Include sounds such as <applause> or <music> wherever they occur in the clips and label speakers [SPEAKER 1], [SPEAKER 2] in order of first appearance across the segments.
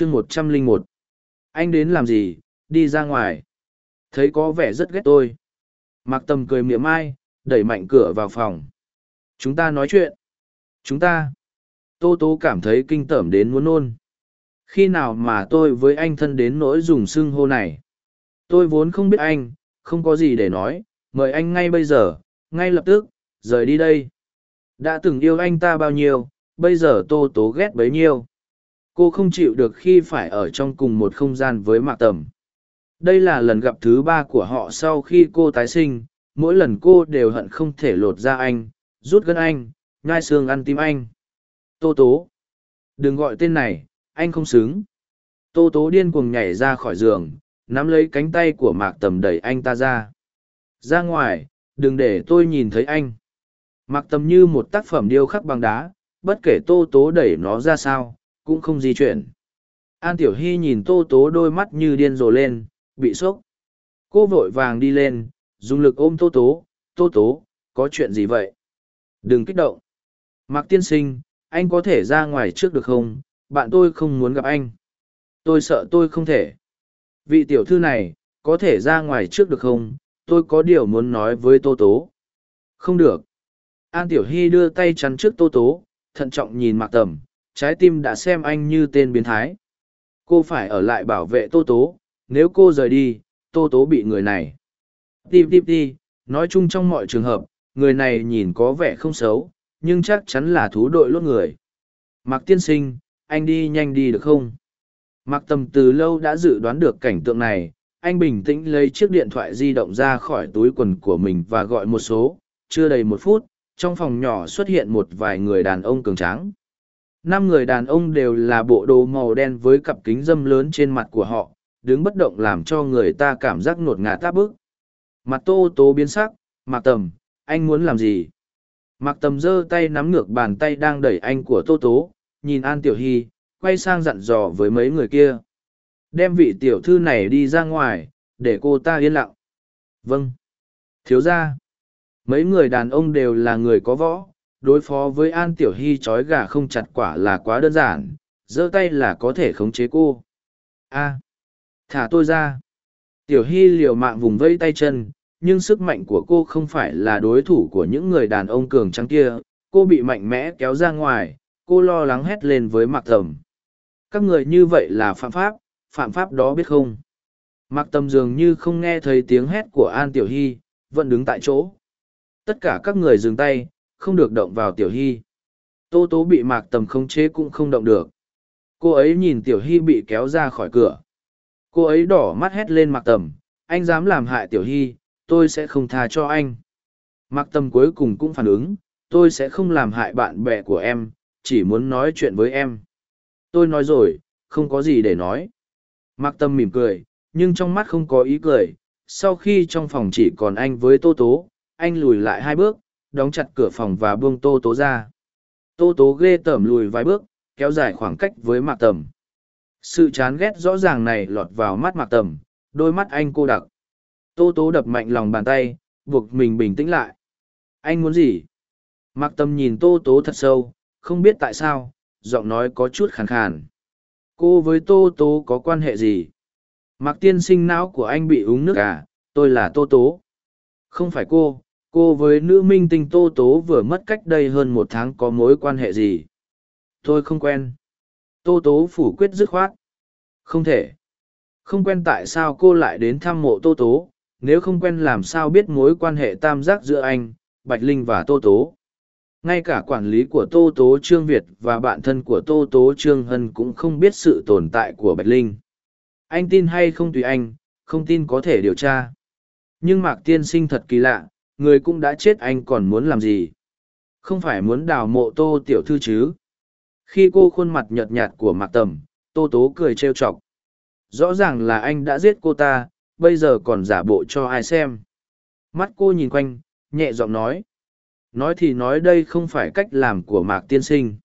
[SPEAKER 1] chương một trăm linh một. Anh đến làm gì? Đi ra ngoài. Thấy có vẻ rất ghét tôi. Mặc tầm cười miệng mai, đẩy mạnh cửa vào phòng. Chúng ta nói chuyện. Chúng ta. Tô tố cảm thấy kinh tởm đến muốn nôn. Khi nào mà tôi với anh thân đến nỗi dùng xưng hô này? Tôi vốn không biết anh, không có gì để nói. Mời anh ngay bây giờ. Ngay lập tức. Rời đi đây. Đã từng yêu anh ta bao nhiêu, bây giờ tô tố ghét bấy nhiêu cô không chịu được khi phải ở trong cùng một không gian với mạc tầm. Đây là lần gặp thứ ba của họ sau khi cô tái sinh. Mỗi lần cô đều hận không thể lột ra anh, rút gân anh, nhai xương ăn tim anh. Tô tố. Đừng gọi tên này, anh không xứng. Tô tố điên cuồng nhảy ra khỏi giường, nắm lấy cánh tay của mạc tầm đẩy anh ta ra. Ra ngoài, đừng để tôi nhìn thấy anh. Mạc tầm như một tác phẩm điêu khắc bằng đá, bất kể tô tố đẩy nó ra sao cũng không di chuyển. An tiểu hy nhìn tô tố đôi mắt như điên rồ lên, bị sốc. Cô vội vàng đi lên, dùng lực ôm tô tố. Tô tố, có chuyện gì vậy? Đừng kích động. Mạc tiên sinh, anh có thể ra ngoài trước được không? Bạn tôi không muốn gặp anh. Tôi sợ tôi không thể. Vị tiểu thư này, có thể ra ngoài trước được không? Tôi có điều muốn nói với tô tố. Không được. An tiểu hy đưa tay chắn trước tô tố, thận trọng nhìn mạc tầm trái tim đã xem anh như tên biến thái cô phải ở lại bảo vệ tô tố nếu cô rời đi tô tố bị người này Ti ti ti, nói chung trong mọi trường hợp, người này nhìn có vẻ không xấu, nhưng chắc chắn là thú đội lốt người. Mạc tiên sinh, anh đi nhanh đi được không? Mạc tầm từ lâu đã dự đoán được cảnh tượng này, anh bình tĩnh lấy chiếc điện thoại di động ra khỏi túi quần của mình và gọi một số, chưa đầy một phút, trong phòng nhỏ xuất hiện một vài người đàn ông cường tráng. Năm người đàn ông đều là bộ đồ màu đen với cặp kính dâm lớn trên mặt của họ, đứng bất động làm cho người ta cảm giác ngột ngạt táp bức. Mặt tô tố biến sắc, Mạc Tầm, anh muốn làm gì? Mạc Tầm giơ tay nắm ngược bàn tay đang đẩy anh của tô tố, nhìn An Tiểu Hy, quay sang dặn dò với mấy người kia. Đem vị tiểu thư này đi ra ngoài, để cô ta yên lặng. Vâng. Thiếu ra. Mấy người đàn ông đều là người có võ, đối phó với An Tiểu Hy trói gà không chặt quả là quá đơn giản, giơ tay là có thể khống chế cô. A. Thả tôi ra. Tiểu Hy liều mạng vùng vây tay chân, nhưng sức mạnh của cô không phải là đối thủ của những người đàn ông cường trắng kia. Cô bị mạnh mẽ kéo ra ngoài, cô lo lắng hét lên với Mạc Tầm. Các người như vậy là phạm pháp, phạm pháp đó biết không? Mạc Tầm dường như không nghe thấy tiếng hét của An Tiểu Hy, vẫn đứng tại chỗ. Tất cả các người dừng tay, không được động vào Tiểu Hy. Tô Tố bị Mạc Tầm khống chế cũng không động được. Cô ấy nhìn Tiểu Hy bị kéo ra khỏi cửa. Cô ấy đỏ mắt hét lên mặc tầm, anh dám làm hại tiểu hy, tôi sẽ không tha cho anh. Mặc tầm cuối cùng cũng phản ứng, tôi sẽ không làm hại bạn bè của em, chỉ muốn nói chuyện với em. Tôi nói rồi, không có gì để nói. Mặc tâm mỉm cười, nhưng trong mắt không có ý cười. Sau khi trong phòng chỉ còn anh với tô tố, anh lùi lại hai bước đóng chặt cửa phòng và buông tô tố ra. Tô tố ghê tởm lùi vài bước, kéo dài khoảng cách với mạc tầm. Sự chán ghét rõ ràng này lọt vào mắt mạc tầm, đôi mắt anh cô đặc. Tô tố đập mạnh lòng bàn tay, buộc mình bình tĩnh lại. Anh muốn gì? Mạc tầm nhìn tô tố thật sâu, không biết tại sao, giọng nói có chút khàn khàn. Cô với tô tố có quan hệ gì? Mạc tiên sinh não của anh bị uống nước à? Tôi là tô tố. Không phải cô cô với nữ minh tinh tô tố vừa mất cách đây hơn một tháng có mối quan hệ gì tôi không quen Tô Tố phủ quyết dứt khoát. Không thể. Không quen tại sao cô lại đến thăm mộ Tô Tố, nếu không quen làm sao biết mối quan hệ tam giác giữa anh, Bạch Linh và Tô Tố. Ngay cả quản lý của Tô Tố Trương Việt và bạn thân của Tô Tố Trương Hân cũng không biết sự tồn tại của Bạch Linh. Anh tin hay không tùy anh, không tin có thể điều tra. Nhưng Mạc Tiên Sinh thật kỳ lạ, người cũng đã chết anh còn muốn làm gì? Không phải muốn đào mộ Tô Tiểu Thư chứ? khi cô khuôn mặt nhợt nhạt của mạc tầm, tô tố cười trêu chọc. Rõ ràng là anh đã giết cô ta, bây giờ còn giả bộ cho ai xem? Mắt cô nhìn quanh, nhẹ giọng nói. Nói thì nói đây không phải cách làm của mạc tiên sinh.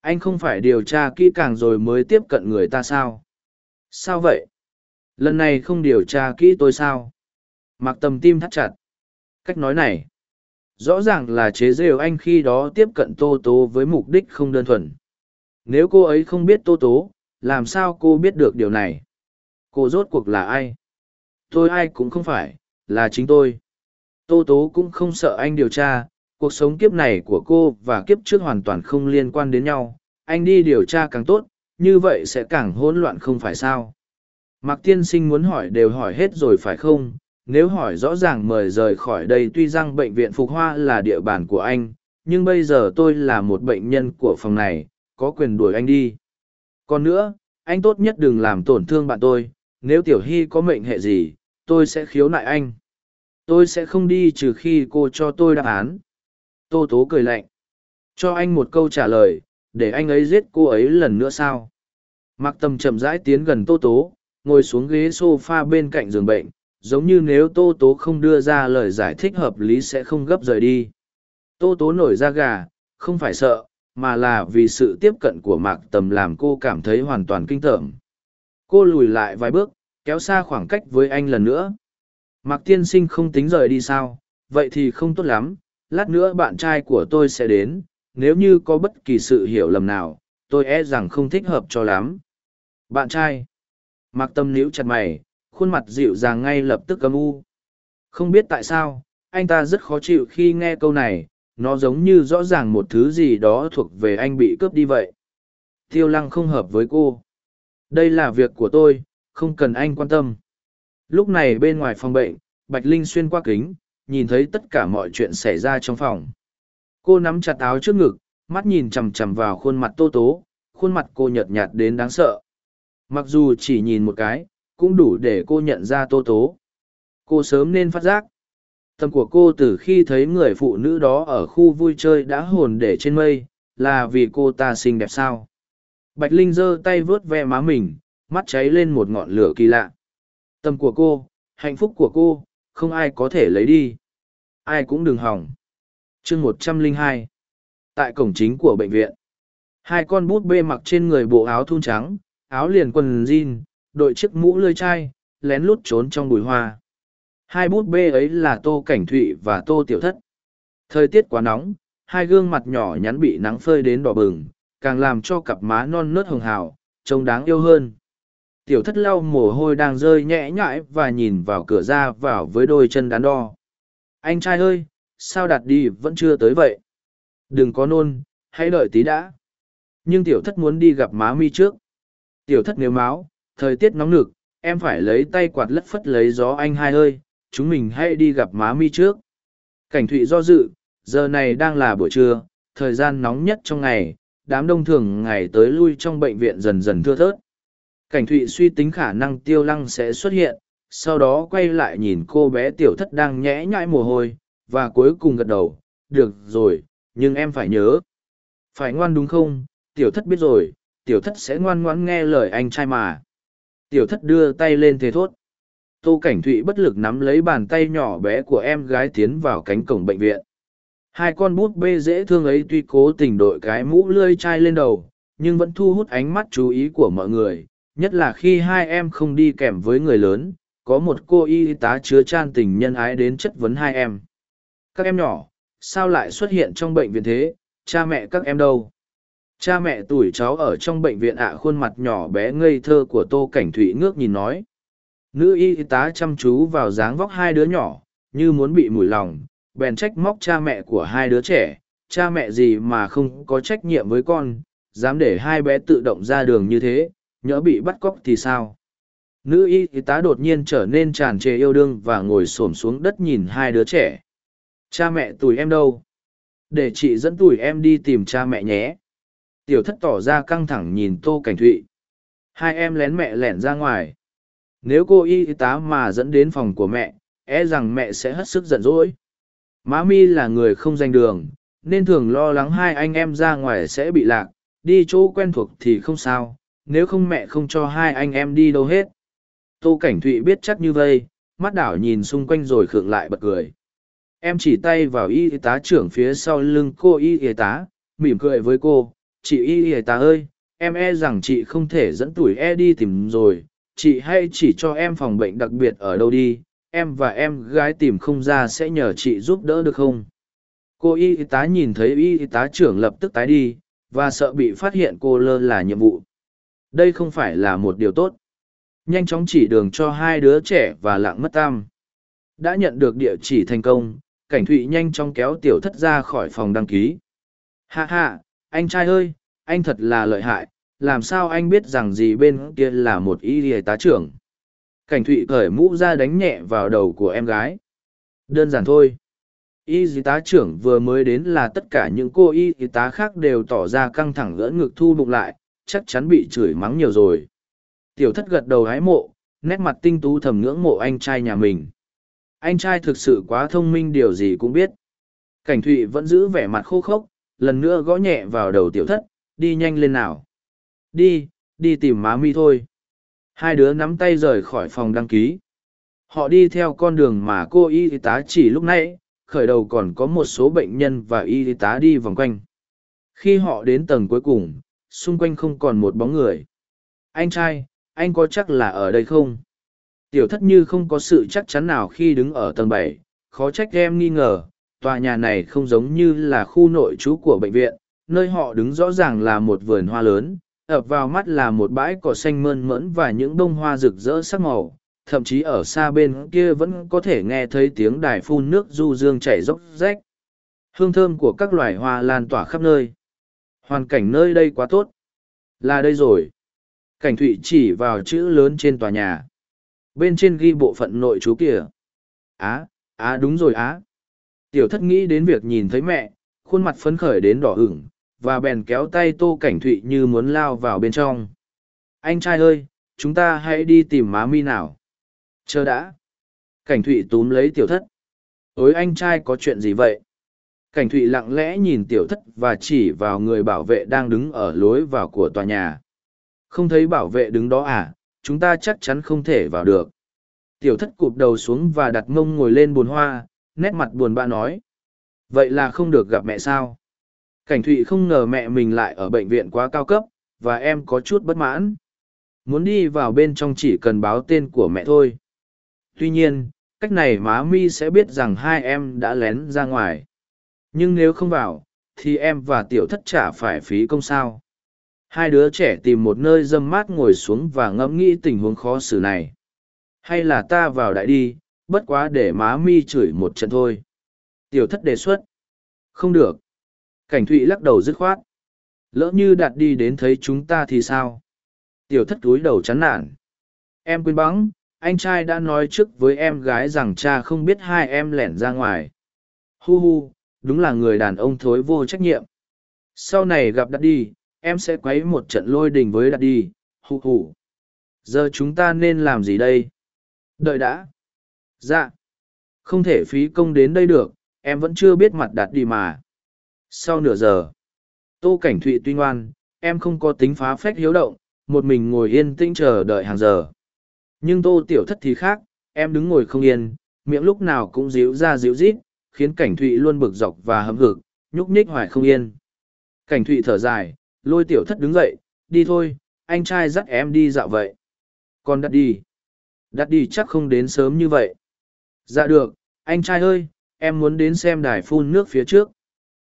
[SPEAKER 1] Anh không phải điều tra kỹ càng rồi mới tiếp cận người ta sao? Sao vậy? Lần này không điều tra kỹ tôi sao? Mạc tầm tim thắt chặt cách nói này. Rõ ràng là chế rêu anh khi đó tiếp cận tô tố với mục đích không đơn thuần. Nếu cô ấy không biết tô tố, làm sao cô biết được điều này? Cô rốt cuộc là ai? Tôi ai cũng không phải, là chính tôi. Tô tố cũng không sợ anh điều tra, cuộc sống kiếp này của cô và kiếp trước hoàn toàn không liên quan đến nhau. Anh đi điều tra càng tốt, như vậy sẽ càng hỗn loạn không phải sao? Mạc tiên sinh muốn hỏi đều hỏi hết rồi phải không? Nếu hỏi rõ ràng mời rời khỏi đây tuy rằng bệnh viện phục hoa là địa bàn của anh, nhưng bây giờ tôi là một bệnh nhân của phòng này, có quyền đuổi anh đi. Còn nữa, anh tốt nhất đừng làm tổn thương bạn tôi, nếu tiểu hy có mệnh hệ gì, tôi sẽ khiếu nại anh. Tôi sẽ không đi trừ khi cô cho tôi đáp án. Tô tố cười lạnh. Cho anh một câu trả lời, để anh ấy giết cô ấy lần nữa sao? Mặc tầm chậm rãi tiến gần tô tố, ngồi xuống ghế s o f a bên cạnh giường bệnh giống như nếu tô tố không đưa ra lời giải thích hợp lý sẽ không gấp rời đi. Tô tố nổi da gà, không phải sợ, mà là vì sự tiếp cận của mạc tầm làm cô cảm thấy hoàn toàn kinh tởm. Cô lùi lại vài bước, kéo xa khoảng cách với anh lần nữa. Mạc tiên sinh không tính rời đi sao? Vậy thì không tốt lắm. Lát nữa bạn trai của tôi sẽ đến. Nếu như có bất kỳ sự hiểu lầm nào, tôi e rằng không thích hợp cho lắm. Bạn trai. Mạc tâm níu chặt mày khuôn mặt dịu dàng ngay lập tức âm u. Không biết tại sao, anh ta rất khó chịu khi nghe câu này, nó giống như rõ ràng một thứ gì đó thuộc về anh bị cướp đi vậy. Tiêu lăng không hợp với cô. Đây là việc của tôi, không cần anh quan tâm. Lúc này bên ngoài phòng bệnh, bạch linh xuyên qua kính, nhìn thấy tất cả mọi chuyện xảy ra trong phòng. Cô nắm chặt áo trước ngực, mắt nhìn chằm chằm vào khuôn mặt tô tố, khuôn mặt cô nhợt nhạt đến đáng sợ. Mặc dù chỉ nhìn một cái cũng đủ để cô nhận ra tô tố. Cô sớm nên phát giác. Tâm của cô từ khi thấy người phụ nữ đó ở khu vui chơi đã hồn để trên mây, là vì cô ta xinh đẹp sao? Bạch linh giơ tay vớt ve má mình, mắt cháy lên một ngọn lửa kỳ lạ. Tâm của cô, hạnh phúc của cô, không ai có thể lấy đi. Ai cũng đừng hỏng. Chương một trăm lẻ hai. Tại cổng chính của bệnh viện. Hai con bút bê mặc trên người bộ áo thun trắng, áo liền quần jean đội chiếc mũ lơi chai, lén lút trốn trong bụi hoa. Hai bút bê ấy là tô cảnh thụy và tô tiểu thất. Thời tiết quá nóng, hai gương mặt nhỏ nhắn bị nắng phơi đến đỏ bừng, càng làm cho cặp má non nớt hồng hào, trông đáng yêu hơn. Tiểu thất lau mồ hôi đang rơi nhẹ nhãi và nhìn vào cửa ra vào với đôi chân đắn đo. Anh trai ơi, sao đặt đi vẫn chưa tới vậy? Đừng có nôn, hãy đợi tí đã. Nhưng tiểu thất muốn đi gặp má mi trước. Tiểu thất nếu máu thời tiết nóng nực, em phải lấy tay quạt lất phất lấy gió anh hai ơi, chúng mình hãy đi gặp má mi trước. Cảnh thụy do dự, giờ này đang là buổi trưa, thời gian nóng nhất trong ngày, đám đông thường ngày tới lui trong bệnh viện dần dần thưa thớt. Cảnh thụy suy tính khả năng tiêu lăng sẽ xuất hiện, sau đó quay lại nhìn cô bé tiểu thất đang nhẽ nhãi mồ hôi, và cuối cùng gật đầu, được rồi, nhưng em phải nhớ. Phải ngoan đúng không? Tiểu thất biết rồi, tiểu thất sẽ ngoan ngoãn nghe lời anh trai mà tiểu thất đưa tay lên thế thốt. Tô cảnh thụy bất lực nắm lấy bàn tay nhỏ bé của em gái tiến vào cánh cổng bệnh viện. Hai con bút bê dễ thương ấy tuy cố tình đội cái mũ lươi chai lên đầu, nhưng vẫn thu hút ánh mắt chú ý của mọi người, nhất là khi hai em không đi kèm với người lớn, có một cô y tá chứa chan tình nhân ái đến chất vấn hai em. Các em nhỏ, sao lại xuất hiện trong bệnh viện thế? Cha mẹ các em đâu? Cha mẹ tuổi cháu ở trong bệnh viện ạ, khuôn mặt nhỏ bé ngây thơ của tô cảnh thụy ngước nhìn nói. Nữ y tá chăm chú vào dáng vóc hai đứa nhỏ, như muốn bị mùi lòng, bèn trách móc cha mẹ của hai đứa trẻ. Cha mẹ gì mà không có trách nhiệm với con, dám để hai bé tự động ra đường như thế, nhỡ bị bắt cóc thì sao? Nữ y tá đột nhiên trở nên tràn trề yêu đương và ngồi s ổ m xuống đất nhìn hai đứa trẻ. Cha mẹ, tụi em đâu? Để chị dẫn tụi em đi tìm cha mẹ nhé tiểu thất tỏ ra căng thẳng nhìn tô cảnh thụy. Hai em lén mẹ lẻn ra ngoài. Nếu cô y tá mà dẫn đến phòng của mẹ e rằng mẹ sẽ hết sức giận dỗi. Má mi là người không danh đường, nên thường lo lắng hai anh em ra ngoài sẽ bị lạc. Đi chỗ quen thuộc thì không sao, nếu không mẹ không cho hai anh em đi đâu hết. Tô cảnh thụy biết chắc như vây, mắt đảo nhìn xung quanh rồi khượng lại bật cười. Em chỉ tay vào y tá trưởng phía sau lưng cô y y tá, mỉm cười với cô chị y y tá ơi em e rằng chị không thể dẫn tuổi e đi tìm rồi chị hay chỉ cho em phòng bệnh đặc biệt ở đâu đi em và em gái tìm không ra sẽ nhờ chị giúp đỡ được không cô y tá nhìn thấy y tá trưởng lập tức tái đi và sợ bị phát hiện cô lơ là nhiệm vụ Đây không phải là một điều tốt. Nhanh chóng chỉ đường cho hai đứa trẻ và lạng mất tam. Đã nhận được địa chỉ thành công, cảnh thụy nhanh chóng kéo tiểu thất ra khỏi phòng đăng ký. Hạ hạ, anh trai ơi, anh thật là lợi hại, làm sao anh biết rằng gì bên kia là một y y tá trưởng. Cảnh thụy cởi mũ ra đánh nhẹ vào đầu của em gái. Đơn giản thôi. Y y tá trưởng vừa mới đến là tất cả những cô y y tá khác đều tỏ ra căng thẳng gỡ ngực thu bụng lại, chắc chắn bị chửi mắng nhiều rồi. Tiểu thất gật đầu hái mộ, nét mặt tinh tú thầm ngưỡng mộ anh trai nhà mình. Anh trai thực sự quá thông minh điều gì cũng biết. Cảnh thụy vẫn giữ vẻ mặt khô khốc, lần nữa gõ nhẹ vào đầu tiểu thất, đi nhanh lên nào. Đi, đi tìm má mi thôi. Hai đứa nắm tay rời khỏi phòng đăng ký. Họ đi theo con đường mà cô y tá chỉ lúc nãy, khởi đầu còn có một số bệnh nhân và y tá đi vòng quanh. Khi họ đến tầng cuối cùng, xung quanh không còn một bóng người. Anh trai, anh có chắc là ở đây không? Tiểu thất như không có sự chắc chắn nào khi đứng ở tầng bảy, khó trách em nghi ngờ, tòa nhà này không giống như là khu nội trú của bệnh viện, nơi họ đứng rõ ràng là một vườn hoa lớn, ập vào mắt là một bãi cỏ xanh mơn mẫn và những bông hoa rực rỡ sắc màu, thậm chí ở xa bên kia vẫn có thể nghe thấy tiếng đài phun nước du dương chảy dốc rách. Hương thơm của các loài hoa lan tỏa khắp nơi. Hoàn cảnh nơi đây quá tốt. Là đây rồi. Cảnh thụy chỉ vào chữ lớn trên tòa nhà. Bên trên ghi bộ phận nội chú kìa. Á, á đúng rồi á. Tiểu thất nghĩ đến việc nhìn thấy mẹ, khuôn mặt phấn khởi đến đỏ ửng, và bèn kéo tay tô cảnh thụy như muốn lao vào bên trong. Anh trai ơi, chúng ta hãy đi tìm má mi nào. Chờ đã. Cảnh thụy túm lấy tiểu thất. Ôi anh trai có chuyện gì vậy? Cảnh thụy lặng lẽ nhìn tiểu thất và chỉ vào người bảo vệ đang đứng ở lối vào của tòa nhà. Không thấy bảo vệ đứng đó à, chúng ta chắc chắn không thể vào được. Tiểu thất cụp đầu xuống và đặt mông ngồi lên bồn hoa, nét mặt buồn bã nói. Vậy là không được gặp mẹ sao? Cảnh thụy không ngờ mẹ mình lại ở bệnh viện quá cao cấp, và em có chút bất mãn. Muốn đi vào bên trong chỉ cần báo tên của mẹ thôi. Tuy nhiên, cách này má mi sẽ biết rằng hai em đã lén ra ngoài. Nhưng nếu không vào, thì em và tiểu thất chả phải phí công sao. Hai đứa trẻ tìm một nơi dâm mát ngồi xuống và ngẫm nghĩ tình huống khó xử này. Hay là ta vào đại đi, bất quá để má mi chửi một trận thôi. Tiểu thất đề xuất. Không được. Cảnh thụy lắc đầu dứt khoát. Lỡ như đạt đi đến thấy chúng ta thì sao? Tiểu thất túi đầu chán nản. Em quên bắn, anh trai đã nói trước với em gái rằng cha không biết hai em lẻn ra ngoài. Hu hu, đúng là người đàn ông thối vô trách nhiệm. Sau này gặp Đạt đi, em sẽ quấy một trận lôi đình với Đạt đi, Hu hu. Giờ chúng ta nên làm gì đây? Đợi đã. Dạ. Không thể phí công đến đây được, em vẫn chưa biết mặt đạt đi mà. Sau nửa giờ, tô cảnh thụy tuy ngoan, em không có tính phá phách hiếu động, một mình ngồi yên tĩnh chờ đợi hàng giờ. Nhưng tô tiểu thất thì khác, em đứng ngồi không yên, miệng lúc nào cũng díu ra díu rít, khiến cảnh thụy luôn bực dọc và hâm hực, nhúc nhích hoài không yên. Cảnh thụy thở dài, lôi tiểu thất đứng dậy, đi thôi, anh trai dắt em đi dạo vậy. Còn đặt đi. Đặt đi chắc không đến sớm như vậy. Dạ được, anh trai ơi, em muốn đến xem đài phun nước phía trước.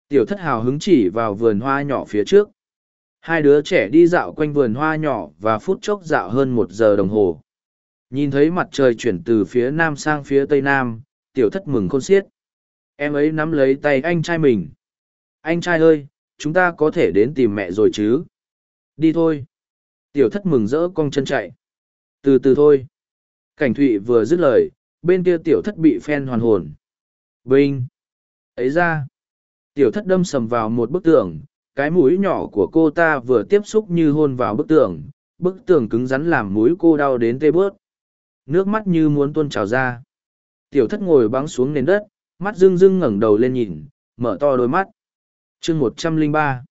[SPEAKER 1] Tiểu thất hào hứng chỉ vào vườn hoa nhỏ phía trước. Hai đứa trẻ đi dạo quanh vườn hoa nhỏ và phút chốc dạo hơn một giờ đồng hồ. Nhìn thấy mặt trời chuyển từ phía nam sang phía tây nam, tiểu thất mừng khôn xiết. Em ấy nắm lấy tay anh trai mình. Anh trai ơi, chúng ta có thể đến tìm mẹ rồi chứ? Đi thôi. Tiểu thất mừng rỡ cong chân chạy. Từ từ thôi. Cảnh thụy vừa dứt lời, bên kia tiểu thất bị phen hoàn hồn. Vinh! Ấy ra! Tiểu thất đâm sầm vào một bức tường, cái mũi nhỏ của cô ta vừa tiếp xúc như hôn vào bức tường, bức tường cứng rắn làm mũi cô đau đến tê bớt. Nước mắt như muốn tuôn trào ra. Tiểu thất ngồi băng xuống nền đất, mắt rưng rưng ngẩng đầu lên nhìn, mở to đôi mắt. chương một trăm lẻ ba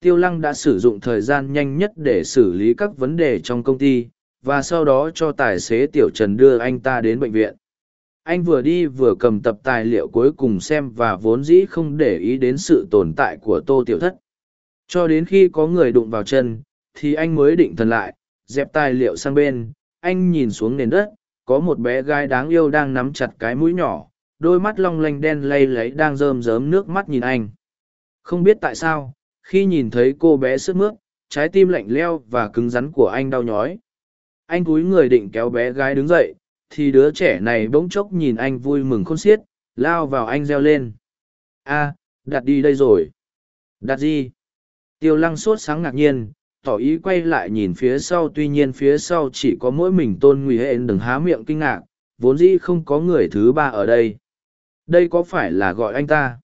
[SPEAKER 1] Tiêu lăng đã sử dụng thời gian nhanh nhất để xử lý các vấn đề trong công ty, và sau đó cho tài xế Tiểu Trần đưa anh ta đến bệnh viện anh vừa đi vừa cầm tập tài liệu cuối cùng xem và vốn dĩ không để ý đến sự tồn tại của tô tiểu thất. Cho đến khi có người đụng vào chân, thì anh mới định thần lại, dẹp tài liệu sang bên. Anh nhìn xuống nền đất, có một bé gái đáng yêu đang nắm chặt cái mũi nhỏ, đôi mắt long lanh đen lay lấy đang rơm rớm nước mắt nhìn anh. Không biết tại sao, khi nhìn thấy cô bé sức mướt, trái tim lạnh leo và cứng rắn của anh đau nhói. Anh cúi người định kéo bé gái đứng dậy thì đứa trẻ này bỗng chốc nhìn anh vui mừng khôn xiết, lao vào anh reo lên. A, đặt đi đây rồi. Đặt gì? Tiêu lăng sốt sáng ngạc nhiên, tỏ ý quay lại nhìn phía sau, tuy nhiên phía sau chỉ có mỗi mình tôn nguy hệ đừng há miệng kinh ngạc, vốn dĩ không có người thứ ba ở đây. Đây có phải là gọi anh ta?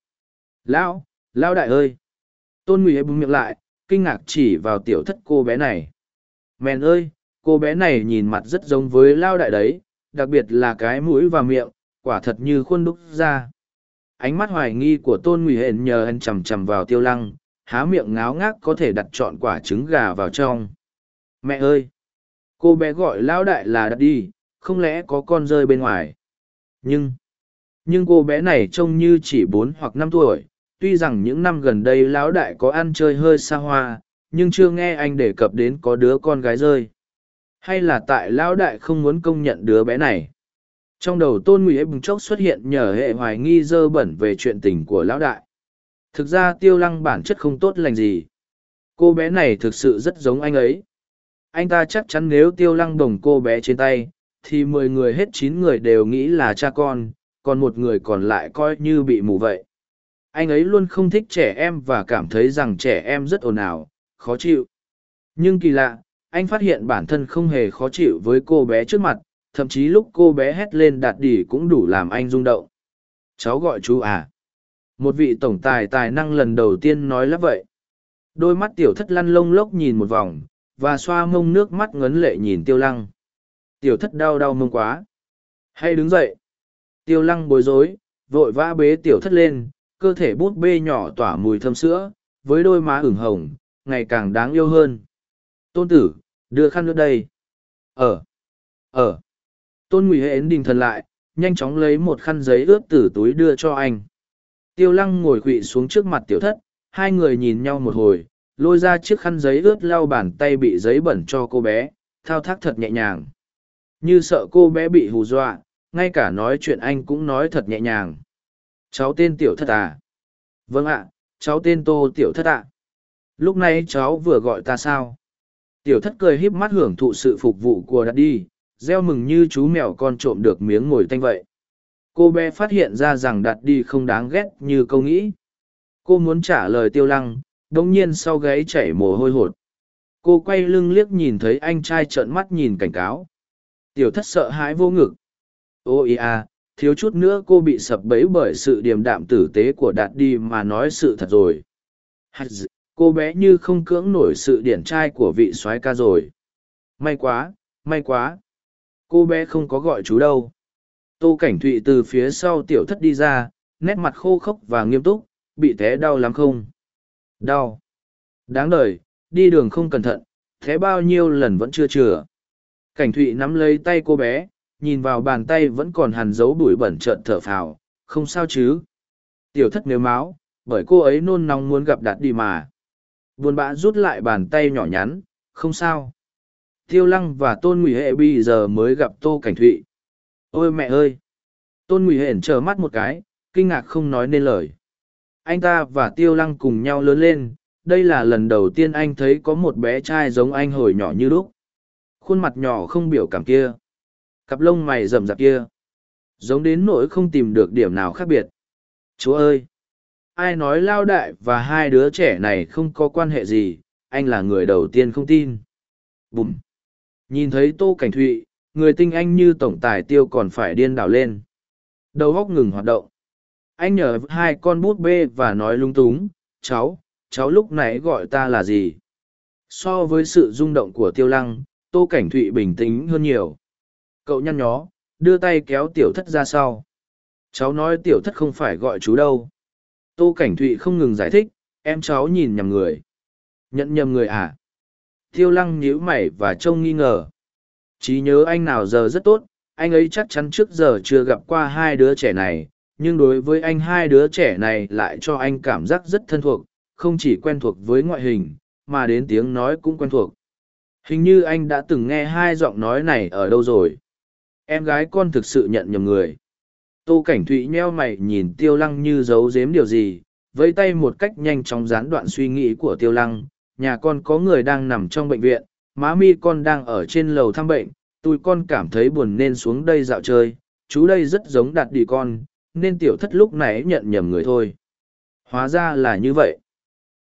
[SPEAKER 1] Lão lão đại ơi. Tôn nguy hệ bưng miệng lại, kinh ngạc chỉ vào tiểu thất cô bé này. Mèn ơi, cô bé này nhìn mặt rất giống với lao đại đấy đặc biệt là cái mũi và miệng, quả thật như khuôn đúc ra. Ánh mắt hoài nghi của tôn nguy Hện nhờ hắn chầm chầm vào tiêu lăng, há miệng ngáo ngác có thể đặt trọn quả trứng gà vào trong. Mẹ ơi! Cô bé gọi lão đại là đặt đi, không lẽ có con rơi bên ngoài? Nhưng nhưng cô bé này trông như chỉ bốn hoặc năm tuổi, tuy rằng những năm gần đây lão đại có ăn chơi hơi xa hoa, nhưng chưa nghe anh đề cập đến có đứa con gái rơi hay là tại lão đại không muốn công nhận đứa bé này? Trong đầu tôn ngụy bừng chốc xuất hiện nhờ hệ hoài nghi dơ bẩn về chuyện tình của lão đại. Thực ra tiêu lăng bản chất không tốt lành gì. Cô bé này thực sự rất giống anh ấy. Anh ta chắc chắn nếu tiêu lăng đồng cô bé trên tay, thì mười người hết chín người đều nghĩ là cha con, còn một người còn lại coi như bị mù vậy. Anh ấy luôn không thích trẻ em và cảm thấy rằng trẻ em rất ồn ào, khó chịu. Nhưng kỳ lạ anh phát hiện bản thân không hề khó chịu với cô bé trước mặt, thậm chí lúc cô bé hét lên đạt đỉ cũng đủ làm anh rung động. Cháu gọi chú à? Một vị tổng tài tài năng lần đầu tiên nói lắp vậy. Đôi mắt tiểu thất lăn lông lốc nhìn một vòng, và xoa mông nước mắt ngấn lệ nhìn tiêu lăng. Tiểu thất đau đau mông quá. Hay đứng dậy. Tiêu lăng bối rối, vội vã bế tiểu thất lên, cơ thể bút bê nhỏ tỏa mùi thơm sữa, với đôi má ửng hồng, ngày càng đáng yêu hơn tôn tử, đưa khăn nước đây. Ở ở tôn ngụy hễ đình thần lại, nhanh chóng lấy một khăn giấy ướt từ túi đưa cho anh. Tiêu lăng ngồi quỵ xuống trước mặt tiểu thất, hai người nhìn nhau một hồi, lôi ra chiếc khăn giấy ướt lau bàn tay bị giấy bẩn cho cô bé, thao thác thật nhẹ nhàng. Như sợ cô bé bị hù dọa, ngay cả nói chuyện anh cũng nói thật nhẹ nhàng. Cháu tên tiểu thất à? Vâng ạ, cháu tên tô tiểu thất ạ. Lúc này cháu vừa gọi ta sao? Tiểu thất cười híp mắt hưởng thụ sự phục vụ của đặt đi gieo mừng như chú mèo con trộm được miếng ngồi tanh vậy. Cô bé phát hiện ra rằng đặt đi không đáng ghét như câu nghĩ. Cô muốn trả lời tiêu lăng đ ỗ n g nhiên sau gáy chảy mồ hôi hột. Cô quay lưng liếc nhìn thấy anh trai trợn mắt nhìn cảnh cáo. Tiểu thất sợ hãi vô ngực. Ôi à thiếu chút nữa cô bị sập bẫy bởi sự điềm đạm tử tế của đạt đi mà nói sự thật rồi cô bé như không cưỡng nổi sự điển trai của vị soái ca rồi. May quá may quá. Cô bé không có gọi chú đâu. Tô cảnh thụy từ phía sau tiểu thất đi ra, nét mặt khô khốc và nghiêm túc, bị té đau lắm không? Đau. Đáng đ ờ i đi đường không cẩn thận thế bao nhiêu lần vẫn chưa chừa. Cảnh thụy nắm lấy tay cô bé, nhìn vào bàn tay vẫn còn hằn dấu bụi bẩn trợn thở phào. Không sao chứ? Tiểu thất nếu máu, bởi cô ấy nôn nóng muốn gặp đạt đi mà buồn bã rút lại bàn tay nhỏ nhắn, không sao. Tiêu lăng và tôn ngụy hệ bây giờ mới gặp tô cảnh thụy. Ôi mẹ ơi! Tôn ngụy hển chờ mắt một cái, kinh ngạc không nói nên lời. Anh ta và tiêu lăng cùng nhau lớn lên, đây là lần đầu tiên anh thấy có một bé trai giống anh hồi nhỏ như lúc. Khuôn mặt nhỏ không biểu cảm kia. Cặp lông mày rậm rạp kia. Giống đến nỗi không tìm được điểm nào khác biệt. Chúa ơi! Ai nói lao đại và hai đứa trẻ này không có quan hệ gì anh là người đầu tiên không tin bùm Nhìn thấy Tô Cảnh Thụy, người tinh anh như tổng tài tiêu còn phải điên đảo lên. Đầu óc ngừng hoạt động. Anh nhờ hai con bút bê và nói lung túng, cháu, cháu lúc nãy gọi ta là gì? So với sự rung động của tiêu lăng, Tô Cảnh Thụy bình tĩnh hơn nhiều. Cậu nhăn nhó, đưa tay kéo tiểu thất ra sau. Cháu nói tiểu thất không phải gọi chú đâu. Tô Cảnh Thụy không ngừng giải thích, em cháu nhìn nhầm người. Nhận nhầm người à? tiêu lăng nhíu mày và trông nghi ngờ trí nhớ anh nào giờ rất tốt anh ấy chắc chắn trước giờ chưa gặp qua hai đứa trẻ này nhưng đối với anh hai đứa trẻ này lại cho anh cảm giác rất thân thuộc không chỉ quen thuộc với ngoại hình mà đến tiếng nói cũng quen thuộc hình như anh đã từng nghe hai giọng nói này ở đâu rồi em gái con thực sự nhận nhầm người tô cảnh thụy nheo mày nhìn tiêu lăng như giấu giếm điều gì vẫy tay một cách nhanh chóng gián đoạn suy nghĩ của tiêu lăng nhà con có người đang nằm trong bệnh viện, má mi con đang ở trên lầu thăm bệnh, tụi con cảm thấy buồn nên xuống đây dạo chơi, chú đây rất giống đạt đi con, nên tiểu thất lúc nãy nhận nhầm người thôi. Hóa ra là như vậy.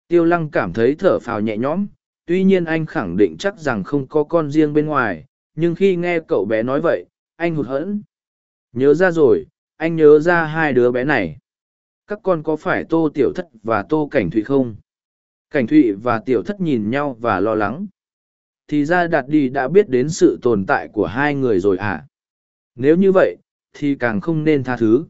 [SPEAKER 1] Tiêu lăng cảm thấy thở phào nhẹ nhõm, tuy nhiên anh khẳng định chắc rằng không có con riêng bên ngoài, nhưng khi nghe cậu bé nói vậy, anh hụt hẫng. Nhớ ra rồi, anh nhớ ra hai đứa bé này. Các con có phải Tô Tiểu Thất và Tô Cảnh Thụy không? Cảnh Thụy và Tiểu Thất nhìn nhau và lo lắng. Thì ra Đạt Đi đã biết đến sự tồn tại của hai người rồi à? Nếu như vậy, thì càng không nên tha thứ.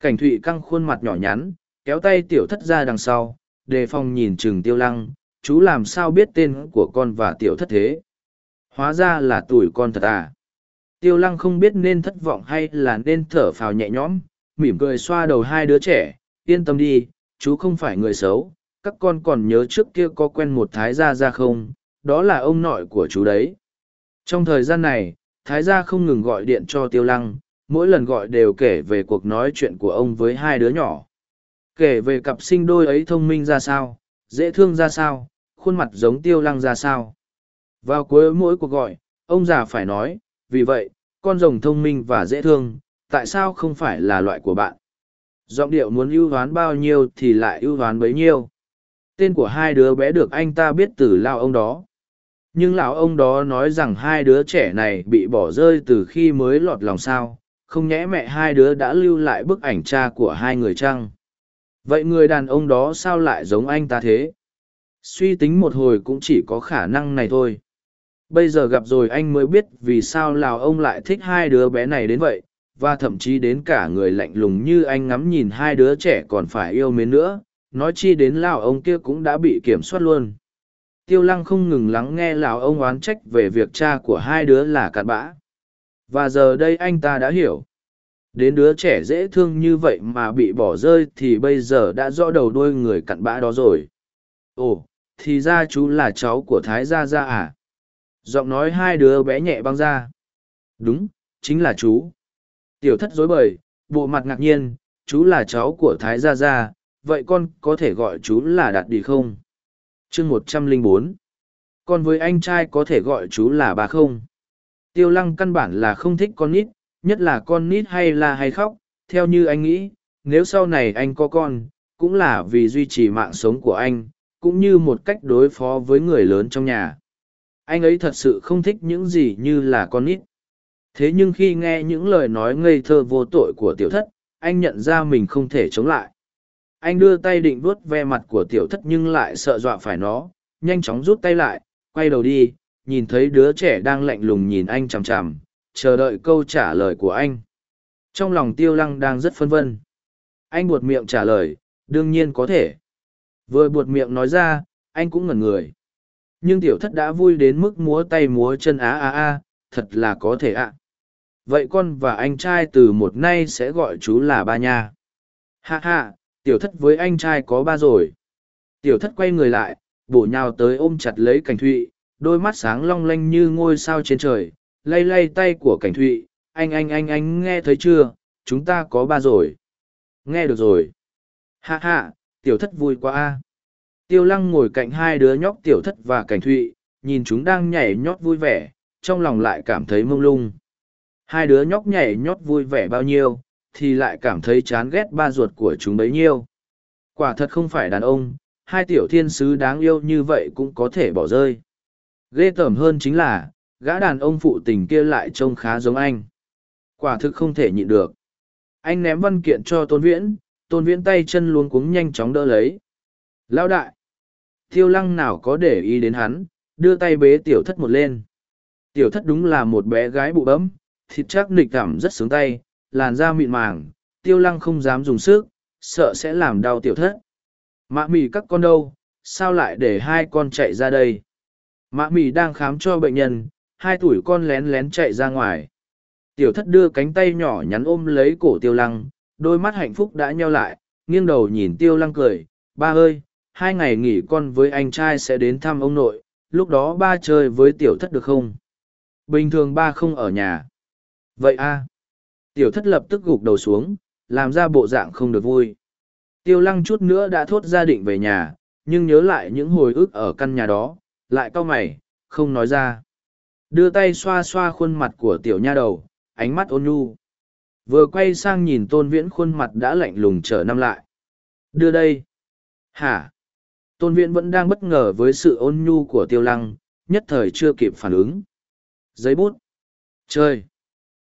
[SPEAKER 1] Cảnh Thụy căng khuôn mặt nhỏ nhắn, kéo tay Tiểu Thất ra đằng sau, đề phòng nhìn chừng Tiêu Lăng, chú làm sao biết tên của con và Tiểu Thất thế? Hóa ra là tuổi con thật à? Tiêu lăng không biết nên thất vọng hay là nên thở phào nhẹ nhõm, mỉm cười xoa đầu hai đứa trẻ, yên tâm đi, chú không phải người xấu, các con còn nhớ trước kia có quen một thái gia ra không, đó là ông nội của chú đấy. Trong thời gian này, thái gia không ngừng gọi điện cho tiêu lăng, mỗi lần gọi đều kể về cuộc nói chuyện của ông với hai đứa nhỏ. Kể về cặp sinh đôi ấy thông minh ra sao, dễ thương ra sao, khuôn mặt giống tiêu lăng ra sao. Vào cuối mỗi cuộc gọi, ông già phải nói, vì vậy, con rồng thông minh và dễ thương, tại sao không phải là loại của bạn? Giọng điệu muốn ưu hoán bao nhiêu thì lại ưu hoán bấy nhiêu. Tên của hai đứa bé được anh ta biết từ lao ông đó. Nhưng lão ông đó nói rằng hai đứa trẻ này bị bỏ rơi từ khi mới lọt lòng sao, không nhẽ mẹ hai đứa đã lưu lại bức ảnh cha của hai người chăng? Vậy người đàn ông đó sao lại giống anh ta thế? Suy tính một hồi cũng chỉ có khả năng này thôi bây giờ gặp rồi anh mới biết vì sao lào ông lại thích hai đứa bé này đến vậy, và thậm chí đến cả người lạnh lùng như anh ngắm nhìn hai đứa trẻ còn phải yêu mến nữa. Nói chi đến lào ông kia cũng đã bị kiểm soát luôn. Tiêu lăng không ngừng lắng nghe lào ông oán trách về việc cha của hai đứa là cặn bã. Và giờ đây anh ta đã hiểu. Đến đứa trẻ dễ thương như vậy mà bị bỏ rơi thì bây giờ đã rõ đầu đôi người cặn bã đó rồi. Ồ, thì ra chú là cháu của thái gia gia à? Giọng nói hai đứa bé nhẹ băng ra. Đúng, chính là chú. Tiểu thất dối bời, bộ mặt ngạc nhiên, chú là cháu của thái gia gia, vậy con có thể gọi chú là đạt đi không? Chương một trăm lẻ bốn. Con với anh trai có thể gọi chú là bà không? Tiêu lăng căn bản là không thích con nít, nhất là con nít hay là hay khóc, theo như anh nghĩ, nếu sau này anh có con, cũng là vì duy trì mạng sống của anh, cũng như một cách đối phó với người lớn trong nhà anh ấy thật sự không thích những gì như là con nít. Thế nhưng khi nghe những lời nói ngây thơ vô tội của tiểu thất, anh nhận ra mình không thể chống lại. Anh đưa tay định vuốt ve mặt của tiểu thất nhưng lại sợ dọa phải nó, nhanh chóng rút tay lại, quay đầu đi, nhìn thấy đứa trẻ đang lạnh lùng nhìn anh chằm chằm, chờ đợi câu trả lời của anh. Trong lòng tiêu lăng đang rất phân vân. Anh buột miệng trả lời, đương nhiên có thể. Vừa buột miệng nói ra, anh cũng ngẩn người nhưng tiểu thất đã vui đến mức múa tay múa chân á á á, thật là có thể ạ. Vậy con và anh trai từ một nay sẽ gọi chú là ba nha. Ha ha, tiểu thất với anh trai có ba rồi. Tiểu thất quay người lại, bổ nhào tới ôm chặt lấy cảnh thụy, đôi mắt sáng long lanh như ngôi sao trên trời, lay lay tay của cảnh thụy. Anh anh anh anh, nghe thấy chưa? Chúng ta có ba rồi. Nghe được rồi. Ha ha, tiểu thất vui quá. a Tiêu lăng ngồi cạnh hai đứa nhóc tiểu thất và cảnh thụy, nhìn chúng đang nhảy nhót vui vẻ, trong lòng lại cảm thấy mông lung. Hai đứa nhóc nhảy nhót vui vẻ bao nhiêu, thì lại cảm thấy chán ghét ba ruột của chúng bấy nhiêu. Quả thật không phải đàn ông, hai tiểu thiên sứ đáng yêu như vậy cũng có thể bỏ rơi. Ghê tởm hơn chính là, gã đàn ông phụ tình kia lại trông khá giống anh. Quả thực không thể nhịn được. Anh ném văn kiện cho tôn viễn, tôn viễn tay chân luống cuống nhanh chóng đỡ lấy. Lão đại! Tiêu lăng nào có để ý đến hắn, đưa tay bế tiểu thất một lên. Tiểu thất đúng là một bé gái bụ bấm, thịt chắc nịch cảm rất sướng tay, làn da mịn màng, tiêu lăng không dám dùng sức, sợ sẽ làm đau tiểu thất. Mạ mì các con đâu, sao lại để hai con chạy ra đây? Mạ mì đang khám cho bệnh nhân, hai tuổi con lén lén chạy ra ngoài. Tiểu thất đưa cánh tay nhỏ nhắn ôm lấy cổ tiêu lăng, đôi mắt hạnh phúc đã nheo lại, nghiêng đầu nhìn tiêu lăng cười, ba ơi, hai ngày nghỉ con với anh trai sẽ đến thăm ông nội, lúc đó ba chơi với tiểu thất được không? Bình thường ba không ở nhà. Vậy a Tiểu thất lập tức gục đầu xuống, làm ra bộ dạng không được vui. Tiêu lăng chút nữa đã thốt gia định về nhà, nhưng nhớ lại những hồi ức ở căn nhà đó, lại cau mày, không nói ra. Đưa tay xoa xoa khuôn mặt của tiểu nha đầu, ánh mắt ôn nhu. Vừa quay sang nhìn tôn viễn khuôn mặt đã lạnh lùng trở năm lại. Đưa đây. Hả? Tôn viễn vẫn đang bất ngờ với sự ôn nhu của tiêu lăng, nhất thời chưa kịp phản ứng. Giấy bút. Chơi.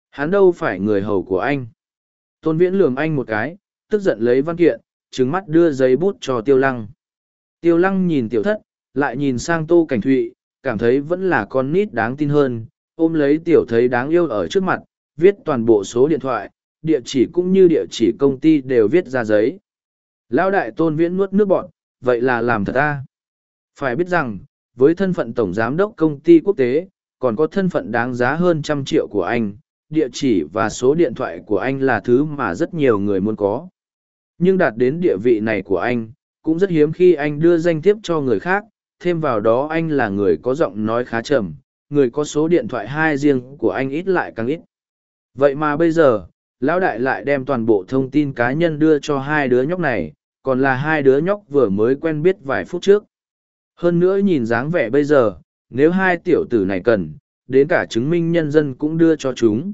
[SPEAKER 1] Hắn đâu phải người hầu của anh. Tôn viễn lườm anh một cái, tức giận lấy văn kiện, trứng mắt đưa giấy bút cho tiêu lăng. Tiêu lăng nhìn tiểu thất, lại nhìn sang tô cảnh thụy, cảm thấy vẫn là con nít đáng tin hơn, ôm lấy tiểu thấy đáng yêu ở trước mặt, viết toàn bộ số điện thoại, địa chỉ cũng như địa chỉ công ty đều viết ra giấy. Lão đại tôn viễn nuốt nước bọn, vậy là làm thật ta. Phải biết rằng, với thân phận tổng giám đốc công ty quốc tế, còn có thân phận đáng giá hơn trăm triệu của anh, địa chỉ và số điện thoại của anh là thứ mà rất nhiều người muốn có. Nhưng đạt đến địa vị này của anh, cũng rất hiếm khi anh đưa danh thiếp cho người khác, thêm vào đó anh là người có giọng nói khá trầm, người có số điện thoại hai riêng của anh ít lại càng ít. Vậy mà bây giờ, lão đại lại đem toàn bộ thông tin cá nhân đưa cho hai đứa nhóc này, còn là hai đứa nhóc vừa mới quen biết vài phút trước. Hơn nữa nhìn dáng vẻ bây giờ, nếu hai tiểu tử này cần, đến cả chứng minh nhân dân cũng đưa cho chúng.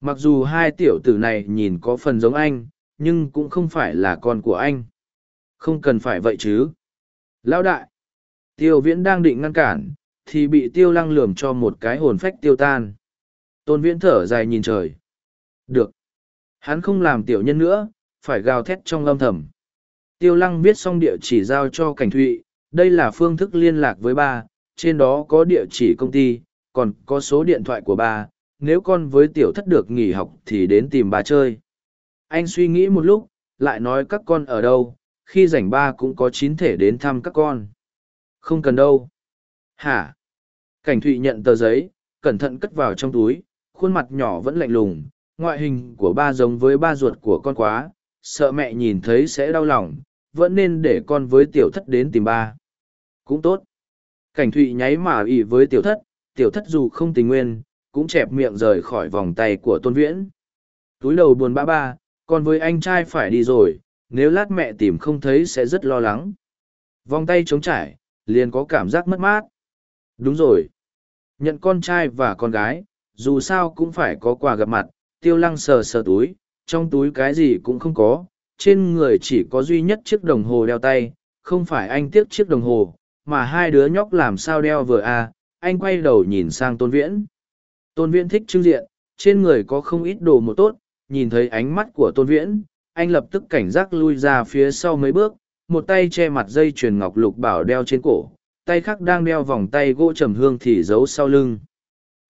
[SPEAKER 1] Mặc dù hai tiểu tử này nhìn có phần giống anh, nhưng cũng không phải là con của anh. Không cần phải vậy chứ. Lão đại, tiêu viễn đang định ngăn cản, thì bị tiêu lăng lườm cho một cái hồn phách tiêu tan. Tôn viễn thở dài nhìn trời. Được. Hắn không làm tiểu nhân nữa, phải gào thét trong âm thầm. Tiêu lăng viết xong địa chỉ giao cho cảnh thụy, đây là phương thức liên lạc với ba, trên đó có địa chỉ công ty, còn có số điện thoại của ba, nếu con với tiểu thất được nghỉ học thì đến tìm bà chơi. Anh suy nghĩ một lúc, lại nói các con ở đâu, khi rảnh ba cũng có chín thể đến thăm các con. Không cần đâu. Hả? Cảnh thụy nhận tờ giấy, cẩn thận cất vào trong túi, khuôn mặt nhỏ vẫn lạnh lùng, ngoại hình của ba giống với ba ruột của con quá, sợ mẹ nhìn thấy sẽ đau lòng, vẫn nên để con với tiểu thất đến tìm ba. Cũng tốt. Cảnh thụy nháy mà ỉ với tiểu thất, tiểu thất dù không tình nguyên, cũng chẹp miệng rời khỏi vòng tay của tôn viễn. Túi đầu buồn bã ba, con với anh trai phải đi rồi, nếu lát mẹ tìm không thấy sẽ rất lo lắng. Vòng tay trống trải, liền có cảm giác mất mát. Đúng rồi. Nhận con trai và con gái, dù sao cũng phải có quà gặp mặt, tiêu lăng sờ sờ túi, trong túi cái gì cũng không có, trên người chỉ có duy nhất chiếc đồng hồ đeo tay, không phải anh tiếc chiếc đồng hồ, mà hai đứa nhóc làm sao đeo vừa à, anh quay đầu nhìn sang tôn viễn. Tôn viễn thích trưng diện, trên người có không ít đồ một tốt, nhìn thấy ánh mắt của tôn viễn, anh lập tức cảnh giác lui ra phía sau mấy bước, một tay che mặt dây chuyền ngọc lục bảo đeo trên cổ, tay khác đang đeo vòng tay gỗ trầm hương thì giấu sau lưng.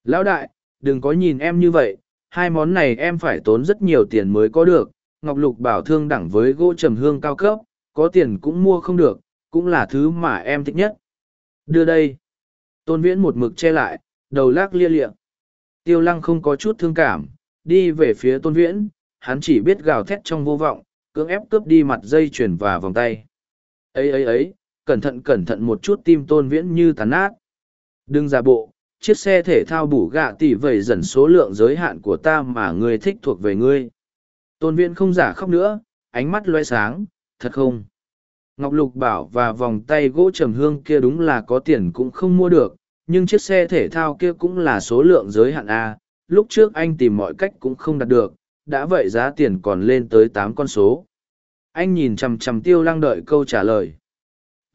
[SPEAKER 1] Lão đại, đừng có nhìn em như vậy, hai món này em phải tốn rất nhiều tiền mới có được, ngọc lục bảo thương đẳng với gỗ trầm hương cao cấp, có tiền cũng mua không được, cũng là thứ mà em thích nhất. Đưa đây. Tôn viễn một mực che lại, đầu lắc lia lịa. Tiêu lăng không có chút thương cảm, đi về phía tôn viễn, hắn chỉ biết gào thét trong vô vọng, cưỡng ép cướp đi mặt dây chuyền và vòng tay. ấy ấy ấy, cẩn thận cẩn thận một chút tim tôn viễn như tàn nát. Đừng giả bộ, chiếc xe thể thao bủ gạ tỷ vẩy dần số lượng giới hạn của ta mà ngươi thích thuộc về ngươi. Tôn viễn không giả khóc nữa, ánh mắt loe sáng, thật không? Ngọc Lục bảo và vòng tay gỗ trầm hương kia đúng là có tiền cũng không mua được, nhưng chiếc xe thể thao kia cũng là số lượng giới hạn A, lúc trước anh tìm mọi cách cũng không đạt được, đã vậy giá tiền còn lên tới tám con số. Anh nhìn chằm chằm tiêu lăng đợi câu trả lời.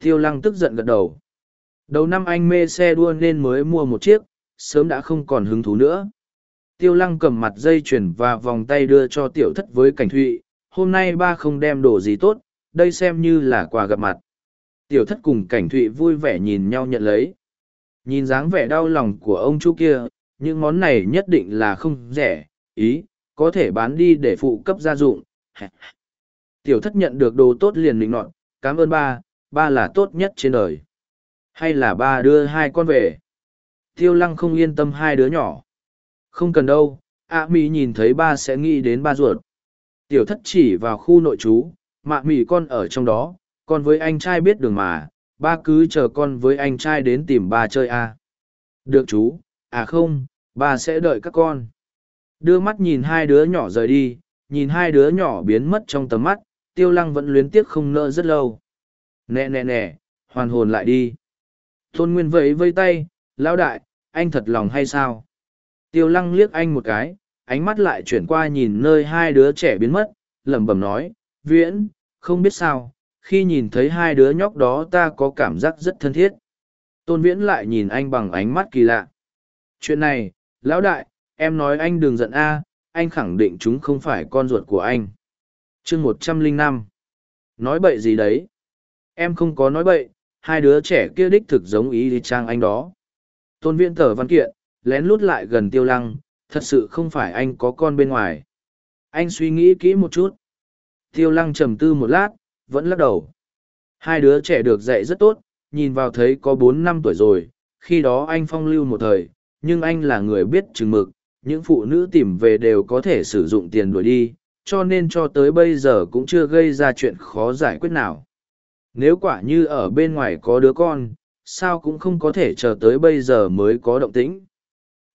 [SPEAKER 1] Tiêu lăng tức giận gật đầu. Đầu năm anh mê xe đua nên mới mua một chiếc, sớm đã không còn hứng thú nữa. Tiêu lăng cầm mặt dây chuyền và vòng tay đưa cho tiểu thất với cảnh thụy. Hôm nay ba không đem đồ gì tốt, đây xem như là quà gặp mặt. Tiểu thất cùng cảnh thụy vui vẻ nhìn nhau nhận lấy. Nhìn dáng vẻ đau lòng của ông chú kia, những món này nhất định là không rẻ, ý, có thể bán đi để phụ cấp gia dụng. <laughs> Tiểu thất nhận được đồ tốt liền định nọn, cảm ơn ba, ba là tốt nhất trên đời. Hay là ba đưa hai con về? Tiêu lăng không yên tâm hai đứa nhỏ. Không cần đâu, ạ mỹ nhìn thấy ba sẽ nghĩ đến ba ruột. Tiểu thất chỉ vào khu nội trú, mạ mỹ con ở trong đó, con với anh trai biết đường mà, ba cứ chờ con với anh trai đến tìm ba chơi à. Được chú, à không, ba sẽ đợi các con. Đưa mắt nhìn hai đứa nhỏ rời đi, nhìn hai đứa nhỏ biến mất trong tầm mắt, tiêu lăng vẫn luyến tiếc không nỡ rất lâu. Nè nè nè, hoàn hồn lại đi. Tôn Nguyên vẫy vây tay, lão đại, anh thật lòng hay sao? Tiêu lăng liếc anh một cái, ánh mắt lại chuyển qua nhìn nơi hai đứa trẻ biến mất, lẩm bẩm nói, viễn, không biết sao, khi nhìn thấy hai đứa nhóc đó ta có cảm giác rất thân thiết. Tôn viễn lại nhìn anh bằng ánh mắt kỳ lạ. Chuyện này, lão đại, em nói anh đừng giận a, anh khẳng định chúng không phải con ruột của anh. chương một trăm linh năm Nói bậy gì đấy? Em không có nói bậy, hai đứa trẻ kia đích thực giống ý đi trang anh đó. Tôn viễn tờ văn kiện, lén lút lại gần tiêu lăng, thật sự không phải anh có con bên ngoài. Anh suy nghĩ kỹ một chút. Tiêu lăng trầm tư một lát, vẫn lắc đầu. Hai đứa trẻ được dạy rất tốt, nhìn vào thấy có bốn năm tuổi rồi, khi đó anh phong lưu một thời, nhưng anh là người biết chừng mực, những phụ nữ tìm về đều có thể sử dụng tiền đuổi đi, cho nên cho tới bây giờ cũng chưa gây ra chuyện khó giải quyết nào. Nếu quả như ở bên ngoài có đứa con, sao cũng không có thể chờ tới bây giờ mới có động tĩnh.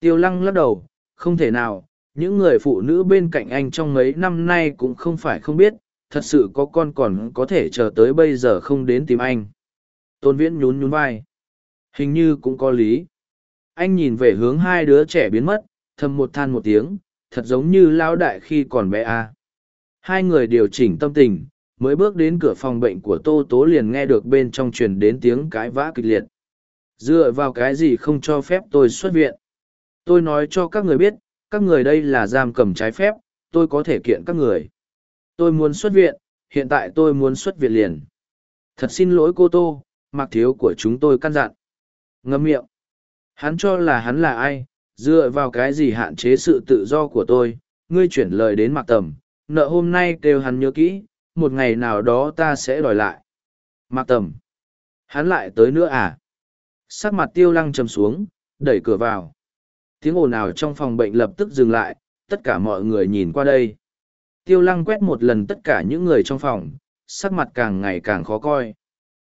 [SPEAKER 1] Tiêu lăng lắc đầu, không thể nào, những người phụ nữ bên cạnh anh trong mấy năm nay cũng không phải không biết, thật sự có con còn có thể chờ tới bây giờ không đến tìm anh. Tôn Viễn nhún nhún vai. Hình như cũng có lý. Anh nhìn về hướng hai đứa trẻ biến mất, thầm một than một tiếng, thật giống như lao đại khi còn bé a. Hai người điều chỉnh tâm tình, mới bước đến cửa phòng bệnh của Tô Tố liền nghe được bên trong truyền đến tiếng cãi vã kịch liệt. Dựa vào cái gì không cho phép tôi xuất viện? Tôi nói cho các người biết, các người đây là giam cầm trái phép, tôi có thể kiện các người. Tôi muốn xuất viện, hiện tại tôi muốn xuất viện liền. Thật xin lỗi cô Tô, mặc thiếu của chúng tôi căn dặn. Ngâm miệng. Hắn cho là hắn là ai, dựa vào cái gì hạn chế sự tự do của tôi, ngươi chuyển lời đến mặc tầm, nợ hôm nay kêu hắn nhớ kỹ, một ngày nào đó ta sẽ đòi lại. Mặc tầm. Hắn lại tới nữa à? Sắc mặt tiêu lăng trầm xuống, đẩy cửa vào. Tiếng ồn ào trong phòng bệnh lập tức dừng lại, tất cả mọi người nhìn qua đây. Tiêu lăng quét một lần tất cả những người trong phòng, sắc mặt càng ngày càng khó coi.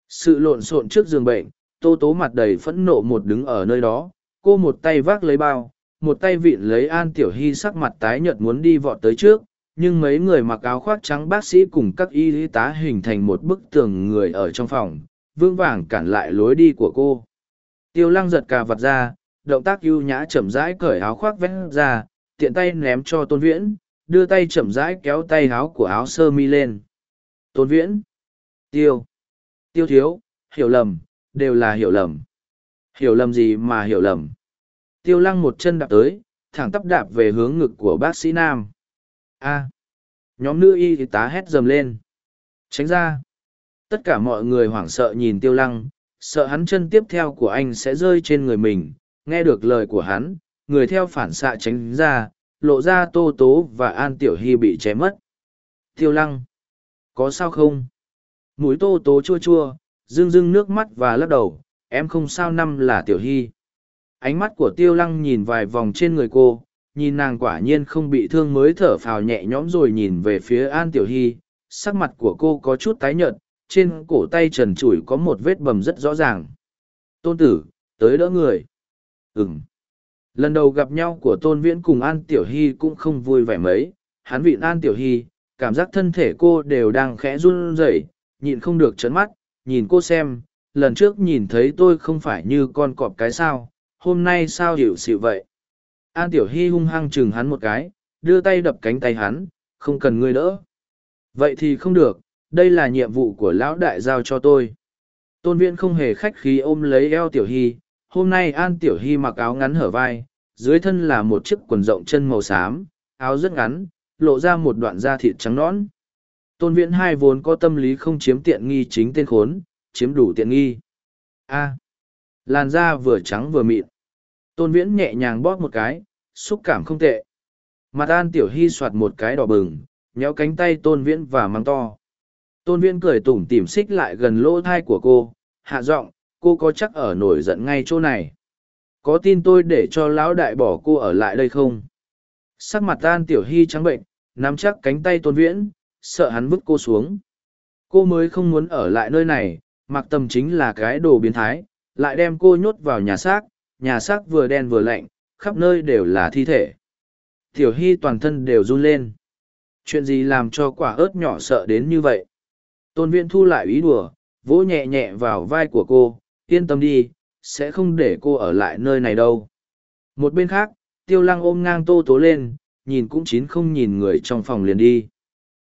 [SPEAKER 1] Sự lộn xộn trước giường bệnh, tô tố mặt đầy phẫn nộ một đứng ở nơi đó, cô một tay vác lấy bao, một tay vịn lấy An Tiểu Hy sắc mặt tái nhợt muốn đi vọt tới trước, nhưng mấy người mặc áo khoác trắng bác sĩ cùng các y tá hình thành một bức tường người ở trong phòng, vương vàng cản lại lối đi của cô. Tiêu lăng giật cà vật ra, động tác ưu nhã chậm rãi cởi áo khoác vét ra, tiện tay ném cho tôn viễn, đưa tay chậm rãi kéo tay áo của áo sơ mi lên. Tôn viễn, tiêu, tiêu thiếu, hiểu lầm, đều là hiểu lầm. Hiểu lầm gì mà hiểu lầm. Tiêu lăng một chân đạp tới, thẳng tắp đạp về hướng ngực của bác sĩ Nam. A. Nhóm nữ y tá hét dầm lên. Tránh ra. Tất cả mọi người hoảng sợ nhìn tiêu lăng, sợ hắn chân tiếp theo của anh sẽ rơi trên người mình. Nghe được lời của hắn, người theo phản xạ tránh ra, lộ ra tô tố và an tiểu hy bị chém mất. Tiêu lăng. Có sao không? Mũi tô tố chua chua, rưng rưng nước mắt và lắc đầu, em không sao năm là tiểu hy. Ánh mắt của tiêu lăng nhìn vài vòng trên người cô, nhìn nàng quả nhiên không bị thương mới thở phào nhẹ nhõm rồi nhìn về phía An Tiểu Hy, sắc mặt của cô có chút tái nhợt, trên cổ tay trần trụi có một vết bầm rất rõ ràng. Tôn tử, tới đỡ người. Ừm. Lần đầu gặp nhau của Tôn Viễn cùng An Tiểu Hy cũng không vui vẻ mấy, hắn vịn An Tiểu Hy, cảm giác thân thể cô đều đang khẽ run rẩy, nhịn không được trấn mắt, nhìn cô xem, lần trước nhìn thấy tôi không phải như con cọp cái sao, hôm nay sao hiểu xịu vậy. An Tiểu Hy hung hăng chừng hắn một cái, đưa tay đập cánh tay hắn, không cần ngươi đỡ. Vậy thì không được, đây là nhiệm vụ của lão đại giao cho tôi. Tôn Viễn không hề khách khí ôm lấy eo Tiểu Hy, hôm nay An Tiểu Hy mặc áo ngắn hở vai, dưới thân là một chiếc quần rộng chân màu xám, áo rất ngắn, lộ ra một đoạn da thịt trắng nõn. Tôn Viễn hai vốn có tâm lý không chiếm tiện nghi chính tên khốn, chiếm đủ tiện nghi. A. làn da vừa trắng vừa mịn. Tôn Viễn nhẹ nhàng bóp một cái, xúc cảm không tệ. Mặt An Tiểu Hy soạt một cái đỏ bừng, nhéo cánh tay Tôn Viễn và mang to. Tôn Viễn cười tủm tỉm xích lại gần lỗ thai của cô, hạ giọng, cô có chắc ở nổi giận ngay chỗ này. Có tin tôi để cho lão đại bỏ cô ở lại đây không? Sắc mặt tan Tiểu Hy trắng bệnh, nắm chắc cánh tay Tôn Viễn, sợ hắn vứt cô xuống. Cô mới không muốn ở lại nơi này, mặc tầm chính là cái đồ biến thái, lại đem cô nhốt vào nhà xác, nhà xác vừa đen vừa lạnh, khắp nơi đều là thi thể. Tiểu Hy toàn thân đều run lên. Chuyện gì làm cho quả ớt nhỏ sợ đến như vậy? Tôn Viễn thu lại ý đùa, vỗ nhẹ nhẹ vào vai của cô yên tâm đi, sẽ không để cô ở lại nơi này đâu. Một bên khác, tiêu lăng ôm ngang tô tố lên, nhìn cũng chín không nhìn người trong phòng liền đi.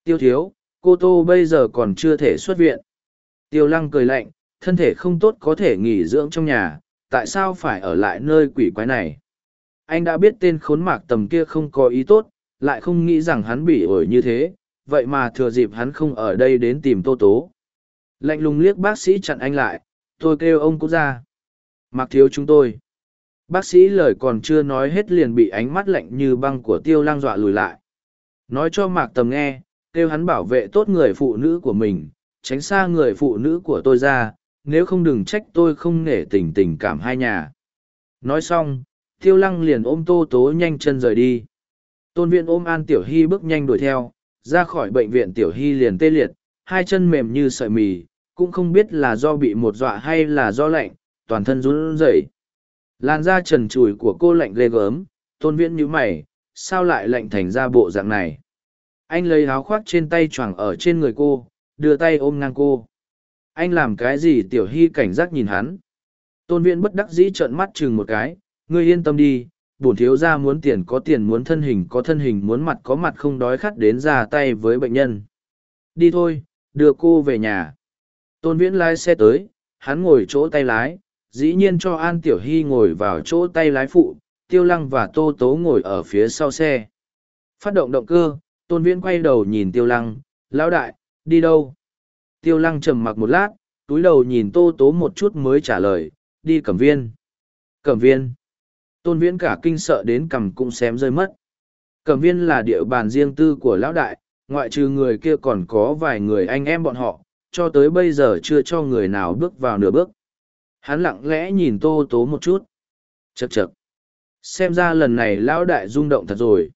[SPEAKER 1] Tiêu thiếu, cô tô bây giờ còn chưa thể xuất viện. Tiêu lăng cười lạnh, thân thể không tốt có thể nghỉ dưỡng trong nhà, tại sao phải ở lại nơi quỷ quái này? Anh đã biết tên khốn mạc tầm kia không có ý tốt, lại không nghĩ rằng hắn bị ổi như thế, vậy mà thừa dịp hắn không ở đây đến tìm tô tố. Lạnh lùng liếc bác sĩ chặn anh lại tôi kêu ông cút ra mặc thiếu chúng tôi. Bác sĩ lời còn chưa nói hết liền bị ánh mắt lạnh như băng của tiêu lang dọa lùi lại. Nói cho mạc tầm nghe, kêu hắn bảo vệ tốt người phụ nữ của mình, tránh xa người phụ nữ của tôi ra, nếu không đừng trách tôi không nể tình tình cảm hai nhà. Nói xong, tiêu lăng liền ôm tô tố nhanh chân rời đi. Tôn viện ôm an tiểu hy bước nhanh đuổi theo, ra khỏi bệnh viện tiểu hy liền tê liệt, hai chân mềm như sợi mì cũng không biết là do bị một dọa hay là do lạnh, toàn thân run rẩy. Làn da trần trùi của cô lạnh ghê gớm, tôn viễn nhíu mày, sao lại lạnh thành ra bộ dạng này? Anh lấy áo khoác trên tay choàng ở trên người cô, đưa tay ôm ngang cô. Anh làm cái gì tiểu hy cảnh giác nhìn hắn? Tôn viễn bất đắc dĩ trợn mắt chừng một cái, ngươi yên tâm đi, bổn thiếu gia muốn tiền có tiền muốn thân hình có thân hình muốn mặt có mặt không đói khát đến ra tay với bệnh nhân. Đi thôi, đưa cô về nhà tôn viễn lái xe tới, hắn ngồi chỗ tay lái, dĩ nhiên cho an tiểu hy ngồi vào chỗ tay lái phụ, tiêu lăng và tô tố ngồi ở phía sau xe. Phát động động cơ, tôn viễn quay đầu nhìn tiêu lăng, lão đại, đi đâu? Tiêu lăng trầm mặc một lát, túi đầu nhìn tô tố một chút mới trả lời, đi cẩm viên. Cẩm viên? Tôn viễn cả kinh sợ đến cằm cũng xém rơi mất. Cẩm viên là địa bàn riêng tư của lão đại, ngoại trừ người kia còn có vài người anh em bọn họ cho tới bây giờ chưa cho người nào bước vào nửa bước. Hắn lặng lẽ nhìn tô tố một chút. Chật chật xem ra lần này lão đại rung động thật rồi.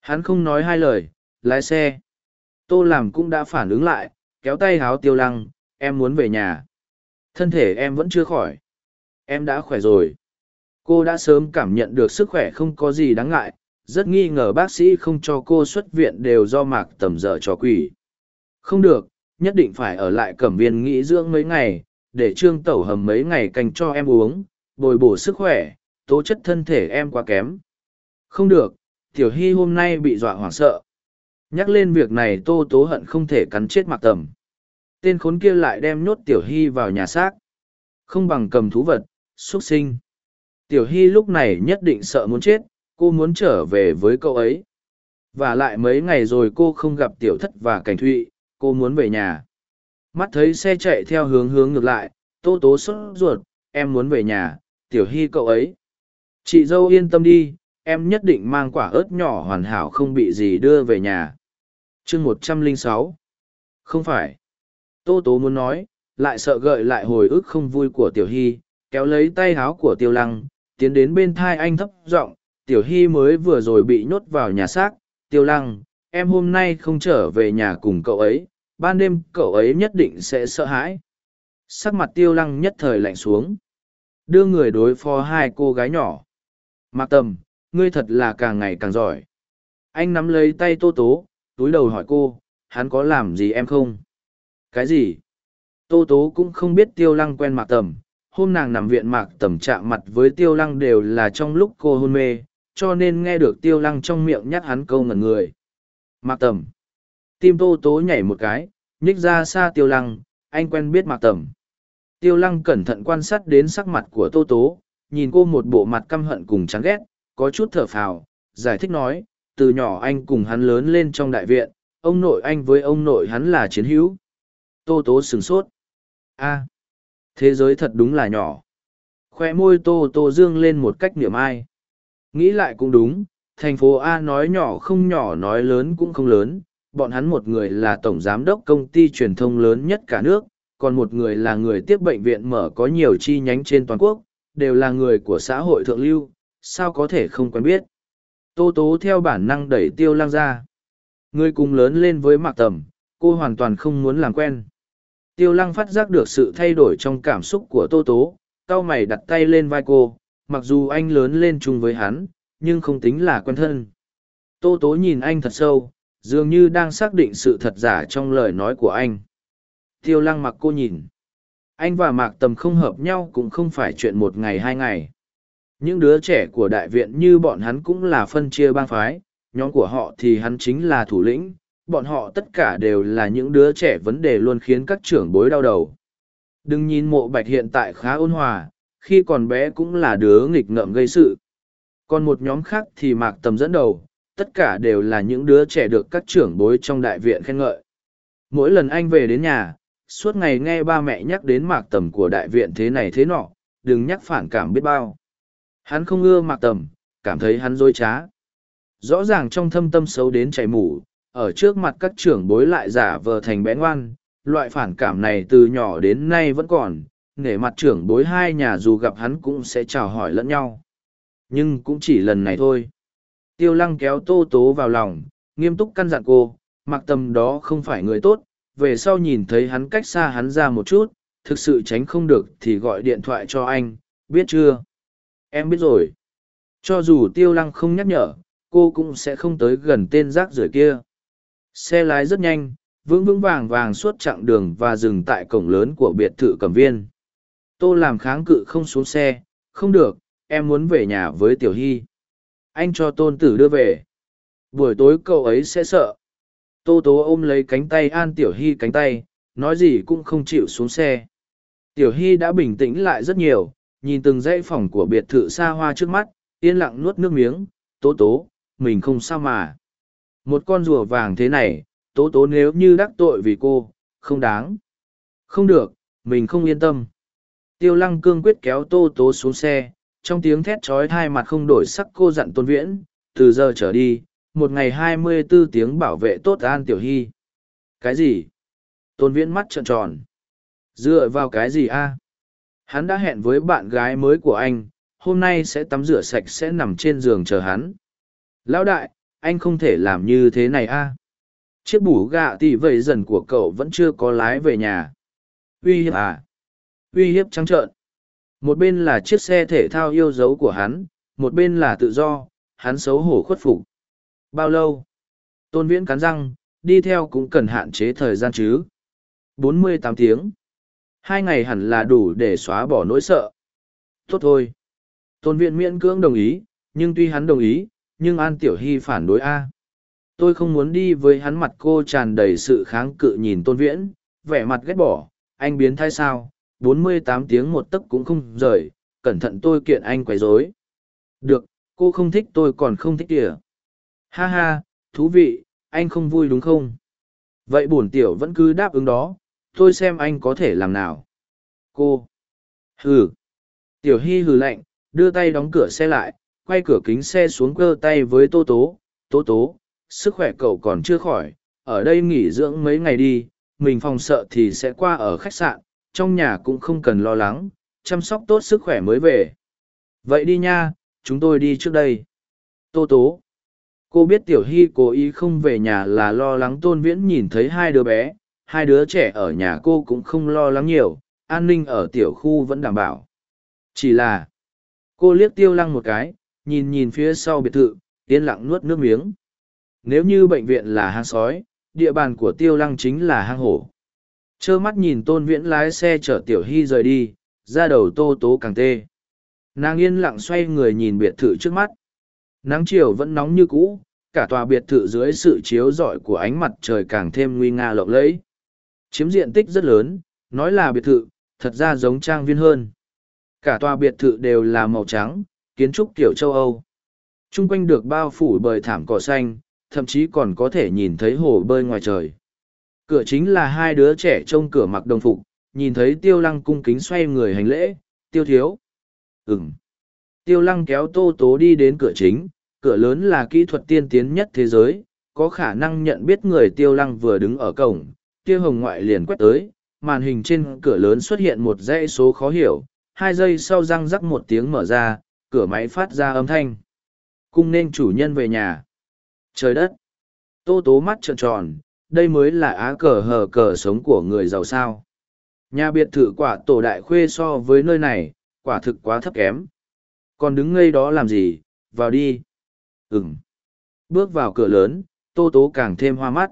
[SPEAKER 1] Hắn không nói hai lời, lái xe. Tô làm cũng đã phản ứng lại, kéo tay háo tiêu lăng, em muốn về nhà. Thân thể em vẫn chưa khỏi. Em đã khỏe rồi. Cô đã sớm cảm nhận được sức khỏe không có gì đáng ngại, rất nghi ngờ bác sĩ không cho cô xuất viện đều do mạc tầm dở trò quỷ. Không được nhất định phải ở lại cẩm viên nghỉ dưỡng mấy ngày, để trương tẩu hầm mấy ngày canh cho em uống, bồi bổ sức khỏe, tố chất thân thể em quá kém. Không được, tiểu hy hôm nay bị dọa hoảng sợ. Nhắc lên việc này tô tố hận không thể cắn chết mặc tầm. Tên khốn kia lại đem nhốt tiểu hy vào nhà xác. Không bằng cầm thú vật, xuất sinh. Tiểu hy lúc này nhất định sợ muốn chết, cô muốn trở về với cậu ấy. Và lại mấy ngày rồi cô không gặp tiểu thất và cảnh thụy cô muốn về nhà. Mắt thấy xe chạy theo hướng hướng ngược lại, tô tố sốt ruột, em muốn về nhà, tiểu hy cậu ấy. Chị dâu yên tâm đi, em nhất định mang quả ớt nhỏ hoàn hảo không bị gì đưa về nhà. Chương một trăm lẻ sáu. Không phải. Tô tố muốn nói, lại sợ gợi lại hồi ức không vui của tiểu hy, kéo lấy tay háo của tiêu lăng, tiến đến bên thai anh thấp giọng, tiểu hy mới vừa rồi bị nhốt vào nhà xác, tiêu lăng, em hôm nay không trở về nhà cùng cậu ấy ban đêm cậu ấy nhất định sẽ sợ hãi. Sắc mặt tiêu lăng nhất thời lạnh xuống. Đưa người đối phó hai cô gái nhỏ. Mạc tầm, ngươi thật là càng ngày càng giỏi. Anh nắm lấy tay tô tố, túi đầu hỏi cô, hắn có làm gì em không? Cái gì? Tô tố cũng không biết tiêu lăng quen mạc tầm. Hôm nàng nằm viện mạc tầm chạm mặt với tiêu lăng đều là trong lúc cô hôn mê, cho nên nghe được tiêu lăng trong miệng nhắc hắn câu ngẩn người. Mạc tầm tim tô tố nhảy một cái, nhích ra xa tiêu lăng, anh quen biết mạc tầm. Tiêu lăng cẩn thận quan sát đến sắc mặt của tô tố, nhìn cô một bộ mặt căm hận cùng chán ghét, có chút thở phào, giải thích nói, từ nhỏ anh cùng hắn lớn lên trong đại viện, ông nội anh với ông nội hắn là chiến hữu. Tô tố sửng sốt. A, thế giới thật đúng là nhỏ. Khoe môi tô tô dương lên một cách niệm ai. Nghĩ lại cũng đúng, thành phố a nói nhỏ không nhỏ, nói lớn cũng không lớn bọn hắn một người là tổng giám đốc công ty truyền thông lớn nhất cả nước, còn một người là người tiếp bệnh viện mở có nhiều chi nhánh trên toàn quốc, đều là người của xã hội thượng lưu, sao có thể không quen biết. Tô tố theo bản năng đẩy tiêu lang ra. Người cùng lớn lên với mạc tầm, cô hoàn toàn không muốn làm quen. Tiêu lăng phát giác được sự thay đổi trong cảm xúc của tô tố c mày đặt tay lên vai cô, mặc dù anh lớn lên chung với hắn, nhưng không tính là quen thân. Tô tố nhìn anh thật sâu dường như đang xác định sự thật giả trong lời nói của anh. Tiêu lăng mặc cô nhìn. Anh và mạc tầm không hợp nhau cũng không phải chuyện một ngày hai ngày. Những đứa trẻ của đại viện như bọn hắn cũng là phân chia bang phái, nhóm của họ thì hắn chính là thủ lĩnh, bọn họ tất cả đều là những đứa trẻ vấn đề luôn khiến các trưởng bối đau đầu. Đừng nhìn mộ bạch hiện tại khá ôn hòa, khi còn bé cũng là đứa nghịch ngợm gây sự. Còn một nhóm khác thì mạc tầm dẫn đầu tất cả đều là những đứa trẻ được các trưởng bối trong đại viện khen ngợi. Mỗi lần anh về đến nhà, suốt ngày nghe ba mẹ nhắc đến mạc tầm của đại viện thế này thế nọ, đừng nhắc phản cảm biết bao. Hắn không ưa mạc tầm, cảm thấy hắn dối trá. Rõ ràng trong thâm tâm xấu đến chảy mủ ở trước mặt các trưởng bối lại giả vờ thành bé ngoan, loại phản cảm này từ nhỏ đến nay vẫn còn, nể mặt trưởng bối hai nhà dù gặp hắn cũng sẽ chào hỏi lẫn nhau. Nhưng cũng chỉ lần này thôi tiêu lăng kéo tô tố vào lòng, nghiêm túc căn dặn cô, mặc tầm đó không phải người tốt, về sau nhìn thấy hắn cách xa hắn ra một chút, thực sự tránh không được thì gọi điện thoại cho anh, biết chưa? Em biết rồi. Cho dù tiêu lăng không nhắc nhở, cô cũng sẽ không tới gần tên rác rưởi kia. Xe lái rất nhanh, vững vững vàng vàng suốt chặng đường và dừng tại cổng lớn của biệt thự cẩm viên. Tô làm kháng cự không xuống xe, không được, em muốn về nhà với tiểu hy anh cho tôn tử đưa về. Buổi tối cậu ấy sẽ sợ. Tô tố ôm lấy cánh tay an tiểu hy cánh tay, nói gì cũng không chịu xuống xe. Tiểu hy đã bình tĩnh lại rất nhiều, nhìn từng dãy phòng của biệt thự xa hoa trước mắt, yên lặng nuốt nước miếng. Tố tố, mình không sao mà. Một con rùa vàng thế này, tố tố nếu như đắc tội vì cô, không đáng. Không được, mình không yên tâm. Tiêu lăng cương quyết kéo tô tố xuống xe trong tiếng thét trói thai mặt không đổi sắc cô dặn tôn viễn, từ giờ trở đi, một ngày hai mươi bốn tiếng bảo vệ tốt an tiểu hy. Cái gì? Tôn viễn mắt trợn tròn. Dựa vào cái gì a? Hắn đã hẹn với bạn gái mới của anh, hôm nay sẽ tắm rửa sạch sẽ nằm trên giường chờ hắn. Lão đại, anh không thể làm như thế này a. Chiếc bủ gạ tỉ vầy dần của cậu vẫn chưa có lái về nhà. Uy hiếp à? Uy hiếp trắng trợn một bên là chiếc xe thể thao yêu dấu của hắn, một bên là tự do, hắn xấu hổ khuất phục. Bao lâu? Tôn viễn cắn răng, đi theo cũng cần hạn chế thời gian chứ. 48 tiếng. Hai ngày hẳn là đủ để xóa bỏ nỗi sợ. Tốt thôi. Tôn viễn miễn cưỡng đồng ý, nhưng tuy hắn đồng ý, nhưng an tiểu hy phản đối a. Tôi không muốn đi với hắn mặt cô tràn đầy sự kháng cự nhìn tôn viễn, vẻ mặt ghét bỏ, anh biến thái sao? Bốn mươi tám tiếng một tấc cũng không rời, cẩn thận tôi kiện anh quấy rối. Được, cô không thích tôi còn không thích kìa. Ha ha, thú vị, anh không vui đúng không? Vậy bổn tiểu vẫn cứ đáp ứng đó, tôi xem anh có thể làm nào. Cô, hừ. Tiểu hy hừ lạnh, đưa tay đóng cửa xe lại, quay cửa kính xe xuống cơ tay với tô tố. Tố tố, sức khỏe cậu còn chưa khỏi, ở đây nghỉ dưỡng mấy ngày đi, mình phòng sợ thì sẽ qua ở khách sạn trong nhà cũng không cần lo lắng, chăm sóc tốt sức khỏe mới về. Vậy đi nha, chúng tôi đi trước đây. Tô tố. Cô biết tiểu hy cố ý không về nhà là lo lắng tôn viễn nhìn thấy hai đứa bé, hai đứa trẻ ở nhà cô cũng không lo lắng nhiều, an ninh ở tiểu khu vẫn đảm bảo. Chỉ là, cô liếc tiêu lăng một cái, nhìn nhìn phía sau biệt thự, yên lặng nuốt nước miếng. Nếu như bệnh viện là hang sói, địa bàn của tiêu lăng chính là hang hổ trơ mắt nhìn tôn viễn lái xe chở tiểu hy rời đi, ra đầu tô tố càng tê. Nàng yên lặng xoay người nhìn biệt thự trước mắt. Nắng chiều vẫn nóng như cũ, cả tòa biệt thự dưới sự chiếu rọi của ánh mặt trời càng thêm nguy nga lộng lẫy. Chiếm diện tích rất lớn, nói là biệt thự, thật ra giống trang viên hơn. Cả tòa biệt thự đều là màu trắng, kiến trúc kiểu châu âu. T r u n g quanh được bao phủ bởi thảm cỏ xanh, thậm chí còn có thể nhìn thấy hồ bơi ngoài trời cửa chính là hai đứa trẻ trông cửa mặc đồng phục nhìn thấy tiêu lăng cung kính xoay người hành lễ tiêu thiếu ừng tiêu lăng kéo tô tố đi đến cửa chính cửa lớn là kỹ thuật tiên tiến nhất thế giới có khả năng nhận biết người tiêu lăng vừa đứng ở cổng tiêu hồng ngoại liền quét tới màn hình trên cửa lớn xuất hiện một dãy số khó hiểu hai giây sau răng rắc một tiếng mở ra, cửa máy phát ra âm thanh. Cung nên chủ nhân về nhà. Trời đất! Tô tố mắt trợn tròn, đây mới là á cờ hờ cờ sống của người giàu sao. Nhà biệt thự quả tổ đại khuê so với nơi này, quả thực quá thấp kém. Còn đứng ngây đó làm gì, vào đi. Ừm. Bước vào cửa lớn, tô tố càng thêm hoa mắt.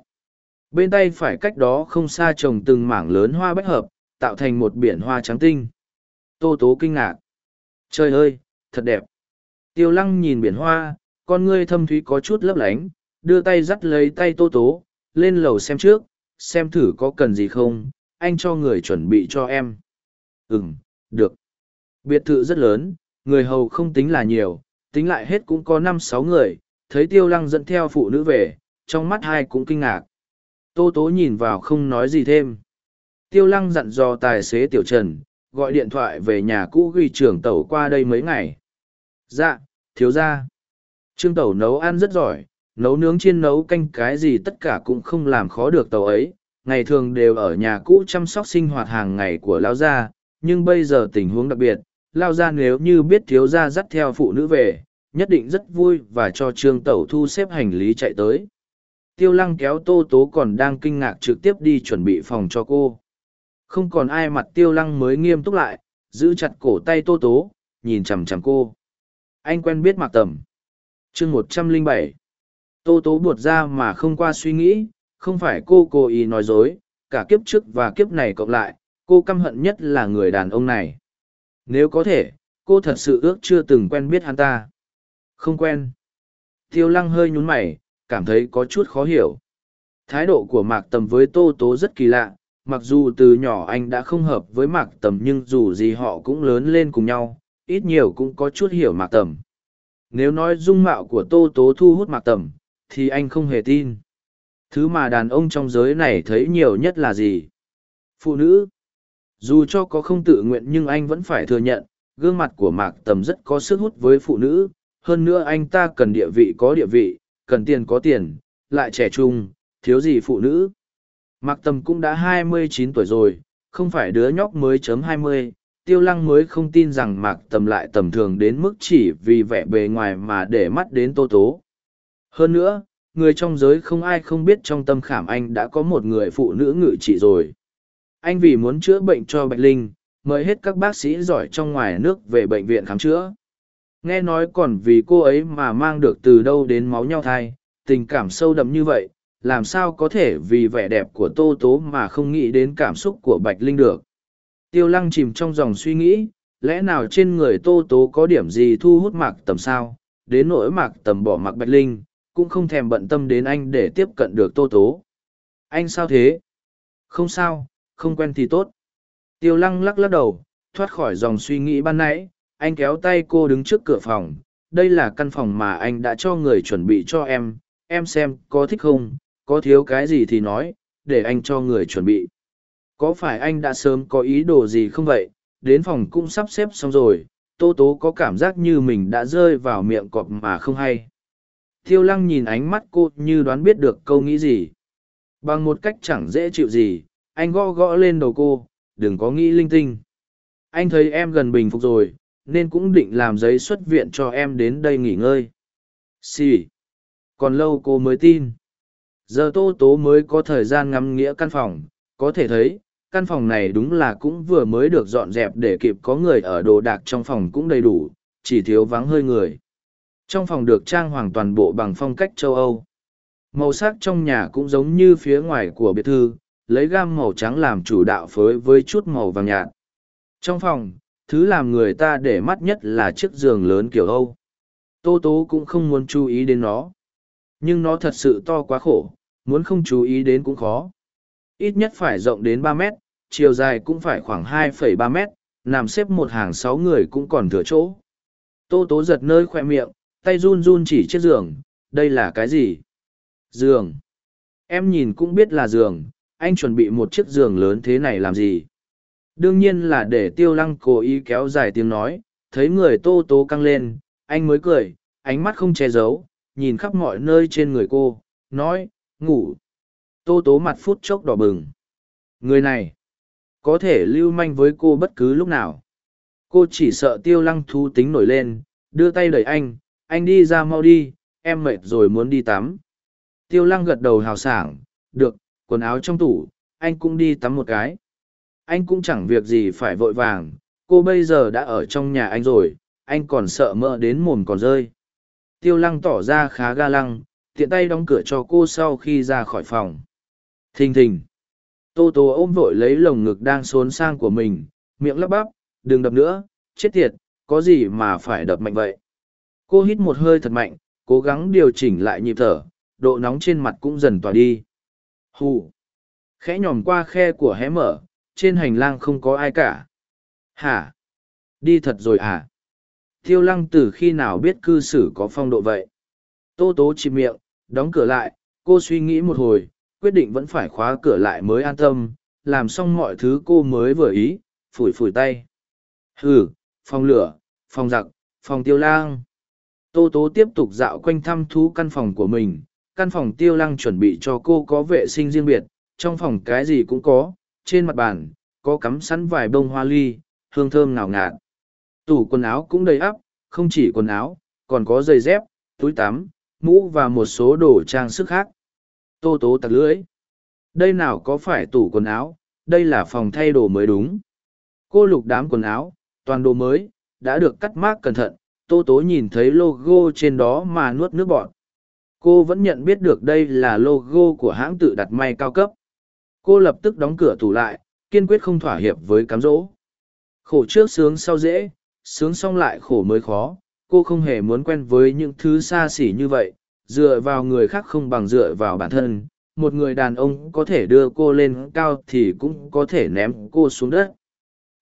[SPEAKER 1] Bên tay phải cách đó không xa trồng từng mảng lớn hoa bách hợp, tạo thành một biển hoa trắng tinh. Tô tố kinh ngạc. Trời ơi, thật đẹp. Tiêu lăng nhìn biển hoa, con ngươi thâm thúy có chút lấp lánh, đưa tay dắt lấy tay tô tố, lên lầu xem trước, xem thử có cần gì không, anh cho người chuẩn bị cho em. Ừm, được. Biệt thự rất lớn, người hầu không tính là nhiều, tính lại hết cũng có năm sáu người, thấy tiêu lăng dẫn theo phụ nữ về, trong mắt hai cũng kinh ngạc. Tô tố nhìn vào không nói gì thêm. Tiêu lăng dặn dò tài xế tiểu trần, gọi điện thoại về nhà cũ ghi trưởng tẩu qua đây mấy ngày. Dạ, thiếu ra. Trương tẩu nấu ăn rất giỏi, nấu nướng chiên nấu canh cái gì tất cả cũng không làm khó được tàu ấy. Ngày thường đều ở nhà cũ chăm sóc sinh hoạt hàng ngày của Lao Gia, nhưng bây giờ tình huống đặc biệt, Lao Gia nếu như biết thiếu gia dắt theo phụ nữ về, nhất định rất vui và cho Trương Tẩu thu xếp hành lý chạy tới. Tiêu lăng kéo Tô Tố còn đang kinh ngạc trực tiếp đi chuẩn bị phòng cho cô. Không còn ai mặt tiêu lăng mới nghiêm túc lại, giữ chặt cổ tay Tô Tố, nhìn chằm chằm cô. Anh quen biết Mạc Tầm. chương một trăm linh bảy Tô Tố buột ra mà không qua suy nghĩ, không phải cô cố ý nói dối, cả kiếp trước và kiếp này cộng lại, cô căm hận nhất là người đàn ông này. Nếu có thể, cô thật sự ước chưa từng quen biết hắn ta. Không quen. Tiêu lăng hơi nhún mày, cảm thấy có chút khó hiểu. Thái độ của Mạc Tầm với Tô Tố rất kỳ lạ, mặc dù từ nhỏ anh đã không hợp với Mạc Tầm nhưng dù gì họ cũng lớn lên cùng nhau, ít nhiều cũng có chút hiểu Mạc Tầm. Nếu nói dung mạo của Tô Tố thu hút Mạc Tầm, thì anh không hề tin. Thứ mà đàn ông trong giới này thấy nhiều nhất là gì? Phụ nữ. Dù cho có không tự nguyện nhưng anh vẫn phải thừa nhận, gương mặt của Mạc Tầm rất có sức hút với phụ nữ, hơn nữa anh ta cần địa vị có địa vị, cần tiền có tiền, lại trẻ trung, thiếu gì phụ nữ. Mạc Tầm cũng đã hai mươi chín tuổi rồi, không phải đứa nhóc mới chấm hai mươi. Tiêu lăng mới không tin rằng Mạc Tầm lại tầm thường đến mức chỉ vì vẻ bề ngoài mà để mắt đến tô tố. Hơn nữa, người trong giới không ai không biết trong tâm khảm anh đã có một người phụ nữ ngự trị rồi. Anh vì muốn chữa bệnh cho Bạch Linh, mời hết các bác sĩ giỏi trong ngoài nước về bệnh viện khám chữa. Nghe nói còn vì cô ấy mà mang được từ đâu đến máu nhau thai, tình cảm sâu đậm như vậy, làm sao có thể vì vẻ đẹp của Tô Tố mà không nghĩ đến cảm xúc của Bạch Linh được. Tiêu lăng chìm trong dòng suy nghĩ, lẽ nào trên người Tô Tố có điểm gì thu hút mạc tầm sao, đến nỗi mạc tầm bỏ mặc Bạch Linh, cũng không thèm bận tâm đến anh để tiếp cận được Tô Tố. Anh sao thế? Không sao, không quen thì tốt. Tiêu lăng lắc lắc đầu, thoát khỏi dòng suy nghĩ ban nãy, anh kéo tay cô đứng trước cửa phòng. Đây là căn phòng mà anh đã cho người chuẩn bị cho em. Em xem có thích không? Có thiếu cái gì thì nói để anh cho người chuẩn bị. Có phải anh đã sớm có ý đồ gì không vậy? Đến phòng cũng sắp xếp xong rồi. Tô tố có cảm giác như mình đã rơi vào miệng cọp mà không hay thiêu lăng nhìn ánh mắt cô như đoán biết được câu nghĩ gì. Bằng một cách chẳng dễ chịu gì, anh gõ gõ lên đầu cô, đừng có nghĩ linh tinh. Anh thấy em gần bình phục rồi, nên cũng định làm giấy xuất viện cho em đến đây nghỉ ngơi. Xì、sì. còn lâu cô mới tin. Giờ tô tố mới có thời gian ngắm nghĩa căn phòng. Có thể thấy, căn phòng này đúng là cũng vừa mới được dọn dẹp để kịp có người ở đồ đạc trong phòng cũng đầy đủ, chỉ thiếu vắng hơi người trong phòng được trang hoàng toàn bộ bằng phong cách châu âu. Màu sắc trong nhà cũng giống như phía ngoài của biệt thư lấy gam màu trắng làm chủ đạo phối với chút màu vàng nhạt. Trong phòng thứ làm người ta để mắt nhất là chiếc giường lớn kiểu âu. Tô tố cũng không muốn chú ý đến nó. Nhưng nó thật sự to quá khổ muốn không chú ý đến cũng khó. Ít nhất phải rộng đến ba mét chiều dài cũng phải khoảng 2,3 mét nằm xếp một hàng sáu người cũng còn thừa chỗ. Tô tố giật nơi khoe miệng tay run run chỉ chiếc giường, đây là cái gì? Giường. Em nhìn cũng biết là giường, anh chuẩn bị một chiếc giường lớn thế này làm gì? Đương nhiên là để tiêu lăng cố ý kéo dài tiếng nói, thấy người tô tố căng lên, anh mới cười, ánh mắt không che giấu, nhìn khắp mọi nơi trên người cô, nói, ngủ. Tô tố mặt phút chốc đỏ bừng. Người này, có thể lưu manh với cô bất cứ lúc nào. Cô chỉ sợ tiêu lăng thú tính nổi lên, đưa tay đẩy anh anh đi ra mau đi, em mệt rồi muốn đi tắm. Tiêu lăng gật đầu hào sảng, được, quần áo trong tủ, anh cũng đi tắm một cái. Anh cũng chẳng việc gì phải vội vàng, cô bây giờ đã ở trong nhà anh rồi, anh còn sợ mỡ đến mồm còn rơi. Tiêu lăng tỏ ra khá ga lăng, tiện tay đóng cửa cho cô sau khi ra khỏi phòng. Thình thình. Tô tố ôm vội lấy lồng ngực đang xốn sang của mình, miệng lắp bắp, đừng đập nữa, chết tiệt, có gì mà phải đập mạnh vậy? Cô hít một hơi thật mạnh, cố gắng điều chỉnh lại nhịp thở, độ nóng trên mặt cũng dần tỏa đi. Hù. Khẽ nhòm qua khe của hé mở, trên hành lang không có ai cả. Hả? Đi thật rồi à? Tiêu lăng từ khi nào biết cư xử có phong độ vậy? Tô tố chìm miệng, đóng cửa lại, cô suy nghĩ một hồi, quyết định vẫn phải khóa cửa lại mới an tâm, làm xong mọi thứ cô mới vừa ý, phủi phủi tay. Hừ, phòng lửa, phòng giặc, phòng tiêu lang tô tố tiếp tục dạo quanh thăm thú căn phòng của mình, căn phòng tiêu lăng chuẩn bị cho cô có vệ sinh riêng biệt, trong phòng cái gì cũng có, trên mặt bàn, có cắm sẵn vài bông hoa ly, hương thơm ngào ngạt. Tủ quần áo cũng đầy ắp, không chỉ quần áo, còn có giày dép, túi tắm, mũ và một số đồ trang sức khác. Tô tố tặc lưỡi. Đây nào có phải tủ quần áo, đây là phòng thay đồ mới đúng. Cô lục đám quần áo, toàn đồ mới, đã được cắt mác cẩn thận tô tố nhìn thấy logo trên đó mà nuốt nước bọt. Cô vẫn nhận biết được đây là logo của hãng tự đặt may cao cấp. Cô lập tức đóng cửa tủ lại, kiên quyết không thỏa hiệp với cám dỗ. Khổ trước sướng sau dễ, sướng xong lại khổ mới khó. Cô không hề muốn quen với những thứ xa xỉ như vậy, dựa vào người khác không bằng dựa vào bản thân. Một người đàn ông có thể đưa cô lên cao thì cũng có thể ném cô xuống đất.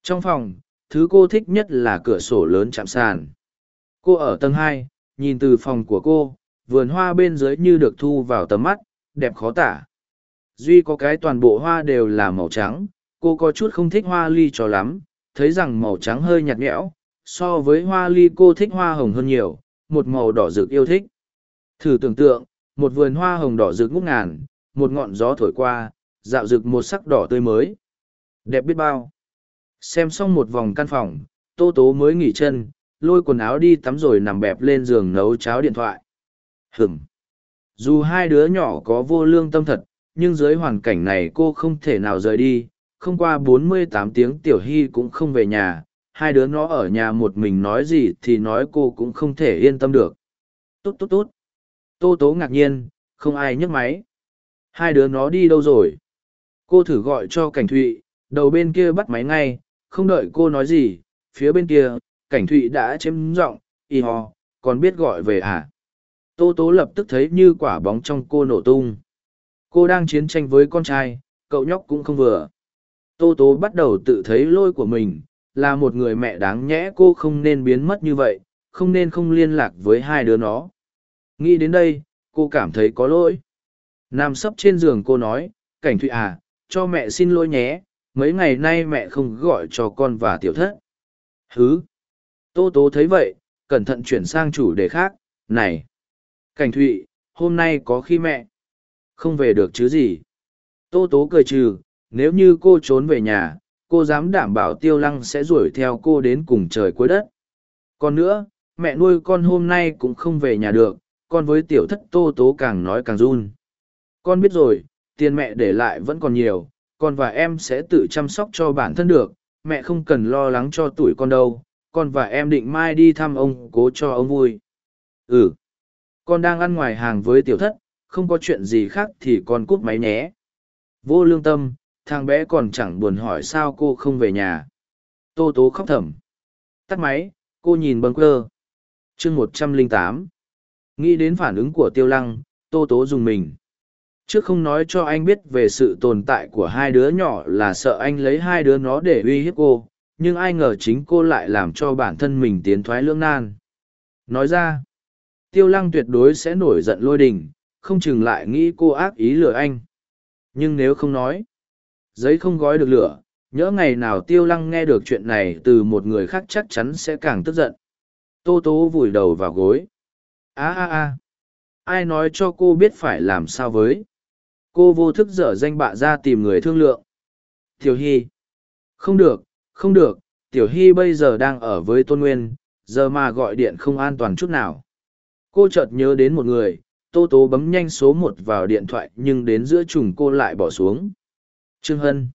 [SPEAKER 1] Trong phòng, thứ cô thích nhất là cửa sổ lớn chạm sàn cô ở tầng hai, nhìn từ phòng của cô, vườn hoa bên dưới như được thu vào tầm mắt, đẹp khó tả. Duy có cái toàn bộ hoa đều là màu trắng, cô có chút không thích hoa ly cho lắm, thấy rằng màu trắng hơi nhạt nhẽo, so với hoa ly cô thích hoa hồng hơn nhiều, một màu đỏ rực yêu thích. Thử tưởng tượng, một vườn hoa hồng đỏ rực ngút ngàn, một ngọn gió thổi qua, dạo rực một sắc đỏ tươi mới. Đẹp biết bao. Xem xong một vòng căn phòng, tô tố mới nghỉ chân lôi quần áo đi tắm rồi nằm bẹp lên giường nấu cháo điện thoại. Hừm dù hai đứa nhỏ có vô lương tâm thật, nhưng dưới hoàn cảnh này cô không thể nào rời đi. Không qua 48 tiếng tiểu hy cũng không về nhà. Hai đứa nó ở nhà một mình nói gì thì nói cô cũng không thể yên tâm được. Tốt tốt tốt. Tô tố ngạc nhiên, không ai nhấc máy. Hai đứa nó đi đâu rồi? Cô thử gọi cho cảnh thụy, đầu bên kia bắt máy ngay, không đợi cô nói gì, phía bên kia cảnh thụy đã chém giọng, y ho, còn biết gọi về à? Tô tố lập tức thấy như quả bóng trong cô nổ tung. Cô đang chiến tranh với con trai, cậu nhóc cũng không vừa. Tô tố bắt đầu tự thấy lôi của mình, là một người mẹ đáng nhẽ cô không nên biến mất như vậy, không nên không liên lạc với hai đứa nó. Nghĩ đến đây, cô cảm thấy có lỗi. Nằm sấp trên giường cô nói, cảnh thụy à cho mẹ xin lỗi nhé, mấy ngày nay mẹ không gọi cho con và tiểu thất. Hứ? Tô tố thấy vậy, cẩn thận chuyển sang chủ đề khác, này. Cảnh thụy, hôm nay có khi mẹ. Không về được chứ gì. Tô tố cười trừ, nếu như cô trốn về nhà, cô dám đảm bảo tiêu lăng sẽ đuổi theo cô đến cùng trời cuối đất. Còn nữa, mẹ nuôi con hôm nay cũng không về nhà được, con với tiểu thất tô tố càng nói càng run. Con biết rồi, tiền mẹ để lại vẫn còn nhiều, con và em sẽ tự chăm sóc cho bản thân được, mẹ không cần lo lắng cho tuổi con đâu con và em định mai đi thăm ông, cố cho ông vui. Ừ. Con đang ăn ngoài hàng với tiểu thất, không có chuyện gì khác thì con cúp máy nhé. Vô lương tâm, thằng bé còn chẳng buồn hỏi sao cô không về nhà. Tô tố khóc thầm. Tắt máy, cô nhìn bâng quơ. Chương một trăm lẻ tám. Nghĩ đến phản ứng của tiêu lăng, tô tố dùng mình. Trước không nói cho anh biết về sự tồn tại của hai đứa nhỏ là sợ anh lấy hai đứa nó để uy hiếp cô nhưng ai ngờ chính cô lại làm cho bản thân mình tiến thoái lưỡng nan. Nói ra, tiêu lăng tuyệt đối sẽ nổi giận lôi đình, không chừng lại nghĩ cô ác ý lừa anh. Nhưng nếu không nói, giấy không gói được lửa, nhỡ ngày nào tiêu lăng nghe được chuyện này từ một người khác chắc chắn sẽ càng tức giận. Tô tố vùi đầu vào gối. A a a, ai nói cho cô biết phải làm sao với? Cô vô thức dở danh bạ ra tìm người thương lượng. Tiểu hy, không được không được, tiểu hy bây giờ đang ở với tôn nguyên, giờ mà gọi điện không an toàn chút nào. Cô chợt nhớ đến một người, tô tố bấm nhanh số một vào điện thoại nhưng đến giữa trùng cô lại bỏ xuống. Trương hân.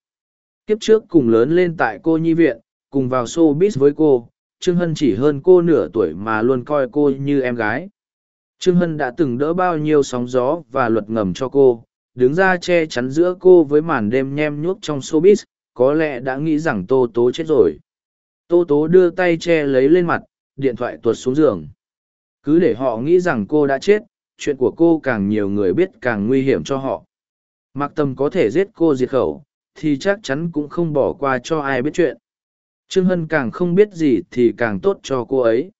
[SPEAKER 1] Kiếp trước cùng lớn lên tại cô nhi viện, cùng vào showbiz với cô, trương hân chỉ hơn cô nửa tuổi mà luôn coi cô như em gái. Trương hân đã từng đỡ bao nhiêu sóng gió và luật ngầm cho cô, đứng ra che chắn giữa cô với màn đêm nhem nhuốc trong showbiz có lẽ đã nghĩ rằng tô tố chết rồi. Tô tố đưa tay che lấy lên mặt, điện thoại tuột xuống giường. Cứ để họ nghĩ rằng cô đã chết, chuyện của cô càng nhiều người biết càng nguy hiểm cho họ. Mặc tâm có thể giết cô diệt khẩu, thì chắc chắn cũng không bỏ qua cho ai biết chuyện. Trương hân càng không biết gì thì càng tốt cho cô ấy.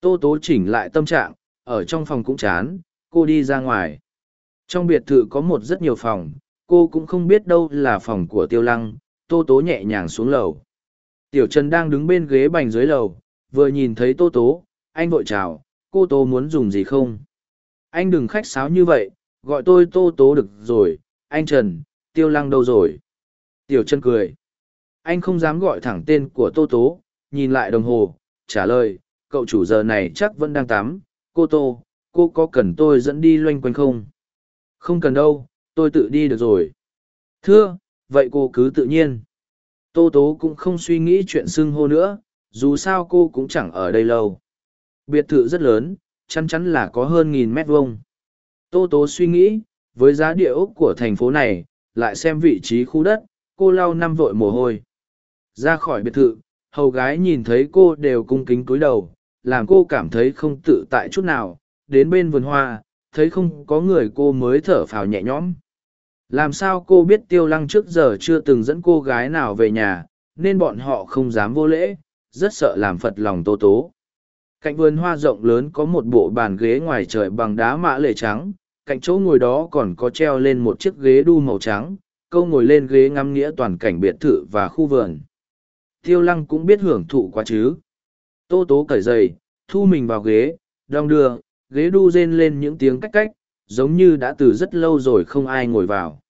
[SPEAKER 1] Tô tố chỉnh lại tâm trạng, ở trong phòng cũng chán, cô đi ra ngoài. Trong biệt thự có một rất nhiều phòng, cô cũng không biết đâu là phòng của tiêu lăng tô tố nhẹ nhàng xuống lầu. Tiểu trần đang đứng bên ghế bành dưới lầu, vừa nhìn thấy tô tố, anh vội chào, cô tố muốn dùng gì không? Anh đừng khách sáo như vậy, gọi tôi tô tố được rồi, anh trần, tiêu lăng đâu rồi? Tiểu trần cười. Anh không dám gọi thẳng tên của tô tố, nhìn lại đồng hồ, trả lời, cậu chủ giờ này chắc vẫn đang tắm, cô tô, cô có cần tôi dẫn đi loanh quanh không? Không cần đâu, tôi tự đi được rồi. Thưa vậy cô cứ tự nhiên. Tô tố cũng không suy nghĩ chuyện xưng hô nữa, dù sao cô cũng chẳng ở đây lâu. Biệt thự rất lớn, chắn chắn là có hơn nghìn mét vuông. Tô tố suy nghĩ, với giá địa ốc của thành phố này, lại xem vị trí khu đất, cô lau năm vội mồ hôi. Ra khỏi biệt thự, hầu gái nhìn thấy cô đều cung kính cúi đầu, làm cô cảm thấy không tự tại chút nào. Đến bên vườn hoa, thấy không có người cô mới thở phào nhẹ nhõm làm sao cô biết tiêu lăng trước giờ chưa từng dẫn cô gái nào về nhà, nên bọn họ không dám vô lễ, rất sợ làm phật lòng tô tố. Cạnh vườn hoa rộng lớn có một bộ bàn ghế ngoài trời bằng đá mã lệ trắng, cạnh chỗ ngồi đó còn có treo lên một chiếc ghế đu màu trắng, câu ngồi lên ghế ngắm nghĩa toàn cảnh biệt thự và khu vườn. Tiêu lăng cũng biết hưởng thụ quá chứ. Tô tố cởi giày, thu mình vào ghế, đong đưa, ghế đu rên lên những tiếng cách cách giống như đã từ rất lâu rồi không ai ngồi vào.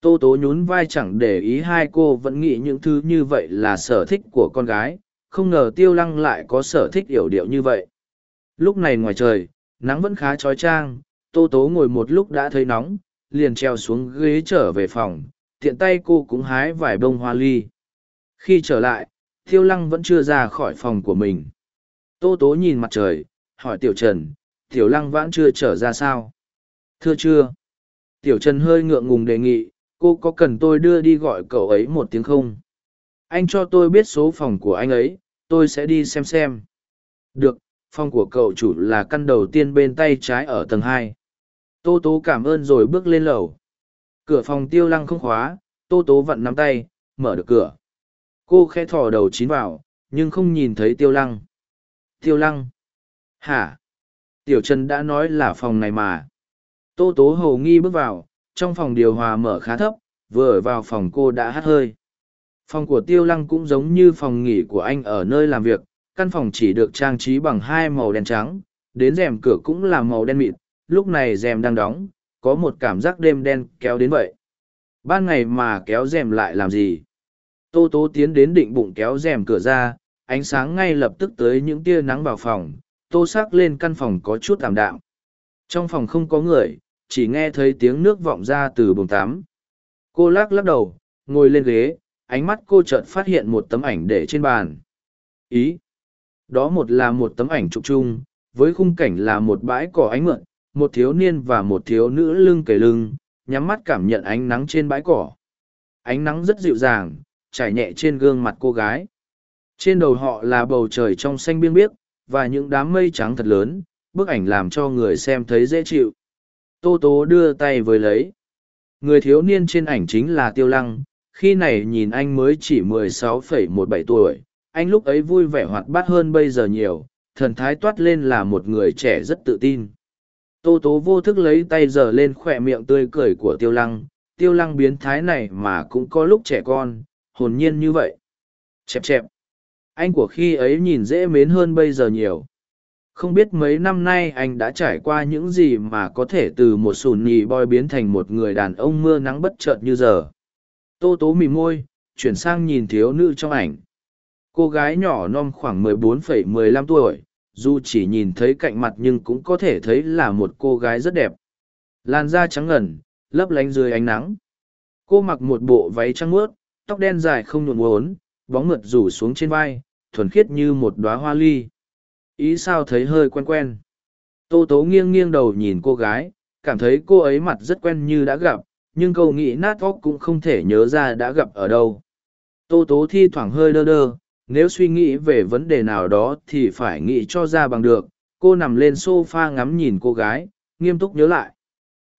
[SPEAKER 1] Tô tố nhún vai chẳng để ý hai cô vẫn nghĩ những thứ như vậy là sở thích của con gái, không ngờ tiêu lăng lại có sở thích yểu điệu như vậy. Lúc này ngoài trời, nắng vẫn khá trói trang, tô tố ngồi một lúc đã thấy nóng, liền treo xuống ghế trở về phòng, tiện tay cô cũng hái vài bông hoa ly. Khi trở lại, tiêu lăng vẫn chưa ra khỏi phòng của mình. Tô tố nhìn mặt trời, hỏi tiểu trần, tiểu lăng vãn chưa trở ra sao? Thưa chưa? Tiểu trần hơi ngượng ngùng đề nghị, cô có cần tôi đưa đi gọi cậu ấy một tiếng không? Anh cho tôi biết số phòng của anh ấy, tôi sẽ đi xem xem. Được, phòng của cậu chủ là căn đầu tiên bên tay trái ở tầng hai. Tô tố cảm ơn rồi bước lên lầu. Cửa phòng tiêu lăng không khóa, tô tố vặn nắm tay, mở được cửa. Cô khẽ thò đầu chín vào, nhưng không nhìn thấy tiêu lăng. Tiêu lăng? Hả? Tiểu trần đã nói là phòng này mà tô tố hầu nghi bước vào, trong phòng điều hòa mở khá thấp, vừa ở vào phòng cô đã hắt hơi. Phòng của tiêu lăng cũng giống như phòng nghỉ của anh ở nơi làm việc, căn phòng chỉ được trang trí bằng hai màu đen trắng, đến rèm cửa cũng là màu đen mịt, lúc này rèm đang đóng, có một cảm giác đêm đen kéo đến vậy. Ban ngày mà kéo rèm lại làm gì? Tô tố tiến đến định bụng kéo rèm cửa ra, ánh sáng ngay lập tức tới những tia nắng vào phòng, tô sắc lên căn phòng có chút tạm đạm. Trong phòng không có người chỉ nghe thấy tiếng nước vọng ra từ bồn tắm. Cô lắc lắc đầu, ngồi lên ghế, ánh mắt cô chợt phát hiện một tấm ảnh để trên bàn. Ý. Đó một là một tấm ảnh trục chung, với khung cảnh là một bãi cỏ ánh mượn, một thiếu niên và một thiếu nữ lưng kề lưng, nhắm mắt cảm nhận ánh nắng trên bãi cỏ. Ánh nắng rất dịu dàng, trải nhẹ trên gương mặt cô gái. Trên đầu họ là bầu trời trong xanh biêng biếc, và những đám mây trắng thật lớn, bức ảnh làm cho người xem thấy dễ chịu tô tố đưa tay với lấy. Người thiếu niên trên ảnh chính là tiêu lăng, khi này nhìn anh mới chỉ mười sáu phẩy một bảy tuổi, anh lúc ấy vui vẻ hoạt bát hơn bây giờ nhiều, thần thái toát lên là một người trẻ rất tự tin. Tô tố vô thức lấy tay giở lên khỏe miệng tươi cười của tiêu lăng tiêu lăng biến thái này mà cũng có lúc trẻ con, hồn nhiên như vậy. Chẹp chẹp. Anh của khi ấy nhìn dễ mến hơn bây giờ nhiều không biết mấy năm nay anh đã trải qua những gì mà có thể từ một sùn nhì boy biến thành một người đàn ông mưa nắng bất chợt như giờ. Tô tố mỉm môi chuyển sang nhìn thiếu nữ trong ảnh. Cô gái nhỏ non khoảng 14,15 tuổi dù chỉ nhìn thấy cạnh mặt nhưng cũng có thể thấy là một cô gái rất đẹp. Làn da trắng ngần lấp lánh dưới ánh nắng. Cô mặc một bộ váy trắng mướt tóc đen dài không nhuộn uốn bóng mượt rủ xuống trên vai thuần khiết như một đoá hoa ly ý sao thấy hơi quen quen tô tố nghiêng nghiêng đầu nhìn cô gái cảm thấy cô ấy mặt rất quen như đã gặp nhưng câu nghĩ nát óc cũng không thể nhớ ra đã gặp ở đâu. Tô tố thi thoảng hơi đơ đơ, nếu suy nghĩ về vấn đề nào đó thì phải nghĩ cho ra bằng được. Cô nằm lên sofa ngắm nhìn cô gái, nghiêm túc nhớ lại.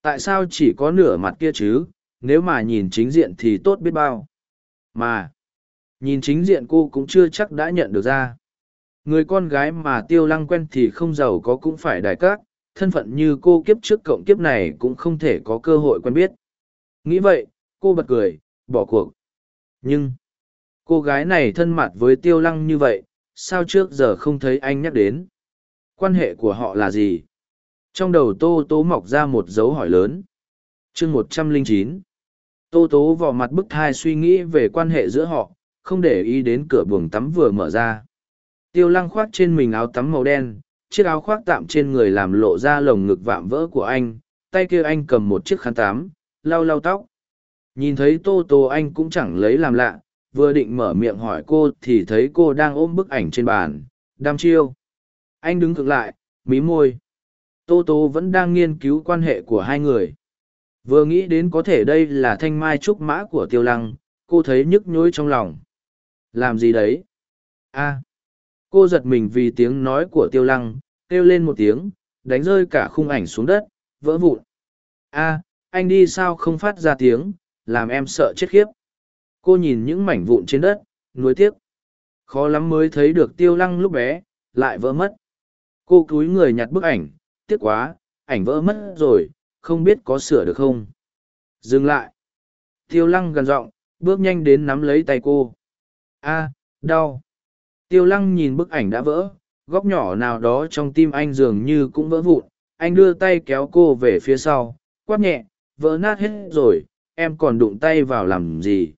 [SPEAKER 1] Tại sao chỉ có nửa mặt kia chứ, nếu mà nhìn chính diện thì tốt biết bao. Mà, nhìn chính diện cô cũng chưa chắc đã nhận được ra. Người con gái mà tiêu lăng quen thì không giàu có cũng phải đại cát, thân phận như cô kiếp trước cộng kiếp này cũng không thể có cơ hội quen biết. Nghĩ vậy, cô bật cười, bỏ cuộc. Nhưng, cô gái này thân mặt với tiêu lăng như vậy, sao trước giờ không thấy anh nhắc đến? Quan hệ của họ là gì? Trong đầu Tô Tố mọc ra một dấu hỏi lớn. chương một trăm linh chín Tô Tố vò mặt bức thai suy nghĩ về quan hệ giữa họ, không để ý đến cửa buồng tắm vừa mở ra. Tiêu lăng khoác trên mình áo tắm màu đen, chiếc áo khoác tạm trên người làm lộ ra lồng ngực vạm vỡ của anh, tay kia anh cầm một chiếc khăn tắm, lau lau tóc. Nhìn thấy Tô Tô anh cũng chẳng lấy làm lạ, vừa định mở miệng hỏi cô thì thấy cô đang ôm bức ảnh trên bàn, đam chiêu. Anh đứng cực lại, mí môi. Tô Tô vẫn đang nghiên cứu quan hệ của hai người. Vừa nghĩ đến có thể đây là thanh mai trúc mã của tiêu lăng, cô thấy nhức nhối trong lòng. Làm gì đấy? a cô giật mình vì tiếng nói của tiêu lăng, kêu lên một tiếng, đánh rơi cả khung ảnh xuống đất, vỡ vụn. a anh đi sao không phát ra tiếng, làm em sợ chết khiếp. Cô nhìn những mảnh vụn trên đất, nuối tiếc. Khó lắm mới thấy được tiêu lăng lúc bé, lại vỡ mất. Cô cúi người nhặt bức ảnh, tiếc quá, ảnh vỡ mất rồi, không biết có sửa được không. Dừng lại. Tiêu lăng gần giọng bước nhanh đến nắm lấy tay cô. a đau. Tiêu lăng nhìn bức ảnh đã vỡ, góc nhỏ nào đó trong tim anh dường như cũng vỡ vụn. Anh đưa tay kéo cô về phía sau, quát nhẹ, vỡ nát hết rồi, em còn đụng tay vào làm gì.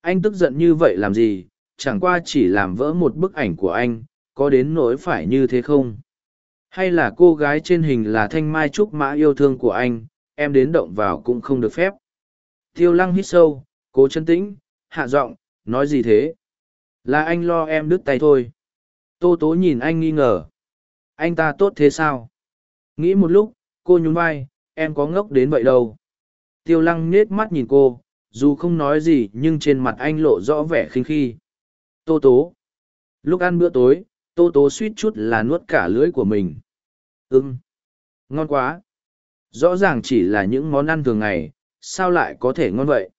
[SPEAKER 1] Anh tức giận như vậy làm gì, chẳng qua chỉ làm vỡ một bức ảnh của anh, có đến nỗi phải như thế không? Hay là cô gái trên hình là thanh mai trúc mã yêu thương của anh, em đến động vào cũng không được phép. Tiêu lăng hít sâu, cố chân tĩnh, hạ giọng, nói gì thế? Là anh lo em đứt tay thôi. Tô tố nhìn anh nghi ngờ. Anh ta tốt thế sao? Nghĩ một lúc, cô nhún vai, em có ngốc đến vậy đâu. Tiêu lăng nết mắt nhìn cô, dù không nói gì nhưng trên mặt anh lộ rõ vẻ khinh khi. Tô tố. Lúc ăn bữa tối, tô tố suýt chút là nuốt cả lưỡi của mình. Ừm. Ngon quá. Rõ ràng chỉ là những món ăn thường ngày, sao lại có thể ngon vậy?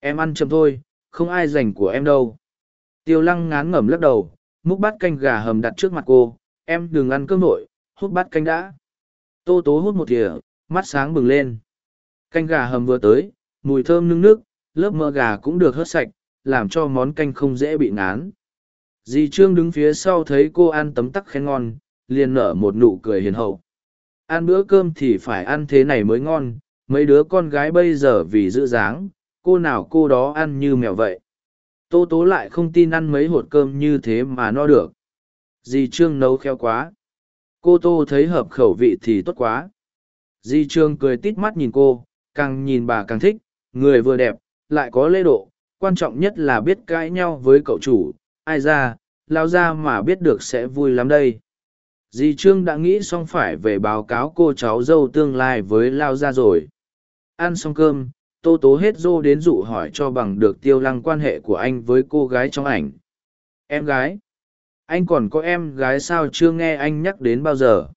[SPEAKER 1] Em ăn chậm thôi, không ai dành của em đâu. Tiêu lăng ngán ngẩm lắc đầu, múc bát canh gà hầm đặt trước mặt cô, em đừng ăn cơm nội, hút bát canh đã. Tô tố hút một thìa, mắt sáng bừng lên. Canh gà hầm vừa tới, mùi thơm nưng nước, lớp mỡ gà cũng được hớt sạch, làm cho món canh không dễ bị ngán. Dì Trương đứng phía sau thấy cô ăn tấm tắc khen ngon, liền nở một nụ cười hiền hậu. Ăn bữa cơm thì phải ăn thế này mới ngon, mấy đứa con gái bây giờ vì giữ dáng, cô nào cô đó ăn như mèo vậy. Tô tố lại không tin ăn mấy hột cơm như thế mà no được. Dì Trương nấu khéo quá. Cô Tô thấy hợp khẩu vị thì tốt quá. Di Trương cười tít mắt nhìn cô, càng nhìn bà càng thích, người vừa đẹp, lại có lễ độ, quan trọng nhất là biết cãi nhau với cậu chủ, ai ra, lao ra mà biết được sẽ vui lắm đây. Di Trương đã nghĩ xong phải về báo cáo cô cháu dâu tương lai với lao ra rồi. Ăn xong cơm, Tô Tố hết dô đến dụ hỏi cho bằng được tiêu lăng quan hệ của anh với cô gái trong ảnh. Em gái? Anh còn có em gái sao chưa nghe anh nhắc đến bao giờ?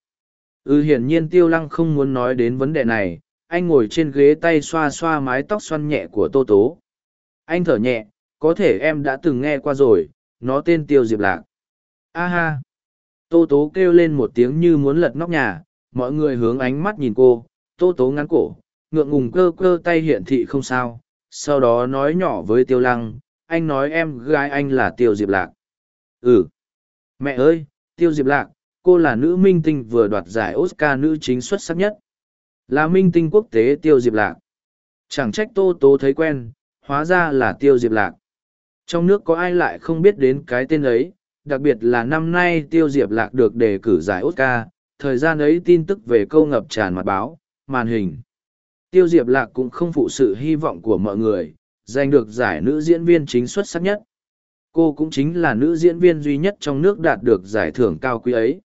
[SPEAKER 1] ừ hiển nhiên tiêu lăng không muốn nói đến vấn đề này. Anh ngồi trên ghế tay xoa xoa mái tóc xoăn nhẹ của tô tố. Anh thở nhẹ, có thể em đã từng nghe qua rồi. Nó tên tiêu diệp lạc. A ha. Tô tố kêu lên một tiếng như muốn lật nóc nhà. Mọi người hướng ánh mắt nhìn cô. Tô tố ngắn cổ ngượng ngùng cơ cơ tay hiện thị không sao, sau đó nói nhỏ với tiêu lăng, anh nói em gái anh là tiêu diệp lạc. Ừ. Mẹ ơi, tiêu diệp lạc, cô là nữ minh tinh vừa đoạt giải oscar nữ chính xuất sắc nhất. Là minh tinh quốc tế tiêu diệp lạc. Chẳng trách tô tố thấy quen, hóa ra là tiêu diệp lạc. Trong nước có ai lại không biết đến cái tên ấy, đặc biệt là năm nay tiêu diệp lạc được đề cử giải oscar, thời gian ấy tin tức về câu ngập tràn mặt báo, màn hình tiêu diệp lạc cũng không phụ sự hy vọng của mọi người giành được giải nữ diễn viên chính xuất sắc nhất cô cũng chính là nữ diễn viên duy nhất trong nước đạt được giải thưởng cao quý ấy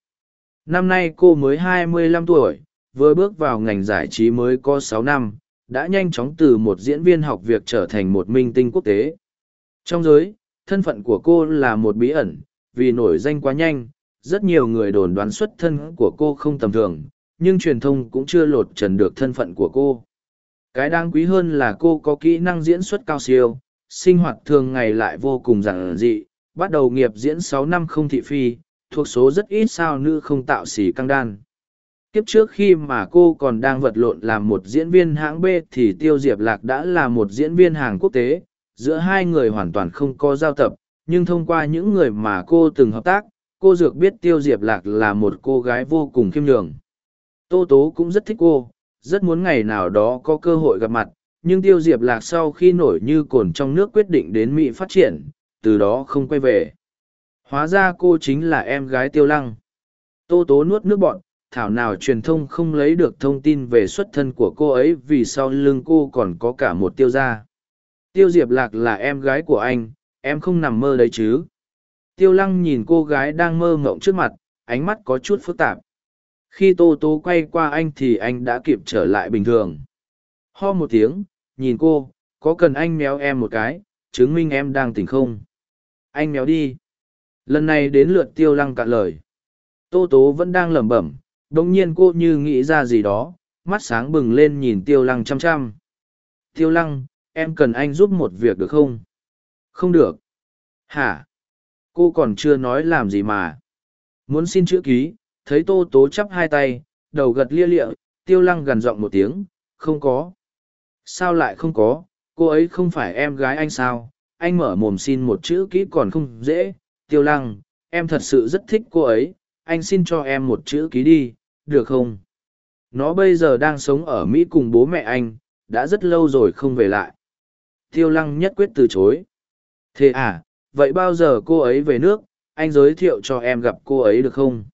[SPEAKER 1] năm nay cô mới 25 tuổi vừa bước vào ngành giải trí mới có 6 năm đã nhanh chóng từ một diễn viên học việc trở thành một minh tinh quốc tế. Trong giới, thân phận của cô là một bí ẩn, vì nổi danh quá nhanh, rất nhiều người đồn đoán xuất thân của cô không tầm thường, nhưng truyền thông cũng chưa lột trần được thân phận của cô. Cái đáng quý hơn là cô có kỹ năng diễn xuất cao siêu, sinh hoạt thường ngày lại vô cùng giản dị, bắt đầu nghiệp diễn sáu năm không thị phi, thuộc số rất ít sao nữ không tạo xỉ căng đan. Kiếp trước khi mà cô còn đang vật lộn làm một diễn viên hãng B thì Tiêu Diệp Lạc đã là một diễn viên hàng quốc tế, giữa hai người hoàn toàn không có giao tập, nhưng thông qua những người mà cô từng hợp tác, cô dược biết Tiêu Diệp Lạc là một cô gái vô cùng khiêm nhường. Tô Tố cũng rất thích cô, rất muốn ngày nào đó có cơ hội gặp mặt, nhưng Tiêu Diệp Lạc sau khi nổi như cồn trong nước quyết định đến Mỹ phát triển, từ đó không quay về. Hóa ra cô chính là em gái Tiêu Lăng. Tô Tố nuốt nước bọn, thảo nào truyền thông không lấy được thông tin về xuất thân của cô ấy vì sau lưng cô còn có cả một tiêu gia. Tiêu Diệp Lạc là em gái của anh, em không nằm mơ đấy chứ. Tiêu Lăng nhìn cô gái đang mơ mộng trước mặt, ánh mắt có chút phức tạp. Khi Tô Tố quay qua anh thì anh đã kịp trở lại bình thường. Ho một tiếng, nhìn cô, có cần anh méo em một cái, chứng minh em đang tỉnh không? Anh méo đi. Lần này đến lượt Tiêu Lăng cạn lời. Tô Tố vẫn đang lẩm bẩm, đồng nhiên cô như nghĩ ra gì đó, mắt sáng bừng lên nhìn Tiêu Lăng chăm chăm. Tiêu Lăng, em cần anh giúp một việc được không? Không được. Hả? Cô còn chưa nói làm gì mà. Muốn xin chữ ký, thấy tô tố chắp hai tay, đầu gật lia lịa, tiêu lăng gằn giọng một tiếng, không có. Sao lại không có? Cô ấy không phải em gái anh sao? Anh mở mồm xin một chữ kỹ còn không dễ. Tiêu lăng, em thật sự rất thích cô ấy. Anh xin cho em một chữ ký đi, được không? Nó bây giờ đang sống ở mỹ cùng bố mẹ anh, đã rất lâu rồi không về lại. Tiêu lăng nhất quyết từ chối. Thế à vậy bao giờ cô ấy về nước? Anh giới thiệu cho em gặp cô ấy được không?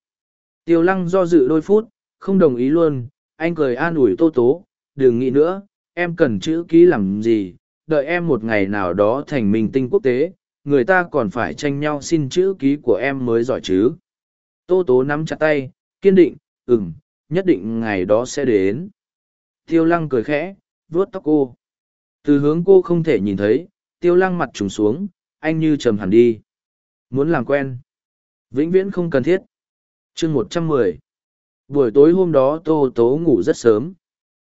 [SPEAKER 1] Tiêu lăng do dự đôi phút, không đồng ý luôn, anh cười an ủi tô tố, đừng nghĩ nữa, em cần chữ ký làm gì, đợi em một ngày nào đó thành minh tinh quốc tế, người ta còn phải tranh nhau xin chữ ký của em mới giỏi chứ. Tô tố nắm chặt tay, kiên định, ừm, nhất định ngày đó sẽ đến. Tiêu lăng cười khẽ, vuốt tóc cô. Từ hướng cô không thể nhìn thấy, tiêu lăng mặt trùng xuống, anh như trầm hẳn đi. Muốn làm quen. Vĩnh viễn không cần thiết chương một trăm mười. Buổi tối hôm đó tô tố ngủ rất sớm.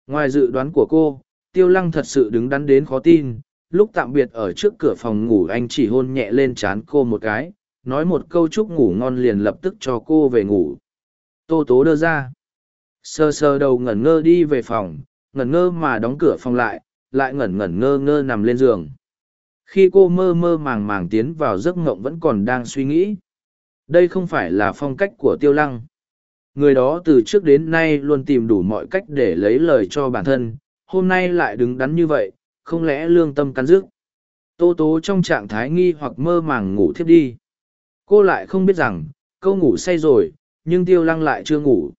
[SPEAKER 1] Ngoài dự đoán của cô, tiêu lăng thật sự đứng đắn đến khó tin. Lúc tạm biệt ở trước cửa phòng ngủ, anh chỉ hôn nhẹ lên trán cô một cái, nói một câu chúc ngủ ngon liền lập tức cho cô về ngủ. Tô tố đưa ra. Sơ sơ đầu ngẩn ngơ đi về phòng, ngẩn ngơ mà đóng cửa phòng lại lại ngẩn ngẩn ngơ ngơ nằm lên giường. Khi cô mơ mơ màng màng tiến vào giấc ngộng vẫn còn đang suy nghĩ đây không phải là phong cách của tiêu lăng. Người đó từ trước đến nay luôn tìm đủ mọi cách để lấy lời cho bản thân, hôm nay lại đứng đắn như vậy, không lẽ lương tâm cắn rước. Tô tố trong trạng thái nghi hoặc mơ màng ngủ thiếp đi. Cô lại không biết rằng, câu ngủ say rồi, nhưng tiêu lăng lại chưa ngủ.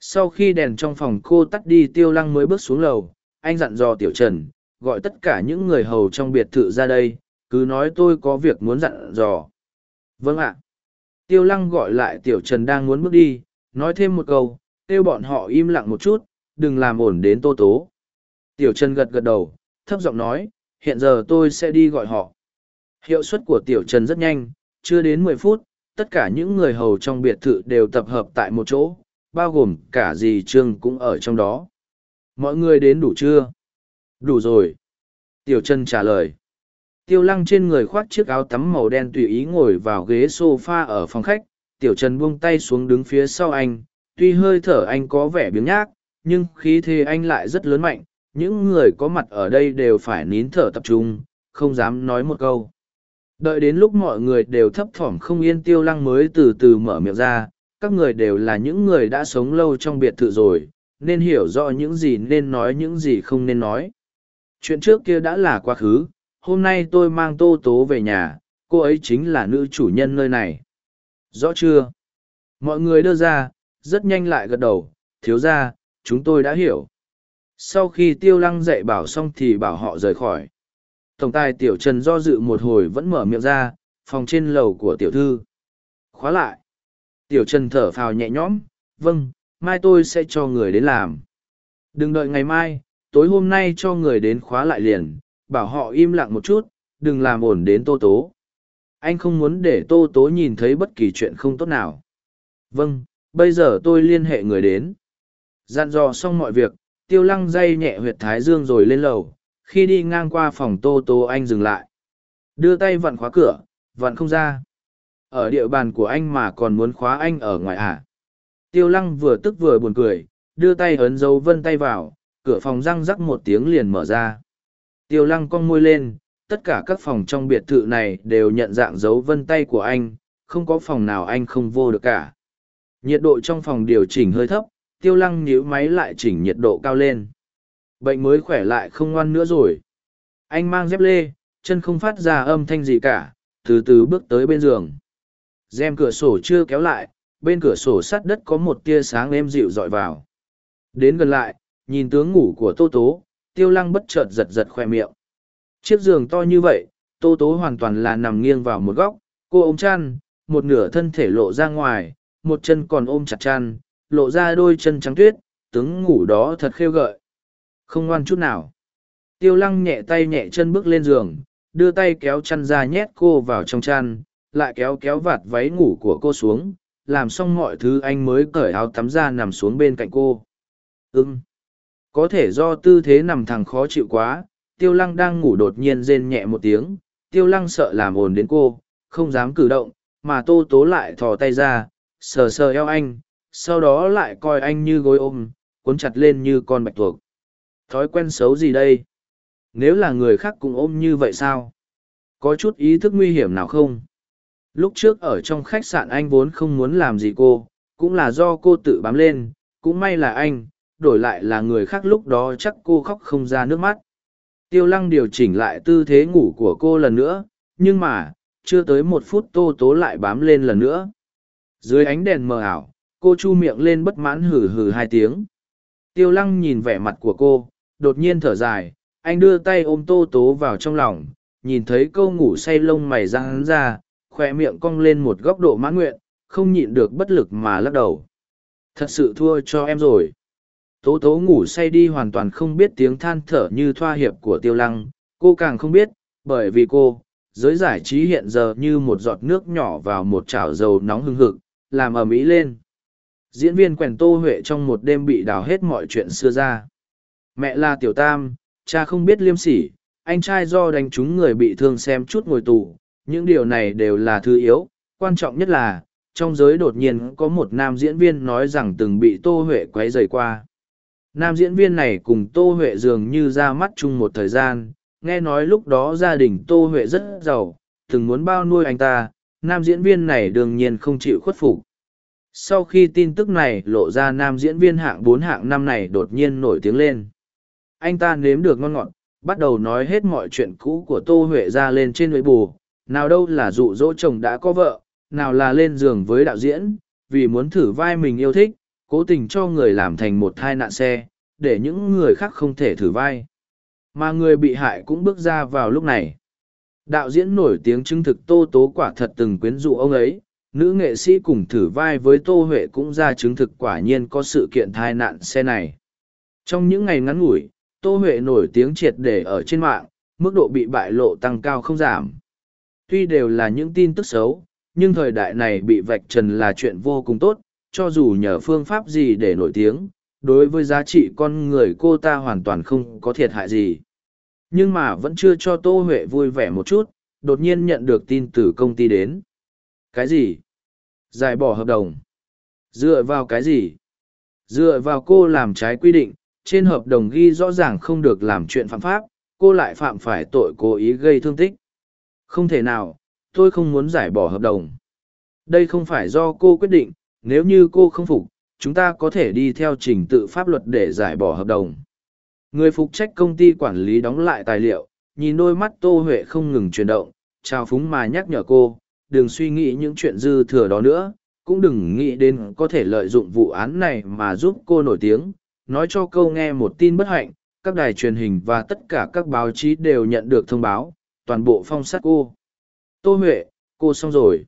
[SPEAKER 1] Sau khi đèn trong phòng cô tắt đi tiêu lăng mới bước xuống lầu, anh dặn dò tiểu trần, gọi tất cả những người hầu trong biệt thự ra đây, cứ nói tôi có việc muốn dặn dò. Vâng ạ. Tiêu lăng gọi lại tiểu trần đang muốn bước đi, nói thêm một câu, kêu bọn họ im lặng một chút, đừng làm ổn đến tô tố. Tiểu trần gật gật đầu, thấp giọng nói, hiện giờ tôi sẽ đi gọi họ. Hiệu suất của tiểu trần rất nhanh, chưa đến mười phút, tất cả những người hầu trong biệt thự đều tập hợp tại một chỗ, bao gồm cả dì Trương cũng ở trong đó. Mọi người đến đủ chưa? Đủ rồi. Tiểu Trần trả lời. Tiêu lăng trên người khoác chiếc áo tắm màu đen tùy ý ngồi vào ghế sofa ở phòng khách, tiểu trần buông tay xuống đứng phía sau anh, tuy hơi thở anh có vẻ biếng nhác, nhưng khí thế anh lại rất lớn mạnh, những người có mặt ở đây đều phải nín thở tập trung, không dám nói một câu. Đợi đến lúc mọi người đều thấp thỏm không yên tiêu lăng mới từ từ mở miệng ra, các người đều là những người đã sống lâu trong biệt thự rồi, nên hiểu rõ những gì nên nói những gì không nên nói. Chuyện trước kia đã là quá khứ, hôm nay tôi mang tô tố về nhà cô ấy chính là nữ chủ nhân nơi này. Rõ chưa? Mọi người đưa ra rất nhanh lại gật đầu thiếu ra chúng tôi đã hiểu. Sau khi tiêu lăng dạy bảo xong thì bảo họ rời khỏi. Tổng tài tiểu trần do dự một hồi vẫn mở miệng ra phòng trên lầu của tiểu thư. Khóa lại. Tiểu trần thở phào nhẹ nhõm vâng mai tôi sẽ cho người đến làm. Đừng đợi ngày mai tối hôm nay cho người đến khóa lại liền, bảo họ im lặng một chút, đừng làm ổn đến tô tố. Anh không muốn để tô tố nhìn thấy bất kỳ chuyện không tốt nào. Vâng, bây giờ tôi liên hệ người đến. Dặn dò xong mọi việc, tiêu lăng dây nhẹ huyệt thái dương rồi lên lầu. Khi đi ngang qua phòng tô tố anh dừng lại. Đưa tay vặn khóa cửa, vặn không ra. Ở địa bàn của anh mà còn muốn khóa anh ở ngoài à? Tiêu lăng vừa tức vừa buồn cười, đưa tay ấn dấu vân tay vào, cửa phòng răng rắc một tiếng liền mở ra. Tiêu lăng cong môi lên, tất cả các phòng trong biệt thự này đều nhận dạng dấu vân tay của anh, không có phòng nào anh không vô được cả. Nhiệt độ trong phòng điều chỉnh hơi thấp, tiêu lăng nhíu máy lại chỉnh nhiệt độ cao lên. Bệnh mới khỏe lại không ngoan nữa rồi. Anh mang dép lê, chân không phát ra âm thanh gì cả, từ từ bước tới bên giường. rèm cửa sổ chưa kéo lại, bên cửa sổ sắt đất có một tia sáng êm dịu dọi vào. Đến gần lại, nhìn tướng ngủ của Tô Tố, tiêu lăng bất chợt giật giật khoe miệng. Chiếc giường to như vậy, Tô Tố hoàn toàn là nằm nghiêng vào một góc, cô ôm chăn, một nửa thân thể lộ ra ngoài, một chân còn ôm chặt chăn, lộ ra đôi chân trắng tuyết, tướng ngủ đó thật khêu gợi. Không ngoan chút nào. Tiêu lăng nhẹ tay nhẹ chân bước lên giường, đưa tay kéo chăn ra nhét cô vào trong chăn, lại kéo kéo vạt váy ngủ của cô xuống, làm xong mọi thứ anh mới cởi áo tắm ra nằm xuống bên cạnh cô. Ừm. Có thể do tư thế nằm thẳng khó chịu quá, tiêu lăng đang ngủ đột nhiên rên nhẹ một tiếng, tiêu lăng sợ làm ồn đến cô, không dám cử động, mà tô tố lại thò tay ra, sờ sờ eo anh, sau đó lại coi anh như gối ôm, cuốn chặt lên như con bạch tuộc. Thói quen xấu gì đây? Nếu là người khác cũng ôm như vậy sao? Có chút ý thức nguy hiểm nào không? Lúc trước ở trong khách sạn anh vốn không muốn làm gì cô, cũng là do cô tự bám lên, cũng may là anh, đổi lại là người khác lúc đó chắc cô khóc không ra nước mắt. Tiêu lăng điều chỉnh lại tư thế ngủ của cô lần nữa, nhưng mà, chưa tới một phút tô tố lại bám lên lần nữa. Dưới ánh đèn mờ ảo, cô chu miệng lên bất mãn hừ hừ hai tiếng. Tiêu lăng nhìn vẻ mặt của cô, đột nhiên thở dài, anh đưa tay ôm tô tố vào trong lòng, nhìn thấy câu ngủ say lông mày răng ra, khoe miệng cong lên một góc độ mãn nguyện, không nhịn được bất lực mà lắc đầu. Thật sự thua cho em rồi. Tố tố ngủ say đi hoàn toàn không biết tiếng than thở như thoa hiệp của tiêu lăng, cô càng không biết, bởi vì cô, giới giải trí hiện giờ như một giọt nước nhỏ vào một chảo dầu nóng hưng hực, làm ầm ĩ lên. Diễn viên quèn tô huệ trong một đêm bị đào hết mọi chuyện xưa ra. Mẹ là tiểu tam, cha không biết liêm sỉ, anh trai do đánh trúng người bị thương xem chút ngồi tù, những điều này đều là thứ yếu, quan trọng nhất là, trong giới đột nhiên có một nam diễn viên nói rằng từng bị Tô Huệ quấy rầy qua. Nam diễn viên này cùng Tô Huệ dường như ra mắt chung một thời gian, nghe nói lúc đó gia đình Tô Huệ rất giàu, từng muốn bao nuôi anh ta, nam diễn viên này đương nhiên không chịu khuất phục. Sau khi tin tức này lộ ra nam diễn viên hạng bốn hạng năm này đột nhiên nổi tiếng lên. Anh ta nếm được ngon ngọt, bắt đầu nói hết mọi chuyện cũ của Tô Huệ ra lên trên nội bù, nào đâu là dụ dỗ chồng đã có vợ, nào là lên giường với đạo diễn, vì muốn thử vai mình yêu thích, cố tình cho người làm thành một thai nạn xe, để những người khác không thể thử vai. Mà người bị hại cũng bước ra vào lúc này. Đạo diễn nổi tiếng chứng thực Tô Tố quả thật từng quyến rũ ông ấy, nữ nghệ sĩ cùng thử vai với Tô Huệ cũng ra chứng thực quả nhiên có sự kiện thai nạn xe này. Trong những ngày ngắn ngủi, Tô Huệ nổi tiếng triệt để ở trên mạng, mức độ bị bại lộ tăng cao không giảm. Tuy đều là những tin tức xấu, nhưng thời đại này bị vạch trần là chuyện vô cùng tốt, cho dù nhờ phương pháp gì để nổi tiếng, đối với giá trị con người cô ta hoàn toàn không có thiệt hại gì. Nhưng mà vẫn chưa cho Tô Huệ vui vẻ một chút, đột nhiên nhận được tin từ công ty đến. Cái gì? Giải bỏ hợp đồng. Dựa vào cái gì? Dựa vào cô làm trái quy định, trên hợp đồng ghi rõ ràng không được làm chuyện phạm pháp, cô lại phạm phải tội cố ý gây thương tích. Không thể nào, tôi không muốn giải bỏ hợp đồng. Đây không phải do cô quyết định, nếu như cô không phục, chúng ta có thể đi theo trình tự pháp luật để giải bỏ hợp đồng. Người phục trách công ty quản lý đóng lại tài liệu, nhìn đôi mắt Tô Huệ không ngừng chuyển động, trao phúng mà nhắc nhở cô, đừng suy nghĩ những chuyện dư thừa đó nữa, cũng đừng nghĩ đến có thể lợi dụng vụ án này mà giúp cô nổi tiếng, nói cho câu nghe một tin bất hạnh, các đài truyền hình và tất cả các báo chí đều nhận được thông báo, toàn bộ phong sát cô. Tô Huệ, cô xong rồi.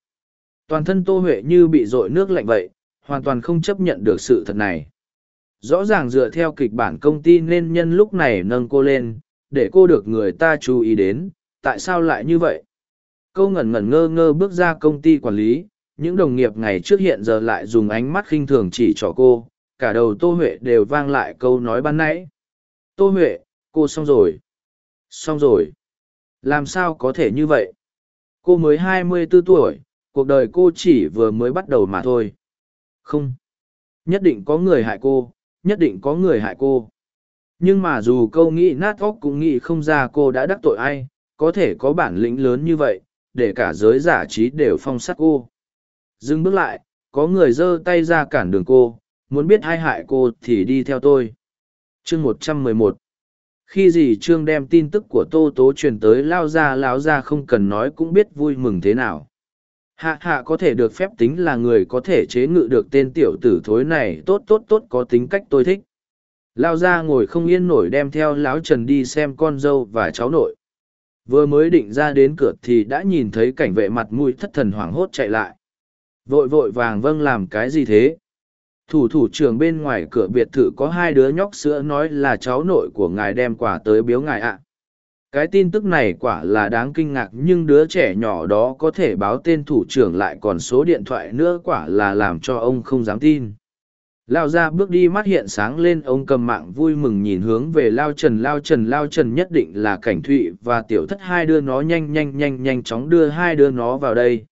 [SPEAKER 1] Toàn thân Tô Huệ như bị dội nước lạnh vậy, hoàn toàn không chấp nhận được sự thật này. rõ ràng dựa theo kịch bản công ty nên nhân lúc này nâng cô lên để cô được người ta chú ý đến tại sao lại như vậy? Câu ngẩn ngẩn ngơ ngơ bước ra công ty quản lý những đồng nghiệp ngày trước hiện giờ lại dùng ánh mắt khinh thường chỉ cho cô cả đầu tô huệ đều vang lại câu nói ban nãy. Tô huệ cô xong rồi. Xong rồi. Làm sao có thể như vậy? Cô mới hai mươi 24 tuổi cuộc đời cô chỉ vừa mới bắt đầu mà thôi. Không. Nhất định có người hại cô, nhất định có người hại cô. Nhưng mà dù câu nghĩ nát óc cũng nghĩ không ra cô đã đắc tội ai, có thể có bản lĩnh lớn như vậy, để cả giới giả trí đều phong sát cô. Dừng bước lại, có người giơ tay ra cản đường cô, muốn biết ai hại cô thì đi theo tôi. Chương một trăm mười một. Khi dì trương đem tin tức của tô tố truyền tới lao gia lao gia không cần nói cũng biết vui mừng thế nào hạ hạ có thể được phép tính là người có thể chế ngự được tên tiểu tử thối này, tốt tốt tốt có tính cách tôi thích. Lao ra ngồi không yên nổi đem theo láo trần đi xem con dâu và cháu nội. Vừa mới định ra đến cửa thì đã nhìn thấy cảnh vệ mặt mũi thất thần hoảng hốt chạy lại. Vội vội vàng vâng làm cái gì thế? Thủ thủ trưởng bên ngoài cửa biệt thự có hai đứa nhóc sữa nói là cháu nội của ngài đem quà tới biếu ngài ạ cái tin tức này quả là đáng kinh ngạc, nhưng đứa trẻ nhỏ đó có thể báo tên thủ trưởng lại còn số điện thoại nữa quả là làm cho ông không dám tin. Lao ra bước đi mắt hiện sáng lên, ông cầm mạng vui mừng nhìn hướng về lao trần. Lao trần lao trần nhất định là cảnh thụy và tiểu thất, hai đứa nó nhanh nhanh nhanh nhanh chóng đưa hai đứa nó vào đây.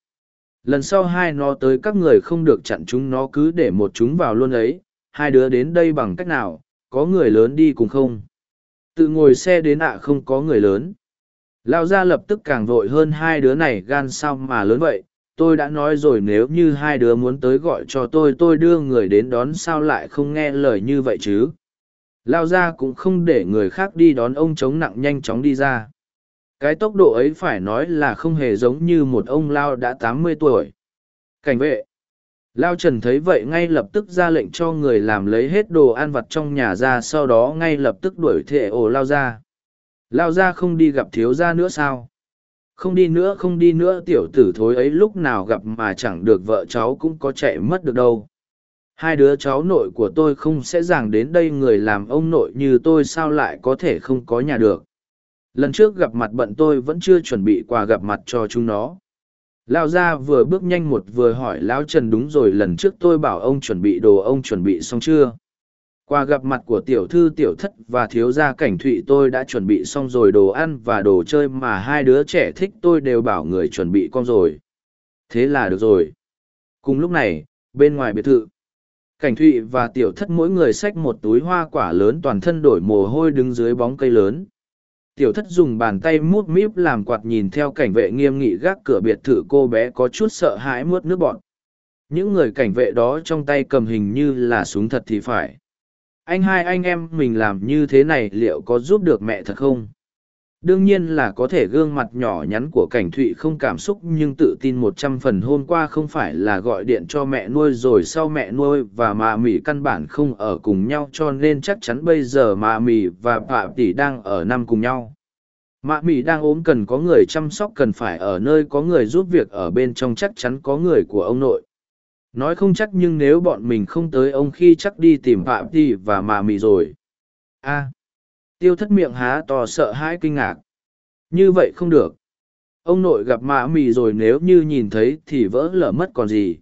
[SPEAKER 1] Lần sau hai nó tới, các người không được chặn chúng nó, cứ để một chúng vào luôn ấy. Hai đứa đến đây bằng cách nào? Có người lớn đi cùng không? Tự ngồi xe đến ạ không có người lớn. Lao ra lập tức càng vội hơn hai đứa này gan sao mà lớn vậy? Tôi đã nói rồi nếu như hai đứa muốn tới gọi cho tôi tôi đưa người đến đón sao lại không nghe lời như vậy chứ? Lao ra cũng không để người khác đi đón ông chống nặng nhanh chóng đi ra. Cái tốc độ ấy phải nói là không hề giống như một ông lao đã tám mươi tuổi. Cảnh vệ lao trần thấy vậy ngay lập tức ra lệnh cho người làm lấy hết đồ ăn vặt trong nhà ra, sau đó ngay lập tức đuổi thệ ổ lao ra lao ra không đi gặp thiếu gia nữa sao? Không đi nữa, không đi nữa, tiểu tử thối ấy lúc nào gặp mà chẳng được, vợ cháu cũng có chạy mất được đâu. Hai đứa cháu nội của tôi không sẽ giảng đến đây, người làm ông nội như tôi sao lại có thể không có nhà được? Lần trước gặp mặt bận tôi vẫn chưa chuẩn bị quà gặp mặt cho chúng nó lao gia vừa bước nhanh một vừa hỏi lão trần đúng rồi, lần trước tôi bảo ông chuẩn bị đồ ông chuẩn bị xong chưa? Qua gặp mặt của tiểu thư, tiểu thất và thiếu gia cảnh thụy tôi đã chuẩn bị xong rồi, đồ ăn và đồ chơi mà hai đứa trẻ thích tôi đều bảo người chuẩn bị con rồi. Thế là được rồi. Cùng lúc này, bên ngoài biệt thự, cảnh thụy và tiểu thất mỗi người xách một túi hoa quả lớn toàn thân đổi mồ hôi đứng dưới bóng cây lớn tiểu thất dùng bàn tay mút míp làm quạt nhìn theo cảnh vệ nghiêm nghị gác cửa biệt thự cô bé có chút sợ hãi mướt nước bọn những người cảnh vệ đó trong tay cầm hình như là súng thật thì phải. Anh hai anh em mình làm như thế này liệu có giúp được mẹ thật không? Đương nhiên là có thể gương mặt nhỏ nhắn của cảnh thụy không cảm xúc nhưng tự tin một trăm phần hôm qua không phải là gọi điện cho mẹ nuôi rồi sau mẹ nuôi và mạ mỉ căn bản không ở cùng nhau cho nên chắc chắn bây giờ mạ mỉ và bạ tỷ đang ở năm cùng nhau. Mạ mỉ đang ốm cần có người chăm sóc cần phải ở nơi có người giúp việc ở bên trong chắc chắn có người của ông nội. Nói không chắc nhưng nếu bọn mình không tới ông khi chắc đi tìm phạm tỷ và mạ mỉ rồi. A tiêu thất miệng há to sợ hãi kinh ngạc. Như vậy không được. Ông nội gặp mạ mì rồi nếu như nhìn thấy thì vỡ lở mất còn gì.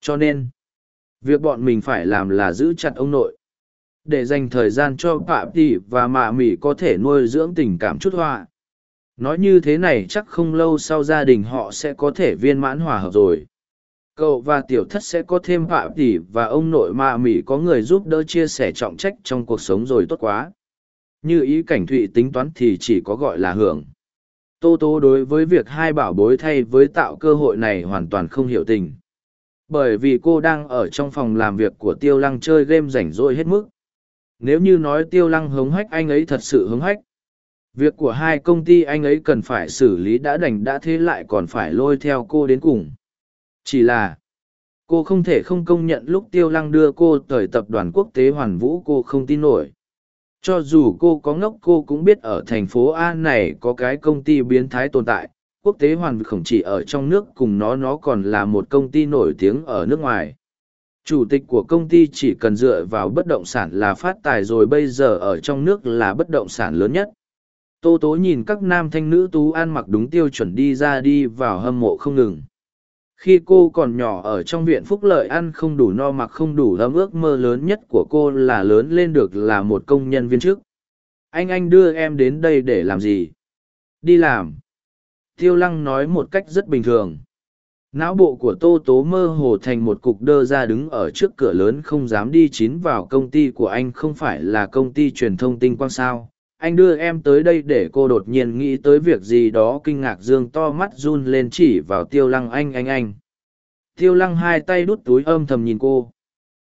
[SPEAKER 1] Cho nên, việc bọn mình phải làm là giữ chặt ông nội. Để dành thời gian cho phạm tỷ và mạ mì có thể nuôi dưỡng tình cảm chút hoa. Nói như thế này chắc không lâu sau gia đình họ sẽ có thể viên mãn hòa hợp rồi. Cậu và tiểu thất sẽ có thêm phạm tỷ và ông nội mạ mì có người giúp đỡ chia sẻ trọng trách trong cuộc sống rồi tốt quá như ý cảnh thụy tính toán thì chỉ có gọi là hưởng. Tô tô đối với việc hai bảo bối thay với tạo cơ hội này hoàn toàn không hiểu tình. Bởi vì cô đang ở trong phòng làm việc của tiêu lăng chơi game rảnh rỗi hết mức. Nếu như nói tiêu lăng hống hách anh ấy thật sự hống hách. Việc của hai công ty anh ấy cần phải xử lý đã đành đã thế lại còn phải lôi theo cô đến cùng. Chỉ là, cô không thể không công nhận lúc tiêu lăng đưa cô tới tập đoàn quốc tế hoàn vũ cô không tin nổi cho dù cô có ngốc, cô cũng biết ở thành phố a này có cái công ty biến thái tồn tại quốc tế hoàn không chỉ ở trong nước, cùng nó nó còn là một công ty nổi tiếng ở nước ngoài Chủ tịch của công ty chỉ cần dựa vào bất động sản là phát tài rồi bây giờ ở trong nước là bất động sản lớn nhất. Tô tố nhìn các nam thanh nữ tú ăn mặc đúng tiêu chuẩn đi ra đi vào hâm mộ không ngừng. Khi cô còn nhỏ ở trong viện phúc lợi ăn không đủ no mặc không đủ ấm ước mơ lớn nhất của cô là lớn lên được là một công nhân viên chức. Anh anh đưa em đến đây để làm gì? Đi làm. Tiêu lăng nói một cách rất bình thường não bộ của tô tố mơ hồ thành một cục đơ ra đứng ở trước cửa lớn không dám đi chín vào công ty của anh không phải là công ty truyền thông tinh quang sao anh đưa em tới đây để cô đột nhiên nghĩ tới việc gì đó kinh ngạc dương to mắt run lên chỉ vào tiêu lăng anh anh anh. Tiêu lăng hai tay đút túi âm thầm nhìn cô.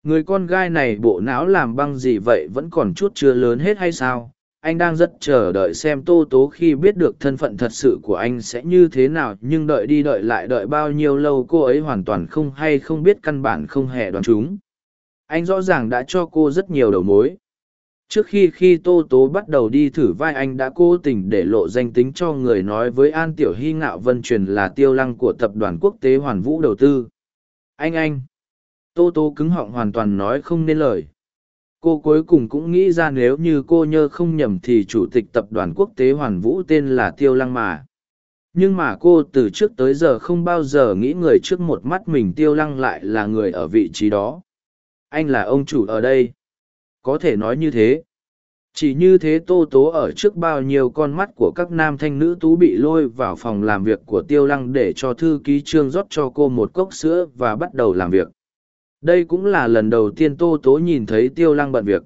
[SPEAKER 1] Người con gái này bộ não làm băng gì vậy, vẫn còn chút chưa lớn hết hay sao? Anh đang rất chờ đợi xem tô tố khi biết được thân phận thật sự của anh sẽ như thế nào, nhưng đợi đi đợi lại đợi bao nhiêu lâu cô ấy hoàn toàn không hay không biết căn bản không hề đoán chúng. Anh rõ ràng đã cho cô rất nhiều đầu mối trước khi khi tô tố bắt đầu đi thử vai, anh đã cố tình để lộ danh tính cho người nói với an tiểu hy ngạo vân truyền là tiêu lăng của tập đoàn quốc tế hoàn vũ đầu tư. Anh anh. Tô tố cứng họng hoàn toàn nói không nên lời. Cô cuối cùng cũng nghĩ ra nếu như cô nhớ không nhầm thì chủ tịch tập đoàn quốc tế hoàn vũ tên là tiêu lăng mà. Nhưng mà cô từ trước tới giờ không bao giờ nghĩ người trước một mắt mình tiêu lăng lại là người ở vị trí đó. Anh là ông chủ ở đây có thể nói như thế. Chỉ như thế tô tố ở trước bao nhiêu con mắt của các nam thanh nữ tú bị lôi vào phòng làm việc của tiêu lăng để cho thư ký trương rót cho cô một cốc sữa và bắt đầu làm việc. Đây cũng là lần đầu tiên tô tố nhìn thấy tiêu lăng bận việc.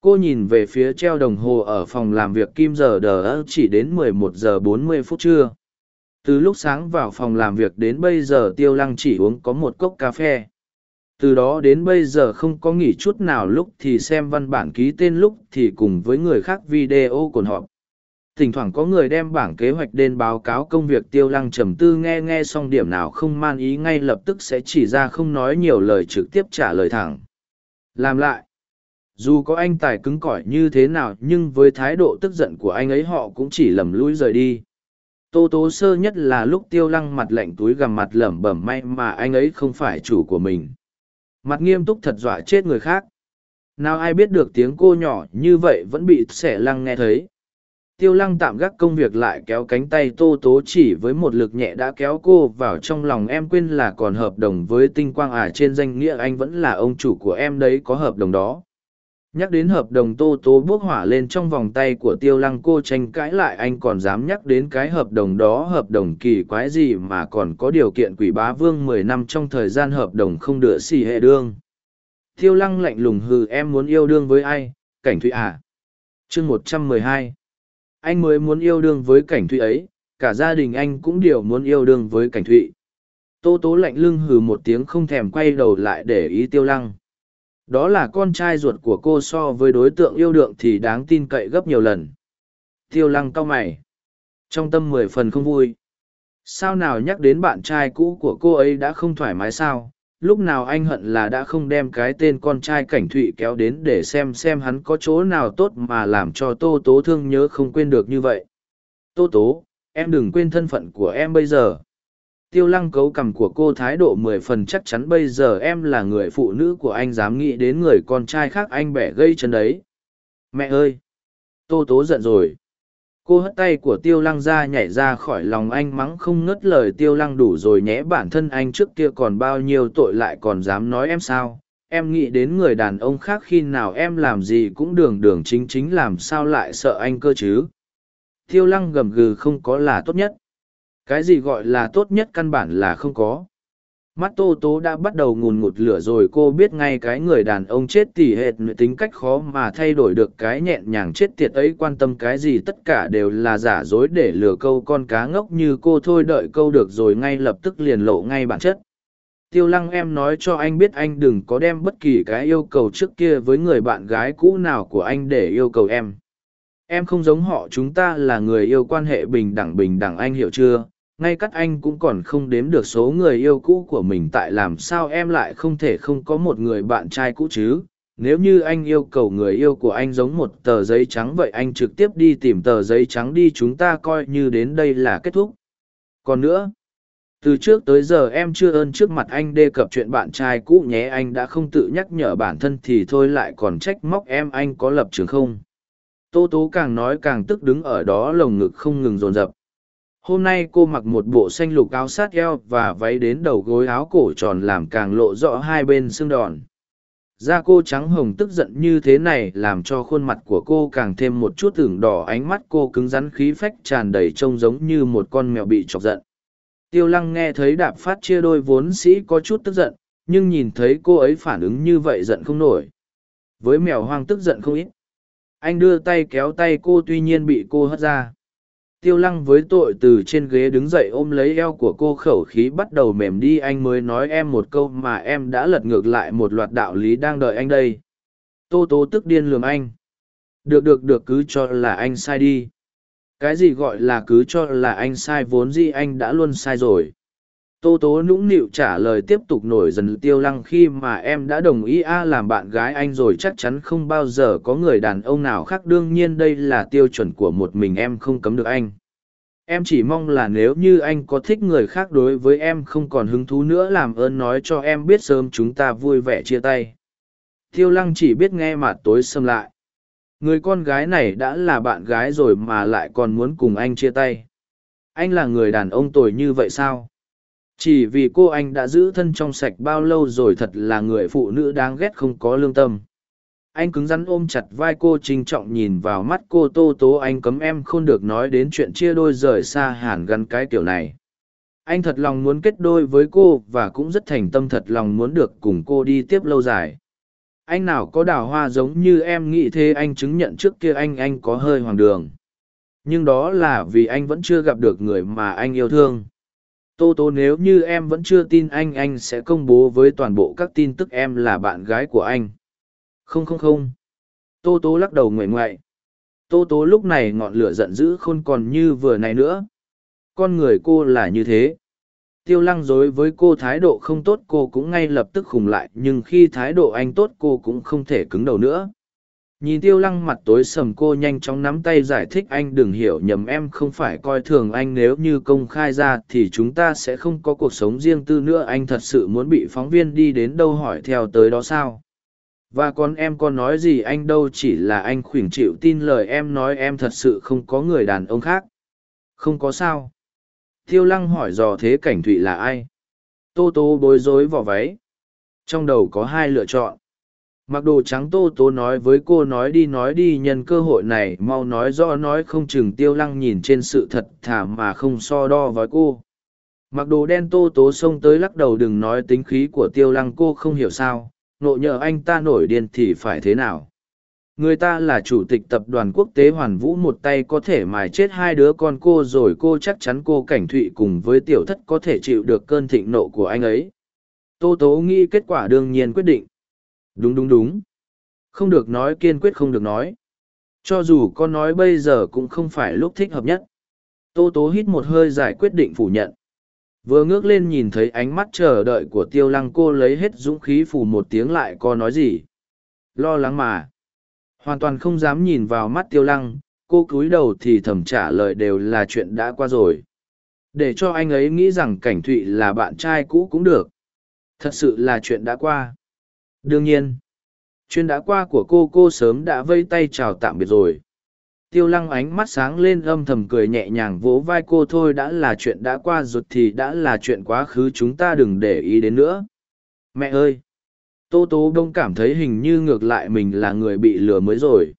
[SPEAKER 1] Cô nhìn về phía treo đồng hồ ở phòng làm việc kim giờ đờ chỉ đến 11 giờ 40 phút trưa. Từ lúc sáng vào phòng làm việc đến bây giờ tiêu lăng chỉ uống có một cốc cà phê từ đó đến bây giờ không có nghỉ chút nào lúc thì xem văn bản ký tên lúc thì cùng với người khác video cồn họp. Thỉnh thoảng có người đem bảng kế hoạch đến báo cáo công việc tiêu lăng trầm tư nghe nghe xong điểm nào không man ý ngay lập tức sẽ chỉ ra không nói nhiều lời trực tiếp trả lời thẳng. Làm lại. Dù có anh tài cứng cỏi như thế nào nhưng với thái độ tức giận của anh ấy họ cũng chỉ lầm lũi rời đi. Tô tố sơ nhất là lúc tiêu lăng mặt lạnh túi gằm mặt lẩm bẩm may mà anh ấy không phải chủ của mình mặt nghiêm túc thật dọa chết người khác. Nào ai biết được tiếng cô nhỏ như vậy vẫn bị xẻ lăng nghe thấy. Tiêu lăng tạm gác công việc lại kéo cánh tay tô tố chỉ với một lực nhẹ đã kéo cô vào trong lòng em quên là còn hợp đồng với tinh quang à trên danh nghĩa anh vẫn là ông chủ của em đấy, có hợp đồng đó nhắc đến hợp đồng tô tố bước hỏa lên trong vòng tay của tiêu lăng cô tranh cãi lại, anh còn dám nhắc đến cái hợp đồng đó, hợp đồng kỳ quái gì mà còn có điều kiện quỷ bá vương mười năm trong thời gian hợp đồng không đựa xì hệ đương. Tiêu lăng lạnh lùng hừ, em muốn yêu đương với ai? Cảnh thụy à? Chương một trăm mười hai. Anh mới muốn yêu đương với cảnh thụy ấy, cả gia đình anh cũng đều muốn yêu đương với cảnh thụy. Tô tố lạnh lưng hừ một tiếng không thèm quay đầu lại để ý tiêu lăng đó là con trai ruột của cô so với đối tượng yêu đương thì đáng tin cậy gấp nhiều lần. Tiêu lăng cau mày. Trong tâm mười phần không vui. Sao nào nhắc đến bạn trai cũ của cô ấy đã không thoải mái sao? Lúc nào anh hận là đã không đem cái tên con trai cảnh thụy kéo đến để xem xem hắn có chỗ nào tốt mà làm cho tô tố thương nhớ không quên được như vậy. Tô tố, em đừng quên thân phận của em bây giờ tiêu lăng cấu cằm của cô thái độ mười phần chắc chắn bây giờ em là người phụ nữ của anh dám nghĩ đến người con trai khác anh bẻ gây chân đấy. Mẹ ơi! Tô tố giận rồi. Cô hất tay của tiêu lăng ra nhảy ra khỏi lòng anh mắng không ngớt lời tiêu lăng đủ rồi nhé bản thân anh trước kia còn bao nhiêu tội lại còn dám nói em sao? Em nghĩ đến người đàn ông khác khi nào em làm gì cũng đường đường chính chính làm sao lại sợ anh cơ chứ? Tiêu lăng gầm gừ không có là tốt nhất cái gì gọi là tốt nhất căn bản là không có. Mắt tô tố đã bắt đầu ngùn ngụt lửa rồi, cô biết ngay cái người đàn ông chết tỉ hệt tính cách khó mà thay đổi được cái nhẹn nhàng chết tiệt ấy, quan tâm cái gì tất cả đều là giả dối để lừa câu con cá ngốc như cô thôi, đợi câu được rồi ngay lập tức liền lộ ngay bản chất. Tiêu lăng em nói cho anh biết anh đừng có đem bất kỳ cái yêu cầu trước kia với người bạn gái cũ nào của anh để yêu cầu em. Em không giống họ, chúng ta là người yêu quan hệ bình đẳng bình đẳng, anh hiểu chưa? Ngay cắt anh cũng còn không đếm được số người yêu cũ của mình tại làm sao em lại không thể không có một người bạn trai cũ chứ? Nếu như anh yêu cầu người yêu của anh giống một tờ giấy trắng vậy anh trực tiếp đi tìm tờ giấy trắng đi chúng ta coi như đến đây là kết thúc. Còn nữa, từ trước tới giờ em chưa ơn trước mặt anh đề cập chuyện bạn trai cũ nhé, anh đã không tự nhắc nhở bản thân thì thôi lại còn trách móc em anh có lập trường không? Tô tố càng nói càng tức đứng ở đó lồng ngực không ngừng rồn rập hôm nay cô mặc một bộ xanh lục áo sát eo và váy đến đầu gối áo cổ tròn làm càng lộ rõ hai bên xương đòn. Da cô trắng hồng tức giận như thế này làm cho khuôn mặt của cô càng thêm một chút tưởng đỏ, ánh mắt cô cứng rắn khí phách tràn đầy trông giống như một con mèo bị chọc giận. Tiêu lăng nghe thấy đạp phát chia đôi vốn sĩ có chút tức giận, nhưng nhìn thấy cô ấy phản ứng như vậy giận không nổi. Với mèo hoang tức giận không ít. Anh đưa tay kéo tay cô tuy nhiên bị cô hất ra tiêu lăng với tội từ trên ghế đứng dậy ôm lấy eo của cô khẩu khí bắt đầu mềm đi, anh mới nói em một câu mà em đã lật ngược lại một loạt đạo lý đang đợi anh đây. Tô tố tức điên lường anh. Được được được, cứ cho là anh sai đi. Cái gì gọi là cứ cho là anh sai vốn gì anh đã luôn sai rồi tô tố nũng nịu trả lời tiếp tục nổi dần tiêu lăng khi mà em đã đồng ý a làm bạn gái anh rồi chắc chắn không bao giờ có người đàn ông nào khác. Đương nhiên đây là tiêu chuẩn của một mình em không cấm được anh. Em chỉ mong là nếu như anh có thích người khác đối với em không còn hứng thú nữa làm ơn nói cho em biết sớm chúng ta vui vẻ chia tay. Tiêu lăng chỉ biết nghe mà tối xâm lại. Người con gái này đã là bạn gái rồi mà lại còn muốn cùng anh chia tay. Anh là người đàn ông tồi như vậy sao? Chỉ vì cô anh đã giữ thân trong sạch bao lâu rồi thật là người phụ nữ đáng ghét không có lương tâm. Anh cứng rắn ôm chặt vai cô trinh trọng nhìn vào mắt cô tô tố, anh cấm em không được nói đến chuyện chia đôi rời xa hẳn gắn cái kiểu này. Anh thật lòng muốn kết đôi với cô và cũng rất thành tâm thật lòng muốn được cùng cô đi tiếp lâu dài. Anh nào có đào hoa giống như em nghĩ thế anh chứng nhận trước kia anh anh có hơi hoàng đường. Nhưng đó là vì anh vẫn chưa gặp được người mà anh yêu thương tô tố nếu như em vẫn chưa tin anh anh sẽ công bố với toàn bộ các tin tức em là bạn gái của anh. Không không không. Tô tố lắc đầu nguệ ngoại. Tô tố lúc này ngọn lửa giận dữ khôn còn như vừa này nữa. Con người cô là như thế. Tiêu lăng dối với cô thái độ không tốt, cô cũng ngay lập tức khùng lại, nhưng khi thái độ anh tốt, cô cũng không thể cứng đầu nữa nhìn tiêu lăng mặt tối sầm cô nhanh chóng nắm tay giải thích anh đừng hiểu nhầm em không phải coi thường anh, nếu như công khai ra thì chúng ta sẽ không có cuộc sống riêng tư nữa, anh thật sự muốn bị phóng viên đi đến đâu hỏi theo tới đó sao? Và còn em có nói gì, anh đâu chỉ là anh khuỷn chịu tin lời em nói, em thật sự không có người đàn ông khác. Không có sao. Tiêu lăng hỏi dò thế cảnh thụy là ai? Tô tô bối rối vỏ váy. Trong đầu có hai lựa chọn mặc đồ trắng tô tố nói với cô nói đi nói đi, nhân cơ hội này, mau nói rõ, nói không chừng tiêu lăng nhìn trên sự thật thả mà không so đo với cô. Mặc đồ đen tô tố xông tới lắc đầu, đừng nói tính khí của tiêu lăng, cô không hiểu sao. Nộ nhờ anh ta nổi điên thì phải thế nào? Người ta là chủ tịch tập đoàn quốc tế hoàn vũ, một tay có thể mài chết hai đứa con cô rồi cô chắc chắn cô cảnh thụy cùng với tiểu thất có thể chịu được cơn thịnh nộ của anh ấy. Tô tố nghĩ kết quả đương nhiên quyết định đúng đúng đúng. Không được nói, kiên quyết không được nói. Cho dù con nói bây giờ cũng không phải lúc thích hợp nhất. Tô tố hít một hơi giải quyết định phủ nhận. Vừa ngước lên nhìn thấy ánh mắt chờ đợi của tiêu lăng, cô lấy hết dũng khí phủ một tiếng lại có nói gì? Lo lắng mà. Hoàn toàn không dám nhìn vào mắt tiêu lăng, cô cúi đầu thì thầm trả lời đều là chuyện đã qua rồi. Để cho anh ấy nghĩ rằng cảnh thụy là bạn trai cũ cũng được. Thật sự là chuyện đã qua đương nhiên chuyện đã qua của cô cô sớm đã vây tay chào tạm biệt rồi. Tiêu lăng ánh mắt sáng lên âm thầm cười nhẹ nhàng vỗ vai cô, thôi đã là chuyện đã qua rồi thì đã là chuyện quá khứ, chúng ta đừng để ý đến nữa. Mẹ ơi! Tô tố đông cảm thấy hình như ngược lại mình là người bị lừa mới rồi.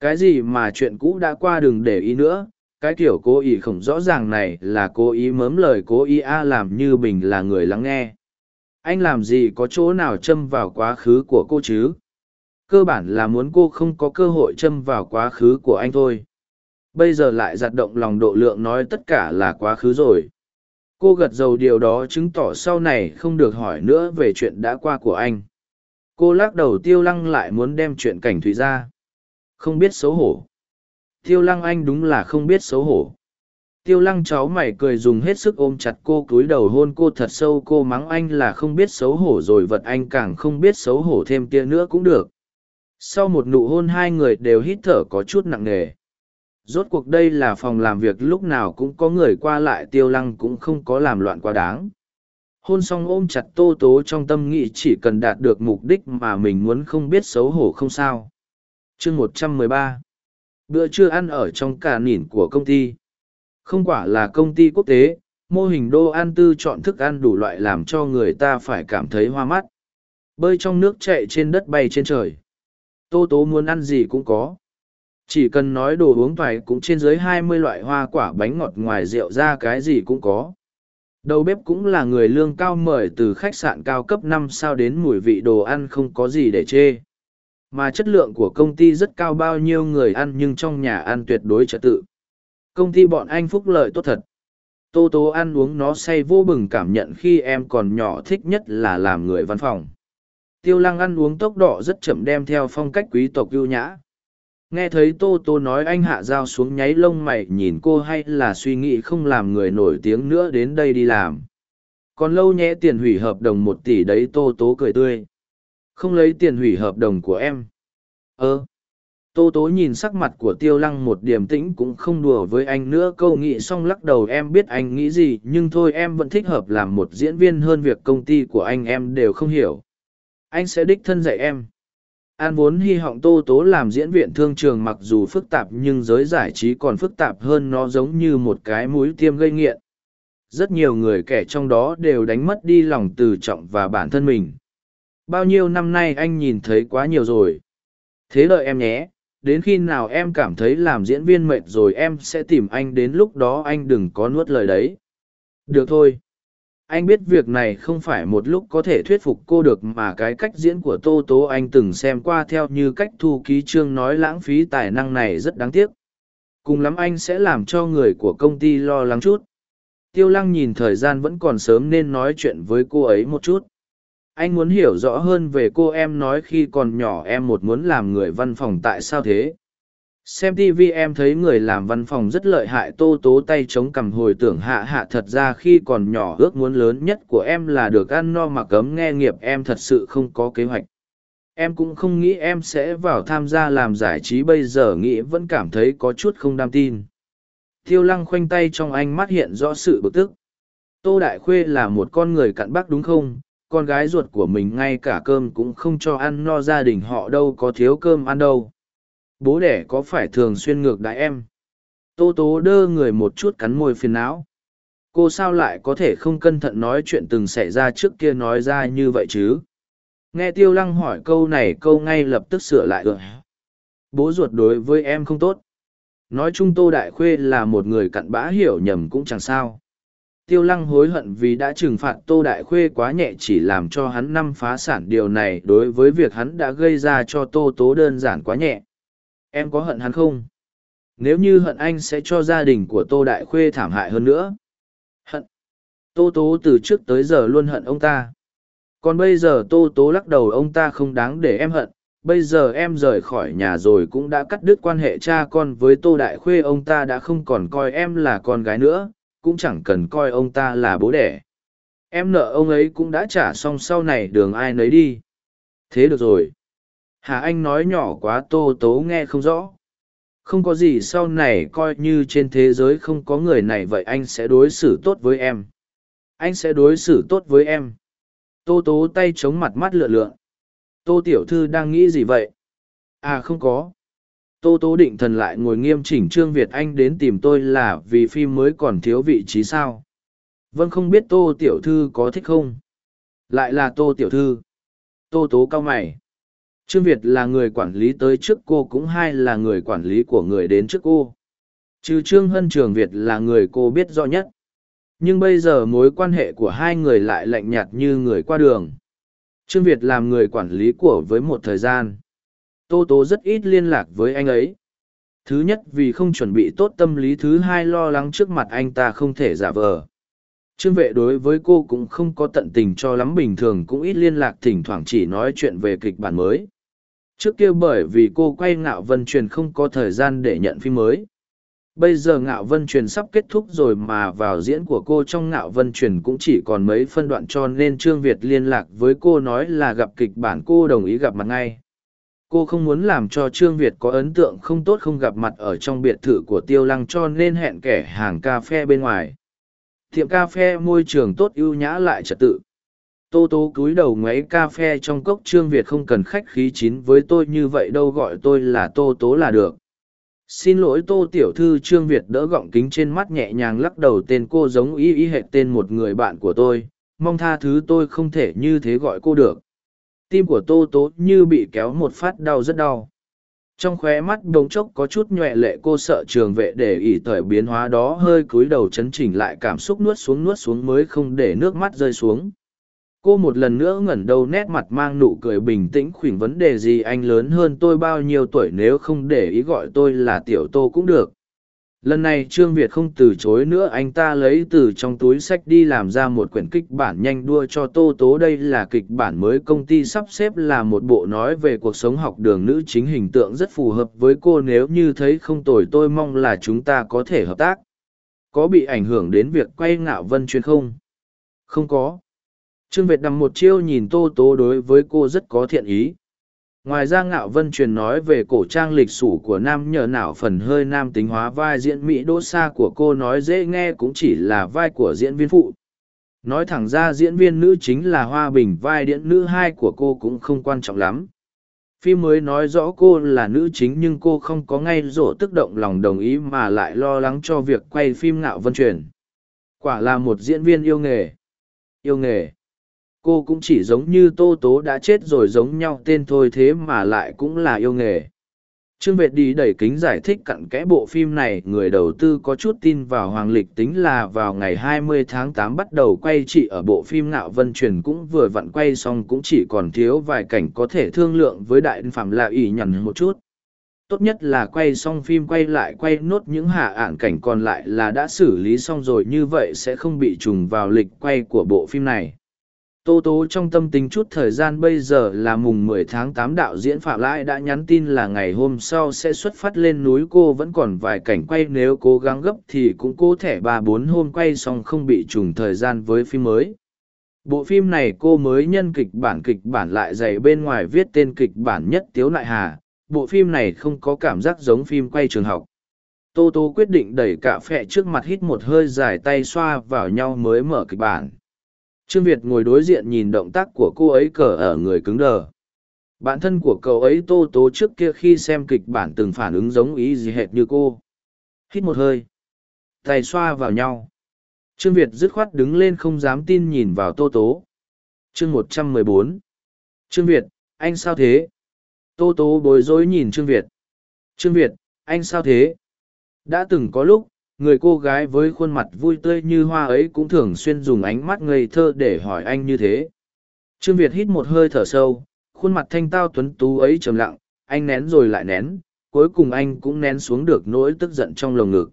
[SPEAKER 1] Cái gì mà chuyện cũ đã qua đừng để ý nữa, cái kiểu cố ý không rõ ràng này là cố ý mớm lời cố ý a làm như bình là người lắng nghe anh làm gì có chỗ nào châm vào quá khứ của cô chứ? Cơ bản là muốn cô không có cơ hội châm vào quá khứ của anh thôi. Bây giờ lại giặt động lòng độ lượng nói tất cả là quá khứ rồi. Cô gật dầu điều đó chứng tỏ sau này không được hỏi nữa về chuyện đã qua của anh. Cô lắc đầu tiêu lăng lại muốn đem chuyện cảnh thủy ra. Không biết xấu hổ. Tiêu lăng anh đúng là không biết xấu hổ tiêu lăng cháu mày cười dùng hết sức ôm chặt cô cúi đầu hôn cô thật sâu, cô mắng anh là không biết xấu hổ rồi vật anh càng không biết xấu hổ thêm kia nữa cũng được. Sau một nụ hôn hai người đều hít thở có chút nặng nề. Rốt cuộc đây là phòng làm việc, lúc nào cũng có người qua lại, tiêu lăng cũng không có làm loạn quá đáng. Hôn xong ôm chặt tô tố trong tâm nghĩ chỉ cần đạt được mục đích mà mình muốn không biết xấu hổ không sao. Chương một trăm mười ba. Bữa trưa ăn ở trong cả nỉn của công ty không quả là công ty quốc tế, mô hình đô ăn tư chọn thức ăn đủ loại làm cho người ta phải cảm thấy hoa mắt. Bơi trong nước chạy trên đất bay trên trời. Tô tố muốn ăn gì cũng có. Chỉ cần nói đồ uống toài cũng trên dưới hai mươi loại hoa quả bánh ngọt ngoài rượu ra cái gì cũng có. Đầu bếp cũng là người lương cao mời từ khách sạn cao cấp năm sao đến mùi vị đồ ăn không có gì để chê. Mà chất lượng của công ty rất cao bao nhiêu người ăn nhưng trong nhà ăn tuyệt đối trật tự công ty bọn anh phúc lợi tốt thật. Tô tố ăn uống nó say vô bừng cảm nhận khi em còn nhỏ thích nhất là làm người văn phòng. Tiêu lăng ăn uống tốc độ rất chậm đem theo phong cách quý tộc ưu nhã. Nghe thấy tô tô nói anh hạ dao xuống nháy lông mày nhìn cô hay là suy nghĩ không làm người nổi tiếng nữa đến đây đi làm. Còn lâu nhẽ tiền hủy hợp đồng một tỷ đấy tô tố cười tươi. Không lấy tiền hủy hợp đồng của em. Ơ tô tố nhìn sắc mặt của tiêu lăng một điềm tĩnh cũng không đùa với anh nữa, câu nghị xong lắc đầu, em biết anh nghĩ gì, nhưng thôi, em vẫn thích hợp làm một diễn viên hơn việc công ty của anh, em đều không hiểu. Anh sẽ đích thân dạy em. An vốn hy vọng tô tố làm diễn viện thương trường mặc dù phức tạp, nhưng giới giải trí còn phức tạp hơn nó giống như một cái mũi tiêm gây nghiện. Rất nhiều người kẻ trong đó đều đánh mất đi lòng từ trọng và bản thân mình. Bao nhiêu năm nay anh nhìn thấy quá nhiều rồi. Thế lợi em nhé đến khi nào em cảm thấy làm diễn viên mệt rồi em sẽ tìm anh đến lúc đó anh đừng có nuốt lời đấy. Được thôi. Anh biết việc này không phải một lúc có thể thuyết phục cô được mà cái cách diễn của tô tố anh từng xem qua theo như cách thu ký trương nói lãng phí tài năng này rất đáng tiếc. Cùng lắm anh sẽ làm cho người của công ty lo lắng chút. Tiêu lăng nhìn thời gian vẫn còn sớm nên nói chuyện với cô ấy một chút anh muốn hiểu rõ hơn về cô em nói khi còn nhỏ em một muốn làm người văn phòng tại sao thế? Xem tv em thấy người làm văn phòng rất lợi hại, tô tố tay chống cằm hồi tưởng hạ hạ thật ra khi còn nhỏ ước muốn lớn nhất của em là được ăn no mặc ấm nghe nghiệp, em thật sự không có kế hoạch. Em cũng không nghĩ em sẽ vào tham gia làm giải trí, bây giờ nghĩ vẫn cảm thấy có chút không đam tin. Tiêu lăng khoanh tay trong anh mắt hiện rõ sự bực tức. Tô đại khuê là một con người cặn bác đúng không? Con gái ruột của mình ngay cả cơm cũng không cho ăn no gia đình họ đâu có thiếu cơm ăn đâu. Bố đẻ có phải thường xuyên ngược đại em? Tô tố đơ người một chút cắn môi phiền não. Cô sao lại có thể không cẩn thận nói chuyện từng xảy ra trước kia nói ra như vậy chứ? Nghe tiêu lăng hỏi câu này, câu ngay lập tức sửa lại ừ. bố ruột đối với em không tốt. Nói chung tô đại khuê là một người cặn bã hiểu nhầm cũng chẳng sao tiêu lăng hối hận vì đã trừng phạt tô đại khuê quá nhẹ chỉ làm cho hắn năm phá sản điều này đối với việc hắn đã gây ra cho tô tố đơn giản quá nhẹ Em có hận hắn không? Nếu như hận anh sẽ cho gia đình của Tô Đại Khuê thảm hại hơn nữa. Hận. Tô Tố từ trước tới giờ luôn hận ông ta. Còn bây giờ Tô Tố lắc đầu ông ta không đáng để em hận. Bây giờ em rời khỏi nhà rồi cũng đã cắt đứt quan hệ cha con với Tô Đại Khuê ông ta đã không còn coi em là con gái nữa, cũng chẳng cần coi ông ta là bố đẻ. Em nợ ông ấy cũng đã trả xong sau này đường ai nấy đi. Thế được rồi. Hà Anh nói nhỏ quá tô tố nghe không rõ. Không có gì sau này coi như trên thế giới không có người này vậy anh sẽ đối xử tốt với em. Anh sẽ đối xử tốt với em. Tô tố tay chống mặt mắt lượn lượn. Tô tiểu thư đang nghĩ gì vậy? À không có. Tô tố định thần lại ngồi nghiêm chỉnh Trương Việt Anh đến tìm tôi là vì phim mới còn thiếu vị trí sao. Vâng không biết tô tiểu thư có thích không? Lại là tô tiểu thư. Tô tố cao mày. Trương Việt là người quản lý tới trước cô cũng hay là người quản lý của người đến trước cô. Trừ Trương Hân Trường Việt là người cô biết rõ nhất. Nhưng bây giờ mối quan hệ của hai người lại lạnh nhạt như người qua đường. Trương Việt làm người quản lý của với một thời gian. Tô Tố rất ít liên lạc với anh ấy. Thứ nhất vì không chuẩn bị tốt tâm lý, thứ hai lo lắng trước mặt anh ta không thể giả vờ. Trương vệ đối với cô cũng không có tận tình cho lắm, bình thường cũng ít liên lạc, thỉnh thoảng chỉ nói chuyện về kịch bản mới trước kia bởi vì cô quay ngạo vân truyền không có thời gian để nhận phim mới bây giờ ngạo vân truyền sắp kết thúc rồi mà vào diễn của cô trong ngạo vân truyền cũng chỉ còn mấy phân đoạn cho nên trương việt liên lạc với cô nói là gặp kịch bản, cô đồng ý gặp mặt ngay cô không muốn làm cho trương việt có ấn tượng không tốt không gặp mặt ở trong biệt thự của tiêu lăng cho nên hẹn kẻ hàng cà phê bên ngoài. Tiệm cà phê môi trường tốt ưu nhã lại trật tự. Tô tố cúi đầu ngoáy cà phê trong cốc trương việt không cần khách khí chín với tôi như vậy đâu gọi tôi là tô tố là được. Xin lỗi tô tiểu thư trương việt đỡ gọng kính trên mắt nhẹ nhàng lắc đầu tên cô giống y y hệ tên một người bạn của tôi. Mong tha thứ tôi không thể như thế gọi cô được tim của tô tố như bị kéo một phát đau rất đau. Trong khóe mắt đ ố n g chốc có chút nhuệ lệ, cô sợ trường vệ để ỉ thời biến hóa đó, hơi cúi đầu chấn chỉnh lại cảm xúc, nuốt xuống nuốt xuống mới không để nước mắt rơi xuống. Cô một lần nữa ngẩn đầu, nét mặt mang nụ cười bình tĩnh khuỷn vấn đề gì? Anh lớn hơn tôi bao nhiêu tuổi? Nếu không để ý gọi tôi là tiểu tô cũng được lần này trương việt không từ chối nữa, anh ta lấy từ trong túi sách đi làm ra một quyển kịch bản nhanh đua cho tô tố. Đây là kịch bản mới, công ty sắp xếp là một bộ nói về cuộc sống học đường nữ chính hình tượng rất phù hợp với cô. Nếu như thấy không tồi, tôi mong là chúng ta có thể hợp tác. Có bị ảnh hưởng đến việc quay ngạo vân chuyên không? Không có. Trương Việt đầm một chiêu nhìn Tô Tố đối với cô rất có thiện ý. Ngoài ra Ngạo Vân truyền nói về cổ trang lịch sử của nam nhờ nào phần hơi nam tính hóa vai diễn Mỹ đỗ xa của cô nói dễ nghe cũng chỉ là vai của diễn viên phụ. Nói thẳng ra diễn viên nữ chính là Hoa Bình, vai điện nữ hai của cô cũng không quan trọng lắm. Phim mới nói rõ cô là nữ chính nhưng cô không có ngay rổ tức động lòng đồng ý mà lại lo lắng cho việc quay phim Ngạo Vân truyền. Quả là một diễn viên yêu nghề. Yêu nghề cô cũng chỉ giống như tô tố đã chết rồi giống nhau, tên thôi thế mà lại cũng là yêu nghề. Trương việt đi đẩy kính giải thích cặn kẽ bộ phim này, người đầu tư có chút tin vào hoàng lịch tính là vào ngày 20 tháng 8 bắt đầu quay chị ở bộ phim ngạo vân truyền cũng vừa vặn quay xong cũng chỉ còn thiếu vài cảnh có thể thương lượng với đại phạm là ỷ nhằn một chút. Tốt nhất là quay xong phim quay lại quay nốt những hạ ạn cảnh còn lại là đã xử lý xong rồi, như vậy sẽ không bị trùng vào lịch quay của bộ phim này. Tô Tố trong tâm tính chút thời gian bây giờ là mùng 10 tháng 8 đạo diễn Phạm Lai đã nhắn tin là ngày hôm sau sẽ xuất phát lên núi cô vẫn còn vài cảnh quay nếu cố gắng gấp thì cũng cố thẻ ba bốn hôm quay xong không bị trùng thời gian với phim mới. Bộ phim này cô mới nhân kịch bản kịch bản lại dày bên ngoài viết tên kịch bản nhất Tiếu Nại Hà, bộ phim này không có cảm giác giống phim quay trường học. Tô Tô quyết định đẩy cả phẹ trước mặt hít một hơi dài tay xoa vào nhau mới mở kịch bản Trương Việt ngồi đối diện nhìn động tác của cô ấy cờ ở người cứng đờ. Bản thân của cậu ấy tô tố trước kia khi xem kịch bản từng phản ứng giống ý gì hệt như cô. Hít một hơi. Tay xoa vào nhau. Trương Việt dứt khoát đứng lên không dám tin nhìn vào tô tố. Chương một trăm mười bốn. Trương Việt, anh sao thế? Tô tố bối rối nhìn Trương Việt. Trương Việt, anh sao thế? Đã từng có lúc, người cô gái với khuôn mặt vui tươi như hoa ấy cũng thường xuyên dùng ánh mắt ngây thơ để hỏi anh như thế. Trương việt hít một hơi thở sâu, khuôn mặt thanh tao tuấn tú ấy trầm lặng, anh nén rồi lại nén, cuối cùng anh cũng nén xuống được nỗi tức giận trong lồng ngực.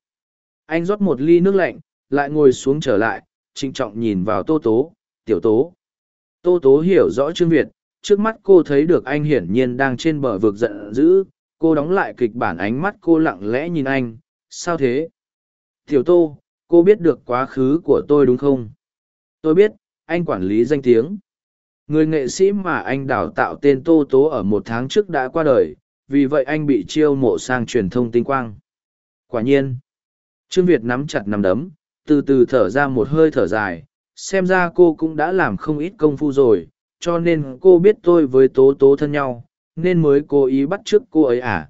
[SPEAKER 1] Anh rót một ly nước lạnh, lại ngồi xuống trở lại, trịnh trọng nhìn vào tô tố, tiểu tố. Tô tố hiểu rõ trương việt, trước mắt cô thấy được anh hiển nhiên đang trên bờ vực giận dữ, cô đóng lại kịch bản ánh mắt cô lặng lẽ nhìn anh, sao thế? Tiểu Tô, cô biết được quá khứ của tôi đúng không? Tôi biết, anh quản lý danh tiếng. Người nghệ sĩ mà anh đào tạo tên Tô Tố ở một tháng trước đã qua đời, vì vậy anh bị chiêu mộ sang truyền thông tinh quang. Quả nhiên, Trương Việt nắm chặt nắm đấm, từ từ thở ra một hơi thở dài, xem ra cô cũng đã làm không ít công phu rồi, cho nên cô biết tôi với Tố Tố thân nhau, nên mới cố ý bắt t cô ấy à.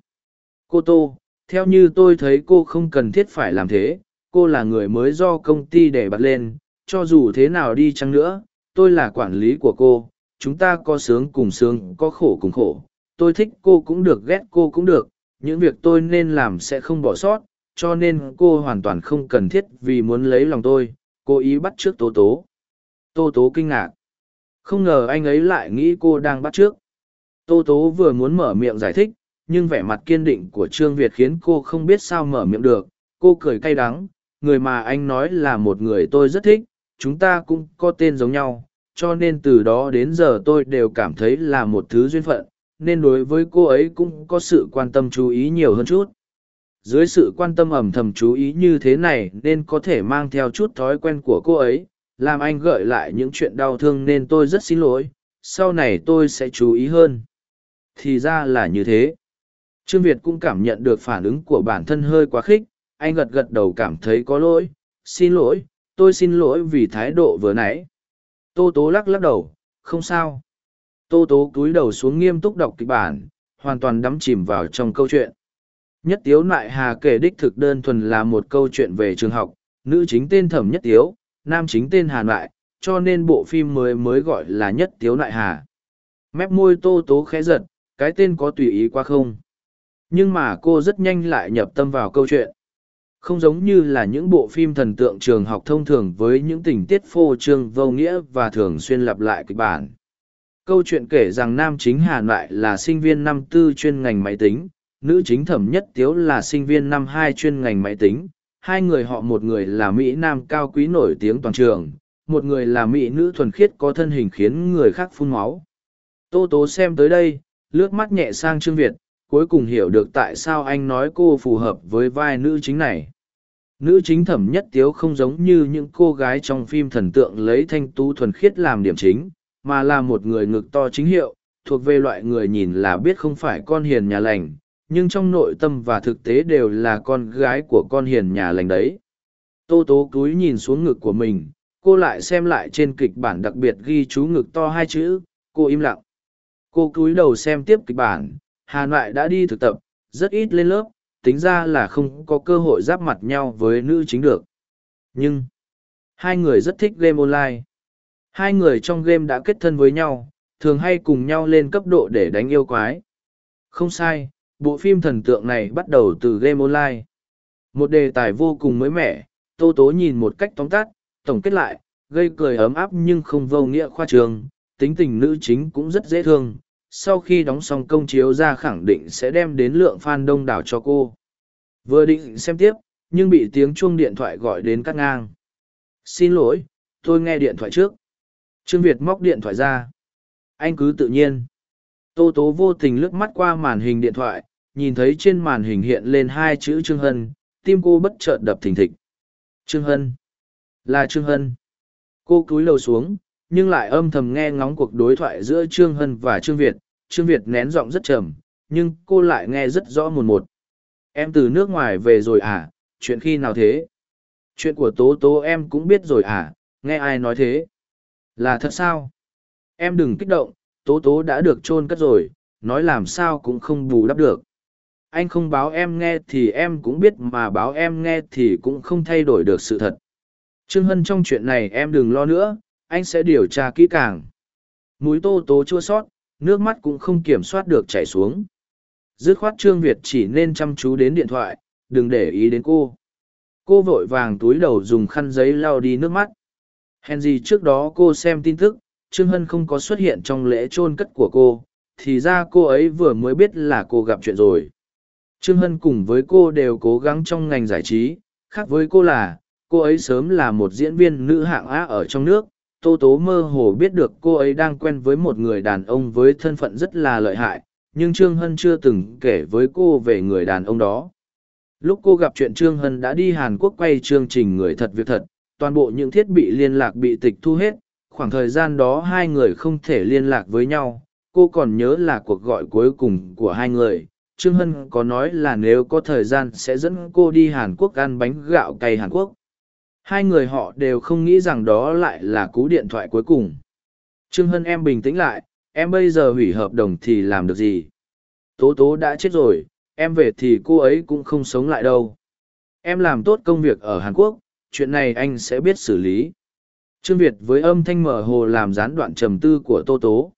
[SPEAKER 1] Cô Tô, theo như tôi thấy cô không cần thiết phải làm thế, cô là người mới do công ty để bật lên, cho dù thế nào đi chăng nữa, tôi là quản lý của cô, chúng ta có sướng cùng sướng, có khổ cùng khổ. Tôi thích cô cũng được, ghét cô cũng được, những việc tôi nên làm sẽ không bỏ sót, cho nên cô hoàn toàn không cần thiết vì muốn lấy lòng tôi cô ý bắt trước tố tố. Tô tố kinh ngạc. Không ngờ anh ấy lại nghĩ cô đang bắt trước. Tô tố vừa muốn mở miệng giải thích, nhưng vẻ mặt kiên định của trương việt khiến cô không biết sao mở miệng được. Cô cười cay đắng người mà anh nói là một người tôi rất thích chúng ta cũng có tên giống nhau cho nên từ đó đến giờ tôi đều cảm thấy là một thứ duyên phận nên đối với cô ấy cũng có sự quan tâm chú ý nhiều hơn chút dưới sự quan tâm ẩm thầm chú ý như thế này nên có thể mang theo chút thói quen của cô ấy làm anh gợi lại những chuyện đau thương nên tôi rất xin lỗi sau này tôi sẽ chú ý hơn thì ra là như thế. Trương Việt cũng cảm nhận được phản ứng của bản thân hơi quá khích, anh gật gật đầu cảm thấy có lỗi, xin lỗi, tôi xin lỗi vì thái độ vừa nãy. Tô Tố lắc lắc đầu, không sao. Tô Tố cúi đầu xuống nghiêm túc đọc kịch bản, hoàn toàn đắm chìm vào trong câu chuyện. Nhất Tiếu Nại Hà kể đích thực đơn thuần là một câu chuyện về trường học, nữ chính tên Thẩm Nhất Tiếu, nam chính tên Hà Nại, cho nên bộ phim mới mới gọi là Nhất Tiếu Nại Hà. Mép môi Tô Tố khẽ giật, cái tên có tùy ý quá không? Nhưng mà cô rất nhanh lại nhập tâm vào câu chuyện. Không giống như là những bộ phim thần tượng trường học thông thường với những tình tiết phô trương vô nghĩa và thường xuyên lặp lại kịch bản. Câu chuyện kể rằng nam chính Hà Nội là sinh viên năm tư chuyên ngành máy tính, nữ chính thẩm nhất tiếu là sinh viên năm hai chuyên ngành máy tính. Hai người họ một người là Mỹ Nam cao quý nổi tiếng toàn trường, một người là Mỹ nữ thuần khiết có thân hình khiến người khác phun máu. Tô Tố xem tới đây, lướt mắt nhẹ sang Trương Việt, cuối cùng hiểu được tại sao anh nói cô phù hợp với vai nữ chính này. Nữ chính thẩm nhất tiếu không giống như những cô gái trong phim thần tượng lấy thanh tú thuần khiết làm điểm chính, mà là một người ngực to chính hiệu, thuộc về loại người nhìn là biết không phải con hiền nhà lành, nhưng trong nội tâm và thực tế đều là con gái của con hiền nhà lành đấy. Tô tố cúi nhìn xuống ngực của mình, cô lại xem lại trên kịch bản đặc biệt ghi chú ngực to hai chữ, cô im lặng. Cô cúi đầu xem tiếp kịch bản, Hà Nội đã đi thực tập, rất ít lên lớp, tính ra là không có cơ hội giáp mặt nhau với nữ chính được. Nhưng, hai người rất thích game online. Hai người trong game đã kết thân với nhau, thường hay cùng nhau lên cấp độ để đánh yêu quái. Không sai, bộ phim thần tượng này bắt đầu từ game online. Một đề tài vô cùng mới mẻ, Tô Tố nhìn một cách tóm tắt, tổng kết lại, gây cười ấm áp nhưng không vô nghĩa khoa trường, tính tình nữ chính cũng rất dễ thương, sau khi đóng xong công chiếu ra khẳng định sẽ đem đến lượng fan đông đảo cho cô. Vừa định xem tiếp, nhưng bị tiếng chuông điện thoại gọi đến cắt ngang. Xin lỗi, tôi nghe điện thoại trước. Trương Việt móc điện thoại ra. Anh cứ tự nhiên. Tô Tố vô tình lướt mắt qua màn hình điện thoại, nhìn thấy trên màn hình hiện lên hai chữ Trương Hân, tim cô bất chợt đập thình thịch. Trương Hân. Là Trương Hân. Cô cúi đầu xuống, nhưng lại âm thầm nghe ngóng cuộc đối thoại giữa Trương Hân và Trương Việt. Trương Việt nén giọng rất trầm, nhưng cô lại nghe rất rõ một một. Em từ nước ngoài về rồi à, chuyện khi nào thế? Chuyện của Tố Tố em cũng biết rồi à, nghe ai nói thế? Là thật sao? Em đừng kích động, Tố Tố đã được chôn cất rồi, nói làm sao cũng không bù đắp được. Anh không báo em nghe thì em cũng biết mà báo em nghe thì cũng không thay đổi được sự thật. Trương Hân trong chuyện này em đừng lo nữa, anh sẽ điều tra kỹ càng. Mũi tô tố chua sót, nước mắt cũng không kiểm soát được chảy xuống. Dứt khoát Trương Việt chỉ nên chăm chú đến điện thoại, đừng để ý đến cô. Cô vội vàng túi đầu dùng khăn giấy lau đi nước mắt. Hèn gì trước đó cô xem tin tức, Trương Hân không có xuất hiện trong lễ chôn cất của cô, thì ra cô ấy vừa mới biết là cô gặp chuyện rồi. Trương Hân cùng với cô đều cố gắng trong ngành giải trí, khác với cô là, cô ấy sớm là một diễn viên nữ hạng A ở trong nước, Tô Tố mơ hồ biết được cô ấy đang quen với một người đàn ông với thân phận rất là lợi hại, nhưng Trương Hân chưa từng kể với cô về người đàn ông đó. Lúc cô gặp chuyện Trương Hân đã đi Hàn Quốc quay chương trình Người thật việc thật, toàn bộ những thiết bị liên lạc bị tịch thu hết, khoảng thời gian đó hai người không thể liên lạc với nhau. Cô còn nhớ là cuộc gọi cuối cùng của hai người. Trương Hân có nói là nếu có thời gian sẽ dẫn cô đi Hàn Quốc ăn bánh gạo cay Hàn Quốc. Hai người họ đều không nghĩ rằng đó lại là cú điện thoại cuối cùng. Trương Hân em bình tĩnh lại, em bây giờ hủy hợp đồng thì làm được gì? Tố tố đã chết rồi, em về thì cô ấy cũng không sống lại đâu. Em làm tốt công việc ở Hàn Quốc, chuyện này anh sẽ biết xử lý. Trương Việt với âm thanh mở hồ làm gián đoạn trầm tư của Tô Tố.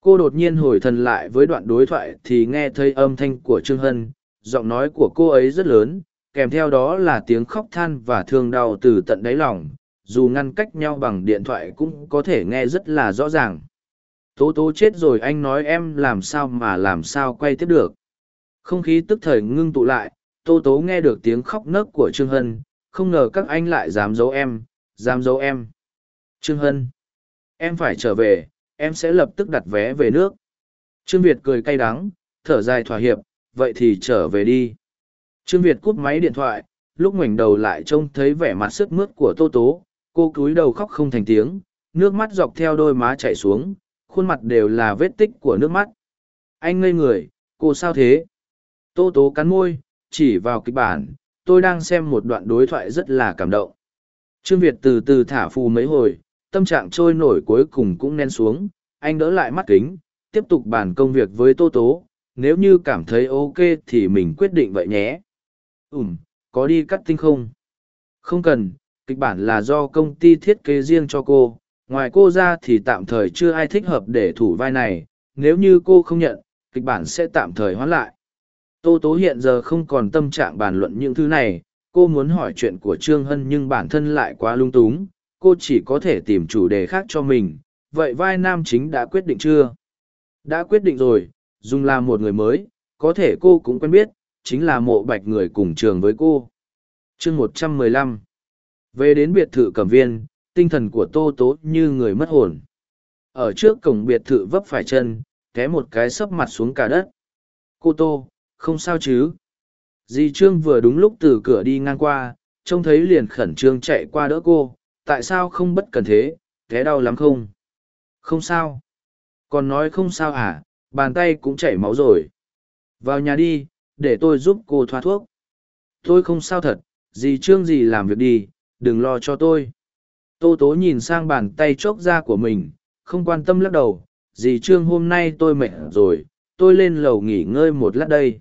[SPEAKER 1] Cô đột nhiên hồi thần lại với đoạn đối thoại thì nghe thấy âm thanh của Trương Hân, giọng nói của cô ấy rất lớn, kèm theo đó là tiếng khóc than và thương đau từ tận đáy lòng, dù ngăn cách nhau bằng điện thoại cũng có thể nghe rất là rõ ràng. Tố tố chết rồi anh nói em làm sao mà làm sao quay tiếp được. Không khí tức thời ngưng tụ lại, Tô Tố nghe được tiếng khóc nấc của Trương Hân, không ngờ các anh lại dám giấu em, dám giấu em. Trương Hân, em phải trở về, em sẽ lập tức đặt vé về nước. Trương Việt cười cay đắng, thở dài thỏa hiệp, vậy thì trở về đi. Trương Việt cút máy điện thoại, lúc ngoảnh đầu lại trông thấy vẻ mặt sức mướt của Tô Tố, cô cúi đầu khóc không thành tiếng, nước mắt dọc theo đôi má chảy xuống, khuôn mặt đều là vết tích của nước mắt. Anh ngây người, cô sao thế? Tô tố cắn môi, chỉ vào kịch bản, tôi đang xem một đoạn đối thoại rất là cảm động. Trương Việt từ từ thả phù mấy hồi, tâm trạng trôi nổi cuối cùng cũng nén xuống, anh đỡ lại mắt kính, tiếp tục bàn công việc với Tô Tố, nếu như cảm thấy ok thì mình quyết định vậy nhé ủm có đi cắt tinh không? Không cần, kịch bản là do công ty thiết kế riêng cho cô, ngoài cô ra thì tạm thời chưa ai thích hợp để thủ vai này, nếu như cô không nhận, kịch bản sẽ tạm thời hoãn lại. Tô Tố hiện giờ không còn tâm trạng bàn luận những thứ này, cô muốn hỏi chuyện của Trương Hân nhưng bản thân lại quá lung túng, cô chỉ có thể tìm chủ đề khác cho mình. Vậy vai nam chính đã quyết định chưa? Đã quyết định rồi, dùng là một người mới, có thể cô cũng quen biết, chính là mộ bạch người cùng trường với cô. chương một trăm mười lăm Về đến biệt thự cẩm viên, tinh thần của Tô Tố như người mất hồn. Ở trước cổng biệt thự vấp phải chân, té một cái sấp mặt xuống cả đất. Cô Tô, không sao chứ? Dì Trương vừa đúng lúc từ cửa đi ngang qua, trông thấy liền khẩn trương chạy qua đỡ cô, tại sao không bất cần thế, té đau lắm không? Không sao. Còn nói không sao à, bàn tay cũng chảy máu rồi. Vào nhà đi, để tôi giúp cô thoa thuốc. Tôi không sao thật, dì Trương dì làm việc đi, đừng lo cho tôi. Tô tố nhìn sang bàn tay chốc ra của mình, không quan tâm lắc đầu, dì Trương hôm nay tôi mệt rồi, tôi lên lầu nghỉ ngơi một lát đây.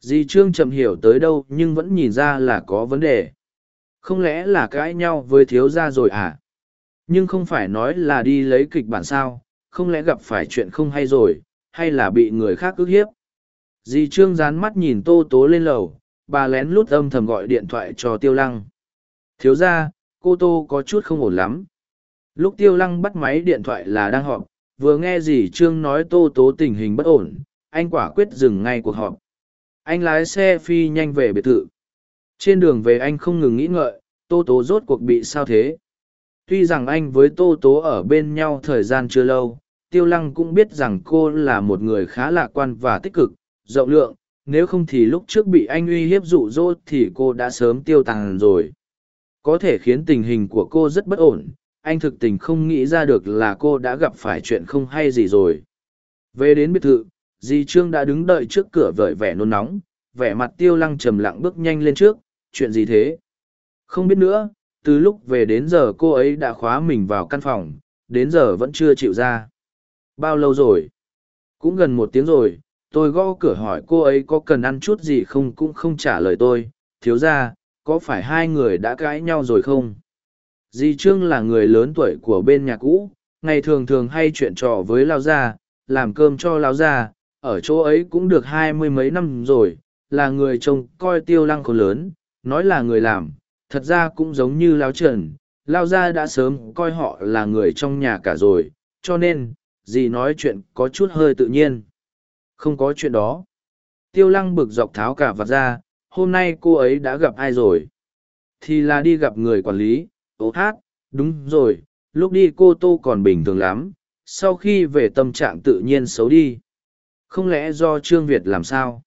[SPEAKER 1] Dì Trương chậm hiểu tới đâu nhưng vẫn nhìn ra là có vấn đề. Không lẽ là cãi nhau với thiếu gia rồi à? Nhưng không phải nói là đi lấy kịch bản sao, không lẽ gặp phải chuyện không hay rồi, hay là bị người khác ức hiếp? Dì Trương dán mắt nhìn Tô Tố lên lầu, bà lén lút âm thầm gọi điện thoại cho Tiêu Lăng. Thiếu gia, cô Tô có chút không ổn lắm. Lúc Tiêu Lăng bắt máy điện thoại là đang họp, vừa nghe dì Trương nói Tô Tố tình hình bất ổn, anh quả quyết dừng ngay cuộc họp anh lái xe phi nhanh về biệt thự trên đường về anh không ngừng nghĩ ngợi tô tố rốt cuộc bị sao thế tuy rằng anh với tô tố ở bên nhau thời gian chưa lâu tiêu lăng cũng biết rằng cô là một người khá lạc quan và tích cực rộng lượng, nếu không thì lúc trước bị anh uy hiếp rụ rỗ thì cô đã sớm tiêu tàn rồi. Có thể khiến tình hình của cô rất bất ổn, anh thực tình không nghĩ ra được là cô đã gặp phải chuyện không hay gì rồi. Về đến biệt thự, dì trương đã đứng đợi trước cửa vợi vẻ nôn nóng, vẻ mặt tiêu lăng trầm lặng bước nhanh lên trước, chuyện gì thế? Không biết nữa, từ lúc về đến giờ cô ấy đã khóa mình vào căn phòng, đến giờ vẫn chưa chịu ra. Bao lâu rồi? Cũng gần một tiếng rồi tôi gõ cửa hỏi cô ấy có cần ăn chút gì không cũng không trả lời tôi. Thiếu ra có phải hai người đã cãi nhau rồi không? Dì trương là người lớn tuổi của bên nhà cũ ngày thường thường hay chuyện trò với lao gia làm cơm cho lao gia. Ở chỗ ấy cũng được hai mươi mấy năm rồi, là người trông coi tiêu lăng khôn lớn, nói là người làm, thật ra cũng giống như lao trần, lao gia đã sớm coi họ là người trong nhà cả rồi, cho nên, dì nói chuyện có chút hơi tự nhiên. Không có chuyện đó. Tiêu lăng bực dọc tháo cả vặt ra, hôm nay cô ấy đã gặp ai rồi? Thì là đi gặp người quản lý, ố hát, đúng rồi, lúc đi cô tô còn bình thường lắm, sau khi về tâm trạng tự nhiên xấu đi. Không lẽ do Trương Việt làm sao?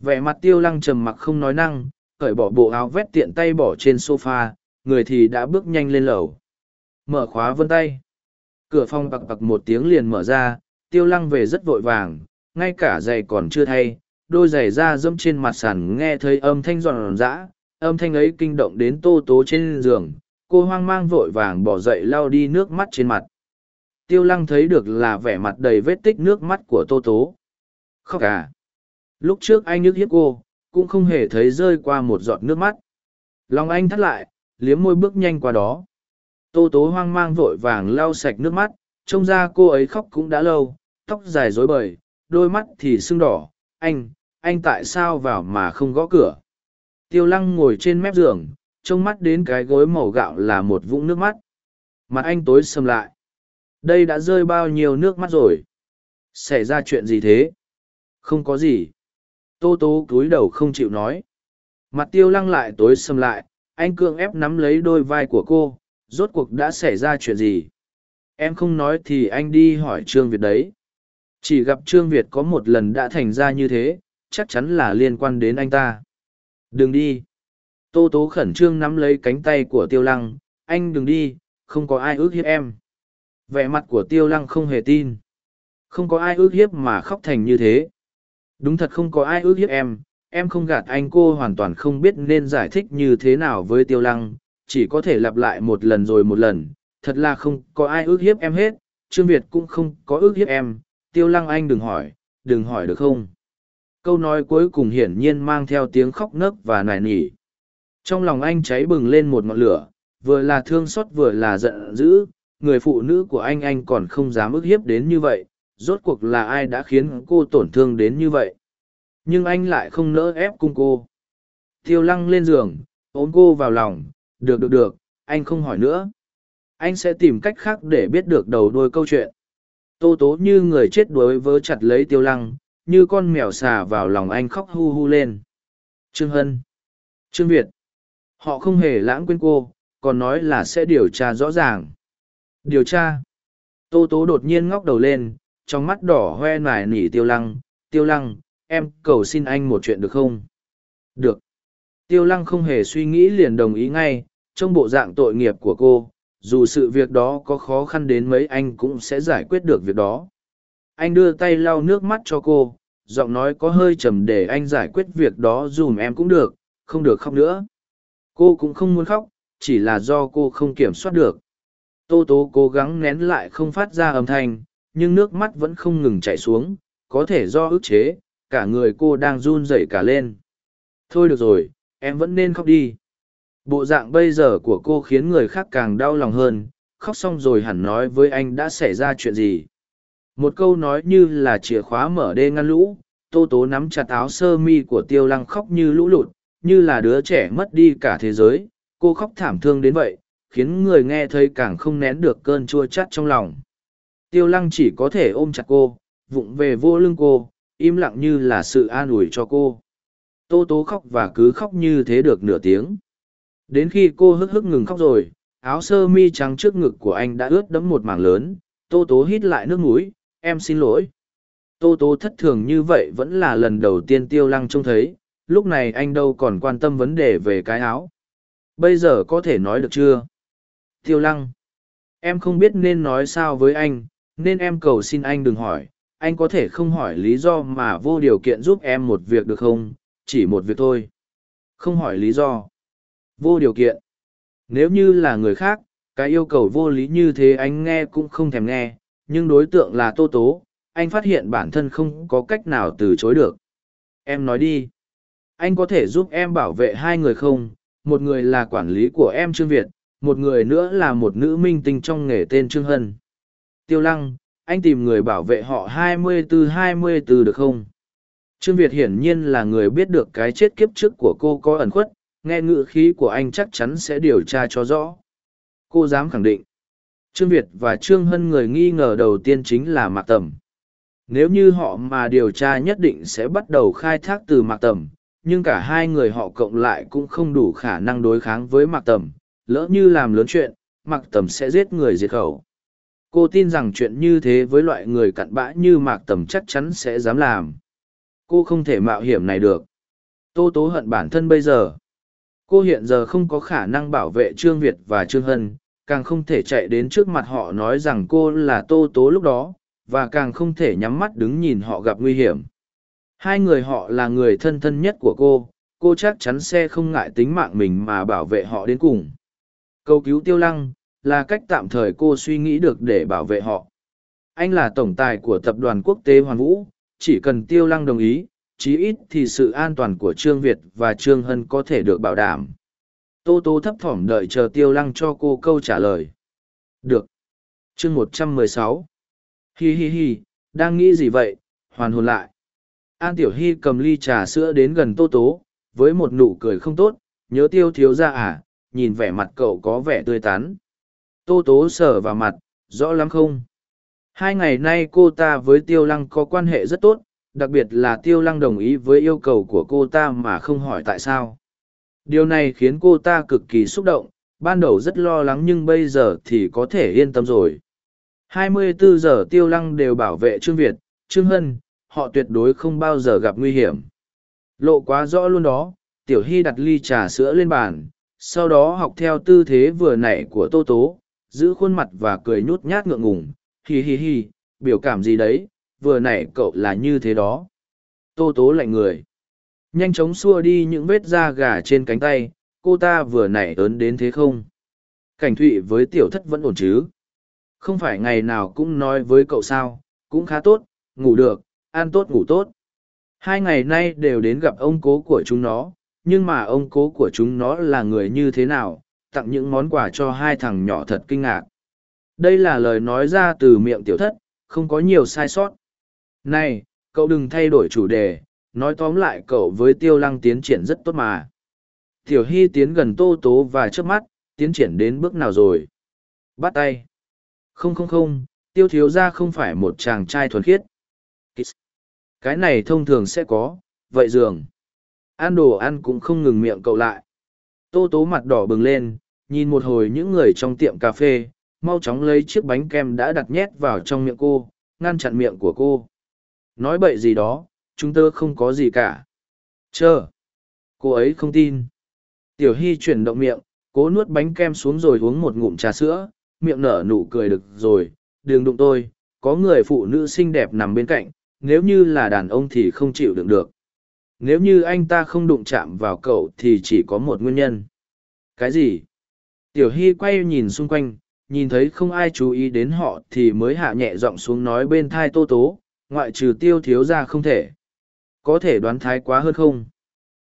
[SPEAKER 1] Vẻ mặt tiêu lăng trầm mặc không nói năng, cởi bỏ bộ áo vét tiện tay bỏ trên sofa, người thì đã bước nhanh lên lầu. Mở khóa vân tay. Cửa phòng bặc bặc một tiếng liền mở ra, tiêu lăng về rất vội vàng, ngay cả giày còn chưa thay, đôi giày da dẫm trên mặt sàn nghe thấy âm thanh giòn giã, âm thanh ấy kinh động đến tô tố trên giường, cô hoang mang vội vàng bỏ dậy lau đi nước mắt trên mặt. Tiêu lăng thấy được là vẻ mặt đầy vết tích nước mắt của tô tố. Khóc à? Lúc trước anh nhức hiếp cô cũng không hề thấy rơi qua một giọt nước mắt. Lòng anh thắt lại liếm môi bước nhanh qua đó. Tô tố hoang mang vội vàng lau sạch nước mắt trông ra cô ấy khóc cũng đã lâu tóc dài rối bời đôi mắt thì sưng đỏ anh anh tại sao vào mà không gõ cửa tiêu lăng ngồi trên mép giường trông mắt đến cái gối màu gạo là một vũng nước mắt mặt anh tối sầm lại đây đã rơi bao nhiêu nước mắt rồi xảy ra chuyện gì thế không có gì. Tô tố cúi đầu không chịu nói. Mặt tiêu lăng lại tối sầm lại, anh cương ép nắm lấy đôi vai của cô, rốt cuộc đã xảy ra chuyện gì. Em không nói thì anh đi hỏi Trương Việt đấy. Chỉ gặp Trương Việt có một lần đã thành ra như thế, chắc chắn là liên quan đến anh ta. Đừng đi. Tô tố khẩn trương nắm lấy cánh tay của tiêu lăng, anh đừng đi, không có ai ước hiếp em. Vẻ mặt của tiêu lăng không hề tin. Không có ai ước hiếp mà khóc thành như thế. Đúng thật không có ai ước hiếp em, em không gạt anh cô hoàn toàn không biết nên giải thích như thế nào với tiêu lăng, chỉ có thể lặp lại một lần rồi một lần, thật là không có ai ước hiếp em hết, Trương Việt cũng không có ước hiếp em, tiêu lăng anh đừng hỏi, đừng hỏi được không. Câu nói cuối cùng hiển nhiên mang theo tiếng khóc nấc và nài nỉ. Trong lòng anh cháy bừng lên một ngọn lửa, vừa là thương xót vừa là giận dữ, người phụ nữ của anh anh còn không dám ức hiếp đến như vậy, rốt cuộc là ai đã khiến cô tổn thương đến như vậy. Nhưng anh lại không nỡ ép cung cô. Tiêu lăng lên giường, ôm cô vào lòng, được được được, anh không hỏi nữa. Anh sẽ tìm cách khác để biết được đầu đuôi câu chuyện. Tô tố như người chết đuối vớ chặt lấy tiêu lăng, như con mèo xà vào lòng anh khóc hu hu lên. Trương Hân. Trương Việt. Họ không hề lãng quên cô, còn nói là sẽ điều tra rõ ràng. Điều tra. Tô tố đột nhiên ngóc đầu lên, trong mắt đỏ hoe nải nỉ tiêu lăng. Tiêu lăng, em cầu xin anh một chuyện được không? Được. Tiêu lăng không hề suy nghĩ liền đồng ý ngay, trong bộ dạng tội nghiệp của cô, dù sự việc đó có khó khăn đến mấy anh cũng sẽ giải quyết được việc đó. Anh đưa tay lau nước mắt cho cô, giọng nói có hơi trầm để anh giải quyết việc đó dùm em cũng được, không được khóc nữa. Cô cũng không muốn khóc, chỉ là do cô không kiểm soát được. Tô tố cố gắng nén lại không phát ra âm thanh, nhưng nước mắt vẫn không ngừng chảy xuống, có thể do ức chế, cả người cô đang run rẩy cả lên. Thôi được rồi, em vẫn nên khóc đi. Bộ dạng bây giờ của cô khiến người khác càng đau lòng hơn, khóc xong rồi hẳn nói với anh đã xảy ra chuyện gì. Một câu nói như là chìa khóa mở đê ngăn lũ, tô tố nắm chặt áo sơ mi của tiêu lăng khóc như lũ lụt, như là đứa trẻ mất đi cả thế giới, cô khóc thảm thương đến vậy, khiến người nghe thấy càng không nén được cơn chua chát trong lòng. Tiêu lăng chỉ có thể ôm chặt cô, vụng về vô lưng cô, im lặng như là sự an ủi cho cô. Tô tố khóc và cứ khóc như thế được nửa tiếng. Đến khi cô hức hức ngừng khóc rồi, áo sơ mi trắng trước ngực của anh đã ướt đẫm một mảng lớn, tô tố hít lại nước mũi, em xin lỗi. Tô tố thất thường như vậy vẫn là lần đầu tiên tiêu lăng trông thấy, lúc này anh đâu còn quan tâm vấn đề về cái áo. Bây giờ có thể nói được chưa? Tiêu lăng. Em không biết nên nói sao với anh, nên em cầu xin anh đừng hỏi. Anh có thể không hỏi lý do mà vô điều kiện giúp em một việc được không? Chỉ một việc thôi. Không hỏi lý do. Vô điều kiện. Nếu như là người khác, cái yêu cầu vô lý như thế anh nghe cũng không thèm nghe, nhưng đối tượng là Tô Tố, anh phát hiện bản thân không có cách nào từ chối được. Em nói đi. Anh có thể giúp em bảo vệ hai người không? Một người là quản lý của em Trương Việt, một người nữa là một nữ minh tinh trong nghề tên Trương Hân. Tiêu Lăng, anh tìm người bảo vệ họ 24-24 được không? Trương Việt hiển nhiên là người biết được cái chết kiếp trước của cô có ẩn khuất, nghe ngữ khí của anh chắc chắn sẽ điều tra cho rõ. Cô dám khẳng định. Trương Việt và Trương Hân người nghi ngờ đầu tiên chính là Mạc Tầm. Nếu như họ mà điều tra nhất định sẽ bắt đầu khai thác từ Mạc Tầm, nhưng cả hai người họ cộng lại cũng không đủ khả năng đối kháng với Mạc Tầm. Lỡ như làm lớn chuyện, Mạc Tầm sẽ giết người diệt khẩu. Cô tin rằng chuyện như thế với loại người cặn bã như Mạc Tầm chắc chắn sẽ dám làm. Cô không thể mạo hiểm này được. Tô tố hận bản thân bây giờ. Cô hiện giờ không có khả năng bảo vệ Trương Việt và Trương Hân, càng không thể chạy đến trước mặt họ nói rằng cô là Tô Tố lúc đó, và càng không thể nhắm mắt đứng nhìn họ gặp nguy hiểm. Hai người họ là người thân thân nhất của cô, cô chắc chắn sẽ không ngại tính mạng mình mà bảo vệ họ đến cùng. Cầu cứu tiêu lăng, là cách tạm thời cô suy nghĩ được để bảo vệ họ. Anh là tổng tài của tập đoàn quốc tế Hoàn Vũ, chỉ cần tiêu lăng đồng ý, chí ít thì sự an toàn của Trương Việt và Trương Hân có thể được bảo đảm. Tô Tô thấp thỏm đợi chờ tiêu lăng cho cô câu trả lời. Được. chương một trăm mười sáu. Hi hi hi, đang nghĩ gì vậy, hoàn hồn lại. An Tiểu Hy cầm ly trà sữa đến gần Tô Tố, với một nụ cười không tốt, nhớ tiêu thiếu ra à, nhìn vẻ mặt cậu có vẻ tươi tắn. Tô Tố sờ vào mặt, rõ lắm không? Hai ngày nay cô ta với Tiêu Lăng có quan hệ rất tốt, đặc biệt là Tiêu Lăng đồng ý với yêu cầu của cô ta mà không hỏi tại sao. Điều này khiến cô ta cực kỳ xúc động, ban đầu rất lo lắng nhưng bây giờ thì có thể yên tâm rồi. 24 giờ Tiêu Lăng đều bảo vệ Trương Việt, Trương Hân, họ tuyệt đối không bao giờ gặp nguy hiểm. Lộ quá rõ luôn đó, Tiểu Hy đặt ly trà sữa lên bàn, sau đó học theo tư thế vừa nảy của Tô Tố, giữ khuôn mặt và cười nhút nhát ngượng ngùng, hì hì hì biểu cảm gì đấy, vừa nãy cậu là như thế đó. Tô tố lạnh người. Nhanh chóng xua đi những vết da gà trên cánh tay, cô ta vừa nảy ớn đến thế không? Cảnh thụy với tiểu thất vẫn ổn chứ? Không phải ngày nào cũng nói với cậu sao, cũng khá tốt, ngủ được, ăn tốt ngủ tốt. Hai ngày nay đều đến gặp ông cố của chúng nó, nhưng mà ông cố của chúng nó là người như thế nào, tặng những món quà cho hai thằng nhỏ thật kinh ngạc. Đây là lời nói ra từ miệng tiểu thất, không có nhiều sai sót. Này, cậu đừng thay đổi chủ đề, nói tóm lại cậu với tiêu lăng tiến triển rất tốt mà. Tiểu Hy tiến gần tô tố và trước mắt, tiến triển đến bước nào rồi? Bắt tay. Không không không, tiêu thiếu ra không phải một chàng trai thuần khiết. Cái này thông thường sẽ có, vậy dường. Ăn đồ ăn cũng không ngừng miệng cậu lại. Tô tố mặt đỏ bừng lên, nhìn một hồi những người trong tiệm cà phê, mau chóng lấy chiếc bánh kem đã đặt nhét vào trong miệng cô, ngăn chặn miệng của cô. Nói bậy gì đó, chúng tớ không có gì cả. Chờ. Cô ấy không tin. Tiểu Hy chuyển động miệng, cố nuốt bánh kem xuống rồi uống một ngụm trà sữa, miệng nở nụ cười được rồi, đừng đụng tôi, có người phụ nữ xinh đẹp nằm bên cạnh, nếu như là đàn ông thì không chịu đựng được. Nếu như anh ta không đụng chạm vào cậu thì chỉ có một nguyên nhân. Cái gì? Tiểu Hy quay nhìn xung quanh, nhìn thấy không ai chú ý đến họ thì mới hạ nhẹ giọng xuống nói bên thai tô tố, ngoại trừ tiêu thiếu ra không thể. Có thể đoán thái quá hơn không?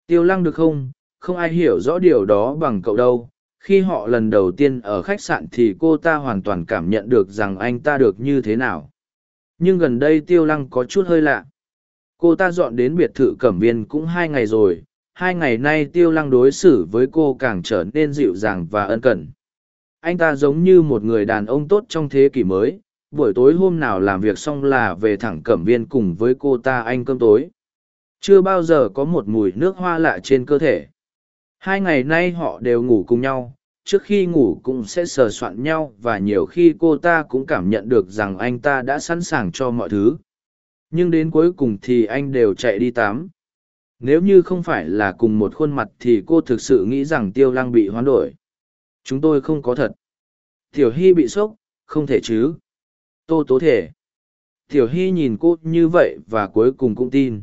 [SPEAKER 1] Tiêu lăng được không? Không ai hiểu rõ điều đó bằng cậu đâu. Khi họ lần đầu tiên ở khách sạn thì cô ta hoàn toàn cảm nhận được rằng anh ta được như thế nào. Nhưng gần đây tiêu lăng có chút hơi lạ. Cô ta dọn đến biệt thự cẩm viên cũng hai ngày rồi. Hai ngày nay tiêu lăng đối xử với cô càng trở nên dịu dàng và ân cần. Anh ta giống như một người đàn ông tốt trong thế kỷ mới, buổi tối hôm nào làm việc xong là về thẳng cẩm viên cùng với cô ta anh cơm tối. Chưa bao giờ có một mùi nước hoa lạ trên cơ thể. Hai ngày nay họ đều ngủ cùng nhau, trước khi ngủ cũng sẽ sờ soạn nhau và nhiều khi cô ta cũng cảm nhận được rằng anh ta đã sẵn sàng cho mọi thứ. Nhưng đến cuối cùng thì anh đều chạy đi tắm. Nếu như không phải là cùng một khuôn mặt thì cô thực sự nghĩ rằng tiêu lăng bị hoán đổi. Chúng tôi không có thật. Tiểu hy bị sốc, không thể chứ tô tố thể. Tiểu hy nhìn cô như vậy và cuối cùng cũng tin.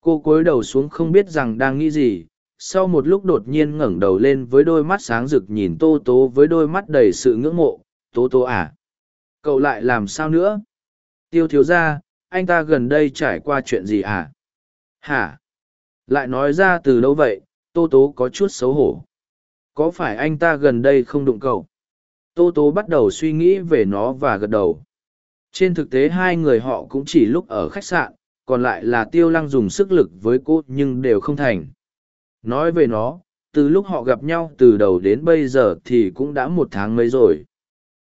[SPEAKER 1] Cô cúi đầu xuống không biết rằng đang nghĩ gì, sau một lúc đột nhiên ngẩng đầu lên với đôi mắt sáng rực nhìn tô tố với đôi mắt đầy sự ngưỡng mộ. Tố tố à cậu lại làm sao nữa? Tiêu thiếu ra anh ta gần đây trải qua chuyện gì à? Hả? Lại nói ra từ đâu vậy? Tô tố có chút xấu hổ. Có phải anh ta gần đây không đụng cậu? Tô tố bắt đầu suy nghĩ về nó và gật đầu trên thực tế hai người họ cũng chỉ lúc ở khách sạn, còn lại là tiêu lăng dùng sức lực với cô nhưng đều không thành. Nói về nó, từ lúc họ gặp nhau từ đầu đến bây giờ thì cũng đã một tháng mấy rồi.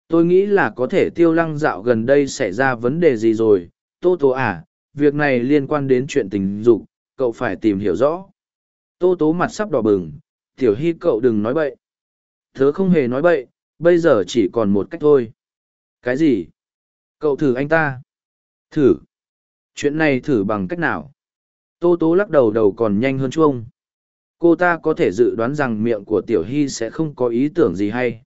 [SPEAKER 1] Tôi nghĩ là có thể tiêu lăng dạo gần đây xảy ra vấn đề gì rồi. Tô tố à việc này liên quan đến chuyện tình dục, cậu phải tìm hiểu rõ. Tô tố mặt sắp đỏ bừng, tiểu hy, cậu đừng nói bậy. Thớ không hề nói bậy, bây giờ chỉ còn một cách thôi. Cái gì? Cậu thử anh ta. Thử. Chuyện này thử bằng cách nào? Tô tố lắc đầu đầu còn nhanh hơn chuông. Cô ta có thể dự đoán rằng miệng của tiểu hy sẽ không có ý tưởng gì hay.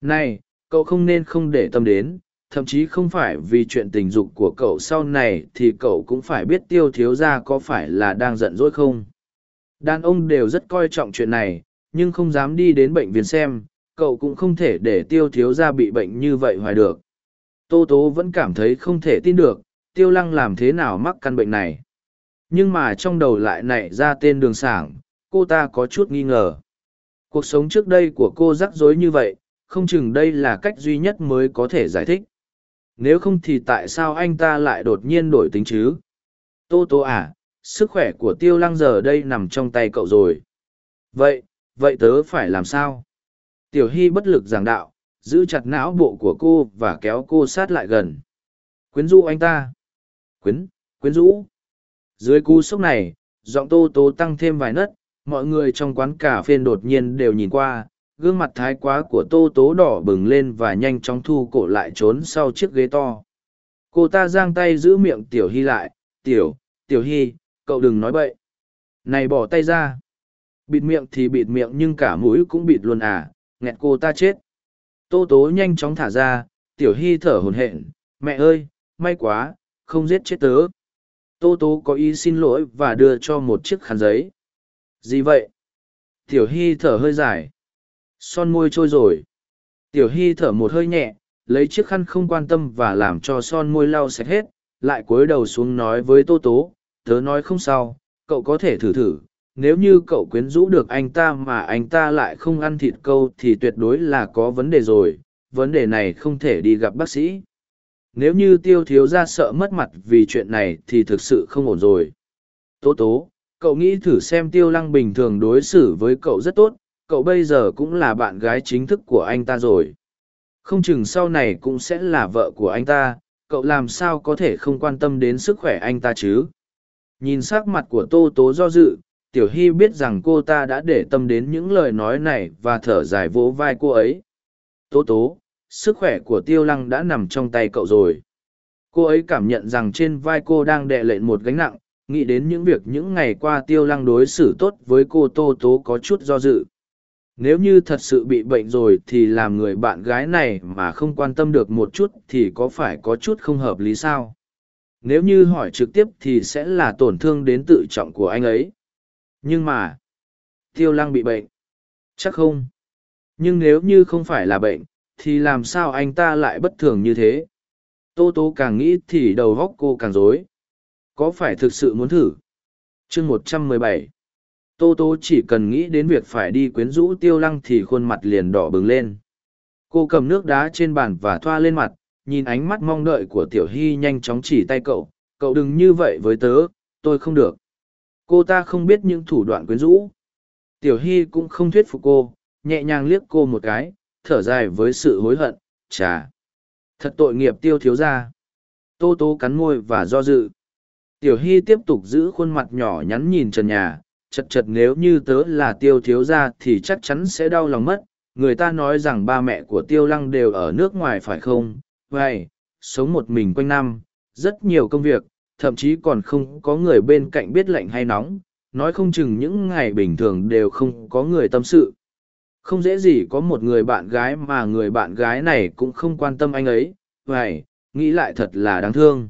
[SPEAKER 1] Này, cậu không nên không để tâm đến. Thậm chí không phải vì chuyện tình dục của cậu sau này thì cậu cũng phải biết tiêu thiếu ra có phải là đang giận dỗi không. Đàn ông đều rất coi trọng chuyện này, nhưng không dám đi đến bệnh viện xem. Cậu cũng không thể để tiêu thiếu ra bị bệnh như vậy hoài được tô tố vẫn cảm thấy không thể tin được, tiêu lăng làm thế nào mắc căn bệnh này. Nhưng mà trong đầu lại nảy ra tên đường sảng, cô ta có chút nghi ngờ. Cuộc sống trước đây của cô rắc rối như vậy, không chừng đây là cách duy nhất mới có thể giải thích. Nếu không thì tại sao anh ta lại đột nhiên đổi tính chứ? Tô tô à sức khỏe của tiêu lăng giờ đây nằm trong tay cậu rồi. Vậy vậy tớ phải làm sao? Tiểu hy bất lực giảng đạo giữ chặt não bộ của cô và kéo cô sát lại gần. Quyến rũ anh ta. Quyến quyến rũ. Dưới cú sốc này, giọng tô tố tăng thêm vài nấc, mọi người trong quán cà phê đột nhiên đều nhìn qua, gương mặt thái quá của tô tố đỏ bừng lên và nhanh chóng thu cổ lại trốn sau chiếc ghế to. Cô ta giang tay giữ miệng tiểu hy lại, tiểu tiểu hy, cậu đừng nói bậy. Này bỏ tay ra. Bịt miệng thì bịt miệng nhưng cả mũi cũng bịt luôn à nghẹt cô ta chết tô tố nhanh chóng thả ra, tiểu hy thở hồn hện mẹ ơi, may quá, không giết chết tớ. Tô tố có ý xin lỗi và đưa cho một chiếc khăn giấy. Gì vậy? Tiểu hy thở hơi dài. Son môi trôi rồi. Tiểu hy thở một hơi nhẹ, lấy chiếc khăn không quan tâm và làm cho son môi lau sạch hết, lại cúi đầu xuống nói với tô tố, tớ nói không sao, cậu có thể thử thử nếu như cậu quyến rũ được anh ta mà anh ta lại không ăn thịt câu thì tuyệt đối là có vấn đề rồi, vấn đề này không thể đi gặp bác sĩ. Nếu như tiêu thiếu ra sợ mất mặt vì chuyện này thì thực sự không ổn rồi. Tố tố, cậu nghĩ thử xem tiêu lăng bình thường đối xử với cậu rất tốt, cậu bây giờ cũng là bạn gái chính thức của anh ta rồi. Không chừng sau này cũng sẽ là vợ của anh ta, cậu làm sao có thể không quan tâm đến sức khỏe anh ta chứ? Nhìn s ắ c mặt của tô tố do dự tiểu hy biết rằng cô ta đã để tâm đến những lời nói này và thở dài vỗ vai cô ấy. Tố tố, sức khỏe của tiêu lăng đã nằm trong tay cậu rồi. Cô ấy cảm nhận rằng trên vai cô đang đè lệnh một gánh nặng, nghĩ đến những việc những ngày qua tiêu lăng đối xử tốt với cô tô tố có chút do dự. Nếu như thật sự bị bệnh rồi thì làm người bạn gái này mà không quan tâm được một chút thì có phải có chút không hợp lý sao? Nếu như hỏi trực tiếp thì sẽ là tổn thương đến tự trọng của anh ấy nhưng mà, tiêu lăng bị bệnh. Chắc không? Nhưng nếu như không phải là bệnh, thì làm sao anh ta lại bất thường như thế? Tô tố càng nghĩ thì đầu góc cô càng rối. Có phải thực sự muốn thử? Chương một trăm mười bảy. Tô tố chỉ cần nghĩ đến việc phải đi quyến rũ tiêu lăng thì khuôn mặt liền đỏ bừng lên. Cô cầm nước đá trên bàn và thoa lên mặt, nhìn ánh mắt mong đợi của tiểu hy nhanh chóng chỉ tay cậu. Cậu đừng như vậy với tớ, tôi không được cô ta không biết những thủ đoạn quyến rũ. Tiểu hy cũng không thuyết phục cô, nhẹ nhàng liếc cô một cái, thở dài với sự hối hận, chà, thật tội nghiệp tiêu thiếu ra tô tố cắn môi và do dự. Tiểu hy tiếp tục giữ khuôn mặt nhỏ nhắn nhìn trần nhà, chật chật, nếu như tớ là tiêu thiếu ra thì chắc chắn sẽ đau lòng mất. Người ta nói rằng ba mẹ của tiêu lăng đều ở nước ngoài phải không? Vậy, sống một mình quanh năm, rất nhiều công việc thậm chí còn không có người bên cạnh biết lạnh hay nóng, nói không chừng những ngày bình thường đều không có người tâm sự. Không dễ gì có một người bạn gái mà người bạn gái này cũng không quan tâm anh ấy, vậy, nghĩ lại thật là đáng thương.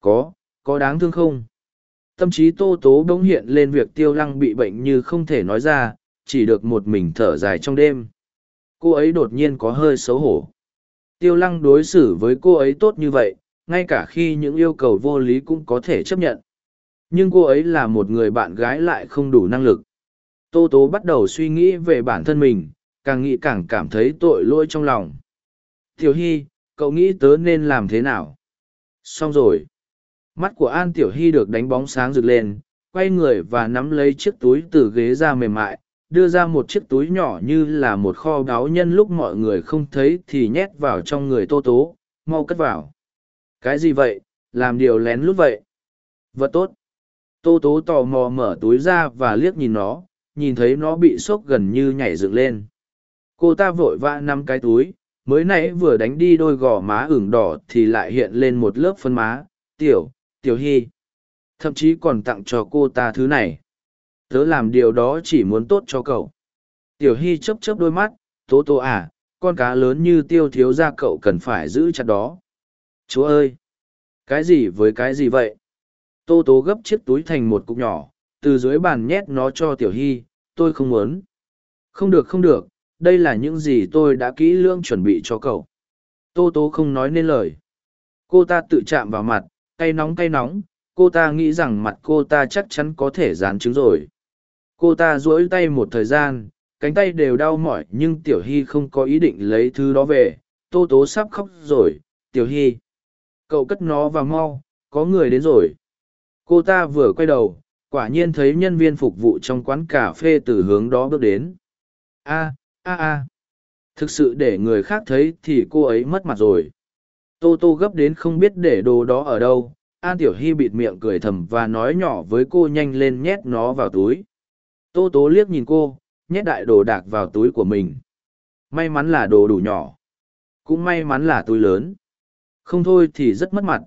[SPEAKER 1] Có có đáng thương không? Tâm trí tô tố bỗng hiện lên việc tiêu lăng bị bệnh như không thể nói ra, chỉ được một mình thở dài trong đêm. Cô ấy đột nhiên có hơi xấu hổ. Tiêu lăng đối xử với cô ấy tốt như vậy ngay cả khi những yêu cầu vô lý cũng có thể chấp nhận. Nhưng cô ấy là một người bạn gái lại không đủ năng lực. Tô tố bắt đầu suy nghĩ về bản thân mình, càng nghĩ càng cảm thấy tội lỗi trong lòng. Tiểu hy, cậu nghĩ tớ nên làm thế nào? Xong rồi. Mắt của an tiểu hy được đánh bóng sáng rực lên, quay người và nắm lấy chiếc túi từ ghế ra mềm mại, đưa ra một chiếc túi nhỏ như là một kho báu nhân lúc mọi người không thấy thì nhét vào trong người tô tố, mau cất vào cái gì vậy? Làm điều lén lút vậy? Vật tốt. Tô tố tò mò mở túi ra và liếc nhìn nó, nhìn thấy nó bị sốc gần như nhảy dựng lên. Cô ta vội vã nắm cái túi, mới nãy vừa đánh đi đôi gò má ửng đỏ thì lại hiện lên một lớp phân má. Tiểu tiểu hy. Thậm chí còn tặng cho cô ta thứ này. Tớ làm điều đó chỉ muốn tốt cho cậu. Tiểu hy chấp chấp đôi mắt. Tố tố à con cá lớn như tiêu thiếu ra cậu cần phải giữ chặt đó chúa ơi! Cái gì với cái gì vậy? Tô tố gấp chiếc túi thành một cục nhỏ, từ dưới bàn nhét nó cho tiểu hy, tôi không muốn. Không được không được, đây là những gì tôi đã kỹ lưỡng chuẩn bị cho cậu. Tô tố không nói nên lời. Cô ta tự chạm vào mặt, cay nóng cay nóng, cô ta nghĩ rằng mặt cô ta chắc chắn có thể dán trứng rồi. Cô ta duỗi tay một thời gian, cánh tay đều đau mỏi nhưng tiểu hy không có ý định lấy thứ đó về. Tô tố sắp khóc rồi, tiểu hy cậu cất nó vào mau, có người đến rồi. Cô ta vừa quay đầu, quả nhiên thấy nhân viên phục vụ trong quán cà phê từ hướng đó bước đến. A a a. Thực sự để người khác thấy thì cô ấy mất mặt rồi. Tô tô gấp đến không biết để đồ đó ở đâu. An tiểu hy bịt miệng cười thầm và nói nhỏ với cô nhanh lên nhét nó vào túi. Tô tố liếc nhìn cô, nhét đại đồ đạc vào túi của mình. May mắn là đồ đủ nhỏ. Cũng may mắn là túi lớn không thôi thì rất mất mặt.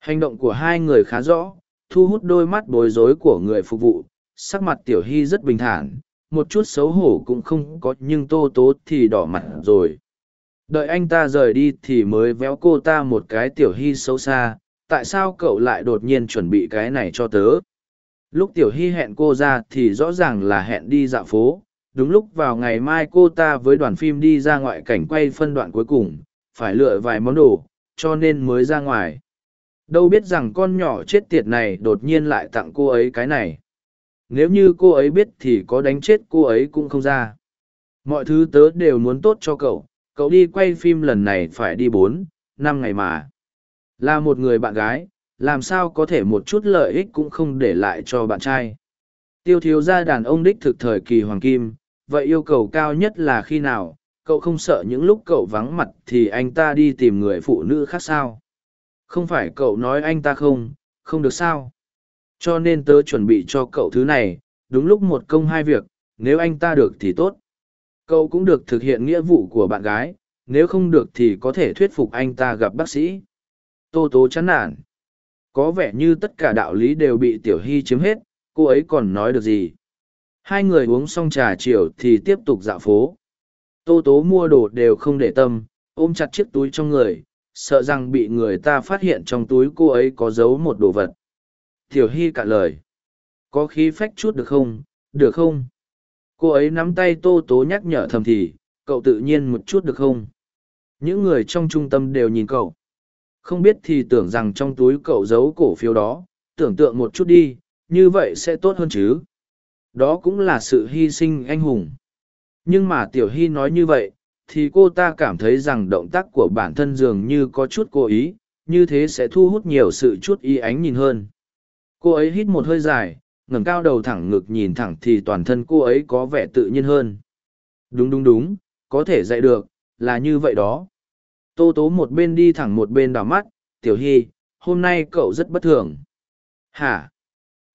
[SPEAKER 1] Hành động của hai người khá rõ, thu hút đôi mắt bối rối của người phục vụ, sắc mặt tiểu hy rất bình thản, một chút xấu hổ cũng không có nhưng tô tố thì đỏ mặt rồi. Đợi anh ta rời đi thì mới véo cô ta một cái tiểu hy xấu xa, tại sao cậu lại đột nhiên chuẩn bị cái này cho tớ? Lúc tiểu hy hẹn cô ra thì rõ ràng là hẹn đi dạo phố, đúng lúc vào ngày mai cô ta với đoàn phim đi ra ngoại cảnh quay phân đoạn cuối cùng, phải lựa vài món đồ cho nên mới ra ngoài. Đâu biết rằng con nhỏ chết tiệt này đột nhiên lại tặng cô ấy cái này. Nếu như cô ấy biết thì có đánh chết cô ấy cũng không ra. Mọi thứ tớ đều muốn tốt cho cậu cậu đi quay phim lần này phải đi bốn, năm ngày mà. Là một người bạn gái, làm sao có thể một chút lợi ích cũng không để lại cho bạn trai. Tiêu thiếu gia đàn ông đích thực thời kỳ hoàng kim, vậy yêu cầu cao nhất là khi nào cậu không sợ những lúc cậu vắng mặt thì anh ta đi tìm người phụ nữ khác sao? Không phải cậu nói anh ta không không được sao? Cho nên tớ chuẩn bị cho cậu thứ này, đúng lúc một công hai việc, nếu anh ta được thì tốt. Cậu cũng được thực hiện nghĩa vụ của bạn gái, nếu không được thì có thể thuyết phục anh ta gặp bác sĩ. Tô tố chán nản. Có vẻ như tất cả đạo lý đều bị tiểu hy chiếm hết, cô ấy còn nói được gì? Hai người uống xong trà chiều thì tiếp tục dạo phố tô tố mua đồ đều không để tâm, ôm chặt chiếc túi trong người, sợ rằng bị người ta phát hiện trong túi cô ấy có giấu một đồ vật. Tiểu hy cạn lời. Có khí phách chút được không? Được không? Cô ấy nắm tay tô tố nhắc nhở thầm thì, cậu tự nhiên một chút được không? Những người trong trung tâm đều nhìn cậu. Không biết thì tưởng rằng trong túi cậu giấu cổ phiếu đó, tưởng tượng một chút đi, như vậy sẽ tốt hơn chứ. Đó cũng là sự hy sinh anh hùng nhưng mà tiểu hy nói như vậy, thì cô ta cảm thấy rằng động tác của bản thân dường như có chút cố ý, như thế sẽ thu hút nhiều sự chút ý ánh nhìn hơn. Cô ấy hít một hơi dài, ngẩng cao đầu thẳng ngực nhìn thẳng thì toàn thân cô ấy có vẻ tự nhiên hơn. Đúng đúng đúng, có thể dạy được, là như vậy đó. Tô tố một bên đi thẳng một bên đào mắt, tiểu hy, hôm nay cậu rất bất thường. Hả?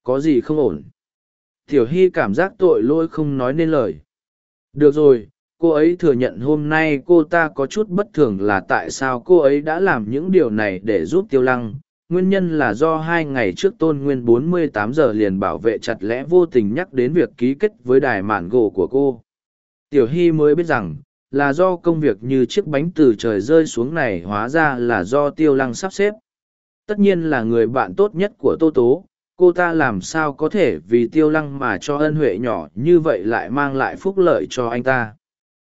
[SPEAKER 1] Có gì không ổn? Tiểu hy cảm giác tội lỗi không nói nên lời được rồi, cô ấy thừa nhận hôm nay cô ta có chút bất thường là tại sao cô ấy đã làm những điều này để giúp tiêu lăng. Nguyên nhân là do hai ngày trước tôn nguyên 48 giờ liền bảo vệ chặt lẽ vô tình nhắc đến việc ký kết với đài mạn gỗ của cô. Tiểu hy mới biết rằng, là do công việc như chiếc bánh từ trời rơi xuống này hóa ra là do tiêu lăng sắp xếp. Tất nhiên là người bạn tốt nhất của tô tố cô ta làm sao có thể vì tiêu lăng mà cho ân huệ nhỏ như vậy lại mang lại phúc lợi cho anh ta?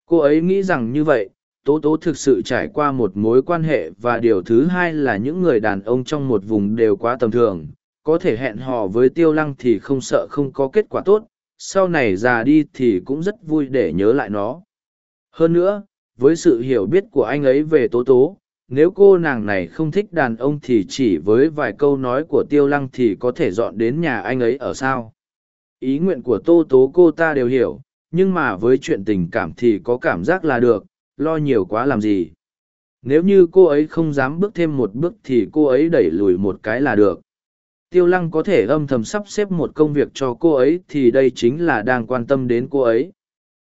[SPEAKER 1] Cô ấy nghĩ rằng như vậy, tố tố thực sự trải qua một mối quan hệ và điều thứ hai là những người đàn ông trong một vùng đều quá tầm thường. Có thể hẹn hò với tiêu lăng thì không sợ không có kết quả tốt, sau này già đi thì cũng rất vui để nhớ lại nó. Hơn nữa, với sự hiểu biết của anh ấy về tố tố nếu cô nàng này không thích đàn ông thì chỉ với vài câu nói của tiêu lăng thì có thể dọn đến nhà anh ấy ở sao? Ý nguyện của tô tố cô ta đều hiểu, nhưng mà với chuyện tình cảm thì có cảm giác là được, lo nhiều quá làm gì? Nếu như cô ấy không dám bước thêm một bước thì cô ấy đẩy lùi một cái là được. Tiêu lăng có thể âm thầm sắp xếp một công việc cho cô ấy thì đây chính là đang quan tâm đến cô ấy.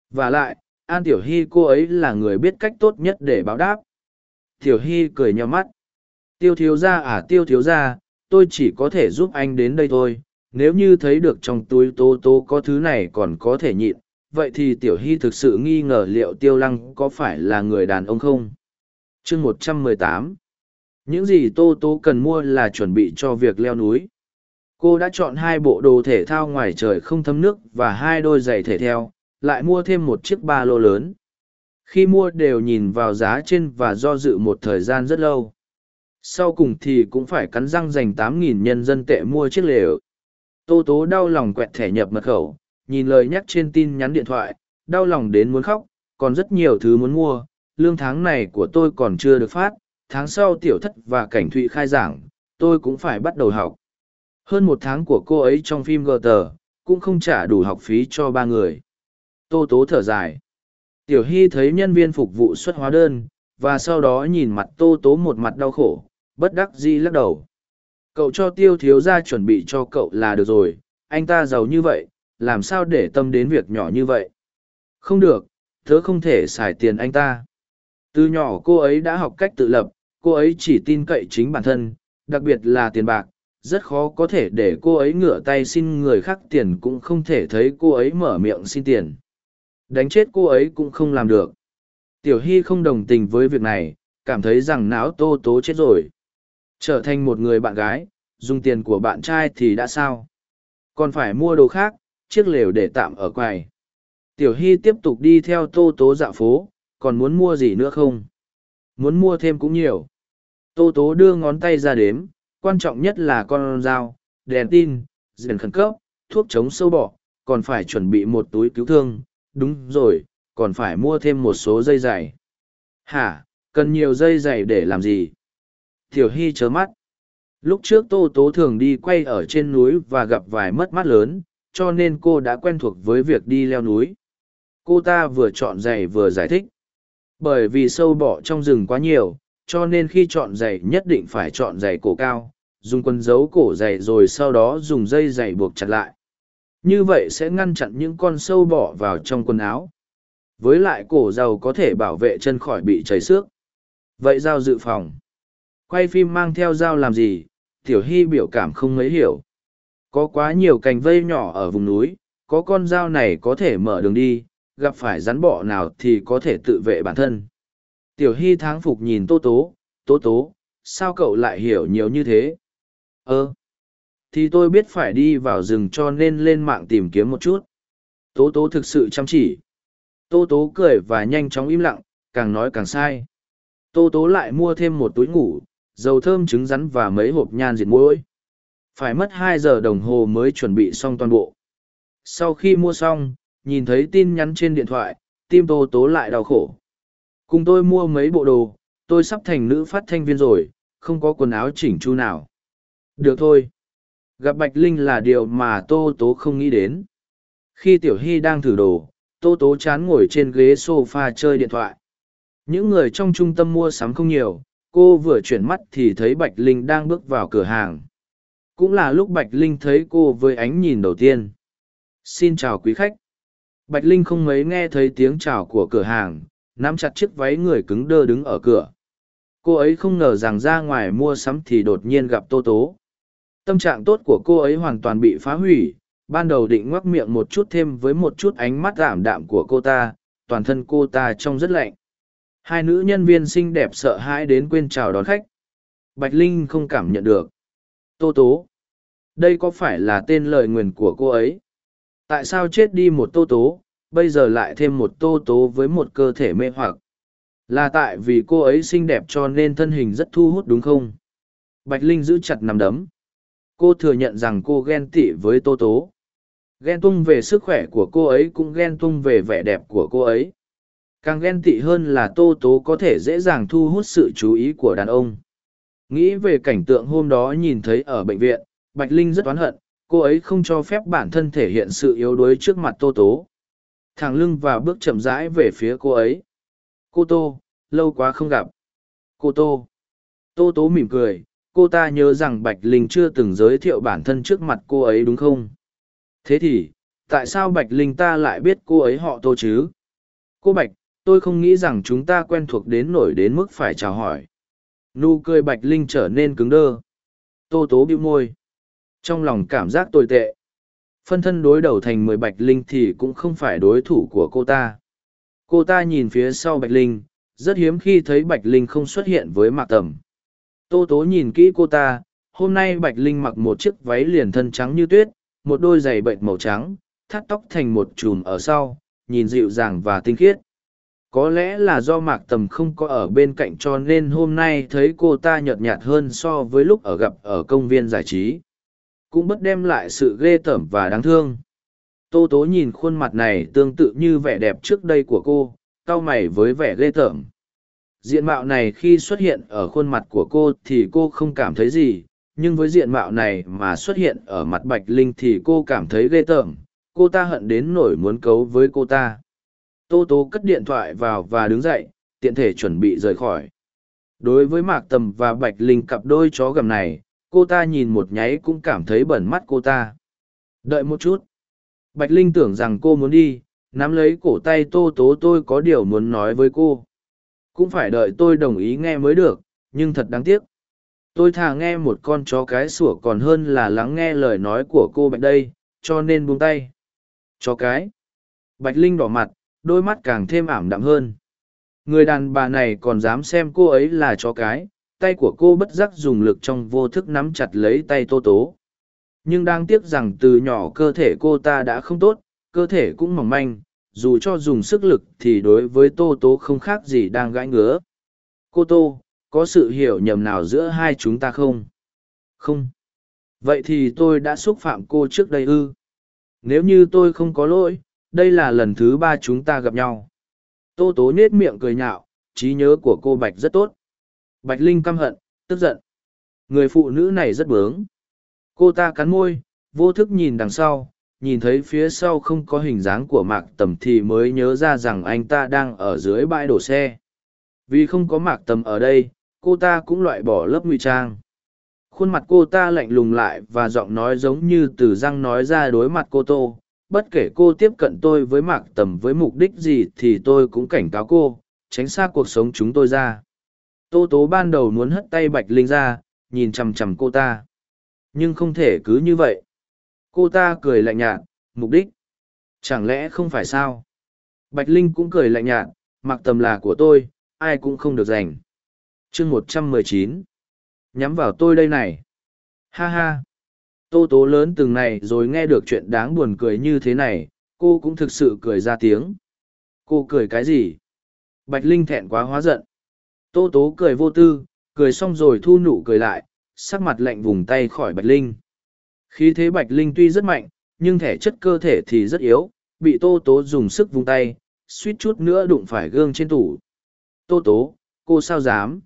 [SPEAKER 1] Và lại, an tiểu hy cô ấy là người biết cách tốt nhất để báo đáp tiểu hy cười nhau mắt. Tiêu thiếu ra à tiêu thiếu ra tôi chỉ có thể giúp anh đến đây thôi. Nếu như thấy được trong túi tố tố có thứ này còn có thể nhịn, vậy thì tiểu hy thực sự nghi ngờ liệu tiêu lăng có phải là người đàn ông không? Chương một trăm mười tám. Những gì tô tố cần mua là chuẩn bị cho việc leo núi. Cô đã chọn hai bộ đồ thể thao ngoài trời không thấm nước và hai đôi giày thể theo lại mua thêm một chiếc ba lô lớn khi mua đều nhìn vào giá trên và do dự một thời gian rất lâu. Sau cùng thì cũng phải cắn răng dành tám nghìn nhân dân tệ mua chiếc lều. Tô tố đau lòng quẹt thẻ nhập mật khẩu, nhìn lời nhắc trên tin nhắn điện thoại, đau lòng đến muốn khóc, còn rất nhiều thứ muốn mua. Lương tháng này của tôi còn chưa được phát, tháng sau tiểu thất và cảnh thụy khai giảng, tôi cũng phải bắt đầu học. Hơn một tháng của cô ấy trong phim gờ tờ cũng không trả đủ học phí cho ba người. Tô tố thở dài tiểu hy thấy nhân viên phục vụ xuất hóa đơn, và sau đó nhìn mặt tô tố một mặt đau khổ, bất đắc dĩ lắc đầu. Cậu cho tiêu thiếu ra chuẩn bị cho cậu là được rồi, anh ta giàu như vậy, làm sao để tâm đến việc nhỏ như vậy? Không được, thớ không thể xài tiền anh ta. Từ nhỏ cô ấy đã học cách tự lập, cô ấy chỉ tin cậy chính bản thân, đặc biệt là tiền bạc, rất khó có thể để cô ấy ngửa tay xin người khác tiền cũng không thể thấy cô ấy mở miệng xin tiền đánh chết cô ấy cũng không làm được tiểu hy không đồng tình với việc này cảm thấy rằng não tô tố chết rồi Trở thành một người bạn gái, dùng tiền của bạn trai thì đã sao? Còn phải mua đồ khác, chiếc lều để tạm ở quầy. Tiểu Hy tiếp tục đi theo tô tố dạo phố, còn muốn mua gì nữa không? Muốn mua thêm cũng nhiều. Tô tố đưa ngón tay ra đếm, quan trọng nhất là con dao, đèn tin, rèn khẩn cấp, thuốc chống sâu bọ, còn phải chuẩn bị một túi cứu thương, đúng rồi, còn phải mua thêm một số dây giày. Hả, cần nhiều dây giày để làm gì? Tiểu Hy chớ mắt. Lúc trước Tô Tố thường đi quay ở trên núi và gặp vài mất mát lớn, cho nên cô đã quen thuộc với việc đi leo núi. Cô ta vừa chọn giày vừa giải thích. Bởi vì sâu bọ trong rừng quá nhiều, cho nên khi chọn giày nhất định phải chọn giày cổ cao, dùng quần giấu cổ giày rồi sau đó dùng dây giày buộc chặt lại. Như vậy sẽ ngăn chặn những con sâu bỏ vào trong quần áo. Với lại cổ dầu có thể bảo vệ chân khỏi bị chảy xước. Vậy dao dự phòng. Quay phim mang theo dao làm gì, Tiểu Hy biểu cảm không mấy hiểu. Có quá nhiều cành vây nhỏ ở vùng núi, có con dao này có thể mở đường đi, gặp phải rắn bọ nào thì có thể tự vệ bản thân. Tiểu Hy tháng phục nhìn Tô Tố, Tố Tố, sao cậu lại hiểu nhiều như thế? Ơ, thì tôi biết phải đi vào rừng cho nên lên mạng tìm kiếm một chút. Tố Tố thực sự chăm chỉ. Tô Tố cười và nhanh chóng im lặng, càng nói càng sai. Tô Tố lại mua thêm một túi ngủ, dầu thơm trứng rắn và mấy hộp nhan diệt mũi. Phải mất hai giờ đồng hồ mới chuẩn bị xong toàn bộ. Sau khi mua xong, nhìn thấy tin nhắn trên điện thoại, tim Tô Tố lại đau khổ. Cùng tôi mua mấy bộ đồ, tôi sắp thành nữ phát thanh viên rồi, không có quần áo chỉnh chu nào. Được thôi. Gặp Bạch Linh là điều mà Tô Tố không nghĩ đến. Khi Tiểu Hy đang thử đồ, Tô Tố chán ngồi trên ghế sofa chơi điện thoại. Những người trong trung tâm mua sắm không nhiều, cô vừa chuyển mắt thì thấy Bạch Linh đang bước vào cửa hàng. Cũng là lúc Bạch Linh thấy cô với ánh nhìn đầu tiên. Xin chào quý khách. Bạch Linh không mấy nghe thấy tiếng chào của cửa hàng, nắm chặt chiếc váy người cứng đơ đứng ở cửa. Cô ấy không ngờ rằng ra ngoài mua sắm thì đột nhiên gặp Tô Tố. Tâm trạng tốt của cô ấy hoàn toàn bị phá hủy, ban đầu định ngoắc miệng một chút thêm với một chút ánh mắt ảm đạm của cô ta, toàn thân cô ta trông rất lạnh. Hai nữ nhân viên xinh đẹp sợ hãi đến quên chào đón khách. Bạch Linh không cảm nhận được. Tô Tố. Đây có phải là tên lời nguyền của cô ấy? Tại sao chết đi một Tô Tố, bây giờ lại thêm một Tô Tố với một cơ thể mê hoặc? Là tại vì cô ấy xinh đẹp cho nên thân hình rất thu hút đúng không? Bạch Linh giữ chặt nằm đấm. Cô thừa nhận rằng cô ghen tị với Tô Tố. Ghen tung về sức khỏe của cô ấy cũng ghen tung về vẻ đẹp của cô ấy. Càng ghen tị hơn là tô tố có thể dễ dàng thu hút sự chú ý của đàn ông. Nghĩ về cảnh tượng hôm đó nhìn thấy ở bệnh viện, bạch linh rất oán hận, cô ấy không cho phép bản thân thể hiện sự yếu đuối trước mặt tô tố. Thẳng lưng và bước chậm rãi về phía cô ấy. Cô tô, lâu quá không gặp. Cô tô. Tô tố mỉm cười cô ta nhớ rằng bạch linh chưa từng giới thiệu bản thân trước mặt cô ấy đúng không? Thế thì, tại sao bạch linh ta lại biết cô ấy họ tô chứ? Cô bạch, tôi không nghĩ rằng chúng ta quen thuộc đến nổi đến mức phải chào hỏi. Nụ cười bạch linh trở nên cứng đơ. Tô tố bĩu môi. Trong lòng cảm giác tồi tệ. Phân thân đối đầu thành mười bạch linh thì cũng không phải đối thủ của cô ta. Cô ta nhìn phía sau bạch linh, rất hiếm khi thấy bạch linh không xuất hiện với mạc tầm tô tố nhìn kỹ cô ta, hôm nay bạch linh mặc một chiếc váy liền thân trắng như tuyết, một đôi giày bệnh màu trắng, thắt tóc thành một chùm ở sau, nhìn dịu dàng và tinh khiết. Có lẽ là do mạc tầm không có ở bên cạnh cho nên hôm nay thấy cô ta nhợt nhạt hơn so với lúc ở gặp ở công viên giải trí. Cũng bất đem lại sự ghê tởm và đáng thương. Tô tố nhìn khuôn mặt này tương tự như vẻ đẹp trước đây của cô, cau mày với vẻ ghê tởm diện mạo này khi xuất hiện ở khuôn mặt của cô thì cô không cảm thấy gì nhưng với diện mạo này mà xuất hiện ở mặt bạch linh thì cô cảm thấy ghê tởm cô ta hận đến nổi muốn cấu với cô ta Tô Tố cất điện thoại vào và đứng dậy, tiện thể chuẩn bị rời khỏi. Đối với Mạc Tầm và Bạch Linh cặp đôi chó gầm này, cô ta nhìn một nháy cũng cảm thấy bẩn mắt cô ta. Đợi một chút. Bạch Linh tưởng rằng cô muốn đi, nắm lấy cổ tay Tô Tố tôi có điều muốn nói với cô. Cũng phải đợi tôi đồng ý nghe mới được, nhưng thật đáng tiếc. Tôi thà nghe một con chó cái sủa còn hơn là lắng nghe lời nói của cô Bạch đây, cho nên buông tay. Chó cái. Bạch Linh đỏ mặt, đôi mắt càng thêm ảm đạm hơn người đàn bà này còn dám xem cô ấy là chó cái tay của cô bất giác dùng lực trong vô thức nắm chặt lấy tay tô tố nhưng đáng tiếc rằng từ nhỏ cơ thể cô ta đã không tốt cơ thể cũng mỏng manh dù cho dùng sức lực thì đối với tô tố không khác gì đang gãi ngứa. Cô tô, có sự hiểu nhầm nào giữa hai chúng ta không? Không. Vậy thì tôi đã xúc phạm cô trước đây ư? Nếu như tôi không có lỗi, đây là lần thứ ba chúng ta gặp nhau. Tô tố nết miệng cười nhạo, trí nhớ của cô bạch rất tốt. Bạch linh căm hận, tức giận. Người phụ nữ này rất bướng. Cô ta cắn môi, vô thức nhìn đằng sau nhìn thấy phía sau không có hình dáng của mạc tầm thì mới nhớ ra rằng anh ta đang ở dưới bãi đổ xe. Vì không có mạc tầm ở đây, cô ta cũng loại bỏ lớp ngụy trang. Khuôn mặt cô ta lạnh lùng lại và giọng nói giống như từ răng nói ra đối mặt cô tô. Bất kể cô tiếp cận tôi với mạc tầm với mục đích gì thì tôi cũng cảnh cáo cô, tránh xa cuộc sống chúng tôi ra. Tô tố ban đầu muốn hất tay bạch linh ra, nhìn chằm chằm cô ta. Nhưng không thể cứ như vậy cô ta cười lạnh nhạt, mục đích. Chẳng lẽ không phải sao? Bạch linh cũng cười lạnh nhạt, mặc tầm là của tôi, ai cũng không được giành. Chương một trăm mười chín. Nhắm vào tôi đây này. Ha ha. Tô tố lớn từng này rồi nghe được chuyện đáng buồn cười như thế này, cô cũng thực sự cười ra tiếng. Cô cười cái gì? Bạch linh thẹn quá hóa giận. Tô tố cười vô tư, cười xong rồi thu nụ cười lại, sắc mặt lạnh vùng tay khỏi bạch linh khí thế bạch linh tuy rất mạnh, nhưng thể chất cơ thể thì rất yếu, bị tô tố dùng sức vung tay, suýt chút nữa đụng phải gương trên tủ. Tô tố, cô sao dám?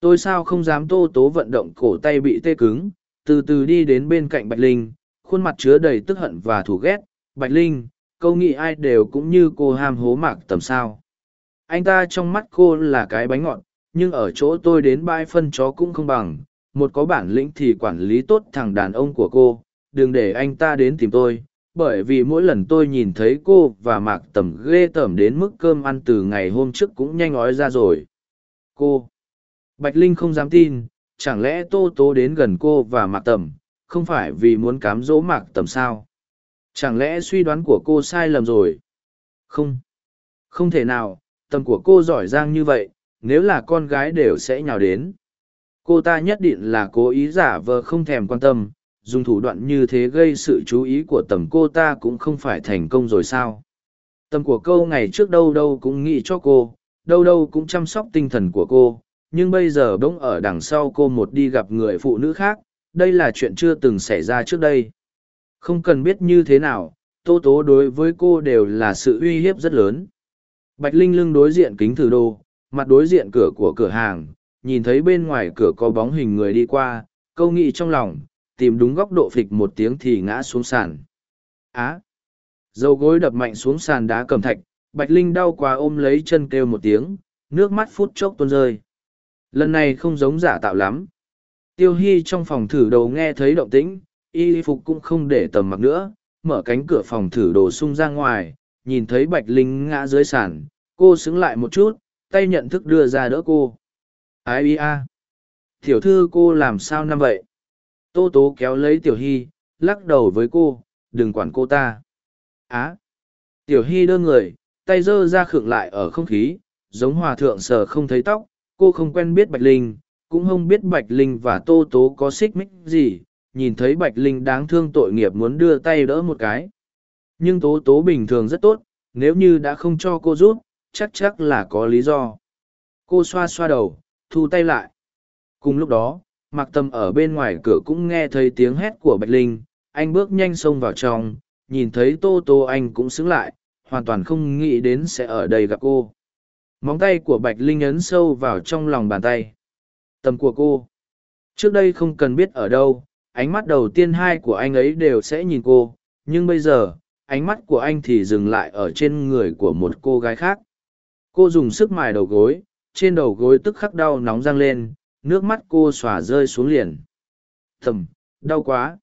[SPEAKER 1] Tôi sao không dám tô tố vận động cổ tay bị tê cứng? Từ từ đi đến bên cạnh bạch linh, khuôn mặt chứa đầy tức hận và thù ghét. Bạch linh, câu nghĩ ai đều cũng như cô ham hố mạc tầm sao. Anh ta trong mắt cô là cái bánh ngọt, nhưng ở chỗ tôi đến bãi phân chó cũng không bằng một có bản lĩnh thì quản lý tốt thằng đàn ông của cô, đừng để anh ta đến tìm tôi, bởi vì mỗi lần tôi nhìn thấy cô và mạc tầm ghê tởm đến mức cơm ăn từ ngày hôm trước cũng nhanh ói ra rồi. Cô, bạch linh không dám tin, chẳng lẽ tô tố đến gần cô và mạc tầm, không phải vì muốn cám dỗ mạc tầm sao? Chẳng lẽ suy đoán của cô sai lầm rồi? Không không thể nào, tầm của cô giỏi giang như vậy, nếu là con gái đều sẽ nhào đến cô ta nhất định là cố ý giả vờ không thèm quan tâm, dùng thủ đoạn như thế gây sự chú ý của tầm cô ta cũng không phải thành công rồi sao? Tầm của câu ngày trước đâu đâu cũng nghĩ cho cô, đâu đâu cũng chăm sóc tinh thần của cô, nhưng bây giờ bỗng ở đằng sau cô một đi gặp người phụ nữ khác, đây là chuyện chưa từng xảy ra trước đây. Không cần biết như thế nào, tô tố đối với cô đều là sự uy hiếp rất lớn. Bạch linh lưng đối diện kính thử đô mặt đối diện cửa của cửa hàng nhìn thấy bên ngoài cửa có bóng hình người đi qua, câu nghĩ trong lòng, tìm đúng góc độ phịch một tiếng thì ngã xuống sàn. Á! Dầu gối đập mạnh xuống sàn đá cầm thạch, bạch linh đau quá ôm lấy chân kêu một tiếng, nước mắt phút chốc tuôn rơi. Lần này không giống giả tạo lắm. Tiêu hy trong phòng thử đồ nghe thấy động tĩnh, y phục cũng không để tầm mặc nữa, mở cánh cửa phòng thử đồ sung ra ngoài, nhìn thấy bạch linh ngã dưới sàn, cô xứng lại một chút, tay nhận thức đưa ra đỡ cô ai a? Tiểu thư cô làm sao năm vậy? Tô tố kéo lấy tiểu hy, lắc đầu với cô, đừng quản cô ta. Á? Tiểu hy đơn người, tay giơ ra khựng lại ở không khí, giống hòa thượng sờ không thấy tóc, cô không quen biết bạch linh, cũng không biết bạch linh và tô tố có xích mích gì, nhìn thấy bạch linh đáng thương tội nghiệp muốn đưa tay đỡ một cái. Nhưng tố tố bình thường rất tốt, nếu như đã không cho cô rút chắc chắc là có lý do. Cô xoa xoa đầu thu tay lại. Cùng lúc đó mặc tâm ở bên ngoài cửa cũng nghe thấy tiếng hét của bạch linh. Anh bước nhanh xông vào trong, nhìn thấy tô tô anh cũng xứng lại, hoàn toàn không nghĩ đến sẽ ở đây gặp cô. Móng tay của bạch linh ấn sâu vào trong lòng bàn tay. Tầm của cô. Trước đây không cần biết ở đâu, ánh mắt đầu tiên hai của anh ấy đều sẽ nhìn cô. Nhưng bây giờ, ánh mắt của anh thì dừng lại ở trên người của một cô gái khác. Cô dùng sức mài đầu gối trên đầu gối tức khắc đau nóng răng lên, nước mắt cô xòa rơi xuống liền. Thầm, đau quá.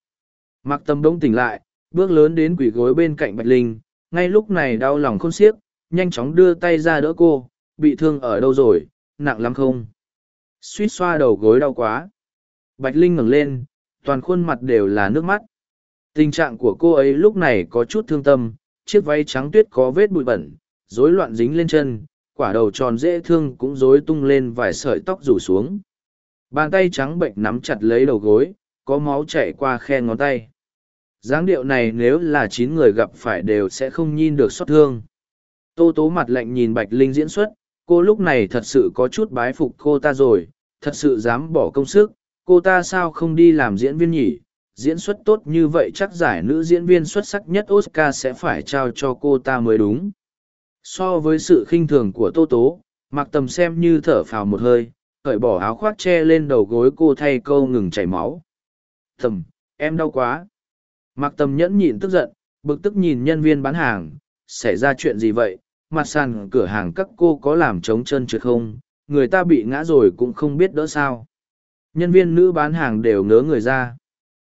[SPEAKER 1] Mặc tâm đông tỉnh lại, bước lớn đến quỷ gối bên cạnh bạch linh, ngay lúc này đau lòng khôn xiếc nhanh chóng đưa tay ra đỡ cô, bị thương ở đâu rồi? Nặng lắm không? Suýt xoa đầu gối đau quá. Bạch linh ngẩng lên, toàn khuôn mặt đều là nước mắt. Tình trạng của cô ấy lúc này có chút thương tâm, chiếc váy trắng tuyết có vết bụi bẩn, rối loạn dính lên chân quả đầu tròn dễ thương cũng rối tung lên vài sợi tóc rủ xuống Bàn tay trắng bệnh nắm chặt lấy đầu gối, có máu chảy qua khe ngón tay. dáng điệu này nếu là chín người gặp phải đều sẽ không nhìn được xót thương. Tô tố mặt lạnh nhìn Bạch Linh diễn xuất, cô lúc này thật sự có chút bái phục cô ta rồi, thật sự dám bỏ công sức, cô ta sao không đi làm diễn viên nhỉ? Diễn xuất tốt như vậy chắc giải nữ diễn viên xuất sắc nhất Oscar sẽ phải trao cho cô ta mới đúng. So với sự khinh thường của Tô Tố, mặc Tầm xem như thở phào một hơi, cởi bỏ áo khoác che lên đầu gối cô thay câu ngừng chảy máu. Tầm, em đau quá. Mặc Tầm nhẫn nhịn tức giận, bực tức nhìn nhân viên bán hàng, xảy ra chuyện gì vậy, mặt sàn cửa hàng các cô có làm trống chân trượt không, người ta bị ngã rồi cũng không biết đỡ sao. Nhân viên nữ bán hàng đều ngớ người ra.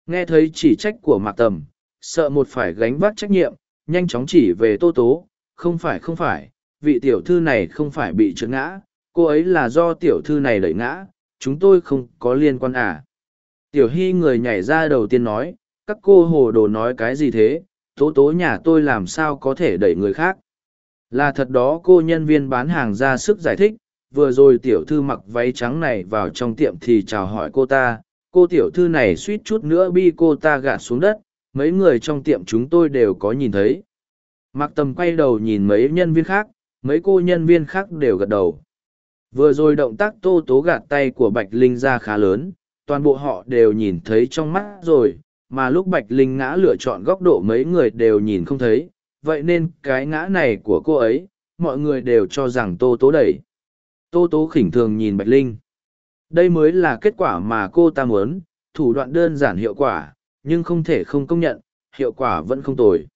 [SPEAKER 1] Nghe thấy chỉ trách của Mạc Tầm, sợ một phải gánh vác trách nhiệm, nhanh chóng chỉ về Tô Tố, không phải không phải, vị tiểu thư này không phải bị trượt ngã, cô ấy là do tiểu thư này đẩy ngã, chúng tôi không có liên quan à. Tiểu hy người nhảy ra đầu tiên nói, các cô hồ đồ nói cái gì thế, tố tố nhà tôi làm sao có thể đẩy người khác. Là thật đó cô nhân viên bán hàng ra sức giải thích, vừa rồi tiểu thư mặc váy trắng này vào trong tiệm thì chào hỏi cô ta, cô tiểu thư này suýt chút nữa bi cô ta gạt xuống đất, mấy người trong tiệm chúng tôi đều có nhìn thấy. Mặc tầm quay đầu nhìn mấy nhân viên khác, mấy cô nhân viên khác đều gật đầu. Vừa rồi động tác tô tố gạt tay của Bạch Linh ra khá lớn, toàn bộ họ đều nhìn thấy trong mắt rồi, mà lúc Bạch Linh ngã lựa chọn góc độ mấy người đều nhìn không thấy, vậy nên cái ngã này của cô ấy, mọi người đều cho rằng tô tố đẩy. Tô tố khỉnh thường nhìn Bạch Linh. Đây mới là kết quả mà cô ta muốn, thủ đoạn đơn giản hiệu quả, nhưng không thể không công nhận, hiệu quả vẫn không tồi.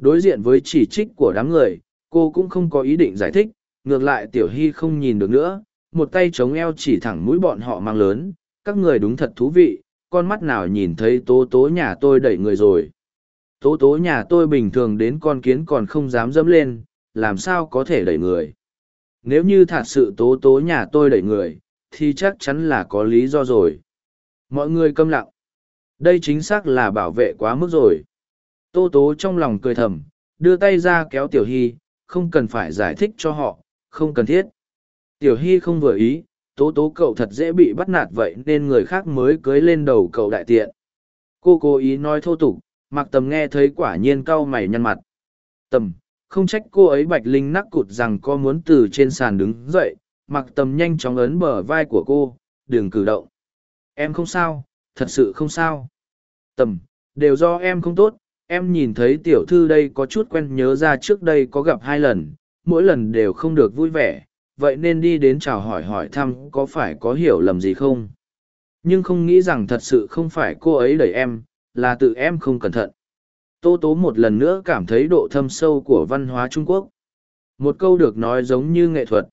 [SPEAKER 1] Đối diện với chỉ trích của đám người, cô cũng không có ý định giải thích, ngược lại Tiểu Hy không nhìn được nữa, một tay chống eo chỉ thẳng mũi bọn họ mang lớn, các người đúng thật thú vị, con mắt nào nhìn thấy tố tố nhà tôi đẩy người rồi. Tố tố nhà tôi bình thường đến con kiến còn không dám dẫm lên, làm sao có thể đẩy người. Nếu như thật sự tố tố nhà tôi đẩy người, thì chắc chắn là có lý do rồi. Mọi người câm lặng. Đây chính xác là bảo vệ quá mức rồi. Tô tố trong lòng cười thầm, đưa tay ra kéo Tiểu Hy, không cần phải giải thích cho họ, không cần thiết. Tiểu Hy không vừa ý, tố tố cậu thật dễ bị bắt nạt vậy nên người khác mới cưới lên đầu cậu đại tiện. Cô cố ý nói thô tục, mặc tầm nghe thấy quả nhiên cau mày nhăn mặt. Tầm, không trách cô ấy bạch linh nắc cụt rằng có muốn từ trên sàn đứng dậy, mặc tầm nhanh chóng ấn bờ vai của cô, đừng cử động. Em không sao, thật sự không sao. Tầm, đều do em không tốt, em nhìn thấy tiểu thư đây có chút quen nhớ ra trước đây có gặp hai lần, mỗi lần đều không được vui vẻ, vậy nên đi đến chào hỏi hỏi thăm có phải có hiểu lầm gì không. Nhưng không nghĩ rằng thật sự không phải cô ấy đẩy em, là tự em không cẩn thận. Tô Tố một lần nữa cảm thấy độ thâm sâu của văn hóa Trung Quốc. Một câu được nói giống như nghệ thuật.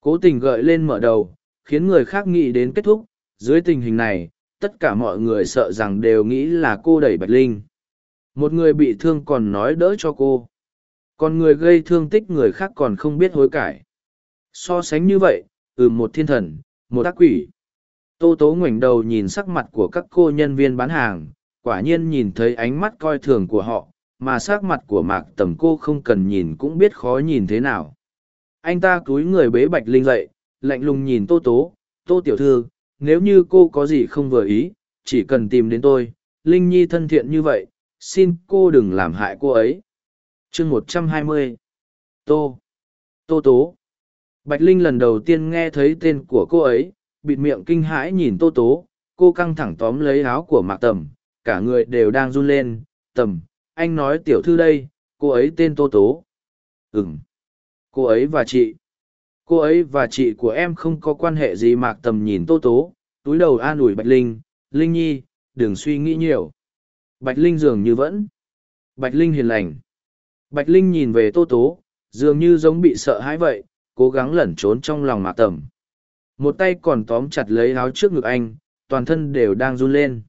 [SPEAKER 1] Cố tình gợi lên mở đầu, khiến người khác nghĩ đến kết thúc. Dưới tình hình này, tất cả mọi người sợ rằng đều nghĩ là cô đẩy Bạch Linh. Một người bị thương còn nói đỡ cho cô. Còn người gây thương tích người khác còn không biết hối cải. So sánh như vậy, ừ một thiên thần, một ác quỷ. Tô tố ngoảnh đầu nhìn sắc mặt của các cô nhân viên bán hàng, quả nhiên nhìn thấy ánh mắt coi thường của họ, mà sắc mặt của mạc tầm cô không cần nhìn cũng biết khó nhìn thế nào. Anh ta cúi người bế Bạch Linh dậy, lạnh lùng nhìn Tô Tố, Tô Tiểu Thư, nếu như cô có gì không vừa ý, chỉ cần tìm đến tôi, Linh Nhi thân thiện như vậy, xin cô đừng làm hại cô ấy. chương một trăm hai mươi Tô Tô Tố Bạch Linh lần đầu tiên nghe thấy tên của cô ấy, bịt miệng kinh hãi nhìn Tô Tố, cô căng thẳng tóm lấy áo của Mạc Tầm, cả người đều đang run lên, Tầm, anh nói tiểu thư đây, cô ấy tên Tô Tố. Ừm, cô ấy và chị. Cô ấy và chị của em không có quan hệ gì Mạc Tầm nhìn Tô Tố, túi đầu an ủi Bạch Linh, Linh Nhi, đừng suy nghĩ nhiều. Bạch Linh dường như vẫn. Bạch Linh hiền lành. Bạch Linh nhìn về Tô Tố, dường như giống bị sợ hãi vậy, cố gắng lẩn trốn trong lòng mạc tầm. Một tay còn tóm chặt lấy áo trước ngực anh, toàn thân đều đang run lên.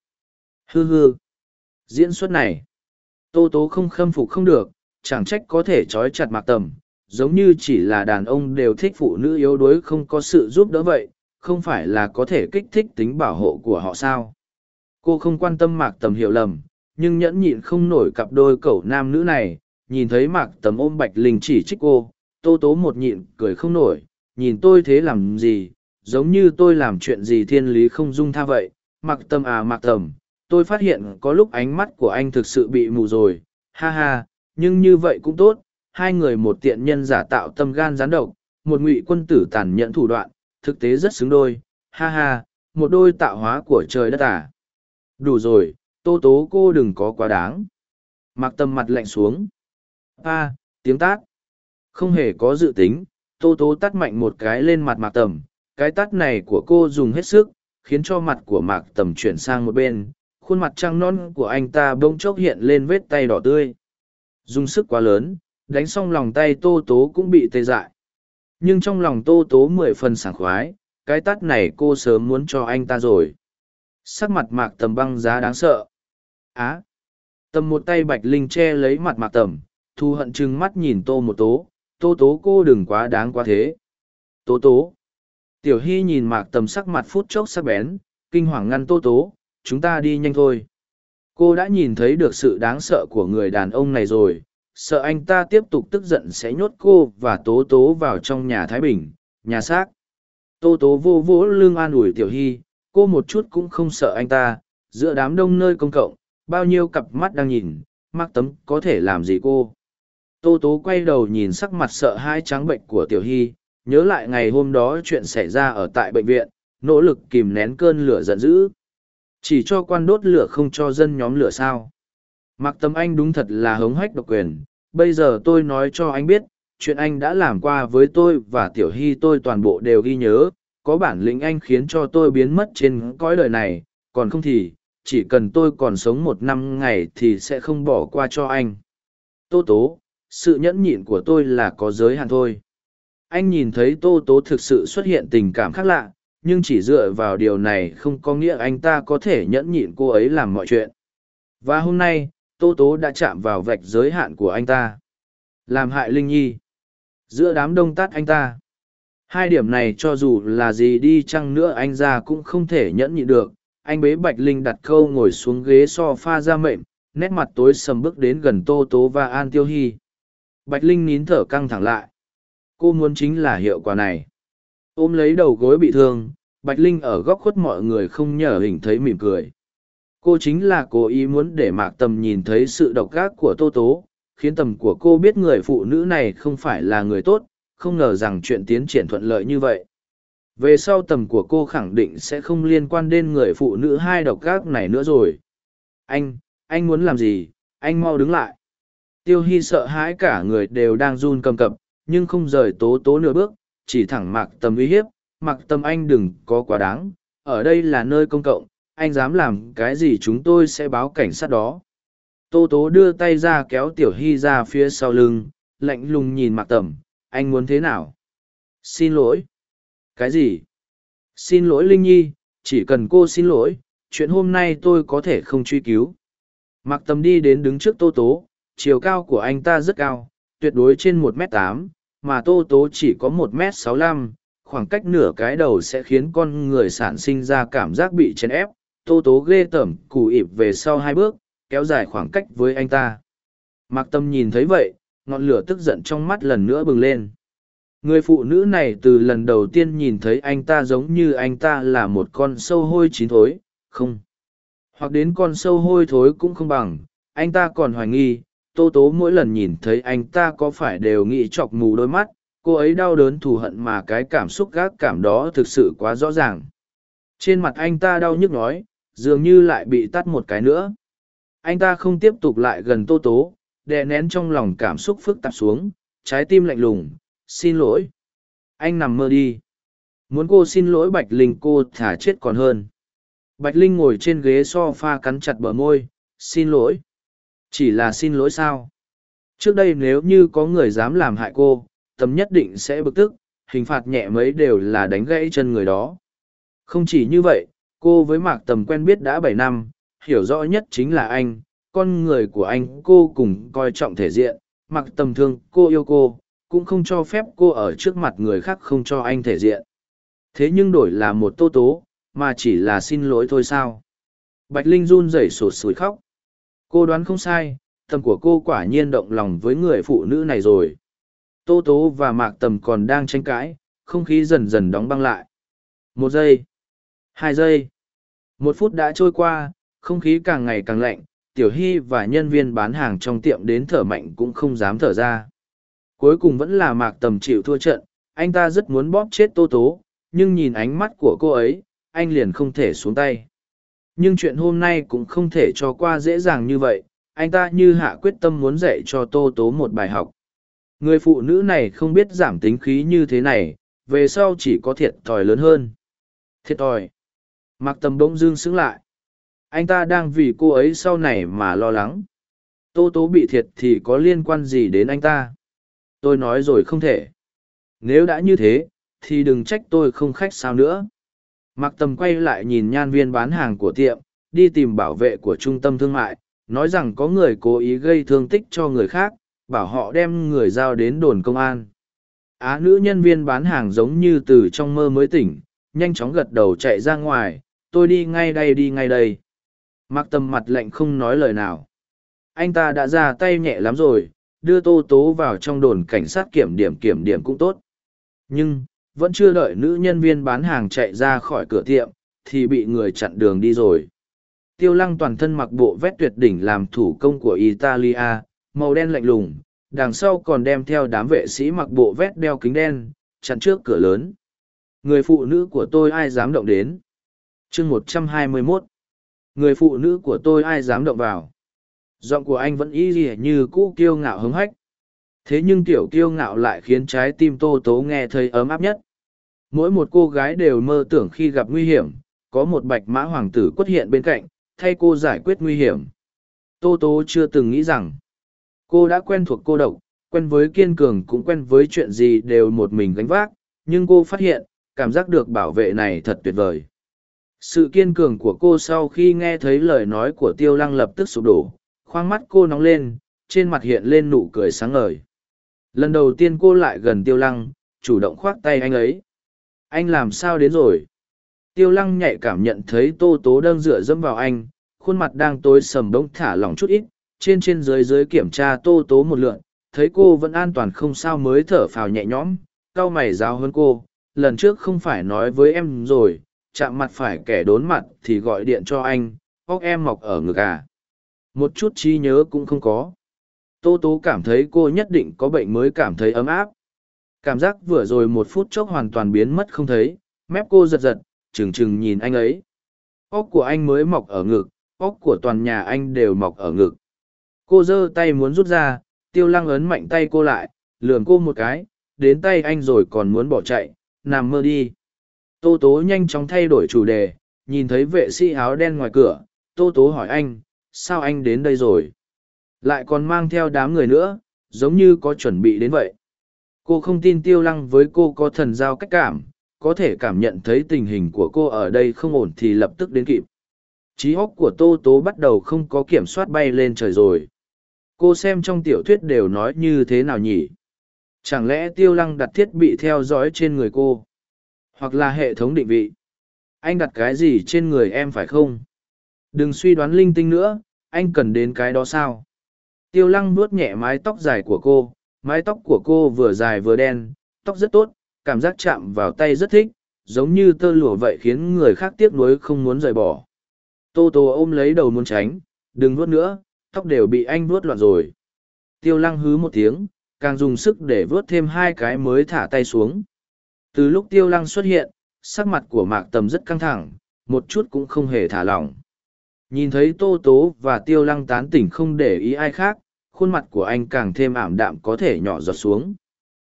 [SPEAKER 1] Hư hư. Diễn xuất này. Tô Tố không khâm phục không được, chẳng trách có thể trói chặt mạc tầm. Giống như chỉ là đàn ông đều thích phụ nữ yếu đuối không có sự giúp đỡ vậy, không phải là có thể kích thích tính bảo hộ của họ sao. Cô không quan tâm mạc tầm hiểu lầm, nhưng nhẫn nhịn không nổi cặp đôi cậu nam nữ này, nhìn thấy mạc tầm ôm bạch linh chỉ trích cô, tô tố một nhịn cười không nổi, nhìn tôi thế làm gì, giống như tôi làm chuyện gì thiên lý không dung tha vậy mặc tầm à mặc tầm tôi phát hiện có lúc ánh mắt của anh thực sự bị mù rồi ha ha nhưng như vậy cũng tốt hai người một tiện nhân giả tạo tâm gan gián độc một ngụy quân tử tàn nhẫn thủ đoạn thực tế rất xứng đôi ha ha một đôi tạo hóa của trời đất à. đủ rồi tô tố cô đừng có quá đáng. Mặc tầm mặt lạnh xuống. A tiếng tát. Không hề có dự tính, tô tố tắt mạnh một cái lên mặt mạc tầm. Cái tắt này của cô dùng hết sức, khiến cho mặt của mạc tầm chuyển sang một bên. Khuôn mặt trăng non của anh ta bỗng chốc hiện lên vết tay đỏ tươi. Dùng sức quá lớn, đánh xong lòng tay tô tố cũng bị tê dại. Nhưng trong lòng tô tố mười phần sảng khoái, cái tắt này cô sớm muốn cho anh ta rồi. Sắc mặt mạc tầm băng giá đáng sợ á. Tầm một tay bạch linh che lấy mặt mạc tầm thu hận chừng mắt nhìn tô một tố. Tô tố cô đừng quá đáng quá thế. Tố tố. Tiểu hy nhìn mạc tầm sắc mặt phút chốc sắc bén, kinh hoàng ngăn tô tố, chúng ta đi nhanh thôi. Cô đã nhìn thấy được sự đáng sợ của người đàn ông này rồi. Sợ anh ta tiếp tục tức giận sẽ nhốt cô và tố tố vào trong nhà thái bình, nhà xác. Tô tố vô vỗ lưng an ủi tiểu hy, cô một chút cũng không sợ anh ta. Giữa đám đông nơi công cộng bao nhiêu cặp mắt đang nhìn mắc tấm có thể làm gì cô? Tô tố quay đầu nhìn sắc mặt sợ hai trắng bệnh của tiểu hy, nhớ lại ngày hôm đó chuyện xảy ra ở tại bệnh viện, nỗ lực kìm nén cơn lửa giận dữ. Chỉ cho quan đốt lửa không cho dân nhóm lửa sao? Mặc tâm anh đúng thật là hống hách độc quyền. Bây giờ tôi nói cho anh biết, chuyện anh đã làm qua với tôi và tiểu hy tôi toàn bộ đều ghi nhớ. Có bản lĩnh anh khiến cho tôi biến mất trên cõi đời này, còn không thì chỉ cần tôi còn sống một năm ngày thì sẽ không bỏ qua cho anh. Tô tố, sự nhẫn nhịn của tôi là có giới hạn thôi. Anh nhìn thấy tô tố thực sự xuất hiện tình cảm khác lạ, nhưng chỉ dựa vào điều này không có nghĩa anh ta có thể nhẫn nhịn cô ấy làm mọi chuyện. Và hôm nay, tô tố đã chạm vào vạch giới hạn của anh ta. Làm hại linh nhi. Giữa đám đông tát anh ta. Hai điểm này cho dù là gì đi chăng nữa anh ra cũng không thể nhẫn nhịn được anh bế bạch linh đặt câu ngồi xuống ghế s o f a ra mệm nét mặt tối sầm bước đến gần tô tố và an tiêu hy. Bạch linh nín thở căng thẳng lại. Cô muốn chính là hiệu quả này. Ôm lấy đầu gối bị thương, bạch linh ở góc khuất mọi người không nhờ hình thấy mỉm cười. Cô chính là cố ý muốn để mạc tầm nhìn thấy sự độc ác của tô tố, khiến tầm của cô biết người phụ nữ này không phải là người tốt, không ngờ rằng chuyện tiến triển thuận lợi như vậy về sau tầm của cô khẳng định sẽ không liên quan đến người phụ nữ hai độc gác này nữa rồi. Anh anh muốn làm gì? Anh mau đứng lại. Tiêu hy sợ hãi cả người đều đang run cầm cập, nhưng không rời tố tố nửa bước, chỉ thẳng mặc tầm uy hiếp, mặc tầm anh đừng có quá đáng. Ở đây là nơi công cộng, anh dám làm cái gì chúng tôi sẽ báo cảnh sát đó. Tô tố đưa tay ra kéo tiểu hy ra phía sau lưng, lạnh lùng nhìn mặc tầm, anh muốn thế nào? Xin lỗi cái gì? Xin lỗi linh nhi, chỉ cần cô xin lỗi, chuyện hôm nay tôi có thể không truy cứu. Mặc tầm đi đến đứng trước tô tố, chiều cao của anh ta rất cao, tuyệt đối trên một m tám, mà tô tố chỉ có một m sáu lăm, khoảng cách nửa cái đầu sẽ khiến con người sản sinh ra cảm giác bị chèn ép. Tô tố ghê tởm, cù ịp về sau hai bước, kéo dài khoảng cách với anh ta. Mạc tâm nhìn thấy vậy, ngọn lửa tức giận trong mắt lần nữa bừng lên người phụ nữ này từ lần đầu tiên nhìn thấy anh ta giống như anh ta là một con sâu hôi chín thối, không. Hoặc đến con sâu hôi thối cũng không bằng, anh ta còn hoài nghi, tô tố mỗi lần nhìn thấy anh ta có phải đều nghĩ chọc mù đôi mắt, cô ấy đau đớn thù hận mà cái cảm xúc gác cảm đó thực sự quá rõ ràng. Trên mặt anh ta đau nhức nói dường như lại bị tắt một cái nữa. Anh ta không tiếp tục lại gần tô tố, đè nén trong lòng cảm xúc phức tạp xuống, trái tim lạnh lùng xin lỗi. Anh nằm mơ đi. Muốn cô xin lỗi bạch linh, cô thả chết còn hơn. Bạch linh ngồi trên ghế s o f a cắn chặt bờ môi, xin lỗi. Chỉ là xin lỗi sao? Trước đây nếu như có người dám làm hại cô, tầm nhất định sẽ bực tức, hình phạt nhẹ mấy đều là đánh gãy chân người đó. Không chỉ như vậy, cô với mạc tầm quen biết đã bảy năm, hiểu rõ nhất chính là anh, con người của anh cô cùng coi trọng thể diện. Mặc tầm thương cô yêu cô cũng không cho phép cô ở trước mặt người khác không cho anh thể diện thế nhưng đổi là một tô tố mà chỉ là xin lỗi thôi sao bạch linh run rẩy sụt sùi khóc cô đoán không sai tầm của cô quả nhiên động lòng với người phụ nữ này rồi tô tố và mạc tầm còn đang tranh cãi không khí dần dần đóng băng lại Một giây. Hai giây. Một phút đã trôi qua, không khí càng ngày càng lạnh, Tiểu Hy và nhân viên bán hàng trong tiệm đến thở mạnh cũng không dám thở ra. Cuối cùng vẫn là mạc tầm chịu thua trận, anh ta rất muốn bóp chết Tô Tố, nhưng nhìn ánh mắt của cô ấy, anh liền không thể xuống tay. Nhưng chuyện hôm nay cũng không thể cho qua dễ dàng như vậy, anh ta như hạ quyết tâm muốn dạy cho Tô Tố một bài học. Người phụ nữ này không biết giảm tính khí như thế này, về sau chỉ có thiệt thòi lớn hơn. Thiệt thòi. Mạc Tầm bỗng dưng xứng lại. Anh ta đang vì cô ấy sau này mà lo lắng. Tô Tố bị thiệt thì có liên quan gì đến anh ta? Tôi nói rồi không thể. Nếu đã như thế, thì đừng trách tôi không khách sao nữa. Mạc Tầm quay lại nhìn nhan viên bán hàng của tiệm, đi tìm bảo vệ của trung tâm thương mại, nói rằng có người cố ý gây thương tích cho người khác, bảo họ đem người giao đến đồn công an. Á nữ nhân viên bán hàng giống như từ trong mơ mới tỉnh, nhanh chóng gật đầu chạy ra ngoài, tôi đi ngay đây đi ngay đây. Mặc tầm mặt lạnh không nói lời nào. Anh ta đã ra tay nhẹ lắm rồi, đưa tô tố vào trong đồn cảnh sát kiểm điểm kiểm điểm cũng tốt. Nhưng, vẫn chưa đợi nữ nhân viên bán hàng chạy ra khỏi cửa tiệm, thì bị người chặn đường đi rồi. Tiêu lăng toàn thân mặc bộ vét tuyệt đỉnh làm thủ công của Italia, màu đen lạnh lùng, đằng sau còn đem theo đám vệ sĩ mặc bộ vét đeo kính đen, chặn trước cửa lớn. Người phụ nữ của tôi ai dám động đến? chương một trăm hai mươi 121. Người phụ nữ của tôi ai dám động vào? Giọng của anh vẫn y gì như cũ kiêu ngạo hứng hách. Thế nhưng tiểu kiêu ngạo lại khiến trái tim tô tố nghe thấy ấm áp nhất. Mỗi một cô gái đều mơ tưởng khi gặp nguy hiểm, có một bạch mã hoàng tử quất hiện bên cạnh, thay cô giải quyết nguy hiểm. Tô tố chưa từng nghĩ rằng, cô đã quen thuộc cô độc, quen với kiên cường cũng quen với chuyện gì đều một mình gánh vác, nhưng cô phát hiện, cảm giác được bảo vệ này thật tuyệt vời. Sự kiên cường của cô sau khi nghe thấy lời nói của tiêu lăng lập tức sụp đổ, khoang mắt cô nóng lên, trên mặt hiện lên nụ cười sáng ngời. Lần đầu tiên cô lại gần tiêu lăng, chủ động khoác tay anh ấy. Anh làm sao đến rồi? Tiêu lăng nhạy cảm nhận thấy tô tố đơn dựa dẫm vào anh, khuôn mặt đang tối sầm bỗng thả lỏng chút ít, trên trên dưới dưới kiểm tra tô tố một lượn, thấy cô vẫn an toàn không sao mới thở phào nhẹ nhõm, cau mày giáo hơn cô, lần trước không phải nói với em rồi, chạm mặt phải kẻ đốn mặt thì gọi điện cho anh, óc em mọc ở ngực à. Một chút trí nhớ cũng không có. Tô tố cảm thấy cô nhất định có bệnh mới cảm thấy ấm áp. Cảm giác vừa rồi một phút chốc hoàn toàn biến mất không thấy, mép cô giật giật, trừng trừng nhìn anh ấy. Óc của anh mới mọc ở ngực, óc của toàn nhà anh đều mọc ở ngực. Cô giơ tay muốn rút ra, tiêu lăng ấn mạnh tay cô lại, lườm cô một cái, đến tay anh rồi còn muốn bỏ chạy, nằm mơ đi. Tô Tố nhanh chóng thay đổi chủ đề, nhìn thấy vệ sĩ áo đen ngoài cửa, Tô Tố hỏi anh, sao anh đến đây rồi? Lại còn mang theo đám người nữa, giống như có chuẩn bị đến vậy. Cô không tin tiêu lăng với cô có thần giao cách cảm, có thể cảm nhận thấy tình hình của cô ở đây không ổn thì lập tức đến kịp. Trí óc của Tô Tố bắt đầu không có kiểm soát bay lên trời rồi. Cô xem trong tiểu thuyết đều nói như thế nào nhỉ? Chẳng lẽ tiêu lăng đặt thiết bị theo dõi trên người cô? Hoặc là hệ thống định vị? Anh đặt cái gì trên người em phải không? Đừng suy đoán linh tinh nữa, anh cần đến cái đó sao? Tiêu lăng nuốt nhẹ mái tóc dài của cô, mái tóc của cô vừa dài vừa đen, tóc rất tốt, cảm giác chạm vào tay rất thích, giống như tơ lụa vậy khiến người khác tiếc nuối không muốn rời bỏ. Tô Tô ôm lấy đầu muốn tránh, đừng vuốt nữa, tóc đều bị anh vuốt loạn rồi. Tiêu lăng hứ một tiếng, càng dùng sức để vuốt thêm hai cái mới thả tay xuống. Từ lúc tiêu lăng xuất hiện, sắc mặt của mạc tầm rất căng thẳng, một chút cũng không hề thả lỏng. Nhìn thấy tô tố và tiêu lăng tán tỉnh không để ý ai khác, khuôn mặt của anh càng thêm ảm đạm có thể nhỏ giọt xuống.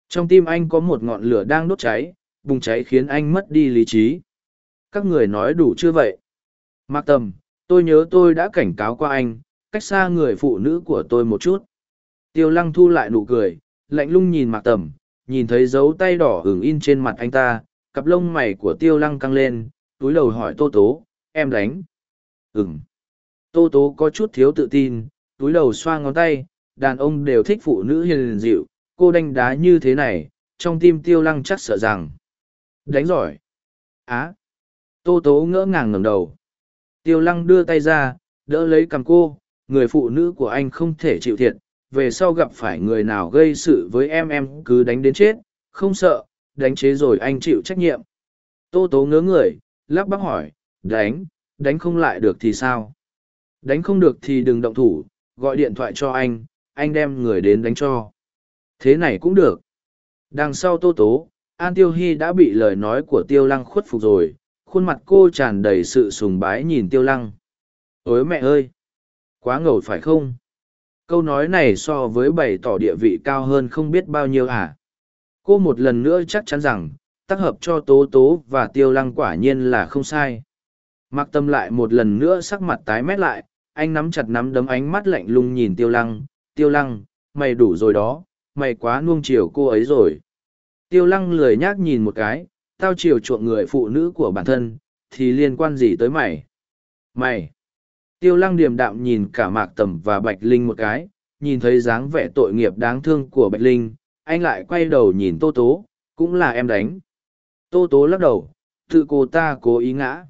[SPEAKER 1] Trong tim anh có một ngọn lửa đang đốt cháy, bùng cháy khiến anh mất đi lý trí. Các người nói đủ chưa vậy? Mạc tầm, tôi nhớ tôi đã cảnh cáo qua anh, cách xa người phụ nữ của tôi một chút. Tiêu lăng thu lại nụ cười, lạnh lung nhìn mạc tầm, nhìn thấy dấu tay đỏ hưởng in trên mặt anh ta, cặp lông mày của tiêu lăng căng lên, túi đầu hỏi tô tố, em đánh. Ừm. Tô tố có chút thiếu tự tin, túi đầu xoa ngón tay, đàn ông đều thích phụ nữ hiền dịu, cô đánh đá như thế này, trong tim tiêu lăng chắc sợ rằng. Đánh giỏi. Á. Tô tố ngỡ ngàng ngẩng đầu. Tiêu lăng đưa tay ra, đỡ lấy cầm cô, người phụ nữ của anh không thể chịu thiệt, về sau gặp phải người nào gây sự với em em cứ đánh đến chết, không sợ, đánh chế rồi anh chịu trách nhiệm. Tô tố ngớ người, lắp bắp hỏi, đánh, đánh không lại được thì sao? Đánh không được thì đừng động thủ, gọi điện thoại cho anh, anh đem người đến đánh cho. Thế này cũng được. Đằng sau tô tố, An Tiêu Hy đã bị lời nói của Tiêu Lăng khuất phục rồi, khuôn mặt cô tràn đầy sự sùng bái nhìn Tiêu Lăng. Ôi mẹ ơi! Quá ngầu phải không? Câu nói này so với bày tỏ địa vị cao hơn không biết bao nhiêu à? Cô một lần nữa chắc chắn rằng, tác hợp cho Tố Tố và Tiêu Lăng quả nhiên là không sai. Mặc tâm lại một lần nữa sắc mặt tái mét lại, anh nắm chặt nắm đấm ánh mắt lạnh lùng nhìn Tiêu Lăng. Tiêu Lăng, mày đủ rồi đó, mày quá nuông chiều cô ấy rồi. Tiêu Lăng lười nhác nhìn một cái, tao chiều chuộng người phụ nữ của bản thân, thì liên quan gì tới mày? Mày! Tiêu lăng điềm đạm nhìn cả Mạc Tầm và Bạch Linh một cái, nhìn thấy dáng vẻ tội nghiệp đáng thương của Bạch Linh, anh lại quay đầu nhìn Tô Tố, cũng là em đánh. Tô Tố lắc đầu, tự cô ta cố ý ngã.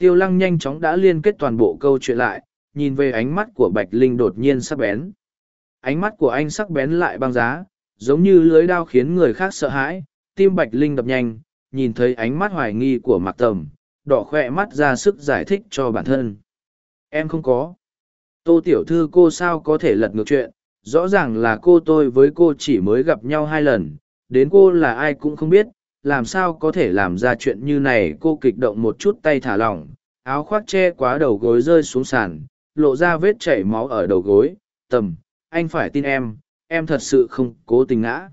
[SPEAKER 1] Tiêu lăng nhanh chóng đã liên kết toàn bộ câu chuyện lại, nhìn về ánh mắt của Bạch Linh đột nhiên sắc bén. Ánh mắt của anh sắc bén lại băng giá, giống như lưới đao khiến người khác sợ hãi, tim Bạch Linh đập nhanh, nhìn thấy ánh mắt hoài nghi của Mạc Tầm, đỏ khỏe mắt ra sức giải thích cho bản thân. Em không có. Tô tiểu thư cô sao có thể lật ngược chuyện, rõ ràng là cô tôi với cô chỉ mới gặp nhau hai lần, đến cô là ai cũng không biết, làm sao có thể làm ra chuyện như này cô kịch động một chút tay thả lỏng, áo khoác che quá đầu gối rơi xuống sàn, lộ ra vết chảy máu ở đầu gối, tầm, anh phải tin em, em thật sự không cố tình ngã.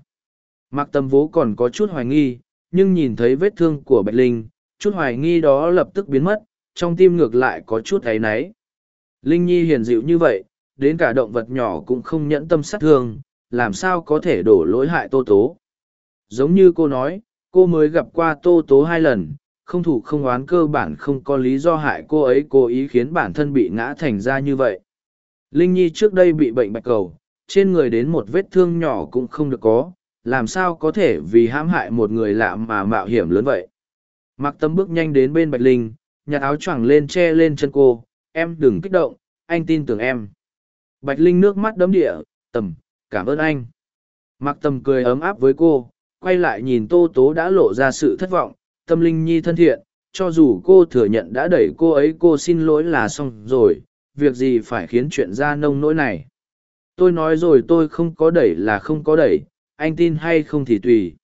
[SPEAKER 1] Mặc tầm vố còn có chút hoài nghi, nhưng nhìn thấy vết thương của Bạch Linh, chút hoài nghi đó lập tức biến mất, trong tim ngược lại có chút thấy náy. Linh Nhi hiền dịu như vậy, đến cả động vật nhỏ cũng không nhẫn tâm sát thương, làm sao có thể đổ lỗi hại Tô Tố. Giống như cô nói, cô mới gặp qua Tô Tố hai lần, không thủ không oán cơ bản không có lý do hại cô ấy cố ý khiến bản thân bị ngã thành ra như vậy. Linh Nhi trước đây bị bệnh bạch cầu, trên người đến một vết thương nhỏ cũng không được có, làm sao có thể vì hãm hại một người lạ mà mạo hiểm lớn vậy. Mặc tâm bước nhanh đến bên Bạch Linh, nhặt áo choàng lên che lên chân cô, em đừng kích động, anh tin tưởng em. Bạch Linh nước mắt đấm địa, tầm, cảm ơn anh. Mặc tầm cười ấm áp với cô, quay lại nhìn tô tố đã lộ ra sự thất vọng, tâm linh nhi thân thiện, cho dù cô thừa nhận đã đẩy cô ấy cô xin lỗi là xong rồi, việc gì phải khiến chuyện ra nông nỗi này. Tôi nói rồi tôi không có đẩy là không có đẩy, anh tin hay không thì tùy.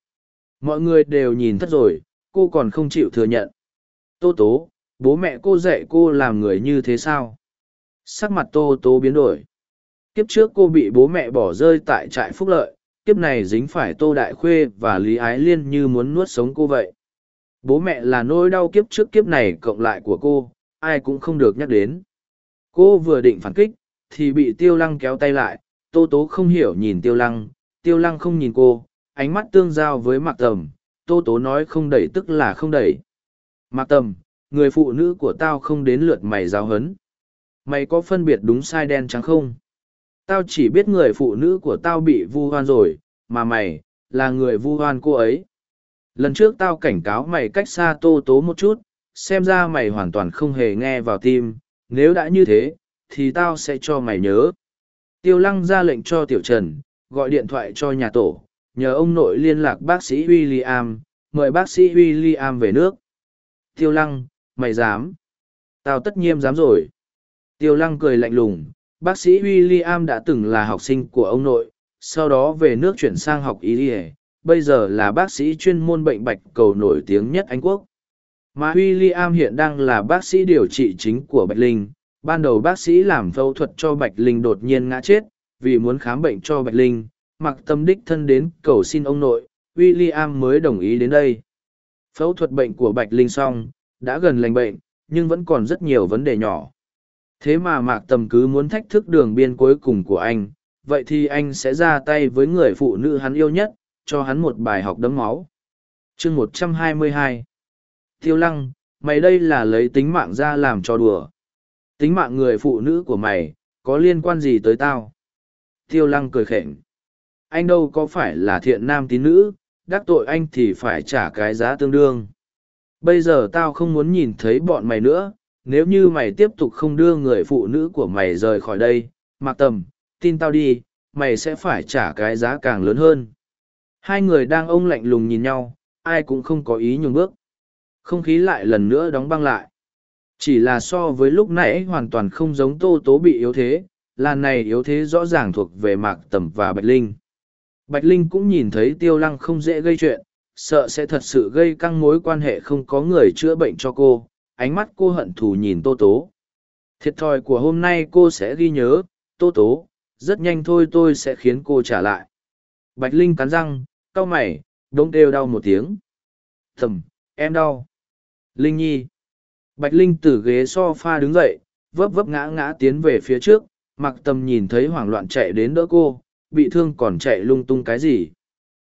[SPEAKER 1] Mọi người đều nhìn thất rồi, cô còn không chịu thừa nhận. Tô tố, bố mẹ cô dạy cô làm người như thế sao? Sắc mặt tô tố biến đổi. Kiếp trước cô bị bố mẹ bỏ rơi tại trại phúc lợi, kiếp này dính phải tô đại khuê và lý ái liên như muốn nuốt sống cô vậy. Bố mẹ là nỗi đau kiếp trước kiếp này cộng lại của cô, ai cũng không được nhắc đến. Cô vừa định phản kích, thì bị tiêu lăng kéo tay lại, tô tố không hiểu nhìn tiêu lăng, tiêu lăng không nhìn cô, ánh mắt tương giao với mạc tầm, tô tố nói không đẩy tức là không đẩy. Mạc tầm, người phụ nữ của tao không đến lượt mày giáo hấn. Mày có phân biệt đúng sai đen trắng không? Tao chỉ biết người phụ nữ của tao bị vu hoan rồi, mà mày, là người vu hoan cô ấy. Lần trước tao cảnh cáo mày cách xa tô tố một chút, xem ra mày hoàn toàn không hề nghe vào tim, nếu đã như thế, thì tao sẽ cho mày nhớ. Tiêu lăng ra lệnh cho tiểu trần, gọi điện thoại cho nhà tổ, nhờ ông nội liên lạc bác sĩ William, mời bác sĩ William về nước. Tiêu lăng, mày dám? Tao tất nhiên dám rồi. Tiêu lăng cười lạnh lùng, bác sĩ William đã từng là học sinh của ông nội, sau đó về nước chuyển sang học y bây giờ là bác sĩ chuyên môn bệnh bạch cầu nổi tiếng nhất Anh Quốc. Mà William hiện đang là bác sĩ điều trị chính của Bạch Linh. Ban đầu bác sĩ làm phẫu thuật cho Bạch Linh đột nhiên ngã chết, vì muốn khám bệnh cho Bạch Linh, mặc tâm đích thân đến cầu xin ông nội, William mới đồng ý đến đây. Phẫu thuật bệnh của Bạch Linh xong, đã gần lành bệnh, nhưng vẫn còn rất nhiều vấn đề nhỏ. Thế mà Mạc Tầm cứ muốn thách thức đường biên cuối cùng của anh, vậy thì anh sẽ ra tay với người phụ nữ hắn yêu nhất, cho hắn một bài học đấm máu. chương một trăm hai mươi hai Tiêu Lăng, mày đây là lấy tính mạng ra làm cho đùa. Tính mạng người phụ nữ của mày, có liên quan gì tới tao? Tiêu Lăng cười khểnh Anh đâu có phải là thiện nam tín nữ, đắc tội anh thì phải trả cái giá tương đương. Bây giờ tao không muốn nhìn thấy bọn mày nữa, nếu như mày tiếp tục không đưa người phụ nữ của mày rời khỏi đây, mặc tầm, tin tao đi, mày sẽ phải trả cái giá càng lớn hơn. Hai người đang ông lạnh lùng nhìn nhau, ai cũng không có ý nhường bước. Không khí lại lần nữa đóng băng lại. Chỉ là so với lúc nãy hoàn toàn không giống tô tố bị yếu thế, làn này yếu thế rõ ràng thuộc về mạc tầm và bạch linh. Bạch Linh cũng nhìn thấy tiêu lăng không dễ gây chuyện, sợ sẽ thật sự gây căng mối quan hệ không có người chữa bệnh cho cô, ánh mắt cô hận thù nhìn tô tố. Thiệt thòi của hôm nay cô sẽ ghi nhớ, tô tố, rất nhanh thôi tôi sẽ khiến cô trả lại. Bạch Linh cắn răng, cau mày, đống đều đau một tiếng. Thầm, em đau. Linh nhi. Bạch Linh từ ghế sofa đứng dậy, vấp vấp ngã ngã tiến về phía trước, mặc tầm nhìn thấy hoảng loạn chạy đến đỡ cô, bị thương còn chạy lung tung cái gì.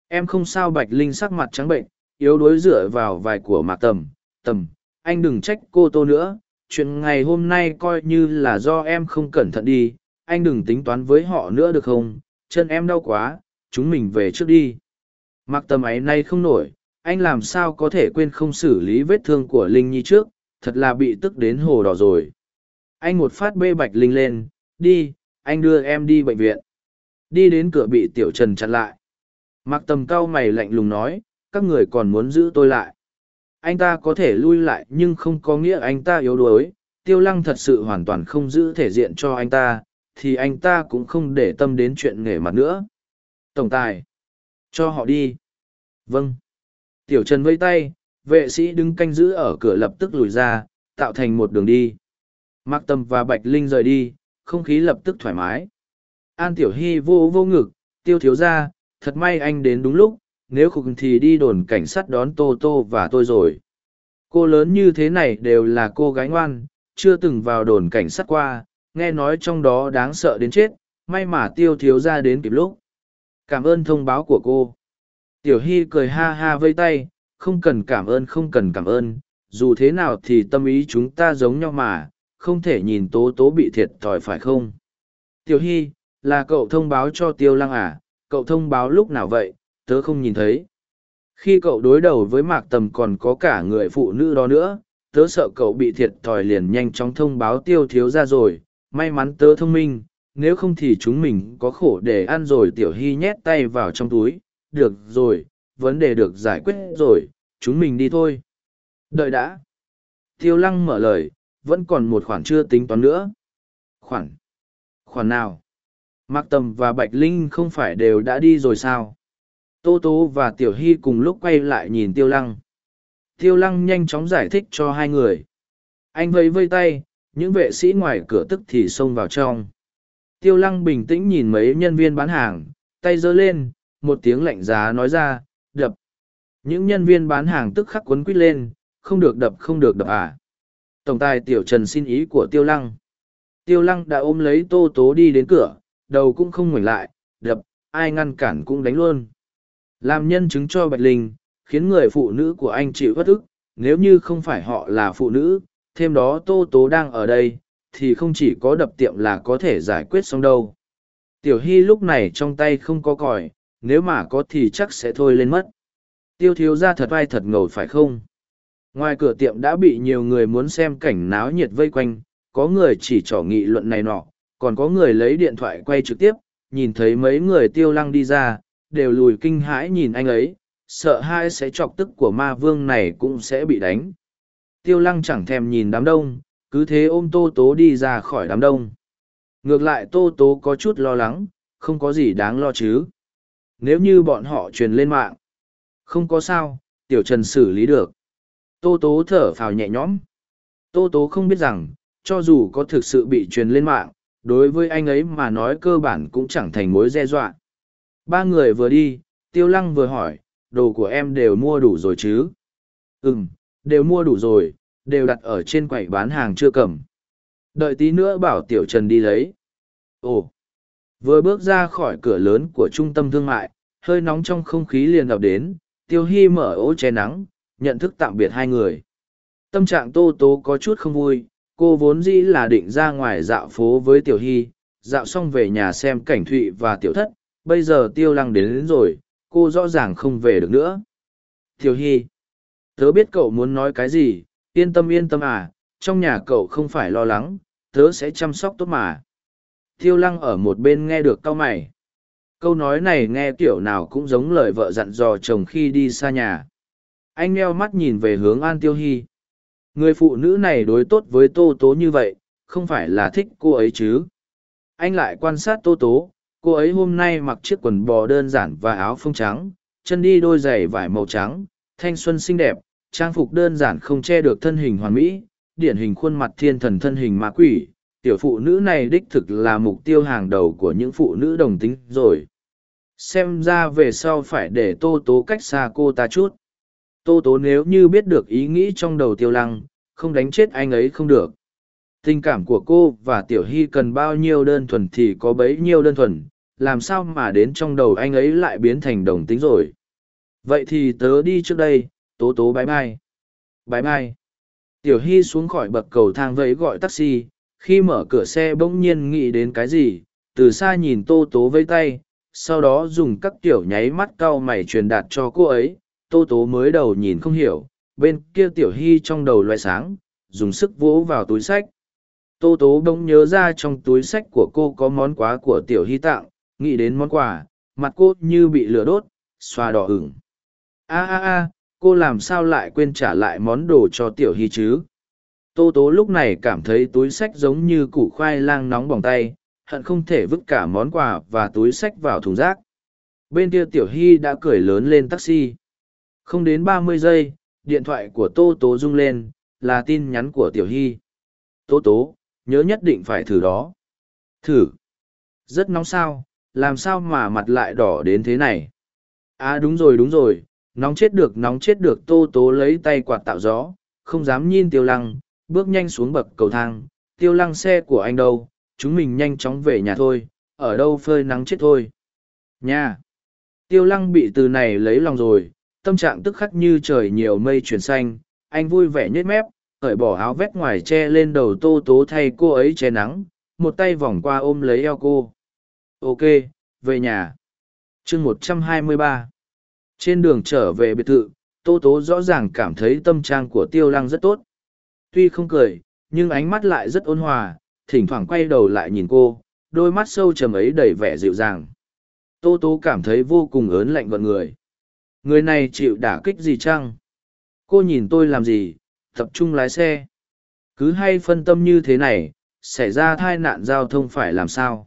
[SPEAKER 1] Em không sao Bạch Linh sắc mặt trắng bệnh, yếu đuối dựa vào vài của mạc tầm, tầm, anh đừng trách cô tô nữa, chuyện ngày hôm nay coi như là do em không cẩn thận đi, anh đừng tính toán với họ nữa được không, chân em đau quá, chúng mình về trước đi. Mặc tầm ấy nay không nổi, anh làm sao có thể quên không xử lý vết thương của Linh Nhi trước, thật là bị tức đến hồ đỏ rồi. Anh một phát bê Bạch Linh lên, đi, anh đưa em đi bệnh viện. Đi đến cửa bị Tiểu Trần chặn lại. Mặc tầm cao mày lạnh lùng nói, các người còn muốn giữ tôi lại. Anh ta có thể lui lại nhưng không có nghĩa anh ta yếu đuối. Tiêu lăng thật sự hoàn toàn không giữ thể diện cho anh ta, thì anh ta cũng không để tâm đến chuyện nghề mặt nữa. Tổng tài, cho họ đi. Vâng. Tiểu Trần vây tay, vệ sĩ đứng canh giữ ở cửa lập tức lùi ra, tạo thành một đường đi. Mạc Tâm và Bạch Linh rời đi, không khí lập tức thoải mái. An Tiểu Hy vô vô ngực, tiêu thiếu ra, thật may anh đến đúng lúc, nếu khục thì đi đồn cảnh sát đón Tô Tô và tôi rồi. Cô lớn như thế này đều là cô gái ngoan, chưa từng vào đồn cảnh sát qua, nghe nói trong đó đáng sợ đến chết, may mà tiêu thiếu ra đến kịp lúc. Cảm ơn thông báo của cô. Tiểu Hy cười ha ha vây tay, không cần cảm ơn không cần cảm ơn, dù thế nào thì tâm ý chúng ta giống nhau mà, không thể nhìn tố tố bị thiệt thòi phải không? Tiểu Hy, là cậu thông báo cho Tiêu Lăng à, cậu thông báo lúc nào vậy, tớ không nhìn thấy. Khi cậu đối đầu với Mạc Tầm còn có cả người phụ nữ đó nữa, tớ sợ cậu bị thiệt thòi liền nhanh chóng thông báo Tiêu Thiếu ra rồi, may mắn tớ thông minh, nếu không thì chúng mình có khổ để ăn rồi Tiểu Hy nhét tay vào trong túi, được rồi, vấn đề được giải quyết rồi, chúng mình đi thôi. Đợi đã. Tiêu lăng mở lời, vẫn còn một khoản chưa tính toán nữa. Khoản? Khoản nào? Mạc Tầm và Bạch Linh không phải đều đã đi rồi sao? Tô Tô và Tiểu Hy cùng lúc quay lại nhìn Tiêu Lăng. Tiêu Lăng nhanh chóng giải thích cho hai người. Anh vẫy vây tay, những vệ sĩ ngoài cửa tức thì xông vào trong. Tiêu Lăng bình tĩnh nhìn mấy nhân viên bán hàng, tay giơ lên, một tiếng lạnh giá nói ra, đập. Những nhân viên bán hàng tức khắc quấn quýt lên, không được đập không được đập à. Tổng tài Tiểu Trần xin ý của Tiêu Lăng. Tiêu Lăng đã ôm lấy Tô Tố đi đến cửa, đầu cũng không ngoảnh lại, đập, ai ngăn cản cũng đánh luôn. Làm nhân chứng cho Bạch Linh, khiến người phụ nữ của anh chịu bất ức, nếu như không phải họ là phụ nữ, thêm đó Tô Tố đang ở đây, thì không chỉ có đập tiệm là có thể giải quyết xong đâu. Tiểu Hy lúc này trong tay không có còi, nếu mà có thì chắc sẽ thôi lên mất. Tiêu thiếu ra thật vai thật ngầu phải không? Ngoài cửa tiệm đã bị nhiều người muốn xem cảnh náo nhiệt vây quanh, có người chỉ trỏ nghị luận này nọ, còn có người lấy điện thoại quay trực tiếp, nhìn thấy mấy người tiêu lăng đi ra, đều lùi kinh hãi nhìn anh ấy, sợ hai sẽ chọc tức của ma vương này cũng sẽ bị đánh. Tiêu lăng chẳng thèm nhìn đám đông, cứ thế ôm tô tố đi ra khỏi đám đông. Ngược lại tô tố có chút lo lắng, không có gì đáng lo chứ. Nếu như bọn họ truyền lên mạng, không có sao, tiểu trần xử lý được. Tô tố thở phào nhẹ nhõm. Tô tố không biết rằng, cho dù có thực sự bị truyền lên mạng, đối với anh ấy mà nói cơ bản cũng chẳng thành mối đe dọa. Ba người vừa đi, tiêu lăng vừa hỏi, đồ của em đều mua đủ rồi chứ? Ừm, đều mua đủ rồi, đều đặt ở trên quầy bán hàng chưa cầm. Đợi tí nữa bảo Tiểu Trần đi lấy. Ồ, vừa bước ra khỏi cửa lớn của trung tâm thương mại, hơi nóng trong không khí liền ập đến, Tiêu Hy mở ô che nắng, nhận thức tạm biệt hai người. Tâm trạng Tô Tố có chút không vui, cô vốn dĩ là định ra ngoài dạo phố với tiểu hy dạo xong về nhà xem cảnh thụy và tiểu thất bây giờ tiêu lăng đến, đến rồi cô rõ ràng không về được nữa. Thiều hy tớ biết cậu muốn nói cái gì yên tâm yên tâm à trong nhà cậu không phải lo lắng tớ sẽ chăm sóc tốt mà. Tiêu lăng ở một bên nghe được cau mày. Câu nói này nghe kiểu nào cũng giống lời vợ dặn dò chồng khi đi xa nhà. Anh neo mắt nhìn về hướng an tiêu hy. Người phụ nữ này đối tốt với tô tố như vậy không phải là thích cô ấy chứ? Anh lại quan sát tô tố cô ấy hôm nay mặc chiếc quần bò đơn giản và áo phông trắng, chân đi đôi giày vải màu trắng, thanh xuân xinh đẹp, trang phục đơn giản không che được thân hình hoàn mỹ, điển hình khuôn mặt thiên thần thân hình ma quỷ. Tiểu phụ nữ này đích thực là mục tiêu hàng đầu của những phụ nữ đồng tính rồi. Xem ra về sau phải để tô tố cách xa cô ta chút. Tô tố nếu như biết được ý nghĩ trong đầu tiêu lăng, không đánh chết anh ấy không được tình cảm của cô và tiểu hy cần bao nhiêu đơn thuần thì có bấy nhiêu đơn thuần làm sao mà đến trong đầu anh ấy lại biến thành đồng tính rồi? Vậy thì tớ đi trước đây tố tố bái mai, bái mai. tiểu hy xuống khỏi bậc cầu thang vẫy gọi taxi khi mở cửa xe bỗng nhiên nghĩ đến cái gì từ xa nhìn tô tố vây tay sau đó dùng các kiểu nháy mắt cau mày truyền đạt cho cô ấy tô tố mới đầu nhìn không hiểu bên kia tiểu hy trong đầu loại sáng dùng sức vỗ vào túi sách tô tố bỗng nhớ ra trong túi sách của cô có món quà của tiểu hy tặng nghĩ đến món quà, mặt cô như bị lửa đốt xoa đỏ ửng. A a a, cô làm sao lại quên trả lại món đồ cho tiểu hy chứ? Tô tố lúc này cảm thấy túi sách giống như củ khoai lang nóng bỏng tay, hận không thể vứt cả món quà và túi sách vào thùng rác. Bên kia tiểu hy đã cười lớn lên taxi. Không đến ba mươi giây, điện thoại của tô tố rung lên, là tin nhắn của tiểu hy. Tô tố nhớ nhất định phải thử đó. Thử? Rất nóng sao, làm sao mà mặt lại đỏ đến thế này? À đúng rồi đúng rồi, nóng chết được, nóng chết được, tô tố lấy tay quạt tạo gió, không dám nhìn tiêu lăng, bước nhanh xuống bậc cầu thang. Tiêu lăng xe của anh đâu? Chúng mình nhanh chóng về nhà thôi, ở đâu phơi nắng chết thôi? Nhà. Tiêu lăng bị từ này lấy lòng rồi, tâm trạng tức khắc như trời nhiều mây chuyển xanh, anh vui vẻ nhếch mép cởi bỏ áo vét ngoài che lên đầu tô tố thay cô ấy che nắng, một tay vòng qua ôm lấy eo cô. Ok, về nhà. Chương một trăm hai mươi ba. Trên đường trở về biệt thự, tô tố rõ ràng cảm thấy tâm trạng của tiêu lăng rất tốt. Tuy không cười, nhưng ánh mắt lại rất ôn hòa, thỉnh thoảng quay đầu lại nhìn cô, đôi mắt sâu trầm ấy đầy vẻ dịu dàng. Tô tố cảm thấy vô cùng ớn lạnh vận người. Người này chịu đả kích gì chăng? Cô nhìn tôi làm gì? Tập trung lái xe. Cứ hay phân tâm như thế này, xảy ra tai nạn giao thông phải làm sao?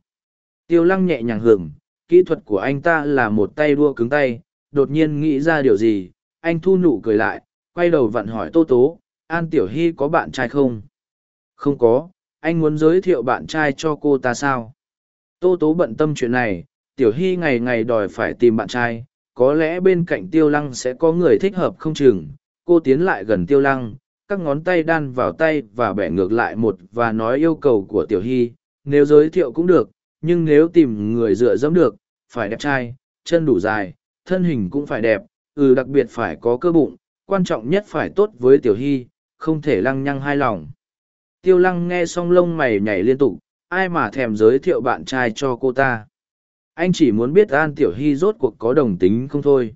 [SPEAKER 1] Tiêu lăng nhẹ nhàng hưởng kỹ thuật của anh ta là một tay đua cứng tay, đột nhiên nghĩ ra điều gì, anh thu nụ cười lại, quay đầu vặn hỏi tô tố, an tiểu hy có bạn trai không? Không có, anh muốn giới thiệu bạn trai cho cô ta sao? Tô tố bận tâm chuyện này, tiểu hy ngày ngày đòi phải tìm bạn trai, có lẽ bên cạnh tiêu lăng sẽ có người thích hợp không chừng. Cô tiến lại gần tiêu lăng các ngón tay đan vào tay và bẻ ngược lại một và nói yêu cầu của tiểu hy, nếu giới thiệu cũng được, nhưng nếu tìm người dựa dẫm được, phải đẹp trai, chân đủ dài, thân hình cũng phải đẹp ừ đặc biệt phải có cơ bụng, quan trọng nhất phải tốt với tiểu hy, không thể lăng nhăng hai lòng. Tiêu lăng nghe xong lông mày nhảy liên tục, ai mà thèm giới thiệu bạn trai cho cô ta? Anh chỉ muốn biết an tiểu hy rốt cuộc có đồng tính không thôi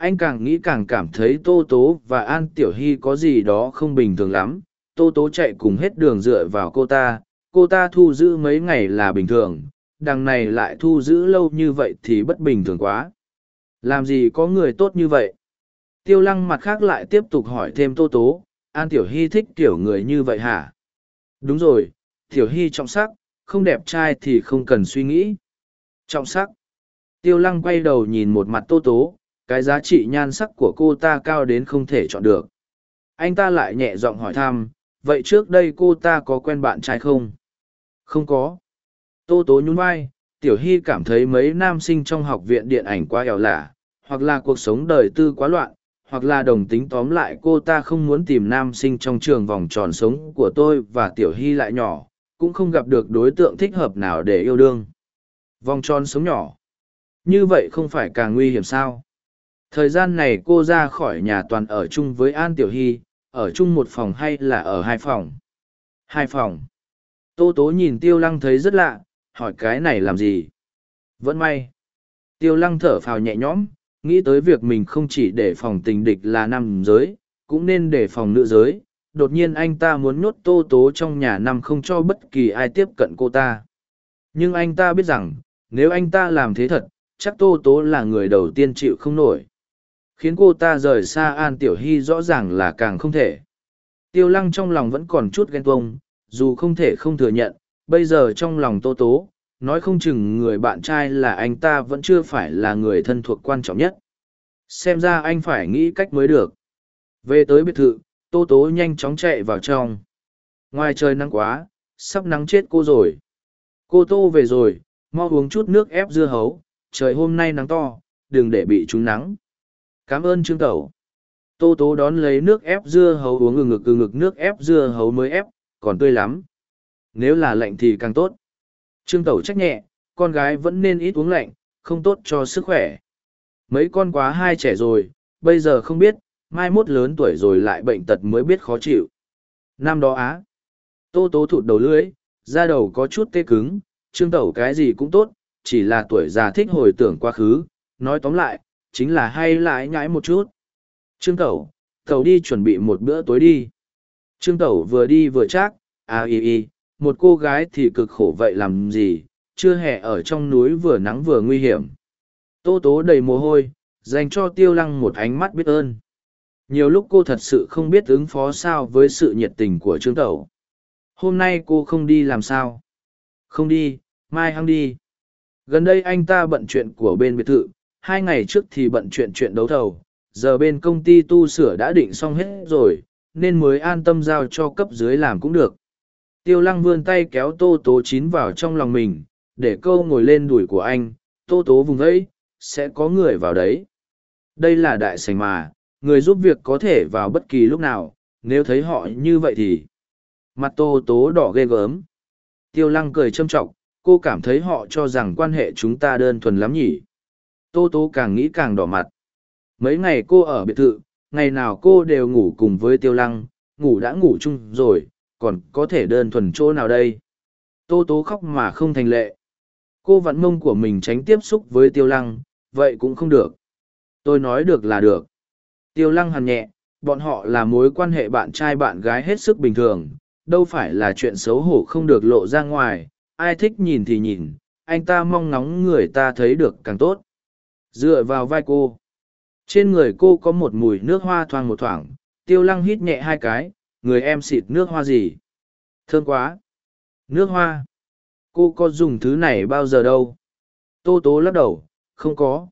[SPEAKER 1] anh càng nghĩ càng cảm thấy tô tố và an tiểu hy có gì đó không bình thường lắm. Tô tố chạy cùng hết đường dựa vào cô ta. Cô ta thu giữ mấy ngày là bình thường. Đằng này lại thu giữ lâu như vậy thì bất bình thường quá. Làm gì có người tốt như vậy? Tiêu lăng mặt khác lại tiếp tục hỏi thêm tô tố. An tiểu hy thích kiểu người như vậy hả? Đúng rồi, tiểu hy trọng sắc, không đẹp trai thì không cần suy nghĩ. Trọng sắc. Tiêu lăng quay đầu nhìn một mặt tô tố cái giá trị nhan sắc của cô ta cao đến không thể chọn được. Anh ta lại nhẹ giọng hỏi thăm, vậy trước đây cô ta có quen bạn trai không? Không có. Tô tố nhún vai, tiểu hy cảm thấy mấy nam sinh trong học viện điện ảnh quá ẻo lả, hoặc là cuộc sống đời tư quá loạn, hoặc là đồng tính tóm lại cô ta không muốn tìm nam sinh trong trường vòng tròn sống của tôi và tiểu hy lại nhỏ, cũng không gặp được đối tượng thích hợp nào để yêu đương. Vòng tròn sống nhỏ. Như vậy không phải càng nguy hiểm sao? Thời gian này cô ra khỏi nhà toàn ở chung với an tiểu hy, ở chung một phòng hay là ở hai phòng? Hai phòng. Tô tố nhìn tiêu lăng thấy rất lạ, hỏi cái này làm gì? Vẫn may. Tiêu lăng thở phào nhẹ nhõm, nghĩ tới việc mình không chỉ để phòng tình địch là nam giới, cũng nên để phòng nữ giới. Đột nhiên anh ta muốn nhốt tô tố trong nhà năm không cho bất kỳ ai tiếp cận cô ta. Nhưng anh ta biết rằng, nếu anh ta làm thế thật, chắc tô tố là người đầu tiên chịu không nổi khiến cô ta rời xa an tiểu hy rõ ràng là càng không thể. Tiêu lăng trong lòng vẫn còn chút ghen tuông, dù không thể không thừa nhận, bây giờ trong lòng tô tố, nói không chừng người bạn trai là anh ta vẫn chưa phải là người thân thuộc quan trọng nhất. Xem ra anh phải nghĩ cách mới được. Về tới biệt thự, tô tố nhanh chóng chạy vào trong. Ngoài trời nắng quá, sắp nắng chết cô rồi. Cô tô về rồi, mau uống chút nước ép dưa hấu. Trời hôm nay nắng to, đừng để bị trúng nắng cảm ơn trương tẩu. Tô tố đón lấy nước ép dưa hấu uống ngừng ngực ngừng ngực, nước ép dưa hấu mới ép, còn tươi lắm. Nếu là lạnh thì càng tốt. Trương tẩu trách nhẹ, con gái vẫn nên ít uống lạnh, không tốt cho sức khỏe. Mấy con quá hai trẻ rồi, bây giờ không biết, mai mốt lớn tuổi rồi lại bệnh tật mới biết khó chịu. Năm đó á. Tô tố thụt đầu lưỡi, da đầu có chút tê cứng, trương tẩu cái gì cũng tốt, chỉ là tuổi già thích hồi tưởng quá khứ, nói tóm lại chính là hay lại nhãi một chút. Trương tẩu tẩu đi chuẩn bị một bữa tối đi. Trương tẩu vừa đi vừa chắc à y y, một cô gái thì cực khổ vậy làm gì, chưa hề ở trong núi vừa nắng vừa nguy hiểm. Tô tố đầy mồ hôi, dành cho tiêu lăng một ánh mắt biết ơn. Nhiều lúc cô thật sự không biết ứng phó sao với sự nhiệt tình của trương tẩu. Hôm nay cô không đi làm sao? Không đi, mai hăng đi. Gần đây anh ta bận chuyện của bên biệt thự hai ngày trước thì bận chuyện chuyện đấu thầu giờ bên công ty tu sửa đã định xong hết rồi nên mới an tâm giao cho cấp dưới làm cũng được. Tiêu lăng vươn tay kéo tô tố chín vào trong lòng mình để câu ngồi lên đùi của anh tô tố vùng vẫy sẽ có người vào đấy. Đây là đại sành mà người giúp việc có thể vào bất kỳ lúc nào nếu thấy họ như vậy thì. Mặt tô tố đỏ ghê gớm. Tiêu lăng cười châm trọng, cô cảm thấy họ cho rằng quan hệ chúng ta đơn thuần lắm nhỉ? Tô tố càng nghĩ càng đỏ mặt. Mấy ngày cô ở biệt thự ngày nào cô đều ngủ cùng với tiêu lăng ngủ đã ngủ chung rồi còn có thể đơn thuần chỗ nào đây? Tô tố khóc mà không thành lệ. Cô vặn mông của mình tránh tiếp xúc với tiêu lăng vậy cũng không được. Tôi nói được là được. Tiêu lăng hằn nhẹ, bọn họ là mối quan hệ bạn trai bạn gái hết sức bình thường, đâu phải là chuyện xấu hổ không được lộ ra ngoài, ai thích nhìn thì nhìn, anh ta mong ngóng người ta thấy được càng tốt. Dựa vào vai cô. Trên người cô có một mùi nước hoa thoang một thoảng, tiêu lăng hít nhẹ hai cái, người em xịt nước hoa gì? Thơm quá! Nước hoa! Cô có dùng thứ này bao giờ đâu? Tô tố lắc đầu, không có.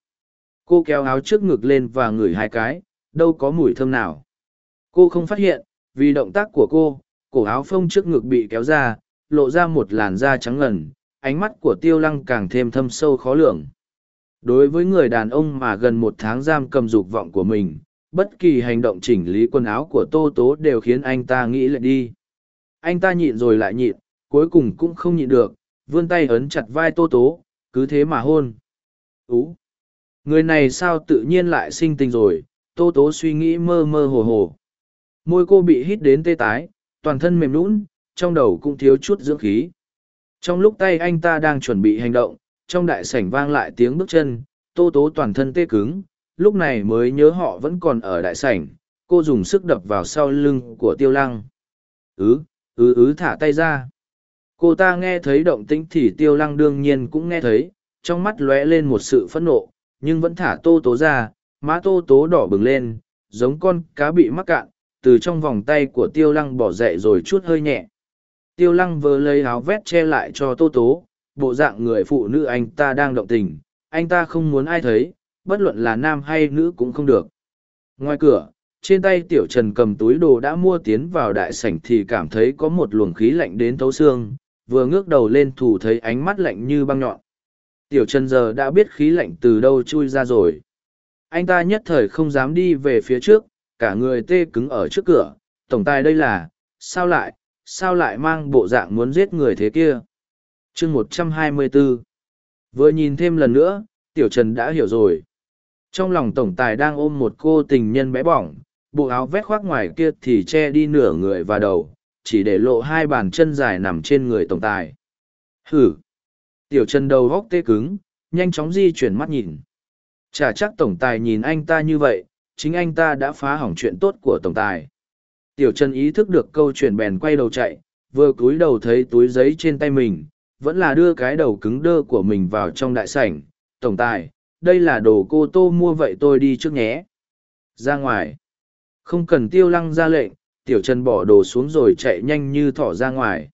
[SPEAKER 1] Cô kéo áo trước ngực lên và ngửi hai cái, đâu có mùi thơm nào. Cô không phát hiện, vì động tác của cô, cổ áo phông trước ngực bị kéo ra, lộ ra một làn da trắng ngần, ánh mắt của tiêu lăng càng thêm thâm sâu khó lường. Đối với người đàn ông mà gần một tháng giam cầm dục vọng của mình, bất kỳ hành động chỉnh lý quần áo của Tô Tố đều khiến anh ta nghĩ lại đi. Anh ta nhịn rồi lại nhịn, cuối cùng cũng không nhịn được, vươn tay ấn chặt vai Tô Tố, cứ thế mà hôn. Ú! Người này sao tự nhiên lại sinh tình rồi, tô tố suy nghĩ mơ mơ hồ hồ môi cô bị hít đến tê tái toàn thân mềm lún trong đầu cũng thiếu chút dưỡng khí trong lúc tay anh ta đang chuẩn bị hành động trong đại sảnh vang lại tiếng bước chân, tô tố toàn thân tê cứng, lúc này mới nhớ họ vẫn còn ở đại sảnh, cô dùng sức đập vào sau lưng của tiêu lăng. Ứ ứ ứ thả tay ra. Cô ta nghe thấy động tĩnh thì tiêu lăng đương nhiên cũng nghe thấy, trong mắt lóe lên một sự phẫn nộ, nhưng vẫn thả tô tố ra, má tô tố đỏ bừng lên, giống con cá bị mắc cạn, từ trong vòng tay của tiêu lăng bỏ dậy rồi chút hơi nhẹ. Tiêu lăng vờ lấy áo vét che lại cho tô tố bộ dạng người phụ nữ anh ta đang động tình, anh ta không muốn ai thấy, bất luận là nam hay nữ cũng không được. Ngoài cửa, trên tay tiểu trần cầm túi đồ đã mua tiến vào đại sảnh thì cảm thấy có một luồng khí lạnh đến thấu xương, vừa ngước đầu lên thủ thấy ánh mắt lạnh như băng nhọn. Tiểu trần giờ đã biết khí lạnh từ đâu chui ra rồi. Anh ta nhất thời không dám đi về phía trước, cả người tê cứng ở trước cửa, tổng tài đây là, sao lại sao lại mang bộ dạng muốn giết người thế kia? Chương một trăm hai mươi bốn vừa nhìn thêm lần nữa tiểu trần đã hiểu rồi. Trong lòng tổng tài đang ôm một cô tình nhân bé bỏng bộ áo vét khoác ngoài kia thì che đi nửa người và đầu chỉ để lộ hai bàn chân dài nằm trên người tổng tài. Hử! Tiểu trần đầu góc tê cứng nhanh chóng di chuyển mắt nhìn. Chả chắc tổng tài nhìn anh ta như vậy, chính anh ta đã phá hỏng chuyện tốt của tổng tài. Tiểu Trần ý thức được câu chuyện bèn quay đầu chạy, vừa cúi đầu thấy túi giấy trên tay mình, vẫn là đưa cái đầu cứng đơ của mình vào trong đại sảnh. Tổng tài, đây là đồ cô tô mua vậy tôi đi trước nhé. Ra ngoài. Không cần tiêu lăng ra lệnh, tiểu trần bỏ đồ xuống rồi chạy nhanh như thỏ ra ngoài.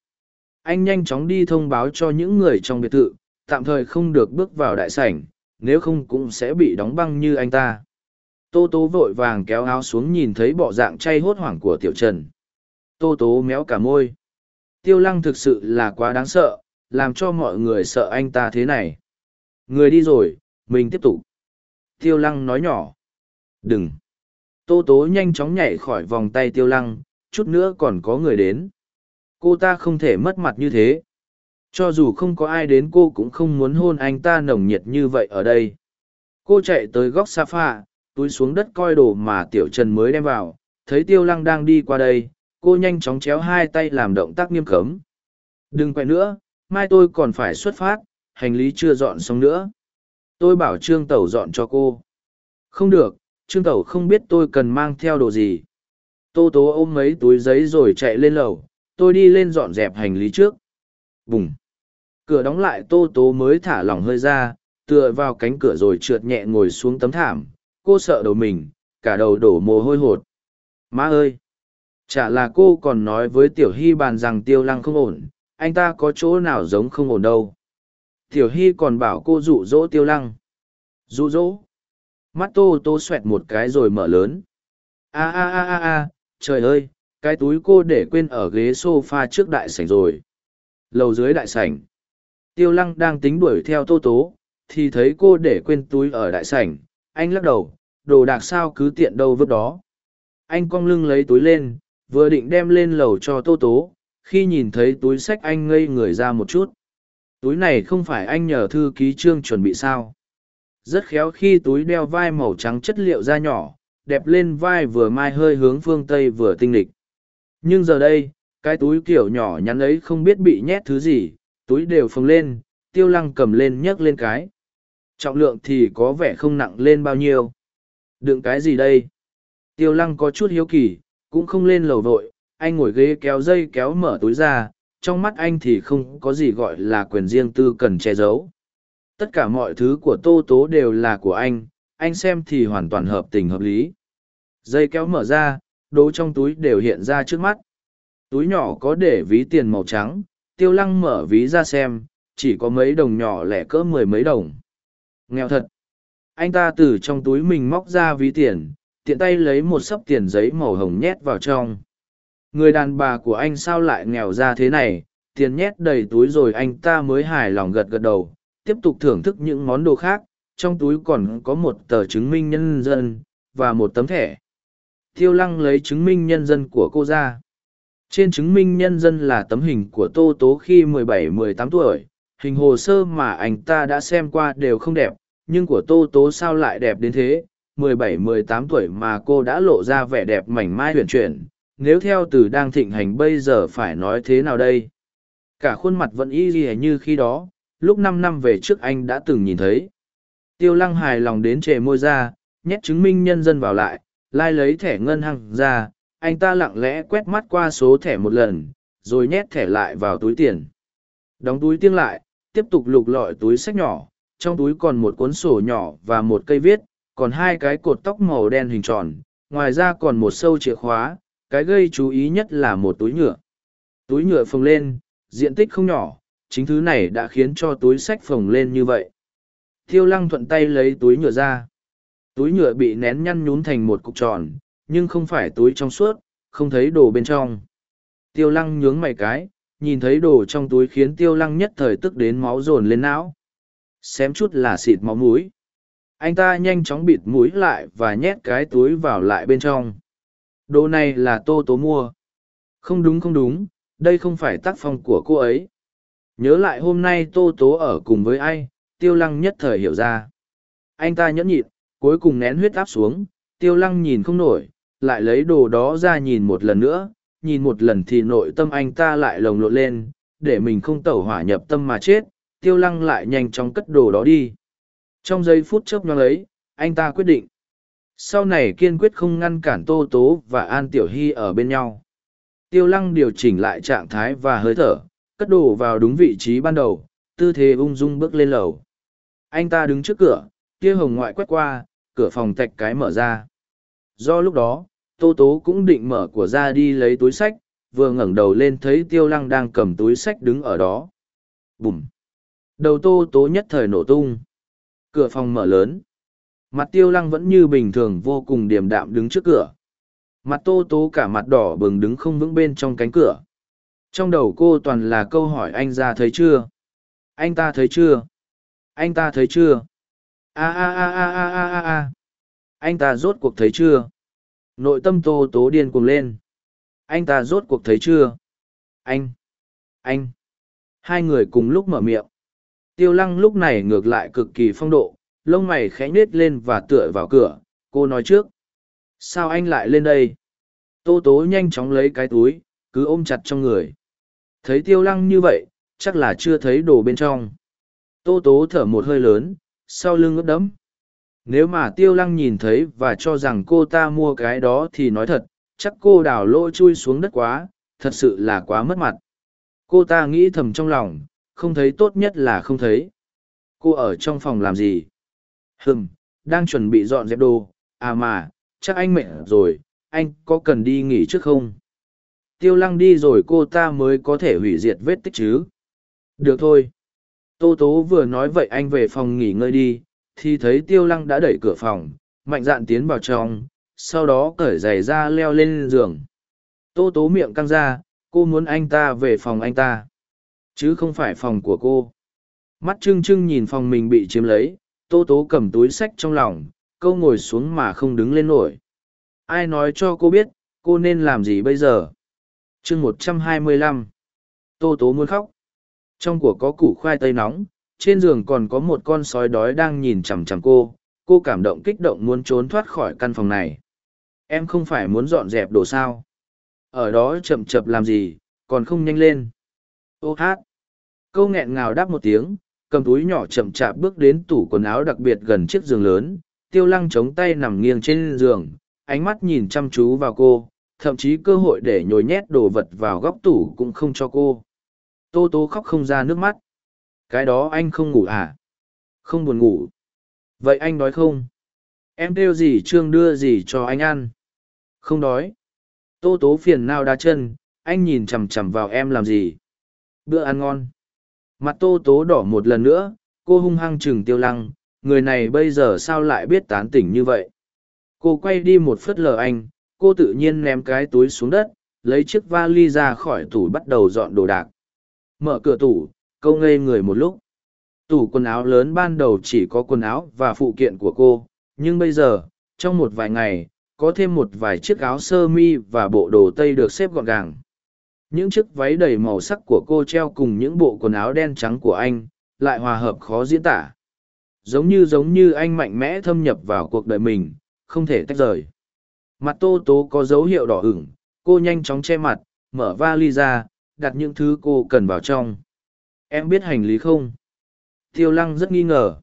[SPEAKER 1] Anh nhanh chóng đi thông báo cho những người trong biệt thự, tạm thời không được bước vào đại sảnh, nếu không cũng sẽ bị đóng băng như anh ta. Tô tố vội vàng kéo áo xuống nhìn thấy bộ dạng chay hốt hoảng của tiểu trần. Tô tố méo cả môi. Tiêu lăng thực sự là quá đáng sợ, làm cho mọi người sợ anh ta thế này. Người đi rồi, mình tiếp tục. Tiêu lăng nói nhỏ. Đừng. Tô tố nhanh chóng nhảy khỏi vòng tay tiêu lăng, chút nữa còn có người đến. Cô ta không thể mất mặt như thế. Cho dù không có ai đến cô cũng không muốn hôn anh ta nồng nhiệt như vậy ở đây. Cô chạy tới góc sofa, túi xuống đất coi đồ mà tiểu trần mới đem vào, thấy tiêu lăng đang đi qua đây, cô nhanh chóng chéo hai tay làm động tác nghiêm cấm. Đừng quay nữa, mai tôi còn phải xuất phát, hành lý chưa dọn xong nữa. Tôi bảo Trương Tẩu dọn cho cô. Không được, Trương Tẩu không biết tôi cần mang theo đồ gì. Tô Tố ôm mấy túi giấy rồi chạy lên lầu, tôi đi lên dọn dẹp hành lý trước. Bùng! Cửa đóng lại Tô Tố mới thả lỏng hơi ra, tựa vào cánh cửa rồi trượt nhẹ ngồi xuống tấm thảm. Cô sợ đầu mình, cả đầu đổ mồ hôi hột. Má ơi! Chả là cô còn nói với Tiểu Hy bàn rằng Tiêu Lăng không ổn, anh ta có chỗ nào giống không ổn đâu. Tiểu Hy còn bảo cô dụ dỗ Tiêu Lăng. Dụ dỗ? Mắt Tô Tô xoẹt một cái rồi mở lớn. A a a a a, trời ơi, cái túi cô để quên ở ghế sofa trước đại sảnh rồi. Lầu dưới đại sảnh. Tiêu Lăng đang tính đuổi theo Tô Tố, thì thấy cô để quên túi ở đại sảnh. Anh lắc đầu, đồ đạc sao cứ tiện đâu vứt đó. Anh cong lưng lấy túi lên, vừa định đem lên lầu cho tô tố khi nhìn thấy túi sách anh ngây người ra một chút. Túi này không phải anh nhờ thư ký trương chuẩn bị sao? Rất khéo khi túi đeo vai màu trắng chất liệu da nhỏ đẹp lên vai vừa mai hơi hướng phương tây vừa tinh lịch nhưng giờ đây cái túi kiểu nhỏ nhắn ấy không biết bị nhét thứ gì túi đều phồng lên tiêu lăng cầm lên nhấc lên cái. Trọng lượng thì có vẻ không nặng lên bao nhiêu. Đựng cái gì đây? Tiêu lăng có chút hiếu kỳ cũng không lên lầu vội, anh ngồi ghế kéo dây kéo mở túi ra, trong mắt anh thì không có gì gọi là quyền riêng tư cần che giấu. Tất cả mọi thứ của Tô Tố đều là của anh, anh xem thì hoàn toàn hợp tình hợp lý. Dây kéo mở ra, đồ trong túi đều hiện ra trước mắt. Túi nhỏ có để ví tiền màu trắng, tiêu lăng mở ví ra xem, chỉ có mấy đồng nhỏ lẻ cỡ mười mấy đồng. Nghèo thật. Anh ta từ trong túi mình móc ra ví tiền, tiện tay lấy một sấp tiền giấy màu hồng nhét vào trong. Người đàn bà của anh sao lại nghèo ra thế này, tiền nhét đầy túi rồi anh ta mới hài lòng gật gật đầu, tiếp tục thưởng thức những món đồ khác, trong túi còn có một tờ chứng minh nhân dân, và một tấm thẻ. Tiêu lăng lấy chứng minh nhân dân của cô ra. Trên chứng minh nhân dân là tấm hình của Tô Tố khi 17-18 tuổi, hình hồ sơ mà anh ta đã xem qua đều không đẹp, nhưng của Tô Tố sao lại đẹp đến thế, 17-18 tuổi mà cô đã lộ ra vẻ đẹp mảnh mai huyền chuyển, nếu theo từ đang thịnh hành bây giờ phải nói thế nào đây? Cả khuôn mặt vẫn y gì như khi đó, lúc năm năm về trước anh đã từng nhìn thấy. Tiêu lăng hài lòng đến trề môi ra, nhét chứng minh nhân dân vào lại, lai lấy thẻ ngân hàng ra, anh ta lặng lẽ quét mắt qua số thẻ một lần, rồi nhét thẻ lại vào túi tiền. Đóng túi tiêng lại, tiếp tục lục lọi túi sách nhỏ, trong túi còn một cuốn sổ nhỏ và một cây viết, còn hai cái cột tóc màu đen hình tròn, ngoài ra còn một sâu chìa khóa, cái gây chú ý nhất là một túi nhựa. Túi nhựa phồng lên, diện tích không nhỏ, chính thứ này đã khiến cho túi sách phồng lên như vậy. Thiêu lăng thuận tay lấy túi nhựa ra. Túi nhựa bị nén nhăn nhún thành một cục tròn, nhưng không phải túi trong suốt, không thấy đồ bên trong. Tiêu lăng nhướng mày cái, nhìn thấy đồ trong túi khiến tiêu lăng nhất thời tức đến máu dồn lên não. Xém chút là xịt máu mũi anh ta nhanh chóng bịt mũi lại và nhét cái túi vào lại bên trong đồ này là tô tố mua. Không đúng không đúng đây không phải tác phong của cô ấy. Nhớ lại hôm nay tô tố ở cùng với ai tiêu lăng nhất thời hiểu ra. Anh ta nhẫn nhịn cuối cùng nén huyết áp xuống tiêu lăng nhìn không nổi lại lấy đồ đó ra nhìn một lần nữa nhìn một lần thì nội tâm anh ta lại lồng lộn lên để mình không tẩu hỏa nhập tâm mà chết tiêu lăng lại nhanh chóng cất đồ đó đi. Trong giây phút chớp nhoáng ấy, anh ta quyết định. Sau này kiên quyết không ngăn cản Tô Tố và An Tiểu Hy ở bên nhau. Tiêu lăng điều chỉnh lại trạng thái và hơi thở, cất đồ vào đúng vị trí ban đầu, tư thế ung dung bước lên lầu. Anh ta đứng trước cửa, kia hồng ngoại quét qua, cửa phòng tạch cái mở ra. do lúc đó tô tố cũng định mở của ra đi lấy túi sách vừa ngẩng đầu lên thấy tiêu lăng đang cầm túi sách đứng ở đó bùm đầu tô tố nhất thời nổ tung cửa phòng mở lớn Mặt tiêu lăng vẫn như bình thường vô cùng điềm đạm đứng trước cửa. Mặt tô tố cả mặt đỏ bừng đứng không vững bên trong cánh cửa. Trong đầu cô toàn là câu hỏi anh ra thấy chưa? Anh ta thấy chưa? Anh ta thấy chưa? A a a a a a a a. Anh ta rốt cuộc thấy chưa? Nội tâm tô tố điên cuồng lên. Anh ta rốt cuộc thấy chưa? Anh! Anh! Hai người cùng lúc mở miệng. Tiêu lăng lúc này ngược lại cực kỳ phong độ, lông mày khẽ nết lên và tựa vào cửa, cô nói trước. Sao anh lại lên đây? Tô tố nhanh chóng lấy cái túi, cứ ôm chặt trong người. Thấy tiêu lăng như vậy, chắc là chưa thấy đồ bên trong. Tô tố thở một hơi lớn, sau lưng ướt đẫm. Nếu mà tiêu lăng nhìn thấy và cho rằng cô ta mua cái đó thì nói thật, chắc cô đào lỗ chui xuống đất quá, thật sự là quá mất mặt. Cô ta nghĩ thầm trong lòng, không thấy tốt nhất là không thấy. Cô ở trong phòng làm gì? Hừm, đang chuẩn bị dọn dẹp đồ. À mà, chắc anh mệt rồi. Anh có cần đi nghỉ trước không? Tiêu lăng đi rồi cô ta mới có thể hủy diệt vết tích chứ? Được thôi. Tô tố vừa nói vậy anh về phòng nghỉ ngơi đi. Thì thấy tiêu lăng đã đẩy cửa phòng, mạnh dạn tiến vào trong, sau đó cởi giày ra leo lên giường. Tô tố miệng căng ra, cô muốn anh ta về phòng anh ta, chứ không phải phòng của cô. Mắt trưng trưng nhìn phòng mình bị chiếm lấy tô tố cầm túi sách trong lòng, câu ngồi xuống mà không đứng lên nổi. Ai nói cho cô biết, cô nên làm gì bây giờ? Chương một trăm hai mươi lăm. Tô tố muốn khóc. Trong của có củ khoai tây nóng, trên giường còn có một con sói đói đang nhìn chằm chằm cô. Cô cảm động kích động muốn trốn thoát khỏi căn phòng này. Em không phải muốn dọn dẹp đồ sao? Ở đó chậm chập làm gì, còn không nhanh lên. Ô hát. Câu nghẹn ngào đáp một tiếng cầm túi nhỏ chậm chạp bước đến tủ quần áo đặc biệt gần chiếc giường lớn, tiêu lăng chống tay nằm nghiêng trên giường, ánh mắt nhìn chăm chú vào cô, thậm chí cơ hội để nhồi nhét đồ vật vào góc tủ cũng không cho cô. Tô tô khóc không ra nước mắt. Cái đó anh không ngủ à? Không buồn ngủ. Vậy anh đói không? Em kêu gì trương đưa gì cho anh ăn? Không đói. Tô tố phiền nao đá chân, anh nhìn chằm chằm vào em làm gì? Bữa ăn ngon mặt tô tố đỏ một lần nữa, cô hung hăng chừng tiêu lăng, người này bây giờ sao lại biết tán tỉnh như vậy? Cô quay đi một phất lờ anh, cô tự nhiên ném cái túi xuống đất, lấy chiếc vali ra khỏi tủ bắt đầu dọn đồ đạc. Mở cửa tủ câu ngây người một lúc. Tủ quần áo lớn ban đầu chỉ có quần áo và phụ kiện của cô, nhưng bây giờ, trong một vài ngày, có thêm một vài chiếc áo sơ mi và bộ đồ tây được xếp gọn gàng những chiếc váy đầy màu sắc của cô treo cùng những bộ quần áo đen trắng của anh lại hòa hợp khó diễn tả. Giống như giống như anh mạnh mẽ thâm nhập vào cuộc đời mình, không thể tách rời. Mặt tô tố có dấu hiệu đỏ ửng, cô nhanh chóng che mặt, mở vali ra, đặt những thứ cô cần vào trong. Em biết hành lý không? Tiêu lăng rất nghi ngờ.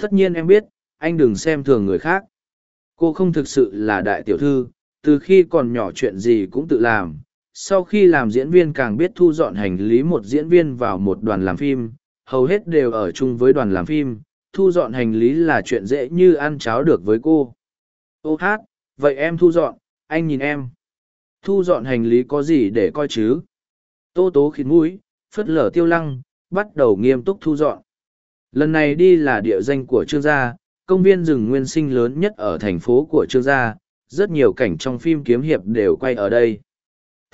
[SPEAKER 1] Tất nhiên em biết, anh đừng xem thường người khác. Cô không thực sự là đại tiểu thư, từ khi còn nhỏ chuyện gì cũng tự làm sau khi làm diễn viên càng biết thu dọn hành lý một diễn viên vào một đoàn làm phim, hầu hết đều ở chung với đoàn làm phim, thu dọn hành lý là chuyện dễ như ăn cháo được với cô. Ô hát, vậy em thu dọn, anh nhìn em. Thu dọn hành lý có gì để coi chứ? Tô tố khít mũi phất lở tiêu lăng, bắt đầu nghiêm túc thu dọn. Lần này đi là địa danh của trương gia, công viên rừng nguyên sinh lớn nhất ở thành phố của trương gia, rất nhiều cảnh trong phim kiếm hiệp đều quay ở đây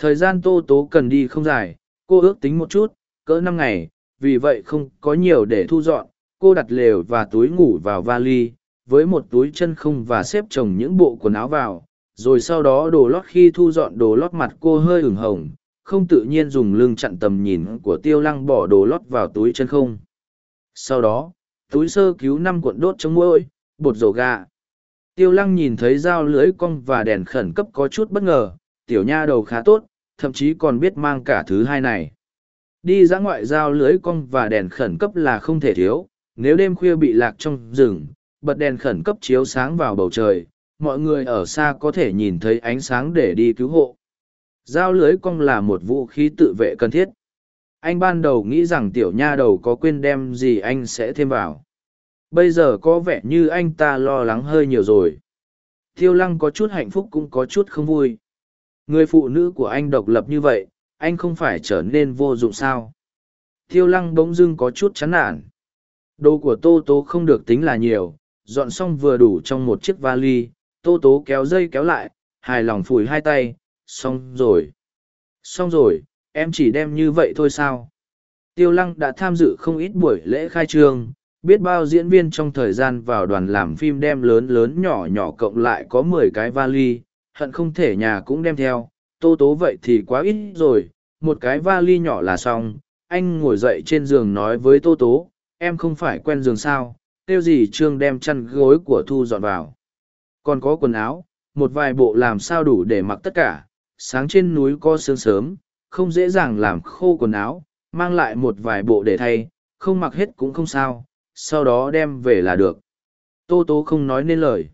[SPEAKER 1] thời gian tô tố cần đi không dài, cô ước tính một chút, cỡ năm ngày, vì vậy không có nhiều để thu dọn. Cô đặt lều và túi ngủ vào vali, với một túi chân không và xếp chồng những bộ quần áo vào. Rồi sau đó đồ lót khi thu dọn đồ lót mặt cô hơi ửng hồng, không tự nhiên dùng lưng chặn tầm nhìn của tiêu lăng bỏ đồ lót vào túi chân không. Sau đó, túi sơ cứu năm cuộn đốt chống mũi bột rổ gà. Tiêu lăng nhìn thấy dao lưới cong và đèn khẩn cấp có chút bất ngờ, tiểu nha đầu khá tốt thậm chí còn biết mang cả thứ hai này. Đi ra ngoại giao lưới cong và đèn khẩn cấp là không thể thiếu, nếu đêm khuya bị lạc trong rừng, bật đèn khẩn cấp chiếu sáng vào bầu trời, mọi người ở xa có thể nhìn thấy ánh sáng để đi cứu hộ. Giao lưới cong là một vũ khí tự vệ cần thiết. Anh ban đầu nghĩ rằng tiểu nha đầu có quên đem gì anh sẽ thêm vào. Bây giờ có vẻ như anh ta lo lắng hơi nhiều rồi. Tiêu lăng có chút hạnh phúc cũng có chút không vui người phụ nữ của anh độc lập như vậy, anh không phải trở nên vô dụng sao? Tiêu lăng bỗng dưng có chút chán nản. Đồ của tô tố không được tính là nhiều, dọn xong vừa đủ trong một chiếc vali, tô tố kéo dây kéo lại, hài lòng phủi hai tay, xong rồi. Xong rồi, em chỉ đem như vậy thôi sao? Tiêu lăng đã tham dự không ít buổi lễ khai trương, biết bao diễn viên trong thời gian vào đoàn làm phim đem lớn lớn nhỏ nhỏ cộng lại có mười cái vali hận không thể nhà cũng đem theo, tô tố vậy thì quá ít rồi, một cái vali nhỏ là xong, anh ngồi dậy trên giường nói với tô tố, em không phải quen giường sao, kêu gì trương đem chăn gối của thu dọn vào. Còn có quần áo, một vài bộ làm sao đủ để mặc tất cả, sáng trên núi có sương sớm, không dễ dàng làm khô quần áo, mang lại một vài bộ để thay, không mặc hết cũng không sao, sau đó đem về là được. Tô tố không nói nên lời.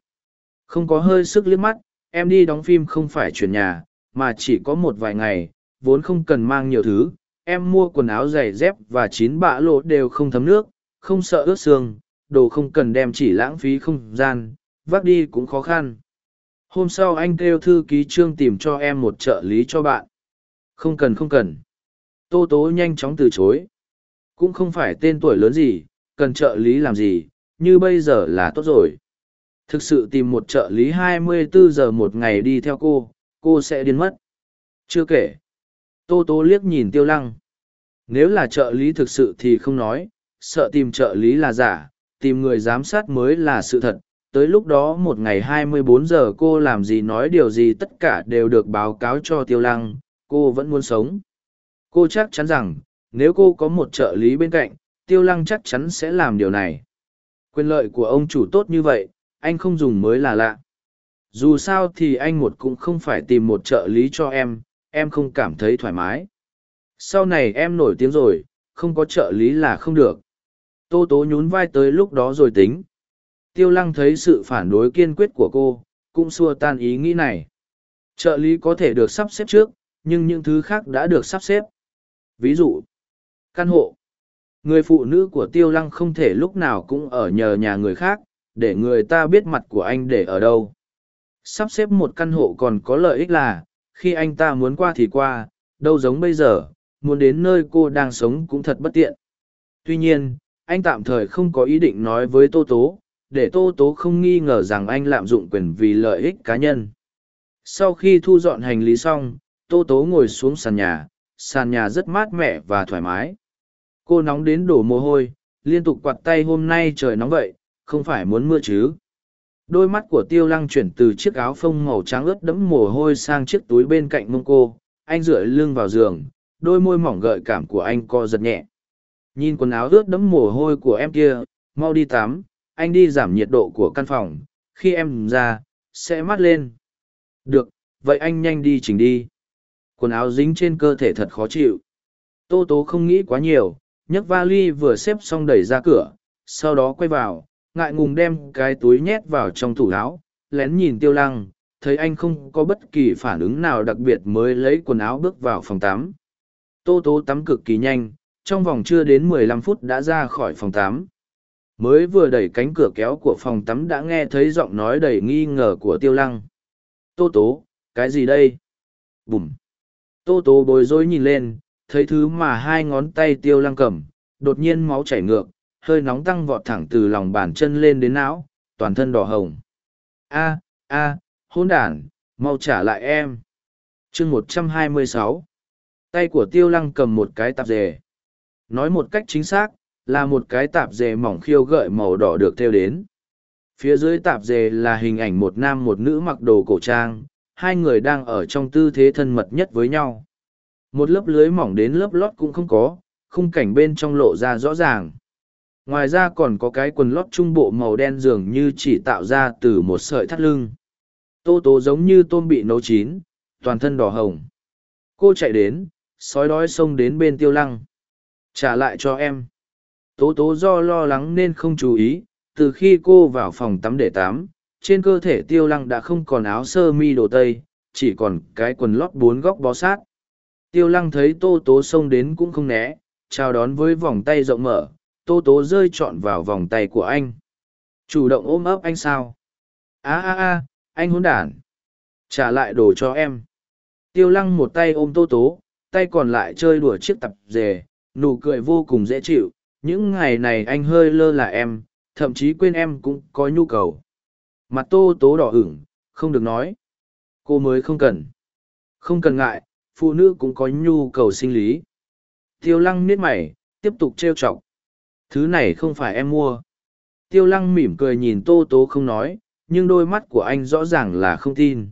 [SPEAKER 1] Không có hơi sức liếc mắt em đi đóng phim không phải chuyển nhà, mà chỉ có một vài ngày, vốn không cần mang nhiều thứ. Em mua quần áo giày dép và chín bạ lộ đều không thấm nước, không sợ ướt xương, đồ không cần đem chỉ lãng phí không gian, vác đi cũng khó khăn. Hôm sau anh kêu thư ký trương tìm cho em một trợ lý cho bạn. Không cần không cần. Tô tố nhanh chóng từ chối. Cũng không phải tên tuổi lớn gì, cần trợ lý làm gì, như bây giờ là tốt rồi thực sự tìm một trợ lý 24 giờ một ngày đi theo cô cô sẽ điên mất. Chưa kể. Tô tố liếc nhìn tiêu lăng. Nếu là trợ lý thực sự thì không nói, sợ tìm trợ lý là giả, tìm người giám sát mới là sự thật. Tới lúc đó một ngày 24 giờ cô làm gì nói điều gì tất cả đều được báo cáo cho tiêu lăng, cô vẫn muốn sống. Cô chắc chắn rằng, nếu cô có một trợ lý bên cạnh, tiêu lăng chắc chắn sẽ làm điều này. Quyền lợi của ông chủ tốt như vậy anh không dùng mới là lạ. Dù sao thì anh một cũng không phải tìm một trợ lý cho em em không cảm thấy thoải mái. Sau này em nổi tiếng rồi, không có trợ lý là không được. Tô tố nhún vai tới lúc đó rồi tính. Tiêu lăng thấy sự phản đối kiên quyết của cô, cũng xua tan ý nghĩ này. Trợ lý có thể được sắp xếp trước, nhưng những thứ khác đã được sắp xếp. Ví dụ, căn hộ. Người phụ nữ của tiêu lăng không thể lúc nào cũng ở nhờ nhà người khác để người ta biết mặt của anh để ở đâu. Sắp xếp một căn hộ còn có lợi ích là, khi anh ta muốn qua thì qua, đâu giống bây giờ, muốn đến nơi cô đang sống cũng thật bất tiện. Tuy nhiên, anh tạm thời không có ý định nói với tô tố, để tô tố không nghi ngờ rằng anh lạm dụng quyền vì lợi ích cá nhân. Sau khi thu dọn hành lý xong, tô tố ngồi xuống sàn nhà sàn nhà rất mát mẻ và thoải mái. Cô nóng đến đổ mồ hôi, liên tục quạt tay hôm nay trời nóng vậy không phải muốn mưa chứ? Đôi mắt của tiêu lăng chuyển từ chiếc áo phông màu trắng ướt đẫm mồ hôi sang chiếc túi bên cạnh mông cô, anh dựa lưng vào giường, đôi môi mỏng gợi cảm của anh co giật nhẹ. Nhìn quần áo ướt đẫm mồ hôi của em kia, mau đi tắm, anh đi giảm nhiệt độ của căn phòng, khi em ra, sẽ mát lên. Được, vậy anh nhanh đi chỉnh đi. Quần áo dính trên cơ thể thật khó chịu. Tô tố không nghĩ quá nhiều, nhấc vali vừa xếp xong đẩy ra cửa, sau đó quay vào ngại ngùng đem cái túi nhét vào trong tủ áo, lén nhìn tiêu lăng, thấy anh không có bất kỳ phản ứng nào đặc biệt mới lấy quần áo bước vào phòng tắm. Tô tố tắm cực kỳ nhanh, trong vòng chưa đến mười lăm phút đã ra khỏi phòng tắm. Mới vừa đẩy cánh cửa kéo của phòng tắm đã nghe thấy giọng nói đầy nghi ngờ của tiêu lăng. Tô tố, cái gì đây? Bùm. Tô tố bối rối nhìn lên, thấy thứ mà hai ngón tay tiêu lăng cầm, đột nhiên máu chảy ngược hơi nóng tăng vọt thẳng từ lòng bàn chân lên đến não, toàn thân đỏ hồng. A a hôn đản, mau trả lại em. Chương một trăm hai mươi sáu. Tay của tiêu lăng cầm một cái tạp dề. Nói một cách chính xác, là một cái tạp dề mỏng khiêu gợi màu đỏ được thêu đến. Phía dưới tạp dề là hình ảnh một nam một nữ mặc đồ cổ trang, hai người đang ở trong tư thế thân mật nhất với nhau. Một lớp lưới mỏng đến lớp lót cũng không có, khung cảnh bên trong lộ ra rõ ràng ngoài ra còn có cái quần lót trung bộ màu đen dường như chỉ tạo ra từ một sợi thắt lưng. Tô tố giống như tôm bị nấu chín, toàn thân đỏ hồng. Cô chạy đến, sói đói xông đến bên tiêu lăng. Trả lại cho em. Tố tố do lo lắng nên không chú ý, từ khi cô vào phòng tắm để tắm, trên cơ thể tiêu lăng đã không còn áo sơ mi đồ tây, chỉ còn cái quần lót bốn góc bó sát. Tiêu lăng thấy tô tố xông đến cũng không né, chào đón với vòng tay rộng mở tô tố rơi trọn vào vòng tay của anh. Chủ động ôm ấp anh sao? A a a, anh hôn đản. Trả lại đồ cho em. Tiêu lăng một tay ôm tô tố, tay còn lại chơi đùa chiếc tập dề, nụ cười vô cùng dễ chịu. Những ngày này anh hơi lơ là em, thậm chí quên em cũng có nhu cầu. Mặt tô tố đỏ ửng, không được nói. Cô mới không cần. Không cần ngại, phụ nữ cũng có nhu cầu sinh lý. Tiêu lăng niết mày, tiếp tục trêu chọc thứ này không phải em mua. Tiêu lăng mỉm cười nhìn tô tố không nói, nhưng đôi mắt của anh rõ ràng là không tin.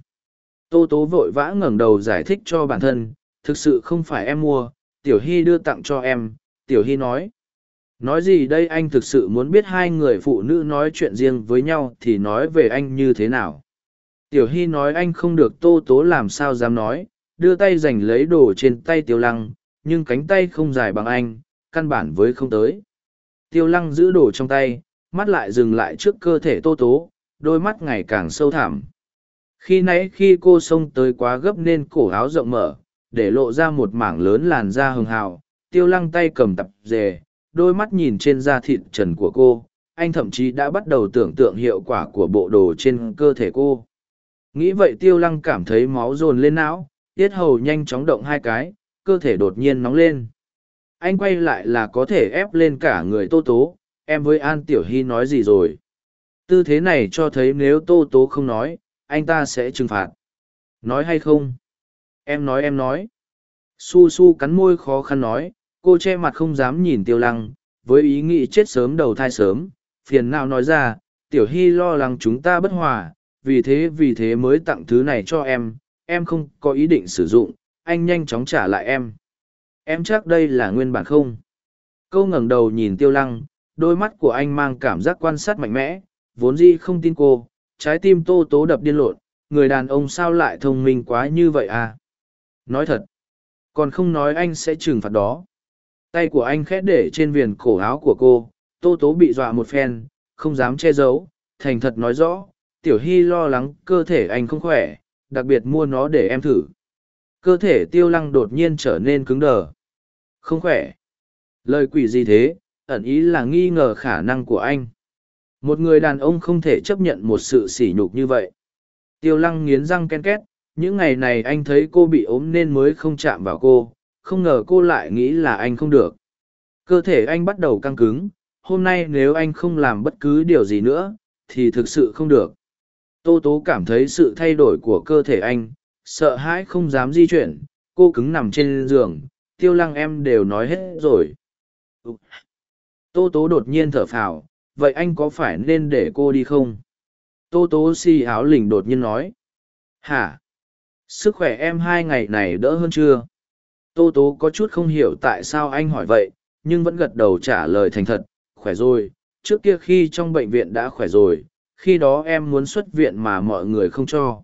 [SPEAKER 1] Tô tố vội vã ngẩng đầu giải thích cho bản thân, thực sự không phải em mua, tiểu hy đưa tặng cho em, tiểu hy nói. Nói gì đây anh thực sự muốn biết hai người phụ nữ nói chuyện riêng với nhau thì nói về anh như thế nào? Tiểu hy nói anh không được tô tố làm sao dám nói, đưa tay giành lấy đồ trên tay tiêu lăng, nhưng cánh tay không dài bằng anh, căn bản với không tới tiêu lăng giữ đồ trong tay, mắt lại dừng lại trước cơ thể tô tố, đôi mắt ngày càng sâu thẳm. Khi nãy khi cô xông tới quá gấp nên cổ áo rộng mở, để lộ ra một mảng lớn làn da hường hào, tiêu lăng tay cầm tập dề, đôi mắt nhìn trên da thịt trần của cô, anh thậm chí đã bắt đầu tưởng tượng hiệu quả của bộ đồ trên cơ thể cô. Nghĩ vậy tiêu lăng cảm thấy máu dồn lên não, tiết hầu nhanh chóng động hai cái, cơ thể đột nhiên nóng lên anh quay lại là có thể ép lên cả người tô tố, em với an tiểu hy nói gì rồi? Tư thế này cho thấy nếu tô tố không nói, anh ta sẽ trừng phạt. Nói hay không? Em nói em nói. Su su cắn môi khó khăn nói, cô che mặt không dám nhìn tiêu lăng, với ý nghĩ chết sớm đầu thai sớm. Phiền nào nói ra, tiểu hy lo lắng chúng ta bất hòa, vì thế vì thế mới tặng thứ này cho em. Em không có ý định sử dụng, anh nhanh chóng trả lại em em chắc đây là nguyên bản không? Câu ngẩng đầu nhìn tiêu lăng, đôi mắt của anh mang cảm giác quan sát mạnh mẽ, vốn di không tin cô, trái tim tô tố đập điên lộn, người đàn ông sao lại thông minh quá như vậy à? Nói thật, còn không nói anh sẽ trừng phạt đó. Tay của anh khẽ để trên viền cổ áo của cô, tô tố bị dọa một phen, không dám che giấu, thành thật nói rõ, tiểu hy lo lắng cơ thể anh không khỏe, đặc biệt mua nó để em thử cơ thể tiêu lăng đột nhiên trở nên cứng đờ. Không khỏe. Lời quỷ gì thế? Ẩn ý là nghi ngờ khả năng của anh. Một người đàn ông không thể chấp nhận một sự sỉ nhục như vậy. Tiêu lăng nghiến răng ken két, những ngày này anh thấy cô bị ốm nên mới không chạm vào cô, không ngờ cô lại nghĩ là anh không được. Cơ thể anh bắt đầu căng cứng, hôm nay nếu anh không làm bất cứ điều gì nữa, thì thực sự không được. Tô tố cảm thấy sự thay đổi của cơ thể anh sợ hãi không dám di chuyển, cô cứng nằm trên giường, tiêu lăng em đều nói hết rồi. Tô tố đột nhiên thở phào, vậy anh có phải nên để cô đi không? Tô tố si áo lỉnh đột nhiên nói, hả? Sức khỏe em hai ngày này đỡ hơn chưa? Tô tố có chút không hiểu tại sao anh hỏi vậy, nhưng vẫn gật đầu trả lời thành thật, khỏe rồi, trước kia khi trong bệnh viện đã khỏe rồi, khi đó em muốn xuất viện mà mọi người không cho.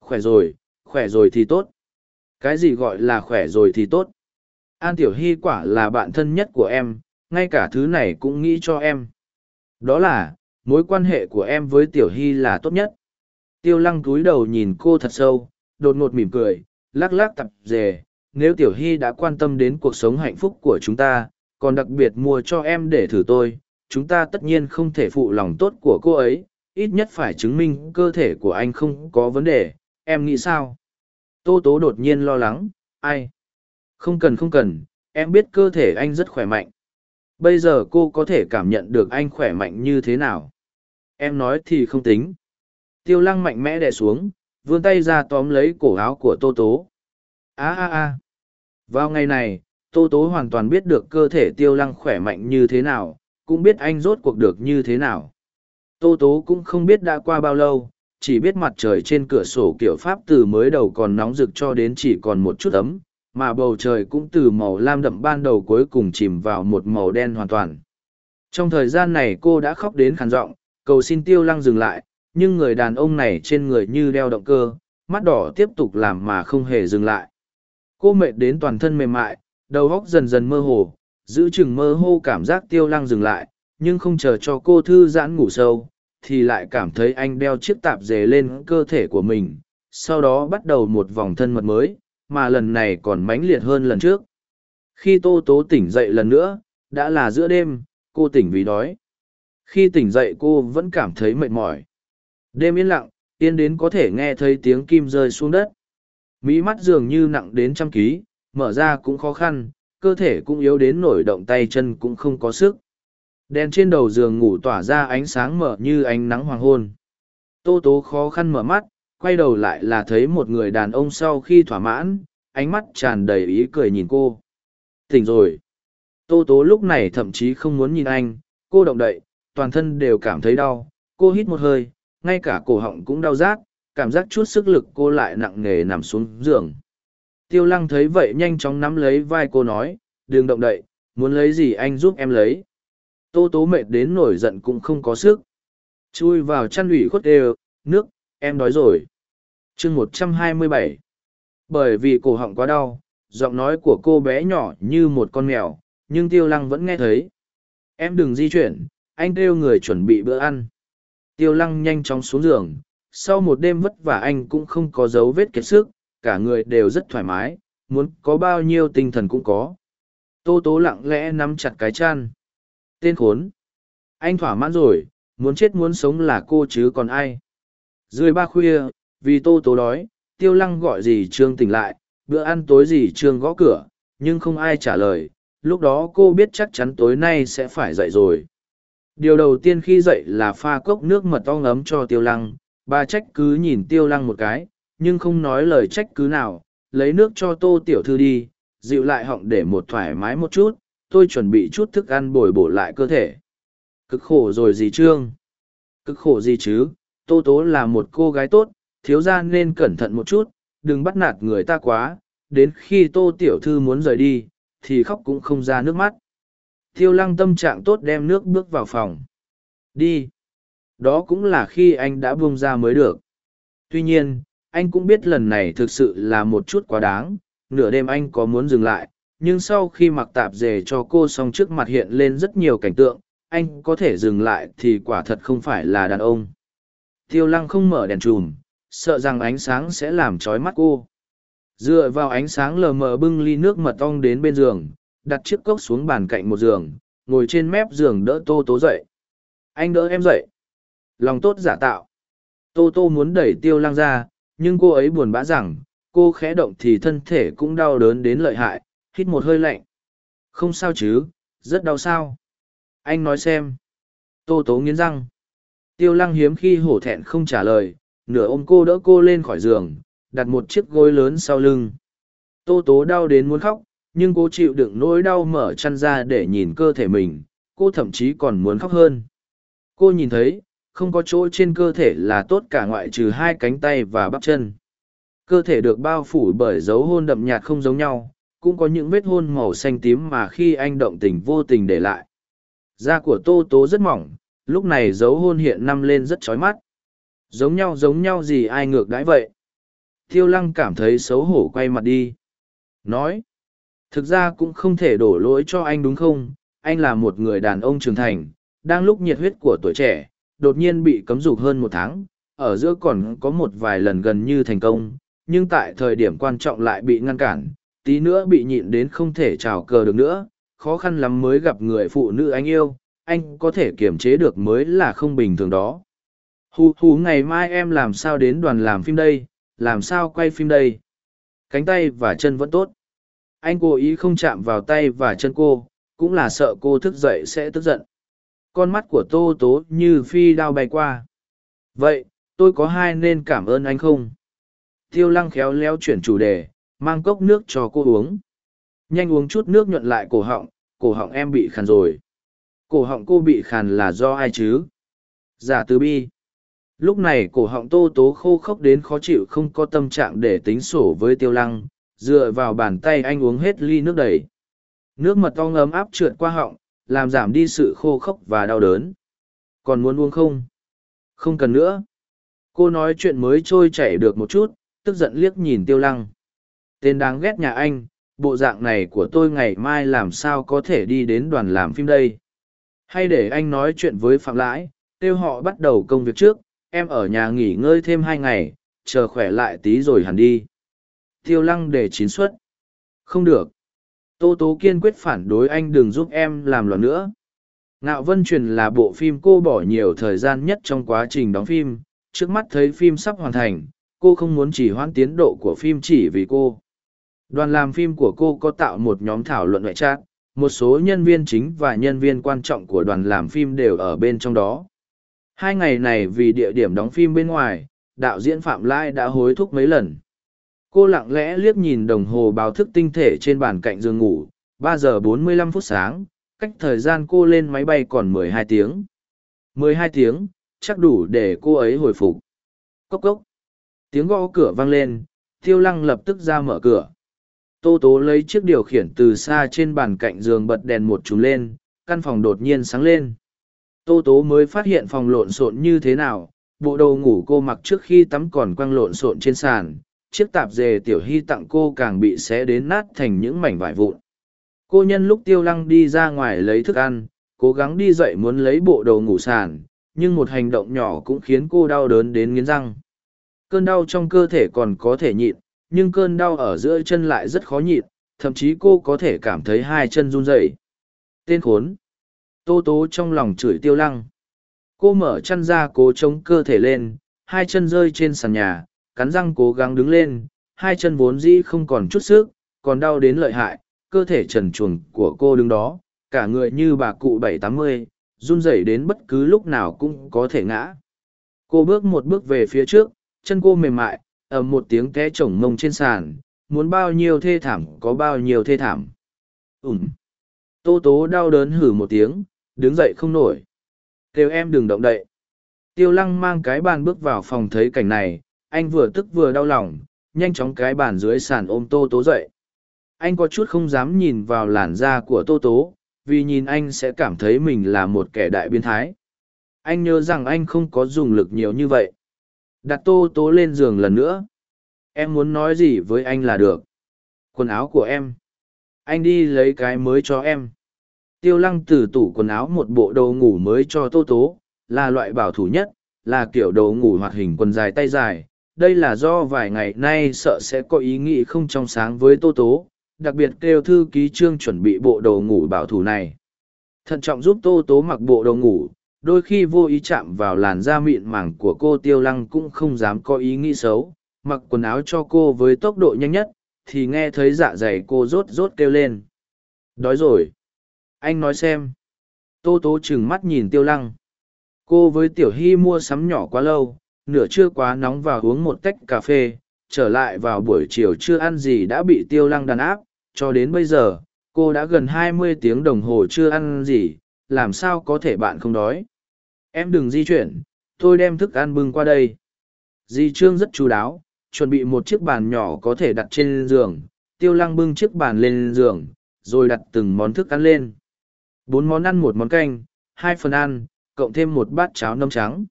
[SPEAKER 1] Khỏe rồi khỏe rồi thì tốt. Cái gì gọi là khỏe rồi thì tốt? An tiểu hy quả là bạn thân nhất của em, ngay cả thứ này cũng nghĩ cho em. Đó là, mối quan hệ của em với tiểu hy là tốt nhất. Tiêu lăng cúi đầu nhìn cô thật sâu, đột ngột mỉm cười, lắc lắc tập dề, nếu tiểu hy đã quan tâm đến cuộc sống hạnh phúc của chúng ta, còn đặc biệt mua cho em để thử tôi, chúng ta tất nhiên không thể phụ lòng tốt của cô ấy, ít nhất phải chứng minh cơ thể của anh không có vấn đề, em nghĩ sao? Tô tố đột nhiên lo lắng, ai? Không cần không cần, em biết cơ thể anh rất khỏe mạnh. Bây giờ cô có thể cảm nhận được anh khỏe mạnh như thế nào? Em nói thì không tính. Tiêu lăng mạnh mẽ đè xuống, vươn tay ra tóm lấy cổ áo của tô tố. A a a. Vào ngày này, tô tố hoàn toàn biết được cơ thể tiêu lăng khỏe mạnh như thế nào, cũng biết anh rốt cuộc được như thế nào. Tô tố cũng không biết đã qua bao lâu chỉ biết mặt trời trên cửa sổ kiểu pháp từ mới đầu còn nóng rực cho đến chỉ còn một chút ấm, mà bầu trời cũng từ màu lam đậm ban đầu cuối cùng chìm vào một màu đen hoàn toàn. Trong thời gian này cô đã khóc đến khàn giọng, cầu xin tiêu lăng dừng lại, nhưng người đàn ông này trên người như đeo động cơ, mắt đỏ tiếp tục làm mà không hề dừng lại. Cô mệt đến toàn thân mềm mại, đầu óc dần dần mơ hồ, giữ chừng mơ hô cảm giác tiêu lăng dừng lại, nhưng không chờ cho cô thư giãn ngủ sâu thì lại cảm thấy anh đeo chiếc tạp dề lên cơ thể của mình sau đó bắt đầu một vòng thân mật mới mà lần này còn mãnh liệt hơn lần trước khi tô tố tỉnh dậy lần nữa đã là giữa đêm cô tỉnh vì đói khi tỉnh dậy cô vẫn cảm thấy mệt mỏi đêm yên lặng Yên đến có thể nghe thấy tiếng kim rơi xuống đất. Mỹ mắt dường như nặng đến trăm ký, mở ra cũng khó khăn, cơ thể cũng yếu đến nổi động tay chân cũng không có sức. Đèn trên đầu giường ngủ tỏa ra ánh sáng mở như ánh nắng hoàng hôn. Tô tố khó khăn mở mắt, quay đầu lại là thấy một người đàn ông sau khi thỏa mãn, ánh mắt tràn đầy ý cười nhìn cô. Tỉnh rồi. Tô tố lúc này thậm chí không muốn nhìn anh, cô động đậy, toàn thân đều cảm thấy đau, cô hít một hơi, ngay cả cổ họng cũng đau rát, cảm giác chút sức lực cô lại nặng nề nằm xuống giường. Tiêu lăng thấy vậy nhanh chóng nắm lấy vai cô nói, đừng động đậy, muốn lấy gì anh giúp em lấy. Tô tố mệt đến nổi giận cũng không có sức. Chui vào chăn ủy khuất đều, nước, em đói rồi. chương một trăm hai mươi bảy Bởi vì cổ họng quá đau, giọng nói của cô bé nhỏ như một con mèo, nhưng tiêu lăng vẫn nghe thấy. Em đừng di chuyển, anh kêu người chuẩn bị bữa ăn. Tiêu lăng nhanh chóng xuống giường, sau một đêm vất vả anh cũng không có dấu vết kiệt sức, cả người đều rất thoải mái, muốn có bao nhiêu tinh thần cũng có. Tô tố lặng lẽ nắm chặt cái chăn. Tên khốn. Anh thỏa mãn rồi, muốn chết muốn sống là cô chứ còn ai. Dưới ba khuya, vì tô tố đói, tiêu lăng gọi gì trương tỉnh lại, bữa ăn tối gì trương gõ cửa, nhưng không ai trả lời. Lúc đó cô biết chắc chắn tối nay sẽ phải dậy rồi. Điều đầu tiên khi dậy là pha cốc nước mật ong ấm cho tiêu lăng, bà trách cứ nhìn tiêu lăng một cái, nhưng không nói lời trách cứ nào, lấy nước cho tô tiểu thư đi, dịu lại họng để một thoải mái một chút, tôi chuẩn bị chút thức ăn bồi bổ lại cơ thể. Cực khổ rồi gì trương? Cực khổ gì chứ, tô tố là một cô gái tốt, thiếu ra nên cẩn thận một chút, đừng bắt nạt người ta quá, đến khi tô tiểu thư muốn rời đi, thì khóc cũng không ra nước mắt. Tiêu lăng tâm trạng tốt đem nước bước vào phòng. Đi. Đó cũng là khi anh đã buông ra mới được. Tuy nhiên, anh cũng biết lần này thực sự là một chút quá đáng, nửa đêm anh có muốn dừng lại, nhưng sau khi mặc tạp dề cho cô xong trước mặt hiện lên rất nhiều cảnh tượng, anh có thể dừng lại thì quả thật không phải là đàn ông. Tiêu lăng không mở đèn chùm, sợ rằng ánh sáng sẽ làm trói mắt cô. Dựa vào ánh sáng lờ mờ bưng ly nước mật ong đến bên giường, đặt chiếc cốc xuống bàn cạnh một giường, ngồi trên mép giường đỡ tô tố dậy. Anh đỡ em dậy. Lòng tốt giả tạo. Tô tô muốn đẩy tiêu lăng ra, nhưng cô ấy buồn bã rằng, cô khẽ động thì thân thể cũng đau đớn đến lợi hại, hít một hơi lạnh. Không sao chứ, rất đau sao. Anh nói xem. Tô tố nghiến răng. Tiêu lăng hiếm khi hổ thẹn không trả lời, nửa ôm cô đỡ cô lên khỏi giường, đặt một chiếc gối lớn sau lưng. Tô tố đau đến muốn khóc, nhưng cô chịu đựng nỗi đau mở chăn ra để nhìn cơ thể mình, cô thậm chí còn muốn khóc hơn. Cô nhìn thấy, không có chỗ trên cơ thể là tốt cả ngoại trừ hai cánh tay và bắp chân. Cơ thể được bao phủ bởi dấu hôn đậm nhạt không giống nhau, cũng có những vết hôn màu xanh tím mà khi anh động tình vô tình để lại. Da của Tô Tố rất mỏng, lúc này dấu hôn hiện năm lên rất chói mắt. Giống nhau giống nhau gì ai ngược đãi vậy? Tiêu lăng cảm thấy xấu hổ quay mặt đi. Nói, thực ra cũng không thể đổ lỗi cho anh đúng không? Anh là một người đàn ông trưởng thành, đang lúc nhiệt huyết của tuổi trẻ, đột nhiên bị cấm dục hơn một tháng, ở giữa còn có một vài lần gần như thành công, nhưng tại thời điểm quan trọng lại bị ngăn cản, tí nữa bị nhịn đến không thể trào cờ được nữa, khó khăn lắm mới gặp người phụ nữ anh yêu, anh có thể kiềm chế được mới là không bình thường đó. Hù hù ngày mai em làm sao đến đoàn làm phim đây, làm sao quay phim đây. Cánh tay và chân vẫn tốt. Anh cố ý không chạm vào tay và chân cô, cũng là sợ cô thức dậy sẽ tức giận. Con mắt của tô tố như phi đao bay qua. Vậy, tôi có hai nên cảm ơn anh không? Tiêu lăng khéo léo chuyển chủ đề, mang cốc nước cho cô uống. Nhanh uống chút nước nhuận lại cổ họng, cổ họng em bị khàn rồi. Cổ họng cô bị khàn là do ai chứ? Giả từ bi. Lúc này cổ họng tô tố khô khốc đến khó chịu không có tâm trạng để tính sổ với tiêu lăng, dựa vào bàn tay anh uống hết ly nước đầy. Nước mật ong ấm áp trượt qua họng, làm giảm đi sự khô khốc và đau đớn. Còn muốn uống không? Không cần nữa. Cô nói chuyện mới trôi chảy được một chút, tức giận liếc nhìn tiêu lăng. Tên đáng ghét nhà anh, bộ dạng này của tôi ngày mai làm sao có thể đi đến đoàn làm phim đây. Hay để anh nói chuyện với Phạm Lãi, kêu họ bắt đầu công việc trước, em ở nhà nghỉ ngơi thêm hai ngày, chờ khỏe lại tí rồi hẳn đi. Tiêu lăng để chín suất. Không được. Tô Tố kiên quyết phản đối anh đừng giúp em làm loạn nữa. Ngạo Vân Truyền là bộ phim cô bỏ nhiều thời gian nhất trong quá trình đóng phim, trước mắt thấy phim sắp hoàn thành, cô không muốn chỉ hoãn tiến độ của phim chỉ vì cô. Đoàn làm phim của cô có tạo một nhóm thảo luận ngoại trát, một số nhân viên chính và nhân viên quan trọng của đoàn làm phim đều ở bên trong đó. Hai ngày này vì địa điểm đóng phim bên ngoài, đạo diễn Phạm Lai đã hối thúc mấy lần. Cô lặng lẽ liếc nhìn đồng hồ báo thức tinh thể trên bàn cạnh giường ngủ, ba giờ bốn mươi lăm phút sáng, cách thời gian cô lên máy bay còn mười hai tiếng. mười hai tiếng, chắc đủ để cô ấy hồi phục. Cốc cốc. Tiếng gõ cửa vang lên, tiêu lăng lập tức ra mở cửa. Tô tố lấy chiếc điều khiển từ xa trên bàn cạnh giường bật đèn một chùm lên, căn phòng đột nhiên sáng lên. Tô tố mới phát hiện phòng lộn xộn như thế nào, bộ đồ ngủ cô mặc trước khi tắm còn quăng lộn xộn trên sàn, chiếc tạp dề tiểu hy tặng cô càng bị xé đến nát thành những mảnh vải vụn. Cô nhân lúc tiêu lăng đi ra ngoài lấy thức ăn, cố gắng đi dậy muốn lấy bộ đồ ngủ sàn, nhưng một hành động nhỏ cũng khiến cô đau đớn đến nghiến răng. Cơn đau trong cơ thể còn có thể nhịn, nhưng cơn đau ở giữa chân lại rất khó nhịn, thậm chí cô có thể cảm thấy hai chân run rẩy. Tên khốn! Tô tố trong lòng chửi tiêu lăng. Cô mở chăn ra cố chống cơ thể lên, hai chân rơi trên sàn nhà, cắn răng cố gắng đứng lên, hai chân vốn dĩ không còn chút sức, còn đau đến lợi hại, cơ thể trần truồng của cô đứng đó, cả người như bà cụ bảy tám mươi, run rẩy đến bất cứ lúc nào cũng có thể ngã. Cô bước một bước về phía trước, chân cô mềm mại, ầm một tiếng té chổng mông trên sàn, muốn bao nhiêu thê thảm có bao nhiêu thê thảm. Ừm. Tô tố đau đớn hử một tiếng, đứng dậy không nổi. Kêu em đừng động đậy. Tiêu lăng mang cái bàn bước vào phòng thấy cảnh này, anh vừa tức vừa đau lòng, nhanh chóng cái bàn dưới sàn ôm tô tố dậy. Anh có chút không dám nhìn vào làn da của tô tố, vì nhìn anh sẽ cảm thấy mình là một kẻ đại biến thái. Anh nhớ rằng anh không có dùng lực nhiều như vậy. Đặt tô tố lên giường lần nữa. Em muốn nói gì với anh là được. Quần áo của em. Anh đi lấy cái mới cho em tiêu lăng từ tủ quần áo một bộ đồ ngủ mới cho tô tố, là loại bảo thủ nhất, là kiểu đồ ngủ hoạt hình quần dài tay dài đây là do vài ngày nay sợ sẽ có ý nghĩ không trong sáng với tô tố, đặc biệt kêu thư ký trương chuẩn bị bộ đồ ngủ bảo thủ này thận trọng giúp tô tố mặc bộ đồ ngủ đôi khi vô ý chạm vào làn da mịn màng của cô tiêu lăng cũng không dám có ý nghĩ xấu, mặc quần áo cho cô với tốc độ nhanh nhất, thì nghe thấy dạ dày cô rốt rốt kêu lên. Đói rồi. Anh nói xem. Tô tố chừng mắt nhìn tiêu lăng. Cô với tiểu hy mua sắm nhỏ quá lâu, nửa trưa quá nóng và uống một tách cà phê, trở lại vào buổi chiều chưa ăn gì đã bị tiêu lăng đàn áp, cho đến bây giờ, cô đã gần hai mươi tiếng đồng hồ chưa ăn gì, làm sao có thể bạn không đói? Em đừng di chuyển, tôi đem thức ăn bưng qua đây. Di trương rất chú đáo, chuẩn bị một chiếc bàn nhỏ có thể đặt trên giường. Tiêu lăng bưng chiếc bàn lên giường, rồi đặt từng món thức ăn lên. Bốn món ăn, một món canh, hai phần ăn, cộng thêm một bát cháo nấm trắng.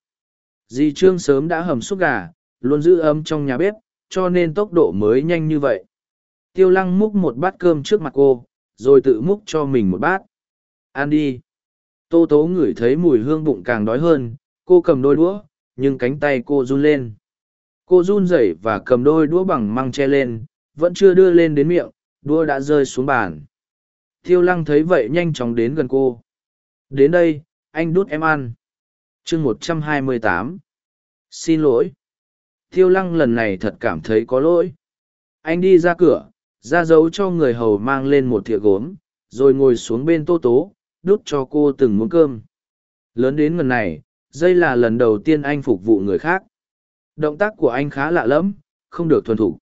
[SPEAKER 1] Di trương sớm đã hầm xúc gà, luôn giữ ấm trong nhà bếp, cho nên tốc độ mới nhanh như vậy. Tiêu lăng múc một bát cơm trước mặt cô, rồi tự múc cho mình một bát. Ăn đi tô tố ngửi thấy mùi hương bụng càng đói hơn cô cầm đôi đũa nhưng cánh tay cô run lên cô run rẩy và cầm đôi đũa bằng măng che lên vẫn chưa đưa lên đến miệng đũa đã rơi xuống bàn Tiêu lăng thấy vậy nhanh chóng đến gần cô. Đến đây, anh đút em ăn. chương một trăm hai mươi tám. Xin lỗi. Tiêu lăng lần này thật cảm thấy có lỗi. Anh đi ra cửa, ra dấu cho người hầu mang lên một thìa gốm, rồi ngồi xuống bên tô tố, đút cho cô từng muỗng cơm. Lớn đến gần này, đây là lần đầu tiên anh phục vụ người khác. Động tác của anh khá lạ lẫm, không được thuần thủ.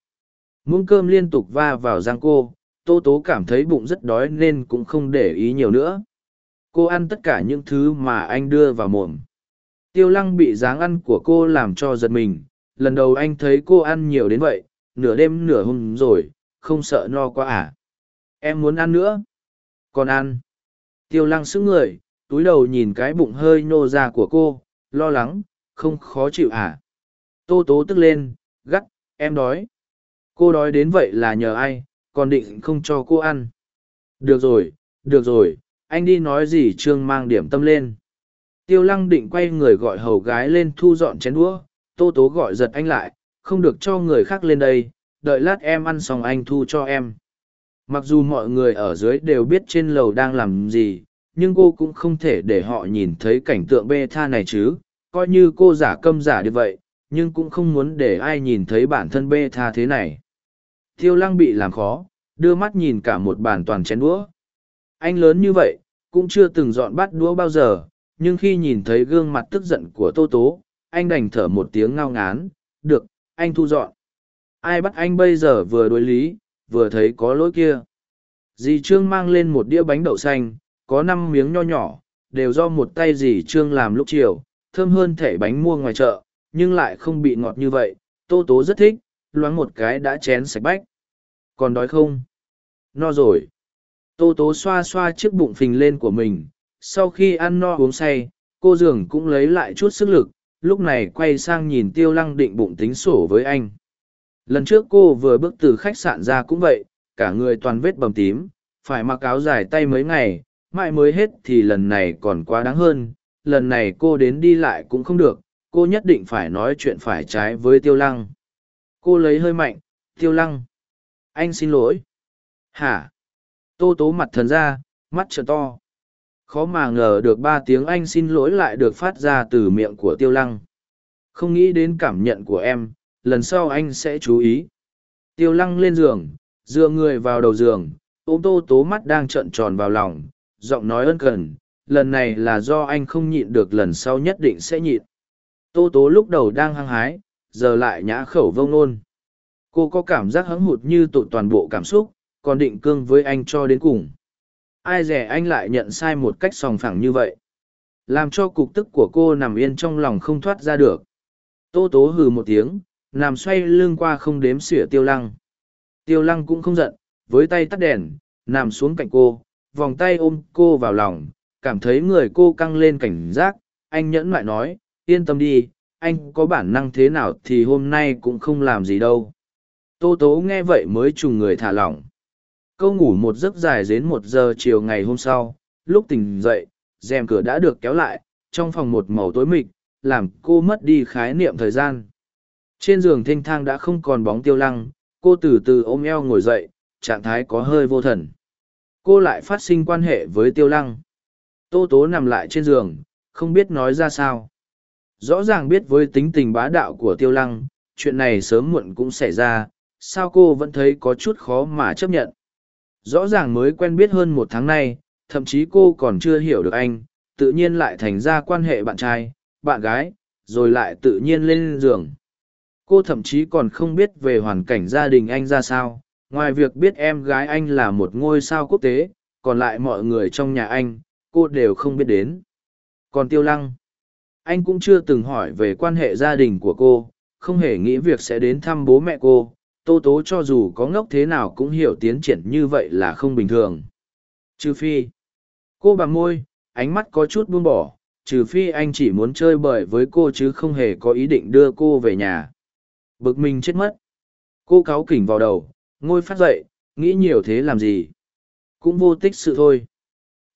[SPEAKER 1] Muỗng cơm liên tục va vào răng cô, tô tố cảm thấy bụng rất đói nên cũng không để ý nhiều nữa cô ăn tất cả những thứ mà anh đưa vào mồm tiêu lăng bị dáng ăn của cô làm cho giật mình lần đầu anh thấy cô ăn nhiều đến vậy nửa đêm nửa hôm rồi không sợ no quá à em muốn ăn nữa còn ăn tiêu lăng sững người túi đầu nhìn cái bụng hơi nhô ra của cô lo lắng không khó chịu à tô tố tức lên gắt em đói cô đói đến vậy là nhờ ai còn định không cho cô ăn. Được rồi, được rồi, anh đi nói gì trương mang điểm tâm lên. Tiêu lăng định quay người gọi hầu gái lên thu dọn chén đũa, tô tố gọi giật anh lại, không được cho người khác lên đây, đợi lát em ăn xong anh thu cho em. Mặc dù mọi người ở dưới đều biết trên lầu đang làm gì, nhưng cô cũng không thể để họ nhìn thấy cảnh tượng bê tha này chứ, coi như cô giả câm giả như vậy, nhưng cũng không muốn để ai nhìn thấy bản thân bê tha thế này. Tiêu lăng bị làm khó, đưa mắt nhìn cả một bàn toàn chén đũa. Anh lớn như vậy, cũng chưa từng dọn bát đũa bao giờ, nhưng khi nhìn thấy gương mặt tức giận của Tô Tố, anh đành thở một tiếng ngao ngán, được, anh thu dọn. Ai bắt anh bây giờ vừa đối lý, vừa thấy có lỗi kia. Dì Trương mang lên một đĩa bánh đậu xanh, có năm miếng nho nhỏ, đều do một tay dì Trương làm lúc chiều, thơm hơn thẻ bánh mua ngoài chợ, nhưng lại không bị ngọt như vậy. Tô Tố rất thích, loáng một cái đã chén sạch bách. Còn đói không? No rồi. Tô Tố xoa xoa chiếc bụng phình lên của mình. Sau khi ăn no uống say, cô dường cũng lấy lại chút sức lực, lúc này quay sang nhìn tiêu lăng định bụng tính sổ với anh. Lần trước cô vừa bước từ khách sạn ra cũng vậy, cả người toàn vết bầm tím, phải mặc áo dài tay mấy ngày, mãi mới hết thì lần này còn quá đáng hơn. Lần này cô đến đi lại cũng không được, cô nhất định phải nói chuyện phải trái với tiêu lăng. Cô lấy hơi mạnh, tiêu lăng. Anh xin lỗi. Hả? Tô tố mặt thần ra, mắt trợ to. Khó mà ngờ được ba tiếng anh xin lỗi lại được phát ra từ miệng của tiêu lăng. Không nghĩ đến cảm nhận của em, lần sau anh sẽ chú ý. Tiêu lăng lên giường, dựa người vào đầu giường, ôm tô tố mắt đang trợn tròn vào lòng, giọng nói ân cần, lần này là do anh không nhịn được lần sau nhất định sẽ nhịn. Tô tố lúc đầu đang hăng hái, giờ lại nhã khẩu vông nôn. Cô có cảm giác hứng hụt như tụt toàn bộ cảm xúc, còn định cương với anh cho đến cùng. Ai rẻ anh lại nhận sai một cách sòng phẳng như vậy. Làm cho cục tức của cô nằm yên trong lòng không thoát ra được. Tô tố hừ một tiếng, nằm xoay lưng qua không đếm xỉa tiêu lăng. Tiêu lăng cũng không giận, với tay tắt đèn, nằm xuống cạnh cô, vòng tay ôm cô vào lòng, cảm thấy người cô căng lên cảnh giác, anh nhẫn lại nói, yên tâm đi, anh có bản năng thế nào thì hôm nay cũng không làm gì đâu. Tô tố nghe vậy mới trùng người thả lỏng. Câu ngủ một giấc dài đến một giờ chiều ngày hôm sau, lúc tỉnh dậy, rèm cửa đã được kéo lại, trong phòng một màu tối mịt, làm cô mất đi khái niệm thời gian. Trên giường thanh thang đã không còn bóng tiêu lăng, cô từ từ ôm eo ngồi dậy, trạng thái có hơi vô thần. Cô lại phát sinh quan hệ với tiêu lăng. Tô tố nằm lại trên giường, không biết nói ra sao. Rõ ràng biết với tính tình bá đạo của tiêu lăng, chuyện này sớm muộn cũng xảy ra, sao cô vẫn thấy có chút khó mà chấp nhận. Rõ ràng mới quen biết hơn một tháng nay, thậm chí cô còn chưa hiểu được anh, tự nhiên lại thành ra quan hệ bạn trai, bạn gái, rồi lại tự nhiên lên giường. Cô thậm chí còn không biết về hoàn cảnh gia đình anh ra sao, ngoài việc biết em gái anh là một ngôi sao quốc tế, còn lại mọi người trong nhà anh, cô đều không biết đến. Còn Tiêu Lăng, anh cũng chưa từng hỏi về quan hệ gia đình của cô, không hề nghĩ việc sẽ đến thăm bố mẹ cô, tô tố cho dù có ngốc thế nào cũng hiểu tiến triển như vậy là không bình thường. Trừ phi cô bằng môi ánh mắt có chút buông bỏ trừ phi anh chỉ muốn chơi bời với cô chứ không hề có ý định đưa cô về nhà bực mình chết mất. Cô cáo kỉnh vào đầu, ngôi phát dậy, nghĩ nhiều thế làm gì? Cũng vô tích sự thôi.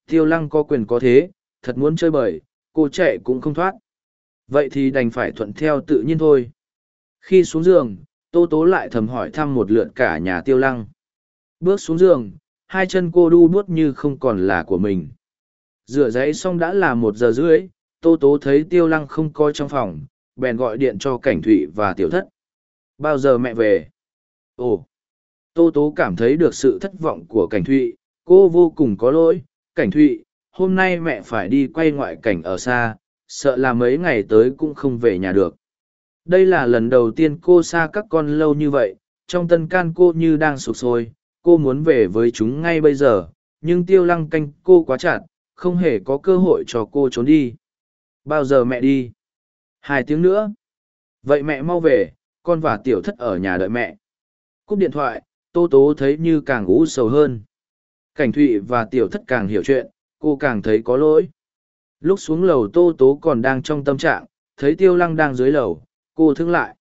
[SPEAKER 1] Tiêu lăng có quyền có thế, thật muốn chơi bời, cô chạy cũng không thoát. Vậy thì đành phải thuận theo tự nhiên thôi. Khi xuống giường, tô tố lại thầm hỏi thăm một lượt cả nhà tiêu lăng. Bước xuống giường, hai chân cô đu buốt như không còn là của mình. Rửa giấy xong đã là một giờ rưỡi, tô tố thấy tiêu lăng không coi trong phòng, bèn gọi điện cho cảnh thụy và tiểu thất bao giờ mẹ về? Ồ, tô tố cảm thấy được sự thất vọng của cảnh thụy. Cô vô cùng có lỗi. Cảnh thụy, hôm nay mẹ phải đi quay ngoại cảnh ở xa. Sợ là mấy ngày tới cũng không về nhà được. Đây là lần đầu tiên cô xa các con lâu như vậy. Trong tân can cô như đang sụp sôi. Cô muốn về với chúng ngay bây giờ. Nhưng tiêu lăng canh cô quá chặt, không hề có cơ hội cho cô trốn đi. Bao giờ mẹ đi? Hai tiếng nữa. Vậy mẹ mau về con và tiểu thất ở nhà đợi mẹ. Cúp điện thoại, tô tố thấy như càng ú sầu hơn. Cảnh thụy và tiểu thất càng hiểu chuyện, cô càng thấy có lỗi. Lúc xuống lầu tô tố còn đang trong tâm trạng, thấy tiêu lăng đang dưới lầu, cô thương lại.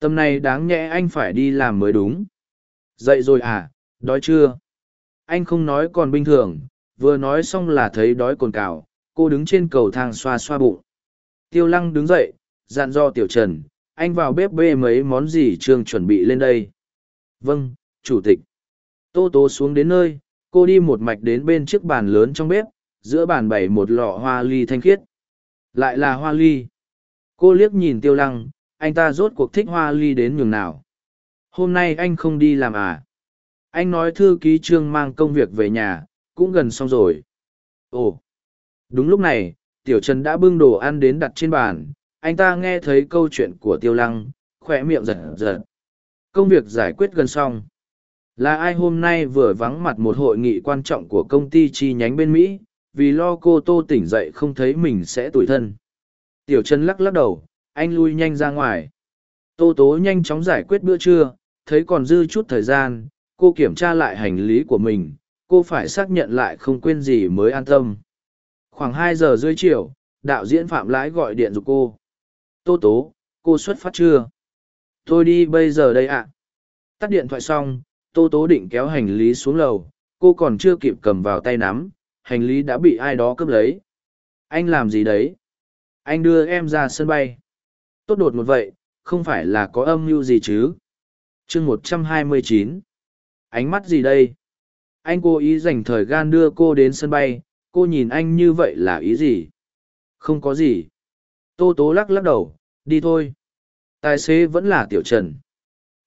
[SPEAKER 1] Tâm này đáng nhẽ anh phải đi làm mới đúng. Dậy rồi à đói chưa? Anh không nói còn bình thường, vừa nói xong là thấy đói cồn cào, cô đứng trên cầu thang xoa xoa bụng. Tiêu lăng đứng dậy, dặn do tiểu trần anh vào bếp bê mấy món gì trương chuẩn bị lên đây? Vâng chủ tịch. Tô tố xuống đến nơi, cô đi một mạch đến bên chiếc bàn lớn trong bếp, giữa bàn bày một lọ hoa ly thanh khiết. Lại là hoa ly. Cô liếc nhìn tiêu lăng, anh ta rốt cuộc thích hoa ly đến nhường nào? Hôm nay anh không đi làm à? Anh nói thư ký trương mang công việc về nhà, cũng gần xong rồi. Ồ. Đúng lúc này, tiểu trần đã bưng đồ ăn đến đặt trên bàn anh ta nghe thấy câu chuyện của tiêu lăng khoe miệng giật giật. Công việc giải quyết gần xong. Là ai hôm nay vừa vắng mặt một hội nghị quan trọng của công ty chi nhánh bên mỹ, vì lo cô tô tỉnh dậy không thấy mình sẽ tủi thân. Tiểu chân lắc lắc đầu, anh lui nhanh ra ngoài. Tô tố nhanh chóng giải quyết bữa trưa, thấy còn dư chút thời gian, cô kiểm tra lại hành lý của mình, cô phải xác nhận lại không quên gì mới an tâm. Khoảng hai giờ rưỡi chiều, đạo diễn phạm lãi gọi điện giục cô tô tố, cô xuất phát chưa? Tôi đi bây giờ đây ạ. Tắt điện thoại xong, tô tố định kéo hành lý xuống lầu, cô còn chưa kịp cầm vào tay nắm, hành lý đã bị ai đó cướp lấy. Anh làm gì đấy? Anh đưa em ra sân bay. Tốt đột một vậy, không phải là có âm mưu gì chứ? Chương một trăm hai mươi chín. Ánh mắt gì đây? Anh cố ý dành thời gian đưa cô đến sân bay, cô nhìn anh như vậy là ý gì? Không có gì tô tố lắc lắc đầu, đi thôi. Tài xế vẫn là tiểu trần.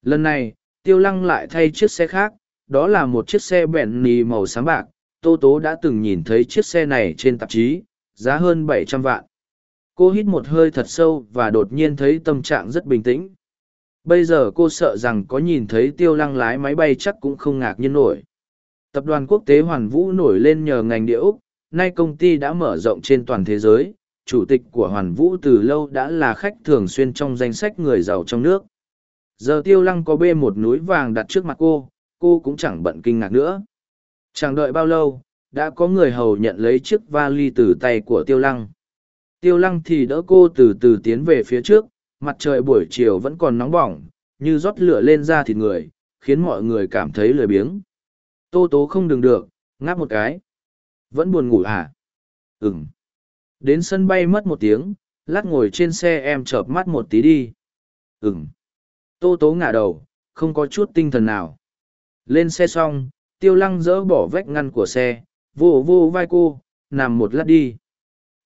[SPEAKER 1] Lần này, tiêu lăng lại thay chiếc xe khác, đó là một chiếc xe bẹn nì màu sáng bạc. Tô tố đã từng nhìn thấy chiếc xe này trên tạp chí, giá hơn bảy trăm vạn. Cô hít một hơi thật sâu và đột nhiên thấy tâm trạng rất bình tĩnh. Bây giờ cô sợ rằng có nhìn thấy tiêu lăng lái máy bay chắc cũng không ngạc nhiên nổi. Tập đoàn quốc tế hoàn vũ nổi lên nhờ ngành địa úc nay công ty đã mở rộng trên toàn thế giới chủ tịch của hoàn vũ từ lâu đã là khách thường xuyên trong danh sách người giàu trong nước. Giờ tiêu lăng có bê một núi vàng đặt trước mặt cô cô cũng chẳng bận kinh ngạc nữa. Chẳng đợi bao lâu, đã có người hầu nhận lấy chiếc vali từ tay của tiêu lăng. Tiêu lăng thì đỡ cô từ từ tiến về phía trước, mặt trời buổi chiều vẫn còn nóng bỏng, như rót lửa lên da thịt người, khiến mọi người cảm thấy lười biếng. Tô tố không đừng được, ngáp một cái. Vẫn buồn ngủ à? Ừm đến sân bay mất một tiếng lát ngồi trên xe em chợp mắt một tí đi. Ừm, tô tố ngả đầu không có chút tinh thần nào. Lên xe xong tiêu lăng dỡ bỏ vách ngăn của xe vô vô vai cô nằm một lát đi.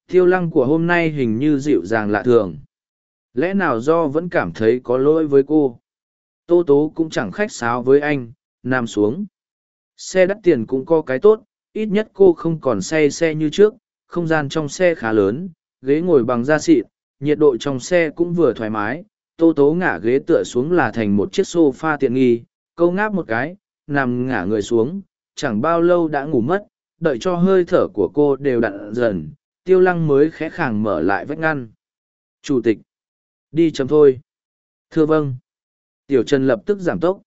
[SPEAKER 1] Tiêu lăng của hôm nay hình như dịu dàng lạ thường. Lẽ nào do vẫn cảm thấy có lỗi với cô? Tô tố cũng chẳng khách sáo với anh nằm xuống. Xe đắt tiền cũng có cái tốt ít nhất cô không còn say xe như trước không gian trong xe khá lớn, ghế ngồi bằng da xịn, nhiệt độ trong xe cũng vừa thoải mái. Tô tố ngả ghế tựa xuống là thành một chiếc sofa tiện nghi, câu ngáp một cái, nằm ngả người xuống, chẳng bao lâu đã ngủ mất, đợi cho hơi thở của cô đều đặn dần, tiêu lăng mới khẽ khàng mở lại vách ngăn. Chủ tịch, đi chấm thôi. Thưa vâng. Tiểu trần lập tức giảm tốc.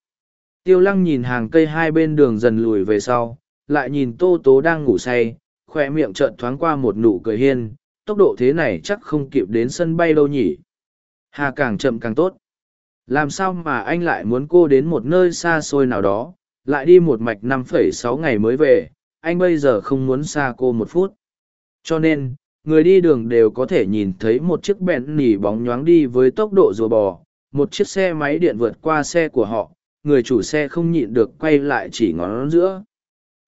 [SPEAKER 1] Tiêu lăng nhìn hàng cây hai bên đường dần lùi về sau, lại nhìn tô tố đang ngủ say khoe miệng trợn thoáng qua một nụ cười hiên, tốc độ thế này chắc không kịp đến sân bay đâu nhỉ? Hà càng chậm càng tốt. Làm sao mà anh lại muốn cô đến một nơi xa xôi nào đó, lại đi một mạch năm phẩy sáu ngày mới về, anh bây giờ không muốn xa cô một phút. Cho nên, người đi đường đều có thể nhìn thấy một chiếc bẹn nỉ bóng nhoáng đi với tốc độ rùa bò, một chiếc xe máy điện vượt qua xe của họ, người chủ xe không nhịn được quay lại chỉ ngón giữa.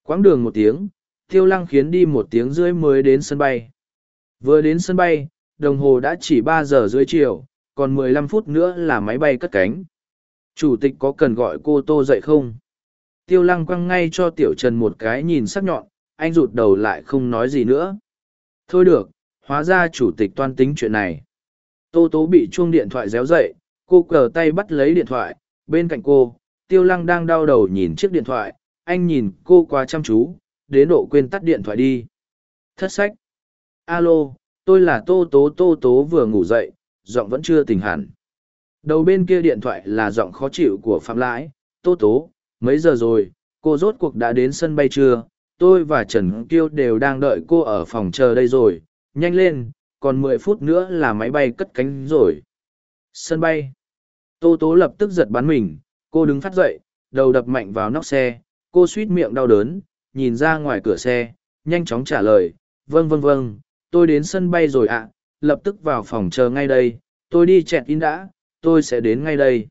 [SPEAKER 1] Quãng đường một tiếng tiêu lăng khiến đi một tiếng rưỡi mới đến sân bay. Vừa đến sân bay, đồng hồ đã chỉ ba giờ rưỡi chiều, còn mười lăm phút nữa là máy bay cất cánh. Chủ tịch có cần gọi cô tô dậy không? Tiêu lăng quăng ngay cho tiểu trần một cái nhìn sắc nhọn, anh rụt đầu lại không nói gì nữa. Thôi được, hóa ra chủ tịch toan tính chuyện này. Tô tố bị chuông điện thoại réo dậy, cô cờ tay bắt lấy điện thoại, bên cạnh cô, tiêu lăng đang đau đầu nhìn chiếc điện thoại, anh nhìn cô quá chăm chú đến độ quên tắt điện thoại đi. Thất sách. Alo, tôi là tô tố tô tố vừa ngủ dậy, giọng vẫn chưa tỉnh hẳn. Đầu bên kia điện thoại là giọng khó chịu của phạm lãi. Tô tố, mấy giờ rồi? Cô rốt cuộc đã đến sân bay chưa? Tôi và trần kiêu đều đang đợi cô ở phòng chờ đây rồi. Nhanh lên, còn mười phút nữa là máy bay cất cánh rồi. Sân bay. Tô tố lập tức giật bắn mình. Cô đứng phát dậy, đầu đập mạnh vào nóc xe. Cô suýt miệng đau đớn nhìn ra ngoài cửa xe, nhanh chóng trả lời vâng vâng vâng tôi đến sân bay rồi ạ, lập tức vào phòng chờ ngay đây, tôi đi chẹt in đã, tôi sẽ đến ngay đây.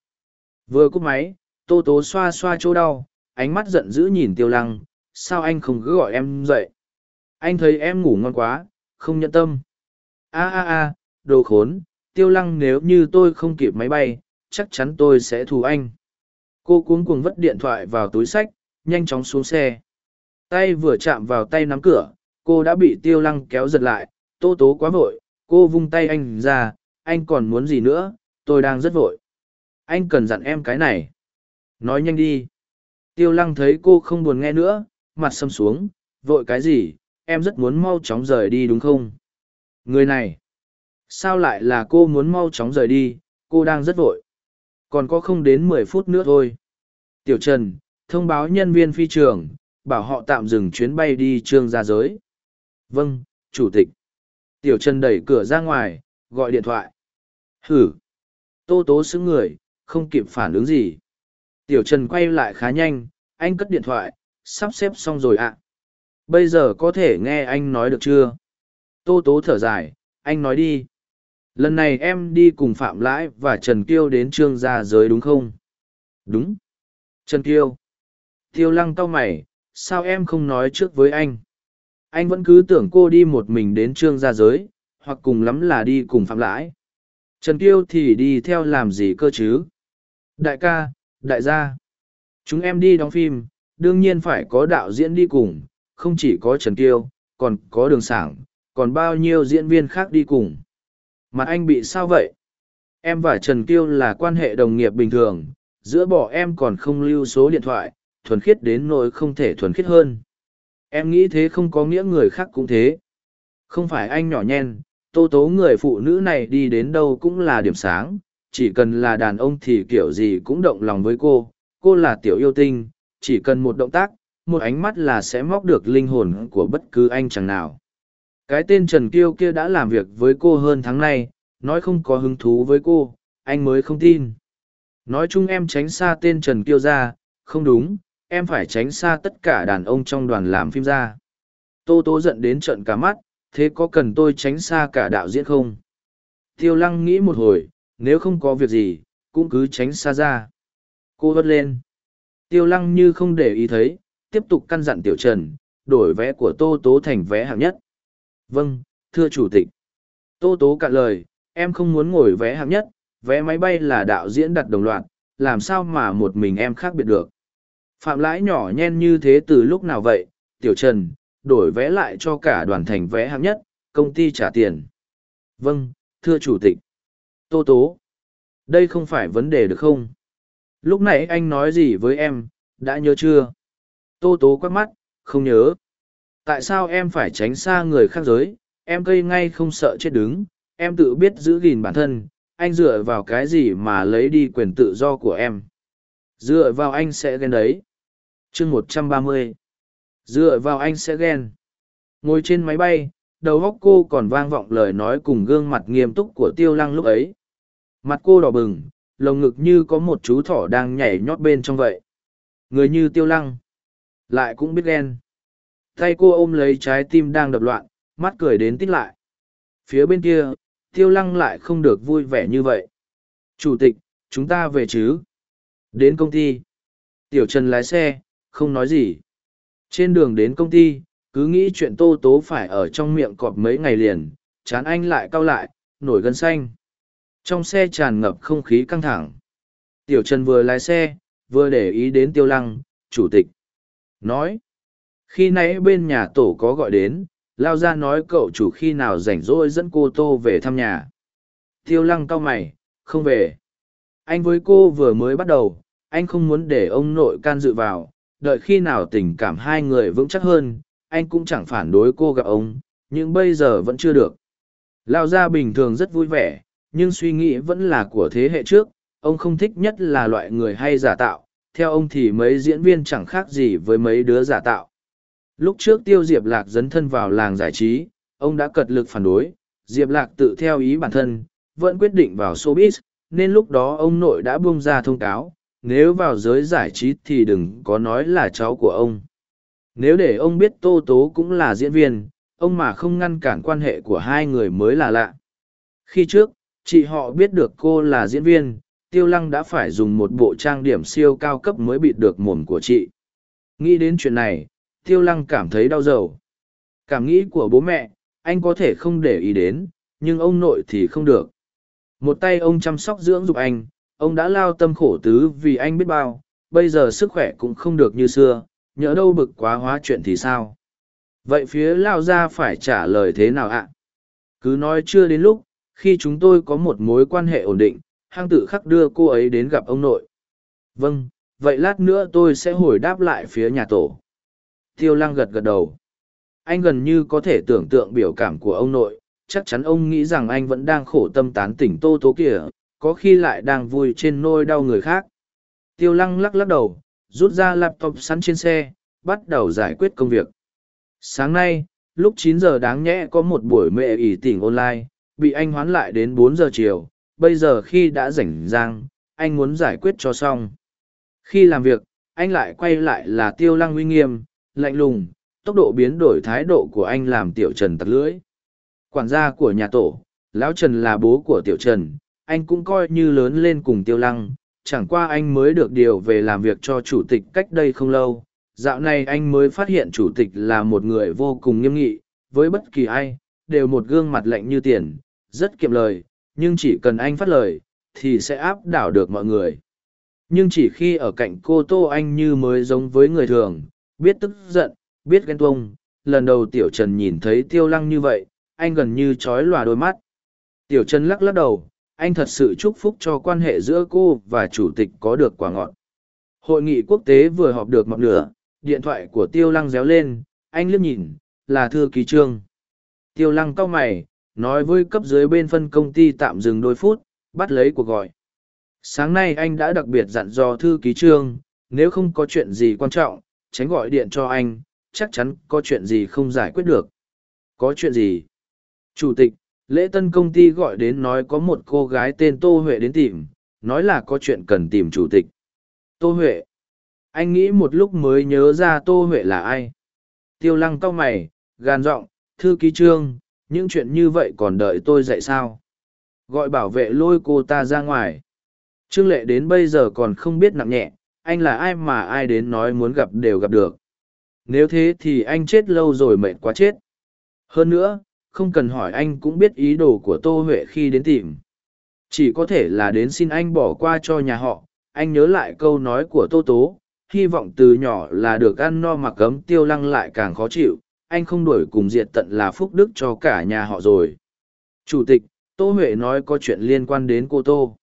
[SPEAKER 1] Vừa cúp máy, tô tố xoa xoa chỗ đau, ánh mắt giận dữ nhìn tiêu lăng, sao anh không cứ gọi em dậy? Anh thấy em ngủ ngon quá, không nhận tâm. A a a, đồ khốn, tiêu lăng nếu như tôi không kịp máy bay, chắc chắn tôi sẽ thù anh. Cô cuống cuồng vất điện thoại vào túi sách, nhanh chóng xuống xe tay vừa chạm vào tay nắm cửa, cô đã bị tiêu lăng kéo giật lại, tô tố quá vội, cô vung tay anh ra, anh còn muốn gì nữa? Tôi đang rất vội. Anh cần dặn em cái này. Nói nhanh đi. Tiêu lăng thấy cô không buồn nghe nữa, mặt sâm xuống, vội cái gì? Em rất muốn mau chóng rời đi đúng không? Người này. Sao lại là cô muốn mau chóng rời đi? Cô đang rất vội. Còn có không đến mười phút nữa thôi. Tiểu trần, thông báo nhân viên phi trường bảo họ tạm dừng chuyến bay đi trương gia giới. Vâng chủ tịch. Tiểu trần đẩy cửa ra ngoài, gọi điện thoại. Hử? Tô tố xứng người, không kịp phản ứng gì. Tiểu trần quay lại khá nhanh, anh cất điện thoại, sắp xếp xong rồi ạ. Bây giờ có thể nghe anh nói được chưa? Tô tố thở dài, anh nói đi. Lần này em đi cùng phạm lãi và trần kiêu đến trương gia giới đúng không? Đúng. Trần kiêu. Tiêu lăng cau mày sao em không nói trước với anh? Anh vẫn cứ tưởng cô đi một mình đến trương gia giới hoặc cùng lắm là đi cùng phạm lãi. Trần Tiêu thì đi theo làm gì cơ chứ? Đại ca đại gia chúng em đi đóng phim đương nhiên phải có đạo diễn đi cùng không chỉ có trần Tiêu, còn có đường sảng còn bao nhiêu diễn viên khác đi cùng. Mặt anh bị sao vậy? Em và trần Tiêu là quan hệ đồng nghiệp bình thường giữa bỏ em còn không lưu số điện thoại thuần khiết đến nỗi không thể thuần khiết hơn. Em nghĩ thế không có nghĩa người khác cũng thế. Không phải anh nhỏ nhen, tô tố người phụ nữ này đi đến đâu cũng là điểm sáng, chỉ cần là đàn ông thì kiểu gì cũng động lòng với cô cô là tiểu yêu tinh, chỉ cần một động tác, một ánh mắt là sẽ móc được linh hồn của bất cứ anh chẳng nào. Cái tên trần kiêu kia đã làm việc với cô hơn tháng nay, nói không có hứng thú với cô, anh mới không tin. Nói chung em tránh xa tên trần kiêu ra, không đúng em phải tránh xa tất cả đàn ông trong đoàn làm phim ra. Tô tố giận đến trận cả mắt, thế có cần tôi tránh xa cả đạo diễn không? Tiêu lăng nghĩ một hồi, nếu không có việc gì, cũng cứ tránh xa ra. Cô vất lên. Tiêu lăng như không để ý thấy, tiếp tục căn dặn tiểu trần, đổi vé của tô tố thành vé hạng nhất. Vâng thưa chủ tịch. Tô tố cạn lời, em không muốn ngồi vé hạng nhất, vé máy bay là đạo diễn đặt đồng loạt, làm sao mà một mình em khác biệt được? Phạm lãi nhỏ nhen như thế từ lúc nào vậy? Tiểu trần, đổi vé lại cho cả đoàn thành vé hạng nhất, công ty trả tiền. Vâng thưa chủ tịch. Tô tố, đây không phải vấn đề được không? Lúc nãy anh nói gì với em, đã nhớ chưa? Tô tố quắc mắt, không nhớ. Tại sao em phải tránh xa người khác giới? Em cây ngay không sợ chết đứng. Em tự biết giữ gìn bản thân. Anh dựa vào cái gì mà lấy đi quyền tự do của em? Dựa vào anh sẽ ghen đấy chương một trăm ba mươi. Dựa vào anh sẽ ghen. Ngồi trên máy bay, đầu góc cô còn vang vọng lời nói cùng gương mặt nghiêm túc của tiêu lăng lúc ấy. Mặt cô đỏ bừng, lồng ngực như có một chú thỏ đang nhảy nhót bên trong vậy. Người như tiêu lăng, lại cũng biết ghen. Tay cô ôm lấy trái tim đang đập loạn, mắt cười đến tít lại. Phía bên kia, tiêu lăng lại không được vui vẻ như vậy. Chủ tịch, chúng ta về chứ? Đến công ty. Tiểu trần lái xe không nói gì. Trên đường đến công ty, cứ nghĩ chuyện tô tố phải ở trong miệng cọp mấy ngày liền, chán anh lại cau lại, nổi gân xanh. Trong xe tràn ngập không khí căng thẳng. Tiểu trần vừa lái xe, vừa để ý đến tiêu lăng, chủ tịch. Nói, khi nãy bên nhà tổ có gọi đến, lao ra nói cậu chủ khi nào rảnh rỗi dẫn cô tô về thăm nhà. Tiêu lăng cau mày, không về. Anh với cô vừa mới bắt đầu, anh không muốn để ông nội can dự vào đợi khi nào tình cảm hai người vững chắc hơn, anh cũng chẳng phản đối cô gặp ông, nhưng bây giờ vẫn chưa được. Lao gia bình thường rất vui vẻ, nhưng suy nghĩ vẫn là của thế hệ trước, ông không thích nhất là loại người hay giả tạo, theo ông thì mấy diễn viên chẳng khác gì với mấy đứa giả tạo. Lúc trước tiêu diệp lạc dấn thân vào làng giải trí, ông đã cật lực phản đối, diệp lạc tự theo ý bản thân, vẫn quyết định vào showbiz, nên lúc đó ông nội đã buông ra thông cáo nếu vào giới giải trí thì đừng có nói là cháu của ông. Nếu để ông biết tô tố cũng là diễn viên ông mà không ngăn cản quan hệ của hai người mới là lạ. Khi trước chị họ biết được cô là diễn viên tiêu lăng đã phải dùng một bộ trang điểm siêu cao cấp mới bịt được mồm của chị. Nghĩ đến chuyện này tiêu lăng cảm thấy đau dầu cảm nghĩ của bố mẹ anh có thể không để ý đến nhưng ông nội thì không được. Một tay ông chăm sóc dưỡng dục anh, ông đã lao tâm khổ tứ vì anh biết bao, bây giờ sức khỏe cũng không được như xưa, nhỡ đâu bực quá hóa chuyện thì sao? Vậy phía Lao Gia phải trả lời thế nào ạ? Cứ nói chưa đến lúc, khi chúng tôi có một mối quan hệ ổn định, hang tự khắc đưa cô ấy đến gặp ông nội. Vâng, vậy lát nữa tôi sẽ hồi đáp lại phía nhà tổ. Tiêu lăng gật gật đầu. Anh gần như có thể tưởng tượng biểu cảm của ông nội, chắc chắn ông nghĩ rằng anh vẫn đang khổ tâm tán tỉnh tô tố kìa, có khi lại đang vui trên nôi đau người khác. Tiêu lăng lắc lắc đầu, rút ra laptop sẵn trên xe, bắt đầu giải quyết công việc. Sáng nay, lúc 9 giờ đáng nhẽ có một buổi mẹ ỉ tỉnh online, bị anh hoán lại đến 4 giờ chiều, bây giờ khi đã rảnh rang, anh muốn giải quyết cho xong. Khi làm việc, anh lại quay lại là tiêu lăng uy nghiêm, lạnh lùng, tốc độ biến đổi thái độ của anh làm tiểu trần tặc lưỡi. Quản gia của nhà tổ, lão trần là bố của tiểu trần, anh cũng coi như lớn lên cùng tiêu lăng, chẳng qua anh mới được điều về làm việc cho chủ tịch cách đây không lâu. Dạo này anh mới phát hiện chủ tịch là một người vô cùng nghiêm nghị, với bất kỳ ai, đều một gương mặt lạnh như tiền, rất kiệm lời, nhưng chỉ cần anh phát lời, thì sẽ áp đảo được mọi người. Nhưng chỉ khi ở cạnh cô Tô Anh như mới giống với người thường, biết tức giận, biết ghen tuông, lần đầu Tiểu Trần nhìn thấy Tiêu Lăng như vậy, anh gần như trói lòa đôi mắt. Tiểu Trần lắc lắc đầu, anh thật sự chúc phúc cho quan hệ giữa cô và chủ tịch có được quả ngọt. Hội nghị quốc tế vừa họp được một nửa, điện thoại của Tiêu Lăng réo lên, anh liếc nhìn, là thư ký trương. Tiêu Lăng cau mày, nói với cấp dưới bên phân công ty tạm dừng đôi phút, bắt lấy cuộc gọi. Sáng nay anh đã đặc biệt dặn dò thư ký trương, nếu không có chuyện gì quan trọng, tránh gọi điện cho anh, chắc chắn có chuyện gì không giải quyết được. Có chuyện gì? Chủ tịch, lễ tân công ty gọi đến nói có một cô gái tên Tô Huệ đến tìm, nói là có chuyện cần tìm chủ tịch. Tô Huệ. Anh nghĩ một lúc mới nhớ ra Tô Huệ là ai. Tiêu lăng cau mày, gan giọng thư ký trương, những chuyện như vậy còn đợi tôi dạy sao? Gọi bảo vệ lôi cô ta ra ngoài. Trương Lệ đến bây giờ còn không biết nặng nhẹ, anh là ai mà ai đến nói muốn gặp đều gặp được. Nếu thế thì anh chết lâu rồi mệt quá chết. Hơn nữa, không cần hỏi anh cũng biết ý đồ của Tô Huệ khi đến tìm. Chỉ có thể là đến xin anh bỏ qua cho nhà họ, anh nhớ lại câu nói của Tô Tố, hy vọng từ nhỏ là được ăn no mặc cấm tiêu lăng lại càng khó chịu, anh không đuổi cùng diệt tận là phúc đức cho cả nhà họ rồi. Chủ tịch, Tô Huệ nói có chuyện liên quan đến cô Tô.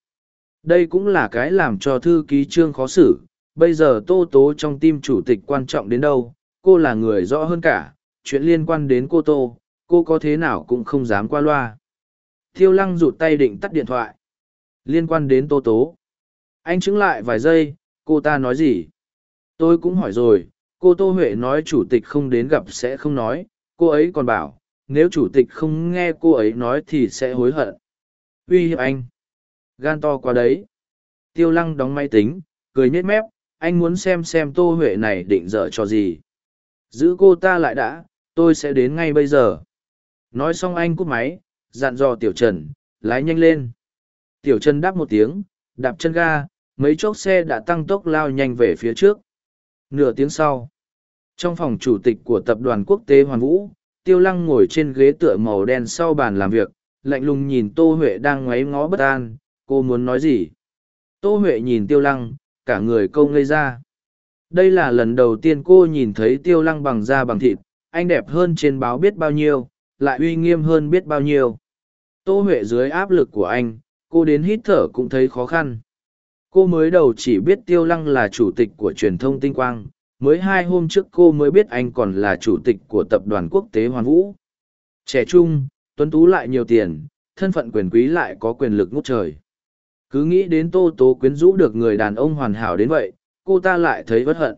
[SPEAKER 1] Đây cũng là cái làm cho thư ký trương khó xử, bây giờ Tô Tố trong tim chủ tịch quan trọng đến đâu, cô là người rõ hơn cả, chuyện liên quan đến cô Tô, cô có thế nào cũng không dám qua loa. Thiêu lăng rụt tay định tắt điện thoại. Liên quan đến Tô Tố. Anh chứng lại vài giây, cô ta nói gì? Tôi cũng hỏi rồi, cô Tô Huệ nói chủ tịch không đến gặp sẽ không nói, cô ấy còn bảo, nếu chủ tịch không nghe cô ấy nói thì sẽ hối hận. Uy hiếp anh. Gan to quá đấy. Tiêu lăng đóng máy tính, cười nhếch mép, anh muốn xem xem Tô Huệ này định dở cho gì. Giữ cô ta lại đã, tôi sẽ đến ngay bây giờ. Nói xong anh cúp máy, dặn dò Tiểu Trần, lái nhanh lên. Tiểu Trần đáp một tiếng, đạp chân ga, mấy chốc xe đã tăng tốc lao nhanh về phía trước. Nửa tiếng sau, trong phòng chủ tịch của tập đoàn quốc tế Hoàn Vũ, Tiêu Lăng ngồi trên ghế tựa màu đen sau bàn làm việc, lạnh lùng nhìn Tô Huệ đang ngoáy ngó bất an, cô muốn nói gì? Tô Huệ nhìn Tiêu Lăng, cả người câu ngây ra. Đây là lần đầu tiên cô nhìn thấy Tiêu Lăng bằng da bằng thịt, anh đẹp hơn trên báo biết bao nhiêu, lại uy nghiêm hơn biết bao nhiêu. Tô Huệ dưới áp lực của anh, cô đến hít thở cũng thấy khó khăn. Cô mới đầu chỉ biết Tiêu Lăng là chủ tịch của truyền thông Tinh Quang, mới hai hôm trước cô mới biết anh còn là chủ tịch của tập đoàn quốc tế Hoàn Vũ. Trẻ trung, tuấn tú lại nhiều tiền, thân phận quyền quý lại có quyền lực ngút trời. Cứ nghĩ đến Tô Tố quyến rũ được người đàn ông hoàn hảo đến vậy, cô ta lại thấy bất hận.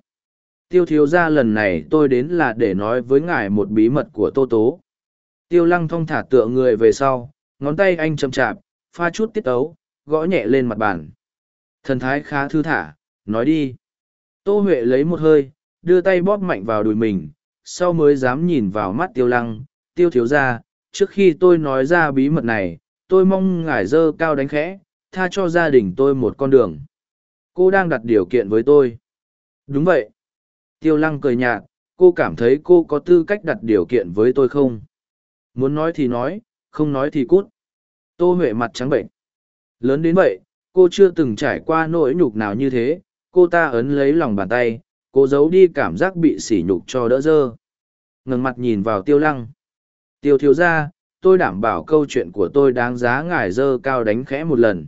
[SPEAKER 1] Tiêu thiếu ra lần này tôi đến là để nói với ngài một bí mật của Tô Tố. Tiêu lăng thong thả tựa người về sau, ngón tay anh chậm chạp, pha chút tiết ấu, gõ nhẹ lên mặt bàn. Thần thái khá thư thả, nói đi. Tô Huệ lấy một hơi, đưa tay bóp mạnh vào đùi mình, sau mới dám nhìn vào mắt tiêu lăng, tiêu thiếu ra, trước khi tôi nói ra bí mật này, tôi mong ngài dơ cao đánh khẽ, tha cho gia đình tôi một con đường. Cô đang đặt điều kiện với tôi. Đúng vậy. Tiêu lăng cười nhạt, cô cảm thấy cô có tư cách đặt điều kiện với tôi không? Muốn nói thì nói, không nói thì cút. Tô Huệ mặt trắng bệnh. Lớn đến vậy, cô chưa từng trải qua nỗi nhục nào như thế, cô ta ấn lấy lòng bàn tay, cố giấu đi cảm giác bị sỉ nhục cho đỡ dơ. ngẩng mặt nhìn vào tiêu lăng. Tiêu thiếu ra, tôi đảm bảo câu chuyện của tôi đáng giá ngài dơ cao đánh khẽ một lần.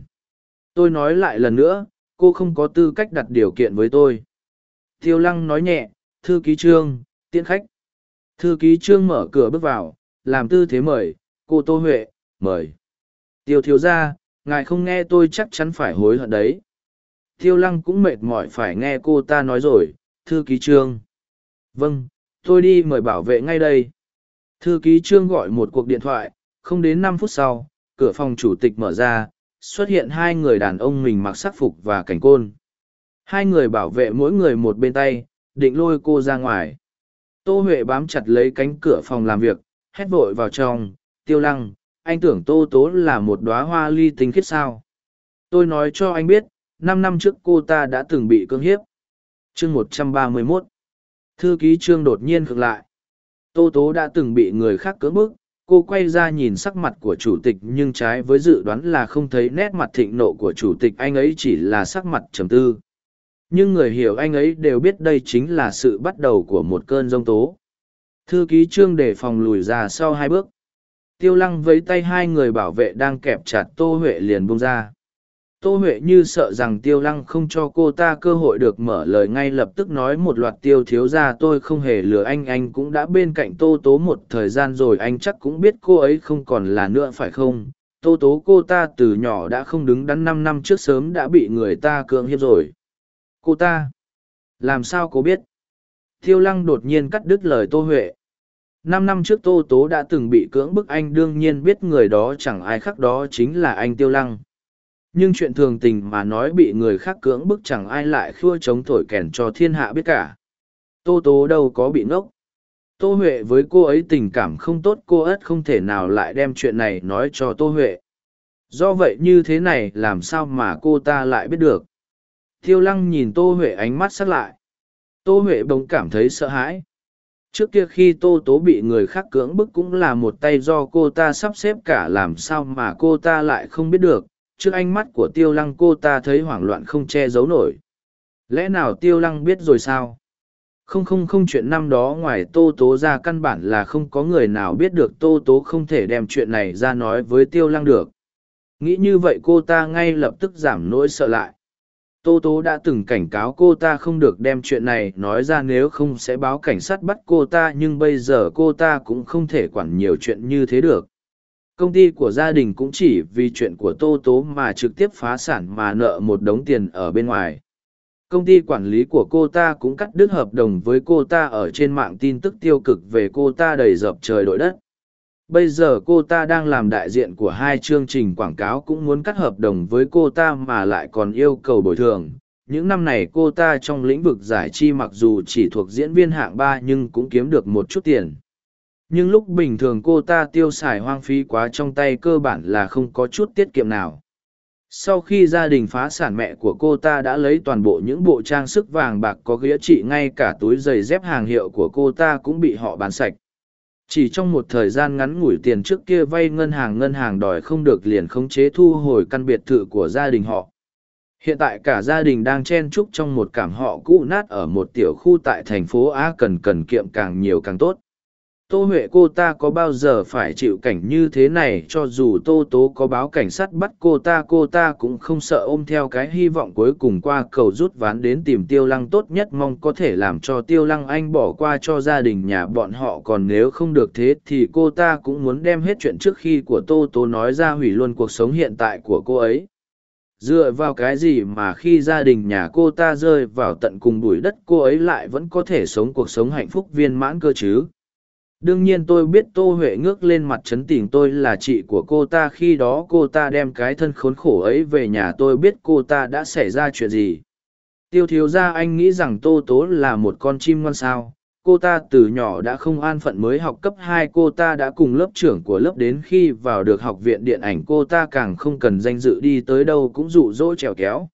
[SPEAKER 1] Tôi nói lại lần nữa, cô không có tư cách đặt điều kiện với tôi. Tiêu lăng nói nhẹ, thư ký trương, tiễn khách. Thư ký trương mở cửa bước vào, làm tư thế mời, cô Tô Huệ, mời. Tiêu thiếu ra, ngài không nghe tôi chắc chắn phải hối hận đấy. Tiêu lăng cũng mệt mỏi phải nghe cô ta nói rồi, thư ký trương. Vâng, tôi đi mời bảo vệ ngay đây. Thư ký trương gọi một cuộc điện thoại, không đến năm phút sau, cửa phòng chủ tịch mở ra, xuất hiện hai người đàn ông mình mặc sắc phục và cảnh côn. Hai người bảo vệ mỗi người một bên tay, định lôi cô ra ngoài. Tô Huệ bám chặt lấy cánh cửa phòng làm việc, hét vội vào trong, tiêu lăng, anh tưởng Tô Tố là một đóa hoa ly tinh khiết sao. Tôi nói cho anh biết, năm năm trước cô ta đã từng bị cưỡng hiếp. chương một trăm ba mươi 131 Thư ký trương đột nhiên khựng lại. Tô Tố đã từng bị người khác cưỡng bức, cô quay ra nhìn sắc mặt của chủ tịch nhưng trái với dự đoán là không thấy nét mặt thịnh nộ của chủ tịch anh ấy chỉ là sắc mặt trầm tư nhưng người hiểu anh ấy đều biết đây chính là sự bắt đầu của một cơn giông tố thư ký trương để phòng lùi ra sau hai bước. Tiêu lăng với tay hai người bảo vệ đang kẹp chặt tô huệ liền bông ra. Tô huệ như sợ rằng tiêu lăng không cho cô ta cơ hội được mở lời ngay lập tức nói một loạt tiêu thiếu ra tôi không hề lừa anh anh cũng đã bên cạnh tô tố một thời gian rồi, anh chắc cũng biết cô ấy không còn là nữa phải không? Tô tố cô ta từ nhỏ đã không đứng đắn năm năm trước sớm đã bị người ta cưỡng hiếp rồi. Cô ta, làm sao cô biết? Tiêu lăng đột nhiên cắt đứt lời tô huệ. Năm năm trước tô tố đã từng bị cưỡng bức anh đương nhiên biết người đó chẳng ai khác đó chính là anh tiêu lăng. Nhưng chuyện thường tình mà nói bị người khác cưỡng bức chẳng ai lại khua chống thổi kèn cho thiên hạ biết cả. Tô tố đâu có bị ngốc. Tô huệ với cô ấy tình cảm không tốt, cô ất không thể nào lại đem chuyện này nói cho tô huệ. Do vậy như thế này làm sao mà cô ta lại biết được? Tiêu lăng nhìn Tô Huệ ánh mắt sắc lại. Tô Huệ bỗng cảm thấy sợ hãi. Trước kia khi Tô Tố bị người khác cưỡng bức cũng là một tay do cô ta sắp xếp cả làm sao mà cô ta lại không biết được. Trước ánh mắt của Tiêu Lăng cô ta thấy hoảng loạn không che giấu nổi. Lẽ nào Tiêu Lăng biết rồi sao? Không không không chuyện năm đó ngoài Tô Tố ra căn bản là không có người nào biết được Tô Tố không thể đem chuyện này ra nói với Tiêu Lăng được. Nghĩ như vậy cô ta ngay lập tức giảm nỗi sợ lại. Tô Tố đã từng cảnh cáo cô ta không được đem chuyện này nói ra nếu không sẽ báo cảnh sát bắt cô ta, nhưng bây giờ cô ta cũng không thể quản nhiều chuyện như thế được. Công ty của gia đình cũng chỉ vì chuyện của Tô Tố mà trực tiếp phá sản mà nợ một đống tiền ở bên ngoài. Công ty quản lý của cô ta cũng cắt đứt hợp đồng với cô ta ở trên mạng tin tức tiêu cực về cô ta đầy dập trời đội đất. Bây giờ cô ta đang làm đại diện của hai chương trình quảng cáo cũng muốn cắt hợp đồng với cô ta mà lại còn yêu cầu bồi thường. Những năm này cô ta trong lĩnh vực giải trí mặc dù chỉ thuộc diễn viên hạng ba nhưng cũng kiếm được một chút tiền. Nhưng lúc bình thường cô ta tiêu xài hoang phí quá trong tay cơ bản là không có chút tiết kiệm nào. Sau khi gia đình phá sản mẹ của cô ta đã lấy toàn bộ những bộ trang sức vàng bạc có ghĩa trị ngay cả túi giày dép hàng hiệu của cô ta cũng bị họ bán sạch chỉ trong một thời gian ngắn ngủi tiền trước kia vay ngân hàng ngân hàng đòi không được liền khống chế thu hồi căn biệt thự của gia đình họ. Hiện tại cả gia đình đang chen chúc trong một cảm họ cũ nát ở một tiểu khu tại thành phố a cần cần kiệm càng nhiều càng tốt tô huệ cô ta có bao giờ phải chịu cảnh như thế này cho dù tô tố có báo cảnh sát bắt cô ta cô ta cũng không sợ ôm theo cái hy vọng cuối cùng qua cầu rút ván đến tìm tiêu lăng tốt nhất mong có thể làm cho tiêu lăng anh bỏ qua cho gia đình nhà bọn họ. Còn nếu không được thế thì cô ta cũng muốn đem hết chuyện trước khi của tô tố nói ra hủy luôn cuộc sống hiện tại của cô ấy. Dựa vào cái gì mà khi gia đình nhà cô ta rơi vào tận cùng bụi đất, cô ấy lại vẫn có thể sống cuộc sống hạnh phúc viên mãn cơ chứ? Đương nhiên tôi biết tô huệ ngước lên mặt trấn tình tôi là chị của cô ta, khi đó cô ta đem cái thân khốn khổ ấy về nhà tôi biết cô ta đã xảy ra chuyện gì. Tiêu thiếu ra anh nghĩ rằng tô tố là một con chim ngoan sao? Cô ta từ nhỏ đã không an phận mới học cấp hai, cô ta đã cùng lớp trưởng của lớp đến khi vào được học viện điện ảnh, cô ta càng không cần danh dự đi tới đâu cũng rụ rỗ trèo kéo.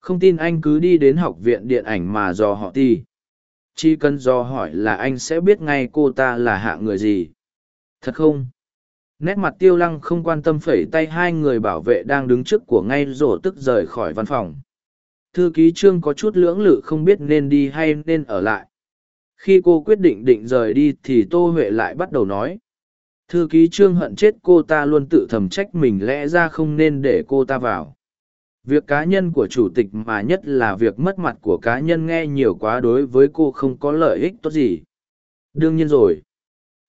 [SPEAKER 1] Không tin anh cứ đi đến học viện điện ảnh mà dò họ ti chỉ cần do hỏi là anh sẽ biết ngay cô ta là hạ người gì. Thật không? Nét mặt tiêu lăng không quan tâm phẩy tay hai người bảo vệ đang đứng trước của ngay rổ tức rời khỏi văn phòng. Thư ký trương có chút lưỡng lự không biết nên đi hay nên ở lại. Khi cô quyết định định rời đi thì tô huệ lại bắt đầu nói. Thư ký trương hận chết cô ta luôn tự thầm trách mình lẽ ra không nên để cô ta vào việc cá nhân của chủ tịch mà nhất là việc mất mặt của cá nhân nghe nhiều quá đối với cô không có lợi ích tốt gì. Đương nhiên rồi.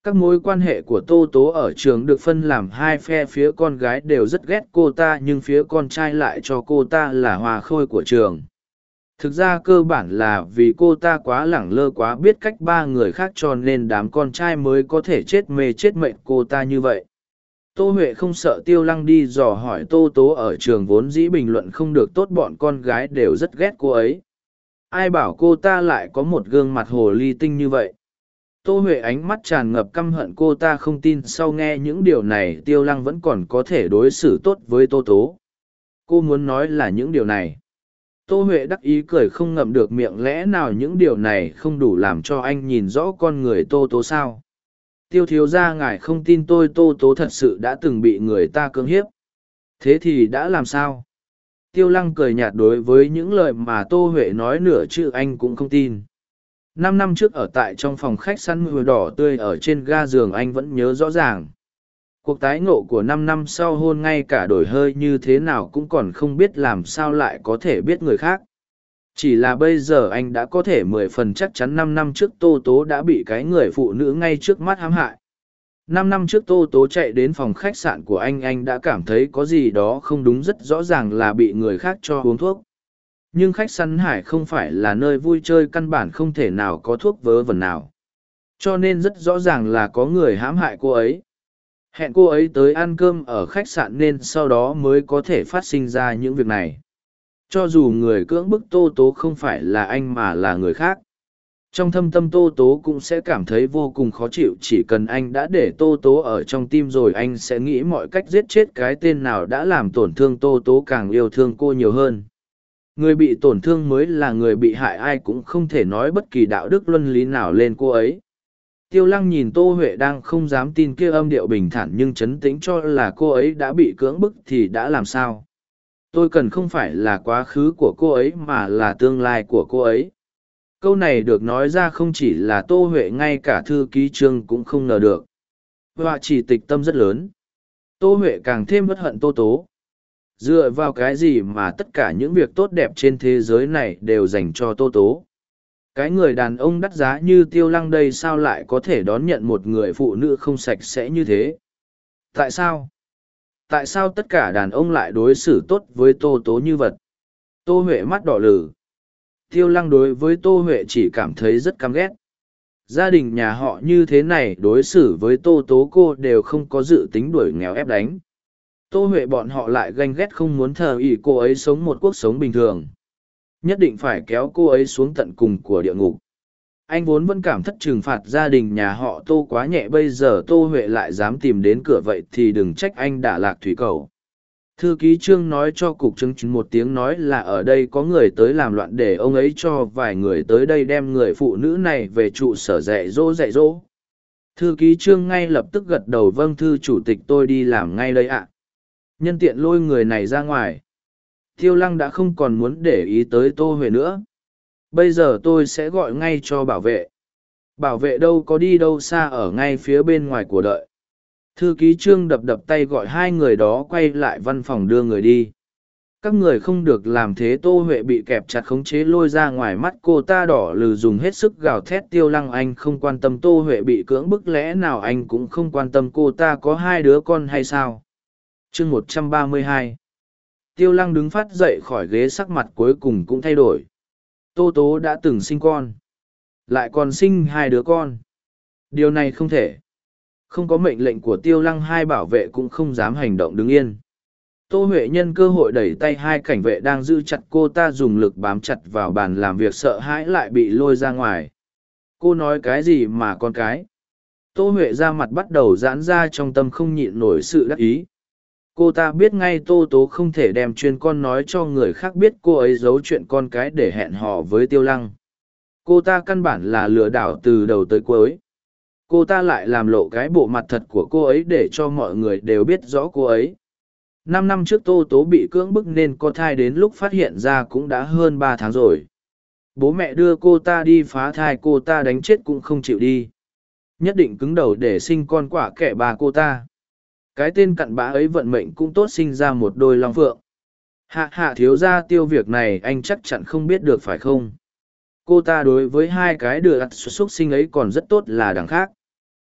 [SPEAKER 1] Các mối quan hệ của tô tố ở trường được phân làm hai phe, phía con gái đều rất ghét cô ta nhưng phía con trai lại cho cô ta là hòa khôi của trường. Thực ra cơ bản là vì cô ta quá lẳng lơ quá biết cách ba người khác cho nên đám con trai mới có thể chết mê chết mệnh cô ta như vậy tô huệ không sợ tiêu lăng đi dò hỏi tô tố ở trường vốn dĩ bình luận không được tốt, bọn con gái đều rất ghét cô ấy. Ai bảo cô ta lại có một gương mặt hồ ly tinh như vậy? Tô huệ ánh mắt tràn ngập căm hận, cô ta không tin, sau nghe những điều này, tiêu lăng vẫn còn có thể đối xử tốt với tô tố. Cô muốn nói là những điều này. Tô huệ đắc ý cười không ngậm được miệng, lẽ nào những điều này không đủ làm cho anh nhìn rõ con người tô tố sao? Tiêu thiếu gia, ngài không tin tôi tô tố thật sự đã từng bị người ta cưỡng hiếp. Thế thì đã làm sao? Tiêu lăng cười nhạt đối với những lời mà tô huệ nói nửa chữ anh cũng không tin. Năm năm trước ở tại trong phòng khách săn mùi đỏ tươi ở trên ga giường anh vẫn nhớ rõ ràng. Cuộc tái ngộ của năm năm sau hôn ngay cả đổi hơi như thế nào cũng còn không biết làm sao lại có thể biết người khác chỉ là bây giờ anh đã có thể mười phần chắc chắn năm năm trước tô tố đã bị cái người phụ nữ ngay trước mắt hãm hại. Năm năm trước tô tố chạy đến phòng khách sạn của anh anh đã cảm thấy có gì đó không đúng rất rõ ràng là bị người khác cho uống thuốc. Nhưng khách săn hải không phải là nơi vui chơi căn bản không thể nào có thuốc vớ vẩn nào. Cho nên rất rõ ràng là có người hãm hại cô ấy. Hẹn cô ấy tới ăn cơm ở khách sạn nên sau đó mới có thể phát sinh ra những việc này cho dù người cưỡng bức tô tố không phải là anh mà là người khác, trong thâm tâm tô tố cũng sẽ cảm thấy vô cùng khó chịu, chỉ cần anh đã để tô tố ở trong tim rồi anh sẽ nghĩ mọi cách giết chết cái tên nào đã làm tổn thương tô tố càng yêu thương cô nhiều hơn. Người bị tổn thương mới là người bị hại, ai cũng không thể nói bất kỳ đạo đức luân lý nào lên cô ấy. Tiêu lăng nhìn tô huệ đang không dám tin kia âm điệu bình thản nhưng chấn tĩnh cho là cô ấy đã bị cưỡng bức thì đã làm sao? Tôi cần không phải là quá khứ của cô ấy mà là tương lai của cô ấy. Câu này được nói ra không chỉ là tô huệ, ngay cả thư ký trương cũng không ngờ được. Họa chỉ tịch tâm rất lớn. Tô huệ càng thêm bất hận tô tố. Dựa vào cái gì mà tất cả những việc tốt đẹp trên thế giới này đều dành cho tô tố? Cái người đàn ông đắt giá như tiêu lăng đây sao lại có thể đón nhận một người phụ nữ không sạch sẽ như thế? Tại sao? Tại sao tất cả đàn ông lại đối xử tốt với tô tố như vật? Tô huệ mắt đỏ lử tiêu lăng đối với tô huệ chỉ cảm thấy rất căm ghét. Gia đình nhà họ như thế này đối xử với tô tố cô đều không có dự tính đuổi nghèo ép đánh. Tô huệ bọn họ lại ganh ghét không muốn thờ ỉ cô ấy sống một cuộc sống bình thường. Nhất định phải kéo cô ấy xuống tận cùng của địa ngục anh vốn vẫn cảm thất trừng phạt gia đình nhà họ tô quá nhẹ, bây giờ tô huệ lại dám tìm đến cửa vậy thì đừng trách anh đả lạc thủy cầu. Thư ký trương nói cho cục chứng chứng một tiếng nói là ở đây có người tới làm loạn để ông ấy cho vài người tới đây đem người phụ nữ này về trụ sở dạy dỗ dạy dỗ. Thư ký trương ngay lập tức gật đầu vâng thư chủ tịch, tôi đi làm ngay đây ạ. Nhân tiện lôi người này ra ngoài. Tiêu lăng đã không còn muốn để ý tới tô huệ nữa bây giờ tôi sẽ gọi ngay cho bảo vệ. Bảo vệ đâu có đi đâu xa ở ngay phía bên ngoài của đợi. Thư ký trương đập đập tay gọi hai người đó quay lại văn phòng đưa người đi. Các người không được làm thế tô huệ bị kẹp chặt khống chế lôi ra ngoài mắt cô ta đỏ lừ dùng hết sức gào thét tiêu lăng anh không quan tâm tô huệ bị cưỡng bức lẽ nào anh cũng không quan tâm cô ta có hai đứa con hay sao. Chương một trăm ba mươi hai. Tiêu lăng đứng phát dậy khỏi ghế sắc mặt cuối cùng cũng thay đổi tô tố đã từng sinh con. Lại còn sinh hai đứa con. Điều này không thể. Không có mệnh lệnh của tiêu lăng hai bảo vệ cũng không dám hành động đứng yên. Tô huệ nhân cơ hội đẩy tay hai cảnh vệ đang giữ chặt cô ta dùng lực bám chặt vào bàn làm việc sợ hãi lại bị lôi ra ngoài. Cô nói cái gì mà con cái? Tô huệ ra mặt bắt đầu giãn ra trong tâm không nhịn nổi sự đắc ý cô ta biết ngay tô tố không thể đem chuyên con nói cho người khác biết cô ấy giấu chuyện con cái để hẹn hò với tiêu lăng. Cô ta căn bản là lừa đảo từ đầu tới cuối. Cô ta lại làm lộ cái bộ mặt thật của cô ấy để cho mọi người đều biết rõ cô ấy. Năm năm trước tô tố bị cưỡng bức nên có thai đến lúc phát hiện ra cũng đã hơn ba tháng rồi. Bố mẹ đưa cô ta đi phá thai cô ta đánh chết cũng không chịu đi. Nhất định cứng đầu để sinh con quả kẻ bà cô ta cái tên cặn bã ấy vận mệnh cũng tốt sinh ra một đôi long phượng. Hạ hạ thiếu ra tiêu việc này anh chắc chắn không biết được phải không? Cô ta đối với hai cái đứa ắt xuất sinh ấy còn rất tốt là đằng khác.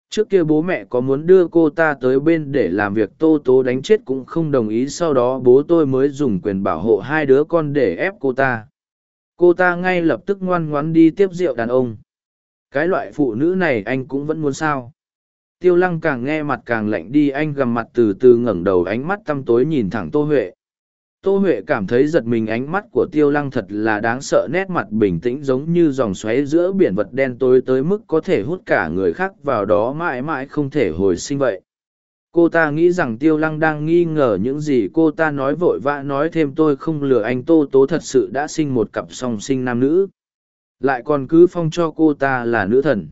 [SPEAKER 1] Trước kia bố mẹ có muốn đưa cô ta tới bên để làm việc tô tố đánh chết cũng không đồng ý, sau đó bố tôi mới dùng quyền bảo hộ hai đứa con để ép cô ta. Cô ta ngay lập tức ngoan ngoãn đi tiếp rượu đàn ông. Cái loại phụ nữ này anh cũng vẫn muốn sao? Tiêu lăng càng nghe mặt càng lạnh đi, anh gầm mặt từ từ ngẩng đầu ánh mắt tăm tối nhìn thẳng tô huệ. Tô huệ cảm thấy giật mình, ánh mắt của tiêu lăng thật là đáng sợ, nét mặt bình tĩnh giống như dòng xoáy giữa biển vật đen tối tới mức có thể hút cả người khác vào đó mãi mãi không thể hồi sinh vậy. Cô ta nghĩ rằng tiêu lăng đang nghi ngờ những gì cô ta nói, vội vã nói thêm, tôi không lừa anh, tô tố thật sự đã sinh một cặp song sinh nam nữ. Lại còn cứ phong cho cô ta là nữ thần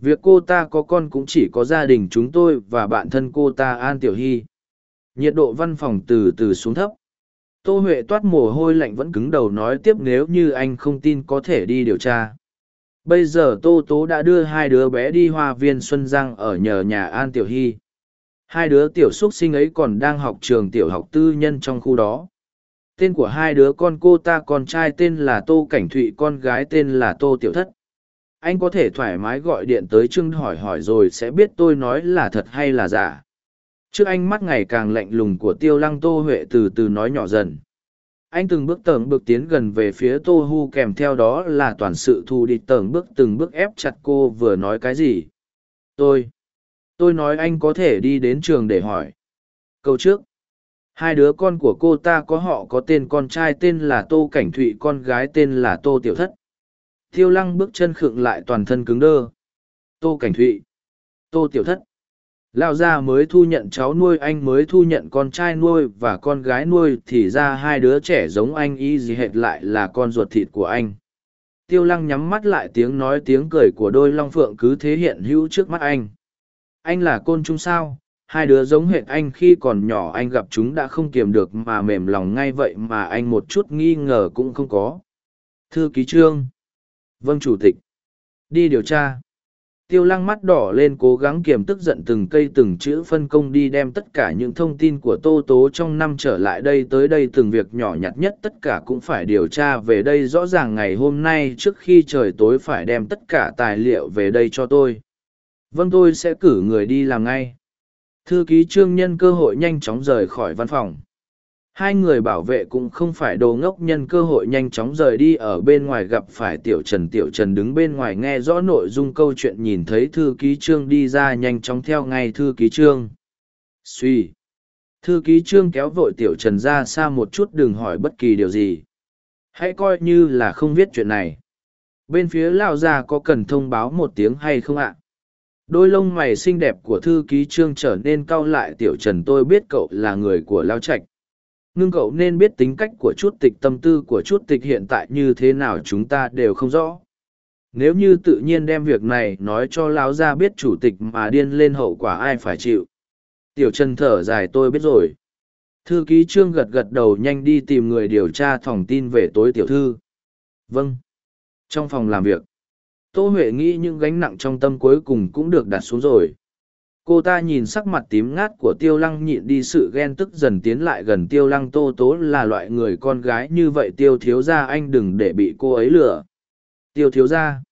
[SPEAKER 1] việc cô ta có con cũng chỉ có gia đình chúng tôi và bạn thân cô ta an tiểu hy. Nhiệt độ văn phòng từ từ xuống thấp. Tô huệ toát mồ hôi lạnh vẫn cứng đầu nói tiếp nếu như anh không tin có thể đi điều tra. Bây giờ tô tố đã đưa hai đứa bé đi hoa viên xuân giang ở nhờ nhà an tiểu hy. Hai đứa tiểu x u ấ t sinh ấy còn đang học trường tiểu học tư nhân trong khu đó. Tên của hai đứa con cô ta con trai tên là tô cảnh thụy, con gái tên là tô tiểu thất anh có thể thoải mái gọi điện tới trưng hỏi hỏi rồi sẽ biết tôi nói là thật hay là giả. Trước anh mắt ngày càng lạnh lùng của tiêu lăng tô huệ từ từ nói nhỏ dần. Anh từng bước tầng bước tiến gần về phía tô hu kèm theo đó là toàn sự thù địch tầng bước từng bước ép chặt cô vừa nói cái gì. Tôi tôi nói anh có thể đi đến trường để hỏi. Câu trước, hai đứa con của cô ta có họ có tên con trai tên là tô cảnh thụy, con gái tên là tô tiểu thất tiêu lăng bước chân khựng lại toàn thân cứng đơ. Tô cảnh thụy. Tô tiểu thất. Lao gia mới thu nhận cháu nuôi, anh mới thu nhận con trai nuôi và con gái nuôi thì ra hai đứa trẻ giống anh, y gì hệt lại là con ruột thịt của anh. Tiêu lăng nhắm mắt lại tiếng nói tiếng cười của đôi long phượng cứ thế hiện hữu trước mắt anh. Anh là côn trùng sao? Hai đứa giống hệt anh khi còn nhỏ, anh gặp chúng đã không kiềm được mà mềm lòng ngay vậy mà anh một chút nghi ngờ cũng không có. Thư ký trương vâng chủ tịch. Đi điều tra. Tiêu lăng mắt đỏ lên, cố gắng kiềm tức giận từng cây từng chữ phân công đi đem tất cả những thông tin của tô tố trong năm trở lại đây tới đây từng việc nhỏ nhặt nhất tất cả cũng phải điều tra về đây. Rõ ràng ngày hôm nay trước khi trời tối phải đem tất cả tài liệu về đây cho tôi. Vâng tôi sẽ cử người đi làm ngay. Thư ký trương nhân cơ hội nhanh chóng rời khỏi văn phòng hai người bảo vệ cũng không phải đồ ngốc nhân cơ hội nhanh chóng rời đi ở bên ngoài gặp phải tiểu trần. Tiểu trần đứng bên ngoài nghe rõ nội dung câu chuyện nhìn thấy thư ký trương đi ra nhanh chóng theo ngay thư ký trương. Suy. Thư ký trương kéo vội tiểu trần ra xa một chút đừng hỏi bất kỳ điều gì. Hãy coi như là không viết chuyện này. Bên phía lao gia có cần thông báo một tiếng hay không ạ? Đôi lông mày xinh đẹp của thư ký trương trở nên cau lại. Tiểu trần, tôi biết cậu là người của lao trạch ngưng cậu nên biết tính cách của chút tịch, tâm tư của chút tịch hiện tại như thế nào chúng ta đều không rõ. Nếu như tự nhiên đem việc này nói cho lão gia biết chủ tịch mà điên lên hậu quả ai phải chịu? Tiểu trần thở dài, tôi biết rồi. Thư ký trương gật gật đầu nhanh đi tìm người điều tra thòng tin về tối tiểu thư. Vâng. Trong phòng làm việc, tô huệ nghĩ những gánh nặng trong tâm cuối cùng cũng được đặt xuống rồi cô ta nhìn sắc mặt tím ngát của tiêu lăng nhịn đi sự ghen tức dần tiến lại gần tiêu lăng tô tố là loại người con gái như vậy, tiêu thiếu ra anh đừng để bị cô ấy lừa. Tiêu thiếu ra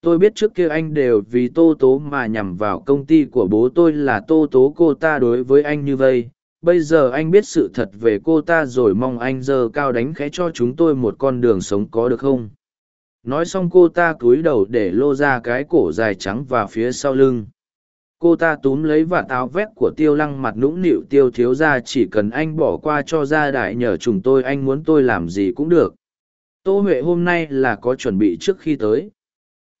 [SPEAKER 1] tôi biết trước kia anh đều vì tô tố mà nhằm vào công ty của bố tôi là tô tố, cô ta đối với anh như vây. Bây giờ anh biết sự thật về cô ta rồi, mong anh giờ cao đánh khẽ cho chúng tôi một con đường sống có được không? Nói xong cô ta cúi đầu để lô ra cái cổ dài trắng và phía sau lưng cô ta túm lấy và táo vét của tiêu lăng mặt nũng nịu, tiêu thiếu ra chỉ cần anh bỏ qua cho gia đại nhờ chúng tôi, anh muốn tôi làm gì cũng được. Tô huệ hôm nay là có chuẩn bị trước khi tới.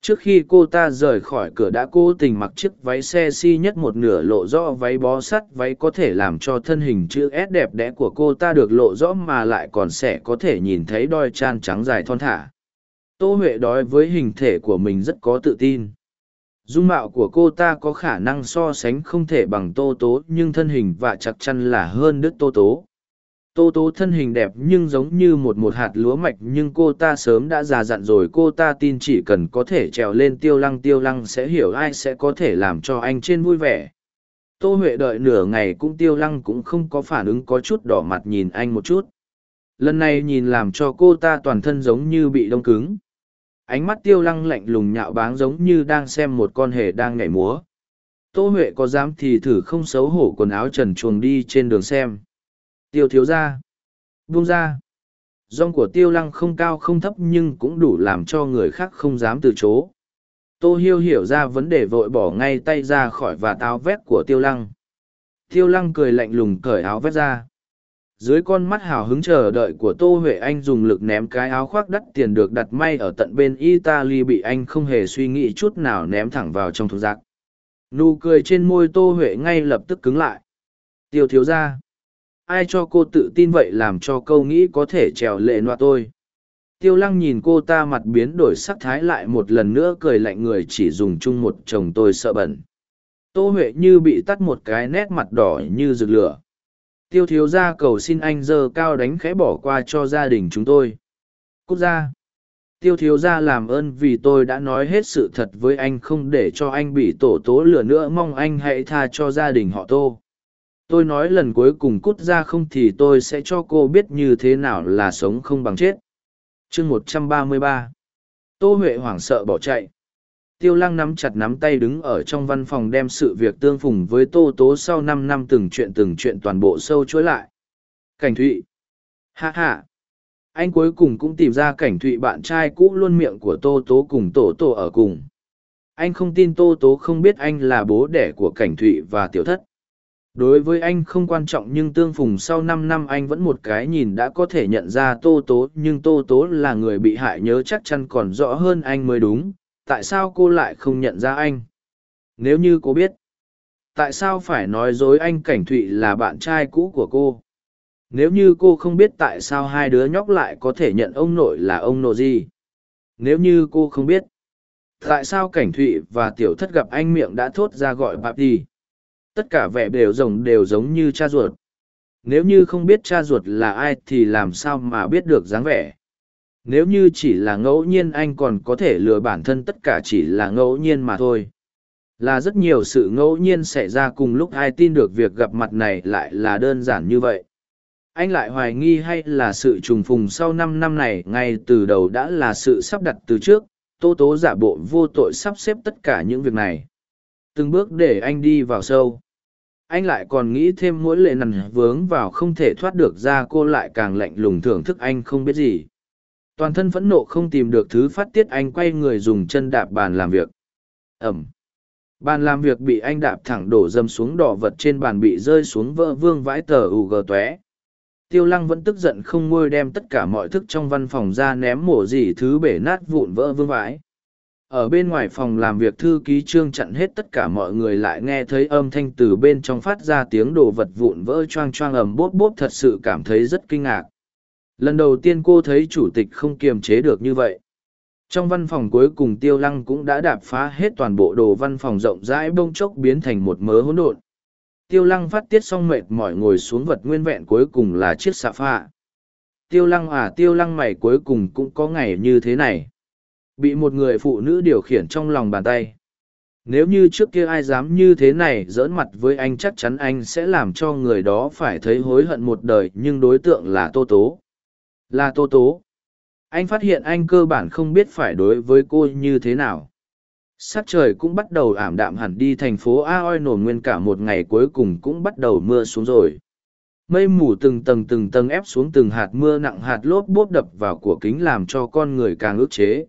[SPEAKER 1] Trước khi cô ta rời khỏi cửa đã cố tình mặc chiếc váy xe si nhất một nửa lộ rõ váy bó sắt, váy có thể làm cho thân hình chữ s đẹp đẽ của cô ta được lộ rõ mà lại còn sẽ có thể nhìn thấy đôi chan trắng dài thon thả. Tô huệ đói với hình thể của mình rất có tự tin dung mạo của cô ta có khả năng so sánh không thể bằng tô tố, nhưng thân hình và chặt chăn là hơn đức tô tố. Tô tố thân hình đẹp nhưng giống như một một hạt lúa mạch, nhưng cô ta sớm đã già dặn rồi, cô ta tin chỉ cần có thể trèo lên tiêu lăng tiêu lăng sẽ hiểu ai sẽ có thể làm cho anh trên vui vẻ. Tô huệ đợi nửa ngày cũng tiêu lăng cũng không có phản ứng, có chút đỏ mặt nhìn anh một chút. Lần này nhìn làm cho cô ta toàn thân giống như bị đông cứng ánh mắt tiêu lăng lạnh lùng nhạo báng giống như đang xem một con hề đang nhảy múa. Tô huệ có dám thì thử không xấu hổ quần áo trần chuồng đi trên đường xem. Tiêu thiếu ra buông ra. Rong của tiêu lăng không cao không thấp nhưng cũng đủ làm cho người khác không dám từ chố tô hiêu hiểu ra vấn đề vội bỏ ngay tay ra khỏi và áo vét của tiêu lăng. Tiêu lăng cười lạnh lùng cởi áo vét ra dưới con mắt hào hứng chờ đợi của tô huệ anh dùng lực ném cái áo khoác đắt tiền được đặt may ở tận bên italy bị anh không hề suy nghĩ chút nào ném thẳng vào trong thùng rác. Nụ cười trên môi tô huệ ngay lập tức cứng lại. Tiêu thiếu ra ai cho cô tự tin vậy làm cho câu nghĩ có thể trèo lệ nọa tôi? Tiêu lăng nhìn cô ta mặt biến đổi sắc thái lại một lần nữa cười lạnh người chỉ dùng chung một chồng tôi sợ bẩn. Tô huệ như bị tắt một cái nét mặt đỏ như rực lửa tiêu thiếu gia cầu xin anh dơ cao đánh khẽ bỏ qua cho gia đình chúng tôi. Cút ra tiêu thiếu gia làm ơn vì tôi đã nói hết sự thật với anh không để cho anh bị tổ tố lửa nữa, mong anh hãy tha cho gia đình họ tô tôi nói lần cuối cùng cút ra không thì tôi sẽ cho cô biết như thế nào là sống không bằng chết. Chương một trăm ba mươi ba. Tô huệ hoảng sợ bỏ chạy tiêu lăng nắm chặt nắm tay đứng ở trong văn phòng đem sự việc tương phùng với tô tố sau năm năm từng chuyện từng chuyện toàn bộ sâu chuỗi lại. Cảnh thụy. Hạ hạ anh cuối cùng cũng tìm ra cảnh thụy bạn trai cũ luôn miệng của tô tố cùng tổ tổ ở cùng. Anh không tin tô tố không biết anh là bố đẻ của cảnh thụy và tiểu thất. Đối với anh không quan trọng nhưng tương phùng sau năm năm anh vẫn một cái nhìn đã có thể nhận ra tô tố, nhưng tô tố là người bị hại nhớ chắc chắn còn rõ hơn anh mới đúng tại sao cô lại không nhận ra anh? Nếu như cô biết, tại sao phải nói dối anh cảnh thụy là bạn trai cũ của cô? Nếu như cô không biết tại sao hai đứa nhóc lại có thể nhận ông nội là ông nội gì? Nếu như cô không biết, tại sao cảnh thụy và tiểu thất gặp anh miệng đã thốt ra gọi bạp đi? Tất cả vẻ đều rồng đều giống như cha ruột. Nếu như không biết cha ruột là ai thì làm sao mà biết được dáng vẻ? Nếu như chỉ là ngẫu nhiên anh còn có thể lừa bản thân tất cả chỉ là ngẫu nhiên mà thôi. Là rất nhiều sự ngẫu nhiên xảy ra cùng lúc ai tin được việc gặp mặt này lại là đơn giản như vậy. Anh lại hoài nghi hay là sự trùng phùng sau năm năm này ngay từ đầu đã là sự sắp đặt từ trước, tô tố giả bộ vô tội sắp xếp tất cả những việc này. Từng bước để anh đi vào sâu. Anh lại còn nghĩ thêm mỗi lệ nằn vướng vào không thể thoát được ra cô lại càng lạnh lùng thưởng thức anh không biết gì toàn thân phẫn nộ không tìm được thứ phát tiết anh quay người dùng chân đạp bàn làm việc. Ẩm. Bàn làm việc bị anh đạp thẳng đổ dâm xuống đỏ vật trên bàn bị rơi xuống vỡ vương vãi tờ ù gờ tóe tiêu lăng vẫn tức giận không ngôi đem tất cả mọi thức trong văn phòng ra ném mổ gì thứ bể nát vụn vỡ vương vãi. Ở bên ngoài phòng làm việc thư ký trương chặn hết tất cả mọi người lại nghe thấy âm thanh từ bên trong phát ra tiếng đồ vật vụn vỡ choang choang ầm bốp bốp thật sự cảm thấy rất kinh ngạc lần đầu tiên cô thấy chủ tịch không kiềm chế được như vậy. Trong văn phòng cuối cùng tiêu lăng cũng đã đạp phá hết toàn bộ đồ văn phòng rộng rãi bông chốc biến thành một mớ hỗn độn. Tiêu lăng phát tiết xong mệt mỏi ngồi xuống vật nguyên vẹn cuối cùng là chiếc xạ pha. Tiêu lăng à tiêu lăng mày cuối cùng cũng có ngày như thế này. Bị một người phụ nữ điều khiển trong lòng bàn tay. Nếu như trước kia ai dám như thế này dỡn mặt với anh chắc chắn anh sẽ làm cho người đó phải thấy hối hận một đời, nhưng đối tượng là tô tố là tô tố. Anh phát hiện anh cơ bản không biết phải đối với cô như thế nào. Sắc trời cũng bắt đầu ảm đạm hẳn đi, thành phố a oi nổn nguyên cả một ngày cuối cùng cũng bắt đầu mưa xuống rồi. Mây mù từng tầng từng tầng ép xuống từng hạt mưa nặng hạt lốp bốp đập vào của kính làm cho con người càng ước chế.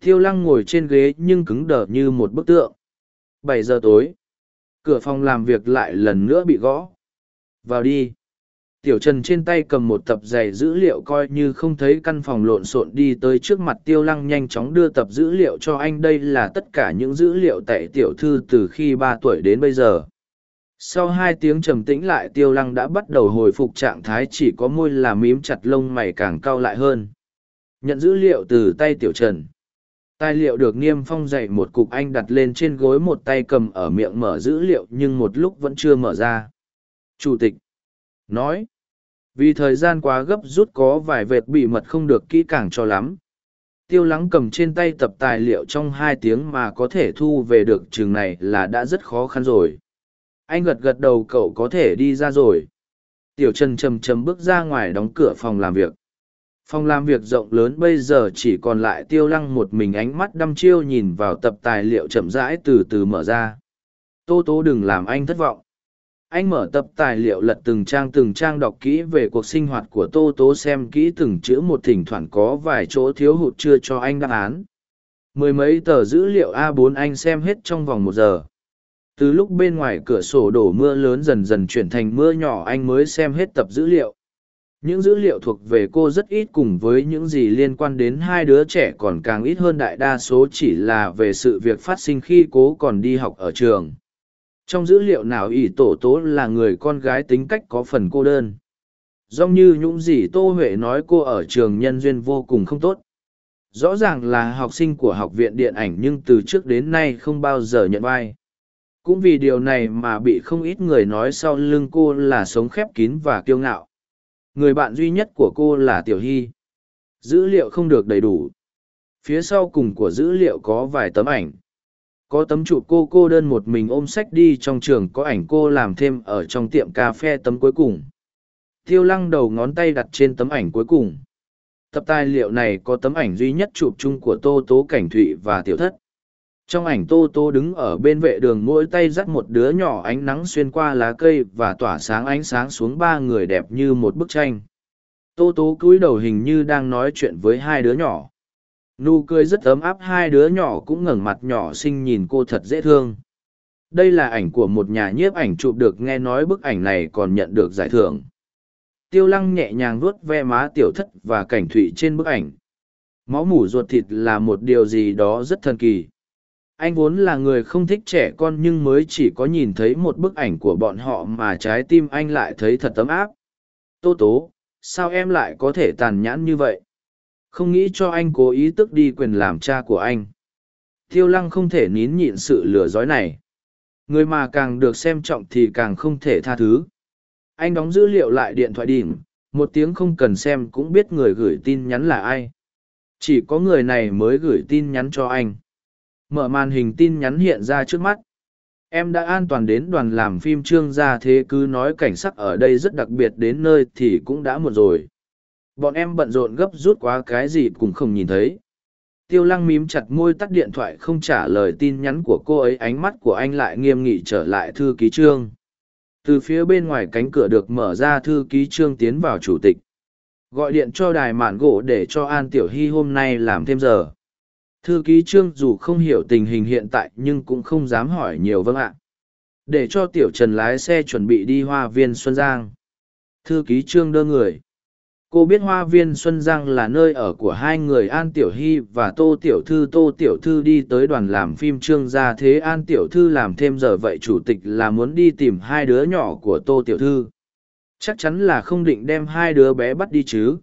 [SPEAKER 1] Thiêu lăng ngồi trên ghế nhưng cứng đờ như một bức tượng. Bảy giờ tối. Cửa phòng làm việc lại lần nữa bị gõ. Vào đi. Tiểu Trần trên tay cầm một tập giày dữ liệu coi như không thấy căn phòng lộn xộn đi tới trước mặt Tiêu Lăng nhanh chóng đưa tập dữ liệu cho anh đây là tất cả những dữ liệu tại tiểu thư từ khi ba tuổi đến bây giờ. Sau hai tiếng trầm tĩnh lại, Tiêu Lăng đã bắt đầu hồi phục trạng thái, chỉ có môi là mím chặt, lông mày càng cao lại hơn. Nhận dữ liệu từ tay Tiểu Trần. Tài liệu được niêm phong dạy một cục anh đặt lên trên gối, một tay cầm ở miệng mở dữ liệu, nhưng một lúc vẫn chưa mở ra. Chủ tịch nói, vì thời gian quá gấp rút có vài vệt bị mật không được kỹ càng cho lắm. Tiêu lắng cầm trên tay tập tài liệu trong hai tiếng mà có thể thu về được chừng này là đã rất khó khăn rồi. Anh gật gật đầu cậu có thể đi ra rồi. Tiểu Trần chầm chầm bước ra ngoài đóng cửa phòng làm việc. Phòng làm việc rộng lớn bây giờ chỉ còn lại tiêu lăng một mình ánh mắt đăm chiêu nhìn vào tập tài liệu chậm rãi từ từ mở ra. Tô tố đừng làm anh thất vọng. Anh mở tập tài liệu lật từng trang từng trang đọc kỹ về cuộc sinh hoạt của Tô Tố xem kỹ từng chữ một thỉnh thoảng có vài chỗ thiếu hụt chưa cho anh đáp án. Mười mấy tờ dữ liệu A4 anh xem hết trong vòng một giờ. Từ lúc bên ngoài cửa sổ đổ mưa lớn dần dần chuyển thành mưa nhỏ anh mới xem hết tập dữ liệu. Những dữ liệu thuộc về cô rất ít cùng với những gì liên quan đến hai đứa trẻ còn càng ít hơn đại đa số chỉ là về sự việc phát sinh khi cố còn đi học ở trường trong dữ liệu nào ỷ tổ tố là người con gái tính cách có phần cô đơn? Dong như nhũng gì tô huệ nói cô ở trường nhân duyên vô cùng không tốt. Rõ ràng là học sinh của học viện điện ảnh nhưng từ trước đến nay không bao giờ nhận vai. Cũng vì điều này mà bị không ít người nói sau lưng cô là sống khép kín và kiêu ngạo. Người bạn duy nhất của cô là tiểu hy. Dữ liệu không được đầy đủ. Phía sau cùng của dữ liệu có vài tấm ảnh có tấm chụp cô cô đơn một mình ôm sách đi trong trường có ảnh cô làm thêm ở trong tiệm cà phê tấm cuối cùng. Tiêu lăng đầu ngón tay đặt trên tấm ảnh cuối cùng. Tập tài liệu này có tấm ảnh duy nhất chụp chung của tô tố cảnh thụy và tiểu thất. Trong ảnh tô tô đứng ở bên vệ đường mỗi tay dắt một đứa nhỏ ánh nắng xuyên qua lá cây và tỏa sáng ánh sáng xuống ba người đẹp như một bức tranh. Tô tố cúi đầu hình như đang nói chuyện với hai đứa nhỏ nụ cười rất ấm áp, hai đứa nhỏ cũng ngẩng mặt nhỏ xinh nhìn cô thật dễ thương. Đây là ảnh của một nhà nhiếp ảnh chụp được nghe nói bức ảnh này còn nhận được giải thưởng. Tiêu lăng nhẹ nhàng vuốt ve má tiểu thất và cảnh thụy trên bức ảnh. Máu mủ ruột thịt là một điều gì đó rất thần kỳ. Anh vốn là người không thích trẻ con nhưng mới chỉ có nhìn thấy một bức ảnh của bọn họ mà trái tim anh lại thấy thật tấm áp. Tô tố, sao em lại có thể tàn nhãn như vậy? Không nghĩ cho anh cố ý tức đi quyền làm cha của anh. Tiêu lăng không thể nín nhịn sự lừa dối này. Người mà càng được xem trọng thì càng không thể tha thứ. Anh đóng dữ liệu lại điện thoại đỉnh, một tiếng không cần xem cũng biết người gửi tin nhắn là ai. Chỉ có người này mới gửi tin nhắn cho anh. Mở màn hình tin nhắn hiện ra trước mắt. Em đã an toàn đến đoàn làm phim trương gia thế cứ nói cảnh sắc ở đây rất đặc biệt đến nơi thì cũng đã muộn rồi bọn em bận rộn gấp rút quá cái gì cũng không nhìn thấy tiêu lăng mím chặt môi tắt điện thoại không trả lời tin nhắn của cô ấy, ánh mắt của anh lại nghiêm nghị trở lại thư ký trương từ phía bên ngoài cánh cửa được mở ra, thư ký trương tiến vào chủ tịch gọi điện cho đài mạn gỗ để cho an tiểu hy hôm nay làm thêm giờ Thư ký trương dù không hiểu tình hình hiện tại nhưng cũng không dám hỏi nhiều vâng ạ. Để cho tiểu trần lái xe chuẩn bị đi hoa viên Xuân Giang. Thư ký trương đưa người. Cô biết hoa viên Xuân Giang là nơi ở của hai người An Tiểu Hy và Tô Tiểu Thư. Tô Tiểu Thư đi tới đoàn làm phim trương gia thế An Tiểu Thư làm thêm giờ vậy chủ tịch là muốn đi tìm hai đứa nhỏ của Tô Tiểu Thư. Chắc chắn là không định đem hai đứa bé bắt đi chứ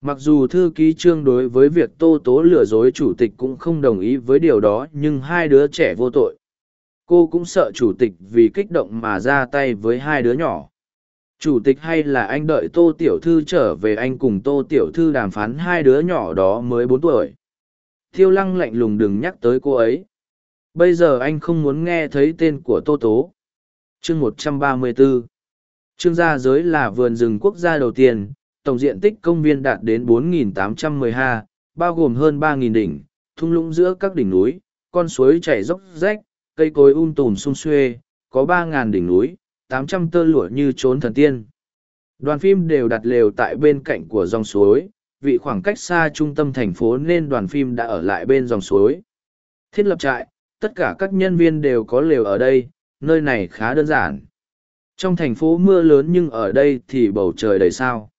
[SPEAKER 1] mặc dù thư ký trương đối với việc tô tố lừa dối chủ tịch cũng không đồng ý với điều đó, nhưng hai đứa trẻ vô tội cô cũng sợ chủ tịch vì kích động mà ra tay với hai đứa nhỏ chủ tịch hay là anh đợi tô tiểu thư trở về anh cùng tô tiểu thư đàm phán hai đứa nhỏ đó mới bốn tuổi. Thiêu lăng lạnh lùng đừng nhắc tới cô ấy. Bây giờ anh không muốn nghe thấy tên của tô tố. Chương một trăm ba mươi bốn trương gia giới là vườn rừng quốc gia đầu tiên tổng diện tích công viên đạt đến 4.810 ha, bao gồm hơn 3.000 đỉnh, thung lũng giữa các đỉnh núi, con suối chảy dốc rách, cây cối um tùm sung xuê, có 3.000 đỉnh núi, 800 tơ lụa như trốn thần tiên. Đoàn phim đều đặt lều tại bên cạnh của dòng suối, vì khoảng cách xa trung tâm thành phố nên đoàn phim đã ở lại bên dòng suối. Thiết lập trại, tất cả các nhân viên đều có lều ở đây, nơi này khá đơn giản. Trong thành phố mưa lớn nhưng ở đây thì bầu trời đầy sao.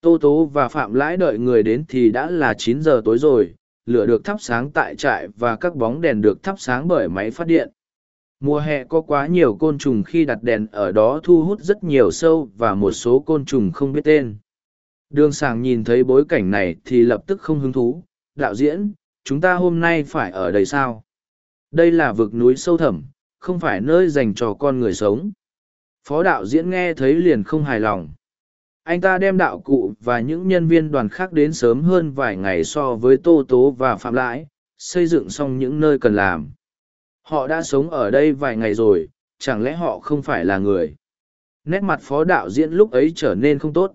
[SPEAKER 1] Tô Tố và Phạm Lãi đợi người đến thì đã là chín giờ tối rồi, lửa được thắp sáng tại trại và các bóng đèn được thắp sáng bởi máy phát điện. Mùa hè có quá nhiều côn trùng khi đặt đèn ở đó thu hút rất nhiều sâu và một số côn trùng không biết tên. Đường sàng nhìn thấy bối cảnh này thì lập tức không hứng thú. Đạo diễn, chúng ta hôm nay phải ở đây sao? Đây là vực núi sâu thẳm, không phải nơi dành cho con người sống. Phó đạo diễn nghe thấy liền không hài lòng. Anh ta đem đạo cụ và những nhân viên đoàn khác đến sớm hơn vài ngày so với Tô Tố và Phạm Lãi, xây dựng xong những nơi cần làm. Họ đã sống ở đây vài ngày rồi, chẳng lẽ họ không phải là người? Nét mặt phó đạo diễn lúc ấy trở nên không tốt.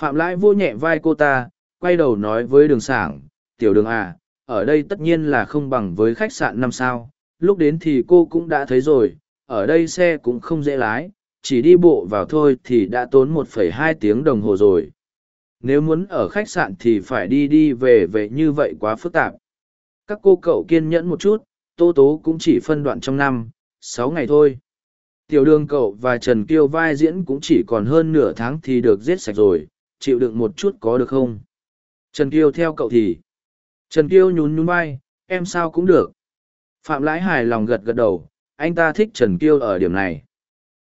[SPEAKER 1] Phạm Lãi vô nhẹ vai cô ta, quay đầu nói với đường sảng, tiểu đường à, ở đây tất nhiên là không bằng với khách sạn năm sao, lúc đến thì cô cũng đã thấy rồi, ở đây xe cũng không dễ lái, chỉ đi bộ vào thôi thì đã tốn 1,2 tiếng đồng hồ rồi. Nếu muốn ở khách sạn thì phải đi đi về về như vậy quá phức tạp. Các cô cậu kiên nhẫn một chút, Tô Tố cũng chỉ phân đoạn trong năm, sáu ngày thôi. Tiểu đường cậu và Trần Kiêu vai diễn cũng chỉ còn hơn nửa tháng thì được giết sạch rồi, chịu đựng một chút có được không? Trần Kiêu theo cậu thì. Trần Kiêu nhún nhún vai, em sao cũng được. Phạm Lãi hài lòng gật gật đầu, anh ta thích Trần Kiêu ở điểm này.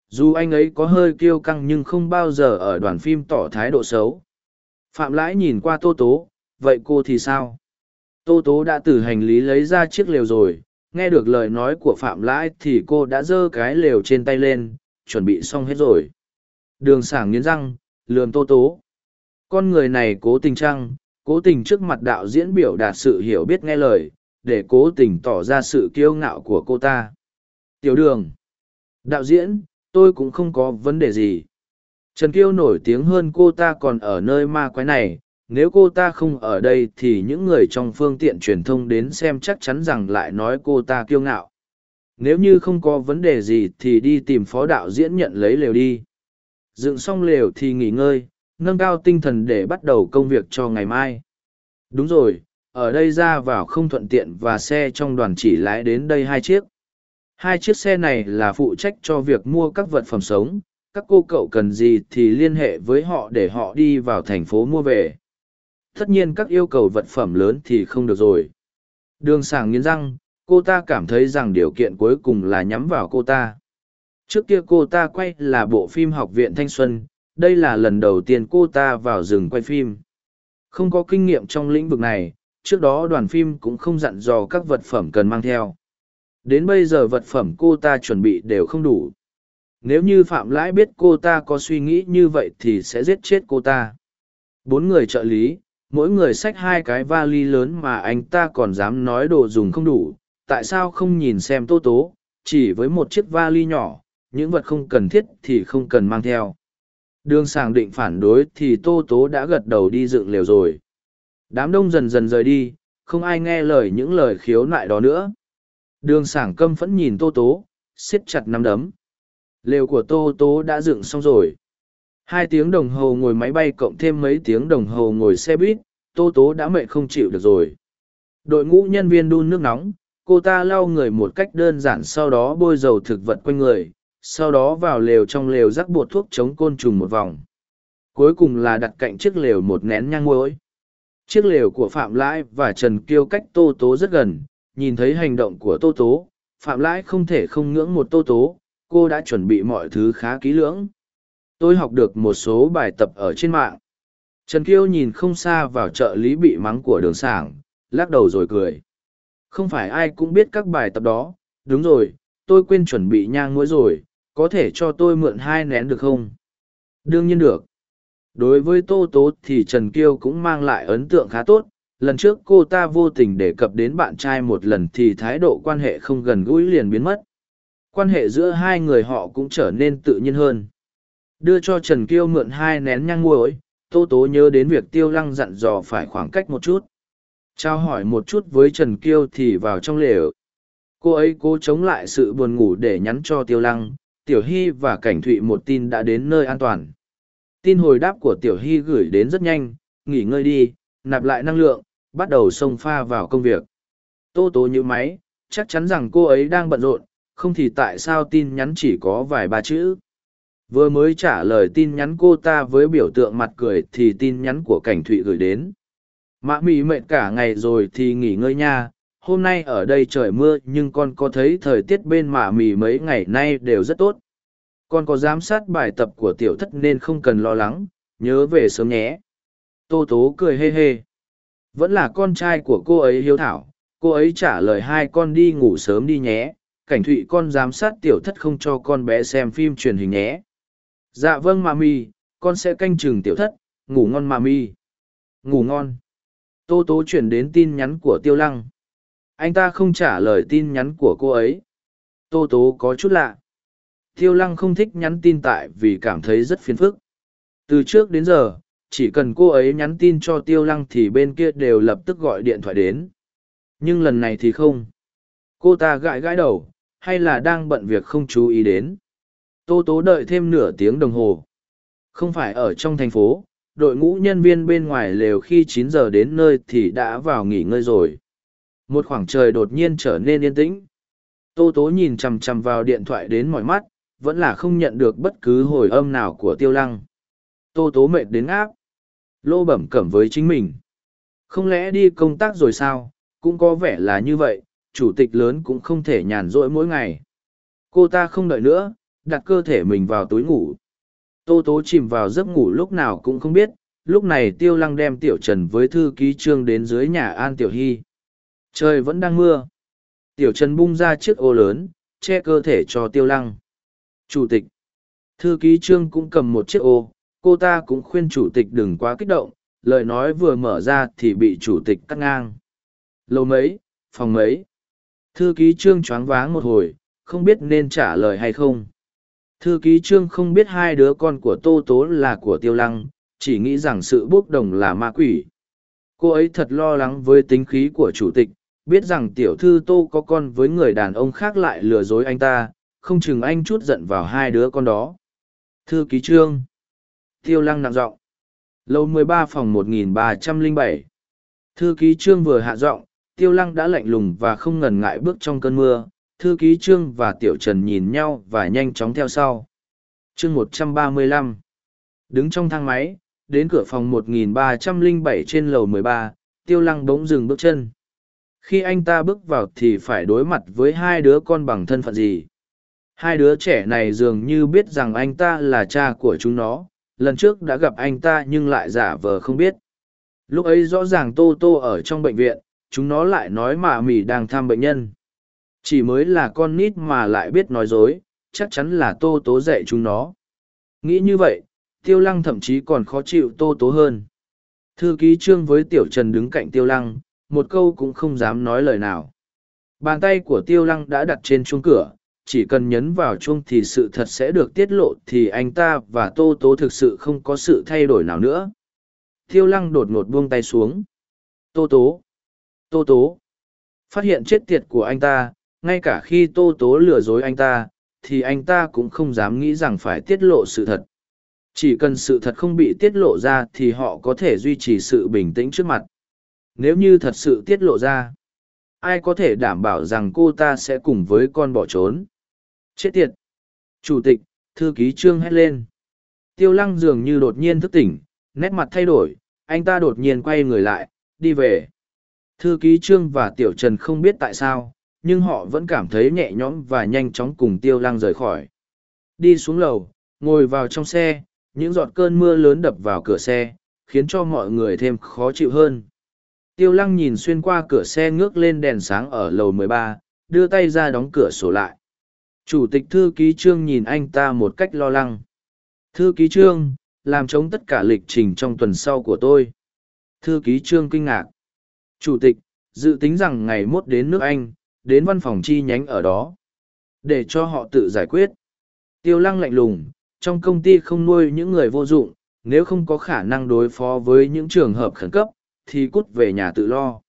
[SPEAKER 1] Dù anh ấy có hơi kiêu căng nhưng không bao giờ ở đoàn phim tỏ thái độ xấu. Phạm Lãi nhìn qua Tô Tố, vậy cô thì sao? Tô Tố đã từ hành lý lấy ra chiếc lều rồi, nghe được lời nói của Phạm Lãi thì cô đã giơ cái lều trên tay lên, chuẩn bị xong hết rồi. Đường sảng nghiến răng, lườm Tô Tố. Con người này cố tình trăng, cố tình trước mặt đạo diễn biểu đạt sự hiểu biết nghe lời, để cố tình tỏ ra sự kiêu ngạo của cô ta. Tiểu đường. Đạo diễn, tôi cũng không có vấn đề gì. Trần Kiêu nổi tiếng hơn cô ta còn ở nơi ma quái này, nếu cô ta không ở đây thì những người trong phương tiện truyền thông đến xem chắc chắn rằng lại nói cô ta kiêu ngạo. Nếu như không có vấn đề gì thì đi tìm phó đạo diễn nhận lấy lều đi. Dựng xong lều thì nghỉ ngơi, nâng cao tinh thần để bắt đầu công việc cho ngày mai. Đúng rồi, ở đây ra vào không thuận tiện và xe trong đoàn chỉ lái đến đây hai chiếc. Hai chiếc xe này là phụ trách cho việc mua các vật phẩm sống, các cô cậu cần gì thì liên hệ với họ để họ đi vào thành phố mua về. Tất nhiên các yêu cầu vật phẩm lớn thì không được rồi. Đường sàng nghiến răng, cô ta cảm thấy rằng điều kiện cuối cùng là nhắm vào cô ta. Trước kia cô ta quay là bộ phim học viện Thanh Xuân, đây là lần đầu tiên cô ta vào rừng quay phim. Không có kinh nghiệm trong lĩnh vực này, trước đó đoàn phim cũng không dặn dò các vật phẩm cần mang theo. Đến bây giờ vật phẩm cô ta chuẩn bị đều không đủ. Nếu như Phạm Lãi biết cô ta có suy nghĩ như vậy thì sẽ giết chết cô ta. Bốn người trợ lý, mỗi người xách hai cái vali lớn mà anh ta còn dám nói đồ dùng không đủ. Tại sao không nhìn xem tô tố, chỉ với một chiếc vali nhỏ, những vật không cần thiết thì không cần mang theo. Đường sàng định phản đối thì tô tố đã gật đầu đi dựng lều rồi. Đám đông dần dần rời đi, không ai nghe lời những lời khiếu nại đó nữa. Đường sảng câm phẫn nhìn tô tố, siết chặt nắm đấm. Lều của tô tố đã dựng xong rồi. Hai tiếng đồng hồ ngồi máy bay cộng thêm mấy tiếng đồng hồ ngồi xe buýt, tô tố đã mệt không chịu được rồi. Đội ngũ nhân viên đun nước nóng, cô ta lau người một cách đơn giản sau đó bôi dầu thực vật quanh người, sau đó vào lều trong lều rắc bột thuốc chống côn trùng một vòng. Cuối cùng là đặt cạnh chiếc lều một nén nhang ngôi Chiếc lều của Phạm Lãi và Trần Kiêu cách Tô Tố rất gần, nhìn thấy hành động của Tô Tố, Phạm Lãi không thể không ngưỡng một Tô Tố, cô đã chuẩn bị mọi thứ khá kỹ lưỡng. Tôi học được một số bài tập ở trên mạng. Trần Kiêu nhìn không xa vào trợ lý bị mắng của đường sảng, lắc đầu rồi cười. Không phải ai cũng biết các bài tập đó, đúng rồi, tôi quên chuẩn bị nhang mũi rồi, có thể cho tôi mượn hai nén được không? Đương nhiên được. Đối với Tô Tố thì Trần Kiêu cũng mang lại ấn tượng khá tốt, lần trước cô ta vô tình đề cập đến bạn trai một lần thì thái độ quan hệ không gần gũi liền biến mất quan hệ giữa hai người họ cũng trở nên tự nhiên hơn đưa cho trần kiêu mượn hai nén nhang muối tô tố nhớ đến việc tiêu lăng dặn dò phải khoảng cách một chút trao hỏi một chút với trần kiêu thì vào trong lều cô ấy cố chống lại sự buồn ngủ để nhắn cho tiêu lăng tiểu hy và cảnh thụy một tin đã đến nơi an toàn tin hồi đáp của tiểu hy gửi đến rất nhanh nghỉ ngơi đi nạp lại năng lượng bắt đầu xông pha vào công việc. Tô tố như máy, chắc chắn rằng cô ấy đang bận rộn, không thì tại sao tin nhắn chỉ có vài ba chữ. Vừa mới trả lời tin nhắn cô ta với biểu tượng mặt cười thì tin nhắn của cảnh thụy gửi đến. Mạ mị mệt cả ngày rồi thì nghỉ ngơi nha, hôm nay ở đây trời mưa nhưng con có thấy thời tiết bên mạ mì mấy ngày nay đều rất tốt. Con có giám sát bài tập của tiểu thất nên không cần lo lắng, nhớ về sớm nhé. Tô tố cười hê hê Vẫn là con trai của cô ấy hiếu thảo, cô ấy trả lời hai con đi ngủ sớm đi nhé, cảnh thụy con giám sát tiểu thất không cho con bé xem phim truyền hình nhé. Dạ vâng mà mi, con sẽ canh chừng tiểu thất, ngủ ngon mà mi. Ngủ ngon. Tô tố chuyển đến tin nhắn của tiêu lăng. Anh ta không trả lời tin nhắn của cô ấy. Tô tố có chút lạ. Tiêu lăng không thích nhắn tin tại vì cảm thấy rất phiền phức. Từ trước đến giờ, chỉ cần cô ấy nhắn tin cho tiêu lăng thì bên kia đều lập tức gọi điện thoại đến. Nhưng lần này thì không. Cô ta gãi gãi đầu, hay là đang bận việc không chú ý đến. Tô tố đợi thêm nửa tiếng đồng hồ. Không phải ở trong thành phố, đội ngũ nhân viên bên ngoài lều khi chín giờ đến nơi thì đã vào nghỉ ngơi rồi. Một khoảng trời đột nhiên trở nên yên tĩnh. Tô tố nhìn chằm chằm vào điện thoại đến mỏi mắt, vẫn là không nhận được bất cứ hồi âm nào của tiêu lăng. Tô tố mệt đến áp. Lô bẩm cẩm với chính mình. Không lẽ đi công tác rồi sao, cũng có vẻ là như vậy, chủ tịch lớn cũng không thể nhàn rỗi mỗi ngày. Cô ta không đợi nữa, đặt cơ thể mình vào túi ngủ. Tô tố chìm vào giấc ngủ lúc nào cũng không biết, lúc này tiêu lăng đem tiểu trần với thư ký trương đến dưới nhà an tiểu hy. Trời vẫn đang mưa. Tiểu trần bung ra chiếc ô lớn, che cơ thể cho tiêu lăng. Chủ tịch. Thư ký trương cũng cầm một chiếc ô, cô ta cũng khuyên chủ tịch đừng quá kích động, lời nói vừa mở ra thì bị chủ tịch cắt ngang. Lâu mấy, phòng mấy. Thư ký trương choáng váng một hồi, không biết nên trả lời hay không. Thư ký trương không biết hai đứa con của Tô Tố là của Tiêu Lăng, chỉ nghĩ rằng sự bốc đồng là ma quỷ. Cô ấy thật lo lắng với tính khí của chủ tịch, biết rằng tiểu thư Tô có con với người đàn ông khác lại lừa dối anh ta, không chừng anh chút giận vào hai đứa con đó. Thư ký trương. Tiêu Lăng nặng giọng. Lầu 13 phòng 1307. Thư ký trương vừa hạ giọng, Tiêu Lăng đã lạnh lùng và không ngần ngại bước trong cơn mưa, thư ký trương và tiểu trần nhìn nhau và nhanh chóng theo sau. Chương một trăm ba mươi lăm. Đứng trong thang máy, đến cửa phòng một nghìn ba trăm lẻ bảy trên lầu mười ba, tiêu lăng bỗng dừng bước chân. Khi anh ta bước vào thì phải đối mặt với hai đứa con bằng thân phận gì? Hai đứa trẻ này dường như biết rằng anh ta là cha của chúng nó. Lần trước đã gặp anh ta nhưng lại giả vờ không biết. Lúc ấy rõ ràng tô tô ở trong bệnh viện, chúng nó lại nói mà mỉ đang thăm bệnh nhân chỉ mới là con nít mà lại biết nói dối, chắc chắn là tô tố dạy chúng nó. Nghĩ như vậy, tiêu lăng thậm chí còn khó chịu tô tố hơn. Thư ký trương với tiểu trần đứng cạnh tiêu lăng, một câu cũng không dám nói lời nào. Bàn tay của tiêu lăng đã đặt trên chuông cửa, chỉ cần nhấn vào chuông thì sự thật sẽ được tiết lộ, thì anh ta và tô tố thực sự không có sự thay đổi nào nữa. Tiêu lăng đột ngột buông tay xuống. Tô tố! Tô tố! Phát hiện chết tiệt của anh ta ngay cả khi tô tố lừa dối anh ta, thì anh ta cũng không dám nghĩ rằng phải tiết lộ sự thật. Chỉ cần sự thật không bị tiết lộ ra thì họ có thể duy trì sự bình tĩnh trước mặt. Nếu như thật sự tiết lộ ra, ai có thể đảm bảo rằng cô ta sẽ cùng với con bỏ trốn? Chết tiệt! Chủ tịch, thư ký trương hét lên. Tiêu lăng dường như đột nhiên thức tỉnh, nét mặt thay đổi, anh ta đột nhiên quay người lại, đi về. Thư ký trương và tiểu trần không biết tại sao nhưng họ vẫn cảm thấy nhẹ nhõm và nhanh chóng cùng tiêu lăng rời khỏi. Đi xuống lầu, ngồi vào trong xe, những giọt cơn mưa lớn đập vào cửa xe, khiến cho mọi người thêm khó chịu hơn. Tiêu lăng nhìn xuyên qua cửa xe ngước lên đèn sáng ở lầu 13, đưa tay ra đóng cửa sổ lại. Chủ tịch thư ký trương nhìn anh ta một cách lo lắng. Thư ký trương, làm chống tất cả lịch trình trong tuần sau của tôi. Thư ký trương kinh ngạc. Chủ tịch, dự tính rằng ngày mốt đến nước Anh, đến văn phòng chi nhánh ở đó, để cho họ tự giải quyết. Tiêu lăng lạnh lùng, trong công ty không nuôi những người vô dụng, nếu không có khả năng đối phó với những trường hợp khẩn cấp, thì cút về nhà tự lo.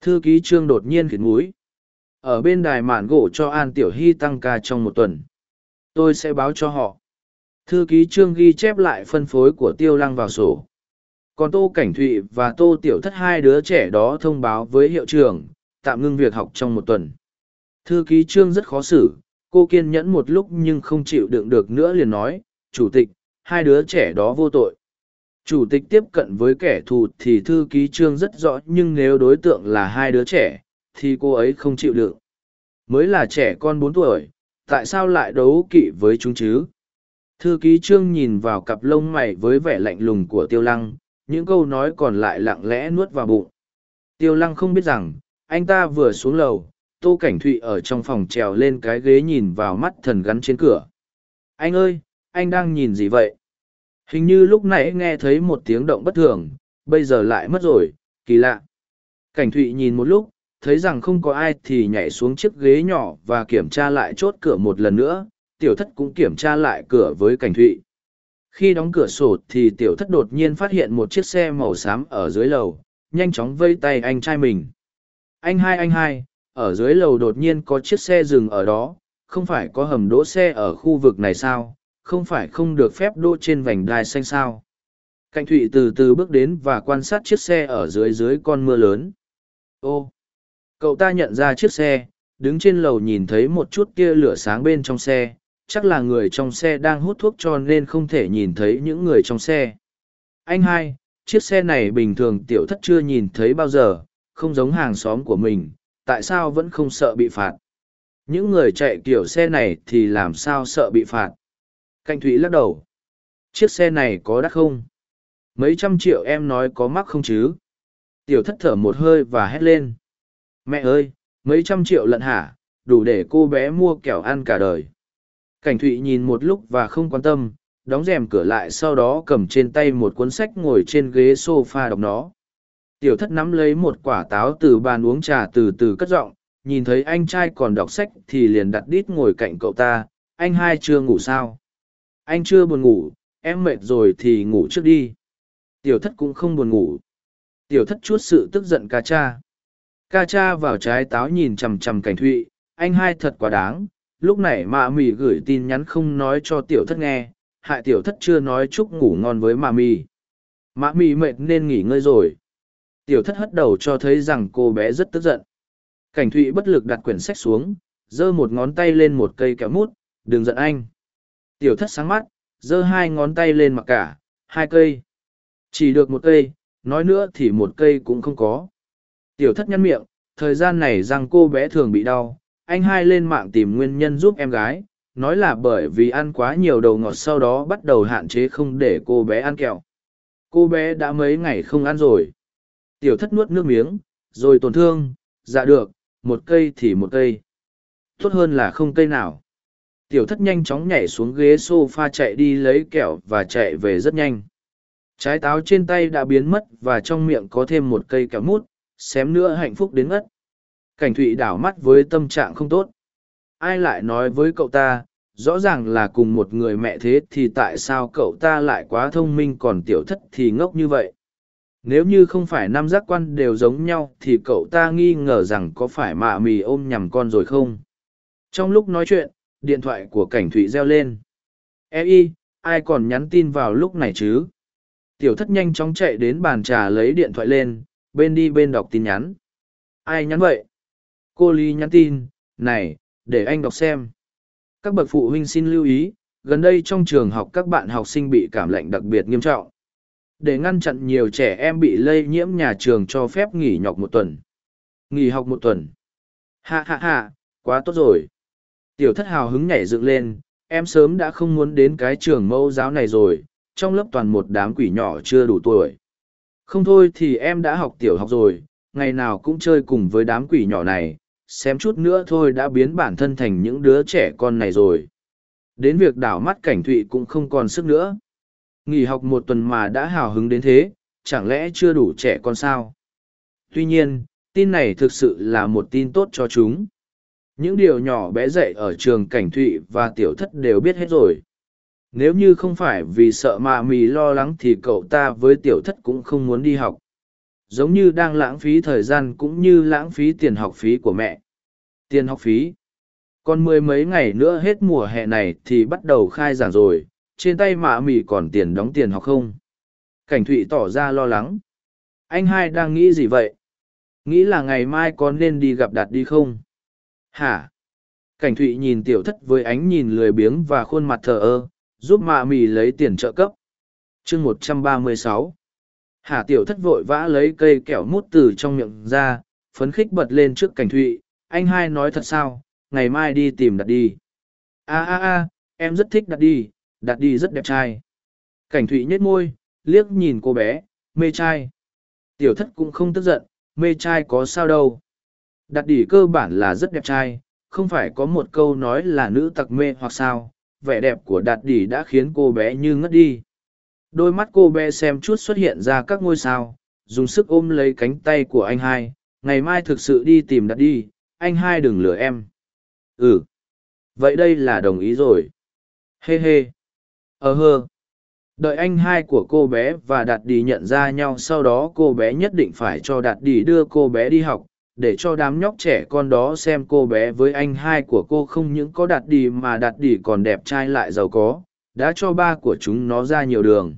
[SPEAKER 1] Thư ký trương đột nhiên khiến mũi. ở bên đài mạn gỗ cho an tiểu hy tăng ca trong một tuần. Tôi sẽ báo cho họ. Thư ký trương ghi chép lại phân phối của tiêu lăng vào sổ. Còn tô cảnh thụy và tô tiểu thất hai đứa trẻ đó thông báo với hiệu trưởng tạm ngưng việc học trong một tuần. Thư ký trương rất khó xử, cô kiên nhẫn một lúc nhưng không chịu đựng được nữa liền nói, chủ tịch, hai đứa trẻ đó vô tội. Chủ tịch tiếp cận với kẻ thù thì thư ký trương rất rõ nhưng nếu đối tượng là hai đứa trẻ, thì cô ấy không chịu đựng. Mới là trẻ con bốn tuổi, tại sao lại đấu kỵ với chúng chứ? Thư ký trương nhìn vào cặp lông mày với vẻ lạnh lùng của tiêu lăng, những câu nói còn lại lặng lẽ nuốt vào bụng. Tiêu lăng không biết rằng, anh ta vừa xuống lầu, tô cảnh thụy ở trong phòng trèo lên cái ghế nhìn vào mắt thần gắn trên cửa. Anh ơi, anh đang nhìn gì vậy? Hình như lúc nãy nghe thấy một tiếng động bất thường, bây giờ lại mất rồi, kỳ lạ. Cảnh thụy nhìn một lúc, thấy rằng không có ai thì nhảy xuống chiếc ghế nhỏ và kiểm tra lại chốt cửa một lần nữa, tiểu thất cũng kiểm tra lại cửa với cảnh thụy. Khi đóng cửa sổ thì tiểu thất đột nhiên phát hiện một chiếc xe màu xám ở dưới lầu, nhanh chóng vây tay anh trai mình. Anh hai anh hai, ở dưới lầu đột nhiên có chiếc xe dừng ở đó, không phải có hầm đỗ xe ở khu vực này sao, không phải không được phép đỗ trên vành đai xanh sao. Cảnh thụy từ từ bước đến và quan sát chiếc xe ở dưới dưới con mưa lớn. Ô! Cậu ta nhận ra chiếc xe, đứng trên lầu nhìn thấy một chút tia lửa sáng bên trong xe, chắc là người trong xe đang hút thuốc cho nên không thể nhìn thấy những người trong xe. Anh hai, chiếc xe này bình thường tiểu thất chưa nhìn thấy bao giờ, không giống hàng xóm của mình, tại sao vẫn không sợ bị phạt? Những người chạy kiểu xe này thì làm sao sợ bị phạt? Canh Thụy lắc đầu. Chiếc xe này có đắt không? Mấy trăm triệu em nói có mắc không chứ? Tiểu thất thở một hơi và hét lên. Mẹ ơi, mấy trăm triệu lận hả, đủ để cô bé mua kẹo ăn cả đời. Cảnh Thụy nhìn một lúc và không quan tâm, đóng rèm cửa lại sau đó cầm trên tay một cuốn sách ngồi trên ghế sofa đọc nó. Tiểu thất nắm lấy một quả táo từ bàn uống trà từ từ cất giọng, nhìn thấy anh trai còn đọc sách thì liền đặt đít ngồi cạnh cậu ta, anh hai chưa ngủ sao? Anh chưa buồn ngủ, em mệt rồi thì ngủ trước đi. Tiểu thất cũng không buồn ngủ. Tiểu thất chút sự tức giận ca cha. Ca cha vào trái táo nhìn chằm chằm cảnh thụy, anh hai thật quá đáng, lúc này mạ mì gửi tin nhắn không nói cho tiểu thất nghe, hại tiểu thất chưa nói chúc ngủ ngon với mạ mì. Mạ mì mệt nên nghỉ ngơi rồi. Tiểu thất hất đầu cho thấy rằng cô bé rất tức giận. Cảnh thụy bất lực đặt quyển sách xuống, giơ một ngón tay lên một cây kẹo mút, đừng giận anh. Tiểu thất sáng mắt, giơ hai ngón tay lên mặc cả, hai cây. Chỉ được một cây, nói nữa thì một cây cũng không có. Tiểu thất nhăn miệng, thời gian này rằng cô bé thường bị đau, anh hai lên mạng tìm nguyên nhân giúp em gái, nói là bởi vì ăn quá nhiều đầu ngọt sau đó bắt đầu hạn chế không để cô bé ăn kẹo. Cô bé đã mấy ngày không ăn rồi. Tiểu thất nuốt nước miếng, rồi tổn thương, dạ được, một cây thì một cây. Tốt hơn là không cây nào. Tiểu thất nhanh chóng nhảy xuống ghế sofa chạy đi lấy kẹo và chạy về rất nhanh. Trái táo trên tay đã biến mất và trong miệng có thêm một cây kẹo mút, xém nữa hạnh phúc đến ngất. Cảnh thụy đảo mắt với tâm trạng không tốt. Ai lại nói với cậu ta, rõ ràng là cùng một người mẹ thế thì tại sao cậu ta lại quá thông minh còn tiểu thất thì ngốc như vậy? Nếu như không phải năm giác quan đều giống nhau thì cậu ta nghi ngờ rằng có phải mạ mì ôm nhầm con rồi không? Trong lúc nói chuyện, điện thoại của cảnh thụy reo lên. E y, ai còn nhắn tin vào lúc này chứ? Tiểu thất nhanh chóng chạy đến bàn trà lấy điện thoại lên, bên đi bên đọc tin nhắn. Ai nhắn vậy? Cô Ly nhắn tin, này, để anh đọc xem. Các bậc phụ huynh xin lưu ý, gần đây trong trường học các bạn học sinh bị cảm lạnh đặc biệt nghiêm trọng. Để ngăn chặn nhiều trẻ em bị lây nhiễm nhà trường cho phép nghỉ nhọc một tuần. Nghỉ học một tuần. Ha ha ha, quá tốt rồi. Tiểu thất hào hứng nhảy dựng lên, em sớm đã không muốn đến cái trường mẫu giáo này rồi, trong lớp toàn một đám quỷ nhỏ chưa đủ tuổi. Không thôi thì em đã học tiểu học rồi, ngày nào cũng chơi cùng với đám quỷ nhỏ này, xem chút nữa thôi đã biến bản thân thành những đứa trẻ con này rồi. Đến việc đảo mắt cảnh thụy cũng không còn sức nữa. Nghỉ học một tuần mà đã hào hứng đến thế, chẳng lẽ chưa đủ trẻ con sao? Tuy nhiên, tin này thực sự là một tin tốt cho chúng. Những điều nhỏ bé dậy ở trường cảnh thụy và tiểu thất đều biết hết rồi. Nếu như không phải vì sợ mạ mì lo lắng thì cậu ta với tiểu thất cũng không muốn đi học giống như đang lãng phí thời gian cũng như lãng phí tiền học phí của mẹ. Tiền học phí. Còn mười mấy ngày nữa hết mùa hè này thì bắt đầu khai giảng rồi, trên tay mạ mì còn tiền đóng tiền học không? Cảnh Thụy tỏ ra lo lắng. Anh hai đang nghĩ gì vậy? Nghĩ là ngày mai có nên đi gặp đạt đi không? Hả? Cảnh Thụy nhìn tiểu thất với ánh nhìn lười biếng và khuôn mặt thờ ơ, giúp mạ mì lấy tiền trợ cấp. chương một trăm ba mươi sáu Hà tiểu thất vội vã lấy cây kẹo mút từ trong miệng ra, phấn khích bật lên trước cảnh thụy, anh hai nói thật sao, ngày mai đi tìm đặt đi. a a a em rất thích đặt đi, đặt đi rất đẹp trai. Cảnh thụy nhếch môi, liếc nhìn cô bé, mê trai. Tiểu thất cũng không tức giận, mê trai có sao đâu. Đặt đi cơ bản là rất đẹp trai không phải có một câu nói là nữ tặc mê hoặc sao. Vẻ đẹp của đạt đỉ đã khiến cô bé như ngất đi. Đôi mắt cô bé xem chút xuất hiện ra các ngôi sao dùng sức ôm lấy cánh tay của anh hai. Ngày mai thực sự đi tìm đạt đi anh hai đừng lừa em. Ừ. Vậy đây là đồng ý rồi. Hê hê ờ hơ. Đợi anh hai của cô bé và đạt đi nhận ra nhau sau đó cô bé nhất định phải cho đạt đi đưa cô bé đi học, để cho đám nhóc trẻ con đó xem cô bé với anh hai của cô không những có đạt đi mà đạt đi còn đẹp trai lại giàu có, đã cho ba của chúng nó ra nhiều đường.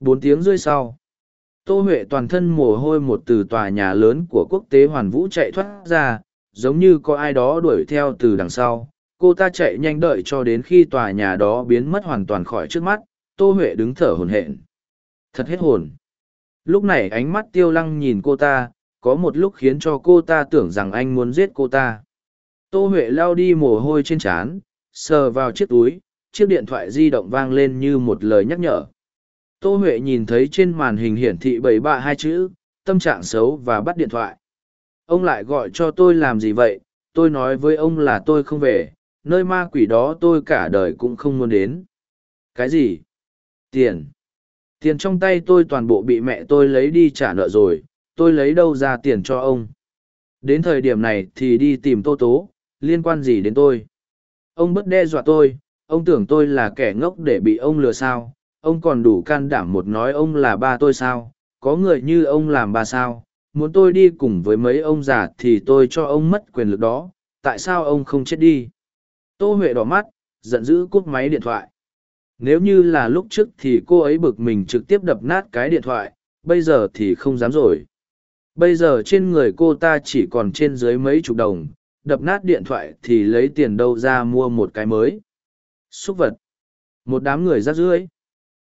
[SPEAKER 1] Bốn tiếng rưỡi sau, tô huệ toàn thân mồ hôi một từ tòa nhà lớn của quốc tế hoàn vũ chạy thoát ra, giống như có ai đó đuổi theo từ đằng sau cô ta chạy nhanh đợi cho đến khi tòa nhà đó biến mất hoàn toàn khỏi trước mắt, tô huệ đứng thở hồn hển. Thật hết hồn. Lúc này ánh mắt tiêu lăng nhìn cô ta, có một lúc khiến cho cô ta tưởng rằng anh muốn giết cô ta. Tô huệ lao đi mồ hôi trên trán, sờ vào chiếc túi, chiếc điện thoại di động vang lên như một lời nhắc nhở. Tô huệ nhìn thấy trên màn hình hiển thị bảy bạ hai chữ, tâm trạng xấu và bắt điện thoại. Ông lại gọi cho tôi làm gì vậy? Tôi nói với ông là tôi không về nơi ma quỷ đó tôi cả đời cũng không muốn đến. Cái gì? Tiền. Tiền trong tay tôi toàn bộ bị mẹ tôi lấy đi trả nợ rồi, tôi lấy đâu ra tiền cho ông? Đến thời điểm này thì đi tìm tô tố, liên quan gì đến tôi? Ông bất đe dọa tôi, ông tưởng tôi là kẻ ngốc để bị ông lừa sao? Ông còn đủ can đảm một nói ông là ba tôi sao? Có người như ông làm ba sao? Muốn tôi đi cùng với mấy ông già thì tôi cho ông mất quyền lực đó, tại sao ông không chết đi? Tô huệ đỏ mắt, giận dữ cúp máy điện thoại. Nếu như là lúc trước thì cô ấy bực mình trực tiếp đập nát cái điện thoại, bây giờ thì không dám rồi. Bây giờ trên người cô ta chỉ còn trên dưới mấy chục đồng, đập nát điện thoại thì lấy tiền đâu ra mua một cái mới. Xúc vật. Một đám người rát rưới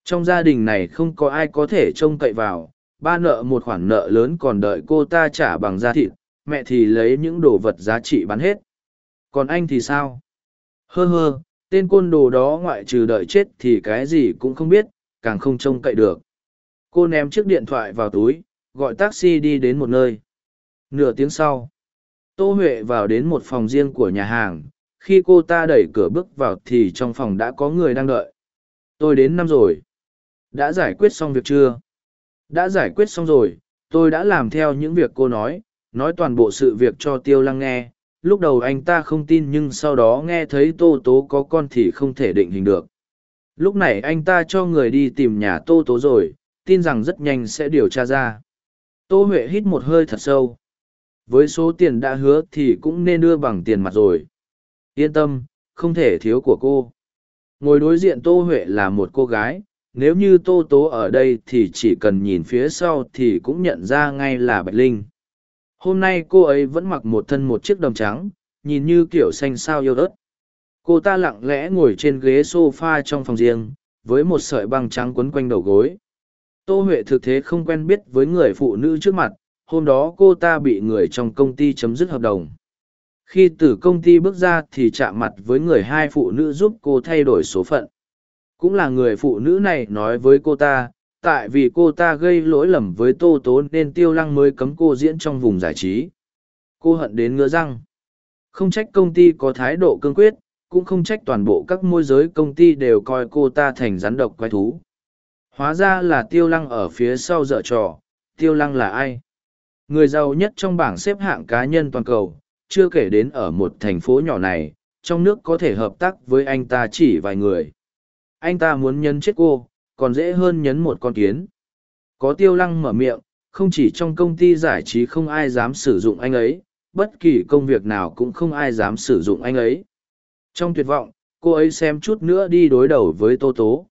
[SPEAKER 1] trong gia đình này không có ai có thể trông cậy vào, ba nợ một khoản nợ lớn còn đợi cô ta trả bằng da thịt, mẹ thì lấy những đồ vật giá trị bán hết. Còn anh thì sao? Hơ hơ, tên côn đồ đó ngoại trừ đợi chết thì cái gì cũng không biết, càng không trông cậy được. Cô ném chiếc điện thoại vào túi, gọi taxi đi đến một nơi. Nửa tiếng sau, tô huệ vào đến một phòng riêng của nhà hàng. Khi cô ta đẩy cửa bước vào thì trong phòng đã có người đang đợi. Tôi đến năm rồi. Đã giải quyết xong việc chưa? Đã giải quyết xong rồi. Tôi đã làm theo những việc cô nói. Nói toàn bộ sự việc cho tiêu lăng nghe lúc đầu anh ta không tin nhưng sau đó nghe thấy tô tố có con thì không thể định hình được. Lúc này anh ta cho người đi tìm nhà tô tố rồi, tin rằng rất nhanh sẽ điều tra ra. Tô huệ hít một hơi thật sâu. Với số tiền đã hứa thì cũng nên đưa bằng tiền mặt rồi. Yên tâm, không thể thiếu của cô. Ngồi đối diện tô huệ là một cô gái, nếu như tô tố ở đây thì chỉ cần nhìn phía sau thì cũng nhận ra ngay là bạch linh hôm nay cô ấy vẫn mặc một thân một chiếc đầm trắng, nhìn như kiểu xanh sao yêu ớt. Cô ta lặng lẽ ngồi trên ghế s o f a trong phòng riêng, với một sợi băng trắng quấn quanh đầu gối. Tô huệ thực thế không quen biết với người phụ nữ trước mặt, hôm đó cô ta bị người trong công ty chấm dứt hợp đồng. Khi từ công ty bước ra thì chạm mặt với người hai phụ nữ giúp cô thay đổi số phận. Cũng là người phụ nữ này nói với cô ta tại vì cô ta gây lỗi lầm với tô tố nên tiêu lăng mới cấm cô diễn trong vùng giải trí. Cô hận đến ngứa răng. Không trách công ty có thái độ cương quyết, cũng không trách toàn bộ các môi giới công ty đều coi cô ta thành rắn độc quái thú. Hóa ra là tiêu lăng ở phía sau dở trò, tiêu lăng là ai? Người giàu nhất trong bảng xếp hạng cá nhân toàn cầu, chưa kể đến ở một thành phố nhỏ này, trong nước có thể hợp tác với anh ta chỉ vài người. Anh ta muốn nhân chết cô còn dễ hơn nhấn một con kiến. Có tiêu lăng mở miệng, không chỉ trong công ty giải trí không ai dám sử dụng anh ấy, bất kỳ công việc nào cũng không ai dám sử dụng anh ấy. Trong tuyệt vọng, cô ấy xem chút nữa đi đối đầu với tô tố.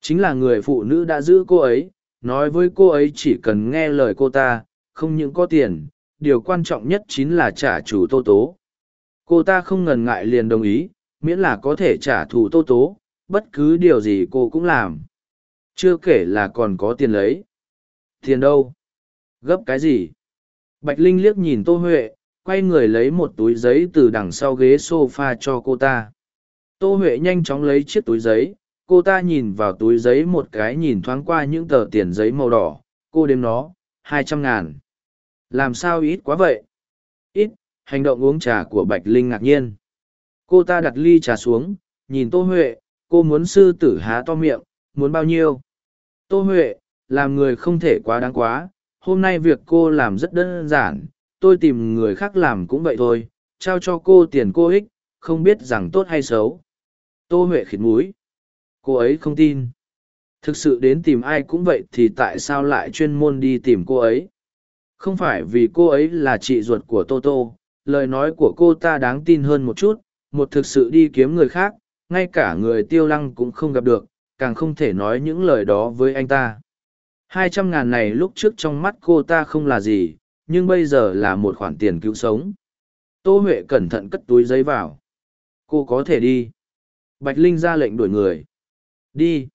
[SPEAKER 1] Chính là người phụ nữ đã giữ cô ấy, nói với cô ấy chỉ cần nghe lời cô ta, không những có tiền, điều quan trọng nhất chính là trả chủ tô tố. Cô ta không ngần ngại liền đồng ý, miễn là có thể trả thù tô tố, bất cứ điều gì cô cũng làm chưa kể là còn có tiền lấy tiền đâu gấp cái gì bạch linh liếc nhìn tô huệ quay người lấy một túi giấy từ đằng sau ghế s o f a cho cô ta tô huệ nhanh chóng lấy chiếc túi giấy cô ta nhìn vào túi giấy một cái nhìn thoáng qua những tờ tiền giấy màu đỏ cô đếm nó hai trăm ngàn Làm sao ít quá vậy? Ít, hành động uống trà của Bạch Linh ngạc nhiên. Cô ta đặt ly trà xuống, nhìn Tô Huệ, cô muốn sư tử há to miệng, muốn bao nhiêu? Tô Huệ, làm người không thể quá đáng quá, hôm nay việc cô làm rất đơn giản, tôi tìm người khác làm cũng vậy thôi, trao cho cô tiền cô ích, không biết rằng tốt hay xấu. Tô Huệ khịt mũi. Cô ấy không tin. Thực sự đến tìm ai cũng vậy thì tại sao lại chuyên môn đi tìm cô ấy? Không phải vì cô ấy là chị ruột của Tô Tô, lời nói của cô ta đáng tin hơn một chút, một thực sự đi kiếm người khác, ngay cả người tiêu lăng cũng không gặp được, càng không thể nói những lời đó với anh ta. Hai trăm ngàn này lúc trước trong mắt cô ta không là gì, nhưng bây giờ là một khoản tiền cứu sống. Tô Huệ cẩn thận cất túi giấy vào. Cô có thể đi. Bạch Linh ra lệnh đuổi người. Đi.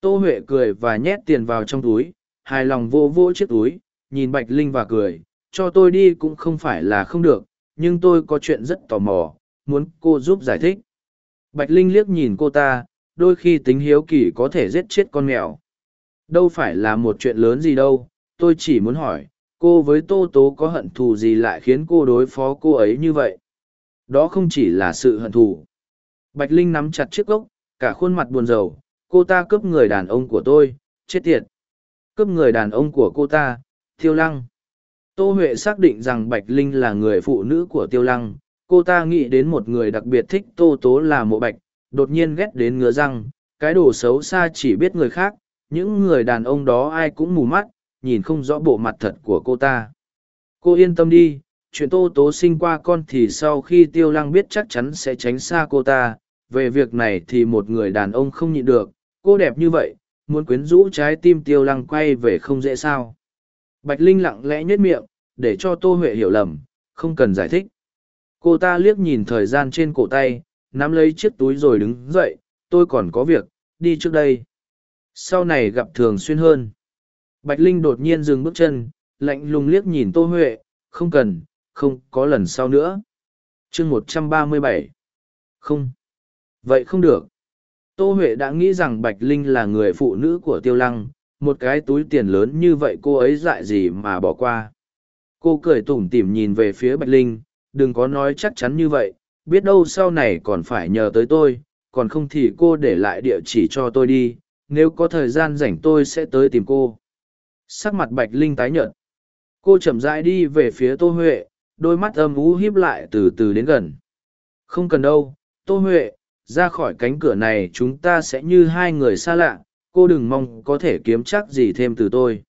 [SPEAKER 1] Tô Huệ cười và nhét tiền vào trong túi, hài lòng vô vô chiếc túi, nhìn Bạch Linh và cười, cho tôi đi cũng không phải là không được, nhưng tôi có chuyện rất tò mò, muốn cô giúp giải thích. Bạch Linh liếc nhìn cô ta, đôi khi tính hiếu kỳ có thể giết chết con mèo. Đâu phải là một chuyện lớn gì đâu, tôi chỉ muốn hỏi, cô với Tô Tố có hận thù gì lại khiến cô đối phó cô ấy như vậy? Đó không chỉ là sự hận thù. Bạch Linh nắm chặt chiếc gốc, cả khuôn mặt buồn rầu, cô ta cướp người đàn ông của tôi, chết tiệt. Cướp người đàn ông của cô ta, Tiêu Lăng. Tô Huệ xác định rằng Bạch Linh là người phụ nữ của Tiêu Lăng, cô ta nghĩ đến một người đặc biệt thích Tô Tố là mộ bạch, đột nhiên ghét đến ngứa răng, cái đồ xấu xa chỉ biết người khác, những người đàn ông đó ai cũng mù mắt, nhìn không rõ bộ mặt thật của cô ta. Cô yên tâm đi, chuyện Tô Tố sinh qua con thì sau khi Tiêu Lăng biết chắc chắn sẽ tránh xa cô ta, về việc này thì một người đàn ông không nhịn được, cô đẹp như vậy, muốn quyến rũ trái tim Tiêu Lăng quay về không dễ sao. Bạch Linh lặng lẽ nhếch miệng, để cho Tô Huệ hiểu lầm, không cần giải thích. Cô ta liếc nhìn thời gian trên cổ tay, nắm lấy chiếc túi rồi đứng dậy, tôi còn có việc, đi trước đây. Sau này gặp thường xuyên hơn. Bạch Linh đột nhiên dừng bước chân, lạnh lùng liếc nhìn Tô Huệ, không cần, không có lần sau nữa. chương một trăm ba mươi bảy Không. Vậy không được. Tô Huệ đã nghĩ rằng Bạch Linh là người phụ nữ của Tiêu Lăng, một cái túi tiền lớn như vậy cô ấy dại gì mà bỏ qua. Cô cười tủm tỉm nhìn về phía Bạch Linh, đừng có nói chắc chắn như vậy, biết đâu sau này còn phải nhờ tới tôi, còn không thì cô để lại địa chỉ cho tôi đi, nếu có thời gian rảnh tôi sẽ tới tìm cô. Sắc mặt Bạch Linh tái nhợt. Cô chậm rãi đi về phía Tô Huệ, đôi mắt âm ú híp lại từ từ đến gần. Không cần đâu, Tô Huệ, ra khỏi cánh cửa này chúng ta sẽ như hai người xa lạ, cô đừng mong có thể kiếm chắc gì thêm từ tôi.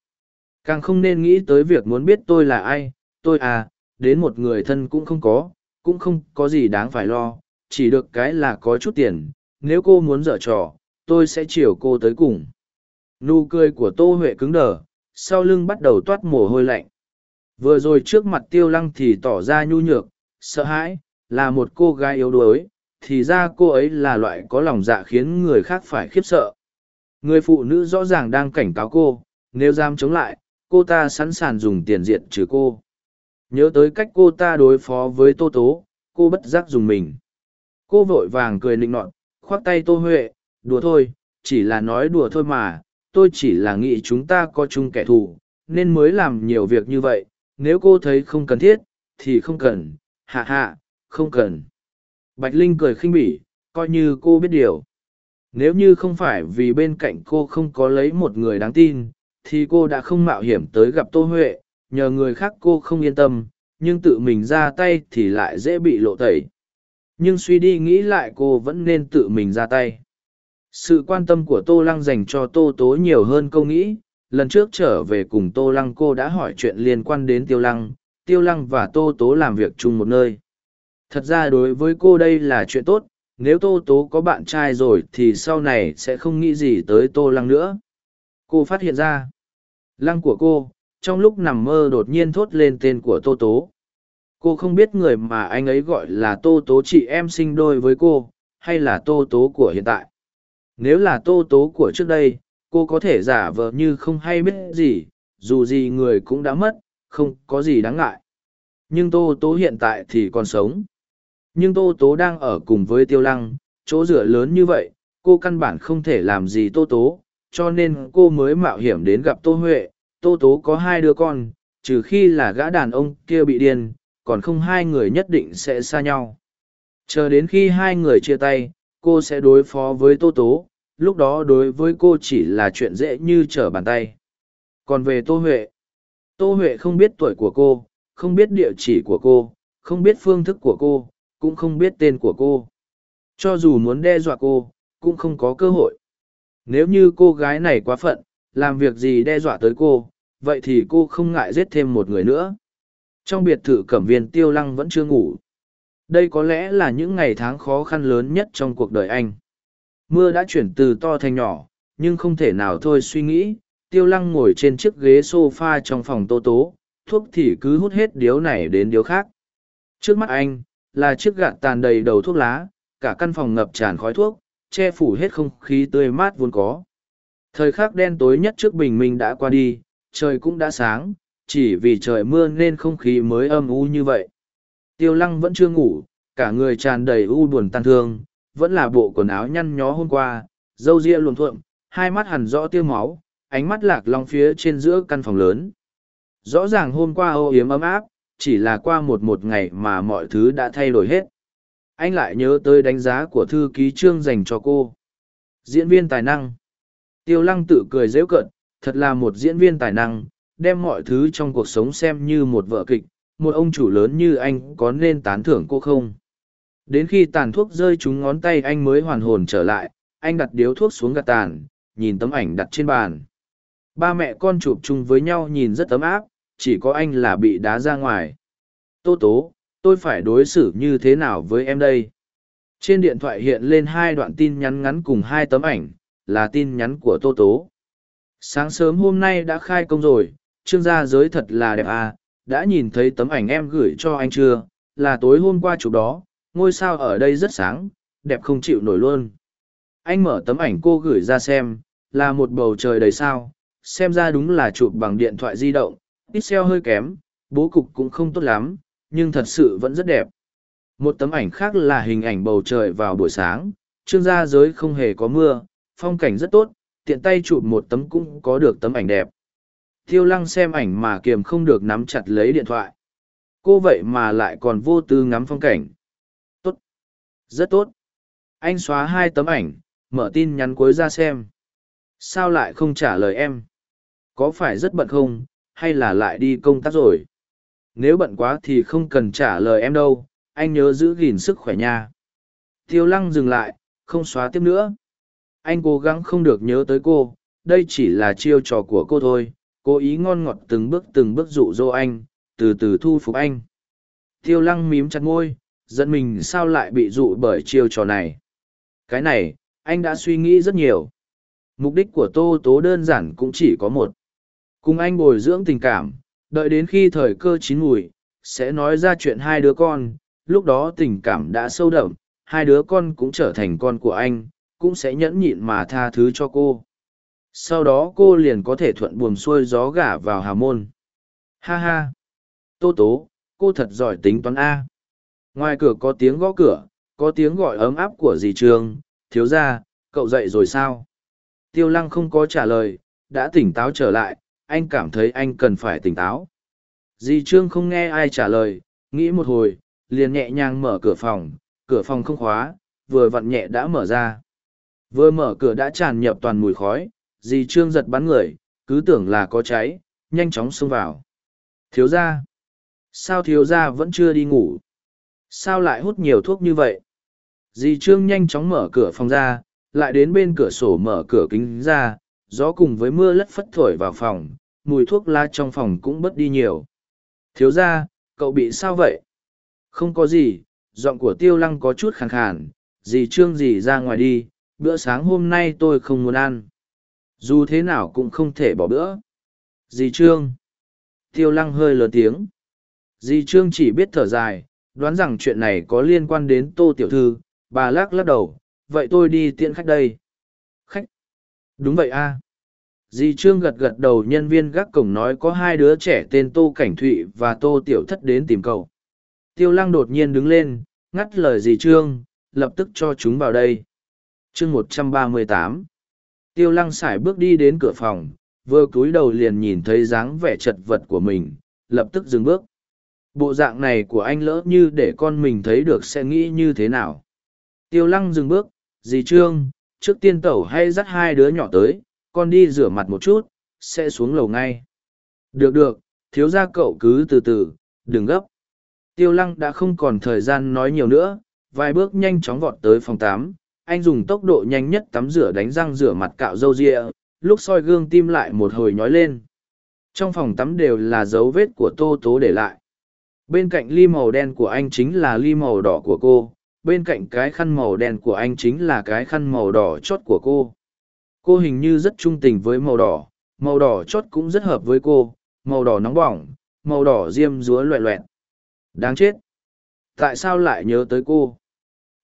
[SPEAKER 1] Càng không nên nghĩ tới việc muốn biết tôi là ai, tôi à, đến một người thân cũng không có, cũng không có gì đáng phải lo, chỉ được cái là có chút tiền, nếu cô muốn dở trò, tôi sẽ chiều cô tới cùng. Nụ cười của Tô Huệ cứng đờ, sau lưng bắt đầu toát mồ hôi lạnh. Vừa rồi trước mặt tiêu lăng thì tỏ ra nhu nhược, sợ hãi, là một cô gái yếu đuối, thì ra cô ấy là loại có lòng dạ khiến người khác phải khiếp sợ. Người phụ nữ rõ ràng đang cảnh cáo cô, nếu dám chống lại, cô ta sẵn sàng dùng tiền diện trừ cô. Nhớ tới cách cô ta đối phó với Tô Tố, cô bất giác dùng mình. Cô vội vàng cười nịnh nọt, khoác tay Tô Huệ, đùa thôi, chỉ là nói đùa thôi mà, tôi chỉ là nghĩ chúng ta có chung kẻ thù, nên mới làm nhiều việc như vậy, nếu cô thấy không cần thiết, thì không cần, hạ hạ, không cần. Bạch Linh cười khinh bỉ, coi như cô biết điều. Nếu như không phải vì bên cạnh cô không có lấy một người đáng tin, thì cô đã không mạo hiểm tới gặp Tô Huệ, nhờ người khác cô không yên tâm, nhưng tự mình ra tay thì lại dễ bị lộ tẩy. Nhưng suy đi nghĩ lại cô vẫn nên tự mình ra tay. Sự quan tâm của Tô Lăng dành cho Tô Tố nhiều hơn câu nghĩ, lần trước trở về cùng Tô Lăng cô đã hỏi chuyện liên quan đến Tiêu Lăng, Tiêu Lăng và Tô Tố làm việc chung một nơi. Thật ra đối với cô đây là chuyện tốt, nếu Tô Tố có bạn trai rồi thì sau này sẽ không nghĩ gì tới Tô Lăng nữa. Cô phát hiện ra, Lăng của cô, trong lúc nằm mơ đột nhiên thốt lên tên của Tô Tố. Cô không biết người mà anh ấy gọi là Tô Tố chị em sinh đôi với cô, hay là Tô Tố của hiện tại. Nếu là Tô Tố của trước đây, cô có thể giả vờ như không hay biết gì, dù gì người cũng đã mất, không có gì đáng ngại. Nhưng Tô Tố hiện tại thì còn sống. Nhưng Tô Tố đang ở cùng với Tiêu Lăng, chỗ dựa lớn như vậy, cô căn bản không thể làm gì Tô Tố, cho nên cô mới mạo hiểm đến gặp Tô Huệ. Tô Tố có hai đứa con, trừ khi là gã đàn ông kia bị điên, còn không hai người nhất định sẽ xa nhau. Chờ đến khi hai người chia tay, cô sẽ đối phó với Tô Tố, lúc đó đối với cô chỉ là chuyện dễ như trở bàn tay. Còn về Tô Huệ, Tô Huệ không biết tuổi của cô, không biết địa chỉ của cô, không biết phương thức của cô, cũng không biết tên của cô. Cho dù muốn đe dọa cô, cũng không có cơ hội. Nếu như cô gái này quá phận, làm việc gì đe dọa tới cô, vậy thì cô không ngại giết thêm một người nữa. Trong biệt thự cẩm viên tiêu lăng vẫn chưa ngủ. Đây có lẽ là những ngày tháng khó khăn lớn nhất trong cuộc đời anh. Mưa đã chuyển từ to thành nhỏ, nhưng không thể nào thôi suy nghĩ, tiêu lăng ngồi trên chiếc ghế sofa trong phòng tô tố, thuốc thì cứ hút hết điếu này đến điếu khác. Trước mắt anh, là chiếc gạt tàn đầy đầu thuốc lá, cả căn phòng ngập tràn khói thuốc, che phủ hết không khí tươi mát vốn có. Thời khắc đen tối nhất trước bình minh đã qua đi, trời cũng đã sáng, chỉ vì trời mưa nên không khí mới âm u như vậy. Tiêu lăng vẫn chưa ngủ, cả người tràn đầy u buồn tan thương, vẫn là bộ quần áo nhăn nhó hôm qua, dâu ria luồn thuộm, hai mắt hẳn rõ tiêu máu, ánh mắt lạc long phía trên giữa căn phòng lớn. Rõ ràng hôm qua ô yếm ấm áp, chỉ là qua một một ngày mà mọi thứ đã thay đổi hết. Anh lại nhớ tới đánh giá của thư ký trương dành cho cô. Diễn viên tài năng. Tiêu lăng tự cười dễ cận, thật là một diễn viên tài năng, đem mọi thứ trong cuộc sống xem như một vợ kịch, một ông chủ lớn như anh có nên tán thưởng cô không? Đến khi tàn thuốc rơi trúng ngón tay anh mới hoàn hồn trở lại, anh đặt điếu thuốc xuống gạt tàn, nhìn tấm ảnh đặt trên bàn. Ba mẹ con chụp chung với nhau nhìn rất ấm áp, chỉ có anh là bị đá ra ngoài. Tô tố, tôi phải đối xử như thế nào với em đây? Trên điện thoại hiện lên hai đoạn tin nhắn ngắn cùng hai tấm ảnh, là tin nhắn của Tô Tố. Sáng sớm hôm nay đã khai công rồi, trương gia giới thật là đẹp à, đã nhìn thấy tấm ảnh em gửi cho anh chưa, là tối hôm qua chụp đó, ngôi sao ở đây rất sáng, đẹp không chịu nổi luôn. Anh mở tấm ảnh cô gửi ra xem, là một bầu trời đầy sao, xem ra đúng là chụp bằng điện thoại di động, pixel hơi kém, bố cục cũng không tốt lắm, nhưng thật sự vẫn rất đẹp. Một tấm ảnh khác là hình ảnh bầu trời vào buổi sáng, trương gia giới không hề có mưa, phong cảnh rất tốt, tiện tay chụp một tấm cũng có được tấm ảnh đẹp. Tiêu lăng xem ảnh mà kiềm không được nắm chặt lấy điện thoại. Cô vậy mà lại còn vô tư ngắm phong cảnh. Tốt. Rất tốt. Anh xóa hai tấm ảnh, mở tin nhắn cuối ra xem. Sao lại không trả lời em? Có phải rất bận không, hay là lại đi công tác rồi? Nếu bận quá thì không cần trả lời em đâu, anh nhớ giữ gìn sức khỏe nha. Tiêu lăng dừng lại, không xóa tiếp nữa. Anh cố gắng không được nhớ tới cô, đây chỉ là chiêu trò của cô thôi, cố ý ngon ngọt từng bước từng bước dụ dỗ anh, từ từ thu phục anh. Tiêu lăng mím chặt môi, giận mình sao lại bị dụ bởi chiêu trò này. Cái này, anh đã suy nghĩ rất nhiều. Mục đích của Tô Tố đơn giản cũng chỉ có một. Cùng anh bồi dưỡng tình cảm, đợi đến khi thời cơ chín mùi, sẽ nói ra chuyện hai đứa con, lúc đó tình cảm đã sâu đậm, hai đứa con cũng trở thành con của anh, cũng sẽ nhẫn nhịn mà tha thứ cho cô. Sau đó cô liền có thể thuận buồm xuôi gió gả vào hà môn. Ha ha! Tô tố, cô thật giỏi tính toán A. Ngoài cửa có tiếng gõ cửa, có tiếng gọi ấm áp của dì Trương, thiếu ra, cậu dậy rồi sao? Tiêu lăng không có trả lời, đã tỉnh táo trở lại, anh cảm thấy anh cần phải tỉnh táo. Dì Trương không nghe ai trả lời, nghĩ một hồi, liền nhẹ nhàng mở cửa phòng, cửa phòng không khóa, vừa vặn nhẹ đã mở ra. Vừa mở cửa đã tràn nhập toàn mùi khói, dì Trương giật bắn người, cứ tưởng là có cháy, nhanh chóng xông vào. Thiếu gia, Sao thiếu gia vẫn chưa đi ngủ? Sao lại hút nhiều thuốc như vậy? Dì Trương nhanh chóng mở cửa phòng ra, lại đến bên cửa sổ mở cửa kính ra, gió cùng với mưa lất phất thổi vào phòng, mùi thuốc la trong phòng cũng bớt đi nhiều. Thiếu gia, cậu bị sao vậy? Không có gì, giọng của tiêu lăng có chút khàn khàn, dì Trương dì ra ngoài đi, bữa sáng hôm nay tôi không muốn ăn. Dù thế nào cũng không thể bỏ bữa. Dì Trương. Tiêu lăng hơi lớn tiếng. Dì Trương chỉ biết thở dài, đoán rằng chuyện này có liên quan đến tô tiểu thư, bà lắc lắc đầu, vậy tôi đi tiện khách đây. Khách? Đúng vậy a. Dì Trương gật gật đầu nhân viên gác cổng nói có hai đứa trẻ tên Tô Cảnh Thụy và Tô Tiểu Thất đến tìm cậu. Tiêu lăng đột nhiên đứng lên, ngắt lời dì Trương, lập tức cho chúng vào đây chương một trăm ba mươi tám Tiêu lăng sải bước đi đến cửa phòng, vừa cúi đầu liền nhìn thấy dáng vẻ chật vật của mình, lập tức dừng bước. Bộ dạng này của anh lỡ như để con mình thấy được sẽ nghĩ như thế nào. Tiêu lăng dừng bước, dì Trương, trước tiên tẩu hay dắt hai đứa nhỏ tới, con đi rửa mặt một chút, sẽ xuống lầu ngay. Được được, thiếu gia cậu cứ từ từ, đừng gấp. Tiêu lăng đã không còn thời gian nói nhiều nữa, vài bước nhanh chóng vọt tới phòng tám. Anh dùng tốc độ nhanh nhất tắm rửa đánh răng rửa mặt cạo râu ria, lúc soi gương tim lại một hồi nhói lên. Trong phòng tắm đều là dấu vết của tô tố để lại. Bên cạnh ly màu đen của anh chính là ly màu đỏ của cô, bên cạnh cái khăn màu đen của anh chính là cái khăn màu đỏ chót của cô. Cô hình như rất trung tình với màu đỏ, màu đỏ chót cũng rất hợp với cô, màu đỏ nóng bỏng, màu đỏ diêm dúa loẹ loẹt. Đáng chết! Tại sao lại nhớ tới cô?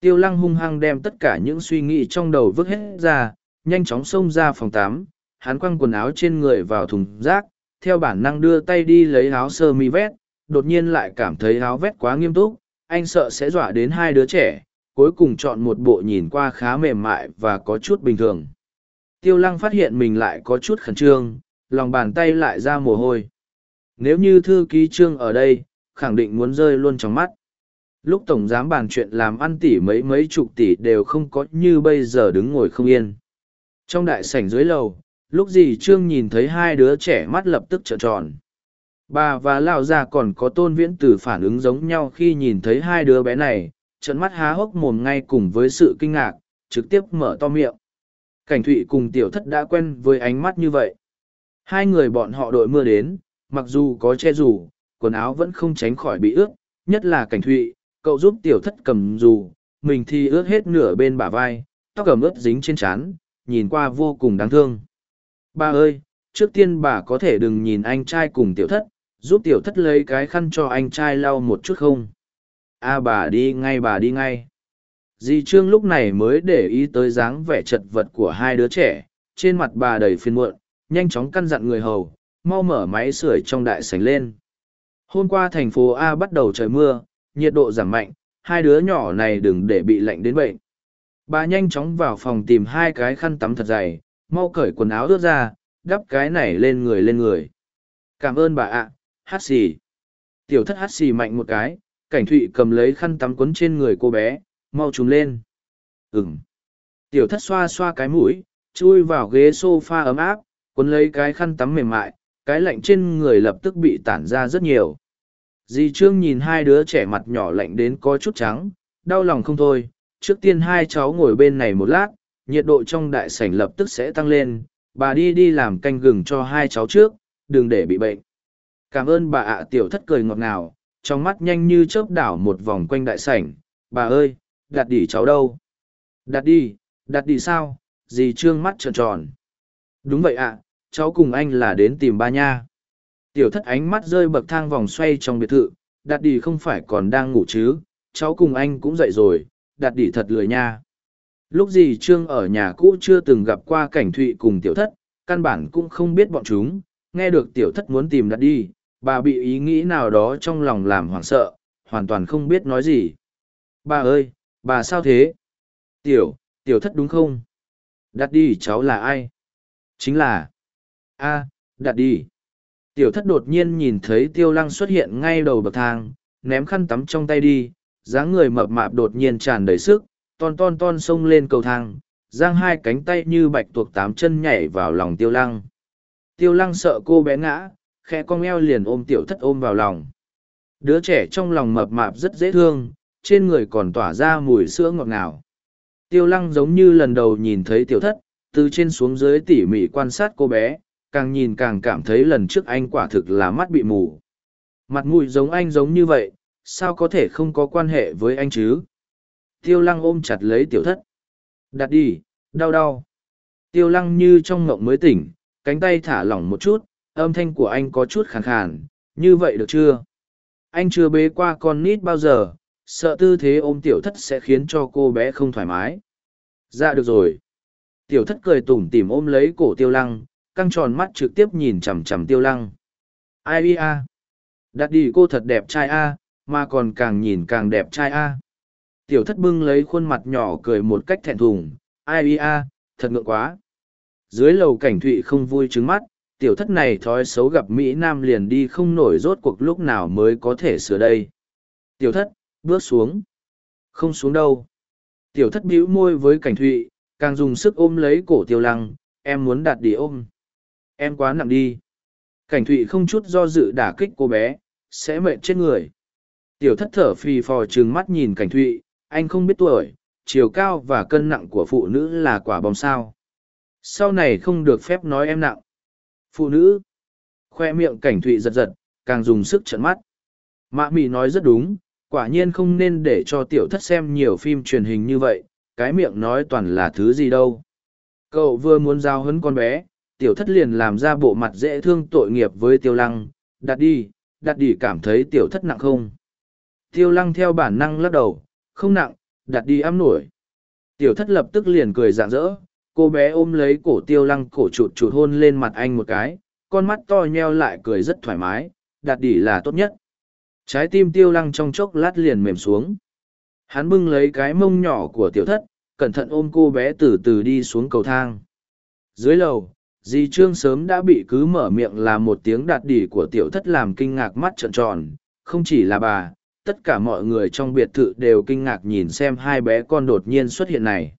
[SPEAKER 1] Tiêu lăng hung hăng đem tất cả những suy nghĩ trong đầu vứt hết ra, nhanh chóng xông ra phòng tám, hắn quăng quần áo trên người vào thùng rác, theo bản năng đưa tay đi lấy áo sơ mi vét, đột nhiên lại cảm thấy áo vét quá nghiêm túc, anh sợ sẽ dọa đến hai đứa trẻ, cuối cùng chọn một bộ nhìn qua khá mềm mại và có chút bình thường. Tiêu lăng phát hiện mình lại có chút khẩn trương, lòng bàn tay lại ra mồ hôi. Nếu như thư ký trương ở đây, khẳng định muốn rơi luôn trong mắt. Lúc tổng giám bàn chuyện làm ăn tỷ mấy mấy chục tỷ đều không có như bây giờ đứng ngồi không yên. Trong đại sảnh dưới lầu, lúc gì trương nhìn thấy hai đứa trẻ mắt lập tức trợn tròn. Bà và Lão già còn có tôn viễn từ phản ứng giống nhau khi nhìn thấy hai đứa bé này, trận mắt há hốc mồm ngay cùng với sự kinh ngạc, trực tiếp mở to miệng. Cảnh thụy cùng tiểu thất đã quen với ánh mắt như vậy. Hai người bọn họ đội mưa đến, mặc dù có che dù, quần áo vẫn không tránh khỏi bị ướt, nhất là cảnh thụy, cậu giúp tiểu thất cầm dù, mình thì ướt hết nửa bên bả vai, tóc cầm ướt dính trên trán, nhìn qua vô cùng đáng thương. Bà ơi, trước tiên bà có thể đừng nhìn anh trai cùng tiểu thất, giúp tiểu thất lấy cái khăn cho anh trai lau một chút không? a à, bà đi ngay bà đi ngay. Dì Trương lúc này mới để ý tới dáng vẻ chật vật của hai đứa trẻ, trên mặt bà đầy phiền muộn, nhanh chóng căn dặn người hầu, mau mở máy sưởi trong đại sảnh lên. Hôm qua thành phố A bắt đầu trời mưa, nhiệt độ giảm mạnh, hai đứa nhỏ này đừng để bị lạnh đến bệnh. Bà nhanh chóng vào phòng tìm hai cái khăn tắm thật dày, mau cởi quần áo ướt ra, đắp cái này lên người lên người. Cảm ơn bà ạ, hát xì. Tiểu thất hát xì mạnh một cái, cảnh thụy cầm lấy khăn tắm quấn trên người cô bé, mau trùm lên. Ừm. Tiểu thất xoa xoa cái mũi, chui vào ghế sofa ấm áp, quấn lấy cái khăn tắm mềm mại, cái lạnh trên người lập tức bị tản ra rất nhiều. Dì Trương nhìn hai đứa trẻ mặt nhỏ lạnh đến có chút trắng, đau lòng không thôi. Trước tiên hai cháu ngồi bên này một lát, nhiệt độ trong đại sảnh lập tức sẽ tăng lên. Bà đi đi làm canh gừng cho hai cháu trước, đừng để bị bệnh. Cảm ơn bà ạ tiểu thất cười ngọt ngào, trong mắt nhanh như chớp đảo một vòng quanh đại sảnh. Bà ơi, đặt đỉ cháu đâu? Đặt đi, đặt đi sao? Dì Trương mắt trợn tròn. Đúng vậy ạ, cháu cùng anh là đến tìm ba nha. Tiểu thất ánh mắt rơi bậc thang vòng xoay trong biệt thự, đạt đi không phải còn đang ngủ chứ, cháu cùng anh cũng dậy rồi, đạt đi thật lười nha. Lúc gì Trương ở nhà cũ chưa từng gặp qua cảnh thụy cùng tiểu thất, căn bản cũng không biết bọn chúng, nghe được tiểu thất muốn tìm đạt đi, bà bị ý nghĩ nào đó trong lòng làm hoảng sợ, hoàn toàn không biết nói gì. Bà ơi, bà sao thế? Tiểu, tiểu thất đúng không? Đạt đi cháu là ai? Chính là... a à, đạt đi. Tiểu thất đột nhiên nhìn thấy tiêu lăng xuất hiện ngay đầu bậc thang, ném khăn tắm trong tay đi, dáng người mập mạp đột nhiên tràn đầy sức, ton ton ton xông lên cầu thang, giang hai cánh tay như bạch tuộc tám chân nhảy vào lòng tiêu lăng. Tiêu lăng sợ cô bé ngã, khẽ cong eo liền ôm tiểu thất ôm vào lòng. Đứa trẻ trong lòng mập mạp rất dễ thương, trên người còn tỏa ra mùi sữa ngọt ngào. Tiêu lăng giống như lần đầu nhìn thấy tiểu thất, từ trên xuống dưới tỉ mỉ quan sát cô bé, càng nhìn càng cảm thấy lần trước anh quả thực là mắt bị mù. Mặt mũi giống anh giống như vậy, sao có thể không có quan hệ với anh chứ? Tiêu lăng ôm chặt lấy tiểu thất. Đặt đi, đau đau. Tiêu lăng như trong ngộng mới tỉnh, cánh tay thả lỏng một chút, âm thanh của anh có chút khàn khàn, như vậy được chưa? Anh chưa bế qua con nít bao giờ, sợ tư thế ôm tiểu thất sẽ khiến cho cô bé không thoải mái. Dạ được rồi. Tiểu thất cười tủm tỉm ôm lấy cổ tiêu lăng, căng tròn mắt trực tiếp nhìn chằm chằm tiêu lăng. Ai a? Đặt đi cô thật đẹp trai a, mà còn càng nhìn càng đẹp trai a. Tiểu thất bưng lấy khuôn mặt nhỏ cười một cách thẹn thùng, ai a, thật ngượng quá. Dưới lầu cảnh thụy không vui trứng mắt, tiểu thất này thói xấu gặp Mỹ Nam liền đi không nổi rốt cuộc lúc nào mới có thể sửa đây. Tiểu thất, bước xuống. Không xuống đâu. Tiểu thất bĩu môi với cảnh thụy, càng dùng sức ôm lấy cổ tiêu lăng, em muốn đặt đi ôm. Em quá nặng đi. Cảnh thụy không chút do dự đả kích cô bé, sẽ mệt chết người. Tiểu thất thở phì phò trừng mắt nhìn cảnh thụy, anh không biết tuổi, chiều cao và cân nặng của phụ nữ là quả bom sao. Sau này không được phép nói em nặng. Phụ nữ. Khoe miệng cảnh thụy giật giật, càng dùng sức trận mắt. Mạ mị nói rất đúng, quả nhiên không nên để cho tiểu thất xem nhiều phim truyền hình như vậy, cái miệng nói toàn là thứ gì đâu. Cậu vừa muốn giao hấn con bé, tiểu thất liền làm ra bộ mặt dễ thương tội nghiệp với tiêu lăng, đặt đi, đặt đi cảm thấy tiểu thất nặng không. Tiêu lăng theo bản năng lắc đầu, không nặng, đặt đi ấm nổi. Tiểu thất lập tức liền cười rạng rỡ, cô bé ôm lấy cổ tiêu lăng cổ chụt chụt hôn lên mặt anh một cái, con mắt to nheo lại cười rất thoải mái, đặt đi là tốt nhất. Trái tim tiêu lăng trong chốc lát liền mềm xuống. Hắn bưng lấy cái mông nhỏ của tiểu thất, cẩn thận ôm cô bé từ từ đi xuống cầu thang. Dưới lầu, dì trương sớm đã bị cứ mở miệng là một tiếng đạt đỉ của tiểu thất làm kinh ngạc mắt trợn tròn. Không chỉ là bà, tất cả mọi người trong biệt thự đều kinh ngạc nhìn xem hai bé con đột nhiên xuất hiện này.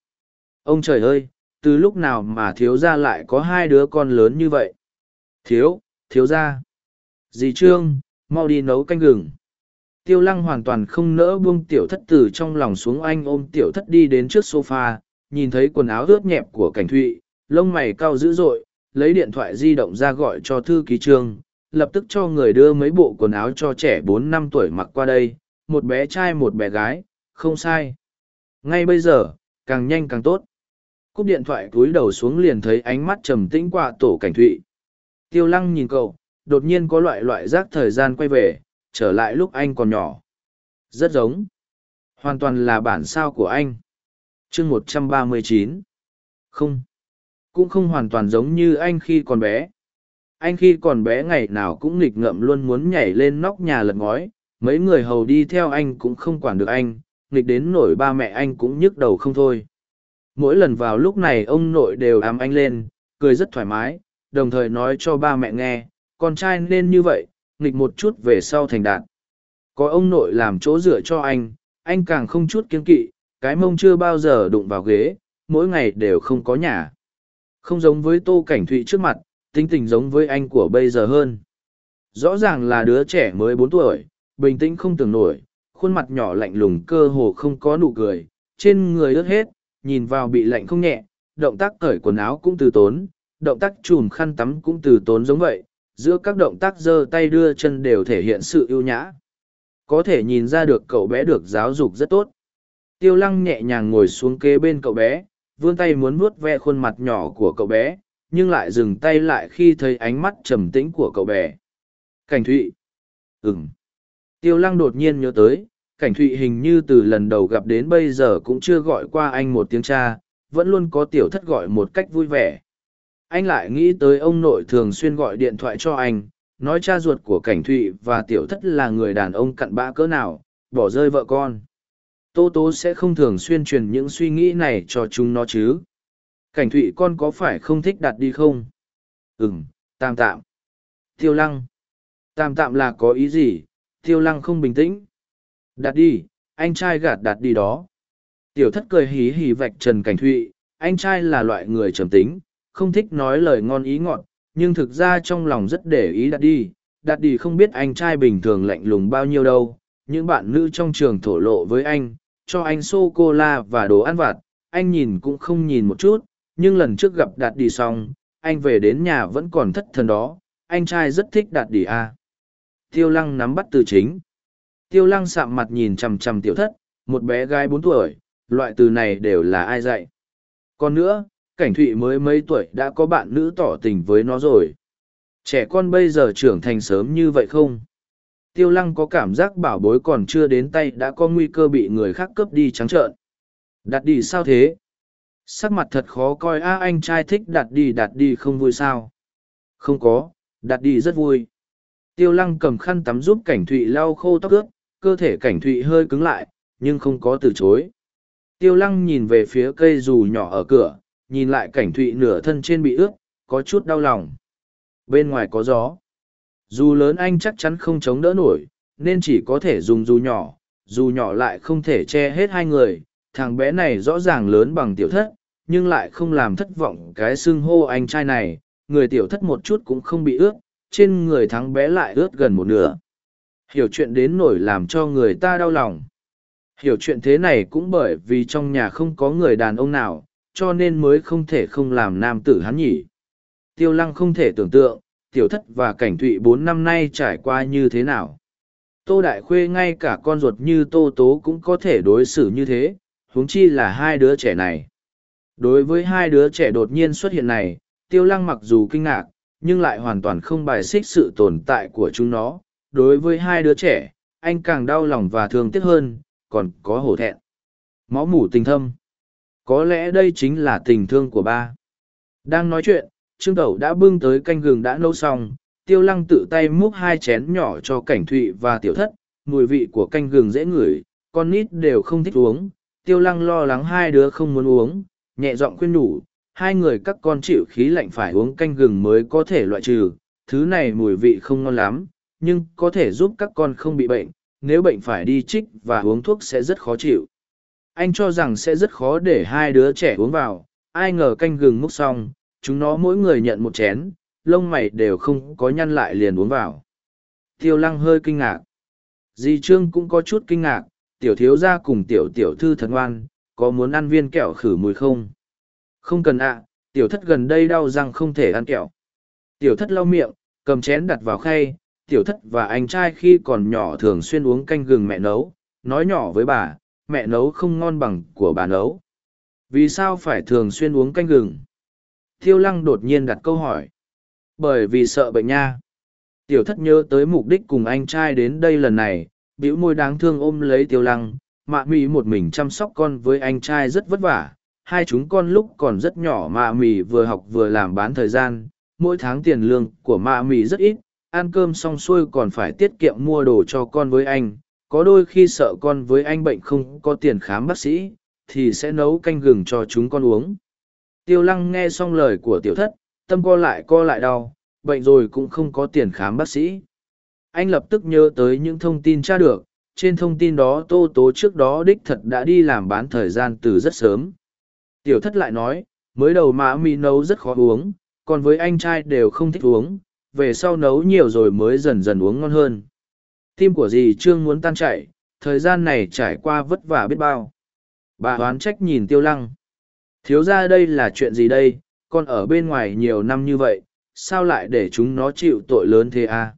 [SPEAKER 1] Ông trời ơi, từ lúc nào mà thiếu gia lại có hai đứa con lớn như vậy? Thiếu thiếu gia. Dì trương, mau đi nấu canh gừng. Tiêu lăng hoàn toàn không nỡ buông tiểu thất từ trong lòng xuống anh ôm tiểu thất đi đến trước sofa, nhìn thấy quần áo ướt nhẹp của cảnh thụy, lông mày cao dữ dội lấy điện thoại di động ra gọi cho thư ký trương, lập tức cho người đưa mấy bộ quần áo cho trẻ bốn năm tuổi mặc qua đây, một bé trai một bé gái, không sai. Ngay bây giờ, càng nhanh càng tốt. Cúp điện thoại cúi đầu xuống liền thấy ánh mắt trầm tĩnh qua tổ cảnh thụy. Tiêu lăng nhìn cậu, đột nhiên có loại loại rác thời gian quay về, trở lại lúc anh còn nhỏ. Rất giống. Hoàn toàn là bản sao của anh. Chương một trăm ba mươi chín. Không cũng không hoàn toàn giống như anh khi còn bé. Anh khi còn bé ngày nào cũng nghịch ngợm luôn muốn nhảy lên nóc nhà lật ngói. Mấy người hầu đi theo anh cũng không quản được anh, nghịch đến nổi ba mẹ anh cũng nhức đầu không thôi. Mỗi lần vào lúc này ông nội đều ám anh lên, cười rất thoải mái, đồng thời nói cho ba mẹ nghe, con trai nên như vậy, nghịch một chút về sau thành đạt. Có ông nội làm chỗ dựa cho anh anh càng không chút kiên kỵ, cái mông chưa bao giờ đụng vào ghế, mỗi ngày đều không có nhà không giống với tô cảnh thụy trước mặt, tính tình giống với anh của bây giờ hơn. Rõ ràng là đứa trẻ mới bốn tuổi, bình tĩnh không tưởng nổi, khuôn mặt nhỏ lạnh lùng cơ hồ không có nụ cười, trên người ướt hết, nhìn vào bị lạnh không nhẹ, động tác cởi quần áo cũng từ tốn, động tác chùm khăn tắm cũng từ tốn giống vậy, giữa các động tác giơ tay đưa chân đều thể hiện sự ưu nhã. Có thể nhìn ra được cậu bé được giáo dục rất tốt. Tiêu lăng nhẹ nhàng ngồi xuống kế bên cậu bé vươn tay muốn vuốt ve khuôn mặt nhỏ của cậu bé, nhưng lại dừng tay lại khi thấy ánh mắt trầm tĩnh của cậu bé. Cảnh thụy. Ừng tiêu lăng đột nhiên nhớ tới, cảnh thụy hình như từ lần đầu gặp đến bây giờ cũng chưa gọi qua anh một tiếng cha, vẫn luôn có tiểu thất gọi một cách vui vẻ. Anh lại nghĩ tới ông nội thường xuyên gọi điện thoại cho anh, nói cha ruột của cảnh thụy và tiểu thất là người đàn ông cặn bã cỡ nào, bỏ rơi vợ con tô tố sẽ không thường xuyên truyền những suy nghĩ này cho chúng nó chứ? Cảnh thụy con có phải không thích đặt đi không? Ừ m tam tạm. Tiêu lăng. Tam tạm là có ý gì? Tiêu lăng không bình tĩnh. Đặt đi, anh trai gạt đặt đi đó. Tiểu thất cười hí hí vạch trần cảnh thụy. Anh trai là loại người trầm tính, không thích nói lời ngon ý ngọt, nhưng thực ra trong lòng rất để ý đặt đi. Đặt đi không biết anh trai bình thường lạnh lùng bao nhiêu đâu. Những bạn nữ trong trường thổ lộ với anh cho anh sô cô la và đồ ăn vặt. Anh nhìn cũng không nhìn một chút, nhưng lần trước gặp đạt đi xong, anh về đến nhà vẫn còn thất thần đó. Anh trai rất thích đạt đi a à? tiêu lăng nắm bắt từ chính. Tiêu lăng sạm mặt nhìn chằm chằm tiểu thất, một bé gái bốn tuổi, loại từ này đều là ai dạy? Còn nữa, cảnh thụy mới mấy tuổi đã có bạn nữ tỏ tình với nó rồi. Trẻ con bây giờ trưởng thành sớm như vậy không? Tiêu lăng có cảm giác bảo bối còn chưa đến tay đã có nguy cơ bị người khác cướp đi trắng trợn. Đặt đi sao thế? Sắc mặt thật khó coi, a, anh trai thích đặt đi đặt đi không vui sao? Không có, đặt đi rất vui. Tiêu lăng cầm khăn tắm giúp cảnh thụy lau khô tóc ướt, cơ thể cảnh thụy hơi cứng lại, nhưng không có từ chối. Tiêu lăng nhìn về phía cây dù nhỏ ở cửa, nhìn lại cảnh thụy nửa thân trên bị ướt, có chút đau lòng. Bên ngoài có gió. Dù lớn anh chắc chắn không chống đỡ nổi, nên chỉ có thể dùng dù nhỏ, dù nhỏ lại không thể che hết hai người. Thằng bé này rõ ràng lớn bằng tiểu thất, nhưng lại không làm thất vọng cái xưng hô anh trai này. Người tiểu thất một chút cũng không bị ướt, trên người thằng bé lại ướt gần một nửa. Hiểu chuyện đến nổi làm cho người ta đau lòng. Hiểu chuyện thế này cũng bởi vì trong nhà không có người đàn ông nào, cho nên mới không thể không làm nam tử hắn nhỉ. Tiêu lăng không thể tưởng tượng, tiểu thất và cảnh thụy bốn năm nay trải qua như thế nào. Tô Đại Khuê ngay cả con ruột như Tô Tố cũng có thể đối xử như thế, huống chi là hai đứa trẻ này. Đối với hai đứa trẻ đột nhiên xuất hiện này, Tiêu Lăng mặc dù kinh ngạc, nhưng lại hoàn toàn không bài xích sự tồn tại của chúng nó. Đối với hai đứa trẻ, anh càng đau lòng và thương tiếc hơn, còn có hổ thẹn. Máu mủ tình thâm. Có lẽ đây chính là tình thương của ba. Đang nói chuyện, Trương Tẩu đã bưng tới canh gừng đã nấu xong, tiêu lăng tự tay múc hai chén nhỏ cho cảnh thụy và tiểu thất, mùi vị của canh gừng dễ ngửi, con nít đều không thích uống. Tiêu lăng lo lắng hai đứa không muốn uống, nhẹ giọng khuyên nhủ, hai người các con chịu khí lạnh phải uống canh gừng mới có thể loại trừ, thứ này mùi vị không ngon lắm, nhưng có thể giúp các con không bị bệnh, nếu bệnh phải đi trích và uống thuốc sẽ rất khó chịu. Anh cho rằng sẽ rất khó để hai đứa trẻ uống vào, ai ngờ canh gừng múc xong, chúng nó mỗi người nhận một chén, lông mày đều không có nhăn lại liền uống vào. Tiêu lăng hơi kinh ngạc. Di Trương cũng có chút kinh ngạc, tiểu thiếu gia cùng tiểu tiểu thư thần ngoan, có muốn ăn viên kẹo khử mùi không? Không cần ạ, tiểu thất gần đây đau răng không thể ăn kẹo. Tiểu thất lau miệng, cầm chén đặt vào khay, tiểu thất và anh trai khi còn nhỏ thường xuyên uống canh gừng mẹ nấu, nói nhỏ với bà, mẹ nấu không ngon bằng của bà nấu. Vì sao phải thường xuyên uống canh gừng? Tiêu lăng đột nhiên đặt câu hỏi. Bởi vì sợ bệnh nha. Tiểu thất nhớ tới mục đích cùng anh trai đến đây lần này, bĩu môi đáng thương ôm lấy tiêu lăng, mạ mì một mình chăm sóc con với anh trai rất vất vả. Hai chúng con lúc còn rất nhỏ mạ mì vừa học vừa làm bán thời gian, mỗi tháng tiền lương của mạ mì rất ít, ăn cơm xong xuôi còn phải tiết kiệm mua đồ cho con với anh. Có đôi khi sợ con với anh bệnh không có tiền khám bác sĩ, thì sẽ nấu canh gừng cho chúng con uống. Tiêu lăng nghe xong lời của tiểu thất, tâm co lại co lại đau, bệnh rồi cũng không có tiền khám bác sĩ. Anh lập tức nhớ tới những thông tin tra được, trên thông tin đó tô tố trước đó đích thật đã đi làm bán thời gian từ rất sớm. Tiểu thất lại nói, mới đầu mã mì nấu rất khó uống, còn với anh trai đều không thích uống, về sau nấu nhiều rồi mới dần dần uống ngon hơn. Tim của dì Trương muốn tan chảy, thời gian này trải qua vất vả biết bao. Bà đoán trách nhìn tiêu lăng. Thiếu ra đây là chuyện gì đây, con ở bên ngoài nhiều năm như vậy, sao lại để chúng nó chịu tội lớn thế à?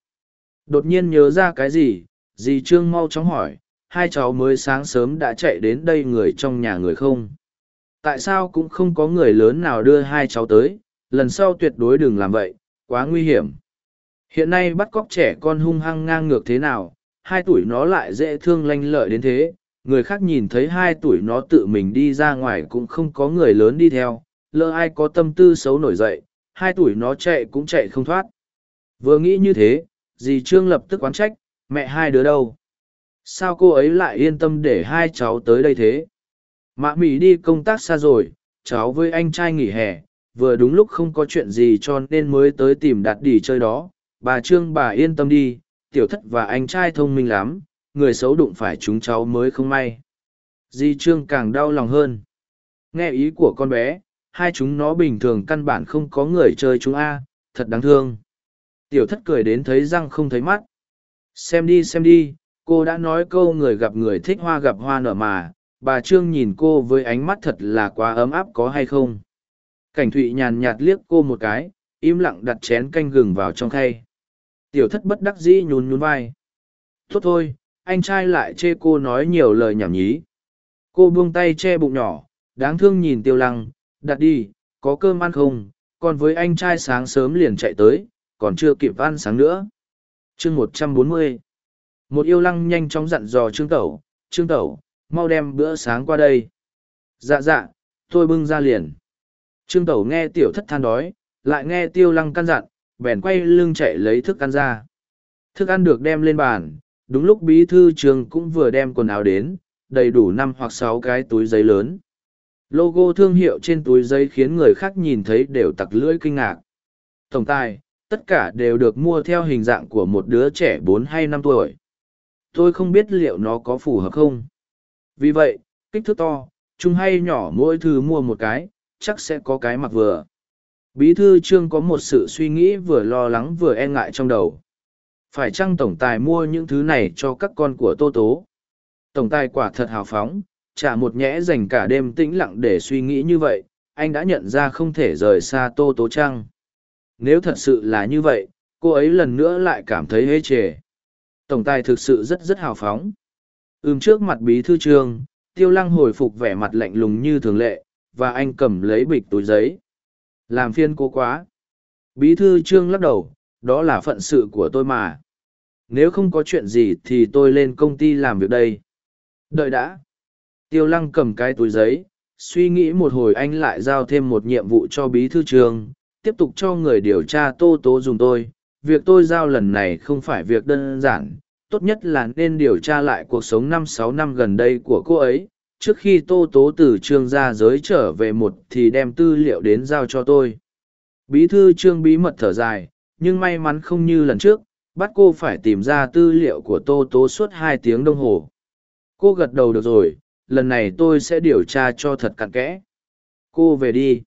[SPEAKER 1] Đột nhiên nhớ ra cái gì, dì Trương mau chóng hỏi, hai cháu mới sáng sớm đã chạy đến đây người trong nhà người không? Tại sao cũng không có người lớn nào đưa hai cháu tới, lần sau tuyệt đối đừng làm vậy, quá nguy hiểm. Hiện nay bắt cóc trẻ con hung hăng ngang ngược thế nào, hai tuổi nó lại dễ thương lanh lợi đến thế, người khác nhìn thấy hai tuổi nó tự mình đi ra ngoài cũng không có người lớn đi theo, lỡ ai có tâm tư xấu nổi dậy, hai tuổi nó chạy cũng chạy không thoát. Vừa nghĩ như thế, dì Trương lập tức quán trách, mẹ hai đứa đâu? Sao cô ấy lại yên tâm để hai cháu tới đây thế? Mạ Mỹ đi công tác xa rồi, cháu với anh trai nghỉ hè, vừa đúng lúc không có chuyện gì cho nên mới tới tìm đặt đỉ chơi đó. Bà Trương bà yên tâm đi, tiểu thất và anh trai thông minh lắm, người xấu đụng phải chúng cháu mới không may. Di Trương càng đau lòng hơn. Nghe ý của con bé, hai chúng nó bình thường căn bản không có người chơi chúng A, thật đáng thương. Tiểu thất cười đến thấy răng không thấy mắt. Xem đi xem đi, cô đã nói câu người gặp người thích hoa gặp hoa nở mà, bà Trương nhìn cô với ánh mắt thật là quá ấm áp có hay không. Cảnh thụy nhàn nhạt liếc cô một cái, im lặng đặt chén canh gừng vào trong khay. Tiểu thất bất đắc dĩ nhún nhún vai. Tốt thôi, anh trai lại chê cô nói nhiều lời nhảm nhí. Cô buông tay che bụng nhỏ, đáng thương nhìn tiêu lăng, đặt đi, có cơm ăn không, còn với anh trai sáng sớm liền chạy tới, còn chưa kịp ăn sáng nữa. chương một trăm bốn mươi Một yêu lăng nhanh chóng dặn dò Trương Tẩu, Trương Tẩu, mau đem bữa sáng qua đây. Dạ dạ, tôi bưng ra liền. Trương Tẩu nghe tiểu thất than đói, lại nghe tiêu lăng căn dặn, bèn quay lưng chạy lấy thức ăn ra. Thức ăn được đem lên bàn, đúng lúc bí thư trường cũng vừa đem quần áo đến, đầy đủ năm hoặc sáu cái túi giấy lớn. Logo thương hiệu trên túi giấy khiến người khác nhìn thấy đều tặc lưỡi kinh ngạc. Tổng tài, tất cả đều được mua theo hình dạng của một đứa trẻ bốn hay năm tuổi tôi không biết liệu nó có phù hợp không vì vậy kích thước to chung hay nhỏ mỗi thứ mua một cái chắc sẽ có cái mặc vừa bí thư trương có một sự suy nghĩ vừa lo lắng vừa e ngại trong đầu phải chăng tổng tài mua những thứ này cho các con của tô tố? Tổng tài quả thật hào phóng, chả một nhẽ dành cả đêm tĩnh lặng để suy nghĩ như vậy, anh đã nhận ra không thể rời xa tô tố trăng nếu thật sự là như vậy, cô ấy lần nữa lại cảm thấy hê chề. Tổng tài thực sự rất rất hào phóng. Ừm, trước mặt bí thư trương tiêu lăng hồi phục vẻ mặt lạnh lùng như thường lệ, và anh cầm lấy bịch túi giấy. Làm phiên cô quá. Bí thư trương lắc đầu đó là phận sự của tôi mà. Nếu không có chuyện gì thì tôi lên công ty làm việc đây. Đợi đã. Tiêu lăng cầm cái túi giấy, suy nghĩ một hồi anh lại giao thêm một nhiệm vụ cho bí thư trường, tiếp tục cho người điều tra tô tố dùng tôi. Việc tôi giao lần này không phải việc đơn giản, tốt nhất là nên điều tra lại cuộc sống năm sáu năm gần đây của cô ấy. Trước khi tô tố từ trương gia giới trở về một thì đem tư liệu đến giao cho tôi. Bí thư trương bí mật thở dài nhưng may mắn không như lần trước, bắt cô phải tìm ra tư liệu của tô tố suốt hai tiếng đồng hồ. Cô gật đầu được rồi, lần này tôi sẽ điều tra cho thật cặn kẽ. Cô về đi.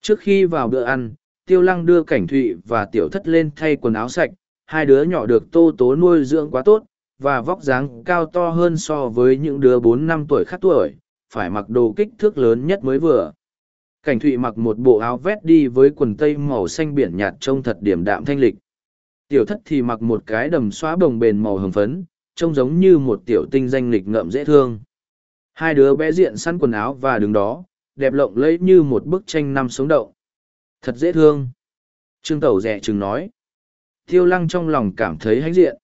[SPEAKER 1] Trước khi vào bữa ăn, tiêu lăng đưa cảnh thụy và tiểu thất lên thay quần áo sạch. Hai đứa nhỏ được tô tố nuôi dưỡng quá tốt và vóc dáng cao to hơn so với những đứa bốn năm tuổi khác tuổi, phải mặc đồ kích thước lớn nhất mới vừa cảnh thụy mặc một bộ áo vét đi với quần tây màu xanh biển nhạt trông thật điểm đạm thanh lịch. Tiểu thất thì mặc một cái đầm xóa bồng bền màu hồng phấn, trông giống như một tiểu tinh danh lịch ngậm dễ thương. Hai đứa bé diện săn quần áo và đứng đó, đẹp lộng lẫy như một bức tranh năm sống động. Thật dễ thương. Trương tẩu rẻ chừng nói. Tiêu lăng trong lòng cảm thấy hãnh diện.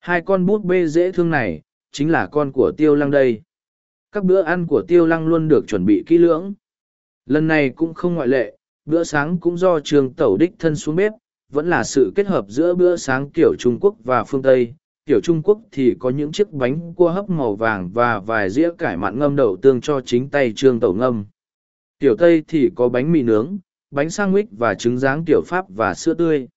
[SPEAKER 1] Hai con bút bê dễ thương này, chính là con của tiêu lăng đây. Các bữa ăn của tiêu lăng luôn được chuẩn bị kỹ lưỡng lần này cũng không ngoại lệ, bữa sáng cũng do trường tẩu đích thân xuống bếp, vẫn là sự kết hợp giữa bữa sáng kiểu trung quốc và phương tây. Kiểu trung quốc thì có những chiếc bánh cua hấp màu vàng và vài dĩa cải mặn ngâm đậu tương cho chính tay trương tẩu ngâm. Kiểu tây thì có bánh mì nướng, bánh sandwich và trứng ráng tiểu pháp và sữa tươi.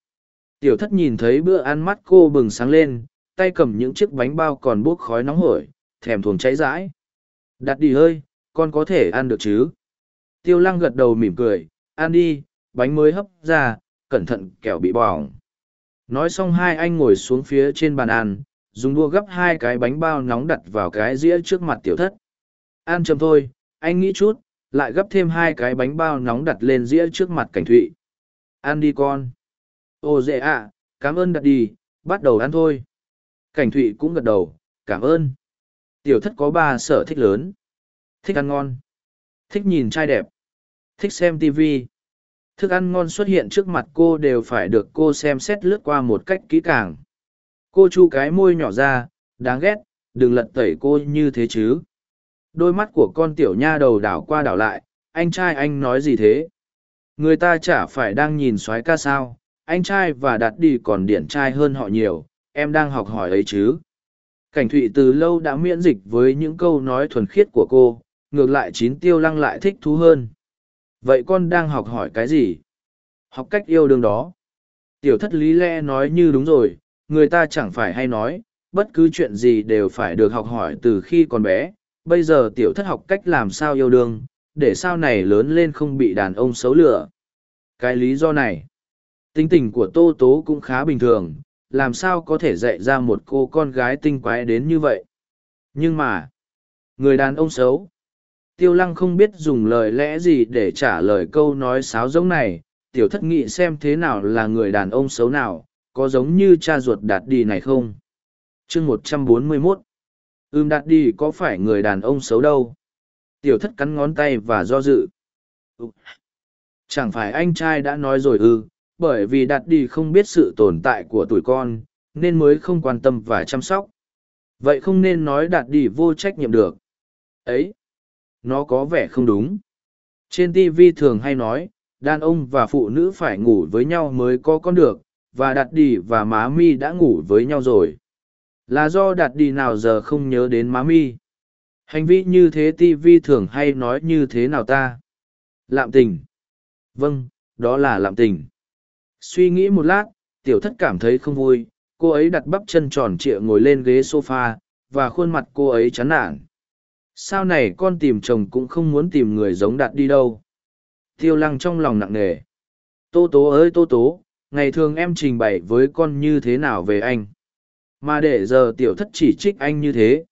[SPEAKER 1] Tiểu thất nhìn thấy bữa ăn mắt cô bừng sáng lên, tay cầm những chiếc bánh bao còn bốc khói nóng hổi, thèm thuồng cháy rãi. Đặt đi hơi con có thể ăn được chứ? Tiêu lăng gật đầu mỉm cười ăn đi, bánh mới hấp ra, cẩn thận kẻo bị bỏng. Nói xong hai anh ngồi xuống phía trên bàn ăn, dùng đua gấp hai cái bánh bao nóng đặt vào cái dĩa trước mặt tiểu thất. Ăn chầm thôi, anh nghĩ chút, lại gấp thêm hai cái bánh bao nóng đặt lên dĩa trước mặt cảnh thụy. Ăn đi con. Ồ dễ ạ, cảm ơn đặt đi, bắt đầu ăn thôi. Cảnh thụy cũng gật đầu, cảm ơn. Tiểu thất có ba sở thích lớn. Thích ăn ngon. Thích nhìn trai đẹp thích xem tv thức ăn ngon xuất hiện trước mặt cô đều phải được cô xem xét lướt qua một cách kỹ càng. Cô chu cái môi nhỏ ra, đáng ghét, đừng lật tẩy cô như thế chứ. Đôi mắt của con tiểu nha đầu đảo qua đảo lại, anh trai anh nói gì thế? Người ta chả phải đang nhìn soái ca sao, anh trai và đạt đi còn điển trai hơn họ nhiều, em đang học hỏi ấy chứ. Cảnh thụy từ lâu đã miễn dịch với những câu nói thuần khiết của cô, ngược lại chín tiêu lăng lại thích thú hơn vậy con đang học hỏi cái gì? Học cách yêu đương đó. Tiểu thất lý lẽ nói như đúng rồi, người ta chẳng phải hay nói, bất cứ chuyện gì đều phải được học hỏi từ khi còn bé. Bây giờ tiểu thất học cách làm sao yêu đương, để sau này lớn lên không bị đàn ông xấu lửa cái lý do này, tính tình của tô tố cũng khá bình thường, làm sao có thể dạy ra một cô con gái tinh quái đến như vậy? Nhưng mà, người đàn ông xấu tiêu lăng không biết dùng lời lẽ gì để trả lời câu nói sáo giống này. Tiểu thất nghĩ xem thế nào là người đàn ông xấu nào, có giống như cha ruột đạt đi này không? Chương một trăm bốn mươi mốt. Ưm, đạt đi có phải người đàn ông xấu đâu? Tiểu thất cắn ngón tay và do dự. Chẳng phải anh trai đã nói rồi ư? Bởi vì đạt đi không biết sự tồn tại của tuổi con, nên mới không quan tâm và chăm sóc. Vậy không nên nói đạt đi vô trách nhiệm được. Ấy nó có vẻ không đúng. Trên tv thường hay nói đàn ông và phụ nữ phải ngủ với nhau mới có con được và đạt đi và má mi đã ngủ với nhau rồi. Là do đạt đi nào giờ không nhớ đến má mi? Hành vi như thế tv thường hay nói như thế nào ta? Lạm tình. Vâng đó là lạm tình. Suy nghĩ một lát, tiểu thất cảm thấy không vui, cô ấy đặt bắp chân tròn trịa ngồi lên ghế sofa, và khuôn mặt cô ấy chán nản. Sao này con tìm chồng cũng không muốn tìm người giống đạt đi đâu. Tiêu lăng trong lòng nặng nề. Tô tố ơi tô tố, ngày thường em trình bày với con như thế nào về anh. Mà để giờ tiểu thất chỉ trích anh như thế.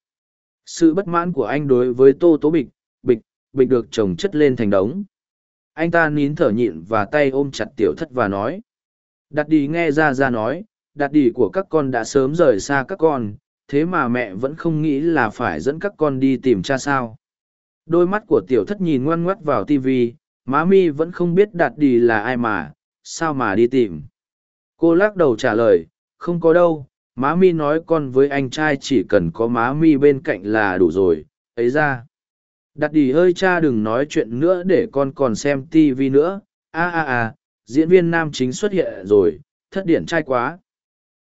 [SPEAKER 1] Sự bất mãn của anh đối với tô tố bịch, bịch, bịch được chồng chất lên thành đống. Anh ta nín thở nhịn và tay ôm chặt tiểu thất và nói. Đặt đi nghe ra ra nói, đặt đi của các con đã sớm rời xa các con, thế mà mẹ vẫn không nghĩ là phải dẫn các con đi tìm cha sao. Đôi mắt của tiểu thất nhìn ngoan ngoắt vào tivi, má mi vẫn không biết đạt đi là ai mà, sao mà đi tìm. Cô lắc đầu trả lời, không có đâu, má mi nói con với anh trai chỉ cần có má mi bên cạnh là đủ rồi, ấy ra. Đặt đi hơi cha đừng nói chuyện nữa để con còn xem tivi nữa, a a a, diễn viên nam chính xuất hiện rồi, thất điển trai quá.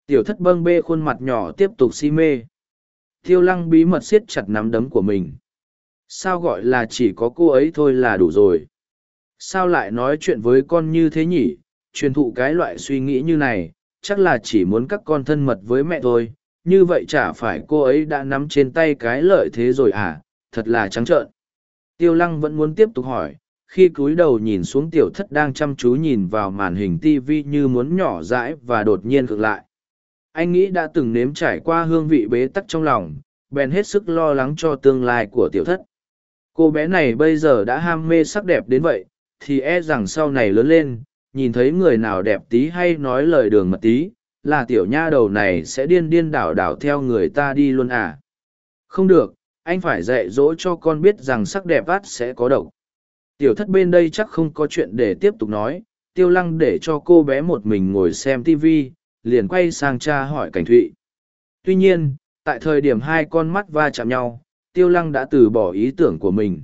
[SPEAKER 1] Tiểu thất bâng bê khuôn mặt nhỏ tiếp tục si mê. Tiêu lăng bí mật siết chặt nắm đấm của mình. Sao gọi là chỉ có cô ấy thôi là đủ rồi? Sao lại nói chuyện với con như thế nhỉ? Truyền thụ cái loại suy nghĩ như này, chắc là chỉ muốn các con thân mật với mẹ thôi. Như vậy chả phải cô ấy đã nắm trên tay cái lợi thế rồi à? Thật là trắng trợn. Tiêu lăng vẫn muốn tiếp tục hỏi, khi cúi đầu nhìn xuống tiểu thất đang chăm chú nhìn vào màn hình tv như muốn nhỏ dãi và đột nhiên ngược lại anh nghĩ đã từng nếm trải qua hương vị bế tắc trong lòng, bèn hết sức lo lắng cho tương lai của tiểu thất. Cô bé này bây giờ đã ham mê sắc đẹp đến vậy, thì e rằng sau này lớn lên, nhìn thấy người nào đẹp tí hay nói lời đường mật tí, là tiểu nha đầu này sẽ điên điên đảo đảo theo người ta đi luôn à. Không được, anh phải dạy dỗ cho con biết rằng sắc đẹp át sẽ có độc. Tiểu thất bên đây chắc không có chuyện để tiếp tục nói, tiêu lăng để cho cô bé một mình ngồi xem tv liền quay sang cha hỏi cảnh thụy. Tuy nhiên, tại thời điểm hai con mắt va chạm nhau, tiêu lăng đã từ bỏ ý tưởng của mình.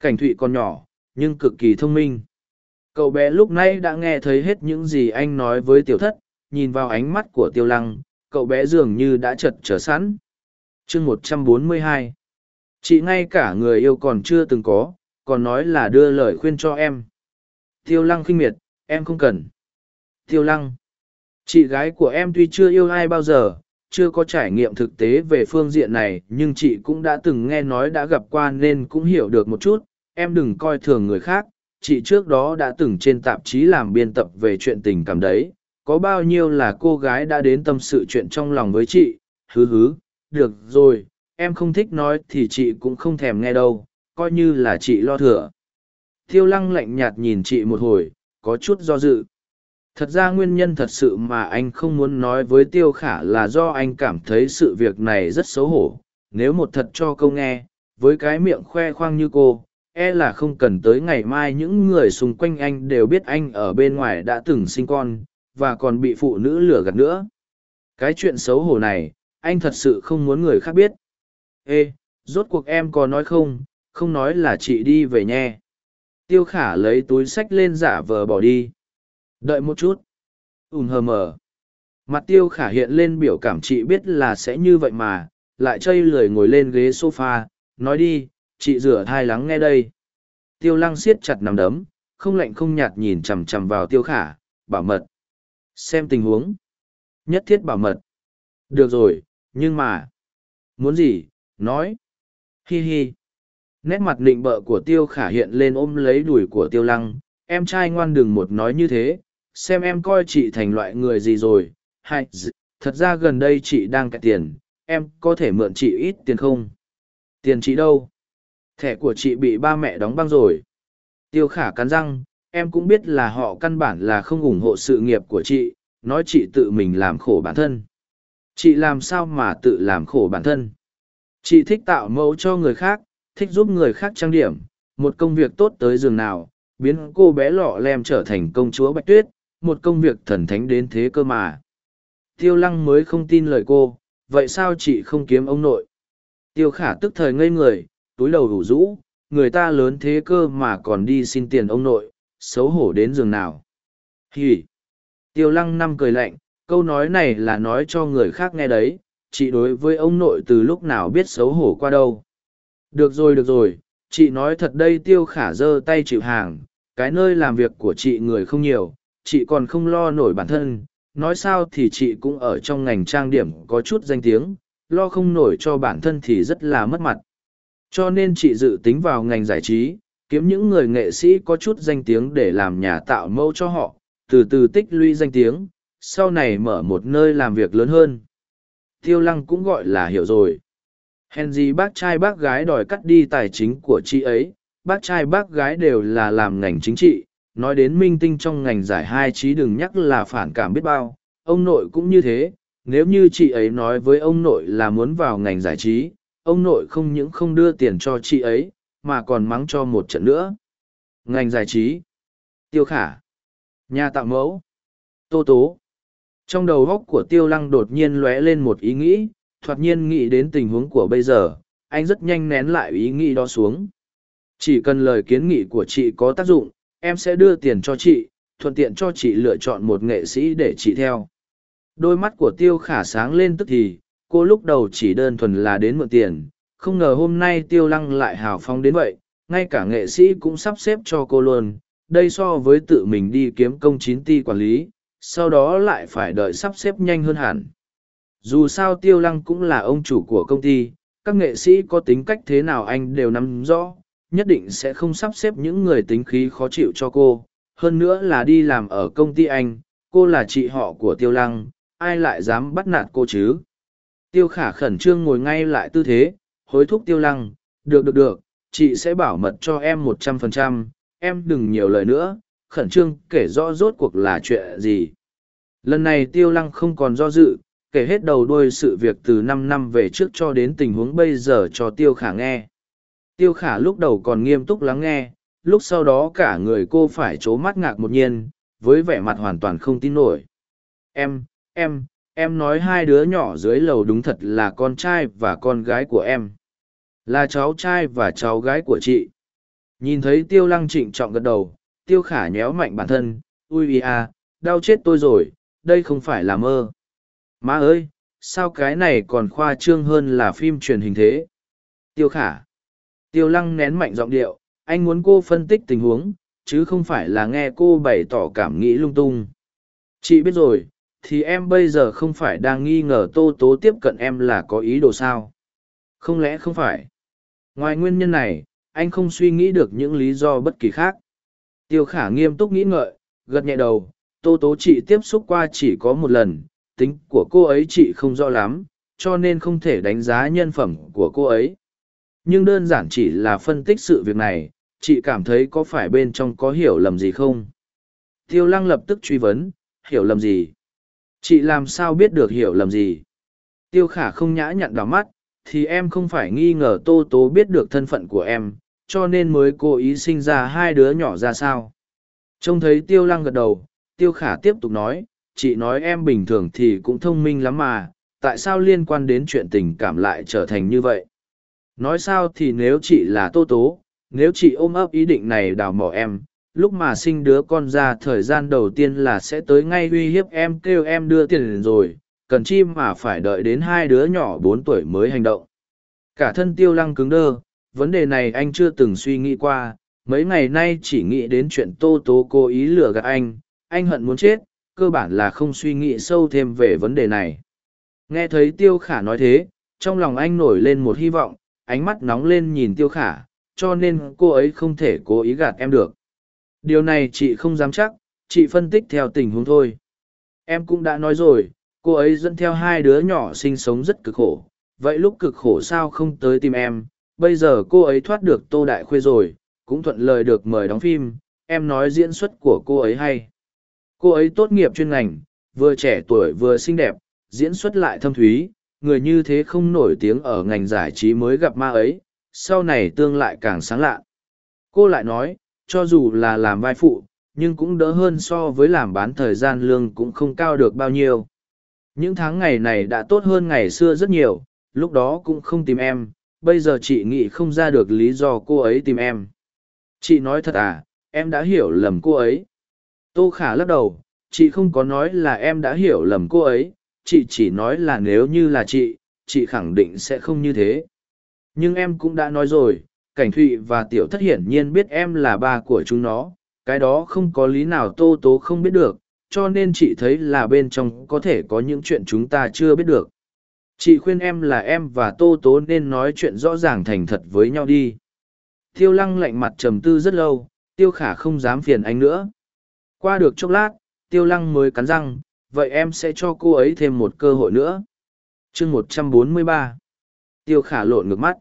[SPEAKER 1] Cảnh thụy còn nhỏ, nhưng cực kỳ thông minh. Cậu bé lúc nay đã nghe thấy hết những gì anh nói với tiểu thất, nhìn vào ánh mắt của tiêu lăng, cậu bé dường như đã chật trở sẵn. Chương một trăm bốn mươi hai. Chị ngay cả người yêu còn chưa từng có, còn nói là đưa lời khuyên cho em. Tiêu lăng khinh miệt, em không cần. Tiêu lăng chị gái của em tuy chưa yêu ai bao giờ, chưa có trải nghiệm thực tế về phương diện này, nhưng chị cũng đã từng nghe nói đã gặp qua nên cũng hiểu được một chút. Em đừng coi thường người khác, chị trước đó đã từng trên tạp chí làm biên tập về chuyện tình cảm đấy. Có bao nhiêu là cô gái đã đến tâm sự chuyện trong lòng với chị? Hứ hứ, được rồi, em không thích nói thì chị cũng không thèm nghe đâu, coi như là chị lo thừa. Thiêu lăng lạnh nhạt nhìn chị một hồi, có chút do dự thật ra nguyên nhân thật sự mà anh không muốn nói với tiêu khả là do anh cảm thấy sự việc này rất xấu hổ. Nếu một thật cho câu nghe, với cái miệng khoe khoang như cô e là không cần tới ngày mai những người xung quanh anh đều biết anh ở bên ngoài đã từng sinh con, và còn bị phụ nữ lừa gạt nữa. Cái chuyện xấu hổ này, anh thật sự không muốn người khác biết. Ê, rốt cuộc em có nói không? Không nói là chị đi về nhé. Tiêu khả lấy túi sách lên giả vờ bỏ đi đợi một chút. Ùm hờ mờ. Mặt tiêu khả hiện lên biểu cảm chị biết là sẽ như vậy mà, lại chây lười ngồi lên ghế s o f a nói đi, chị rửa thai lắng nghe đây. Tiêu lăng siết chặt nằm đấm, không lạnh không nhạt nhìn chằm chằm vào tiêu khả, bảo mật. Xem tình huống. Nhất thiết bảo mật. Được rồi, nhưng mà. Muốn gì? Nói. Hi hi. Nét mặt nịnh bợ của tiêu khả hiện lên ôm lấy đùi của tiêu lăng, em trai ngoan đừng một nói như thế xem em coi chị thành loại người gì rồi. Hay thật ra gần đây chị đang cạy tiền, em có thể mượn chị ít tiền không? Tiền chị đâu? Thẻ của chị bị ba mẹ đóng băng rồi. Tiêu khả cắn răng, em cũng biết là họ căn bản là không ủng hộ sự nghiệp của chị, nói chị tự mình làm khổ bản thân. Chị làm sao mà tự làm khổ bản thân? Chị thích tạo mẫu cho người khác, thích giúp người khác trang điểm, một công việc tốt tới giường nào, biến cô bé lọ lem trở thành công chúa bạch tuyết một công việc thần thánh đến thế cơ mà. Tiêu lăng mới không tin lời cô, vậy sao chị không kiếm ông nội? Tiêu khả tức thời ngây người, túi đầu đủ rũ, người ta lớn thế cơ mà còn đi xin tiền ông nội, xấu hổ đến giường nào. Hì! Tiêu lăng năm cười lạnh, câu nói này là nói cho người khác nghe đấy, chị đối với ông nội từ lúc nào biết xấu hổ qua đâu. Được rồi được rồi, chị nói thật đây tiêu khả giơ tay chịu hàng, cái nơi làm việc của chị người không nhiều, chị còn không lo nổi bản thân, nói sao thì chị cũng ở trong ngành trang điểm có chút danh tiếng, lo không nổi cho bản thân thì rất là mất mặt. Cho nên chị dự tính vào ngành giải trí, kiếm những người nghệ sĩ có chút danh tiếng để làm nhà tạo mẫu cho họ, từ từ tích lũy danh tiếng, sau này mở một nơi làm việc lớn hơn. Tiêu lăng cũng gọi là hiểu rồi. Hèn gì bác trai bác gái đòi cắt đi tài chính của chị ấy, bác trai bác gái đều là làm ngành chính trị nói đến minh tinh trong ngành giải hai trí đừng nhắc là phản cảm biết bao, ông nội cũng như thế, nếu như chị ấy nói với ông nội là muốn vào ngành giải trí, ông nội không những không đưa tiền cho chị ấy, mà còn mắng cho một trận nữa. Ngành giải trí. Tiêu khả. Nhà tạo mẫu. Tô tố. Trong đầu góc của tiêu lăng đột nhiên lóe lên một ý nghĩ, thoạt nhiên nghĩ đến tình huống của bây giờ, anh rất nhanh nén lại ý nghĩ đó xuống. Chỉ cần lời kiến nghị của chị có tác dụng em sẽ đưa tiền cho chị, thuận tiện cho chị lựa chọn một nghệ sĩ để chị theo. Đôi mắt của tiêu khả sáng lên tức thì, cô lúc đầu chỉ đơn thuần là đến mượn tiền, không ngờ hôm nay tiêu lăng lại hào phóng đến vậy, ngay cả nghệ sĩ cũng sắp xếp cho cô luôn, đây so với tự mình đi kiếm công chín ti quản lý, sau đó lại phải đợi sắp xếp nhanh hơn hẳn. Dù sao tiêu lăng cũng là ông chủ của công ty, các nghệ sĩ có tính cách thế nào anh đều nắm rõ nhất định sẽ không sắp xếp những người tính khí khó chịu cho cô. Hơn nữa là đi làm ở công ty anh, cô là chị họ của tiêu lăng, ai lại dám bắt nạt cô chứ? Tiêu khả khẩn trương ngồi ngay lại tư thế, hối thúc tiêu lăng, được được được, chị sẽ bảo mật cho em một trăm phần trăm, em đừng nhiều lời nữa, khẩn trương kể rõ rốt cuộc là chuyện gì. Lần này tiêu lăng không còn do dự, kể hết đầu đuôi sự việc từ năm năm về trước cho đến tình huống bây giờ cho tiêu khả nghe tiêu khả lúc đầu còn nghiêm túc lắng nghe lúc sau đó cả người cô phải trố mắt ngạc một nhiên với vẻ mặt hoàn toàn không tin nổi em em em nói hai đứa nhỏ dưới lầu đúng thật là con trai và con gái của em là cháu trai và cháu gái của chị nhìn thấy tiêu lăng trịnh trọng gật đầu tiêu khả nhéo mạnh bản thân ui ì à đau chết tôi rồi đây không phải là mơ Má ơi, sao cái này còn khoa trương hơn là phim truyền hình thế? Tiêu khả. Tiêu lăng nén mạnh giọng điệu, anh muốn cô phân tích tình huống, chứ không phải là nghe cô bày tỏ cảm nghĩ lung tung. Chị biết rồi, thì em bây giờ không phải đang nghi ngờ tô tố tiếp cận em là có ý đồ sao? Không lẽ không phải? Ngoài nguyên nhân này, anh không suy nghĩ được những lý do bất kỳ khác. Tiêu khả nghiêm túc nghĩ ngợi, gật nhẹ đầu, tô tố chị tiếp xúc qua chỉ có một lần, tính của cô ấy chị không rõ lắm cho nên không thể đánh giá nhân phẩm của cô ấy nhưng đơn giản chỉ là phân tích sự việc này, chị cảm thấy có phải bên trong có hiểu lầm gì không? Tiêu lăng lập tức truy vấn, hiểu lầm gì? Chị làm sao biết được hiểu lầm gì? Tiêu khả không nhã nhặn đỏ mắt, thì em không phải nghi ngờ tô tố biết được thân phận của em, cho nên mới cố ý sinh ra hai đứa nhỏ ra sao? Trông thấy tiêu lăng gật đầu, tiêu khả tiếp tục nói, chị nói em bình thường thì cũng thông minh lắm mà, tại sao liên quan đến chuyện tình cảm lại trở thành như vậy? Nói sao thì nếu chị là tô tố nếu chị ôm ấp ý định này đào mỏ em lúc mà sinh đứa con ra thời gian đầu tiên là sẽ tới ngay uy hiếp em kêu em đưa tiền rồi cần chi mà phải đợi đến hai đứa nhỏ bốn tuổi mới hành động cả thân tiêu lăng cứng đơ vấn đề này anh chưa từng suy nghĩ qua mấy ngày nay chỉ nghĩ đến chuyện tô tố cố ý lừa gạt anh anh hận muốn chết cơ bản là không suy nghĩ sâu thêm về vấn đề này. Nghe thấy Tiêu Khả nói thế, trong lòng anh nổi lên một hy vọng, ánh mắt nóng lên nhìn Tiêu Khả, cho nên cô ấy không thể cố ý gạt em được. Điều này chị không dám chắc, chị phân tích theo tình huống thôi. Em cũng đã nói rồi, cô ấy dẫn theo hai đứa nhỏ sinh sống rất cực khổ. Vậy lúc cực khổ sao không tới tìm em, bây giờ cô ấy thoát được Tô Đại Khuê rồi, cũng thuận lời được mời đóng phim, em nói diễn xuất của cô ấy hay. Cô ấy tốt nghiệp chuyên ngành, vừa trẻ tuổi vừa xinh đẹp, diễn xuất lại thâm thúy, người như thế không nổi tiếng ở ngành giải trí mới gặp ma ấy, sau này tương lại càng sáng lạ. Cô lại nói, cho dù là làm vai phụ, nhưng cũng đỡ hơn so với làm bán thời gian lương cũng không cao được bao nhiêu. Những tháng ngày này đã tốt hơn ngày xưa rất nhiều, lúc đó cũng không tìm em, bây giờ chị nghĩ không ra được lý do cô ấy tìm em. Chị nói thật à, em đã hiểu lầm cô ấy. Tô Khả lắc đầu, chị không có nói là em đã hiểu lầm cô ấy, chị chỉ nói là nếu như là chị, chị khẳng định sẽ không như thế. Nhưng em cũng đã nói rồi, Cảnh Thụy và Tiểu Thất hiển nhiên biết em là ba của chúng nó, cái đó không có lý nào tô tố không biết được cho nên chị thấy là bên trong có thể có những chuyện chúng ta chưa biết được. Chị khuyên em là em và tô tố nên nói chuyện rõ ràng thành thật với nhau đi. Tiêu lăng lạnh mặt trầm tư rất lâu tiêu khả không dám phiền anh nữa. Qua được chốc lát tiêu lăng mới cắn răng vậy em sẽ cho cô ấy thêm một cơ hội nữa. Chương một trăm bốn mươi ba. Tiêu khả lộn ngược mắt.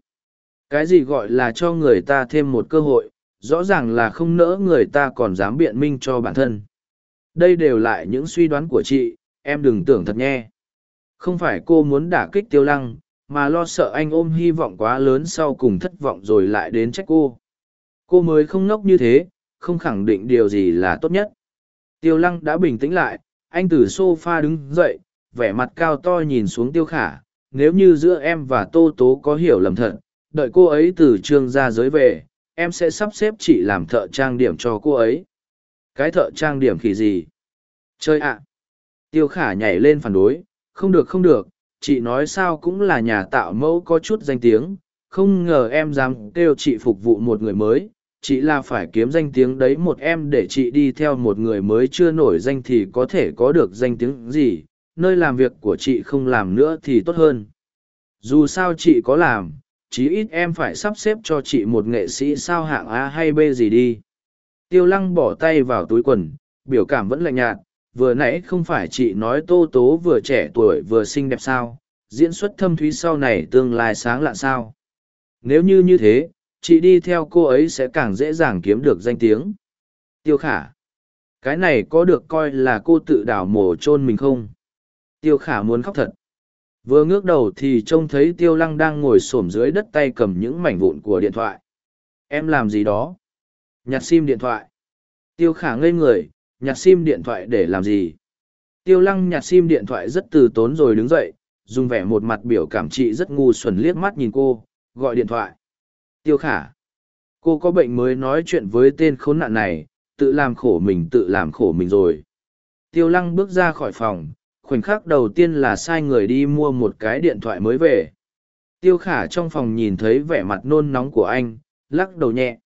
[SPEAKER 1] Cái gì gọi là cho người ta thêm một cơ hội, rõ ràng là không nỡ người ta còn dám biện minh cho bản thân. Đây đều lại những suy đoán của chị, em đừng tưởng thật nhé. Không phải cô muốn đả kích tiêu lăng, mà lo sợ anh ôm hy vọng quá lớn sau cùng thất vọng rồi lại đến trách cô. Cô mới không ngốc như thế, không khẳng định điều gì là tốt nhất. Tiêu lăng đã bình tĩnh lại anh từ s o f a đứng dậy, vẻ mặt cao to nhìn xuống tiêu khả, nếu như giữa em và tô tố có hiểu lầm thật, đợi cô ấy từ trương ra giới về, em sẽ sắp xếp chị làm thợ trang điểm cho cô ấy. Cái thợ trang điểm khỉ gì? Chơi ạ. Tiêu khả nhảy lên phản đối, không được không được, chị nói sao cũng là nhà tạo mẫu có chút danh tiếng, không ngờ em dám kêu chị phục vụ một người mới chị là phải kiếm danh tiếng đấy một em để chị đi theo một người mới chưa nổi danh thì có thể có được danh tiếng gì, nơi làm việc của chị không làm nữa thì tốt hơn. Dù sao chị có làm, chí ít em phải sắp xếp cho chị một nghệ sĩ sao hạng a hay b gì đi. Tiêu lăng bỏ tay vào túi quần, biểu cảm vẫn lạnh nhạt, vừa nãy không phải chị nói tô tố vừa trẻ tuổi vừa xinh đẹp sao, diễn xuất thâm thúy sau này tương lai sáng lạ sao. Nếu như như thế chị đi theo cô ấy sẽ càng dễ dàng kiếm được danh tiếng. Tiêu khả, cái này có được coi là cô tự đảo mổ chôn mình không? Tiêu khả muốn khóc thật. Vừa ngước đầu thì trông thấy tiêu lăng đang ngồi s ổ m dưới đất tay cầm những mảnh vụn của điện thoại. Em làm gì đó? Nhặt sim điện thoại. Tiêu khả ngây người, nhặt sim điện thoại để làm gì? Tiêu lăng nhặt sim điện thoại rất từ tốn rồi đứng dậy, dùng vẻ một mặt biểu cảm trị rất ngu xuẩn liếc mắt nhìn cô, gọi điện thoại tiêu khả. Cô có bệnh mới nói chuyện với tên khốn nạn này, tự làm khổ mình tự làm khổ mình rồi. Tiêu lăng bước ra khỏi phòng, khoảnh khắc đầu tiên là sai người đi mua một cái điện thoại mới về. Tiêu khả trong phòng nhìn thấy vẻ mặt nôn nóng của anh, lắc đầu nhẹ.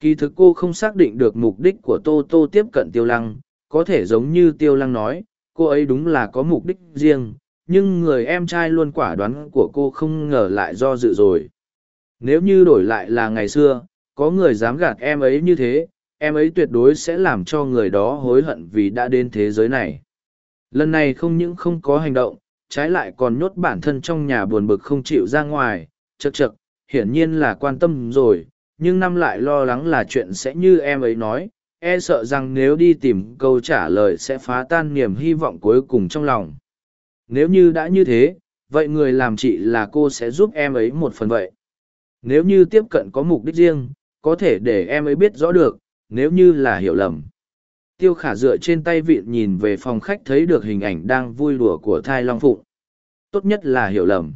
[SPEAKER 1] Kỳ thực cô không xác định được mục đích của tô tô tiếp cận tiêu lăng, có thể giống như tiêu lăng nói, cô ấy đúng là có mục đích riêng, nhưng người em trai luôn quả đoán của cô không ngờ lại do dự rồi nếu như đổi lại là ngày xưa, có người dám gạt em ấy như thế, em ấy tuyệt đối sẽ làm cho người đó hối hận vì đã đến thế giới này. Lần này không những không có hành động, trái lại còn nhốt bản thân trong nhà buồn bực không chịu ra ngoài, chật chật, hiển nhiên là quan tâm rồi, nhưng năm lại lo lắng là chuyện sẽ như em ấy nói e sợ rằng nếu đi tìm câu trả lời sẽ phá tan niềm hy vọng cuối cùng trong lòng. Nếu như đã như thế, vậy người làm chị là cô sẽ giúp em ấy một phần vậy nếu như tiếp cận có mục đích riêng, có thể để em ấy biết rõ được, nếu như là hiểu lầm. Tiêu khả dựa trên tay vịn nhìn về phòng khách thấy được hình ảnh đang vui đùa của thai long phụng. Tốt nhất là hiểu lầm.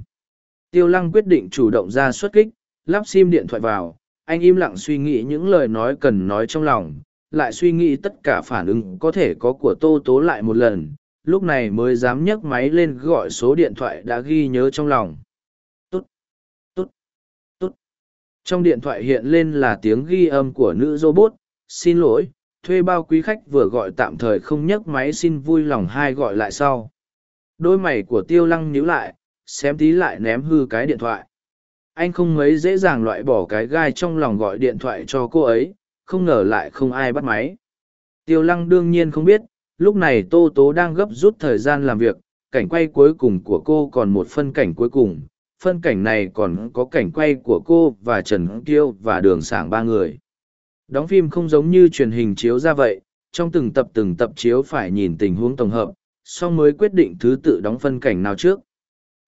[SPEAKER 1] Tiêu lăng quyết định chủ động ra xuất kích, lắp sim điện thoại vào, anh im lặng suy nghĩ những lời nói cần nói trong lòng, lại suy nghĩ tất cả phản ứng có thể có của tô tố lại một lần, lúc này mới dám nhấc máy lên gọi số điện thoại đã ghi nhớ trong lòng. Trong điện thoại hiện lên là tiếng ghi âm của nữ robot. Xin lỗi, thuê bao quý khách vừa gọi tạm thời không nhấc máy, xin vui lòng hai gọi lại sau. Đôi mày của tiêu lăng nhíu lại, xém tí lại ném hư cái điện thoại. Anh không mấy dễ dàng loại bỏ cái gai trong lòng gọi điện thoại cho cô ấy, không ngờ lại không ai bắt máy. Tiêu lăng đương nhiên không biết, lúc này tô tố đang gấp rút thời gian làm việc, cảnh quay cuối cùng của cô còn một phân cảnh cuối cùng phân cảnh này còn có cảnh quay của cô và trần kiêu và đường sảng ba người đóng phim không giống như truyền hình chiếu ra vậy trong từng tập từng tập chiếu phải nhìn tình huống tổng hợp sau mới quyết định thứ tự đóng phân cảnh nào trước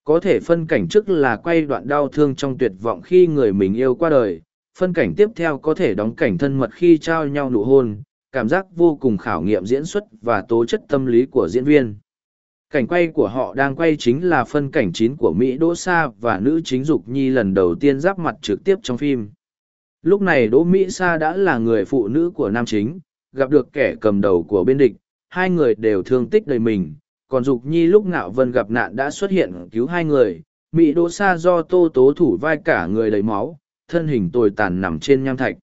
[SPEAKER 1] có thể phân cảnh trước là quay đoạn đau thương trong tuyệt vọng khi người mình yêu qua đời, phân cảnh tiếp theo có thể đóng cảnh thân mật khi trao nhau nụ hôn, cảm giác vô cùng khảo nghiệm diễn xuất và tố chất tâm lý của diễn viên. Cảnh quay của họ đang quay chính là phân cảnh chín của Mỹ Đỗ Sa và nữ chính Dục Nhi lần đầu tiên giáp mặt trực tiếp trong phim. Lúc này Đỗ Mỹ Sa đã là người phụ nữ của nam chính, gặp được kẻ cầm đầu của bên địch, hai người đều thương tích đầy mình, còn Dục Nhi lúc Ngạo Vân gặp nạn đã xuất hiện cứu hai người, Mỹ Đỗ Sa do Tô Tố thủ vai cả người đầy máu, thân hình tồi tàn nằm trên nham thạch.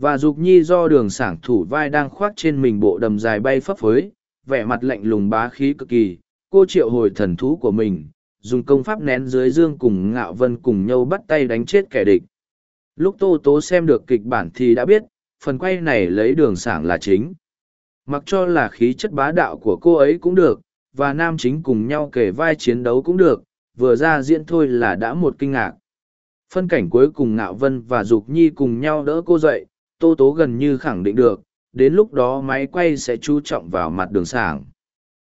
[SPEAKER 1] và dục nhi do đường sảng thủ vai đang khoác trên mình bộ đầm dài bay phấp phới vẻ mặt lạnh lùng bá khí cực kỳ cô triệu hồi thần thú của mình, dùng công pháp nén dưới dương cùng ngạo vân cùng nhau bắt tay đánh chết kẻ địch. Lúc tô tố xem được kịch bản thì đã biết, phần quay này lấy đường sảng là chính. Mặc cho là khí chất bá đạo của cô ấy cũng được, và nam chính cùng nhau kể vai chiến đấu cũng được, vừa ra diễn thôi là đã một kinh ngạc. Phân cảnh cuối cùng ngạo vân và dục nhi cùng nhau đỡ cô dậy, tô tố gần như khẳng định được, đến lúc đó máy quay sẽ chú trọng vào mặt đường sảng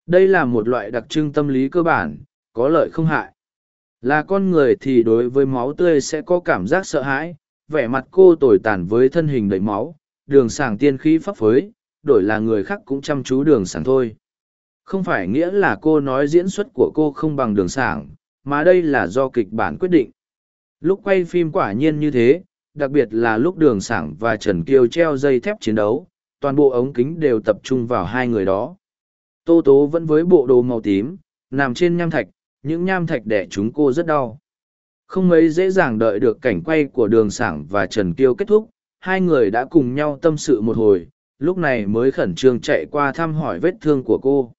[SPEAKER 1] đây là một loại đặc trưng tâm lý cơ bản, có lợi không hại. Là con người thì đối với máu tươi sẽ có cảm giác sợ hãi, vẻ mặt cô tồi tàn với thân hình đầy máu, đường sảng tiên khí phấp phới, đổi là người khác cũng chăm chú đường sảng thôi. Không phải nghĩa là cô nói diễn xuất của cô không bằng đường sảng mà đây là do kịch bản quyết định. Lúc quay phim quả nhiên như thế, đặc biệt là lúc đường sảng và trần Kiều treo dây thép chiến đấu, toàn bộ ống kính đều tập trung vào hai người đó tô tố vẫn với bộ đồ màu tím, nằm trên nham thạch, những nham thạch đẻ chúng cô rất đau. Không mấy dễ dàng đợi được cảnh quay của đường sảng và trần kiêu kết thúc, hai người đã cùng nhau tâm sự một hồi, lúc này mới khẩn trương chạy qua thăm hỏi vết thương của cô.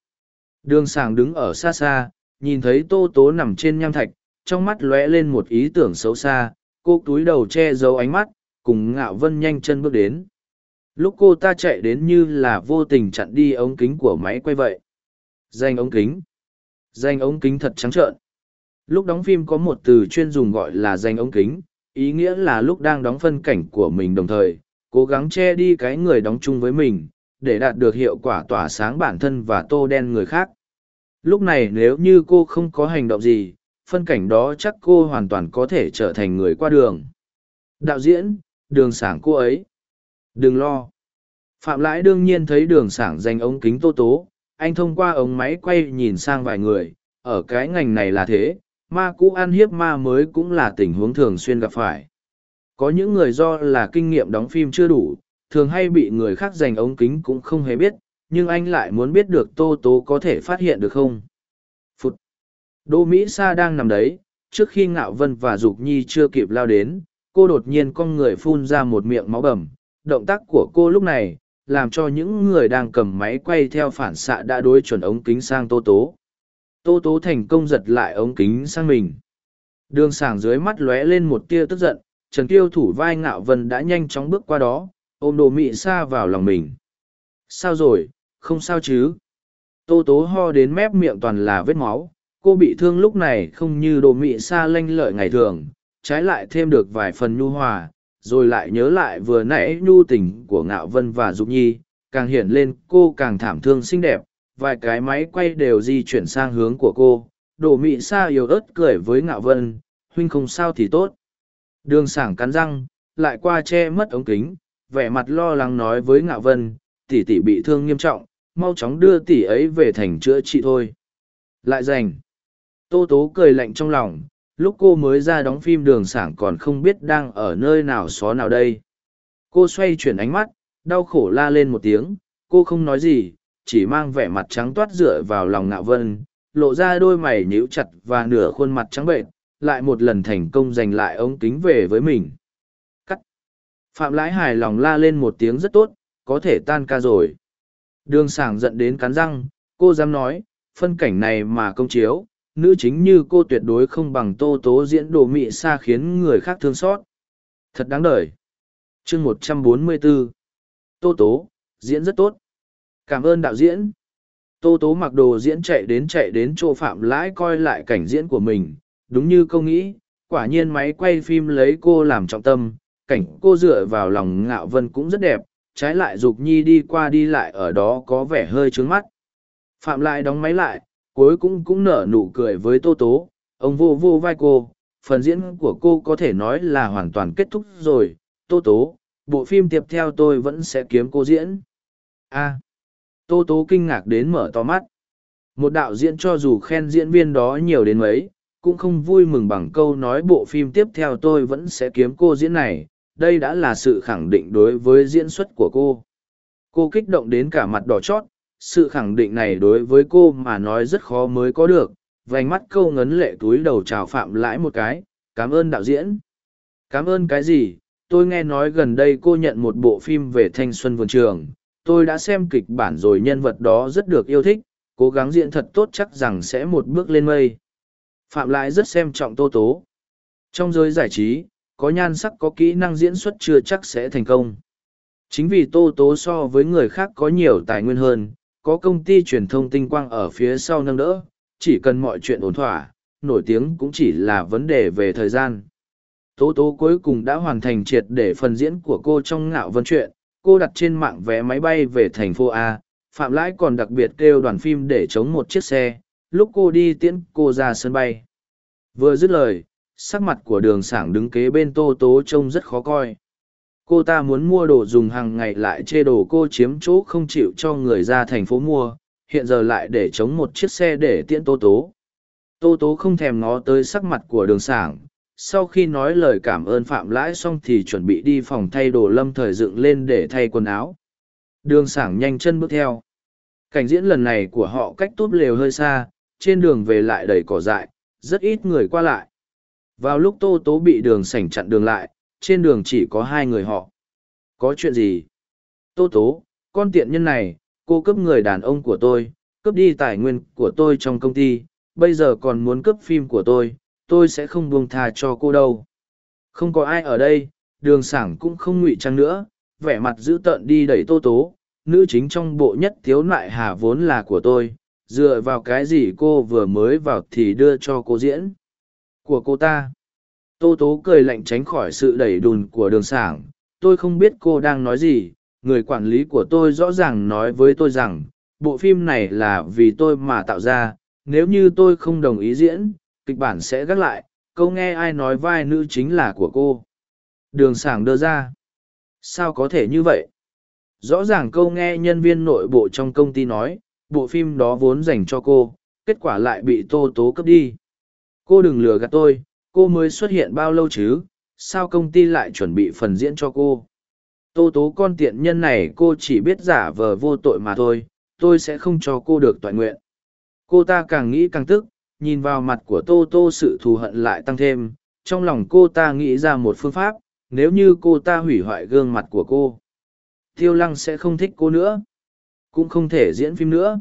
[SPEAKER 1] Đường sảng đứng ở xa xa, nhìn thấy tô tố nằm trên nham thạch, trong mắt lóe lên một ý tưởng xấu xa, cô túi đầu che giấu ánh mắt, cùng ngạo vân nhanh chân bước đến lúc cô ta chạy đến như là vô tình chặn đi ống kính của máy quay vậy. Danh ống kính. Danh ống kính thật trắng trợn. Lúc đóng phim có một từ chuyên dùng gọi là danh ống kính, ý nghĩa là lúc đang đóng phân cảnh của mình đồng thời, cố gắng che đi cái người đóng chung với mình, để đạt được hiệu quả tỏa sáng bản thân và tô đen người khác. Lúc này nếu như cô không có hành động gì, phân cảnh đó chắc cô hoàn toàn có thể trở thành người qua đường. Đạo diễn, đường sảng cô ấy đừng lo. Phạm lãi đương nhiên thấy đường sảng danh ống kính tô tố, anh thông qua ống máy quay nhìn sang vài người, ở cái ngành này là thế, ma cũ ăn hiếp ma mới cũng là tình huống thường xuyên gặp phải. Có những người do là kinh nghiệm đóng phim chưa đủ, thường hay bị người khác giành ống kính cũng không hề biết, nhưng anh lại muốn biết được tô tố có thể phát hiện được không? Phút đỗ mỹ sa đang nằm đấy, trước khi ngạo vân và dục nhi chưa kịp lao đến, cô đột nhiên con người phun ra một miệng máu bầm động tác của cô lúc này, làm cho những người đang cầm máy quay theo phản xạ đã đối chuẩn ống kính sang tô tố. Tô tố thành công giật lại ống kính sang mình. Đường sảng dưới mắt lóe lên một tia tức giận, trần tiêu thủ vai ngạo vân đã nhanh chóng bước qua đó, ôm đồ mị xa vào lòng mình. Sao rồi, không sao chứ? Tô tố ho đến mép miệng toàn là vết máu, cô bị thương lúc này không như đồ mị xa lanh lợi ngày thường, trái lại thêm được vài phần nhu hòa rồi lại nhớ lại vừa nãy nhu tình của ngạo vân và dục nhi, càng hiện lên cô càng thảm thương xinh đẹp, vài cái máy quay đều di chuyển sang hướng của cô. Đổ mị xa yếu ớt cười với ngạo vân, huynh không sao thì tốt. Đường sảng cắn răng, lại qua che mất ống kính, vẻ mặt lo lắng nói với ngạo vân, tỷ tỷ bị thương nghiêm trọng, mau chóng đưa tỷ ấy về thành chữa trị thôi. Lại dành. Tô tố cười lạnh trong lòng lúc cô mới ra đóng phim đường sảng còn không biết đang ở nơi nào xó nào đây. Cô xoay chuyển ánh mắt, đau khổ la lên một tiếng, cô không nói gì, chỉ mang vẻ mặt trắng toát dựa vào lòng ngạo vân, lộ ra đôi mày nhíu chặt và nửa khuôn mặt trắng bệnh lại một lần thành công giành lại ống kính về với mình. Cắt. Phạm lãi hài lòng la lên một tiếng rất tốt, có thể tan ca rồi. Đường sảng giận đến cắn răng, cô dám nói, phân cảnh này mà công chiếu nữ chính như cô tuyệt đối không bằng tô tố diễn đồ mị xa khiến người khác thương xót. Thật đáng đời. Chương một trăm bốn mươi bốn. Tô tố, diễn rất tốt. Cảm ơn đạo diễn. Tô tố mặc đồ diễn chạy đến chạy đến chỗ phạm lãi coi lại cảnh diễn của mình. Đúng như câu nghĩ, quả nhiên máy quay phim lấy cô làm trọng tâm. Cảnh cô dựa vào lòng ngạo vân cũng rất đẹp. Trái lại dục nhi đi qua đi lại ở đó có vẻ hơi trướng mắt. Phạm lãi đóng máy lại cuối cũng cũng nở nụ cười với tô tố. Ông vô vô vai cô, phần diễn của cô có thể nói là hoàn toàn kết thúc rồi. Tô tố, bộ phim tiếp theo tôi vẫn sẽ kiếm cô diễn. A. Tô tố kinh ngạc đến mở to mắt. Một đạo diễn cho dù khen diễn viên đó nhiều đến mấy, cũng không vui mừng bằng câu nói bộ phim tiếp theo tôi vẫn sẽ kiếm cô diễn này. Đây đã là sự khẳng định đối với diễn xuất của cô. Cô kích động đến cả mặt đỏ chót sự khẳng định này đối với cô mà nói rất khó mới có được, vành mắt câu ngấn lệ túi đầu chào phạm lãi một cái, cảm ơn đạo diễn. Cảm ơn cái gì? Tôi nghe nói gần đây cô nhận một bộ phim về thanh xuân vườn trường, tôi đã xem kịch bản rồi nhân vật đó rất được yêu thích, cố gắng diễn thật tốt chắc rằng sẽ một bước lên mây. Phạm lại rất xem trọng tô tố. Trong giới giải trí, có nhan sắc có kỹ năng diễn xuất chưa chắc sẽ thành công. Chính vì tô tố so với người khác có nhiều tài nguyên hơn có công ty truyền thông tinh quang ở phía sau nâng đỡ, chỉ cần mọi chuyện ổn thỏa, nổi tiếng cũng chỉ là vấn đề về thời gian. Tố tố cuối cùng đã hoàn thành triệt để phần diễn của cô trong ngạo vân chuyện cô đặt trên mạng vé máy bay về thành phố a, phạm lãi còn đặc biệt kêu đoàn phim để chống một chiếc xe, lúc cô đi tiễn cô ra sân bay. Vừa dứt lời, sắc mặt của đường sảng đứng kế bên tô tố trông rất khó coi cô ta muốn mua đồ dùng hàng ngày lại chê đồ cô chiếm chỗ không chịu cho người ra thành phố mua, hiện giờ lại để chống một chiếc xe để tiễn tô tố. Tô tố không thèm ngó tới sắc mặt của đường sảng, sau khi nói lời cảm ơn phạm lãi xong thì chuẩn bị đi phòng thay đồ lâm thời dựng lên để thay quần áo. Đường sảng nhanh chân bước theo. Cảnh diễn lần này của họ cách tốt lều hơi xa, trên đường về lại đầy cỏ dại, rất ít người qua lại. Vào lúc tô tố bị đường sảnh chặn đường lại trên đường chỉ có hai người họ. Có chuyện gì? Tô tố, con tiện nhân này, cô cướp người đàn ông của tôi, cướp đi tài nguyên của tôi trong công ty, bây giờ còn muốn cướp phim của tôi tôi sẽ không buông tha cho cô đâu. Không có ai ở đây, đường sảng cũng không ngụy trang nữa, vẻ mặt dữ tợn đi đẩy tô tố, nữ chính trong bộ nhất thiếu nại hà vốn là của tôi, dựa vào cái gì cô vừa mới vào thì đưa cho cô diễn? Của cô ta tô tố cười lạnh tránh khỏi sự đẩy đùn của đường sảng. Tôi không biết cô đang nói gì. Người quản lý của tôi rõ ràng nói với tôi rằng, bộ phim này là vì tôi mà tạo ra. Nếu như tôi không đồng ý diễn, kịch bản sẽ gác lại. Câu nghe ai nói vai nữ chính là của cô. Đường sảng đưa ra. Sao có thể như vậy? Rõ ràng câu nghe nhân viên nội bộ trong công ty nói, bộ phim đó vốn dành cho cô. Kết quả lại bị tô tố cướp đi. Cô đừng lừa gạt tôi cô mới xuất hiện bao lâu chứ? Sao công ty lại chuẩn bị phần diễn cho cô? Tô tố con tiện nhân này, cô chỉ biết giả vờ vô tội mà thôi. Tôi sẽ không cho cô được toàn nguyện. Cô ta càng nghĩ càng tức, nhìn vào mặt của tô tô sự thù hận lại tăng thêm. Trong lòng cô ta nghĩ ra một phương pháp, nếu như cô ta hủy hoại gương mặt của cô, tiêu lăng sẽ không thích cô nữa. Cũng không thể diễn phim nữa.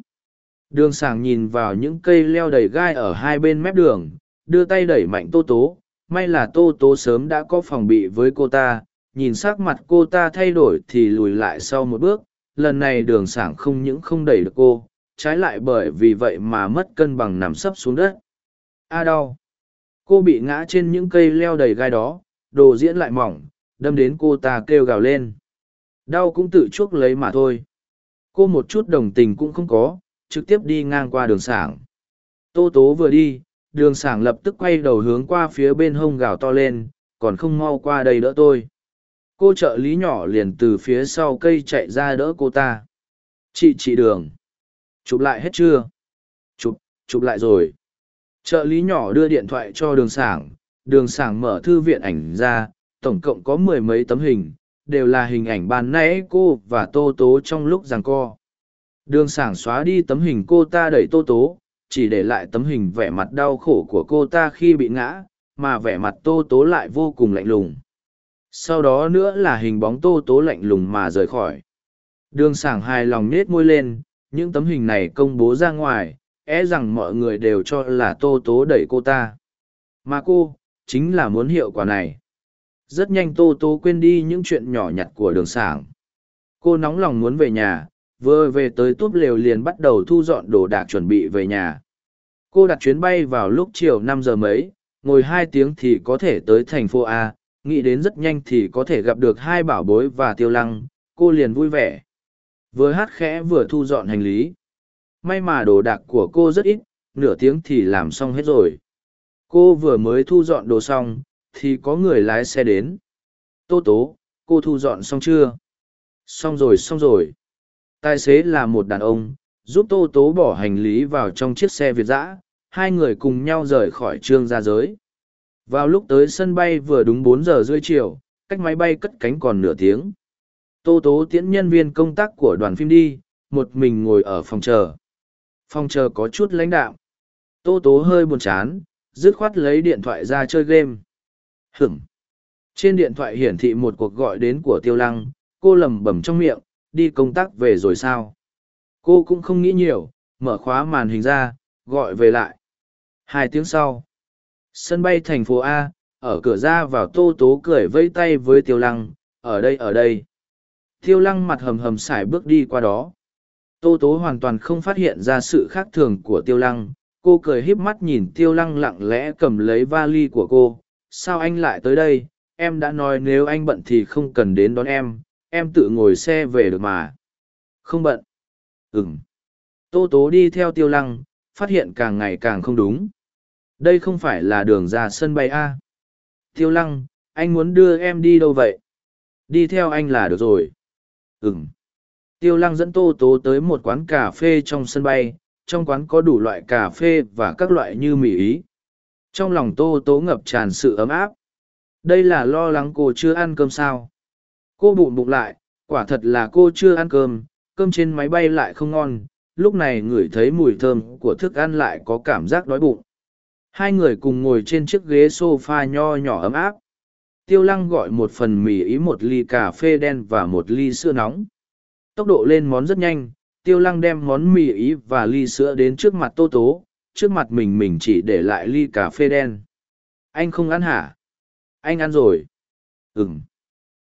[SPEAKER 1] Đường Sảng nhìn vào những cây leo đầy gai ở hai bên mép đường đưa tay đẩy mạnh tô tố. May là tô tố sớm đã có phòng bị với cô ta, nhìn sắc mặt cô ta thay đổi thì lùi lại sau một bước. Lần này đường sảng không những không đẩy được cô, trái lại bởi vì vậy mà mất cân bằng nằm sấp xuống đất. A đau. Cô bị ngã trên những cây leo đầy gai đó, đồ diễn lại mỏng, đâm đến cô ta kêu gào lên. Đau cũng tự chuốc lấy mà thôi. Cô một chút đồng tình cũng không có, trực tiếp đi ngang qua đường sảng. Tô tố vừa đi đường sảng lập tức quay đầu hướng qua phía bên hông gào to lên, còn không mau qua đây đỡ tôi. Cô trợ lý nhỏ liền từ phía sau cây chạy ra đỡ cô ta. Chị chị đường. Chụp lại hết chưa? Chụp chụp lại rồi. Trợ lý nhỏ đưa điện thoại cho đường sảng. Đường sảng mở thư viện ảnh ra, tổng cộng có mười mấy tấm hình, đều là hình ảnh ban nãy cô và tô tố trong lúc giằng co. Đường sảng xóa đi tấm hình cô ta đẩy tô tố chỉ để lại tấm hình vẻ mặt đau khổ của cô ta khi bị ngã, mà vẻ mặt tô tố lại vô cùng lạnh lùng. Sau đó nữa là hình bóng tô tố lạnh lùng mà rời khỏi. Đường sảng hài lòng nết môi lên, những tấm hình này công bố ra ngoài é rằng mọi người đều cho là tô tố đẩy cô ta. Mà cô, chính là muốn hiệu quả này. Rất nhanh tô tố quên đi những chuyện nhỏ nhặt của đường sảng. Cô nóng lòng muốn về nhà vừa về tới túp lều liền bắt đầu thu dọn đồ đạc chuẩn bị về nhà. Cô đặt chuyến bay vào lúc chiều năm giờ mấy, ngồi hai tiếng thì có thể tới thành phố a, nghĩ đến rất nhanh thì có thể gặp được hai bảo bối và tiêu lăng, cô liền vui vẻ. Vừa hát khẽ vừa thu dọn hành lý. May mà đồ đạc của cô rất ít, nửa tiếng thì làm xong hết rồi. Cô vừa mới thu dọn đồ xong, thì có người lái xe đến. Tô tố, cô thu dọn xong chưa? Xong rồi xong rồi tài xế là một đàn ông giúp tô tố bỏ hành lý vào trong chiếc xe việt giã hai người cùng nhau rời khỏi trương gia giới. Vào lúc tới sân bay vừa đúng bốn giờ rưỡi chiều cách máy bay cất cánh còn nửa tiếng. Tô tố tiễn nhân viên công tác của đoàn phim đi một mình ngồi ở phòng chờ. Phòng chờ có chút lãnh đạo tô tố hơi buồn chán dứt khoát lấy điện thoại ra chơi game. Hửng Trên điện thoại hiển thị một cuộc gọi đến của tiêu lăng, cô lầm bẩm trong miệng, đi công tác về rồi sao? Cô cũng không nghĩ nhiều, mở khóa màn hình ra, gọi về lại. Hai tiếng sau, sân bay thành phố A, ở cửa ra vào tô tố cười vây tay với tiêu lăng, ở đây ở đây. Tiêu lăng mặt hầm hầm xài bước đi qua đó. Tô tố hoàn toàn không phát hiện ra sự khác thường của tiêu lăng, cô cười híp mắt nhìn tiêu lăng lặng lẽ cầm lấy vali của cô. Sao anh lại tới đây? Em đã nói nếu anh bận thì không cần đến đón em, em tự ngồi xe về được mà. Không bận. Ừm. Tô tố đi theo tiêu lăng, phát hiện càng ngày càng không đúng. Đây không phải là đường ra sân bay A. Tiêu lăng, anh muốn đưa em đi đâu vậy? Đi theo anh là được rồi. Ừm. Tiêu lăng dẫn tô tố tới một quán cà phê trong sân bay, trong quán có đủ loại cà phê và các loại như mì ý. Trong lòng tô tố ngập tràn sự ấm áp. Đây là lo lắng cô chưa ăn cơm sao. Cô bụng bụng lại, quả thật là cô chưa ăn cơm, cơm trên máy bay lại không ngon, lúc này ngửi thấy mùi thơm của thức ăn lại có cảm giác đói bụng. Hai người cùng ngồi trên chiếc ghế sofa nho nhỏ ấm áp. Tiêu lăng gọi một phần mì ý một ly cà phê đen và một ly sữa nóng. Tốc độ lên món rất nhanh, tiêu lăng đem món mì ý và ly sữa đến trước mặt tô tố, trước mặt mình mình chỉ để lại ly cà phê đen. Anh không ăn hả? Anh ăn rồi. Ừm.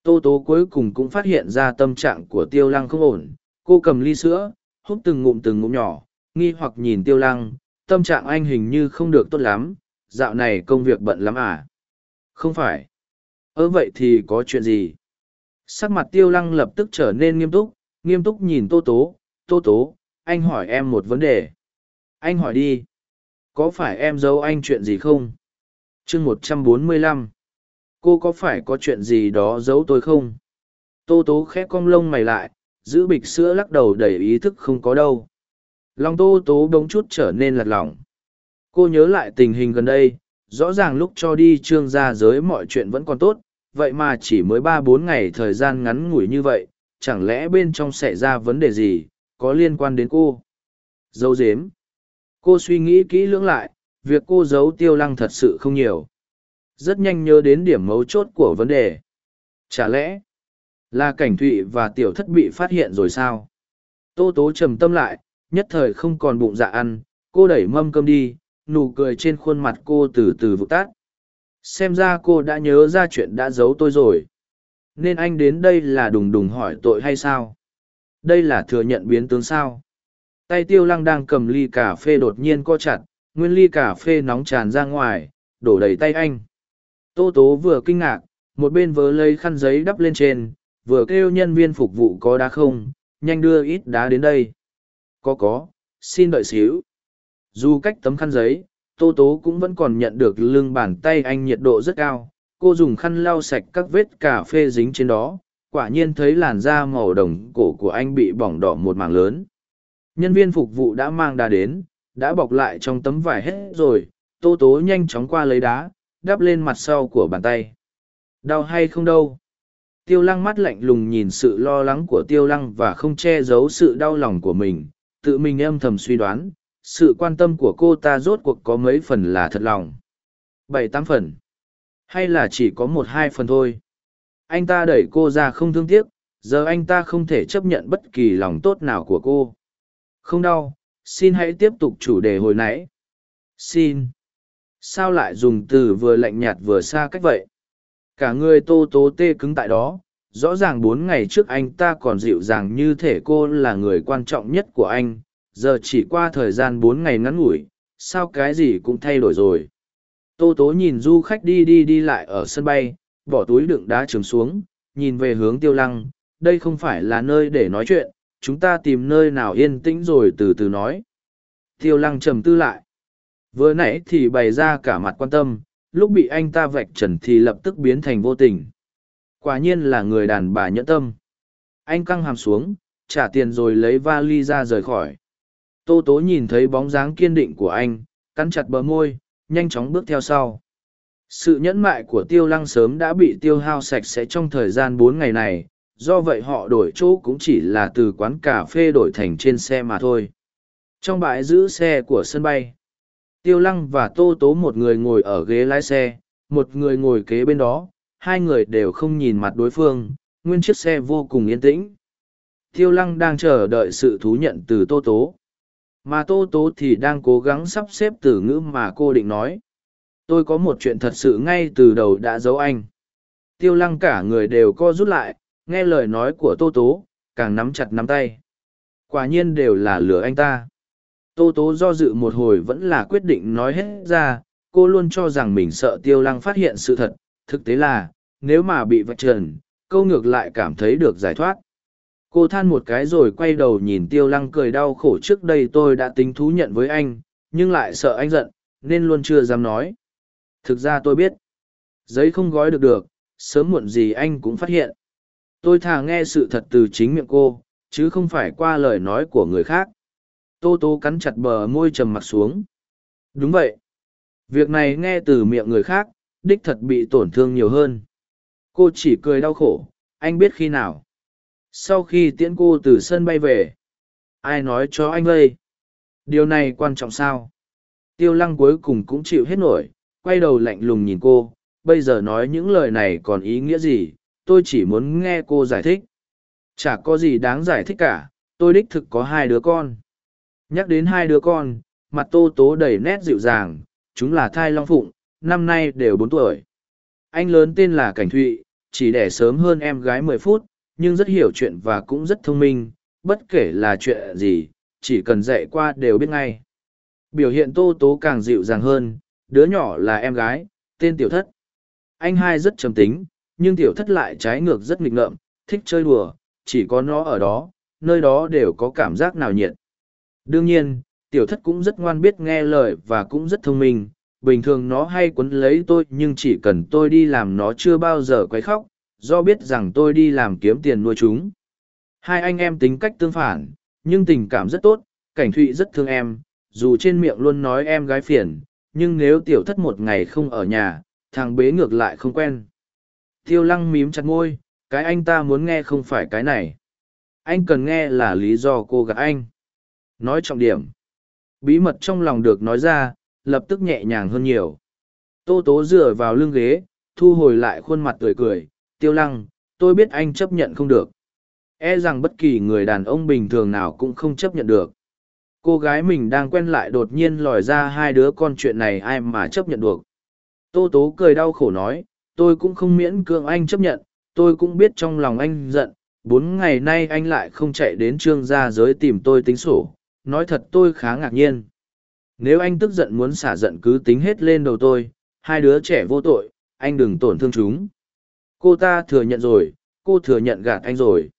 [SPEAKER 1] Tô tố cuối cùng cũng phát hiện ra tâm trạng của tiêu lăng không ổn. Cô cầm ly sữa, hút từng ngụm từng ngụm nhỏ, nghi hoặc nhìn tiêu lăng, tâm trạng anh hình như không được tốt lắm, dạo này công việc bận lắm à? Không phải. ơ vậy thì có chuyện gì? Sắc mặt tiêu lăng lập tức trở nên nghiêm túc, nghiêm túc nhìn tô tố, tô tố, anh hỏi em một vấn đề. Anh hỏi đi. Có phải em giấu anh chuyện gì không? chương một trăm bốn mươi lăm cô có phải có chuyện gì đó giấu tôi không? Tô tố khẽ cong lông mày lại, giữ bịch sữa lắc đầu đầy ý thức không có đâu. Lòng tô tố bỗng chút trở nên lặt lỏng. Cô nhớ lại tình hình gần đây, rõ ràng lúc cho đi trương gia giới mọi chuyện vẫn còn tốt, vậy mà chỉ mới ba bốn ngày thời gian ngắn ngủi như vậy, chẳng lẽ bên trong xảy ra vấn đề gì, có liên quan đến cô? Dấu dếm. Cô suy nghĩ kỹ lưỡng lại, việc cô giấu tiêu lăng thật sự không nhiều rất nhanh nhớ đến điểm mấu chốt của vấn đề. Chả lẽ là cảnh thụy và tiểu thất bị phát hiện rồi sao? Tô tố trầm tâm lại, nhất thời không còn bụng dạ ăn, cô đẩy mâm cơm đi, nụ cười trên khuôn mặt cô từ từ vụt tát xem ra cô đã nhớ ra chuyện đã giấu tôi rồi. Nên anh đến đây là đùng đùng hỏi tội hay sao? Đây là thừa nhận biến tướng sao? Tay tiêu lăng đang cầm ly cà phê đột nhiên co chặt, nguyên ly cà phê nóng tràn ra ngoài, đổ đầy tay anh. Tô tố vừa kinh ngạc, một bên vớ lấy khăn giấy đắp lên trên, vừa kêu nhân viên phục vụ có đá không, nhanh đưa ít đá đến đây. Có có, xin đợi xíu. Dù cách tấm khăn giấy, tô tố cũng vẫn còn nhận được lưng bàn tay anh nhiệt độ rất cao. Cô dùng khăn lau sạch các vết cà phê dính trên đó, quả nhiên thấy làn da màu đồng cổ của anh bị bỏng đỏ một mảng lớn. Nhân viên phục vụ đã mang đá đến, đã bọc lại trong tấm vải hết rồi, tô tố nhanh chóng qua lấy đá, đắp lên mặt sau của bàn tay. Đau hay không đâu? Tiêu lăng mắt lạnh lùng nhìn sự lo lắng của tiêu lăng và không che giấu sự đau lòng của mình, tự mình âm thầm suy đoán, sự quan tâm của cô ta rốt cuộc có mấy phần là thật lòng. Bảy tám phần. Hay là chỉ có một hai phần thôi. Anh ta đẩy cô ra không thương tiếc, giờ anh ta không thể chấp nhận bất kỳ lòng tốt nào của cô. Không đau, xin hãy tiếp tục chủ đề hồi nãy. Xin sao lại dùng từ vừa lạnh nhạt vừa xa cách vậy? Cả người tô tố tê cứng tại đó, rõ ràng bốn ngày trước anh ta còn dịu dàng như thể cô là người quan trọng nhất của anh, giờ chỉ qua thời gian bốn ngày ngắn ngủi, sao cái gì cũng thay đổi rồi? Tô tố nhìn du khách đi đi đi lại ở sân bay, bỏ túi đựng đá trường xuống, nhìn về hướng tiêu lăng, đây không phải là nơi để nói chuyện, chúng ta tìm nơi nào yên tĩnh rồi từ từ nói. Tiêu lăng trầm tư lại vừa nãy thì bày ra cả mặt quan tâm, lúc bị anh ta vạch trần thì lập tức biến thành vô tình. Quả nhiên là người đàn bà nhẫn tâm. Anh căng hàm xuống, trả tiền rồi lấy vali ra rời khỏi. Tô tố nhìn thấy bóng dáng kiên định của anh, cắn chặt bờ môi, nhanh chóng bước theo sau. Sự nhẫn mại của tiêu lăng sớm đã bị tiêu hao sạch sẽ trong thời gian bốn ngày này, do vậy họ đổi chỗ cũng chỉ là từ quán cà phê đổi thành trên xe mà thôi. Trong bãi giữ xe của sân bay Tiêu lăng và tô tố một người ngồi ở ghế lái xe, một người ngồi kế bên đó, hai người đều không nhìn mặt đối phương, nguyên chiếc xe vô cùng yên tĩnh. Tiêu lăng đang chờ đợi sự thú nhận từ Tô Tố. Mà Tô Tố thì đang cố gắng sắp xếp từ ngữ mà cô định nói. Tôi có một chuyện thật sự ngay từ đầu đã giấu anh. Tiêu lăng cả người đều co rút lại, nghe lời nói của Tô Tố, càng nắm chặt nắm tay. Quả nhiên đều là lửa anh ta. Tô Tố do dự một hồi vẫn là quyết định nói hết ra, cô luôn cho rằng mình sợ Tiêu Lăng phát hiện sự thật, thực tế là, nếu mà bị vạch trần, câu ngược lại cảm thấy được giải thoát. Cô than một cái rồi quay đầu nhìn Tiêu Lăng cười đau khổ trước đây tôi đã tính thú nhận với anh, nhưng lại sợ anh giận, nên luôn chưa dám nói. Thực ra tôi biết, giấy không gói được được, sớm muộn gì anh cũng phát hiện. Tôi thà nghe sự thật từ chính miệng cô, chứ không phải qua lời nói của người khác. Tô Tô cắn chặt bờ môi trầm mặt xuống. Đúng vậy. Việc này nghe từ miệng người khác, đích thật bị tổn thương nhiều hơn. Cô chỉ cười đau khổ, anh biết khi nào. Sau khi tiễn cô từ sân bay về, ai nói cho anh đây? Điều này quan trọng sao? Tiêu lăng cuối cùng cũng chịu hết nổi, quay đầu lạnh lùng nhìn cô, bây giờ nói những lời này còn ý nghĩa gì, tôi chỉ muốn nghe cô giải thích. Chả có gì đáng giải thích cả, tôi đích thực có hai đứa con. Nhắc đến hai đứa con, mặt tô tố đầy nét dịu dàng, chúng là thai long phụng, năm nay đều bốn tuổi. Anh lớn tên là Cảnh Thụy, chỉ đẻ sớm hơn em gái mười phút, nhưng rất hiểu chuyện và cũng rất thông minh, bất kể là chuyện gì, chỉ cần dạy qua đều biết ngay. Biểu hiện tô tố càng dịu dàng hơn, đứa nhỏ là em gái, tên Tiểu Thất. Anh hai rất trầm tính, nhưng Tiểu Thất lại trái ngược rất nghịch ngợm, thích chơi đùa, chỉ có nó ở đó, nơi đó đều có cảm giác nào nhiệt. Đương nhiên, Tiểu Thất cũng rất ngoan biết nghe lời và cũng rất thông minh, bình thường nó hay quấn lấy tôi nhưng chỉ cần tôi đi làm nó chưa bao giờ quấy khóc, do biết rằng tôi đi làm kiếm tiền nuôi chúng. Hai anh em tính cách tương phản, nhưng tình cảm rất tốt, cảnh thụy rất thương em, dù trên miệng luôn nói em gái phiền, nhưng nếu tiểu thất một ngày không ở nhà, thằng bế ngược lại không quen. Tiêu lăng mím chặt môi, cái anh ta muốn nghe không phải cái này. Anh cần nghe là lý do cô gạt anh. Nói trọng điểm. Bí mật trong lòng được nói ra, lập tức nhẹ nhàng hơn nhiều. Tô tố dựa vào lưng ghế, thu hồi lại khuôn mặt tươi cười, tiêu lăng, tôi biết anh chấp nhận không được. E rằng bất kỳ người đàn ông bình thường nào cũng không chấp nhận được. Cô gái mình đang quen lại đột nhiên lòi ra hai đứa con chuyện này ai mà chấp nhận được. Tô tố cười đau khổ nói, tôi cũng không miễn cưỡng anh chấp nhận, tôi cũng biết trong lòng anh giận, bốn ngày nay anh lại không chạy đến trương gia giới tìm tôi tính sổ, nói thật tôi khá ngạc nhiên. Nếu anh tức giận muốn xả giận cứ tính hết lên đầu tôi, hai đứa trẻ vô tội, anh đừng tổn thương chúng. Cô ta thừa nhận rồi, cô thừa nhận gạt anh rồi.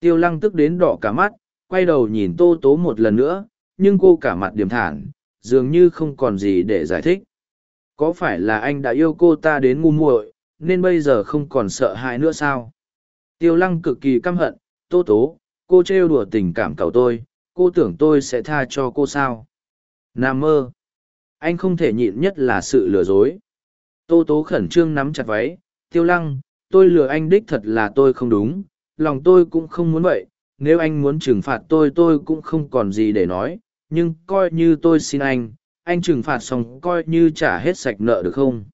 [SPEAKER 1] Tiêu lăng tức đến đỏ cả mắt, quay đầu nhìn tô tố một lần nữa, nhưng cô cả mặt điềm thản, dường như không còn gì để giải thích. Có phải là anh đã yêu cô ta đến ngu muội, nên bây giờ không còn sợ hãi nữa sao? Tiêu lăng cực kỳ căm hận, tô tố, cô trêu đùa tình cảm cầu tôi, cô tưởng tôi sẽ tha cho cô sao? Nam mơ. Anh không thể nhịn nhất là sự lừa dối. Tô tố khẩn trương nắm chặt váy, tiêu lăng, tôi lừa anh đích thật là tôi không đúng, lòng tôi cũng không muốn vậy, nếu anh muốn trừng phạt tôi tôi cũng không còn gì để nói, nhưng coi như tôi xin anh, anh trừng phạt xong coi như trả hết sạch nợ được không?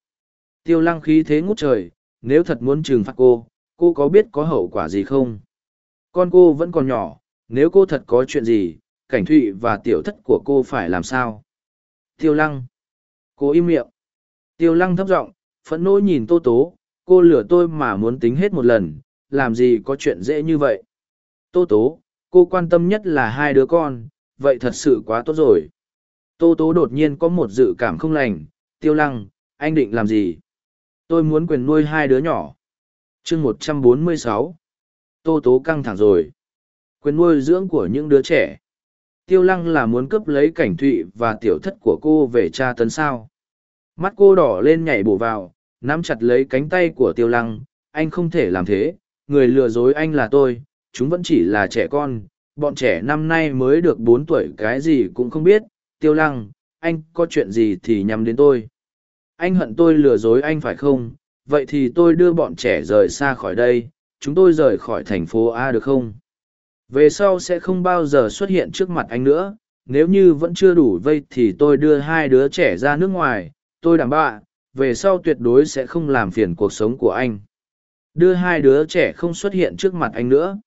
[SPEAKER 1] Tiêu lăng khí thế ngút trời, nếu thật muốn trừng phạt cô, cô có biết có hậu quả gì không? Con cô vẫn còn nhỏ, nếu cô thật có chuyện gì, cảnh thụy và tiểu thất của cô phải làm sao? Tiêu lăng. Cô im miệng. Tiêu lăng thấp giọng, phẫn nộ nhìn tô tố, cô lừa tôi mà muốn tính hết một lần, làm gì có chuyện dễ như vậy? Tô tố, cô quan tâm nhất là hai đứa con, vậy thật sự quá tốt rồi. Tô tố đột nhiên có một dự cảm không lành, tiêu lăng, anh định làm gì? Tôi muốn quyền nuôi hai đứa nhỏ. chương một trăm bốn mươi sáu Tô tố căng thẳng rồi. Quyền nuôi dưỡng của những đứa trẻ. Tiêu lăng là muốn cướp lấy cảnh thụy và tiểu thất của cô về tra tấn sao. Mắt cô đỏ lên nhảy bổ vào, nắm chặt lấy cánh tay của tiêu lăng. Anh không thể làm thế, người lừa dối anh là tôi, chúng vẫn chỉ là trẻ con, bọn trẻ năm nay mới được bốn tuổi cái gì cũng không biết, tiêu lăng, anh có chuyện gì thì nhắm đến tôi. Anh hận tôi lừa dối anh phải không? Vậy thì tôi đưa bọn trẻ rời xa khỏi đây, chúng tôi rời khỏi thành phố A được không? Về sau sẽ không bao giờ xuất hiện trước mặt anh nữa, nếu như vẫn chưa đủ vây thì tôi đưa hai đứa trẻ ra nước ngoài, tôi đảm bảo, về sau tuyệt đối sẽ không làm phiền cuộc sống của anh. Đưa hai đứa trẻ không xuất hiện trước mặt anh nữa.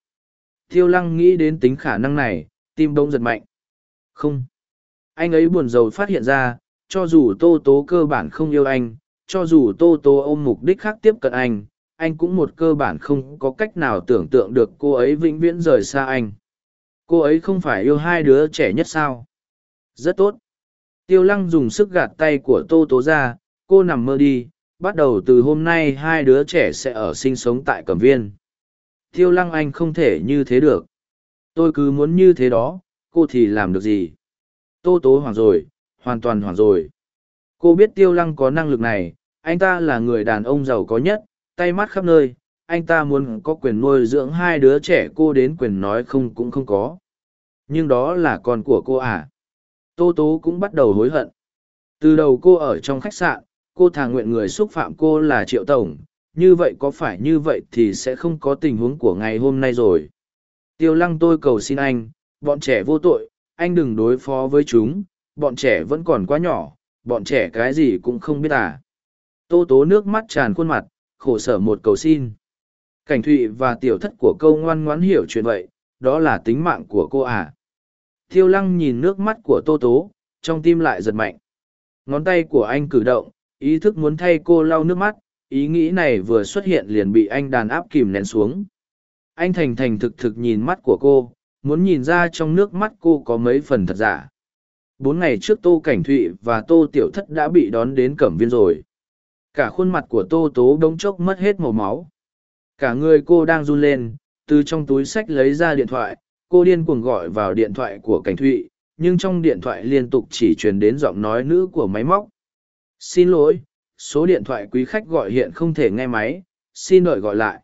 [SPEAKER 1] Tiêu lăng nghĩ đến tính khả năng này tim bông giật mạnh. Không. Anh ấy buồn rầu phát hiện ra cho dù tô tố cơ bản không yêu anh cho dù tô tố ôm mục đích khác tiếp cận anh anh cũng một cơ bản không có cách nào tưởng tượng được cô ấy vĩnh viễn rời xa anh. Cô ấy không phải yêu hai đứa trẻ nhất sao? Rất tốt. Tiêu lăng dùng sức gạt tay của tô tố ra, cô nằm mơ đi, bắt đầu từ hôm nay hai đứa trẻ sẽ ở sinh sống tại cẩm viên. Tiêu lăng anh không thể như thế được. Tôi cứ muốn như thế đó, cô thì làm được gì? Tô tố hoảng rồi, hoàn toàn hoảng rồi. Cô biết tiêu lăng có năng lực này, anh ta là người đàn ông giàu có nhất tay mắt khắp nơi, anh ta muốn có quyền nuôi dưỡng hai đứa trẻ cô đến quyền nói không cũng không có. Nhưng đó là con của cô à? Tô tố cũng bắt đầu hối hận. Từ đầu cô ở trong khách sạn, cô thà nguyện người xúc phạm cô là triệu tổng, như vậy có phải như vậy thì sẽ không có tình huống của ngày hôm nay rồi. Tiêu lăng tôi cầu xin anh, bọn trẻ vô tội, anh đừng đối phó với chúng, bọn trẻ vẫn còn quá nhỏ, bọn trẻ cái gì cũng không biết à? Tô tố nước mắt tràn khuôn mặt khổ sở một cầu xin. Cảnh thụy và tiểu thất của câu ngoan ngoãn hiểu chuyện vậy, đó là tính mạng của cô à. Thiêu lăng nhìn nước mắt của tô tố, trong tim lại giật mạnh. Ngón tay của anh cử động, ý thức muốn thay cô lau nước mắt, ý nghĩ này vừa xuất hiện liền bị anh đàn áp kìm nén xuống. Anh thành thành thực thực nhìn mắt của cô, muốn nhìn ra trong nước mắt cô có mấy phần thật giả. Bốn ngày trước tô cảnh thụy và tô tiểu thất đã bị đón đến cẩm viên rồi cả khuôn mặt của tô tố đống chốc mất hết màu máu. Cả người cô đang run lên, từ trong túi sách lấy ra điện thoại, cô điên cuồng gọi vào điện thoại của cảnh thụy, nhưng trong điện thoại liên tục chỉ truyền đến giọng nói nữ của máy móc. Xin lỗi, số điện thoại quý khách gọi hiện không thể nghe máy, xin đợi gọi lại.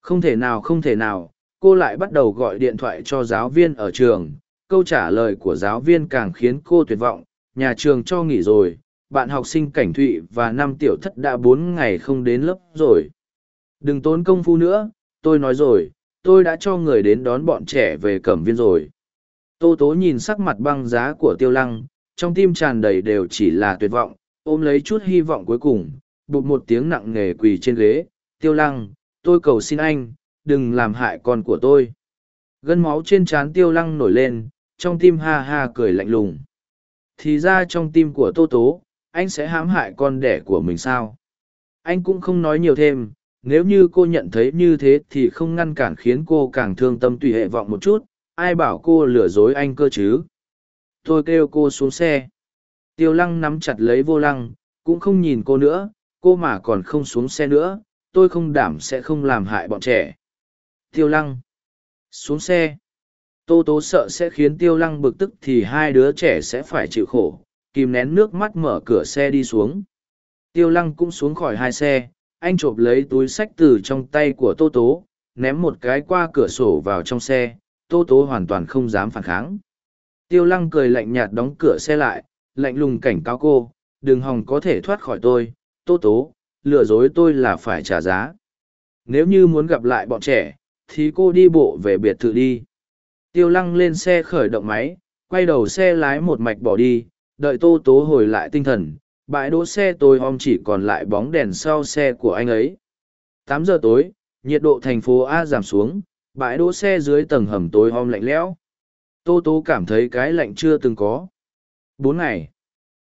[SPEAKER 1] Không thể nào, không thể nào. Cô lại bắt đầu gọi điện thoại cho giáo viên ở trường. Câu trả lời của giáo viên càng khiến cô tuyệt vọng, nhà trường cho nghỉ rồi bạn học sinh cảnh thụy và năm tiểu thất đã bốn ngày không đến lớp rồi. Đừng tốn công phu nữa, tôi nói rồi, tôi đã cho người đến đón bọn trẻ về cẩm viên rồi. Tô tố nhìn sắc mặt băng giá của tiêu lăng, trong tim tràn đầy đều chỉ là tuyệt vọng, ôm lấy chút hy vọng cuối cùng bụt một tiếng nặng nề quỳ trên ghế. Tiêu lăng, tôi cầu xin anh, đừng làm hại con của tôi. Gân máu trên trán tiêu lăng nổi lên, trong tim ha ha cười lạnh lùng. Thì ra trong tim của tô tố anh sẽ hãm hại con đẻ của mình sao? Anh cũng không nói nhiều thêm, nếu như cô nhận thấy như thế thì không ngăn cản khiến cô càng thương tâm tùy hệ vọng một chút, ai bảo cô lừa dối anh cơ chứ? Tôi kêu cô xuống xe. Tiêu lăng nắm chặt lấy vô lăng, cũng không nhìn cô nữa, cô mà còn không xuống xe nữa, tôi không đảm sẽ không làm hại bọn trẻ. Tiêu lăng, xuống xe. Tô tố sợ sẽ khiến tiêu lăng bực tức thì hai đứa trẻ sẽ phải chịu khổ kìm nén nước mắt mở cửa xe đi xuống. Tiêu lăng cũng xuống khỏi hai xe, anh chộp lấy túi sách từ trong tay của tô tố, ném một cái qua cửa sổ vào trong xe, tô tố hoàn toàn không dám phản kháng. Tiêu lăng cười lạnh nhạt đóng cửa xe lại, lạnh lùng cảnh cáo cô, đừng hòng có thể thoát khỏi tôi, tô tố, lừa dối tôi là phải trả giá. Nếu như muốn gặp lại bọn trẻ, thì cô đi bộ về biệt thự đi. Tiêu lăng lên xe khởi động máy, quay đầu xe lái một mạch bỏ đi đợi tô tố hồi lại tinh thần, bãi đỗ xe tôi om chỉ còn lại bóng đèn sau xe của anh ấy. Tám giờ tối, nhiệt độ thành phố a giảm xuống, bãi đỗ xe dưới tầng hầm tối om lạnh lẽo. Tô tố cảm thấy cái lạnh chưa từng có. Bốn ngày.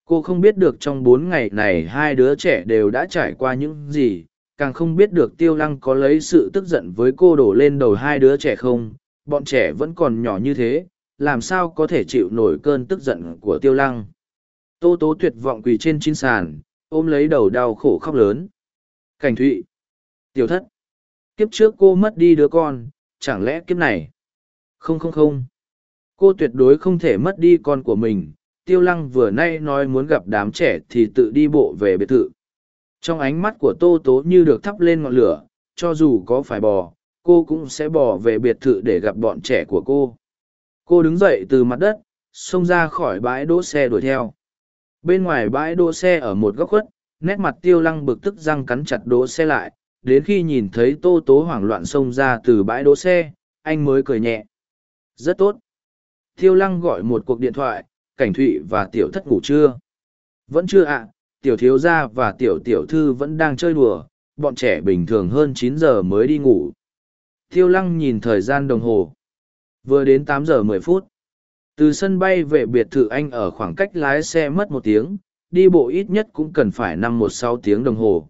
[SPEAKER 1] Cô không biết được trong bốn ngày này hai đứa trẻ đều đã trải qua những gì, càng không biết được tiêu lăng có lấy sự tức giận với cô đổ lên đầu hai đứa trẻ không, bọn trẻ vẫn còn nhỏ như thế làm sao có thể chịu nổi cơn tức giận của tiêu lăng? Tô tố tuyệt vọng quỳ trên chín sàn, ôm lấy đầu đau khổ khóc lớn. Cảnh thụy, tiểu thất, kiếp trước cô mất đi đứa con, chẳng lẽ kiếp này? Không không không. Cô tuyệt đối không thể mất đi con của mình. Tiêu lăng vừa nay nói muốn gặp đám trẻ thì tự đi bộ về biệt thự. Trong ánh mắt của tô tố như được thắp lên ngọn lửa, cho dù có phải bò, cô cũng sẽ bò về biệt thự để gặp bọn trẻ của cô cô đứng dậy từ mặt đất xông ra khỏi bãi đỗ xe đuổi theo bên ngoài bãi đỗ xe ở một góc khuất nét mặt tiêu lăng bực tức răng cắn chặt đỗ xe lại đến khi nhìn thấy tô tố hoảng loạn xông ra từ bãi đỗ xe anh mới cười nhẹ rất tốt tiêu lăng gọi một cuộc điện thoại cảnh thụy và tiểu thất ngủ chưa vẫn chưa ạ tiểu thiếu gia và tiểu tiểu thư vẫn đang chơi đùa, bọn trẻ bình thường hơn chín giờ mới đi ngủ. Tiêu lăng nhìn thời gian đồng hồ. Vừa đến tám giờ mười phút. Từ sân bay về biệt thự anh ở khoảng cách lái xe mất một tiếng, đi bộ ít nhất cũng cần phải năm một sáu tiếng đồng hồ.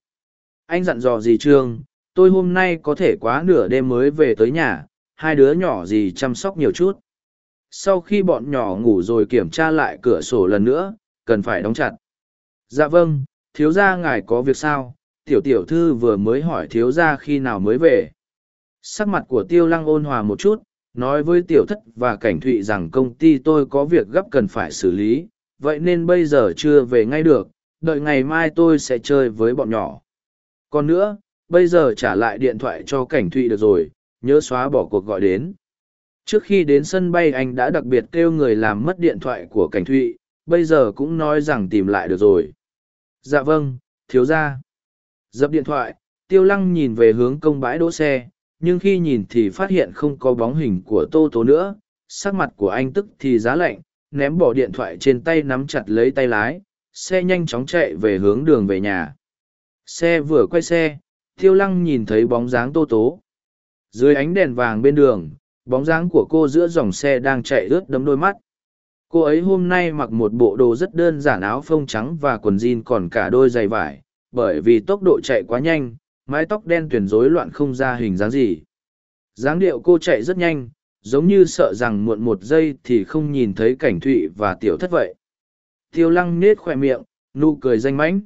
[SPEAKER 1] Anh dặn dò gì trương, tôi hôm nay có thể quá nửa đêm mới về tới nhà, hai đứa nhỏ gì chăm sóc nhiều chút. Sau khi bọn nhỏ ngủ rồi kiểm tra lại cửa sổ lần nữa, cần phải đóng chặt. Dạ vâng, thiếu gia ngài có việc sao? Tiểu tiểu thư vừa mới hỏi thiếu gia khi nào mới về. Sắc mặt của tiêu lăng ôn hòa một chút, nói với tiểu thất và cảnh thụy rằng công ty tôi có việc gấp cần phải xử lý, vậy nên bây giờ chưa về ngay được, đợi ngày mai tôi sẽ chơi với bọn nhỏ. Còn nữa, bây giờ trả lại điện thoại cho cảnh thụy được rồi, nhớ xóa bỏ cuộc gọi đến. Trước khi đến sân bay anh đã đặc biệt kêu người làm mất điện thoại của cảnh thụy, bây giờ cũng nói rằng tìm lại được rồi. Dạ vâng, thiếu ra. Dập điện thoại, tiêu lăng nhìn về hướng công bãi đỗ xe, nhưng khi nhìn thì phát hiện không có bóng hình của tô tố nữa, sắc mặt của anh tức thì giá lạnh, ném bỏ điện thoại trên tay nắm chặt lấy tay lái, xe nhanh chóng chạy về hướng đường về nhà. Xe vừa quay xe, tiêu lăng nhìn thấy bóng dáng tô tố. Dưới ánh đèn vàng bên đường, bóng dáng của cô giữa dòng xe đang chạy ướt đấm đôi mắt cô ấy hôm nay mặc một bộ đồ rất đơn giản áo phông trắng và quần jean còn cả đôi giày vải bởi vì tốc độ chạy quá nhanh mái tóc đen tuyển rối loạn không ra hình dáng gì. Dáng điệu cô chạy rất nhanh, giống như sợ rằng muộn một giây thì không nhìn thấy cảnh thụy và tiểu thất vậy. Tiêu lăng nết khoe miệng, nụ cười danh mãnh.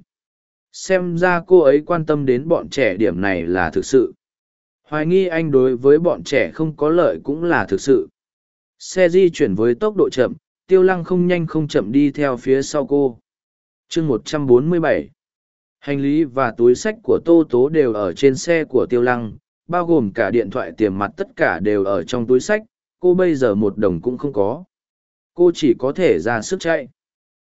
[SPEAKER 1] Xem ra cô ấy quan tâm đến bọn trẻ điểm này là thực sự. Hoài nghi anh đối với bọn trẻ không có lợi cũng là thực sự. Xe di chuyển với tốc độ chậm, tiêu lăng không nhanh không chậm đi theo phía sau cô. Chương một trăm bốn mươi bảy hành lý và túi sách của tô tố đều ở trên xe của tiêu lăng, bao gồm cả điện thoại tiền mặt tất cả đều ở trong túi sách, cô bây giờ một đồng cũng không có. Cô chỉ có thể ra sức chạy.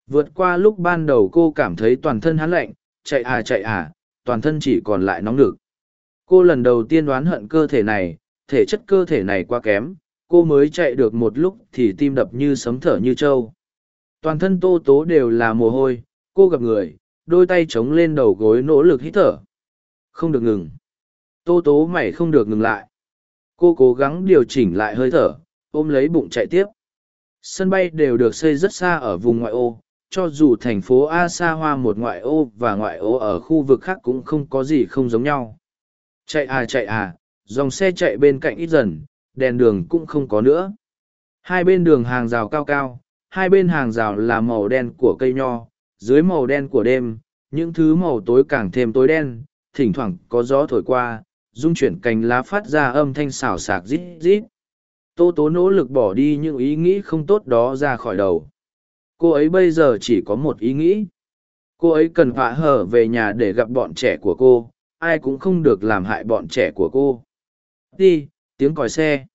[SPEAKER 1] Vượt qua lúc ban đầu cô cảm thấy toàn thân hắn lạnh, chạy à chạy à toàn thân chỉ còn lại nóng nực. Cô lần đầu tiên đoán hận cơ thể này, thể chất cơ thể này quá kém, cô mới chạy được một lúc thì tim đập như sấm thở như trâu. Toàn thân tô tố đều là mồ hôi, cô gặp người đôi tay chống lên đầu gối nỗ lực hít thở. Không được ngừng. Tô tố mày không được ngừng lại. Cô cố gắng điều chỉnh lại hơi thở ôm lấy bụng chạy tiếp. Sân bay đều được xây rất xa ở vùng ngoại ô cho dù thành phố a xa hoa một ngoại ô và ngoại ô ở khu vực khác cũng không có gì không giống nhau. Chạy à chạy à dòng xe chạy bên cạnh ít dần đèn đường cũng không có nữa. Hai bên đường hàng rào cao cao, hai bên hàng rào là màu đen của cây nho, dưới màu đen của đêm, những thứ màu tối càng thêm tối đen, thỉnh thoảng có gió thổi qua, rung chuyển cành lá phát ra âm thanh xào xạc rít rít. Tô tố nỗ lực bỏ đi những ý nghĩ không tốt đó ra khỏi đầu. Cô ấy bây giờ chỉ có một ý nghĩ. Cô ấy cần vạ hở về nhà để gặp bọn trẻ của cô, ai cũng không được làm hại bọn trẻ của cô. Đi, tiếng còi xe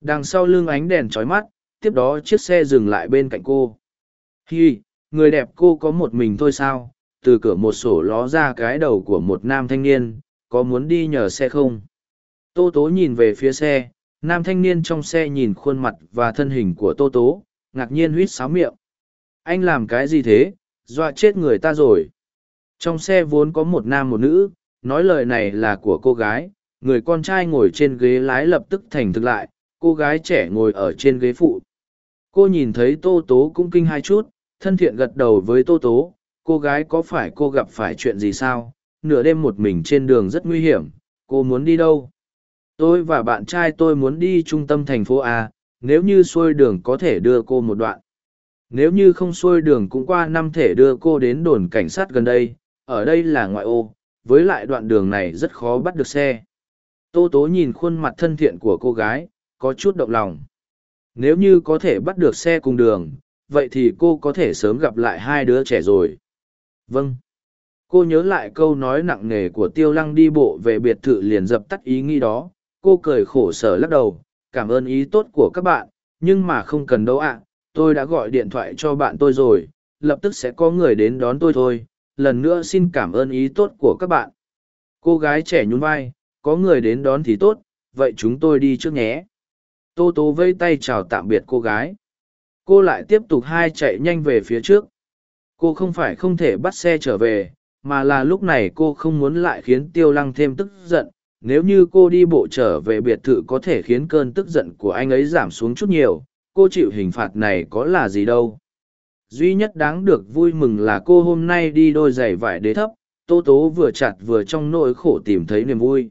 [SPEAKER 1] đằng sau lưng ánh đèn trói mắt tiếp đó chiếc xe dừng lại bên cạnh cô hi người đẹp cô có một mình thôi sao? Từ cửa một sổ ló ra cái đầu của một nam thanh niên, có muốn đi nhờ xe không? Tô tố nhìn về phía xe, nam thanh niên trong xe nhìn khuôn mặt và thân hình của tô tố, ngạc nhiên huýt sáo miệng. Anh làm cái gì thế? Dọa chết người ta rồi. Trong xe vốn có một nam một nữ, nói lời này là của cô gái. Người con trai ngồi trên ghế lái lập tức thành thực lại, cô gái trẻ ngồi ở trên ghế phụ. Cô nhìn thấy tô tố cũng kinh hai chút thân thiện gật đầu với tô tố cô gái có phải cô gặp phải chuyện gì sao? Nửa đêm một mình trên đường rất nguy hiểm cô muốn đi đâu? Tôi và bạn trai tôi muốn đi trung tâm thành phố a nếu như xuôi đường có thể đưa cô một đoạn. Nếu như không xuôi đường cũng qua năm thể đưa cô đến đồn cảnh sát gần đây ở đây là ngoại ô với lại đoạn đường này rất khó bắt được xe. Tô tố nhìn khuôn mặt thân thiện của cô gái, có chút động lòng. Nếu như có thể bắt được xe cùng đường, vậy thì cô có thể sớm gặp lại hai đứa trẻ rồi. Vâng. Cô nhớ lại câu nói nặng nề của tiêu lăng đi bộ về biệt thự liền dập tắt ý nghĩ đó. Cô cười khổ sở lắc đầu, cảm ơn ý tốt của các bạn, nhưng mà không cần đâu ạ. Tôi đã gọi điện thoại cho bạn tôi rồi, lập tức sẽ có người đến đón tôi thôi. Lần nữa xin cảm ơn ý tốt của các bạn. Cô gái trẻ nhún vai, có người đến đón thì tốt, vậy chúng tôi đi trước nhé. Tô Tố vây tay chào tạm biệt cô gái. Cô lại tiếp tục hai chạy nhanh về phía trước. cô không phải không thể bắt xe trở về, mà là lúc này cô không muốn lại khiến tiêu lăng thêm tức giận. Nếu như cô đi bộ trở về biệt thự có thể khiến cơn tức giận của anh ấy giảm xuống chút nhiều, cô chịu hình phạt này có là gì đâu. Duy nhất đáng được vui mừng là cô hôm nay đi đôi giày vải đế thấp, tô tố vừa chặt vừa trong nỗi khổ tìm thấy niềm vui.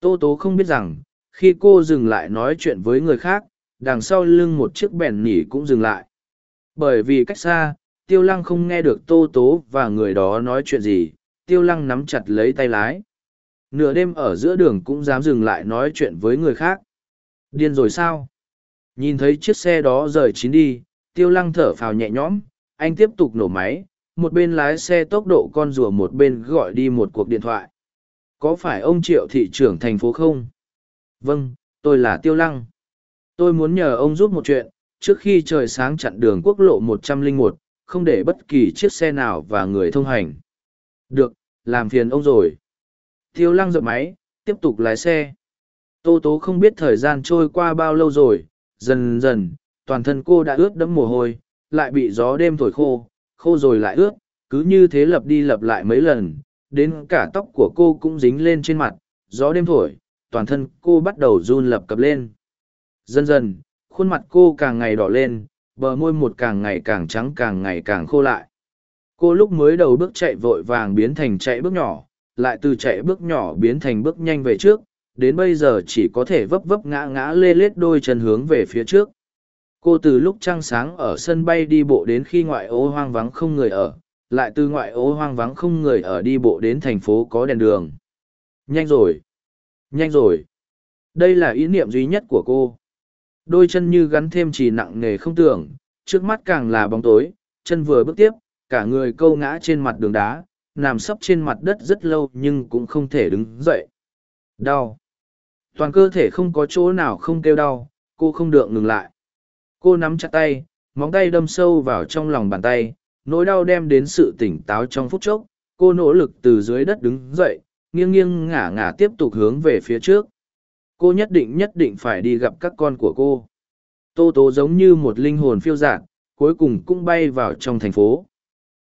[SPEAKER 1] Tô tố không biết rằng, khi cô dừng lại nói chuyện với người khác đằng sau lưng một chiếc bèn nỉ cũng dừng lại. Bởi vì cách xa, tiêu lăng không nghe được tô tố và người đó nói chuyện gì, tiêu lăng nắm chặt lấy tay lái. Nửa đêm ở giữa đường cũng dám dừng lại nói chuyện với người khác. Điên rồi sao? Nhìn thấy chiếc xe đó rời chín đi, tiêu lăng thở phào nhẹ nhõm, anh tiếp tục nổ máy, một bên lái xe tốc độ con rùa một bên gọi đi một cuộc điện thoại. Có phải ông triệu thị trưởng thành phố không? Vâng tôi là tiêu lăng tôi muốn nhờ ông giúp một chuyện trước khi trời sáng chặn đường quốc lộ 101, không để bất kỳ chiếc xe nào và người thông hành. Được làm phiền ông rồi. Tiêu lăng dập máy tiếp tục lái xe. Tô tố không biết thời gian trôi qua bao lâu rồi dần dần toàn thân cô đã ướt đẫm mồ hôi lại bị gió đêm thổi khô khô rồi lại ướt cứ như thế lặp đi lặp lại mấy lần đến cả tóc của cô cũng dính lên trên mặt gió đêm thổi toàn thân cô bắt đầu run lập cập lên dần dần, khuôn mặt cô càng ngày đỏ lên, bờ môi một càng ngày càng trắng càng ngày càng khô lại. Cô lúc mới đầu bước chạy vội vàng biến thành chạy bước nhỏ, lại từ chạy bước nhỏ biến thành bước nhanh về trước, đến bây giờ chỉ có thể vấp vấp ngã ngã lê lết đôi chân hướng về phía trước. Cô từ lúc trăng sáng ở sân bay đi bộ đến khi ngoại ô hoang vắng không người ở, lại từ ngoại ô hoang vắng không người ở đi bộ đến thành phố có đèn đường. Nhanh rồi! Nhanh rồi! Đây là ý niệm duy nhất của cô đôi chân như gắn thêm chỉ nặng nề không tưởng, trước mắt càng là bóng tối, chân vừa bước tiếp, cả người câu ngã trên mặt đường đá, nằm sấp trên mặt đất rất lâu nhưng cũng không thể đứng dậy. Đau. Toàn cơ thể không có chỗ nào không kêu đau, cô không được ngừng lại. Cô nắm chặt tay, móng tay đâm sâu vào trong lòng bàn tay, nỗi đau đem đến sự tỉnh táo trong phút chốc. Cô nỗ lực từ dưới đất đứng dậy, nghiêng nghiêng ngả ngả tiếp tục hướng về phía trước cô nhất định nhất định phải đi gặp các con của cô. Tô tố giống như một linh hồn phiêu dạt cuối cùng cũng bay vào trong thành phố.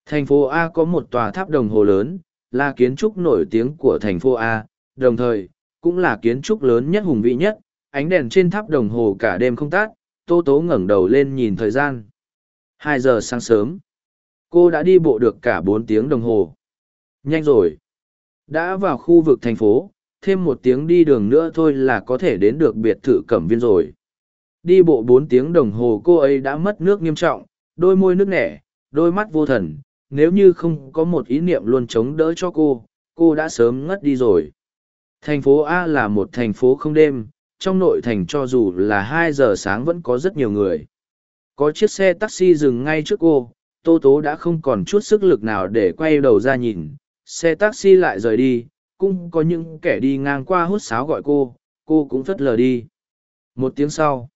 [SPEAKER 1] Thành phố a có một tòa tháp đồng hồ lớn, là kiến trúc nổi tiếng của thành phố a, đồng thời, cũng là kiến trúc lớn nhất hùng vĩ nhất, ánh đèn trên tháp đồng hồ cả đêm không tát tô tố ngẩng đầu lên nhìn thời gian. Hai giờ sáng sớm, cô đã đi bộ được cả bốn tiếng đồng hồ. Nhanh rồi. Đã vào khu vực thành phố thêm một tiếng đi đường nữa thôi là có thể đến được biệt thự cẩm viên rồi. Đi bộ bốn tiếng đồng hồ cô ấy đã mất nước nghiêm trọng, đôi môi nước nẻ, đôi mắt vô thần, nếu như không có một ý niệm luôn chống đỡ cho cô cô đã sớm ngất đi rồi. Thành phố a là một thành phố không đêm, trong nội thành cho dù là hai giờ sáng vẫn có rất nhiều người. Có chiếc xe taxi dừng ngay trước cô, tô tố đã không còn chút sức lực nào để quay đầu ra nhìn, xe taxi lại rời đi cũng có những kẻ đi ngang qua hút sáo gọi cô cô cũng phất lờ đi. Một tiếng sau,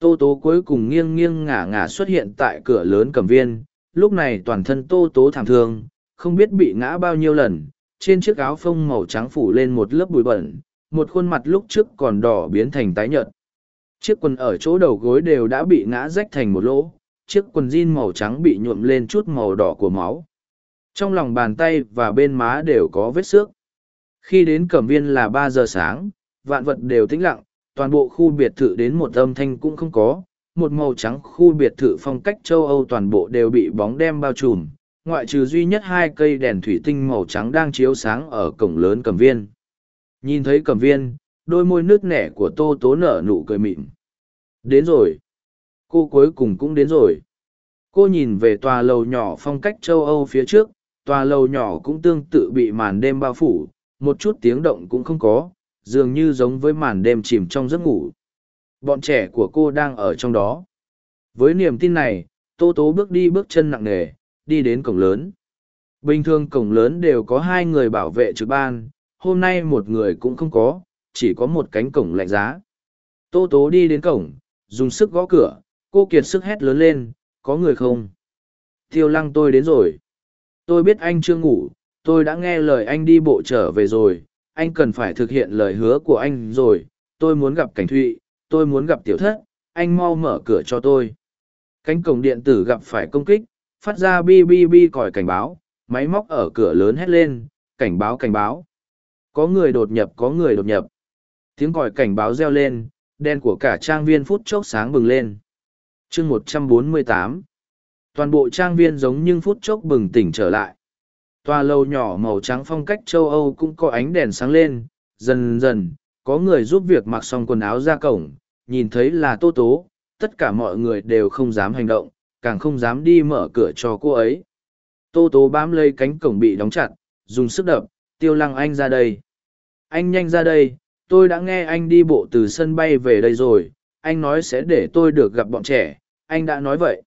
[SPEAKER 1] tô tố cuối cùng nghiêng nghiêng ngả ngả xuất hiện tại cửa lớn cầm viên. Lúc này toàn thân tô tố thảm thương, không biết bị ngã bao nhiêu lần. Trên chiếc áo phông màu trắng phủ lên một lớp bụi bẩn, một khuôn mặt lúc trước còn đỏ biến thành tái nhợt. Chiếc quần ở chỗ đầu gối đều đã bị ngã rách thành một lỗ, chiếc quần jean màu trắng bị nhuộm lên chút màu đỏ của máu. Trong lòng bàn tay và bên má đều có vết xước khi đến cẩm viên là ba giờ sáng, vạn vật đều tĩnh lặng, toàn bộ khu biệt thự đến một âm thanh cũng không có. Một màu trắng khu biệt thự phong cách châu âu toàn bộ đều bị bóng đem bao trùm, ngoại trừ duy nhất hai cây đèn thủy tinh màu trắng đang chiếu sáng ở cổng lớn cẩm viên. Nhìn thấy cẩm viên, đôi môi nước nẻ của tô tố nở nụ cười mịn. Đến rồi. Cô cuối cùng cũng đến rồi. Cô nhìn về tòa lầu nhỏ phong cách châu âu phía trước, tòa lầu nhỏ cũng tương tự bị màn đêm bao phủ một chút tiếng động cũng không có, dường như giống với màn đêm chìm trong giấc ngủ. Bọn trẻ của cô đang ở trong đó. Với niềm tin này, tô tố bước đi bước chân nặng nề, đi đến cổng lớn. Bình thường cổng lớn đều có hai người bảo vệ trực ban, hôm nay một người cũng không có, chỉ có một cánh cổng lạnh giá. Tô tố đi đến cổng, dùng sức gõ cửa, cô kiệt sức hét lớn lên, có người không? Tiêu lăng, tôi đến rồi. Tôi biết anh chưa ngủ tôi đã nghe lời anh đi bộ trở về rồi anh cần phải thực hiện lời hứa của anh rồi tôi muốn gặp cảnh thụy tôi muốn gặp tiểu thất anh mau mở cửa cho tôi cánh cổng điện tử gặp phải công kích phát ra bi bi bi còi cảnh báo, máy móc ở cửa lớn hét lên, cảnh báo cảnh báo. Có người đột nhập có người đột nhập. Tiếng còi cảnh báo reo lên, Đen của cả trang viên phút chốc sáng bừng lên. chương một trăm bốn mươi tám Toàn bộ trang viên giống như phút chốc bừng tỉnh trở lại. Tòa lâu nhỏ màu trắng phong cách châu Âu cũng có ánh đèn sáng lên, dần dần, có người giúp việc mặc xong quần áo ra cổng, nhìn thấy là tô tố, tất cả mọi người đều không dám hành động, càng không dám đi mở cửa cho cô ấy. Tô tố bám lấy cánh cổng bị đóng chặt, dùng sức đập, tiêu lăng anh ra đây. Anh nhanh ra đây, tôi đã nghe anh đi bộ từ sân bay về đây rồi, anh nói sẽ để tôi được gặp bọn trẻ, anh đã nói vậy.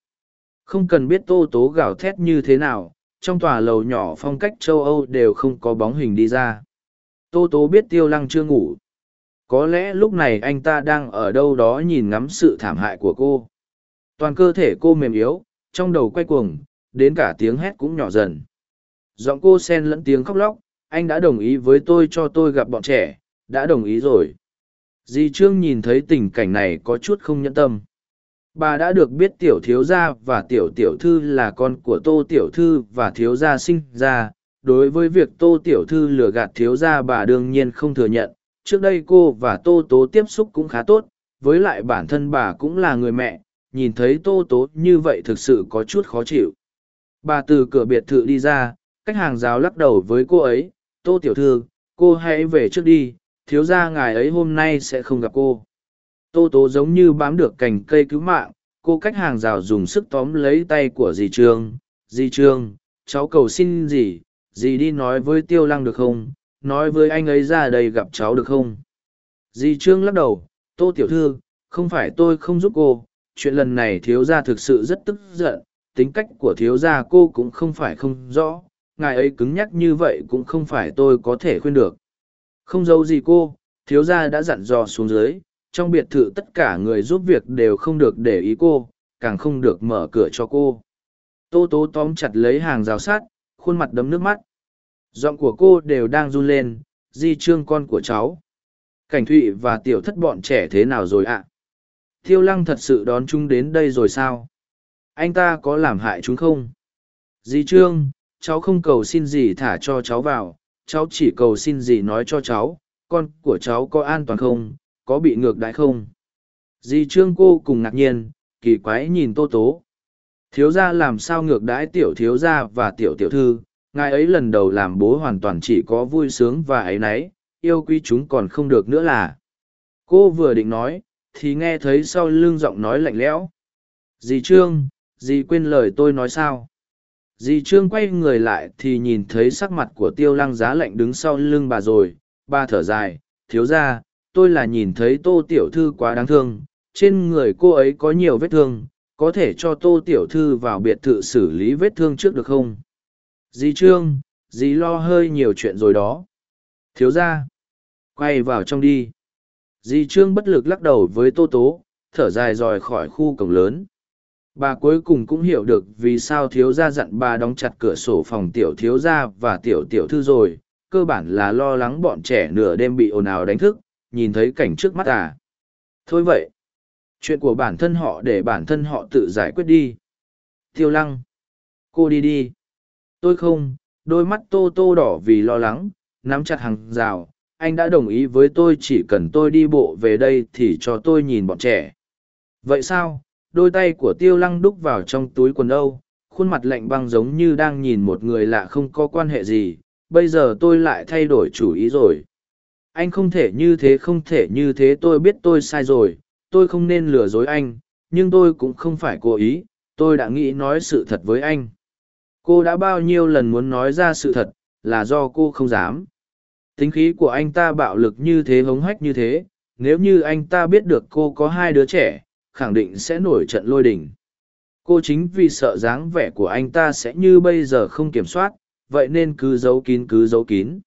[SPEAKER 1] Không cần biết tô tố gào thét như thế nào, trong tòa lầu nhỏ phong cách châu Âu đều không có bóng hình đi ra. Tô tố biết tiêu lăng chưa ngủ. Có lẽ lúc này anh ta đang ở đâu đó nhìn ngắm sự thảm hại của cô. Toàn cơ thể cô mềm yếu, trong đầu quay cuồng, đến cả tiếng hét cũng nhỏ dần. Giọng cô xen lẫn tiếng khóc lóc, anh đã đồng ý với tôi cho tôi gặp bọn trẻ, đã đồng ý rồi. Dì Trương nhìn thấy tình cảnh này có chút không nhẫn tâm. Bà đã được biết tiểu thiếu gia và tiểu tiểu thư là con của tô tiểu thư và thiếu gia sinh ra. Đối với việc tô tiểu thư lừa gạt thiếu gia bà đương nhiên không thừa nhận. Trước đây cô và tô tố tiếp xúc cũng khá tốt, với lại bản thân bà cũng là người mẹ, nhìn thấy tô tố như vậy thực sự có chút khó chịu. Bà từ cửa biệt thự đi ra, cách hàng rào lắc đầu với cô ấy, tô tiểu thư, cô hãy về trước đi, thiếu gia ngài ấy hôm nay sẽ không gặp cô. Tô tố giống như bám được cành cây cứu mạng, cô cách hàng rào dùng sức tóm lấy tay của dì Trương. Dì Trương, cháu cầu xin dì, dì đi nói với tiêu lăng được không, nói với anh ấy ra đây gặp cháu được không. Dì Trương lắc đầu, tô tiểu thư, không phải tôi không giúp cô, chuyện lần này thiếu gia thực sự rất tức giận, tính cách của thiếu gia cô cũng không phải không rõ, ngài ấy cứng nhắc như vậy cũng không phải tôi có thể khuyên được. Không giấu gì cô, thiếu gia đã dặn dò xuống dưới, trong biệt thự tất cả người giúp việc đều không được để ý cô, càng không được mở cửa cho cô. Tô tố tóm chặt lấy hàng rào sát, khuôn mặt đấm nước mắt. Giọng của cô đều đang run lên, di trương con của cháu. Cảnh thụy và tiểu thất bọn trẻ thế nào rồi ạ? À? Thiêu lăng thật sự đón chúng đến đây rồi sao? Anh ta có làm hại chúng không? Di trương, cháu không cầu xin gì thả cho cháu vào, cháu chỉ cầu xin gì nói cho cháu, con của cháu có an toàn không, có bị ngược đãi không? Di trương cô cùng ngạc nhiên, kỳ quái nhìn tô tố. Thiếu gia làm sao ngược đãi tiểu thiếu gia và tiểu tiểu thư, ngài ấy lần đầu làm bố hoàn toàn chỉ có vui sướng và ấy nấy, yêu quý chúng còn không được nữa là. Cô vừa định nói, thì nghe thấy sau lưng giọng nói lạnh lẽo. Dì Trương, dì quên lời tôi nói sao? Dì Trương quay người lại thì nhìn thấy sắc mặt của tiêu lăng giá lạnh đứng sau lưng bà rồi, bà thở dài, thiếu ra, tôi là nhìn thấy tô tiểu thư quá đáng thương, trên người cô ấy có nhiều vết thương, có thể cho tô tiểu thư vào biệt thự xử lý vết thương trước được không? Dì Trương, dì lo hơi nhiều chuyện rồi đó. Thiếu ra, quay vào trong đi. Dì Trương bất lực lắc đầu với tô tố, thở dài rời khỏi khu cổng lớn bà cuối cùng cũng hiểu được vì sao thiếu gia dặn bà đóng chặt cửa sổ phòng tiểu thiếu gia và tiểu tiểu thư rồi cơ bản là lo lắng bọn trẻ nửa đêm bị ồn ào đánh thức nhìn thấy cảnh trước mắt à. thôi vậy, chuyện của bản thân họ để bản thân họ tự giải quyết đi. Tiêu lăng, cô đi đi. Tôi không, đôi mắt tô tô đỏ vì lo lắng, nắm chặt hàng rào. Anh đã đồng ý với tôi, chỉ cần tôi đi bộ về đây thì cho tôi nhìn bọn trẻ. Vậy sao? Đôi tay của tiêu lăng đúc vào trong túi quần âu, khuôn mặt lạnh băng giống như đang nhìn một người lạ không có quan hệ gì. Bây giờ tôi lại thay đổi chủ ý rồi anh không thể như thế, không thể như thế, tôi biết tôi sai rồi, tôi không nên lừa dối anh, nhưng tôi cũng không phải cố ý, tôi đã nghĩ nói sự thật với anh. Cô đã bao nhiêu lần muốn nói ra sự thật, là do cô không dám. Tính khí của anh ta bạo lực như thế, hống hách như thế, nếu như anh ta biết được cô có hai đứa trẻ, khẳng định sẽ nổi trận lôi đình. Cô chính vì sợ dáng vẻ của anh ta sẽ như bây giờ không kiểm soát, vậy nên cứ giấu kín, cứ giấu kín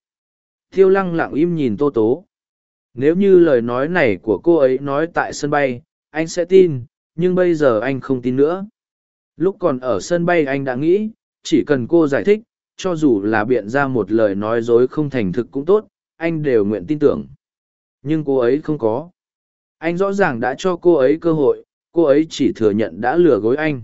[SPEAKER 1] thiêu lăng lặng im nhìn tô tố. Nếu như lời nói này của cô ấy nói tại sân bay, anh sẽ tin, nhưng bây giờ anh không tin nữa. Lúc còn ở sân bay anh đã nghĩ, chỉ cần cô giải thích, cho dù là biện ra một lời nói dối không thành thực cũng tốt, anh đều nguyện tin tưởng. Nhưng cô ấy không có. Anh rõ ràng đã cho cô ấy cơ hội, cô ấy chỉ thừa nhận đã lừa gối anh.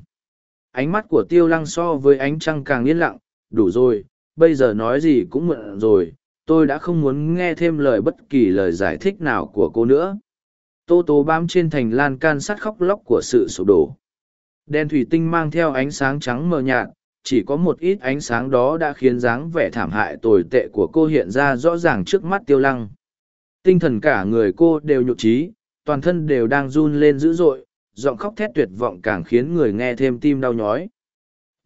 [SPEAKER 1] Ánh mắt của tiêu lăng so với ánh trăng càng yên lặng, đủ rồi, bây giờ nói gì cũng mượn rồi tôi đã không muốn nghe thêm lời bất kỳ lời giải thích nào của cô nữa. Tô tố bám trên thành lan can sắt khóc lóc của sự sụp đổ. Đèn thủy tinh mang theo ánh sáng trắng mờ nhạt, chỉ có một ít ánh sáng đó đã khiến dáng vẻ thảm hại tồi tệ của cô hiện ra rõ ràng trước mắt tiêu lăng. Tinh thần cả người cô đều nhụt trí toàn thân đều đang run lên dữ dội, giọng khóc thét tuyệt vọng càng khiến người nghe thêm tim đau nhói.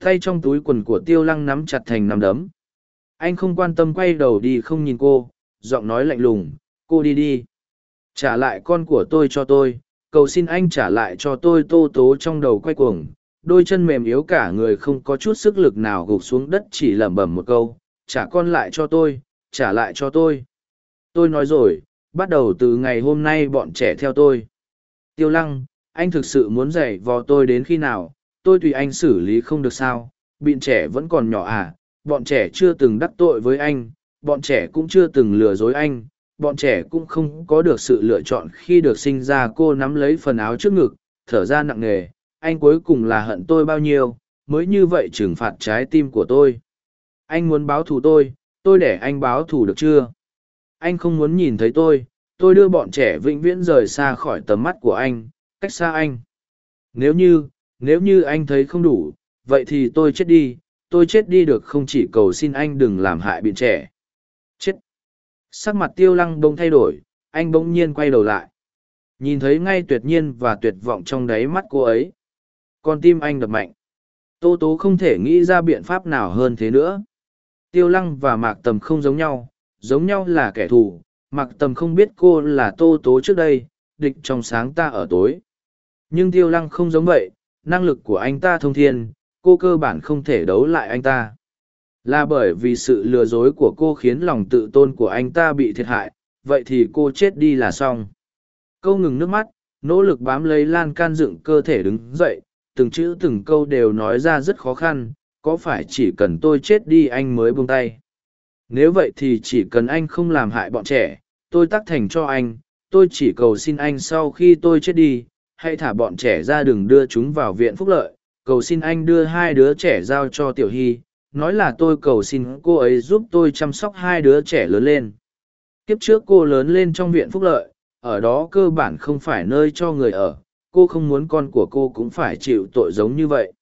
[SPEAKER 1] Tay trong túi quần của tiêu lăng nắm chặt thành nắm đấm anh không quan tâm quay đầu đi không nhìn cô, giọng nói lạnh lùng, cô đi đi. Trả lại con của tôi cho tôi, cầu xin anh trả lại cho tôi tô tố trong đầu quay cuồng. Đôi chân mềm yếu cả người không có chút sức lực nào gục xuống đất chỉ lẩm bẩm một câu, trả con lại cho tôi, trả lại cho tôi. Tôi nói rồi, bắt đầu từ ngày hôm nay bọn trẻ theo tôi. Tiêu lăng, anh thực sự muốn dạy vò tôi đến khi nào? Tôi tùy anh xử lý không được sao? Bịn trẻ vẫn còn nhỏ à? Bọn trẻ chưa từng đắc tội với anh, bọn trẻ cũng chưa từng lừa dối anh, bọn trẻ cũng không có được sự lựa chọn khi được sinh ra cô nắm lấy phần áo trước ngực, thở ra nặng nề, anh cuối cùng là hận tôi bao nhiêu, mới như vậy trừng phạt trái tim của tôi. Anh muốn báo thù tôi tôi để anh báo thù được chưa? Anh không muốn nhìn thấy tôi tôi đưa bọn trẻ vĩnh viễn rời xa khỏi tầm mắt của anh, cách xa anh. Nếu như nếu như anh thấy không đủ, vậy thì tôi chết đi tôi chết đi được không chỉ cầu xin anh đừng làm hại biện trẻ. Chết. Sắc mặt tiêu lăng bông thay đổi, anh bỗng nhiên quay đầu lại. Nhìn thấy ngay tuyệt nhiên và tuyệt vọng trong đáy mắt cô ấy. Con tim anh đập mạnh. Tô tố không thể nghĩ ra biện pháp nào hơn thế nữa. Tiêu lăng và mạc tầm không giống nhau giống nhau là kẻ thù. Mạc tầm không biết cô là tô tố trước đây, địch trong sáng ta ở tối. Nhưng tiêu lăng không giống vậy, năng lực của anh ta thông thiên cô cơ bản không thể đấu lại anh ta. Là bởi vì sự lừa dối của cô khiến lòng tự tôn của anh ta bị thiệt hại, vậy thì cô chết đi là xong. Câu ngừng nước mắt, nỗ lực bám lấy lan can dựng cơ thể đứng dậy, từng chữ từng câu đều nói ra rất khó khăn, có phải chỉ cần tôi chết đi anh mới buông tay? Nếu vậy thì chỉ cần anh không làm hại bọn trẻ, tôi tắc thành cho anh, tôi chỉ cầu xin anh sau khi tôi chết đi, hãy thả bọn trẻ ra đừng đưa chúng vào viện phúc lợi cầu xin anh đưa hai đứa trẻ giao cho tiểu hy, nói là tôi cầu xin cô ấy giúp tôi chăm sóc hai đứa trẻ lớn lên. Kiếp trước cô lớn lên trong viện phúc lợi, ở đó cơ bản không phải nơi cho người ở, cô không muốn con của cô cũng phải chịu tội giống như vậy.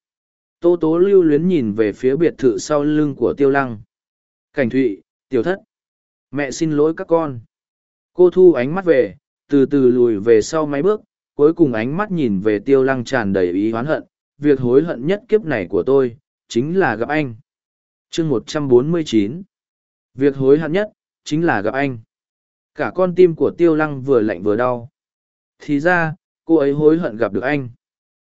[SPEAKER 1] Tô tố lưu luyến nhìn về phía biệt thự sau lưng của tiêu lăng. Cảnh thụy, tiểu thất, mẹ xin lỗi các con. Cô thu ánh mắt về, từ từ lùi về sau mấy bước, cuối cùng ánh mắt nhìn về tiêu lăng tràn đầy ý oán hận việc hối hận nhất kiếp này của tôi chính là gặp anh. Chương một trăm bốn mươi chín. Việc hối hận nhất chính là gặp anh. Cả con tim của tiêu lăng vừa lạnh vừa đau. Thì ra, cô ấy hối hận gặp được anh.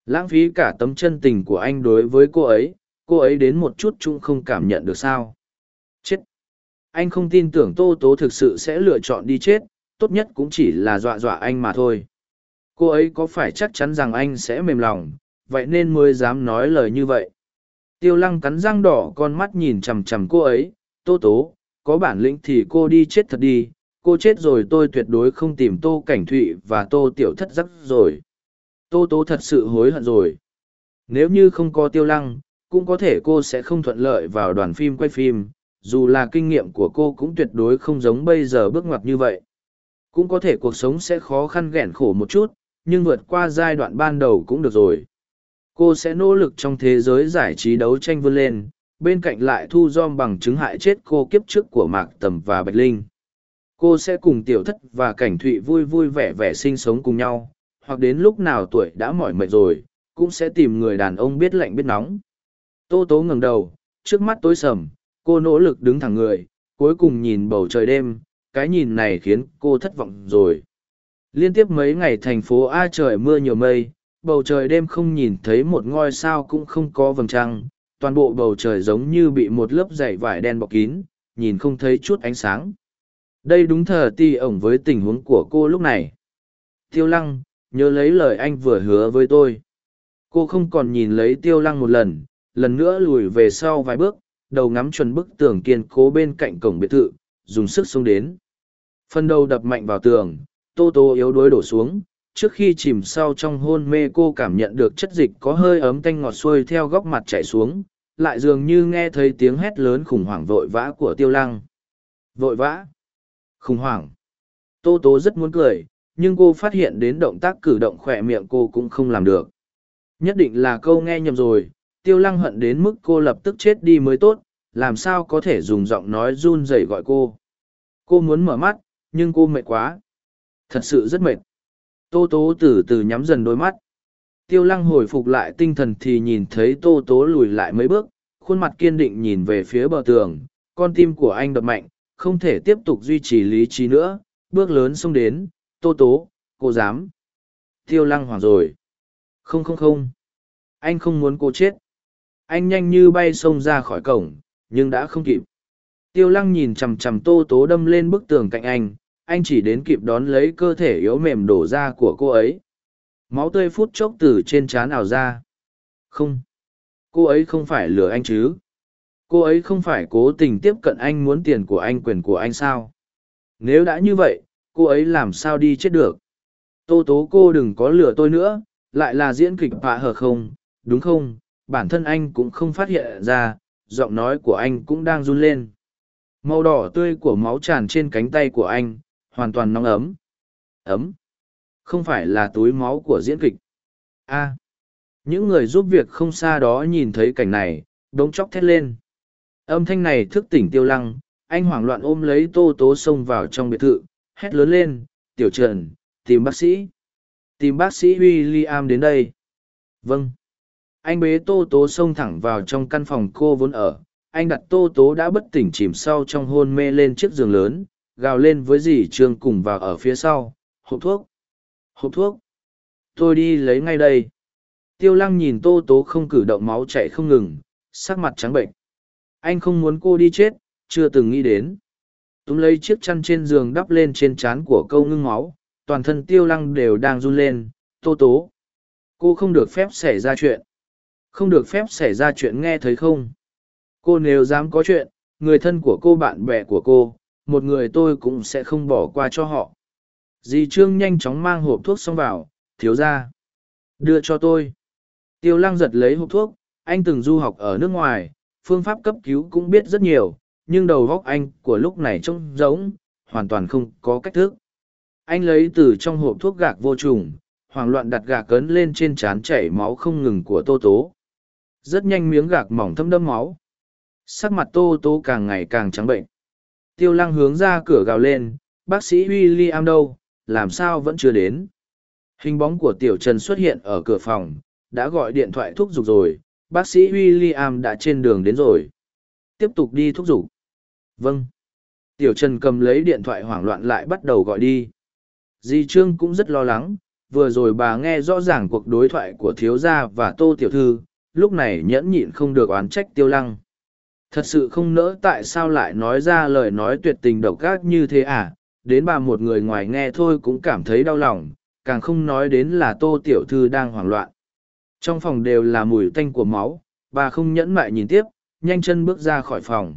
[SPEAKER 1] Lãng phí cả tấm chân tình của anh đối với cô ấy cô ấy đến một chút chung không cảm nhận được sao. Chết. Anh không tin tưởng tô tố thực sự sẽ lựa chọn đi chết, tốt nhất cũng chỉ là dọa dọa anh mà thôi. Cô ấy có phải chắc chắn rằng anh sẽ mềm lòng vậy nên mới dám nói lời như vậy. Tiêu lăng cắn răng đỏ con mắt nhìn chằm chằm cô ấy, tô tố, có bản lĩnh thì cô đi chết thật đi, cô chết rồi tôi tuyệt đối không tìm tô cảnh thụy và tô tiểu thất giắc rồi. Tô tố thật sự hối hận rồi. Nếu như không có tiêu lăng, cũng có thể cô sẽ không thuận lợi vào đoàn phim quay phim, dù là kinh nghiệm của cô cũng tuyệt đối không giống bây giờ bước ngoặt như vậy. Cũng có thể cuộc sống sẽ khó khăn ghẹn khổ một chút, nhưng vượt qua giai đoạn ban đầu cũng được rồi cô sẽ nỗ lực trong thế giới giải trí đấu tranh vươn lên, bên cạnh lại thu gom bằng chứng hại chết cô kiếp trước của mạc tầm và bạch linh. Cô sẽ cùng tiểu thất và cảnh thụy vui vui vẻ vẻ sinh sống cùng nhau, hoặc đến lúc nào tuổi đã mỏi mệt rồi, cũng sẽ tìm người đàn ông biết lạnh biết nóng. Tô tố ngẩng đầu, trước mắt tối sầm, cô nỗ lực đứng thẳng người, cuối cùng nhìn bầu trời đêm, cái nhìn này khiến cô thất vọng rồi. Liên tiếp mấy ngày thành phố a trời mưa nhiều mây bầu trời đêm không nhìn thấy một ngôi sao cũng không có vầng trăng, toàn bộ bầu trời giống như bị một lớp dày vải đen bọc kín, nhìn không thấy chút ánh sáng. Đây đúng thờ ti ổng với tình huống của cô lúc này. Tiêu lăng, nhớ lấy lời anh vừa hứa với tôi. Cô không còn nhìn lấy tiêu lăng một lần lần nữa lùi về sau vài bước, đầu ngắm chuẩn bức tường kiên cố bên cạnh cổng biệt thự, dùng sức xông đến. Phần đầu đập mạnh vào tường, tô tô yếu đuối đổ xuống trước khi chìm sau trong hôn mê cô cảm nhận được chất dịch có hơi ấm tanh ngọt xuôi theo góc mặt chảy xuống, lại dường như nghe thấy tiếng hét lớn khủng hoảng vội vã của tiêu lăng. Vội vã? Khủng hoảng. Tô tố rất muốn cười, nhưng cô phát hiện đến động tác cử động khỏe miệng cô cũng không làm được. Nhất định là câu nghe nhầm rồi, tiêu lăng hận đến mức cô lập tức chết đi mới tốt, làm sao có thể dùng giọng nói run rẩy gọi cô. Cô muốn mở mắt, nhưng cô mệt quá. Thật sự rất mệt tô tố từ từ nhắm dần đôi mắt. Tiêu lăng hồi phục lại tinh thần thì nhìn thấy tô tố lùi lại mấy bước, khuôn mặt kiên định nhìn về phía bờ tường. Con tim của anh đập mạnh, không thể tiếp tục duy trì lý trí nữa. Bước lớn xông đến, tô tố, cô dám? Tiêu lăng hoảng rồi. Không không không. Anh không muốn cô chết. Anh nhanh như bay xông ra khỏi cổng, nhưng đã không kịp. Tiêu lăng nhìn chằm chằm tô tố đâm lên bức tường cạnh anh anh chỉ đến kịp đón lấy cơ thể yếu mềm đổ ra của cô ấy. Máu tươi phút chốc từ trên trán ảo ra. Không. Cô ấy không phải lừa anh chứ. Cô ấy không phải cố tình tiếp cận anh muốn tiền của anh, quyền của anh sao? Nếu đã như vậy, cô ấy làm sao đi chết được? Tô tố cô đừng có lừa tôi nữa, lại là diễn kịch vạ hờ không? Đúng không? Bản thân anh cũng không phát hiện ra, giọng nói của anh cũng đang run lên. Màu đỏ tươi của máu tràn trên cánh tay của anh hoàn toàn nóng ấm. Ấm? Không phải là túi máu của diễn kịch. A. Những người giúp việc không xa đó nhìn thấy cảnh này, đống chóc thét lên. Âm thanh này thức tỉnh tiêu lăng, anh hoảng loạn ôm lấy tô tố xông vào trong biệt thự, hét lớn lên, tiểu trần, tìm bác sĩ. Tìm bác sĩ w i l l i am đến đây. Vâng. Anh bế tô tố xông thẳng vào trong căn phòng cô vốn ở, anh đặt tô tố đã bất tỉnh chìm sau trong hôn mê lên chiếc giường lớn gào lên với dì trương cùng vào ở phía sau, hộp thuốc hộp thuốc, tôi đi lấy ngay đây. Tiêu lăng nhìn tô tố không cử động máu chạy không ngừng, sắc mặt trắng bệnh anh không muốn cô đi chết, chưa từng nghĩ đến. Túm lấy chiếc chăn trên giường đắp lên trên trán của câu ngưng máu, toàn thân tiêu lăng đều đang run lên. Tô tố, cô không được phép xảy ra chuyện. Không được phép xảy ra chuyện nghe thấy không? Cô nếu dám có chuyện, người thân của cô, bạn bè của cô một người tôi cũng sẽ không bỏ qua cho họ. Dì trương nhanh chóng mang hộp thuốc xong vào, thiếu ra đưa cho tôi. Tiêu lăng giật lấy hộp thuốc, anh từng du học ở nước ngoài, phương pháp cấp cứu cũng biết rất nhiều, nhưng đầu góc anh của lúc này trông giống, hoàn toàn không có cách thức. Anh lấy từ trong hộp thuốc gạc vô trùng, hoảng loạn đặt gạc cấn lên trên trán chảy máu không ngừng của tô tố. Rất nhanh miếng gạc mỏng thâm đâm máu. Sắc mặt tô tố càng ngày càng trắng bệnh tiêu lăng hướng ra cửa gào lên, bác sĩ William đâu? Làm sao vẫn chưa đến? Hình bóng của tiểu trần xuất hiện ở cửa phòng, đã gọi điện thoại thúc giục rồi, bác sĩ William đã trên đường đến rồi. Tiếp tục đi thúc giục. Vâng. Tiểu trần cầm lấy điện thoại hoảng loạn lại bắt đầu gọi đi. Di trương cũng rất lo lắng, vừa rồi bà nghe rõ ràng cuộc đối thoại của thiếu gia và tô tiểu thư, lúc này nhẫn nhịn không được oán trách tiêu lăng thật sự không nỡ tại sao lại nói ra lời nói tuyệt tình độc ác như thế à? Đến bà một người ngoài nghe thôi cũng cảm thấy đau lòng, càng không nói đến là tô tiểu thư đang hoảng loạn. Trong phòng đều là mùi tanh của máu, bà không nhẫn mại nhìn tiếp, nhanh chân bước ra khỏi phòng.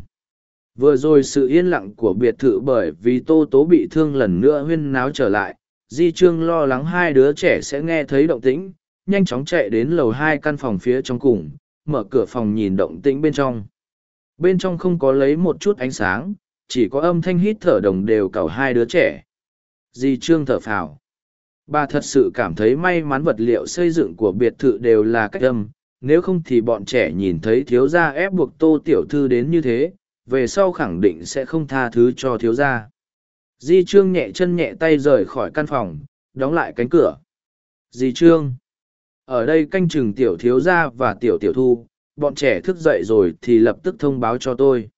[SPEAKER 1] Vừa rồi sự yên lặng của biệt thự bởi vì tô tố bị thương lần nữa huyên náo trở lại, di trương lo lắng hai đứa trẻ sẽ nghe thấy động tĩnh, nhanh chóng chạy đến lầu hai căn phòng phía trong cùng, mở cửa phòng nhìn động tĩnh bên trong bên trong không có lấy một chút ánh sáng, chỉ có âm thanh hít thở đồng đều cầu hai đứa trẻ. Di trương thở phào. Bà thật sự cảm thấy may mắn vật liệu xây dựng của biệt thự đều là cách âm, nếu không thì bọn trẻ nhìn thấy thiếu gia ép buộc tô tiểu thư đến như thế, về sau khẳng định sẽ không tha thứ cho thiếu gia. Di trương nhẹ chân nhẹ tay rời khỏi căn phòng, đóng lại cánh cửa. Di trương. Ở đây canh chừng tiểu thiếu gia và tiểu tiểu thu bọn trẻ thức dậy rồi thì lập tức thông báo cho tôi.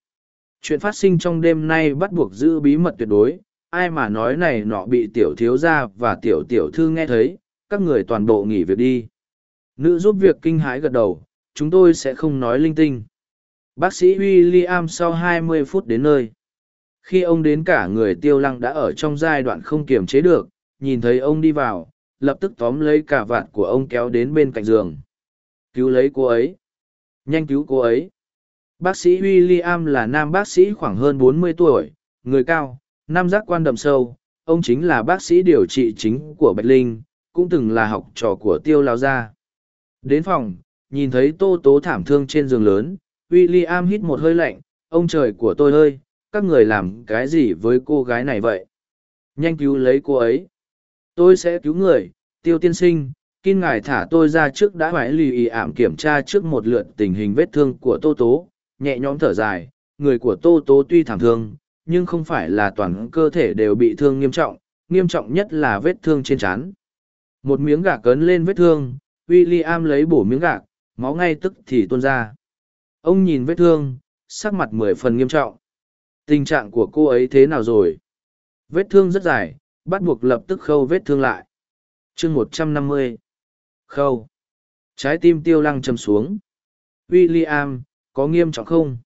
[SPEAKER 1] Chuyện phát sinh trong đêm nay bắt buộc giữ bí mật tuyệt đối. Ai mà nói này nọ bị tiểu thiếu gia và tiểu tiểu thư nghe thấy, các người toàn bộ nghỉ việc đi. Nữ giúp việc kinh hãi gật đầu, chúng tôi sẽ không nói linh tinh. Bác sĩ w i l l i am sau 20 phút đến nơi. Khi ông đến cả người tiêu lăng đã ở trong giai đoạn không kiềm chế được, nhìn thấy ông đi vào, lập tức tóm lấy cả vạt của ông kéo đến bên cạnh giường. Cứu lấy cô ấy nhanh cứu cô ấy bác sĩ William là nam bác sĩ khoảng hơn 40 tuổi người cao nam giác quan đậm sâu ông chính là bác sĩ điều trị chính của bạch linh cũng từng là học trò của tiêu lao gia. Đến phòng, nhìn thấy tô tố thảm thương trên giường lớn, William hít một hơi lạnh, ông trời của tôi ơi, các người làm cái gì với cô gái này vậy? Nhanh cứu lấy cô ấy. Tôi sẽ cứu người, tiêu tiên sinh, Kinh ngài thả tôi ra trước đã phải lì ì ảm kiểm tra trước một lượt tình hình vết thương của Tô Tố, nhẹ nhõm thở dài, người của Tô Tố tuy thảm thương, nhưng không phải là toàn cơ thể đều bị thương nghiêm trọng, nghiêm trọng nhất là vết thương trên trán. Một miếng gạc cấn lên vết thương, William lấy bổ miếng gạc, máu ngay tức thì tuôn ra. Ông nhìn vết thương, sắc mặt mười phần nghiêm trọng. Tình trạng của cô ấy thế nào rồi? Vết thương rất dài, bắt buộc lập tức khâu vết thương lại. chương một trăm năm mươi Khâu. Trái tim tiêu lăng chầm xuống. William, có nghiêm trọng không?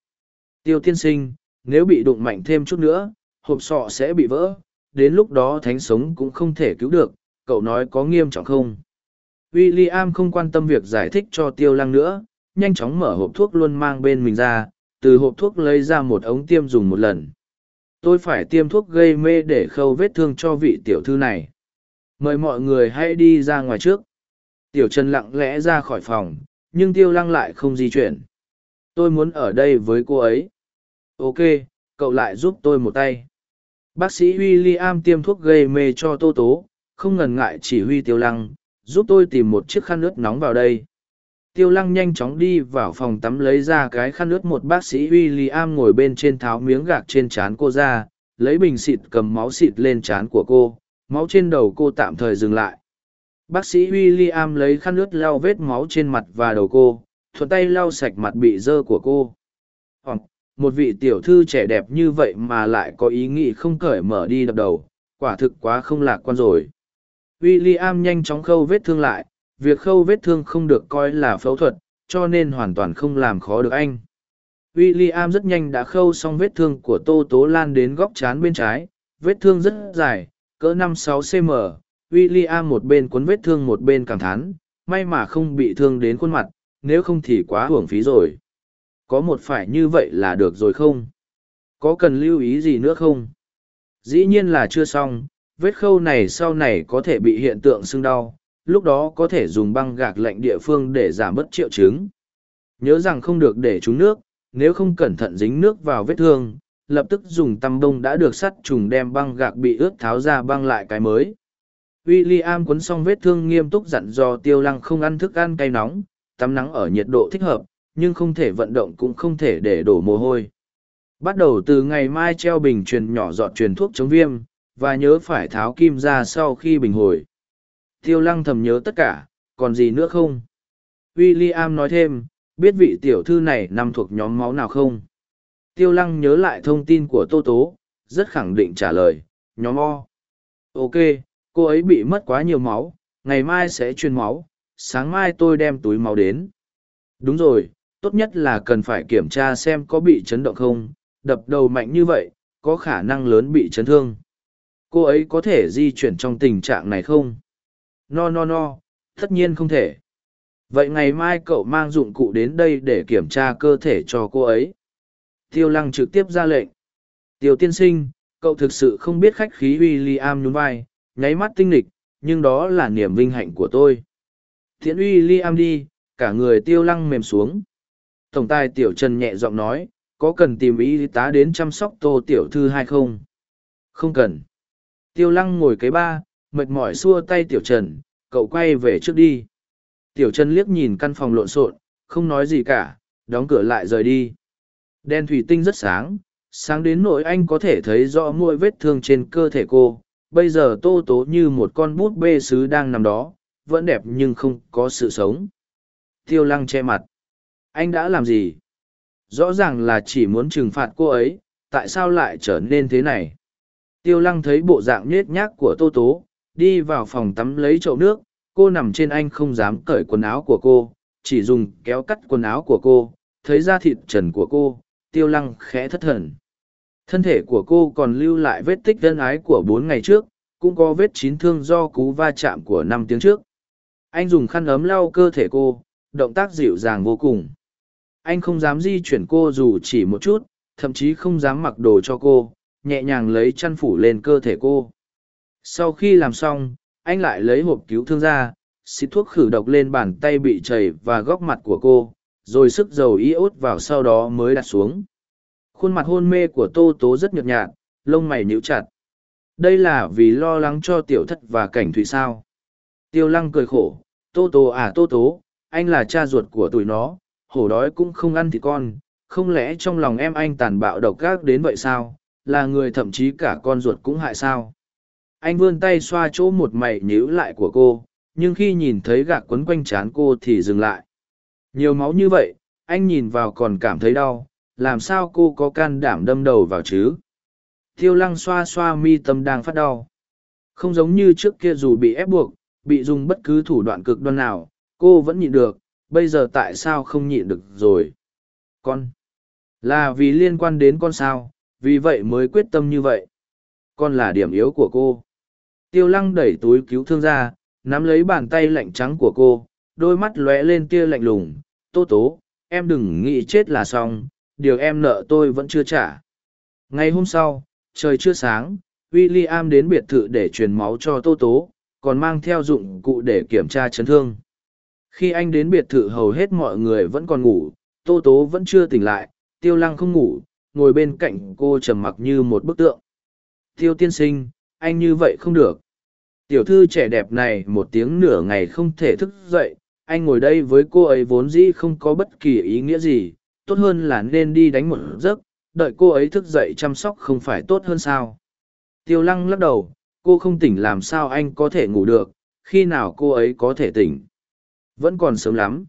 [SPEAKER 1] Tiêu tiên sinh, nếu bị đụng mạnh thêm chút nữa, hộp sọ sẽ bị vỡ, đến lúc đó thánh sống cũng không thể cứu được, cậu nói có nghiêm trọng không? William không quan tâm việc giải thích cho tiêu lăng nữa, nhanh chóng mở hộp thuốc luôn mang bên mình ra, từ hộp thuốc lấy ra một ống tiêm dùng một lần. Tôi phải tiêm thuốc gây mê để khâu vết thương cho vị tiểu thư này. Mời mọi người hãy đi ra ngoài trước. Tiểu Trần lặng lẽ ra khỏi phòng, nhưng Tiêu Lăng lại không di chuyển. Tôi muốn ở đây với cô ấy. Ok, cậu lại giúp tôi một tay. Bác sĩ William tiêm thuốc gây mê cho Tô Tố, không ngần ngại chỉ huy Tiêu Lăng, giúp tôi tìm một chiếc khăn nước nóng vào đây. Tiêu Lăng nhanh chóng đi vào phòng tắm lấy ra cái khăn nước một bác sĩ William ngồi bên trên tháo miếng gạc trên trán cô ra, lấy bình xịt cầm máu xịt lên trán của cô, máu trên đầu cô tạm thời dừng lại. Bác sĩ William lấy khăn nước lau vết máu trên mặt và đầu cô, thuận tay lau sạch mặt bị dơ của cô. Hoặc, một vị tiểu thư trẻ đẹp như vậy mà lại có ý nghĩ không cởi mở đi đập đầu, quả thực quá không lạc quan rồi. William nhanh chóng khâu vết thương lại, việc khâu vết thương không được coi là phẫu thuật, cho nên hoàn toàn không làm khó được anh. William rất nhanh đã khâu xong vết thương của Tô Tố Lan đến góc chán bên trái, vết thương rất dài, cỡ 5-6 cm, William một bên cuốn vết thương một bên cảm thán, may mà không bị thương đến khuôn mặt, nếu không thì quá hưởng phí rồi. Có một phải như vậy là được rồi không? Có cần lưu ý gì nữa không? Dĩ nhiên là chưa xong, vết khâu này sau này có thể bị hiện tượng sưng đau, lúc đó có thể dùng băng gạc lạnh địa phương để giảm bớt triệu chứng. Nhớ rằng không được để trúng nước, nếu không cẩn thận dính nước vào vết thương, lập tức dùng tăm bông đã được sắt trùng đem băng gạc bị ướt tháo ra băng lại cái mới. William quấn xong vết thương nghiêm túc dặn dò tiêu lăng không ăn thức ăn cay nóng, tắm nắng ở nhiệt độ thích hợp, nhưng không thể vận động cũng không thể để đổ mồ hôi. Bắt đầu từ ngày mai treo bình truyền nhỏ giọt truyền thuốc chống viêm, và nhớ phải tháo kim ra sau khi bình hồi. Tiêu lăng thầm nhớ tất cả, còn gì nữa không? William nói thêm, biết vị tiểu thư này nằm thuộc nhóm máu nào không? Tiêu lăng nhớ lại thông tin của Tô Tố, rất khẳng định trả lời, nhóm O. Ok, cô ấy bị mất quá nhiều máu, ngày mai sẽ truyền máu, sáng mai tôi đem túi máu đến. Đúng rồi, tốt nhất là cần phải kiểm tra xem có bị chấn động không, đập đầu mạnh như vậy, có khả năng lớn bị chấn thương. Cô ấy có thể di chuyển trong tình trạng này không? No no no, tất nhiên không thể. Vậy ngày mai cậu mang dụng cụ đến đây để kiểm tra cơ thể cho cô ấy. Tiêu lăng trực tiếp ra lệnh. Tiêu tiên sinh, cậu thực sự không biết khách khí w i l l i am nhún vai nháy mắt tinh lịch, nhưng đó là niềm vinh hạnh của tôi. Thiện uy Liam đi, cả người tiêu lăng mềm xuống. Tổng tài tiểu trần nhẹ giọng nói, có cần tìm y tá đến chăm sóc tô tiểu thư hay không? Không cần. Tiêu lăng ngồi kế ba, mệt mỏi xua tay tiểu trần, cậu quay về trước đi. Tiểu trần liếc nhìn căn phòng lộn xộn, không nói gì cả, đóng cửa lại rời đi. Đen thủy tinh rất sáng, sáng đến nỗi anh có thể thấy rõ mỗi vết thương trên cơ thể cô, bây giờ tô tố như một con bút bê sứ đang nằm đó, vẫn đẹp nhưng không có sự sống. Tiêu lăng che mặt. Anh đã làm gì? Rõ ràng là chỉ muốn trừng phạt cô ấy, tại sao lại trở nên thế này? Tiêu lăng thấy bộ dạng nhếch nhác của tô tố, đi vào phòng tắm lấy chậu nước, cô nằm trên anh không dám cởi quần áo của cô, chỉ dùng kéo cắt quần áo của cô, thấy da thịt trần của cô, tiêu lăng khẽ thất thần. Thân thể của cô còn lưu lại vết tích thân ái của bốn ngày trước, cũng có vết chín thương do cú va chạm của năm tiếng trước. Anh dùng khăn ấm lau cơ thể cô, động tác dịu dàng vô cùng. Anh không dám di chuyển cô dù chỉ một chút, thậm chí không dám mặc đồ cho cô, nhẹ nhàng lấy chăn phủ lên cơ thể cô. Sau khi làm xong, anh lại lấy hộp cứu thương ra xịt thuốc khử độc lên bàn tay bị chảy và góc mặt của cô rồi sức dầu iốt vào sau đó mới đặt xuống khuôn mặt hôn mê của tô tố rất nhợt nhạt, lông mày nhíu chặt. Đây là vì lo lắng cho tiểu thất và cảnh thủy sao? Tiêu lăng cười khổ, tô tố à tô tố, anh là cha ruột của tụi nó, hổ đói cũng không ăn thịt con, không lẽ trong lòng em anh tàn bạo độc gác đến vậy sao? Là người thậm chí cả con ruột cũng hại sao? Anh vươn tay xoa chỗ một mày nhíu lại của cô, nhưng khi nhìn thấy gạc quấn quanh trán cô thì dừng lại. Nhiều máu như vậy, anh nhìn vào còn cảm thấy đau làm sao cô có can đảm đâm đầu vào chứ? Tiêu lăng xoa xoa mi tâm đang phát đau. Không giống như trước kia dù bị ép buộc, bị dùng bất cứ thủ đoạn cực đoan nào, cô vẫn nhịn được, bây giờ tại sao không nhịn được rồi? Con, là vì liên quan đến con sao? Vì vậy mới quyết tâm như vậy. Con là điểm yếu của cô. Tiêu lăng đẩy túi cứu thương ra, nắm lấy bàn tay lạnh trắng của cô, đôi mắt lóe lên tia lạnh lùng. Tô tố, em đừng nghĩ chết là xong điều em nợ tôi vẫn chưa trả. Ngày hôm sau, trời chưa sáng w i l l i am đến biệt thự để truyền máu cho tô tố, còn mang theo dụng cụ để kiểm tra chấn thương. Khi anh đến biệt thự hầu hết mọi người vẫn còn ngủ, tô tố vẫn chưa tỉnh lại, tiêu lăng không ngủ, ngồi bên cạnh cô trầm mặc như một bức tượng. Tiêu tiên sinh, anh như vậy không được. Tiểu thư trẻ đẹp này một tiếng nửa ngày không thể thức dậy, anh ngồi đây với cô ấy vốn dĩ không có bất kỳ ý nghĩa gì tốt hơn là nên đi đánh một giấc, đợi cô ấy thức dậy chăm sóc không phải tốt hơn sao? Tiêu lăng lắc đầu, cô không tỉnh làm sao anh có thể ngủ được, khi nào cô ấy có thể tỉnh? Vẫn còn sớm lắm.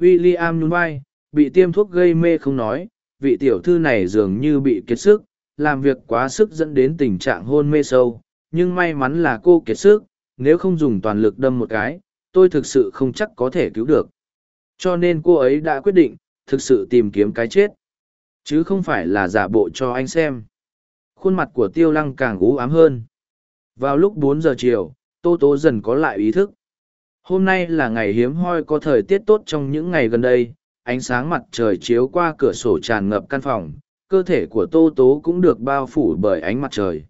[SPEAKER 1] W i l l i am nhún vai, bị tiêm thuốc gây mê không nói, vị tiểu thư này dường như bị kiệt sức, làm việc quá sức dẫn đến tình trạng hôn mê sâu, nhưng may mắn là cô kiệt sức, nếu không dùng toàn lực đâm một cái, tôi thực sự không chắc có thể cứu được. Cho nên cô ấy đã quyết định thực sự tìm kiếm cái chết. Chứ không phải là giả bộ cho anh xem. Khuôn mặt của tiêu lăng càng ú ám hơn. Vào lúc bốn giờ chiều, tô tố dần có lại ý thức. Hôm nay là ngày hiếm hoi có thời tiết tốt trong những ngày gần đây, ánh sáng mặt trời chiếu qua cửa sổ tràn ngập căn phòng, cơ thể của tô tố cũng được bao phủ bởi ánh mặt trời.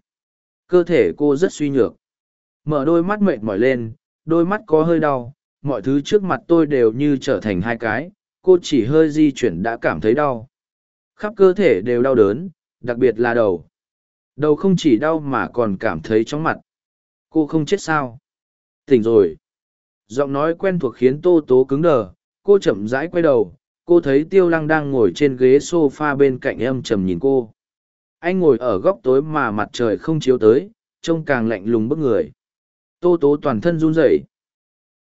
[SPEAKER 1] Cơ thể cô rất suy nhược. Mở đôi mắt mệt mỏi lên, đôi mắt có hơi đau, mọi thứ trước mặt tôi đều như trở thành hai cái cô chỉ hơi di chuyển đã cảm thấy đau. Khắp cơ thể đều đau đớn, đặc biệt là đầu. Đầu không chỉ đau mà còn cảm thấy chóng mặt. Cô không chết sao? Tỉnh rồi. Giọng nói quen thuộc khiến tô tố cứng đờ, cô chậm rãi quay đầu, cô thấy tiêu lăng đang ngồi trên ghế s o f a bên cạnh em trầm nhìn cô. Anh ngồi ở góc tối mà mặt trời không chiếu tới, trông càng lạnh lùng bức người. Tô tố toàn thân run rẩy.